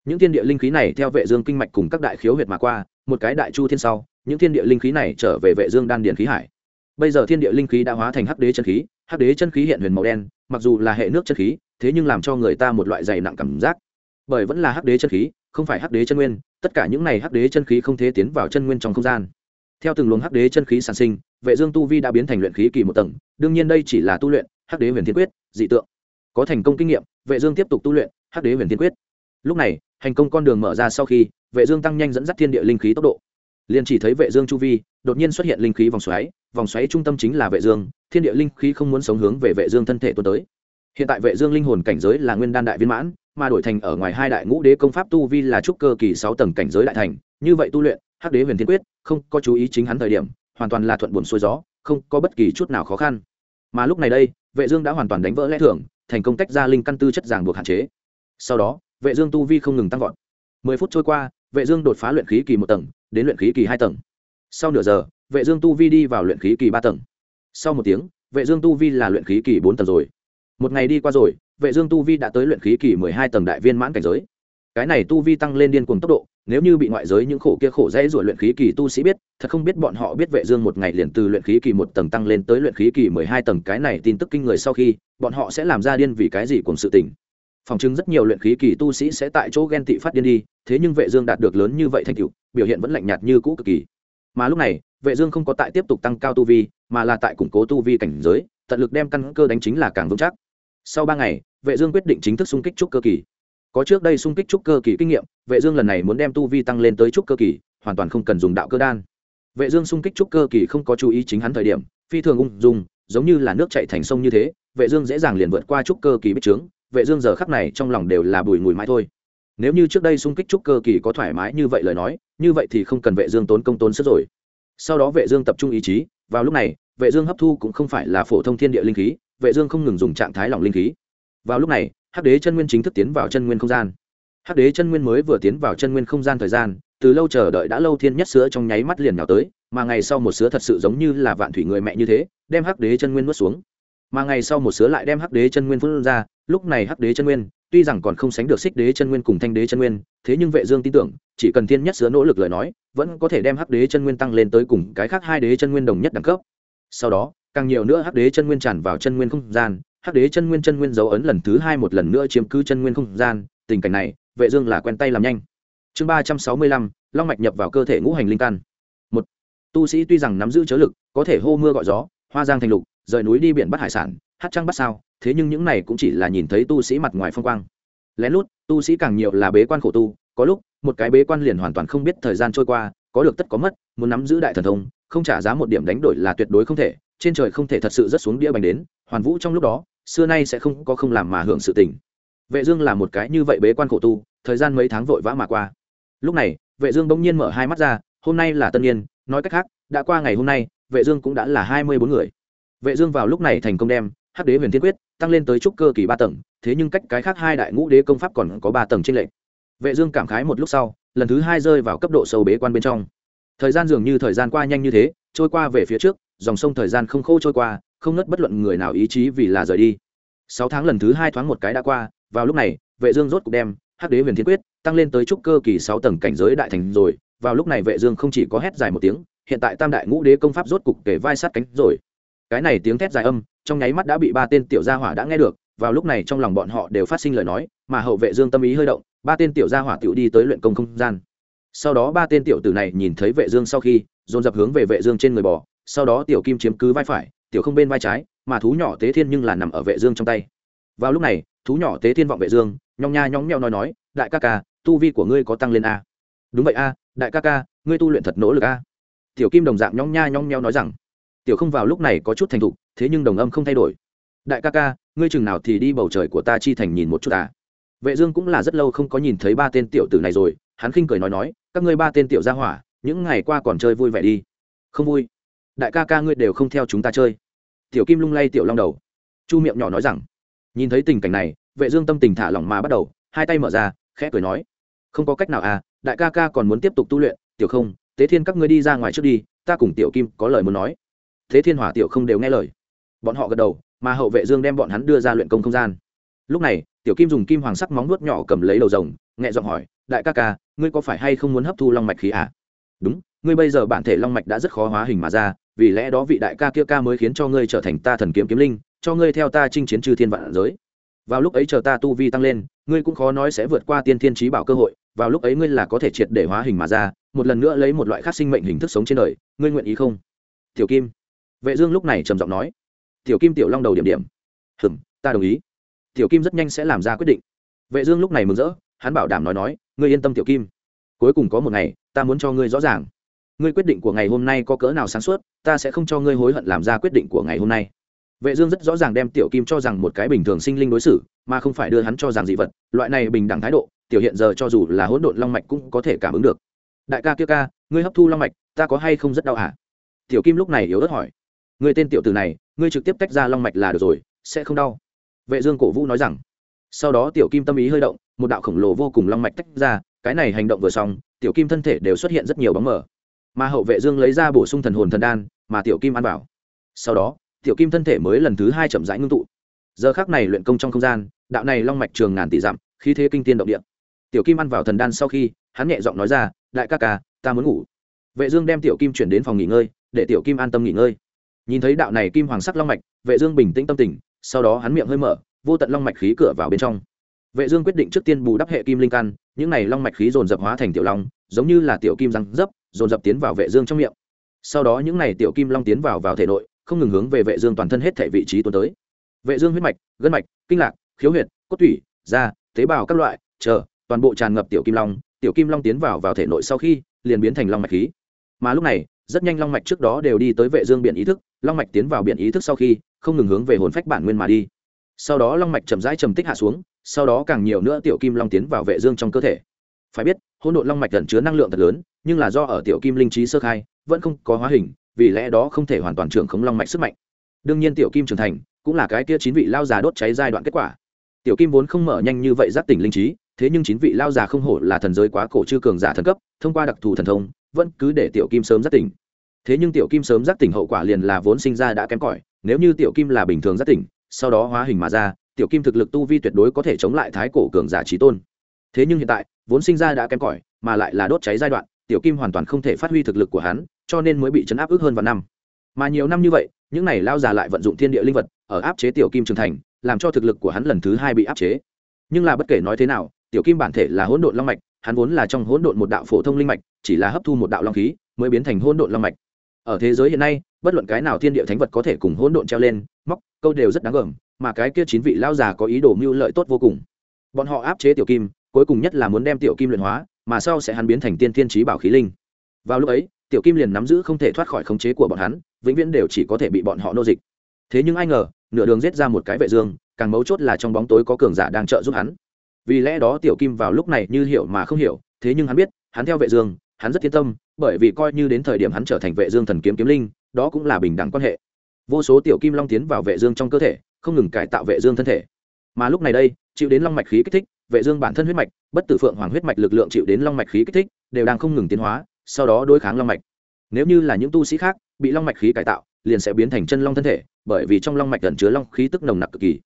Những thiên địa linh khí này theo vệ dương kinh mạch cùng các đại khiếu huyệt mà qua, một cái đại chu thiên sau, những thiên địa linh khí này trở về vệ dương đan điển khí hải. Bây giờ thiên địa linh khí đã hóa thành hắc đế chân khí, hắc đế chân khí hiện huyền màu đen, mặc dù là hệ nước chân khí, thế nhưng làm cho người ta một loại dày nặng cảm giác. Bởi vẫn là hắc đế chân khí không phải hắc đế chân nguyên, tất cả những này hắc đế chân khí không thể tiến vào chân nguyên trong không gian. Theo từng luồng hắc đế chân khí sản sinh, vệ dương tu vi đã biến thành luyện khí kỳ một tầng, đương nhiên đây chỉ là tu luyện, hắc đế huyền thiên quyết, dị tượng. Có thành công kinh nghiệm, vệ dương tiếp tục tu luyện, hắc đế huyền thiên quyết. Lúc này, hành công con đường mở ra sau khi, vệ dương tăng nhanh dẫn dắt thiên địa linh khí tốc độ. Liền chỉ thấy vệ dương chu vi, đột nhiên xuất hiện linh khí vòng xoáy vòng xoáy trung tâm chính là vệ dương, thiên địa linh khí không muốn sống hướng về vệ dương thân thể tuôn tới hiện tại vệ dương linh hồn cảnh giới là nguyên đan đại viên mãn, mà đổi thành ở ngoài hai đại ngũ đế công pháp tu vi là trúc cơ kỳ sáu tầng cảnh giới đại thành, như vậy tu luyện, hắc đế huyền thiên quyết, không có chú ý chính hắn thời điểm, hoàn toàn là thuận buồn xuôi gió, không có bất kỳ chút nào khó khăn. Mà lúc này đây, vệ dương đã hoàn toàn đánh vỡ lẽ thường, thành công tách ra linh căn tư chất ràng buộc hạn chế. Sau đó, vệ dương tu vi không ngừng tăng vọt. Mười phút trôi qua, vệ dương đột phá luyện khí kỳ một tầng, đến luyện khí kỳ hai tầng. Sau nửa giờ, vệ dương tu vi đi vào luyện khí kỳ ba tầng. Sau một tiếng, vệ dương tu vi là luyện khí kỳ bốn tầng rồi một ngày đi qua rồi, vệ dương tu vi đã tới luyện khí kỳ mười hai tầng đại viên mãn cảnh giới. Cái này tu vi tăng lên điên cuồng tốc độ, nếu như bị ngoại giới những khổ kia khổ dễ ruồi luyện khí kỳ tu sĩ biết, thật không biết bọn họ biết vệ dương một ngày liền từ luyện khí kỳ một tầng tăng lên tới luyện khí kỳ mười hai tầng. Cái này tin tức kinh người sau khi, bọn họ sẽ làm ra điên vì cái gì cùng sự tình. Phòng chứng rất nhiều luyện khí kỳ tu sĩ sẽ tại chỗ ghen tị phát điên đi, thế nhưng vệ dương đạt được lớn như vậy thành tựu, biểu hiện vẫn lạnh nhạt như cũ cực kỳ. Mà lúc này, vệ dương không có tại tiếp tục tăng cao tu vi, mà là tại củng cố tu vi cảnh giới, tận lực đem căn cơ đánh chính là càng vững chắc sau ba ngày, vệ dương quyết định chính thức xung kích trúc cơ kỳ. Có trước đây xung kích trúc cơ kỳ kinh nghiệm, vệ dương lần này muốn đem tu vi tăng lên tới trúc cơ kỳ, hoàn toàn không cần dùng đạo cơ đan. Vệ dương xung kích trúc cơ kỳ không có chú ý chính hắn thời điểm, phi thường ung dung, giống như là nước chảy thành sông như thế, vệ dương dễ dàng liền vượt qua trúc cơ kỳ bích trướng, vệ dương giờ khắc này trong lòng đều là bùi ngùi mãi thôi. Nếu như trước đây xung kích trúc cơ kỳ có thoải mái như vậy lời nói, như vậy thì không cần vệ dương tốn công tốn sức rồi. Sau đó vệ dương tập trung ý chí, vào lúc này, vệ dương hấp thu cũng không phải là phổ thông thiên địa linh khí vệ dương không ngừng dùng trạng thái lỏng linh khí. Vào lúc này, hắc đế chân nguyên chính thức tiến vào chân nguyên không gian. Hắc đế chân nguyên mới vừa tiến vào chân nguyên không gian thời gian, từ lâu chờ đợi đã lâu thiên nhất sữa trong nháy mắt liền nhào tới, mà ngày sau một sữa thật sự giống như là vạn thủy người mẹ như thế, đem hắc đế chân nguyên nuốt xuống. Mà ngày sau một sữa lại đem hắc đế chân nguyên phun ra, lúc này hắc đế chân nguyên, tuy rằng còn không sánh được xích đế chân nguyên cùng thanh đế chân nguyên, thế nhưng vệ dương tin tưởng, chỉ cần thiên nhất Sứa nỗ lực lời nói, vẫn có thể đem hắc đế chân nguyên tăng lên tới cùng cái khác hai đế chân nguyên đồng nhất đẳng cấp. Sau đó càng nhiều nữa hắc đế chân nguyên tràn vào chân nguyên không gian, hắc đế chân nguyên chân nguyên dấu ấn lần thứ hai một lần nữa chiếm cứ chân nguyên không gian, tình cảnh này, vệ dương là quen tay làm nhanh. Chương ba trăm sáu mươi lăm, long mạch nhập vào cơ thể ngũ hành linh căn. Một, tu sĩ tuy rằng nắm giữ chớ lực, có thể hô mưa gọi gió, hoa giang thành lục, rời núi đi biển bắt hải sản, hát trăng bắt sao, thế nhưng những này cũng chỉ là nhìn thấy tu sĩ mặt ngoài phong quang. Lén lút, tu sĩ càng nhiều là bế quan khổ tu, có lúc, một cái bế quan liền hoàn toàn không biết thời gian trôi qua, có được tất có mất, muốn nắm giữ đại thần thông, không trả giá một điểm đánh đổi là tuyệt đối không thể trên trời không thể thật sự rất xuống đĩa bánh đến, hoàn vũ trong lúc đó, xưa nay sẽ không có không làm mà hưởng sự tình. Vệ dương là một cái như vậy bế quan khổ tu, thời gian mấy tháng vội vã mà qua. Lúc này, vệ dương bỗng nhiên mở hai mắt ra, hôm nay là tân niên nói cách khác, đã qua ngày hôm nay, vệ dương cũng đã là hai mươi bốn người. Vệ dương vào lúc này thành công đem hắc đế huyền thiên quyết tăng lên tới trúc cơ kỳ ba tầng, thế nhưng cách cái khác hai đại ngũ đế công pháp còn có ba tầng trên lệnh vệ dương cảm khái một lúc sau, lần thứ hai rơi vào cấp độ sâu bế quan bên trong. Thời gian dường như thời gian qua nhanh như thế, trôi qua về phía trước dòng sông thời gian không khô trôi qua, không nứt bất luận người nào ý chí vì là rời đi. Sáu tháng lần thứ hai thoáng một cái đã qua, vào lúc này, vệ dương rốt cục đem hắc đế huyền thiên quyết tăng lên tới trúc cơ kỳ sáu tầng cảnh giới đại thành rồi. Vào lúc này vệ dương không chỉ có hét dài một tiếng, hiện tại tam đại ngũ đế công pháp rốt cục kể vai sát cánh rồi. Cái này tiếng thét dài âm, trong nháy mắt đã bị ba tên tiểu gia hỏa đã nghe được. Vào lúc này trong lòng bọn họ đều phát sinh lời nói, mà hậu vệ dương tâm ý hơi động, ba tên tiểu gia hỏa tiểu đi tới luyện công không gian. Sau đó ba tên tiểu tử này nhìn thấy vệ dương sau khi, dồn dập hướng về vệ dương trên người bò sau đó tiểu kim chiếm cứ vai phải, tiểu không bên vai trái, mà thú nhỏ tế thiên nhưng là nằm ở vệ dương trong tay. Vào lúc này, thú nhỏ tế thiên vọng vệ dương, nhong nha nhong nheo nói nói, đại ca ca, tu vi của ngươi có tăng lên a. Đúng vậy a, đại ca ca, ngươi tu luyện thật nỗ lực a. Tiểu kim đồng dạng nhong nha nhong nheo nói rằng. Tiểu không vào lúc này có chút thành thục, thế nhưng đồng âm không thay đổi. Đại ca ca, ngươi chừng nào thì đi bầu trời của ta chi thành nhìn một chút à vệ dương cũng là rất lâu không có nhìn thấy ba tên tiểu tử này rồi, hắn khinh cười nói nói, các ngươi ba tên tiểu gia hỏa, những ngày qua còn chơi vui vẻ đi. Không vui đại ca ca ngươi đều không theo chúng ta chơi. Tiểu kim lung lay tiểu long đầu. Chu miệng nhỏ nói rằng, nhìn thấy tình cảnh này, vệ dương tâm tình thả lỏng mà bắt đầu, hai tay mở ra, khẽ cười nói, không có cách nào à đại ca ca còn muốn tiếp tục tu luyện, tiểu không, tế thiên các ngươi đi ra ngoài trước đi, ta cùng tiểu kim có lời muốn nói. Thế thiên hỏa tiểu không đều nghe lời. Bọn họ gật đầu, mà hậu vệ dương đem bọn hắn đưa ra luyện công không gian. Lúc này, tiểu kim dùng kim hoàng sắc móng nuốt nhỏ cầm lấy đầu rồng, nhẹ giọng hỏi, đại ca ca, ngươi có phải hay không muốn hấp thu long mạch khí à? Đúng ngươi bây giờ bản thể long mạch đã rất khó hóa hình mà ra, vì lẽ đó vị đại ca kia ca mới khiến cho ngươi trở thành ta thần kiếm kiếm linh, cho ngươi theo ta chinh chiến trừ thiên vạn giới. Vào lúc ấy chờ ta tu vi tăng lên, ngươi cũng khó nói sẽ vượt qua tiên thiên trí bảo cơ hội, vào lúc ấy ngươi là có thể triệt để hóa hình mà ra, một lần nữa lấy một loại khác sinh mệnh hình thức sống trên đời, ngươi nguyện ý không? Tiểu kim. Vệ dương lúc này trầm giọng nói. Tiểu kim tiểu long đầu điểm điểm. Hừm, ta đồng ý. Tiểu kim rất nhanh sẽ làm ra quyết định. Vệ dương lúc này mừng rỡ, hắn bảo đảm nói nói, ngươi yên tâm tiểu kim. Cuối cùng có một ngày, ta muốn cho ngươi rõ ràng ngươi quyết định của ngày hôm nay có cỡ nào sáng suốt, ta sẽ không cho ngươi hối hận làm ra quyết định của ngày hôm nay. Vệ dương rất rõ ràng đem tiểu kim cho rằng một cái bình thường sinh linh đối xử, mà không phải đưa hắn cho rằng dị vật. Loại này bình đẳng thái độ, tiểu hiện giờ cho dù là hỗn độn long mạch cũng có thể cảm ứng được. Đại ca kia ca, ngươi hấp thu long mạch, ta có hay không rất đau hả? Tiểu kim lúc này yếu ớt hỏi. Ngươi tên tiểu tử này, ngươi trực tiếp tách ra long mạch là được rồi, sẽ không đau. Vệ dương cổ vũ nói rằng. Sau đó tiểu kim tâm ý hơi động, một đạo khổng lồ vô cùng long mạch tách ra, cái này hành động vừa xong, tiểu kim thân thể đều xuất hiện rất nhiều bóng mờ mà hậu vệ dương lấy ra bổ sung thần hồn thần đan, mà tiểu kim ăn vào. Sau đó, tiểu kim thân thể mới lần thứ hai chậm rãi ngưng tụ. Giờ khắc này luyện công trong không gian, đạo này long mạch trường ngàn tỷ dặm, khí thế kinh tiên động địa. Tiểu kim ăn vào thần đan sau khi, hắn nhẹ giọng nói ra, đại ca ca, ta muốn ngủ. Vệ dương đem tiểu kim chuyển đến phòng nghỉ ngơi, để tiểu kim an tâm nghỉ ngơi. Nhìn thấy đạo này kim hoàng sắc long mạch, vệ dương bình tĩnh tâm tình, sau đó hắn miệng hơi mở, vô tận long mạch khí cửa vào bên trong. Vệ dương quyết định trước tiên bù đắp hệ kim linh căn, những này long mạch khí dồn dập hóa thành tiểu long, giống như là tiểu kim răng dấp dồn dập tiến vào vệ dương trong miệng. Sau đó những này tiểu kim long tiến vào vào thể nội, không ngừng hướng về vệ dương toàn thân hết thể vị trí tuôn tới. Vệ dương huyết mạch, gân mạch, kinh lạc, khiếu huyệt, cốt tủy, da, tế bào các loại, chờ, toàn bộ tràn ngập tiểu kim long, tiểu kim long tiến vào vào thể nội sau khi, liền biến thành long mạch khí. Mà lúc này, rất nhanh long mạch trước đó đều đi tới vệ dương biển ý thức, long mạch tiến vào biển ý thức sau khi, không ngừng hướng về hồn phách bản nguyên mà đi. Sau đó long mạch chậm rãi trầm tích hạ xuống, sau đó càng nhiều nữa tiểu kim long tiến vào vệ dương trong cơ thể. Phải biết hỗn độn long mạch ẩn chứa năng lượng thật lớn, nhưng là do ở tiểu kim linh trí sơ khai, vẫn không có hóa hình, vì lẽ đó không thể hoàn toàn trưởng khống long mạch sức mạnh. Đương nhiên tiểu kim trưởng thành, cũng là cái kia chín vị lao già đốt cháy giai đoạn kết quả. Tiểu kim vốn không mở nhanh như vậy giác tỉnh linh trí, thế nhưng chín vị lao già không hổ là thần giới quá cổ chư cường giả thần cấp, thông qua đặc thù thần thông, vẫn cứ để tiểu kim sớm giác tỉnh. Thế nhưng tiểu kim sớm giác tỉnh hậu quả liền là vốn sinh ra đã kém cỏi, nếu như tiểu kim là bình thường giác tỉnh, sau đó hóa hình mà ra, tiểu kim thực lực tu vi tuyệt đối có thể chống lại thái cổ cường giả trí tôn. Thế nhưng hiện tại vốn sinh ra đã kém cỏi, mà lại là đốt cháy giai đoạn, tiểu kim hoàn toàn không thể phát huy thực lực của hắn, cho nên mới bị chấn áp ước hơn vào năm. Mà nhiều năm như vậy, những này lao già lại vận dụng thiên địa linh vật, ở áp chế tiểu kim trưởng thành, làm cho thực lực của hắn lần thứ hai bị áp chế. Nhưng là bất kể nói thế nào, tiểu kim bản thể là hỗn độn long mạch, hắn vốn là trong hỗn độn một đạo phổ thông linh mạch, chỉ là hấp thu một đạo long khí, mới biến thành hỗn độn long mạch. Ở thế giới hiện nay, bất luận cái nào thiên địa thánh vật có thể cùng hỗn độn treo lên, móc, câu đều rất đáng gờm, mà cái kia chín vị lao già có ý đồ mưu lợi tốt vô cùng. Bọn họ áp chế tiểu kim cuối cùng nhất là muốn đem tiểu kim luyện hóa, mà sau sẽ hắn biến thành tiên thiên trí bảo khí linh. Vào lúc ấy, tiểu kim liền nắm giữ không thể thoát khỏi khống chế của bọn hắn, vĩnh viễn đều chỉ có thể bị bọn họ nô dịch. Thế nhưng ai ngờ, nửa đường giết ra một cái vệ dương, càng mấu chốt là trong bóng tối có cường giả đang trợ giúp hắn. Vì lẽ đó tiểu kim vào lúc này như hiểu mà không hiểu, thế nhưng hắn biết, hắn theo vệ dương, hắn rất yên tâm, bởi vì coi như đến thời điểm hắn trở thành vệ dương thần kiếm kiếm linh, đó cũng là bình đẳng quan hệ. Vô số tiểu kim long tiến vào vệ dương trong cơ thể, không ngừng cải tạo vệ dương thân thể. Mà lúc này đây, chịu đến long mạch khí kích thích vệ dương bản thân huyết mạch, bất tử phượng hoàng huyết mạch lực lượng chịu đến long mạch khí kích thích, đều đang không ngừng tiến hóa, sau đó đối kháng long mạch. Nếu như là những tu sĩ khác, bị long mạch khí cải tạo, liền sẽ biến thành chân long thân thể, bởi vì trong long mạch ẩn chứa long khí tức nồng nặc cực kỳ.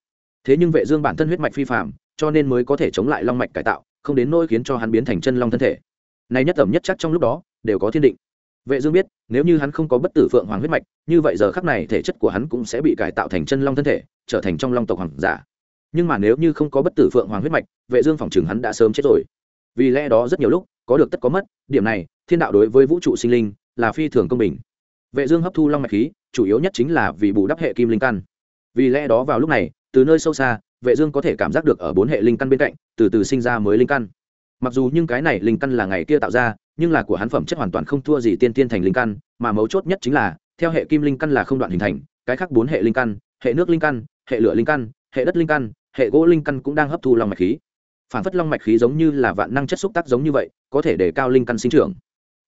Thế nhưng vệ dương bản thân huyết mạch phi phàm, cho nên mới có thể chống lại long mạch cải tạo, không đến nỗi khiến cho hắn biến thành chân long thân thể. Này nhất ẩm nhất chắc trong lúc đó, đều có thiên định. Vệ dương biết, nếu như hắn không có bất tử phượng hoàng huyết mạch, như vậy giờ khắc này thể chất của hắn cũng sẽ bị cải tạo thành chân long thân thể, trở thành trong long tộc hoàng giả nhưng mà nếu như không có bất tử phượng hoàng huyết mạch, vệ dương phỏng chừng hắn đã sớm chết rồi. Vì lẽ đó rất nhiều lúc, có được tất có mất, điểm này, thiên đạo đối với vũ trụ sinh linh, là phi thường công bình. Vệ dương hấp thu long mạch khí, chủ yếu nhất chính là vì bù đắp hệ kim linh căn. Vì lẽ đó vào lúc này, từ nơi sâu xa, vệ dương có thể cảm giác được ở bốn hệ linh căn bên cạnh, từ từ sinh ra mới linh căn. Mặc dù nhưng cái này linh căn là ngày kia tạo ra, nhưng là của hắn phẩm chất hoàn toàn không thua gì tiên tiên thành linh căn, mà mấu chốt nhất chính là, theo hệ kim linh căn là không đoạn hình thành, cái khác bốn hệ linh căn, hệ nước linh căn, hệ lửa linh căn, hệ đất linh căn hệ gỗ linh căn cũng đang hấp thu long mạch khí. Phản phất long mạch khí giống như là vạn năng chất xúc tác giống như vậy có thể để cao linh căn sinh trưởng.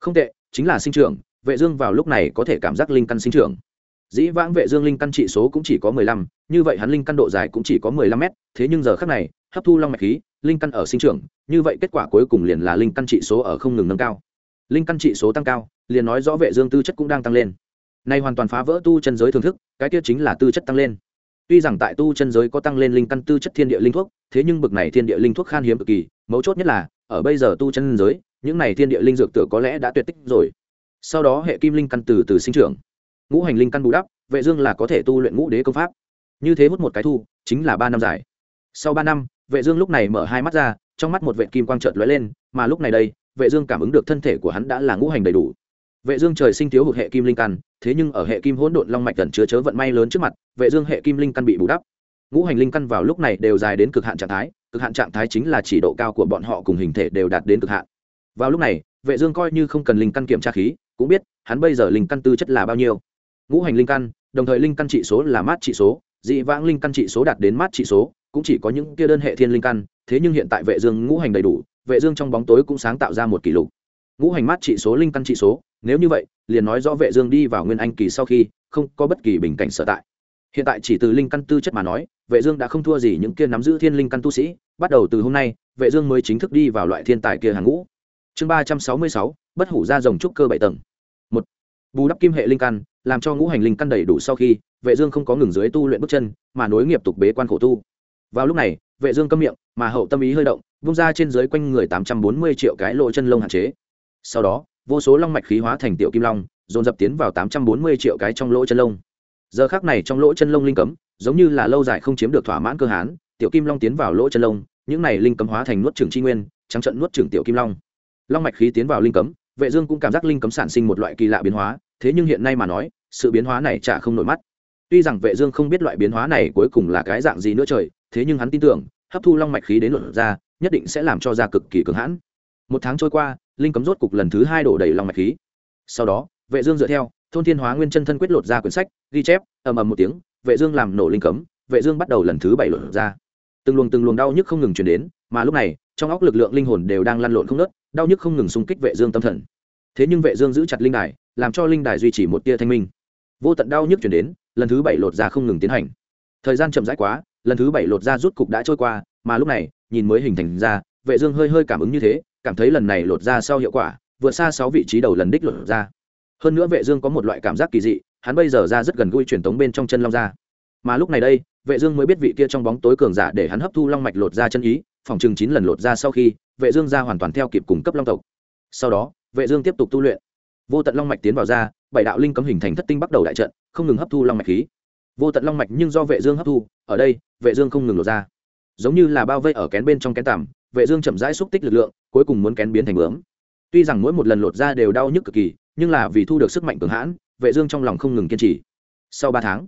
Không tệ chính là sinh trưởng vệ dương vào lúc này có thể cảm giác linh căn sinh trưởng. Dĩ vãng vệ dương linh căn trị số cũng chỉ có 15, như vậy hắn linh căn độ dài cũng chỉ có 15 mét thế nhưng giờ khắc này hấp thu long mạch khí linh căn ở sinh trưởng như vậy kết quả cuối cùng liền là linh căn trị số ở không ngừng nâng cao. Linh căn trị số tăng cao liền nói rõ vệ dương tư chất cũng đang tăng lên. Này hoàn toàn phá vỡ tu chân giới thưởng thức cái kia chính là tư chất tăng lên tuy rằng tại tu chân giới có tăng lên linh căn tư chất thiên địa linh thuốc, thế nhưng bực này thiên địa linh thuốc khan hiếm cực kỳ, mấu chốt nhất là, ở bây giờ tu chân giới, những này thiên địa linh dược tựa có lẽ đã tuyệt tích rồi. Sau đó hệ kim linh căn từ từ sinh trưởng. Ngũ hành linh căn bù đắp, vệ dương là có thể tu luyện ngũ đế công pháp. Như thế hút một cái thu, chính là ba năm dài. Sau ba năm, vệ dương lúc này mở hai mắt ra, trong mắt một vệt kim quang chợt lóe lên, mà lúc này đây, vệ dương cảm ứng được thân thể của hắn đã là ngũ hành đầy đủ vệ dương trời sinh thiếu hụt hệ kim linh căn, thế nhưng ở hệ kim hỗn độn long mạch ẩn chứa chớ vận may lớn trước mặt, vệ dương hệ kim linh căn bị bù đắp. Ngũ hành linh căn vào lúc này đều dài đến cực hạn trạng thái, cực hạn trạng thái chính là chỉ độ cao của bọn họ cùng hình thể đều đạt đến cực hạn. Vào lúc này, vệ dương coi như không cần linh căn kiểm tra khí, cũng biết hắn bây giờ linh căn tư chất là bao nhiêu. Ngũ hành linh căn, đồng thời linh căn trị số là mát trị số, dị vãng linh căn trị số đạt đến mát trị số, cũng chỉ có những kia đơn hệ thiên linh căn, thế nhưng hiện tại vệ dương ngũ hành đầy đủ, vệ dương trong bóng tối cũng sáng tạo ra một kỷ lục ngũ hành mát trị số, linh căn trị số. Nếu như vậy, liền nói rõ vệ dương đi vào nguyên anh kỳ sau khi không có bất kỳ bình cảnh sở tại. Hiện tại chỉ từ linh căn tư chất mà nói, vệ dương đã không thua gì những kia nắm giữ thiên linh căn tu sĩ. Bắt đầu từ hôm nay, vệ dương mới chính thức đi vào loại thiên tài kia hàng ngũ. Chương ba trăm sáu mươi sáu, bất hủ ra rồng trúc cơ bảy tầng. Một, bù đắp kim hệ linh căn, làm cho ngũ hành linh căn đầy đủ sau khi, vệ dương không có ngừng dưới tu luyện bước chân, mà nối nghiệp tục bế quan khổ tu. Vào lúc này, vệ dương câm miệng, mà hậu tâm ý hơi động, vung ra trên dưới quanh người tám trăm bốn mươi triệu cái lỗ chân lông hạn chế sau đó, vô số long mạch khí hóa thành tiểu kim long, dồn dập tiến vào tám trăm bốn mươi triệu cái trong lỗ chân lông. Giờ khắc này trong lỗ chân lông linh cấm, giống như là lâu dài không chiếm được thỏa mãn cơ hán, tiểu kim long tiến vào lỗ chân lông, những này linh cấm hóa thành nuốt trưởng chi nguyên, trắng trận nuốt trưởng tiểu kim long. Long mạch khí tiến vào linh cấm, vệ dương cũng cảm giác linh cấm sản sinh một loại kỳ lạ biến hóa, thế nhưng hiện nay mà nói, sự biến hóa này chả không nổi mắt. Tuy rằng vệ dương không biết loại biến hóa này cuối cùng là cái dạng gì nữa trời, thế nhưng hắn tin tưởng, hấp thu long mạch khí đến luận ra, nhất định sẽ làm cho da cực kỳ cứng hãn. Một tháng trôi qua linh cấm rốt cục lần thứ hai đổ đầy lòng mạch khí. Sau đó, vệ dương dựa theo, thôn thiên hóa nguyên chân thân quyết lột ra quyển sách, ghi chép, ầm ầm một tiếng, vệ dương làm nổ linh cấm, vệ dương bắt đầu lần thứ bảy lột ra. Từng luồng từng luồng đau nhức không ngừng truyền đến, mà lúc này, trong óc lực lượng linh hồn đều đang lăn lộn không nứt đau nhức không ngừng xung kích vệ dương tâm thần. Thế nhưng vệ dương giữ chặt linh đài, làm cho linh đài duy trì một tia thanh minh. Vô tận đau nhức truyền đến, lần thứ bảy lột ra không ngừng tiến hành. Thời gian chậm rãi quá, lần thứ bảy lột ra rút cục đã trôi qua, mà lúc này, nhìn mới hình thành ra, vệ dương hơi hơi cảm ứng như thế cảm thấy lần này lột ra sau hiệu quả, vượt xa sáu vị trí đầu lần đích lột ra. Hơn nữa vệ dương có một loại cảm giác kỳ dị, hắn bây giờ ra rất gần gũi truyền thống bên trong chân long ra. Mà lúc này đây, vệ dương mới biết vị kia trong bóng tối cường giả để hắn hấp thu long mạch lột ra chân ý, phòng trường chín lần lột ra sau khi, vệ dương ra hoàn toàn theo kịp cùng cấp long tộc. Sau đó, vệ dương tiếp tục tu luyện. Vô tận long mạch tiến vào ra, bảy đạo linh cấm hình thành thất tinh bắt đầu đại trận, không ngừng hấp thu long mạch khí. Vô tận long mạch nhưng do vệ dương hấp thu, ở đây, vệ dương không ngừng lột ra. Giống như là bao vây ở kén bên trong kén tạm vệ dương chậm rãi xúc tích lực lượng, cuối cùng muốn kén biến thành bướm. Tuy rằng mỗi một lần lột ra đều đau nhức cực kỳ, nhưng là vì thu được sức mạnh cường hãn, vệ dương trong lòng không ngừng kiên trì. Sau ba tháng,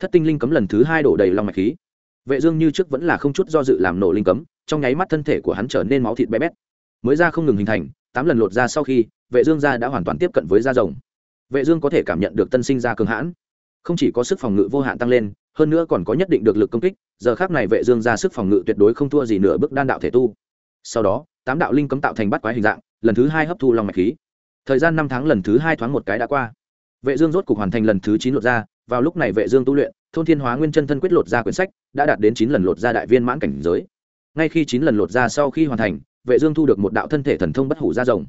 thất tinh linh cấm lần thứ hai đổ đầy long mạch khí. Vệ dương như trước vẫn là không chút do dự làm nổ linh cấm, trong nháy mắt thân thể của hắn trở nên máu thịt bé bét. Mới ra không ngừng hình thành, tám lần lột ra sau khi, vệ dương da đã hoàn toàn tiếp cận với da rồng. Vệ dương có thể cảm nhận được tân sinh da cường hãn. Không chỉ có sức phòng ngự vô hạn tăng lên, hơn nữa còn có nhất định được lực công kích giờ khác này vệ dương ra sức phòng ngự tuyệt đối không thua gì nửa bước đan đạo thể tu. Sau đó, tám đạo linh cấm tạo thành bát quái hình dạng, lần thứ hai hấp thu long mạch khí. Thời gian năm tháng lần thứ hai thoáng một cái đã qua. Vệ dương rốt cục hoàn thành lần thứ chín lột ra, vào lúc này vệ dương tu luyện, thôn thiên hóa nguyên chân thân quyết lột ra quyển sách, đã đạt đến chín lần lột ra đại viên mãn cảnh giới. Ngay khi chín lần lột ra sau khi hoàn thành, vệ dương thu được một đạo thân thể thần thông bất hủ ra rồng.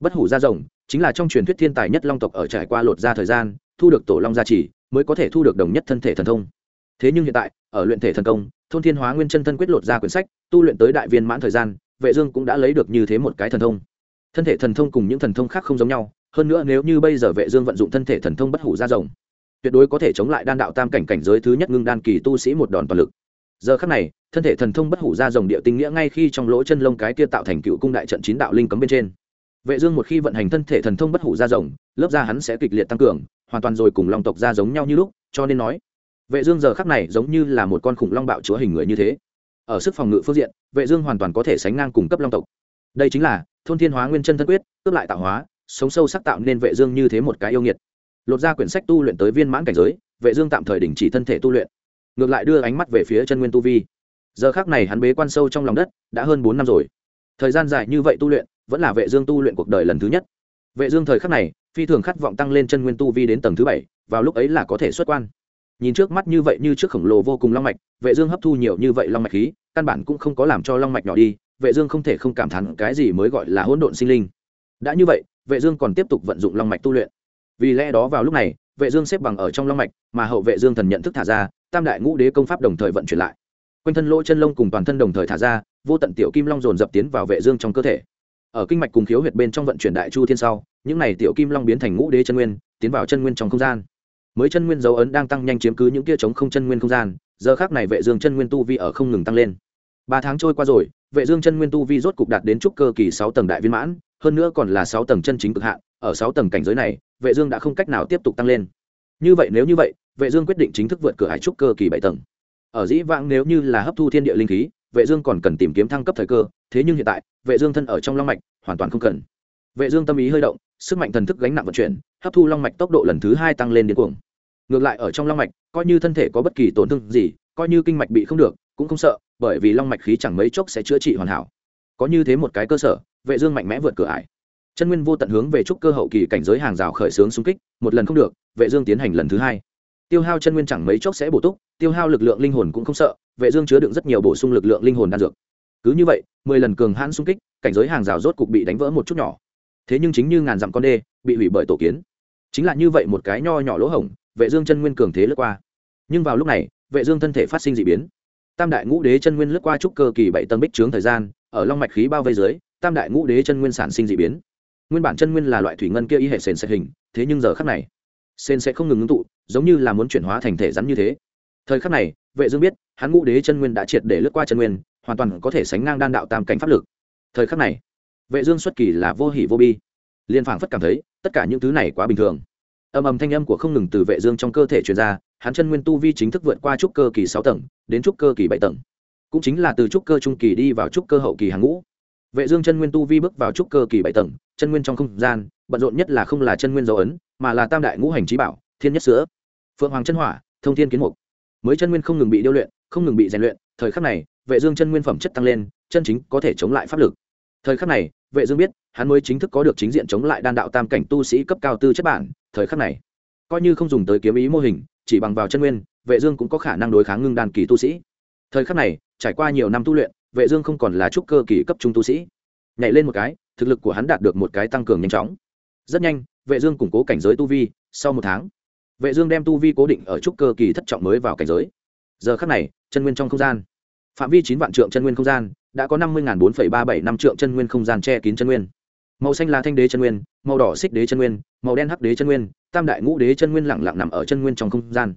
Bất hủ ra rồng chính là trong truyền thuyết thiên tài nhất long tộc ở trải qua lột ra thời gian, thu được tổ long gia trì, mới có thể thu được đồng nhất thân thể thần thông thế nhưng hiện tại, ở luyện thể thần công, thôn thiên hóa nguyên chân thân quyết lột ra quyển sách, tu luyện tới đại viên mãn thời gian, vệ dương cũng đã lấy được như thế một cái thần thông. Thân thể thần thông cùng những thần thông khác không giống nhau, hơn nữa nếu như bây giờ vệ dương vận dụng thân thể thần thông bất hủ ra rồng, tuyệt đối có thể chống lại đan đạo tam cảnh cảnh giới thứ nhất ngưng đan kỳ tu sĩ một đòn toàn lực. Giờ khắc này, thân thể thần thông bất hủ ra rồng địa tinh nghĩa ngay khi trong lỗ chân lông cái kia tạo thành cựu cung đại trận chín đạo linh cấm bên trên. Vệ dương một khi vận hành thân thể thần thông bất hủ ra rồng, lớp da hắn sẽ kịch liệt tăng cường, hoàn toàn rồi cùng long tộc da giống nhau như lúc, cho nên nói vệ dương giờ khắc này giống như là một con khủng long bạo chúa hình người như thế. Ở sức phòng ngự phương diện, vệ dương hoàn toàn có thể sánh ngang cùng cấp long tộc. Đây chính là thôn thiên hóa nguyên chân thân quyết, cướp lại tạo hóa, sống sâu sắc tạo nên vệ dương như thế một cái yêu nghiệt. Lột ra quyển sách tu luyện tới viên mãn cảnh giới, vệ dương tạm thời đình chỉ thân thể tu luyện. Ngược lại đưa ánh mắt về phía chân nguyên tu vi. Giờ khắc này hắn bế quan sâu trong lòng đất, đã hơn bốn năm rồi. Thời gian dài như vậy tu luyện, vẫn là vệ dương tu luyện cuộc đời lần thứ nhất. Vệ dương thời khắc này, phi thường khát vọng tăng lên chân nguyên tu vi đến tầng thứ bảy, vào lúc ấy là có thể xuất quan nhìn trước mắt như vậy như trước khổng lồ vô cùng long mạch, vệ dương hấp thu nhiều như vậy long mạch khí, căn bản cũng không có làm cho long mạch nhỏ đi, vệ dương không thể không cảm thán cái gì mới gọi là hỗn độn sinh linh. Đã như vậy, vệ dương còn tiếp tục vận dụng long mạch tu luyện. Vì lẽ đó vào lúc này, vệ dương xếp bằng ở trong long mạch, mà hậu vệ dương thần nhận thức thả ra, tam đại ngũ đế công pháp đồng thời vận chuyển lại. Quanh thân lỗ chân lông cùng toàn thân đồng thời thả ra, vô tận tiểu kim long dồn dập tiến vào vệ dương trong cơ thể. Ở kinh mạch cùng khiếu huyệt bên trong vận chuyển đại chu thiên sau, những này tiểu kim long biến thành ngũ đế chân nguyên, tiến vào chân nguyên trong không gian mới chân nguyên dấu ấn đang tăng nhanh chiếm cứ những kia chống không chân nguyên không gian, giờ khác này vệ dương chân nguyên tu vi ở không ngừng tăng lên. Ba tháng trôi qua rồi, vệ dương chân nguyên tu vi rốt cục đạt đến trúc cơ kỳ sáu tầng đại viên mãn, hơn nữa còn là sáu tầng chân chính cực hạn, ở sáu tầng cảnh giới này, vệ dương đã không cách nào tiếp tục tăng lên. Như vậy nếu như vậy, vệ dương quyết định chính thức vượt cửa hải trúc cơ kỳ bảy tầng. Ở dĩ vãng nếu như là hấp thu thiên địa linh khí, vệ dương còn cần tìm kiếm thăng cấp thời cơ, thế nhưng hiện tại, vệ dương thân ở trong long mạch, hoàn toàn không cần. Vệ dương tâm ý hơi động, sức mạnh thần thức gánh nặng vận chuyển, hấp thu long mạch tốc độ lần thứ hai tăng lên điên cuồng ngược lại ở trong long mạch, coi như thân thể có bất kỳ tổn thương gì, coi như kinh mạch bị không được, cũng không sợ, bởi vì long mạch khí chẳng mấy chốc sẽ chữa trị hoàn hảo. Có như thế một cái cơ sở, vệ dương mạnh mẽ vượt cửa ải. Chân nguyên vô tận hướng về trúc cơ hậu kỳ cảnh giới hàng rào khởi sướng xung kích, một lần không được, vệ dương tiến hành lần thứ hai. Tiêu hao chân nguyên chẳng mấy chốc sẽ bổ túc, tiêu hao lực lượng linh hồn cũng không sợ, vệ dương chứa đựng rất nhiều bổ sung lực lượng linh hồn đan dược. Cứ như vậy, mười lần cường hãn xung kích, cảnh giới hàng rào rốt cục bị đánh vỡ một chút nhỏ. Thế nhưng chính như ngàn dặm con đê, bị hủy bởi tổ kiến. Chính là như vậy một cái nho nhỏ lỗ hổng vệ dương chân nguyên cường thế lướt qua. Nhưng vào lúc này, vệ dương thân thể phát sinh dị biến. Tam đại ngũ đế chân nguyên lướt qua trúc cơ kỳ bảy tầng bích trướng thời gian, ở long mạch khí bao vây dưới, tam đại ngũ đế chân nguyên sản sinh dị biến. Nguyên bản chân nguyên là loại thủy ngân kia y hệ sền sẽ hình, thế nhưng giờ khắc này, sền sẽ không ngừng ngưng tụ, giống như là muốn chuyển hóa thành thể rắn như thế. Thời khắc này, vệ dương biết, hắn ngũ đế chân nguyên đã triệt để lướt qua chân nguyên, hoàn toàn có thể sánh ngang đan đạo tam cảnh pháp lực. Thời khắc này, vệ dương xuất kỳ là vô hỉ vô bi. Liên phảng phất cảm thấy, tất cả những thứ này quá bình thường ầm ầm thanh âm của không ngừng từ vệ dương trong cơ thể truyền ra, hắn chân nguyên tu vi chính thức vượt qua trúc cơ kỳ sáu tầng, đến trúc cơ kỳ bảy tầng. Cũng chính là từ trúc cơ trung kỳ đi vào trúc cơ hậu kỳ hàng ngũ. Vệ dương chân nguyên tu vi bước vào trúc cơ kỳ bảy tầng, chân nguyên trong không gian, bận rộn nhất là không là chân nguyên dấu ấn, mà là tam đại ngũ hành trí bảo, thiên nhất sữa. Phượng hoàng chân hỏa, thông thiên kiến mục. Mới chân nguyên không ngừng bị điêu luyện, không ngừng bị rèn luyện, thời khắc này, vệ dương chân nguyên phẩm chất tăng lên, chân chính có thể chống lại pháp lực. Thời khắc này, vệ dương biết hắn mới chính thức có được chính diện chống lại đan đạo tam cảnh tu sĩ cấp cao tư chất bản, thời khắc này, coi như không dùng tới kiếm ý mô hình, chỉ bằng vào chân nguyên, vệ dương cũng có khả năng đối kháng ngưng đan kỳ tu sĩ. Thời khắc này, trải qua nhiều năm tu luyện, vệ dương không còn là trúc cơ kỳ cấp trung tu sĩ. Nhảy lên một cái, thực lực của hắn đạt được một cái tăng cường nhanh chóng. Rất nhanh, vệ dương củng cố cảnh giới tu vi, sau một tháng, vệ dương đem tu vi cố định ở trúc cơ kỳ thất trọng mới vào cảnh giới. Giờ khắc này, chân nguyên trong không gian. Phạm vi chín vạn trượng chân nguyên không gian, đã có năm mươi bốn ba bảy năm trượng chân nguyên không gian che kín chân nguyên màu xanh là thanh đế chân nguyên, màu đỏ xích đế chân nguyên, màu đen hắc đế chân nguyên, tam đại ngũ đế chân nguyên lẳng lặng nằm ở chân nguyên trong không gian.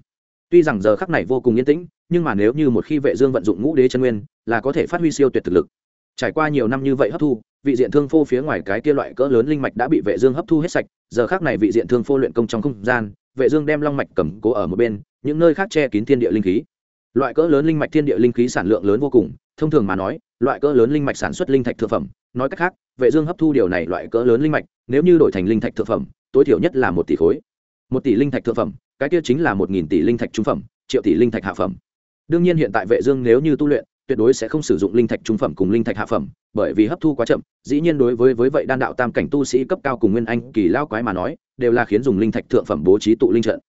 Tuy rằng giờ khắc này vô cùng yên tĩnh, nhưng mà nếu như một khi vệ dương vận dụng ngũ đế chân nguyên, là có thể phát huy siêu tuyệt thực lực. Trải qua nhiều năm như vậy hấp thu, vị diện thương phô phía ngoài cái kia loại cỡ lớn linh mạch đã bị vệ dương hấp thu hết sạch, giờ khắc này vị diện thương phô luyện công trong không gian, vệ dương đem long mạch cầm cố ở một bên, những nơi khác che kín thiên địa linh khí. Loại cỡ lớn linh mạch thiên địa linh khí sản lượng lớn vô cùng, thông thường mà nói, loại cỡ lớn linh mạch sản xuất linh thạch thượng phẩm nói cách khác, vệ dương hấp thu điều này loại cỡ lớn linh mạch, nếu như đổi thành linh thạch thượng phẩm, tối thiểu nhất là một tỷ khối. Một tỷ linh thạch thượng phẩm, cái kia chính là một nghìn tỷ linh thạch trung phẩm, triệu tỷ linh thạch hạ phẩm. Đương nhiên hiện tại vệ dương nếu như tu luyện, tuyệt đối sẽ không sử dụng linh thạch trung phẩm cùng linh thạch hạ phẩm, bởi vì hấp thu quá chậm, dĩ nhiên đối với với vậy đan đạo tam cảnh tu sĩ cấp cao cùng nguyên anh kỳ lao quái mà nói, đều là khiến dùng linh thạch thượng phẩm bố trí tụ linh trận.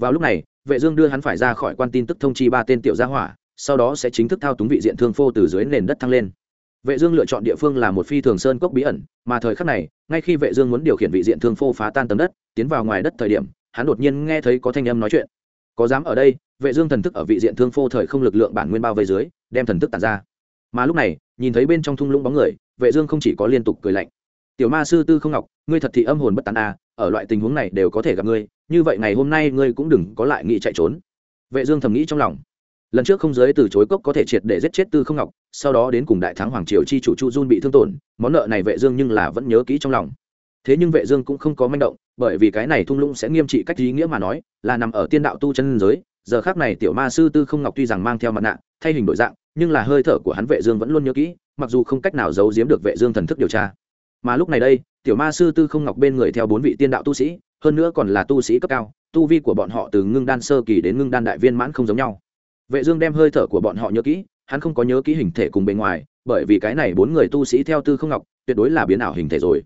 Vào lúc này, vệ dương đưa hắn phải ra khỏi quan tin tức thông chi ba tên tiểu gia hỏa, sau đó sẽ chính thức thao túng vị diện thương phô từ dưới nền đất thăng lên vệ dương lựa chọn địa phương là một phi thường sơn cốc bí ẩn mà thời khắc này ngay khi vệ dương muốn điều khiển vị diện thương phô phá tan tầng đất tiến vào ngoài đất thời điểm hắn đột nhiên nghe thấy có thanh âm nói chuyện. Có dám ở đây vệ dương thần thức ở vị diện thương phô thời không lực lượng bản nguyên bao vây dưới đem thần thức tản ra. Mà lúc này nhìn thấy bên trong thung lũng bóng người vệ dương không chỉ có liên tục cười lạnh. Tiểu ma sư tư không ngọc ngươi thật thị âm hồn bất tán a à, ở loại tình huống này đều có thể gặp ngươi như vậy ngày hôm nay ngươi cũng đừng có lại nghĩ chạy trốn. Vệ dương thầm nghĩ trong lòng lần trước không giới từ chối cốc có thể triệt để giết chết tư không ngọc, sau đó đến cùng đại thắng hoàng triều chi chủ chu Jun bị thương tổn, món nợ này vệ dương nhưng là vẫn nhớ kỹ trong lòng. Thế nhưng vệ dương cũng không có manh động, bởi vì cái này thung lũng sẽ nghiêm trị cách ý nghĩa mà nói, là nằm ở tiên đạo tu chân giới, giờ khắc này tiểu ma sư tư không ngọc tuy rằng mang theo mặt nạ, thay hình đổi dạng, nhưng là hơi thở của hắn vệ dương vẫn luôn nhớ kỹ, mặc dù không cách nào giấu giếm được vệ dương thần thức điều tra. Mà lúc này đây, tiểu ma sư tư không ngọc bên người theo bốn vị tiên đạo tu sĩ, hơn nữa còn là tu sĩ cấp cao, tu vi của bọn họ từ ngưng đan sơ kỳ đến ngưng đan đại viên mãn không giống nhau vệ dương đem hơi thở của bọn họ nhớ kỹ, hắn không có nhớ kỹ hình thể cùng bề ngoài, bởi vì cái này bốn người tu sĩ theo tư không ngọc, tuyệt đối là biến ảo hình thể rồi.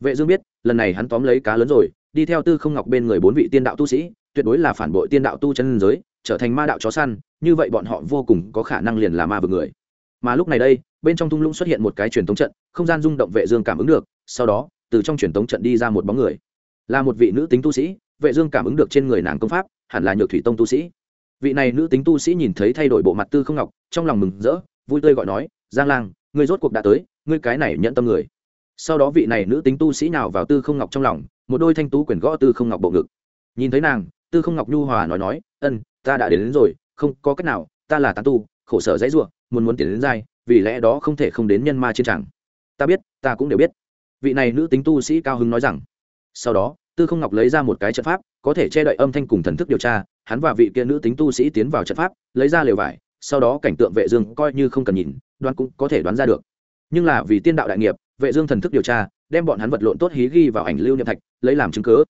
Vệ dương biết, lần này hắn tóm lấy cá lớn rồi, đi theo tư không ngọc bên người bốn vị tiên đạo tu sĩ, tuyệt đối là phản bội tiên đạo tu chân giới, trở thành ma đạo chó săn, như vậy bọn họ vô cùng có khả năng liền là ma vực người. Mà lúc này đây, bên trong thung lũng xuất hiện một cái truyền tống trận, không gian rung động vệ dương cảm ứng được, sau đó, từ trong truyền tống trận đi ra một bóng người. Là một vị nữ tính tu sĩ, vệ dương cảm ứng được trên người nàng công pháp, hẳn là nhược thủy tông tu sĩ vị này nữ tính tu sĩ nhìn thấy thay đổi bộ mặt tư không ngọc trong lòng mừng rỡ vui tươi gọi nói giang lang ngươi rốt cuộc đã tới ngươi cái này nhận tâm người. Sau đó vị này nữ tính tu sĩ nào vào tư không ngọc trong lòng một đôi thanh tú quyền gõ tư không ngọc bộ ngực. Nhìn thấy nàng tư không ngọc nhu hòa nói nói ân ta đã đến, đến rồi không có cách nào ta là tán tu khổ sở dãy ruộng muốn muốn tiến đến dai vì lẽ đó không thể không đến nhân ma trên tràng. Ta biết ta cũng đều biết. Vị này nữ tính tu sĩ cao hứng nói rằng. Sau đó tư không ngọc lấy ra một cái trận pháp, có thể che đậy âm thanh cùng thần thức điều tra. Hắn và vị kia nữ tính tu sĩ tiến vào trận pháp, lấy ra lều vải, sau đó cảnh tượng vệ dương coi như không cần nhìn, đoán cũng có thể đoán ra được. Nhưng là vì tiên đạo đại nghiệp, vệ dương thần thức điều tra, đem bọn hắn vật lộn tốt hí ghi vào ảnh lưu niệm thạch, lấy làm chứng cứ.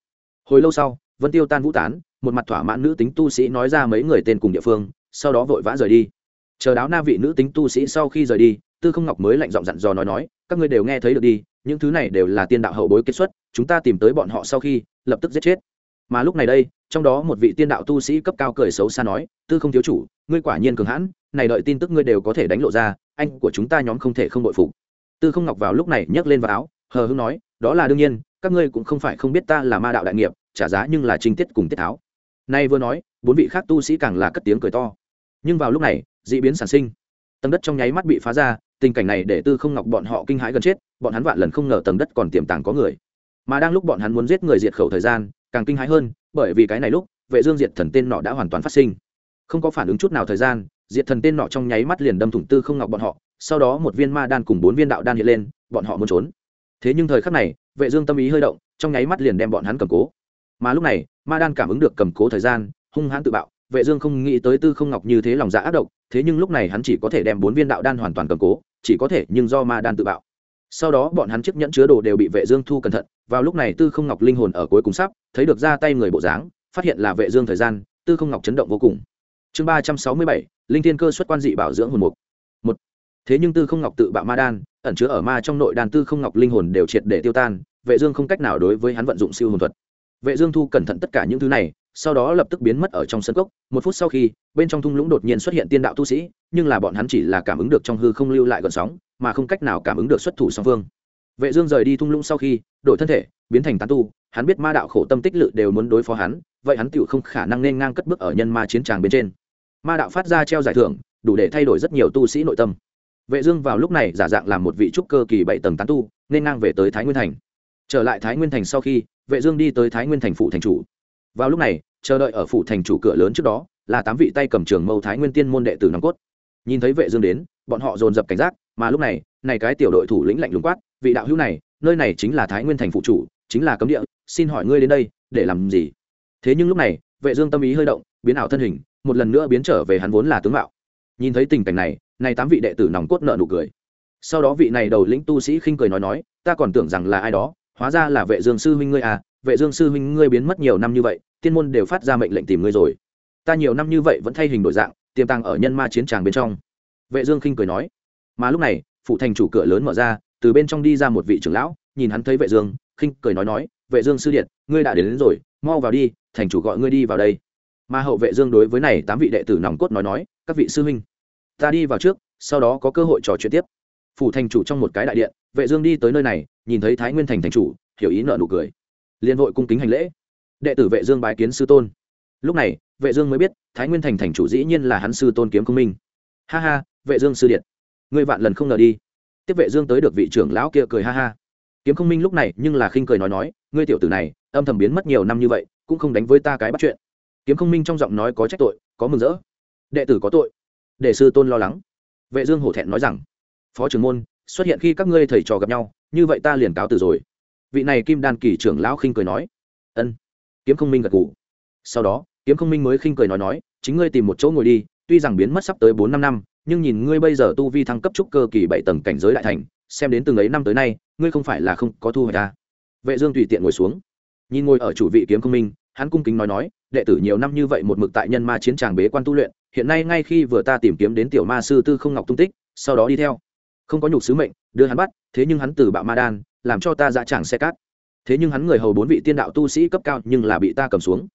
Hồi lâu sau, vân tiêu tan vũ tán, một mặt thỏa mãn nữ tính tu sĩ nói ra mấy người tên cùng địa phương, sau đó vội vã rời đi. Chờ đáo na vị nữ tính tu sĩ sau khi rời đi, tư không ngọc mới lạnh giọng dặn dò nói nói, các ngươi đều nghe thấy được đi những thứ này đều là tiên đạo hậu bối kết xuất, chúng ta tìm tới bọn họ sau khi, lập tức giết chết. Mà lúc này đây, trong đó một vị tiên đạo tu sĩ cấp cao cười xấu xa nói, tư không thiếu chủ, ngươi quả nhiên cường hãn, này đợi tin tức ngươi đều có thể đánh lộ ra, anh của chúng ta nhóm không thể không bội phục. Tư không ngọc vào lúc này nhấc lên vào áo, hờ hưng nói, đó là đương nhiên, các ngươi cũng không phải không biết ta là ma đạo đại nghiệp, trả giá nhưng là trinh tiết cùng tiết tháo. Nay vừa nói, bốn vị khác tu sĩ càng là cất tiếng cười to. Nhưng vào lúc này d ị biến sản sinh. Tầng đất trong nháy mắt bị phá ra, tình cảnh này để tư không ngọc bọn họ kinh hãi gần chết bọn hắn vạn lần không ngờ tầng đất còn tiềm tàng có người. Mà đang lúc bọn hắn muốn giết người diệt khẩu thời gian, càng kinh hãi hơn, bởi vì cái này lúc, vệ dương diệt thần tên nọ đã hoàn toàn phát sinh. Không có phản ứng chút nào thời gian, diệt thần tên nọ trong nháy mắt liền đâm thủng tư không ngọc bọn họ, sau đó một viên ma đan cùng bốn viên đạo đan hiện lên, bọn họ muốn trốn. Thế nhưng thời khắc này, vệ dương tâm ý hơi động, trong nháy mắt liền đem bọn hắn cầm cố. Mà lúc này, ma đan cảm ứng được cầm cố thời gian, hung hãn tự bạo, vệ dương không nghĩ tới tư không ngọc như thế lòng dạ ác độc, thế nhưng lúc này hắn chỉ có thể đem bốn viên đạo đan hoàn toàn cầm cố, chỉ có thể nhưng do ma đan tự bạo sau đó bọn hắn chiếc nhẫn chứa đồ đều bị vệ dương thu cẩn thận, vào lúc này tư không ngọc linh hồn ở cuối cùng sắp, thấy được ra tay người bộ dáng, phát hiện là vệ dương thời gian, tư không ngọc chấn động vô cùng. Chương ba trăm sáu mươi bảy, linh thiên cơ xuất quan dị bảo dưỡng hồn mục. Một. Thế nhưng tư không ngọc tự bạo ma đan, ẩn chứa ở ma trong nội đàn tư không ngọc linh hồn đều triệt để tiêu tan, vệ dương không cách nào đối với hắn vận dụng siêu hồn thuật. Vệ dương thu cẩn thận tất cả những thứ này, sau đó lập tức biến mất ở trong sân cốc. Một phút sau khi, bên trong thung lũng đột nhiên xuất hiện tiên đạo tu sĩ, nhưng là bọn hắn chỉ là cảm ứng được trong hư không lưu lại gần sóng mà không cách nào cảm ứng được xuất thủ song phương. Vệ dương rời đi thung lũng sau khi, đổi thân thể, biến thành tán tu, hắn biết ma đạo khổ tâm tích lự đều muốn đối phó hắn, vậy hắn tựu không khả năng nên ngang cất bước ở nhân ma chiến tràng bên trên. Ma đạo phát ra treo giải thưởng, đủ để thay đổi rất nhiều tu sĩ nội tâm. Vệ dương vào lúc này giả dạng làm một vị trúc cơ kỳ bảy tầng tán tu, nên ngang về tới thái nguyên thành. Trở lại thái nguyên thành sau khi, vệ dương đi tới thái nguyên thành phủ thành chủ. Vào lúc này, chờ đợi ở phủ thành chủ cửa lớn trước đó, là tám vị tay cầm trường mâu thái nguyên tiên môn đệ tử nòng cốt. Nhìn thấy vệ dương đến bọn họ dồn dập cảnh giác, mà lúc này này cái tiểu đội thủ lĩnh lạnh lùng quát, vị đạo hữu này, nơi này chính là thái nguyên thành phụ chủ, chính là cấm địa, xin hỏi ngươi đến đây, để làm gì? Thế nhưng lúc này, vệ dương tâm ý hơi động, biến ảo thân hình, một lần nữa biến trở về hắn vốn là tướng mạo. Nhìn thấy tình cảnh này này tám vị đệ tử nòng cốt nợ nụ cười. Sau đó vị này đầu lĩnh tu sĩ khinh cười nói nói, ta còn tưởng rằng là ai đó, hóa ra là vệ dương sư huynh ngươi à vệ dương sư huynh ngươi biến mất nhiều năm như vậy, tiên môn đều phát ra mệnh lệnh tìm ngươi rồi. Ta nhiều năm như vậy vẫn thay hình đổi dạng, tiềm tàng ở nhân ma chiến tràng bên trong vệ dương khinh cười nói mà lúc này phụ thành chủ cửa lớn mở ra từ bên trong đi ra một vị trưởng lão nhìn hắn thấy vệ dương khinh cười nói nói vệ dương sư điện ngươi đã đến, đến rồi mau vào đi thành chủ gọi ngươi đi vào đây. Mà hậu vệ dương đối với này tám vị đệ tử nòng cốt nói nói các vị sư huynh ta đi vào trước sau đó có cơ hội trò chuyện tiếp. Phủ thành chủ trong một cái đại điện vệ dương đi tới nơi này nhìn thấy thái nguyên thành thành chủ hiểu ý nợ nụ cười. Liên hội cung kính hành lễ. Đệ tử vệ dương bái kiến sư tôn. Lúc này vệ dương mới biết thái nguyên thành thành chủ dĩ nhiên là hắn sư tôn kiếm công minh. Ha ha vệ dương sư điện. Ngươi vạn lần không ngờ đi. Tiếp vệ dương tới được vị trưởng lão kia cười ha ha. Kiếm Không minh lúc này nhưng là khinh cười nói nói, ngươi tiểu tử này, âm thầm biến mất nhiều năm như vậy, cũng không đánh với ta cái bắt chuyện. Kiếm Không minh trong giọng nói có trách tội, có mừng rỡ. Đệ tử có tội. Để sư tôn lo lắng. Vệ dương hổ thẹn nói rằng, phó trưởng môn, xuất hiện khi các ngươi thầy trò gặp nhau, như vậy ta liền cáo từ rồi. Vị này kim đan kỳ trưởng lão khinh cười nói, ân. Kiếm không minh gật gù. Sau đó, kiếm không minh mới khinh cười nói nói, chính ngươi tìm một chỗ ngồi đi, tuy rằng biến mất sắp tới bốn năm năm nhưng nhìn ngươi bây giờ tu vi thăng cấp trúc cơ kỳ bảy tầng cảnh giới đại thành, xem đến từng ấy năm tới nay, ngươi không phải là không có thu hoạch ta vệ dương tùy tiện ngồi xuống. Nhìn ngồi ở chủ vị kiếm công minh, hắn cung kính nói nói, đệ tử nhiều năm như vậy một mực tại nhân ma chiến tràng bế quan tu luyện, hiện nay ngay khi vừa ta tìm kiếm đến tiểu ma sư tư không ngọc tung tích, sau đó đi theo. Không có nhục sứ mệnh, đưa hắn bắt, thế nhưng hắn từ bạo ma đan, làm cho ta dạ chẳng xe cát. Thế nhưng hắn người hầu bốn vị tiên đạo tu sĩ cấp cao nhưng là bị ta cầm xuống.